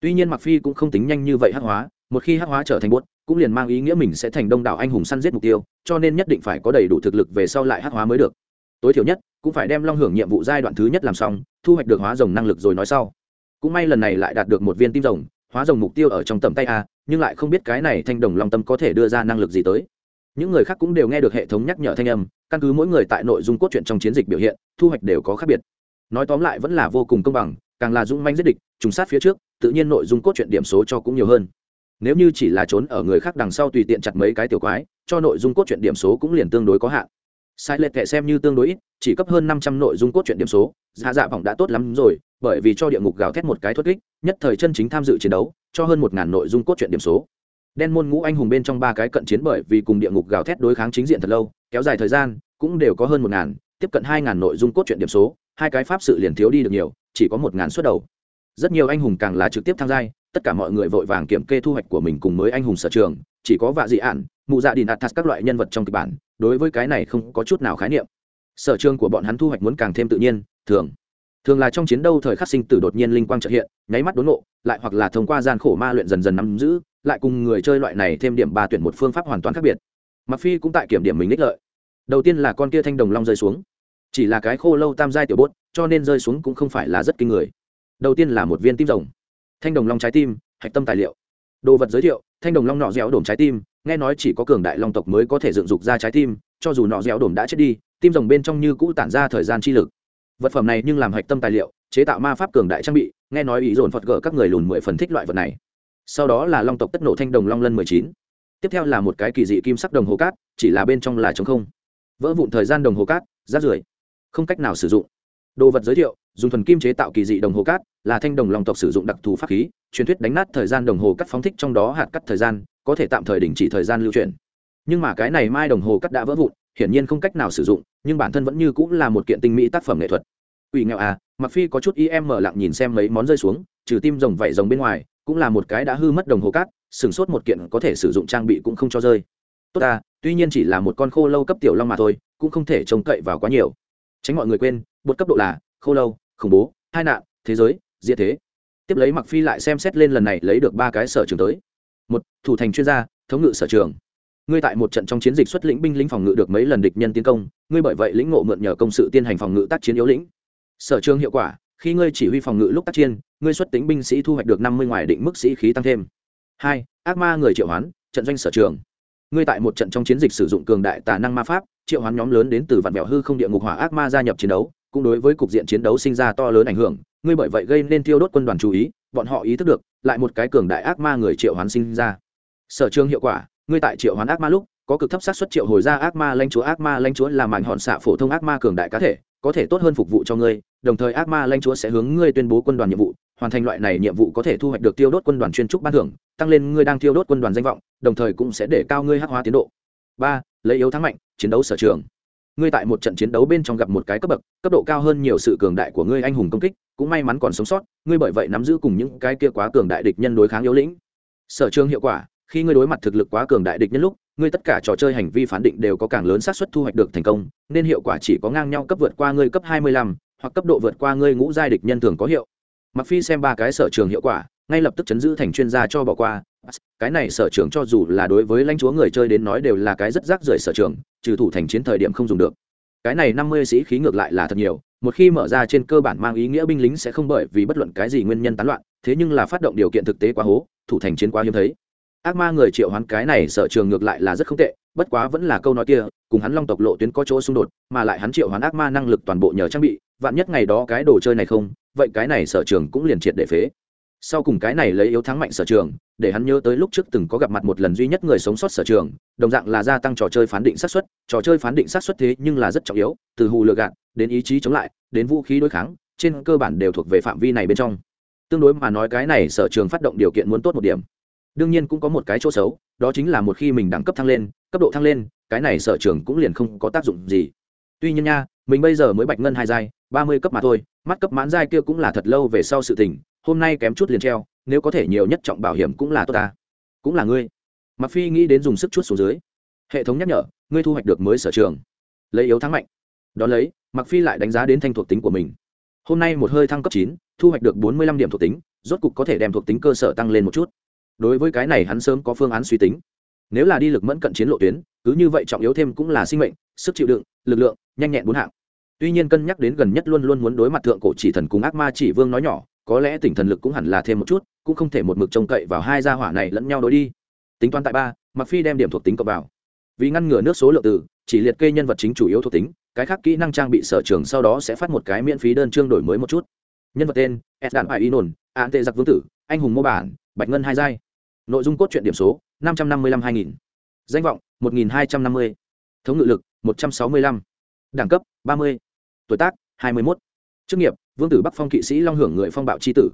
Tuy nhiên mặc phi cũng không tính nhanh như vậy hắc hóa một khi hắc hóa trở thành bốt cũng liền mang ý nghĩa mình sẽ thành đông đảo anh hùng săn giết mục tiêu, cho nên nhất định phải có đầy đủ thực lực về sau lại hắc hóa mới được. Tối thiểu nhất, cũng phải đem long hưởng nhiệm vụ giai đoạn thứ nhất làm xong, thu hoạch được hóa rồng năng lực rồi nói sau. Cũng may lần này lại đạt được một viên tim rồng, hóa rồng mục tiêu ở trong tầm tay a, nhưng lại không biết cái này thanh đồng long tâm có thể đưa ra năng lực gì tới. Những người khác cũng đều nghe được hệ thống nhắc nhở thanh âm, căn cứ mỗi người tại nội dung cốt truyện trong chiến dịch biểu hiện, thu hoạch đều có khác biệt. Nói tóm lại vẫn là vô cùng công bằng, càng là dũng manh giết địch, trùng sát phía trước, tự nhiên nội dung cốt truyện điểm số cho cũng nhiều hơn nếu như chỉ là trốn ở người khác đằng sau tùy tiện chặt mấy cái tiểu quái, cho nội dung cốt truyện điểm số cũng liền tương đối có hạn. Sai lệch kệ xem như tương đối ít, chỉ cấp hơn năm trăm nội dung cốt truyện điểm số. Dạ dạ vọng đã tốt lắm rồi, bởi vì cho địa ngục gào thét một cái thoát kích, nhất thời chân chính tham dự chiến đấu, cho hơn một ngàn nội dung cốt truyện điểm số. Đen môn ngũ anh hùng bên trong ba cái cận chiến bởi vì cùng địa ngục gào thét đối kháng chính diện thật lâu, kéo dài thời gian, cũng đều có hơn một ngàn, tiếp cận hai ngàn nội dung cốt truyện điểm số, hai cái pháp sự liền thiếu đi được nhiều, chỉ có một ngàn suất đầu. Rất nhiều anh hùng càng là trực tiếp tham gia tất cả mọi người vội vàng kiểm kê thu hoạch của mình cùng mới anh hùng sở trường, chỉ có vạ dị ạn mụ dạ đình athas các loại nhân vật trong kịch bản, đối với cái này không có chút nào khái niệm. Sở trường của bọn hắn thu hoạch muốn càng thêm tự nhiên, thường. Thường là trong chiến đấu thời khắc sinh tử đột nhiên linh quang trợ hiện, nháy mắt đốn nộ lại hoặc là thông qua gian khổ ma luyện dần dần nắm giữ, lại cùng người chơi loại này thêm điểm ba tuyển một phương pháp hoàn toàn khác biệt. Mặc phi cũng tại kiểm điểm mình ních lợi. Đầu tiên là con kia thanh đồng long rơi xuống. Chỉ là cái khô lâu tam giai tiểu bốt, cho nên rơi xuống cũng không phải là rất kinh người. Đầu tiên là một viên tim rồng thanh đồng long trái tim, hạch tâm tài liệu. Đồ vật giới thiệu, thanh đồng long nọ dẻo đổm trái tim, nghe nói chỉ có cường đại long tộc mới có thể dựng dục ra trái tim, cho dù nọ dẻo đổm đã chết đi, tim rồng bên trong như cũ tản ra thời gian chi lực. Vật phẩm này nhưng làm hạch tâm tài liệu, chế tạo ma pháp cường đại trang bị, nghe nói ý dồn phật gỡ các người lùn mười phần thích loại vật này. Sau đó là long tộc tất nổ thanh đồng long lân mười chín. Tiếp theo là một cái kỳ dị kim sắc đồng hồ cát, chỉ là bên trong là trống không. Vỡ vụn thời gian đồng hồ cát rát rưởi. Không cách nào sử dụng. Đồ vật giới thiệu dùng thuần kim chế tạo kỳ dị đồng hồ cát, là thanh đồng long tộc sử dụng đặc thù pháp khí, truyền thuyết đánh nát thời gian đồng hồ cắt phóng thích trong đó hạt cắt thời gian, có thể tạm thời đình chỉ thời gian lưu chuyển nhưng mà cái này mai đồng hồ cắt đã vỡ vụn, hiển nhiên không cách nào sử dụng, nhưng bản thân vẫn như cũng là một kiện tinh mỹ tác phẩm nghệ thuật. Ủy nghèo à mặc phi có chút im mở lặng nhìn xem mấy món rơi xuống, trừ tim rồng vảy rồng bên ngoài, cũng là một cái đã hư mất đồng hồ cát, sừng sốt một kiện có thể sử dụng trang bị cũng không cho rơi. Tốt ta tuy nhiên chỉ là một con khô lâu cấp tiểu long mà thôi, cũng không thể trông cậy vào quá nhiều. Tránh mọi người quên bột cấp độ là, khô lâu khủng bố, hai nạn, thế giới, diệt thế. Tiếp lấy mặc phi lại xem xét lên lần này lấy được ba cái sở trường tới. Một, thủ thành chuyên gia, thống ngự sở trường. Ngươi tại một trận trong chiến dịch xuất lĩnh binh lính phòng ngự được mấy lần địch nhân tiến công, ngươi bởi vậy lĩnh ngộ mượn nhờ công sự tiên hành phòng ngự tác chiến yếu lĩnh. Sở trường hiệu quả, khi ngươi chỉ huy phòng ngự lúc tác chiến, ngươi xuất tính binh sĩ thu hoạch được năm mươi ngoài định mức sĩ khí tăng thêm. Hai, ác ma người triệu hoán, trận doanh sở trường. Ngươi tại một trận trong chiến dịch sử dụng cường đại tà năng ma pháp, triệu hoán nhóm lớn đến từ vạn vẹo hư không địa ngục hỏa ác ma gia nhập chiến đấu cũng đối với cục diện chiến đấu sinh ra to lớn ảnh hưởng, ngươi bởi vậy gây nên tiêu đốt quân đoàn chú ý, bọn họ ý thức được, lại một cái cường đại ác ma người triệu hoán sinh ra. Sở trường hiệu quả, ngươi tại triệu hoán ác ma lúc, có cực thấp sát xuất triệu hồi ra ác ma lanh chúa, ác ma lanh chúa là mảnh hòn xạ phổ thông ác ma cường đại cá thể, có thể tốt hơn phục vụ cho ngươi, đồng thời ác ma lanh chúa sẽ hướng ngươi tuyên bố quân đoàn nhiệm vụ, hoàn thành loại này nhiệm vụ có thể thu hoạch được tiêu đốt quân đoàn chuyên trúc ban thưởng, tăng lên ngươi đang tiêu đốt quân đoàn danh vọng, đồng thời cũng sẽ để cao ngươi hắc hóa tiến độ. Ba, lấy yếu thắng mạnh, chiến đấu sở trường ngươi tại một trận chiến đấu bên trong gặp một cái cấp bậc cấp độ cao hơn nhiều sự cường đại của ngươi anh hùng công kích cũng may mắn còn sống sót ngươi bởi vậy nắm giữ cùng những cái kia quá cường đại địch nhân đối kháng yếu lĩnh. Sở trường hiệu quả khi ngươi đối mặt thực lực quá cường đại địch nhân lúc ngươi tất cả trò chơi hành vi phán định đều có càng lớn xác suất thu hoạch được thành công nên hiệu quả chỉ có ngang nhau cấp vượt qua ngươi cấp 25, hoặc cấp độ vượt qua ngươi ngũ giai địch nhân thường có hiệu. Mặc phi xem ba cái sở trường hiệu quả ngay lập tức chấn giữ thành chuyên gia cho bỏ qua cái này sở trường cho dù là đối với lãnh chúa người chơi đến nói đều là cái rất rác rưởi sở trường, trừ thủ thành chiến thời điểm không dùng được. Cái này năm mươi sĩ khí ngược lại là thật nhiều, một khi mở ra trên cơ bản mang ý nghĩa binh lính sẽ không bởi vì bất luận cái gì nguyên nhân tán loạn, thế nhưng là phát động điều kiện thực tế quá hố, thủ thành chiến quá hiếm thấy. Ác ma người triệu hoán cái này sở trường ngược lại là rất không tệ, bất quá vẫn là câu nói kia, cùng hắn long tộc lộ tuyến có chỗ xung đột, mà lại hắn triệu hoán ác ma năng lực toàn bộ nhờ trang bị, vạn nhất ngày đó cái đồ chơi này không, vậy cái này sở trường cũng liền triệt để phế sau cùng cái này lấy yếu thắng mạnh sở trường, để hắn nhớ tới lúc trước từng có gặp mặt một lần duy nhất người sống sót sở trường, đồng dạng là gia tăng trò chơi phán định sát xuất trò chơi phán định sát xuất thế nhưng là rất trọng yếu, từ hù lừa gạt, đến ý chí chống lại, đến vũ khí đối kháng, trên cơ bản đều thuộc về phạm vi này bên trong. Tương đối mà nói cái này sở trường phát động điều kiện muốn tốt một điểm. Đương nhiên cũng có một cái chỗ xấu, đó chính là một khi mình đẳng cấp thăng lên, cấp độ thăng lên, cái này sở trường cũng liền không có tác dụng gì. Tuy nhiên nha, mình bây giờ mới bạch ngân hai giai, ba mươi cấp mà thôi, mắt cấp mãn giai kia cũng là thật lâu về sau sự tình hôm nay kém chút liền treo, nếu có thể nhiều nhất trọng bảo hiểm cũng là tốt ta. Cũng là ngươi. Mặc phi nghĩ đến dùng sức chút xuống dưới. Hệ thống nhắc nhở, ngươi thu hoạch được mới sở trường. Lấy yếu thắng mạnh. Đón lấy mặc phi lại đánh giá đến thanh thuộc tính của mình. Hôm nay một hơi thăng cấp chín, thu hoạch được bốn mươi lăm điểm thuộc tính, rốt cục có thể đem thuộc tính cơ sở tăng lên một chút. Đối với cái này hắn sớm có phương án suy tính. Nếu là đi lực mẫn cận chiến lộ tuyến, cứ như vậy trọng yếu thêm cũng là sinh mệnh, sức chịu đựng, lực lượng, nhanh nhẹn bốn hạng. Tuy nhiên cân nhắc đến gần nhất luôn luôn muốn đối mặt thượng cổ chỉ thần cùng ác ma chỉ vương nói nhỏ có lẽ tỉnh thần lực cũng hẳn là thêm một chút, cũng không thể một mực trông cậy vào hai gia hỏa này lẫn nhau đối đi. Tính toán tại ba mặc phi đem điểm thuộc tính cộng vào. Vì ngăn ngừa nước số lượng từ, chỉ liệt kê nhân vật chính chủ yếu thuộc tính, cái khác kỹ năng trang bị sở trường sau đó sẽ phát một cái miễn phí đơn chương đổi mới một chút. Nhân vật tên s đạn bài y nồn, an tệ giặc vương tử, anh hùng mô bản, bạch ngân hai giai. Nội dung cốt truyện điểm số, năm trăm năm mươi lăm hai nghìn. Danh vọng, một nghìn hai trăm năm mươi. Thống ngự lực, một trăm sáu mươi lăm. Đẳng cấp, ba mươi. Tuổi tác, hai mươi một chức nghiệp vương tử bắc phong kỵ sĩ long hưởng người phong bạo c h i tử.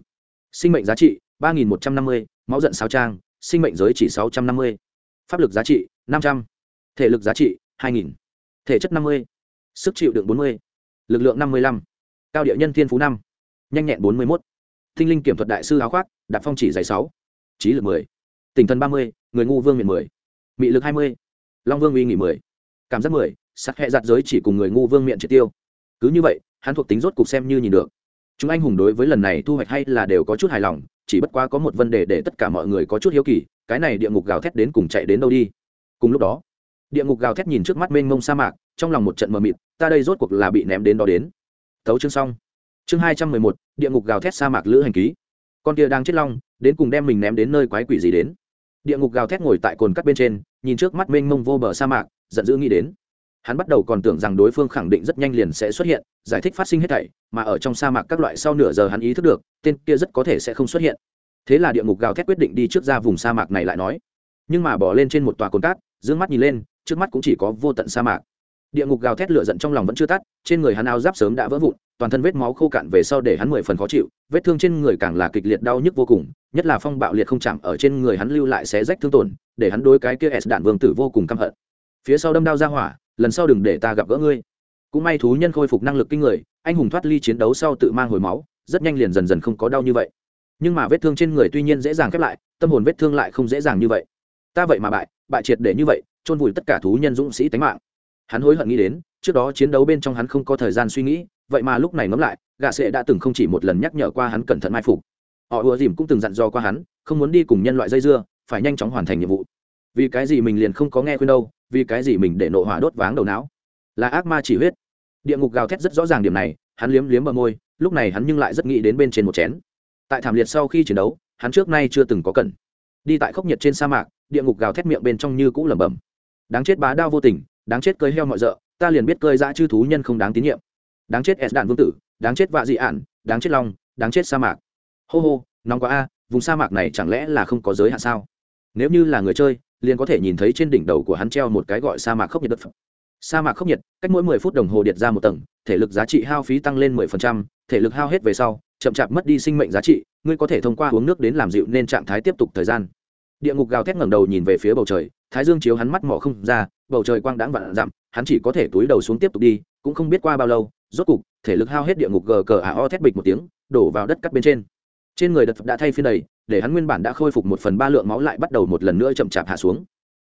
Sinh mệnh giá trị, ba nghìn một trăm năm mươi, máu giận sao trang, sinh mệnh giới chỉ sáu trăm năm mươi. Pháp lực giá trị, năm trăm. Thể lực giá trị, hai nghìn. Thể chất năm mươi. Sức chịu đựng bốn mươi. Lực lượng năm mươi lăm. Cao địa nhân thiên phú năm. Nhanh nhẹn bốn mươi một thinh linh kiểm thuật đại sư áo khoác, đạp phong chỉ dày sáu. Trí lực mười. Tỉnh thần ba mươi, người ngu vương miền mười. Mị lực hai mươi. Long vương uy nghỉ mười. Cảm giác mười. Sắc hẹ giặt giới chỉ cùng người ngu vương miệng triệt tiêu cứ như vậy, hắn thuộc tính rốt cục xem như nhìn được. Chúng anh hùng đối với lần này thu hoạch hay là đều có chút hài lòng, chỉ bất quá có một vấn đề để tất cả mọi người có chút hiếu kỳ, cái này địa ngục gào thét đến cùng chạy đến đâu đi. Cùng lúc đó, địa ngục gào thét nhìn trước mắt mênh mông sa mạc, trong lòng một trận mờ mịt, ta đây rốt cuộc là bị ném đến đó đến. Thấu chương xong. Chương hai trăm mười một, địa ngục gào thét sa mạc lữ hành ký. Con kia đang chết long, đến cùng đem mình ném đến nơi quái quỷ gì đến. Địa ngục gào thét ngồi tại cồn cắt bên trên, nhìn trước mắt mênh mông vô bờ sa mạc, giận dữ nghĩ đến hắn bắt đầu còn tưởng rằng đối phương khẳng định rất nhanh liền sẽ xuất hiện, giải thích phát sinh hết thảy, mà ở trong sa mạc các loại sau nửa giờ hắn ý thức được, tên kia rất có thể sẽ không xuất hiện. Thế là địa ngục gào thét quyết định đi trước ra vùng sa mạc này lại nói. Nhưng mà bỏ lên trên một tòa cồn cát d mắt nhìn lên, trước mắt cũng chỉ có vô tận sa mạc. Địa ngục gào thét lửa giận trong lòng vẫn chưa tắt, trên người hắn áo giáp sớm đã vỡ vụn, toàn thân vết máu khô cạn về sau để hắn mười phần khó chịu, vết thương trên người càng là kịch liệt đau nhức vô cùng, nhất là phong bạo liệt không chạm ở trên người hắn lưu lại xé rách thương tổn, để hắn đối cái kia s đạn vương tử vô cùng căm hận. Phía sau đâm đao ra hỏa lần sau đừng để ta gặp gỡ ngươi. Cũng may thú nhân khôi phục năng lực kinh người, anh hùng thoát ly chiến đấu sau tự mang hồi máu, rất nhanh liền dần dần không có đau như vậy. Nhưng mà vết thương trên người tuy nhiên dễ dàng khép lại, tâm hồn vết thương lại không dễ dàng như vậy. Ta vậy mà bại bại triệt để như vậy, chôn vùi tất cả thú nhân dũng sĩ tánh mạng. Hắn hối hận nghĩ đến, trước đó chiến đấu bên trong hắn không có thời gian suy nghĩ, vậy mà lúc này ngẫm lại gạ sệ đã từng không chỉ một lần nhắc nhở qua hắn cẩn thận mai phục. Họ ùa dìm cũng từng dặn dò qua hắn, không muốn đi cùng nhân loại dây dưa, phải nhanh chóng hoàn thành nhiệm vụ. Vì cái gì mình liền không có nghe khuyên đâu vì cái gì mình để nộ hỏa đốt váng đầu não? Là ác ma chỉ huyết. Địa ngục gào thét rất rõ ràng điểm này, hắn liếm liếm bờ môi, lúc này hắn nhưng lại rất nghĩ đến bên trên một chén. Tại thảm liệt sau khi chiến đấu, hắn trước nay chưa từng có cần đi tại khốc nhiệt trên sa mạc, địa ngục gào thét miệng bên trong như cũ lẩm bẩm. Đáng chết bá đao vô tình, đáng chết cơi heo mọi d ta liền biết cơi dã chư thú nhân không đáng tín nhiệm. Đáng chết s đạn vương tử, đáng chết vạ dị ản đáng chết long, đáng chết sa mạc. Hô hô, nóng quá a, vùng sa mạc này chẳng lẽ là không có giới hạn sao? Nếu như là người chơi liền có thể nhìn thấy trên đỉnh đầu của hắn treo một cái gọi sa mạc khốc nhiệt đất phẩm sa mạc khốc nhiệt, cách mỗi mười phút đồng hồ điện ra một tầng, thể lực giá trị hao phí tăng lên mười phần trăm, thể lực hao hết về sau, chậm chạp mất đi sinh mệnh giá trị, ngươi có thể thông qua uống nước đến làm dịu nên trạng thái tiếp tục thời gian. Địa ngục gào thét ngẩng đầu nhìn về phía bầu trời, thái dương chiếu hắn mắt mỏ không ra, bầu trời quang đãng vạn dặm, hắn chỉ có thể túi đầu xuống tiếp tục đi, cũng không biết qua bao lâu, rốt cục, thể lực hao hết địa ngục gờ cờ à o thét bịch một tiếng, đổ vào đất cắt bên trên trên người đật đã thay phiên đầy, để hắn nguyên bản đã khôi phục một phần ba lượng máu lại bắt đầu một lần nữa chậm chạp hạ xuống.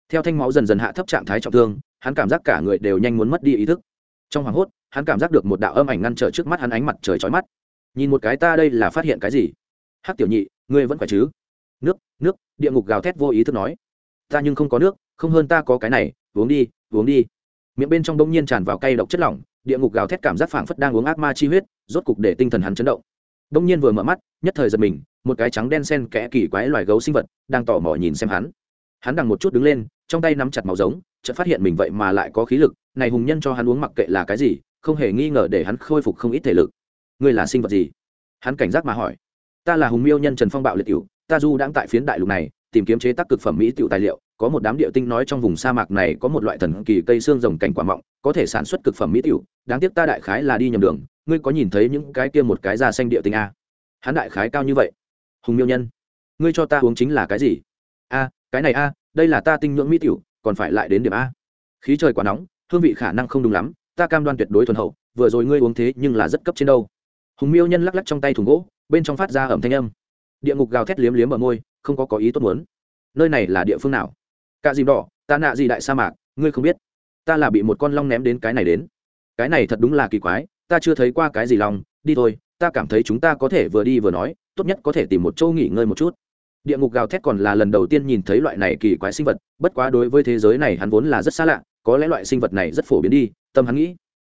Theo thanh máu dần dần hạ thấp trạng thái trọng thương, hắn cảm giác cả người đều nhanh muốn mất đi ý thức. Trong hoảng hốt, hắn cảm giác được một đạo âm ảnh ngăn trở trước mắt hắn ánh mặt trời chói mắt. Nhìn một cái ta đây là phát hiện cái gì? Hắc tiểu nhị, ngươi vẫn phải chứ? Nước nước, địa ngục gào thét vô ý thức nói. Ta nhưng không có nước, không hơn ta có cái này, uống đi uống đi. Miệng bên trong đông nhiên tràn vào cay độc chất lỏng, địa ngục gào thét cảm giác phảng phất đang uống ác ma chi huyết, rốt cục để tinh thần hắn chấn động. Đông nhiên vừa mở mắt, nhất thời giật mình, một cái trắng đen sen kẽ kỳ quái loài gấu sinh vật đang tỏ mò nhìn xem hắn. Hắn đằng một chút đứng lên, trong tay nắm chặt màu giống, chợt phát hiện mình vậy mà lại có khí lực, này hùng nhân cho hắn uống mặc kệ là cái gì, không hề nghi ngờ để hắn khôi phục không ít thể lực. Ngươi là sinh vật gì? Hắn cảnh giác mà hỏi. Ta là hùng miêu nhân trần phong bạo liệt tiểu, ta du đang tại phiến đại lục này, tìm kiếm chế tác cực phẩm mỹ tiểu tài liệu, có một đám địa tinh nói trong vùng sa mạc này có một loại thần kỳ cây xương rồng cảnh quả mọng, có thể sản xuất cực phẩm mỹ tiểu, đáng tiếc ta đại khái là đi nhầm đường ngươi có nhìn thấy những cái kia một cái da xanh địa tinh a? Hắn đại khái cao như vậy. Hùng miêu nhân, ngươi cho ta uống chính là cái gì? A, cái này a, đây là ta tinh nhưỡng mỹ tiểu, còn phải lại đến điểm a. Khí trời quá nóng, hương vị khả năng không đúng lắm, ta cam đoan tuyệt đối thuần hậu, vừa rồi ngươi uống thế nhưng là rất cấp trên đâu. Hùng miêu nhân lắc lắc trong tay thùng gỗ, bên trong phát ra ẩm thanh âm. Địa ngục gào thét liếm liếm ở môi, không có có ý tốt muốn. Nơi này là địa phương nào? Cạ dìm đỏ, ta nạ gì đại sa mạc, ngươi không biết. Ta là bị một con long ném đến cái này đến. Cái này thật đúng là kỳ quái ta chưa thấy qua cái gì lòng. đi thôi, ta cảm thấy chúng ta có thể vừa đi vừa nói, tốt nhất có thể tìm một chỗ nghỉ ngơi một chút địa ngục gào thét còn là lần đầu tiên nhìn thấy loại này kỳ quái sinh vật, bất quá đối với thế giới này hắn vốn là rất xa lạ, có lẽ loại sinh vật này rất phổ biến đi, tâm hắn nghĩ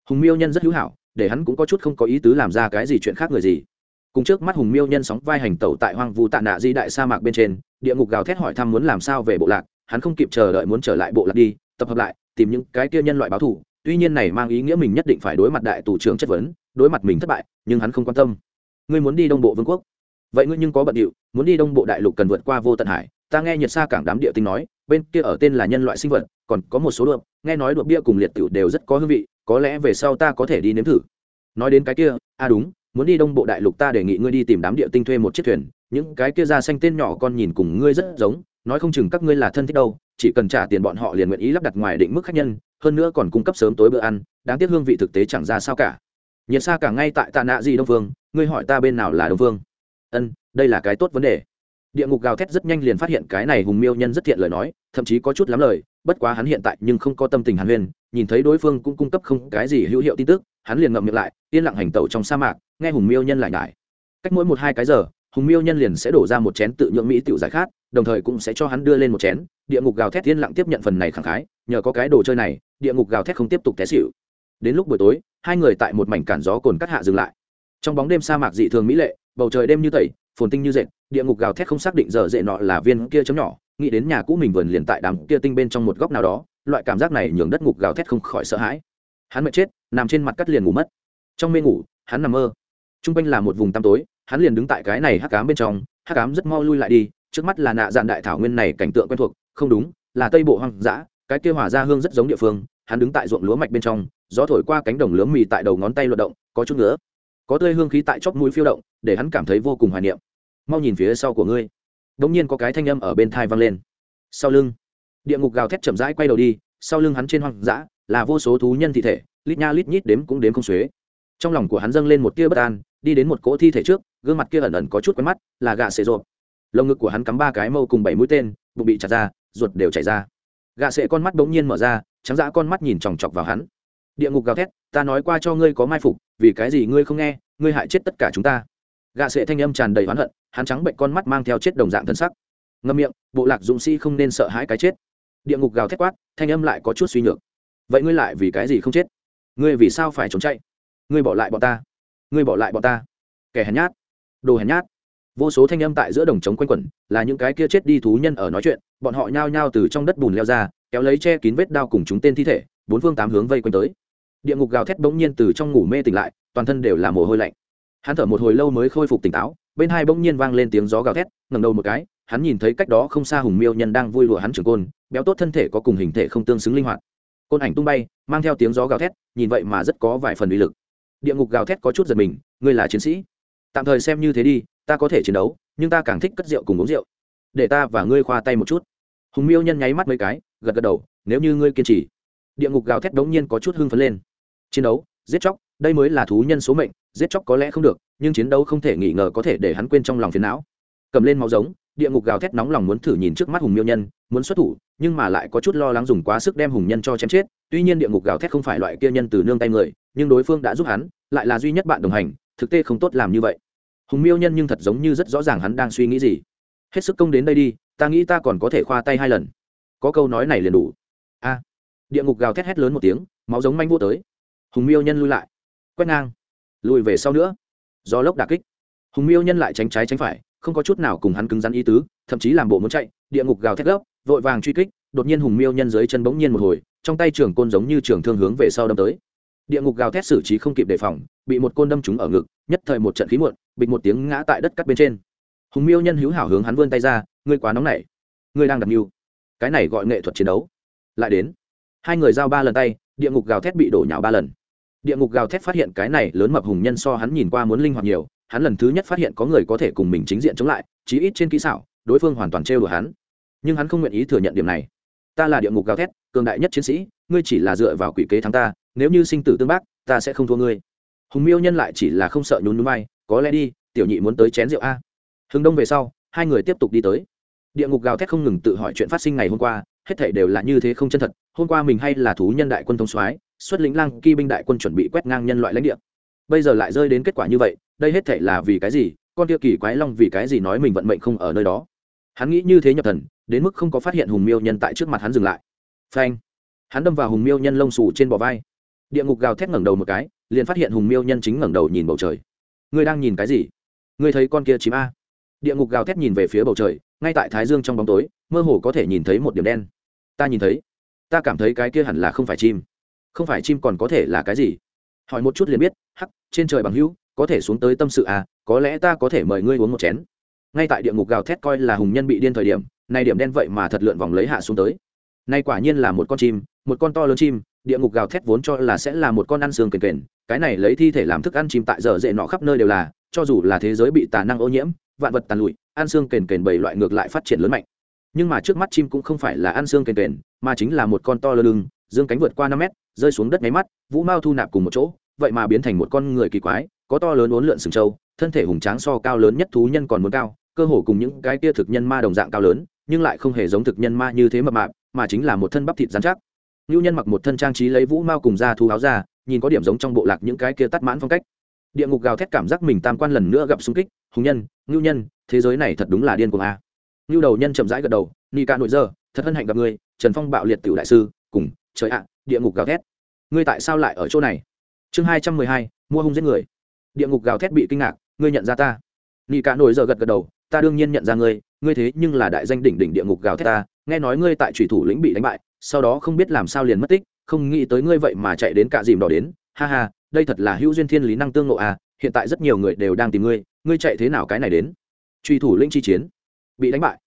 hùng miêu nhân rất hữu hảo, để hắn cũng có chút không có ý tứ làm ra cái gì chuyện khác người gì cùng trước mắt hùng miêu nhân sóng vai hành tẩu tại hoang vu tạ nạ di đại sa mạc bên trên, địa ngục gào thét hỏi thăm muốn làm sao về bộ lạc, hắn không kịp chờ đợi muốn trở lại bộ lạc đi, tập hợp lại, tìm những cái kia nhân loại báo thù tuy nhiên này mang ý nghĩa mình nhất định phải đối mặt đại tù trưởng chất vấn, đối mặt mình thất bại, nhưng hắn không quan tâm. Ngươi muốn đi đông bộ vương quốc. Vậy ngươi nhưng có bận điệu, muốn đi đông bộ đại lục cần vượt qua vô tận hải. Ta nghe nhiệt xa cảng đám địa tinh nói, bên kia ở tên là nhân loại sinh vật, còn có một số đượm nghe nói đượm bia cùng liệt tiểu đều rất có hương vị, có lẽ về sau ta có thể đi nếm thử. Nói đến cái kia a à đúng, muốn đi đông bộ đại lục ta đề nghị ngươi đi tìm đám địa tinh thuê một chiếc thuyền. Những cái kia ra xanh tên nhỏ con nhìn cùng ngươi rất giống, nói không chừng các ngươi là thân thích đâu, chỉ cần trả tiền bọn họ liền nguyện ý lắp đặt ngoài định mức khách nhân hơn nữa còn cung cấp sớm tối bữa ăn, đáng tiếc hương vị thực tế chẳng ra sao cả. Nhiệt xa cả ngay tại tạ nạ gì đông phương, ngươi hỏi ta bên nào là đông phương? Ân, đây là cái tốt vấn đề. Địa ngục gào thét rất nhanh liền phát hiện cái này hùng miêu nhân rất thiện lời nói, thậm chí có chút lắm lời, bất quá hắn hiện tại nhưng không có tâm tình hàn huyên, nhìn thấy đối phương cũng cung cấp không cái gì hữu hiệu tin tức, hắn liền ngậm miệng lại, yên lặng hành tẩu trong sa mạc, nghe hùng miêu nhân lại ngại cách mỗi một hai cái giờ hùng miêu nhân liền sẽ đổ ra một chén tự nhượng mỹ tiểu giải khát, đồng thời cũng sẽ cho hắn đưa lên một chén, địa ngục gào thét yên lặng tiếp nhận phần này khẳng khái, nhờ có cái đồ chơi này, địa ngục gào thét không tiếp tục té xịu đến lúc buổi tối, hai người tại một mảnh cản gió cồn cắt hạ dừng lại. Trong bóng đêm sa mạc dị thường mỹ lệ, bầu trời đêm như tẩy, phồn tinh như dệt, địa ngục gào thét không xác định giờ dệ nọ là viên kia chấm nhỏ, nghĩ đến nhà cũ mình vườn liền tại đám kia tinh bên trong một góc nào đó, loại cảm giác này nhường đất ngục gào thét không khỏi sợ hãi. Hắn mệt chết, nằm trên mặt cắt liền ngủ mất. Trong mê ngủ, hắn nằm mơ. T r u n g quanh là một vùng tăm tối hắn liền đứng tại cái này hắc cám bên trong, hắc cám rất mau lui lại đi, trước mắt là nạ dạn đại thảo nguyên này cảnh tượng quen thuộc, không đúng, là tây bộ hoang dã, cái kia hỏa ra hương rất giống địa phương, hắn đứng tại ruộng lúa mạch bên trong, gió thổi qua cánh đồng lúa mì tại đầu ngón tay luận động, có chút nữa có tươi hương khí tại chóp mũi phiêu động, để hắn cảm thấy vô cùng hoài niệm. Mau nhìn phía sau của ngươi. Đống nhiên có cái thanh âm ở bên thai vang lên. Sau lưng. Địa ngục gào thét chậm rãi quay đầu đi, sau lưng hắn trên hoang dã, là vô số thú nhân thi thể, lít nha lít nhít đếm cũng đếm không xuế trong lòng của hắn dâng lên một tia bất an, đi đến một cỗ thi thể trước gương mặt kia ẩn ẩn có chút quen mắt, là gạ sệ rộp. Lồng ngực của hắn cắm ba cái mâu cùng bảy mũi tên, bụng bị chặt ra, ruột đều chảy ra. Gạ sệ con mắt bỗng nhiên mở ra, trắng dã con mắt nhìn chòng chọc vào hắn. Địa ngục gào thét, ta nói qua cho ngươi có mai phục, vì cái gì ngươi không nghe, ngươi hại chết tất cả chúng ta. Gạ sệ thanh âm tràn đầy oán hận, hắn trắng bệnh con mắt mang theo chết đồng dạng thân sắc. Ngâm miệng, bộ lạc dũng sĩ không nên sợ hãi cái chết. Địa ngục gào thét quát, thanh âm lại có chút suy nhược. Vậy ngươi lại vì cái gì không chết? Ngươi vì sao phải trốn chạy? Ngươi bỏ lại bọn ta. Ngươi bỏ lại bọn ta. Kẻ hèn nhát đồ hèn nhát. Vô số thanh âm tại giữa đồng trống quanh quẩn, là những cái kia chết đi thú nhân ở nói chuyện, bọn họ nhao nhao từ trong đất bùn leo ra, kéo lấy che kín vết đao cùng chúng tên thi thể, bốn phương tám hướng vây quanh tới. Địa ngục gào thét bỗng nhiên từ trong ngủ mê tỉnh lại, toàn thân đều là mồ hôi lạnh. Hắn thở một hồi lâu mới khôi phục tỉnh táo, bên hai bỗng nhiên vang lên tiếng gió gào thét, ngẩng đầu một cái, hắn nhìn thấy cách đó không xa hùng miêu nhân đang vui lụa hắn trường côn, béo tốt thân thể có cùng hình thể không tương xứng linh hoạt. Côn ảnh tung bay, mang theo tiếng gió gào thét, nhìn vậy mà rất có vài phần uy lực. Địa ngục gào thét có chút giật mình, ngươi là chiến sĩ tạm thời xem như thế đi, ta có thể chiến đấu, nhưng ta càng thích cất rượu cùng uống rượu. Để ta và ngươi khoa tay một chút. Hùng miêu nhân nháy mắt mấy cái, gật gật đầu, nếu như ngươi kiên trì. Địa ngục gào thét đống nhiên có chút hưng phấn lên. Chiến đấu, giết chóc, đây mới là thú nhân số mệnh, giết chóc có lẽ không được, nhưng chiến đấu không thể nghi ngờ có thể để hắn quên trong lòng phiền não. Cầm lên máu giống, địa ngục gào thét nóng lòng muốn thử nhìn trước mắt hùng miêu nhân, muốn xuất thủ, nhưng mà lại có chút lo lắng dùng quá sức đem hùng nhân cho chém chết. Tuy nhiên địa ngục gào thét không phải loại kia nhân từ nương tay người, nhưng đối phương đã giúp hắn, lại là duy nhất bạn đồng hành, thực tế không tốt làm như vậy hùng miêu nhân nhưng thật giống như rất rõ ràng hắn đang suy nghĩ gì. Hết sức công đến đây đi, ta nghĩ ta còn có thể khoa tay hai lần. Có câu nói này liền đủ. A. Địa ngục gào thét hét lớn một tiếng, máu giống manh vô tới. Hùng miêu nhân lui lại. Quét ngang. Lùi về sau nữa. Do lốc đà kích. Hùng miêu nhân lại tránh trái tránh phải, không có chút nào cùng hắn cứng rắn ý tứ, thậm chí làm bộ muốn chạy, địa ngục gào thét gấp, vội vàng truy kích, đột nhiên hùng miêu nhân dưới chân bỗng nhiên một hồi, trong tay trường côn giống như trường thương hướng về sau đâm tới. Địa ngục gào thét xử trí không kịp đề phòng bị một côn đâm trúng ở ngực, nhất thời một trận khí muộn, bịch một tiếng ngã tại đất cắt bên trên. Hùng miêu nhân hữu hảo hướng hắn vươn tay ra, ngươi quá nóng nảy. Ngươi đang đặt mưu cái này gọi nghệ thuật chiến đấu. Lại đến, hai người giao ba lần tay, địa ngục gào thét bị đổ nhào ba lần. Địa ngục gào thét phát hiện cái này lớn mập hùng nhân so hắn nhìn qua muốn linh hoạt nhiều, hắn lần thứ nhất phát hiện có người có thể cùng mình chính diện chống lại, chí ít trên kỹ xảo, đối phương hoàn toàn trêu đùa hắn. Nhưng hắn không nguyện ý thừa nhận điểm này. Ta là địa ngục gào thét, cường đại nhất chiến sĩ, ngươi chỉ là dựa vào quỷ kế thắng ta, nếu như sinh tử tương bác, ta sẽ không thua ngươi hùng miêu nhân lại chỉ là không sợ nhún núi bay có lẽ đi, tiểu nhị muốn tới chén rượu a. Hừng đông về sau, hai người tiếp tục đi tới. Địa ngục gào thét không ngừng tự hỏi chuyện phát sinh ngày hôm qua, hết thảy đều là như thế không chân thật, hôm qua mình hay là thú nhân đại quân thông soái, xuất lĩnh lang kỳ binh đại quân chuẩn bị quét ngang nhân loại lãnh địa. Bây giờ lại rơi đến kết quả như vậy, đây hết thảy là vì cái gì, con kia kỳ quái long vì cái gì nói mình vận mệnh không ở nơi đó. Hắn nghĩ như thế nhập thần, đến mức không có phát hiện hùng miêu nhân tại trước mặt hắn dừng lại. Phanh! Hắn đâm vào hùng miêu nhân lông xù trên bò vai. Địa ngục gào thét ngẩng đầu một cái liền phát hiện hùng miêu nhân chính ngẩng đầu nhìn bầu trời. Ngươi đang nhìn cái gì? Ngươi thấy con kia chìm a? Địa ngục gào thét nhìn về phía bầu trời, ngay tại thái dương trong bóng tối, mơ hồ có thể nhìn thấy một điểm đen. Ta nhìn thấy. Ta cảm thấy cái kia hẳn là không phải chim. Không phải chim còn có thể là cái gì? Hỏi một chút liền biết, hắc, trên trời bằng hữu, có thể xuống tới tâm sự à có lẽ ta có thể mời ngươi uống một chén. Ngay tại địa ngục gào thét coi là hùng nhân bị điên thời điểm này điểm đen vậy mà thật lượn vòng lấy hạ xuống tới. Nay quả nhiên là một con chim, một con to lớn chim địa ngục gào thét vốn cho là sẽ là một con ăn xương kền kền, cái này lấy thi thể làm thức ăn chìm tại giờ dễ nọ khắp nơi đều là, cho dù là thế giới bị tà năng ô nhiễm, vạn vật tàn lụi, ăn xương kền kền bảy loại ngược lại phát triển lớn mạnh. Nhưng mà trước mắt chim cũng không phải là ăn xương kền kền, mà chính là một con to lơ lưng, dương cánh vượt qua năm mét, rơi xuống đất nháy mắt, vũ mao thu nạp cùng một chỗ, vậy mà biến thành một con người kỳ quái, có to lớn uốn lượn sừng trâu, thân thể hùng tráng so cao lớn nhất thú nhân còn muốn cao, cơ hồ cùng những cái kia thực nhân ma đồng dạng cao lớn, nhưng lại không hề giống thực nhân ma như thế mập mạp, mà chính là một thân bắp thịt dán chắc ngưu nhân mặc một thân trang trí lấy vũ mao cùng da thu áo ra nhìn có điểm giống trong bộ lạc những cái kia tắt mãn phong cách. Địa ngục gào thét cảm giác mình tam quan lần nữa gặp xung kích. Hùng nhân, ngưu nhân, thế giới này thật đúng là điên cuồng a. Ngưu đầu nhân chậm rãi gật đầu ni ca nội giờ thật hân hạnh gặp ngươi, trần phong bạo liệt tiểu đại sư, cùng, trời ạ, địa ngục gào thét. Ngươi tại sao lại ở chỗ này? Chương hai trăm mười hai, mua hung giết người. Địa ngục gào thét bị kinh ngạc, ngươi nhận ra ta? Ni ca nội giờ gật gật đầu, ta đương nhiên nhận ra ngươi ngươi thế nhưng là đại danh đỉnh đỉnh địa ngục gào thét ta, nghe nói ngươi tại trùy thủ lĩnh bị đánh bại sau đó không biết làm sao liền mất tích, không nghĩ tới ngươi vậy mà chạy đến cạ dìm đỏ đến. Ha ha, đây thật là hữu duyên thiên lý năng tương ngộ à hiện tại rất nhiều người đều đang tìm ngươi ngươi chạy thế nào cái này đến? Truy thủ linh chi chiến, bị đánh bại.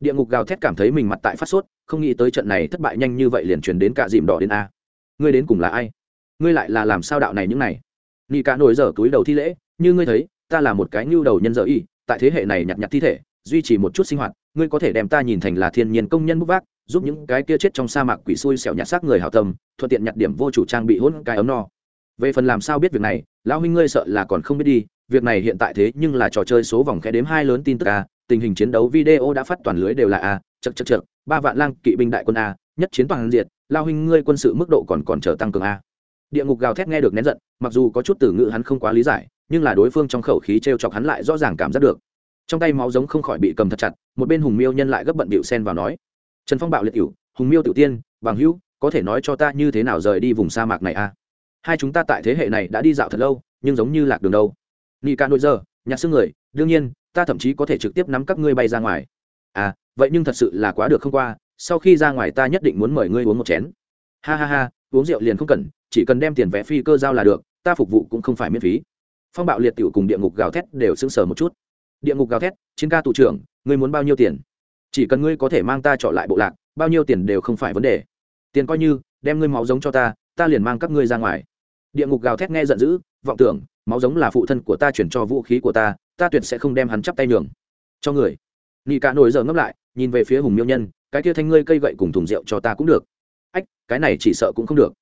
Địa ngục gào thét cảm thấy mình mặt tại phát sốt, không nghĩ tới trận này thất bại nhanh như vậy liền truyền đến cạ dìm đỏ đến a. Ngươi đến cùng là ai? Ngươi lại là làm sao đạo này những này? Nị cả nổi dở túi đầu thi lễ, như ngươi thấy, ta là một cái nhu đầu nhân dở y, tại thế hệ này nhặt nhặt thi thể, duy trì một chút sinh hoạt, ngươi có thể đem ta nhìn thành là thiên nhiên công nhân bút vác giúp những cái kia chết trong sa mạc quỷ xui xẻo nhặt xác người hảo tâm, thuận tiện nhặt điểm vô chủ trang bị hôn cái ấm no. Về phần làm sao biết việc này, lão huynh ngươi sợ là còn không biết đi, việc này hiện tại thế nhưng là trò chơi số vòng khẽ đếm hai lớn tin tức a, tình hình chiến đấu video đã phát toàn lưới đều là a chật chật chật ba vạn lang kỵ binh đại quân a, nhất chiến toàn diệt lao huynh ngươi quân sự mức độ còn còn trở tăng cường a. Địa ngục gào thét nghe được nén giận, mặc dù có chút từ ngữ hắn không quá lý giải, nhưng là đối phương trong khẩu khí t r e o chọc hắn lại rõ ràng cảm giác được. Trong tay máu giống không khỏi bị cầm thật chặt, một bên hùng miêu nhân lại gấp bận bịu sen vào nói trần phong bạo liệt cựu hùng miêu tiểu tiên, bằng hữu, có thể nói cho ta như thế nào rời đi vùng sa mạc này a hai chúng ta tại thế hệ này đã đi dạo thật lâu, nhưng giống như lạc đường đâu. Ni ca nỗi giờ, nhạc xương người, đương nhiên, ta thậm chí có thể trực tiếp nắm các ngươi bay ra ngoài. À vậy nhưng thật sự là quá được không qua, sau khi ra ngoài ta nhất định muốn mời ngươi uống một chén. Ha ha ha, uống rượu liền không cần, chỉ cần đem tiền vé phi cơ giao là được, ta phục vụ cũng không phải miễn phí. Phong bạo liệt tiểu cùng địa ngục gào thét đều sững sờ một chút. Địa ngục gào thét, chiến ca tụ trưởng, ngươi muốn bao nhiêu tiền? Chỉ cần ngươi có thể mang ta trọ lại bộ lạc, bao nhiêu tiền đều không phải vấn đề. Tiền coi như, đem ngươi máu giống cho ta ta liền mang các ngươi ra ngoài. Địa ngục gào thét nghe giận dữ, vọng tưởng, máu giống là phụ thân của ta chuyển cho vũ khí của ta ta tuyệt sẽ không đem hắn chắp tay nhường. Cho người. Nị cả nổi giờ ngấp lại, nhìn về phía hùng miêu nhân, cái kia thanh ngươi cây gậy cùng thùng rượu cho ta cũng được. Ách, cái này chỉ sợ cũng không được.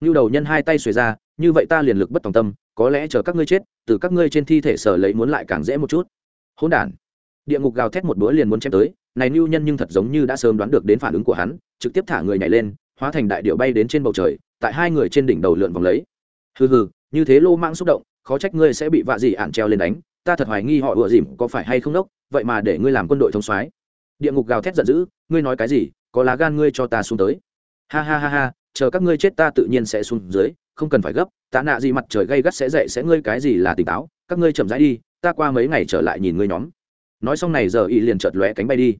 Như đầu nhân hai tay xuề ra, như vậy ta liền lực bất tòng tâm, có lẽ chờ các ngươi chết, từ các ngươi trên thi thể sở lấy muốn lại càng dễ một chút. Hỗn đản địa ngục gào thét một bữa liền muốn chém tới, này lưu nhân nhưng thật giống như đã sớm đoán được đến phản ứng của hắn, trực tiếp thả người nhảy lên, hóa thành đại điệu bay đến trên bầu trời, tại hai người trên đỉnh đầu lượn vòng lấy. Hừ hừ, như thế lô mang xúc động, khó trách ngươi sẽ bị vạ dị ạn treo lên đánh, ta thật hoài nghi họ ủa dìm có phải hay không đốc, vậy mà để ngươi làm quân đội thống soái. Địa ngục gào thét giận dữ, ngươi nói cái gì, có lá gan ngươi cho ta xuống tới. Ha ha ha ha, chờ các ngươi chết ta tự nhiên sẽ xuống dưới, không cần phải gấp tạ nạ gì mặt trời gay gắt sẽ dậy sẽ ngươi cái gì là tỉnh táo, các ngươi chậm rãi đi, ta qua mấy ngày trở lại nhìn ngươi nhóm nói xong này giờ y liền chợt lóe cánh bay đi.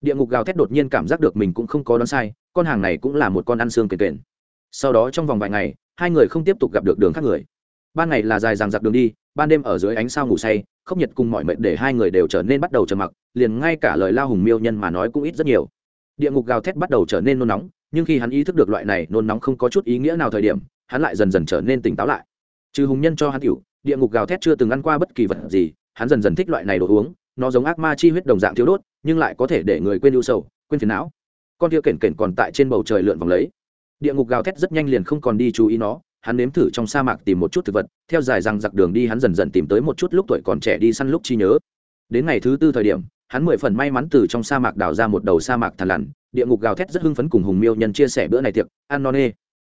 Địa ngục gào thét đột nhiên cảm giác được mình cũng không có đoán sai, con hàng này cũng là một con ăn xương kền kền. Sau đó trong vòng vài ngày, hai người không tiếp tục gặp được đường khác người. Ban ngày là dài dằng dặc đường đi, ban đêm ở dưới ánh sao ngủ say, khốc nhiệt cùng mọi mệnh để hai người đều trở nên bắt đầu trầm mặc, liền ngay cả lời lao hùng miêu nhân mà nói cũng ít rất nhiều. Địa ngục gào thét bắt đầu trở nên nôn nóng, nhưng khi hắn ý thức được loại này nôn nóng không có chút ý nghĩa nào thời điểm, hắn lại dần dần trở nên tỉnh táo lại. Trừ hùng nhân cho hắn cựu địa ngục gào thét chưa từng ăn qua bất kỳ vật gì, hắn dần dần thích loại này đồ uống nó giống ác ma chi huyết đồng dạng thiếu đốt, nhưng lại có thể để người quên ưu sầu, quên phiền não. Con kia kển kển còn tại trên bầu trời lượn vòng lấy. Địa ngục gào thét rất nhanh liền không còn đi chú ý nó, hắn nếm thử trong sa mạc tìm một chút thực vật, theo dài rằng giặc đường đi hắn dần dần tìm tới một chút lúc tuổi còn trẻ đi săn lúc chi nhớ. Đến ngày thứ tư thời điểm, hắn mười phần may mắn từ trong sa mạc đào ra một đầu sa mạc thằn lằn, địa ngục gào thét rất hưng phấn cùng hùng miêu nhân chia sẻ bữa này tiệc, ăn non nê.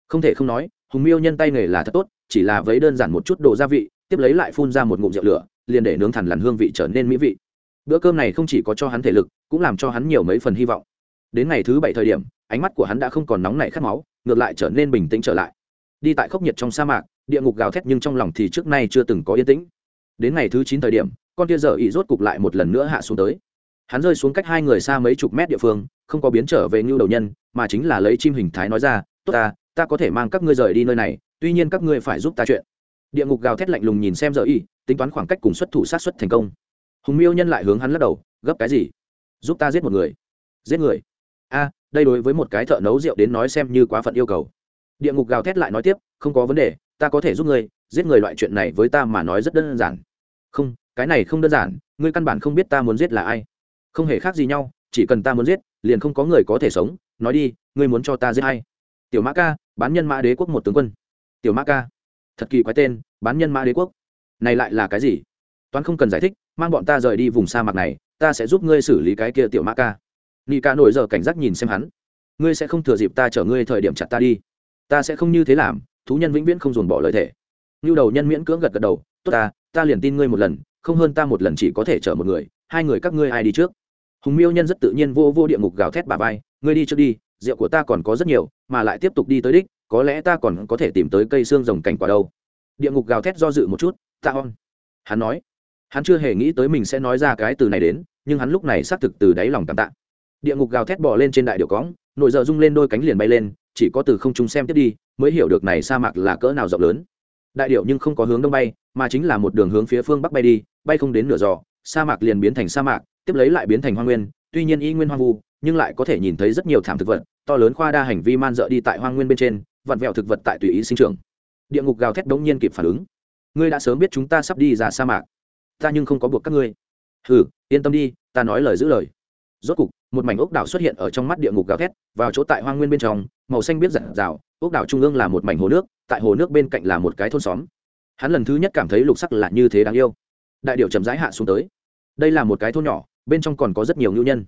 Không thể không nói, hùng miêu nhân tay nghề là thật tốt, chỉ là vấy đơn giản một chút đồ gia vị, tiếp lấy lại phun ra một ngụm rượu lửa, liền để nướng thằn lằn hương vị trở nên mỹ vị bữa cơm này không chỉ có cho hắn thể lực, cũng làm cho hắn nhiều mấy phần hy vọng. Đến ngày thứ bảy thời điểm, ánh mắt của hắn đã không còn nóng nảy khát máu, ngược lại trở nên bình tĩnh trở lại. Đi tại khốc nhiệt trong sa mạc, địa ngục gào thét nhưng trong lòng thì trước nay chưa từng có yên tĩnh. Đến ngày thứ chín thời điểm, con tia dở ỉ rốt cục lại một lần nữa hạ xuống tới. Hắn rơi xuống cách hai người xa mấy chục mét địa phương, không có biến trở về ngưu đầu nhân, mà chính là lấy chim hình thái nói ra, tốt ta ta có thể mang các ngươi rời đi nơi này, tuy nhiên các ngươi phải giúp ta chuyện. Địa ngục gào thét lạnh lùng nhìn xem dở ỉ tính toán khoảng cách cùng xuất thủ sát xuất thành công hùng miêu nhân lại hướng hắn lắc đầu, gấp cái gì? Giúp ta giết một người. Giết người? A, đây đối với một cái thợ nấu rượu đến nói xem như quá phận yêu cầu. Địa ngục gào thét lại nói tiếp, không có vấn đề, ta có thể giúp ngươi, giết người loại chuyện này với ta mà nói rất đơn giản. Không, cái này không đơn giản, ngươi căn bản không biết ta muốn giết là ai. Không hề khác gì nhau, chỉ cần ta muốn giết, liền không có người có thể sống, nói đi, ngươi muốn cho ta giết hay tiểu mã ca, bán nhân mã đế quốc một tướng quân. Tiểu mã ca. Thật kỳ quái tên, bán nhân mã đế quốc. Này lại là cái gì? Toán không cần giải thích mang bọn ta rời đi vùng sa mạc này, ta sẽ giúp ngươi xử lý cái kia tiểu mã ca. Nghi ca nổi giờ cảnh giác nhìn xem hắn. Ngươi sẽ không thừa dịp ta chở ngươi thời điểm chặt ta đi. Ta sẽ không như thế làm, thú nhân vĩnh viễn không dồn bỏ lời thể như đầu nhân miễn cưỡng gật gật đầu, tốt ta ta liền tin ngươi một lần, không hơn ta một lần chỉ có thể chở một người, hai người các ngươi ai đi trước? Hùng miêu nhân rất tự nhiên vô vô địa ngục gào thét bà vai, ngươi đi trước đi, rượu của ta còn có rất nhiều, mà lại tiếp tục đi tới đích, có lẽ ta còn có thể tìm tới cây xương rồng cảnh quả đâu. Địa ngục gào thét do dự một chút, ta on. Hắn nói hắn chưa hề nghĩ tới mình sẽ nói ra cái từ này đến, nhưng hắn lúc này xác thực từ đáy lòng cảm tạ. Địa ngục gào thét bò lên trên đại điệu cõng, nội dợ rung lên đôi cánh liền bay lên, chỉ có từ không trung xem tiếp đi, mới hiểu được này sa mạc là cỡ nào rộng lớn. Đại điệu nhưng không có hướng đông bay, mà chính là một đường hướng phía phương bắc bay đi, bay không đến nửa giò sa mạc liền biến thành sa mạc, tiếp lấy lại biến thành hoa nguyên, tuy nhiên y nguyên hoang vu, nhưng lại có thể nhìn thấy rất nhiều thảm thực vật, to lớn khoa đa hành vi man dợ đi tại hoang nguyên bên trên, vặn vẹo thực vật tại tùy ý sinh trưởng. Địa ngục gào thét đống nhiên kịp phản ứng. Ngươi đã sớm biết chúng ta sắp đi ra sa mạc ta nhưng không có buộc các ngươi. Hừ, yên tâm đi, ta nói lời giữ lời. Rốt cục, một mảnh ốc đảo xuất hiện ở trong mắt địa ngục gào thét, vào chỗ tại hoang nguyên bên trong, màu xanh biết giản rào ốc đảo trung ương là một mảnh hồ nước, tại hồ nước bên cạnh là một cái thôn xóm. Hắn lần thứ nhất cảm thấy lục sắc là như thế đáng yêu. Đại điệu chậm rãi hạ xuống tới. Đây là một cái thôn nhỏ, bên trong còn có rất nhiều ngưu nhân.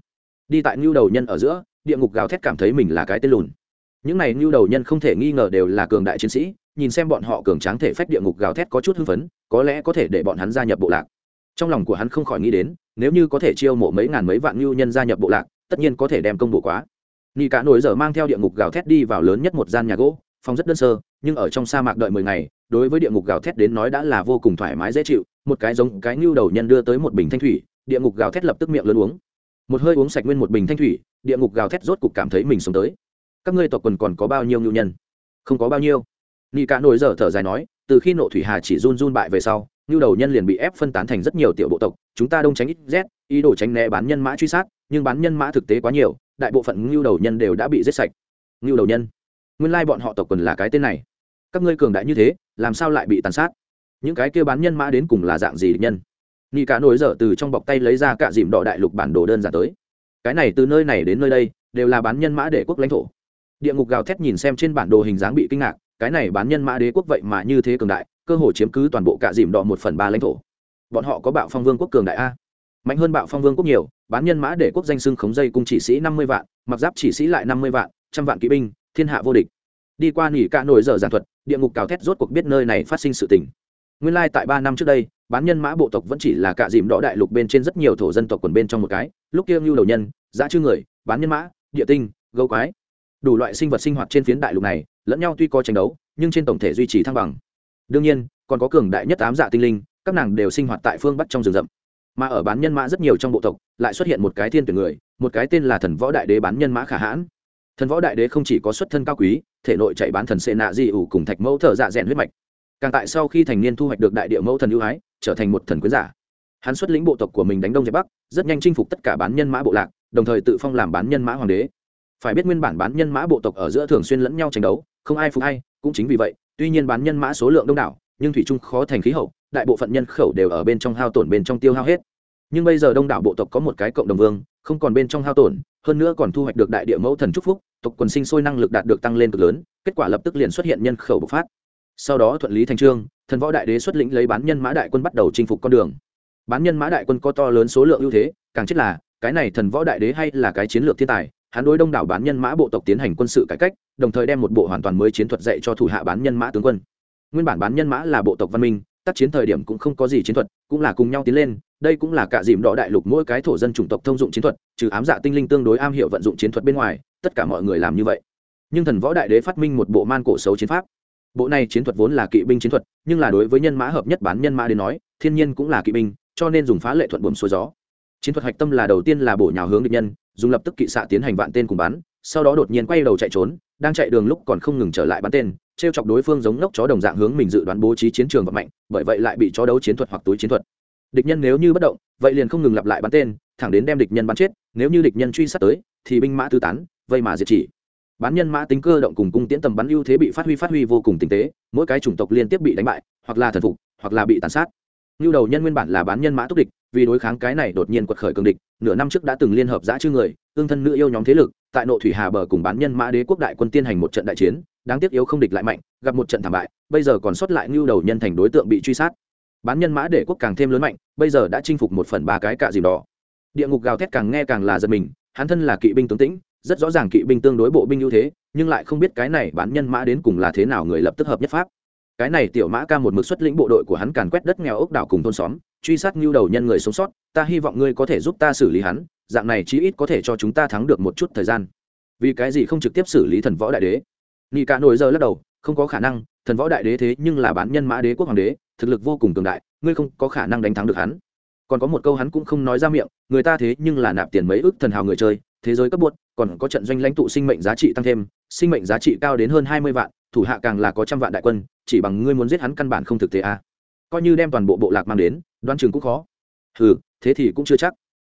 Đi tại ngưu đầu nhân ở giữa, địa ngục gào thét cảm thấy mình là cái tên lùn. Những này ngưu đầu nhân không thể nghi ngờ đều là cường đại chiến sĩ, nhìn xem bọn họ cường tráng thể phách địa ngục gào thét có chút hưng phấn, có lẽ có thể để bọn hắn gia nhập bộ lạc trong lòng của hắn không khỏi nghĩ đến, nếu như có thể chiêu mộ mấy ngàn mấy vạn ngưu nhân gia nhập bộ lạc, tất nhiên có thể đem công bộ quá. Nị cả nổi giờ mang theo địa ngục gào thét đi vào lớn nhất một gian nhà gỗ, phòng rất đơn sơ, nhưng ở trong sa mạc đợi mười ngày, đối với địa ngục gào thét đến nói đã là vô cùng thoải mái dễ chịu, một cái giống cái ngưu đầu nhân đưa tới một bình thanh thủy, địa ngục gào thét lập tức miệng lớn uống. Một hơi uống sạch nguyên một bình thanh thủy, địa ngục gào thét rốt cục cảm thấy mình sống tới. Các ngươi tộc quần còn có bao nhiêu ngưu nhân? Không có bao nhiêu. Nị cả nổi giờ thở dài nói, từ khi nộ thủy hà chỉ run run bại về sau ngưu đầu nhân liền bị ép phân tán thành rất nhiều tiểu bộ tộc, chúng ta đông tránh ít z, ý đồ tránh né bán nhân mã truy sát, nhưng bán nhân mã thực tế quá nhiều, đại bộ phận ngưu đầu nhân đều đã bị giết sạch. Ngưu đầu nhân, nguyên lai bọn họ tộc quần là cái tên này. Các ngươi cường đại như thế, làm sao lại bị tàn sát? Những cái kêu bán nhân mã đến cùng là dạng gì địch nhân? Ni cả nổi dở từ trong bọc tay lấy ra cả dìm đỏ đại lục bản đồ đơn giản tới. Cái này từ nơi này đến nơi đây, đều là bán nhân mã đế quốc lãnh thổ. Địa ngục gào thét nhìn xem trên bản đồ hình dáng bị kinh ngạc, cái này bán nhân mã đế quốc vậy mà như thế cường đại cơ hồ chiếm cứ toàn bộ cả dìm đỏ một phần ba lãnh thổ. Bọn họ có bạo phong vương quốc cường đại a. Mạnh hơn bạo phong vương quốc nhiều, bán nhân mã để quốc danh xưng khống dây cung chỉ sĩ năm mươi vạn, mặc giáp chỉ sĩ lại năm mươi vạn, trăm vạn kỵ binh, thiên hạ vô địch. Đi qua nỉ cả nổi giờ giảng thuật, địa ngục cào thét rốt cuộc biết nơi này phát sinh sự tình. Nguyên lai tại ba năm trước đây, bán nhân mã bộ tộc vẫn chỉ là cả dìm đỏ đại lục bên trên rất nhiều thổ dân tộc quần bên trong một cái, lúc kia ngưu đầu nhân, giá chư người, bán nhân mã, địa tinh, gấu quái. Đủ loại sinh vật sinh hoạt trên phiến đại lục này, lẫn nhau tuy có tranh đấu, nhưng trên tổng thể duy trì thăng bằng đương nhiên, còn có cường đại nhất ám dạ tinh linh, các nàng đều sinh hoạt tại phương bắc trong rừng rậm. Mà ở bán nhân mã rất nhiều trong bộ tộc, lại xuất hiện một cái thiên tuyển người, một cái tên là thần võ đại đế bán nhân mã khả hãn. Thần võ đại đế không chỉ có xuất thân cao quý, thể nội chạy bán thần sệ nạ di ủ cùng thạch mẫu thợ dạ rèn huyết mạch. Càng tại sau khi thành niên thu hoạch được đại địa mẫu thần ưu ái, trở thành một thần quyến giả. Hắn xuất lĩnh bộ tộc của mình đánh đông giải bắc, rất nhanh chinh phục tất cả bán nhân mã bộ lạc, đồng thời tự phong làm bán nhân mã hoàng đế. Phải biết nguyên bản bán nhân mã bộ tộc ở giữa thường xuyên lẫn nhau tranh đấu, không ai phục hay cũng chính vì vậy tuy nhiên bán nhân mã số lượng đông đảo, nhưng thủy trung khó thành khí hậu, đại bộ phận nhân khẩu đều ở bên trong hao tổn bên trong tiêu hao hết. Nhưng bây giờ đông đảo bộ tộc có một cái cộng đồng vương, không còn bên trong hao tổn, hơn nữa còn thu hoạch được đại địa mẫu thần trúc phúc, tộc quần sinh sôi năng lực đạt được tăng lên cực lớn, kết quả lập tức liền xuất hiện nhân khẩu bộc phát. Sau đó thuận lý thành trương, thần võ đại đế xuất lĩnh lấy bán nhân mã đại quân bắt đầu chinh phục con đường. Bán nhân mã đại quân có to lớn số lượng ưu thế, càng chết là, cái này thần võ đại đế hay là cái chiến lược thiên tài hắn đối đông đảo bán nhân mã bộ tộc tiến hành quân sự cải cách, đồng thời đem một bộ hoàn toàn mới chiến thuật dạy cho thủ hạ bán nhân mã tướng quân. Nguyên bản bán nhân mã là bộ tộc văn minh, tác chiến thời điểm cũng không có gì chiến thuật, cũng là cùng nhau tiến lên, đây cũng là cả dìm đỏ đại lục mỗi cái thổ dân chủng tộc thông dụng chiến thuật, trừ ám dạ tinh linh tương đối am hiểu vận dụng chiến thuật bên ngoài, tất cả mọi người làm như vậy. Nhưng thần võ đại đế phát minh một bộ man cổ xấu chiến pháp. Bộ này chiến thuật vốn là kỵ binh chiến thuật, nhưng là đối với nhân mã hợp nhất bán nhân mã đến nói, thiên nhiên cũng là kỵ binh, cho nên dùng phá lệ thuận buồm xuôi gió chiến thuật hạch tâm là đầu tiên là bổ nhào hướng địch nhân, dùng lập tức kỵ xạ tiến hành vạn tên cùng bắn, sau đó đột nhiên quay đầu chạy trốn, đang chạy đường lúc còn không ngừng trở lại bắn tên t r e o chọc đối phương giống ngốc chó đồng dạng hướng mình dự đoán bố trí chiến trường và mạnh, bởi vậy lại bị chó đấu chiến thuật hoặc túi chiến thuật. Địch nhân nếu như bất động, vậy liền không ngừng lặp lại bắn tên, thẳng đến đem địch nhân bắn chết, nếu như địch nhân truy sát tới, thì binh mã tư tán, vây mà diệt chỉ. Bán nhân mã tính cơ động cùng cung tiễn tầm bắn ưu thế bị phát huy phát huy vô cùng tinh tế, mỗi cái chủng tộc liên tiếp bị đánh bại, hoặc là thần phục, hoặc là bị tàn sát như đầu nhân nguyên bản là bán nhân mã túc địch, vì đối kháng cái này đột nhiên quật khởi cường địch, nửa năm trước đã từng liên hợp giã chư người ương thân nữ yêu nhóm thế lực, tại nội thủy hà bờ cùng bán nhân mã đế quốc đại quân tiên hành một trận đại chiến, đáng tiếc yếu không địch lại mạnh, gặp một trận thảm bại, bây giờ còn sót lại như đầu nhân thành đối tượng bị truy sát. Bán nhân mã đế quốc càng thêm lớn mạnh, bây giờ đã chinh phục một phần ba cái cạ dìm đỏ. Địa ngục gào thét càng nghe càng là giật mình, hắn thân là kỵ binh tướng tĩnh, rất rõ ràng kỵ binh tương đối bộ binh ưu thế, nhưng lại không biết cái này bán nhân mã đến cùng là thế nào người lập tức hợp nhất pháp cái này tiểu mã ca một mực xuất lĩnh bộ đội của hắn càn quét đất nghèo ốc đảo cùng thôn xóm, truy sát ngưu đầu nhân người sống sót, ta hy vọng ngươi có thể giúp ta xử lý hắn, dạng này chí ít có thể cho chúng ta thắng được một chút thời gian. Vì cái gì không trực tiếp xử lý thần võ đại đế? Nghi cả nổi giờ lắc đầu, không có khả năng, thần võ đại đế thế nhưng là bán nhân mã đế quốc hoàng đế, thực lực vô cùng cường đại, ngươi không có khả năng đánh thắng được hắn. Còn có một câu hắn cũng không nói ra miệng, người ta thế nhưng là nạp tiền mấy ước thần hào người chơi, thế giới cấp buốt, còn có trận doanh lãnh tụ sinh mệnh giá trị tăng thêm, sinh mệnh giá trị cao đến hơn hai mươi vạn thủ hạ càng là có trăm vạn đại quân, chỉ bằng ngươi muốn giết hắn căn bản không thực tế a à. coi như đem toàn bộ bộ lạc mang đến, đoan chừng cũng khó. Ừ thế thì cũng chưa chắc.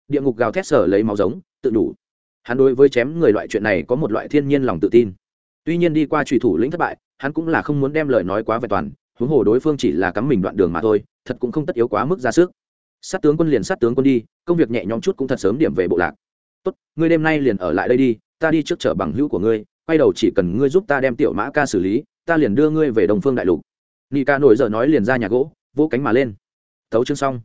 Địa ngục gào thét sở lấy máu giống, tự đủ. Hắn đối với chém người loại chuyện này có một loại thiên nhiên lòng tự tin. Tuy nhiên đi qua trùy thủ lĩnh thất bại, hắn cũng là không muốn đem lời nói quá vẹn toàn, huống hồ đối phương chỉ là cắm mình đoạn đường mà thôi, thật cũng không tất yếu quá mức ra sức. Sát tướng quân liền sát tướng quân đi, công việc nhẹ nhõm chút cũng thật sớm điểm về bộ lạc. Tốt, ngươi đêm nay liền ở lại đây đi, ta đi trước chở bằng hữu của ngươi quay đầu chỉ cần ngươi giúp ta đem tiểu mã ca xử lý, ta liền đưa ngươi về đồng phương đại lục. Nị ca nổi giờ nói liền ra nhà gỗ, vỗ cánh mà lên. Thấu chương xong.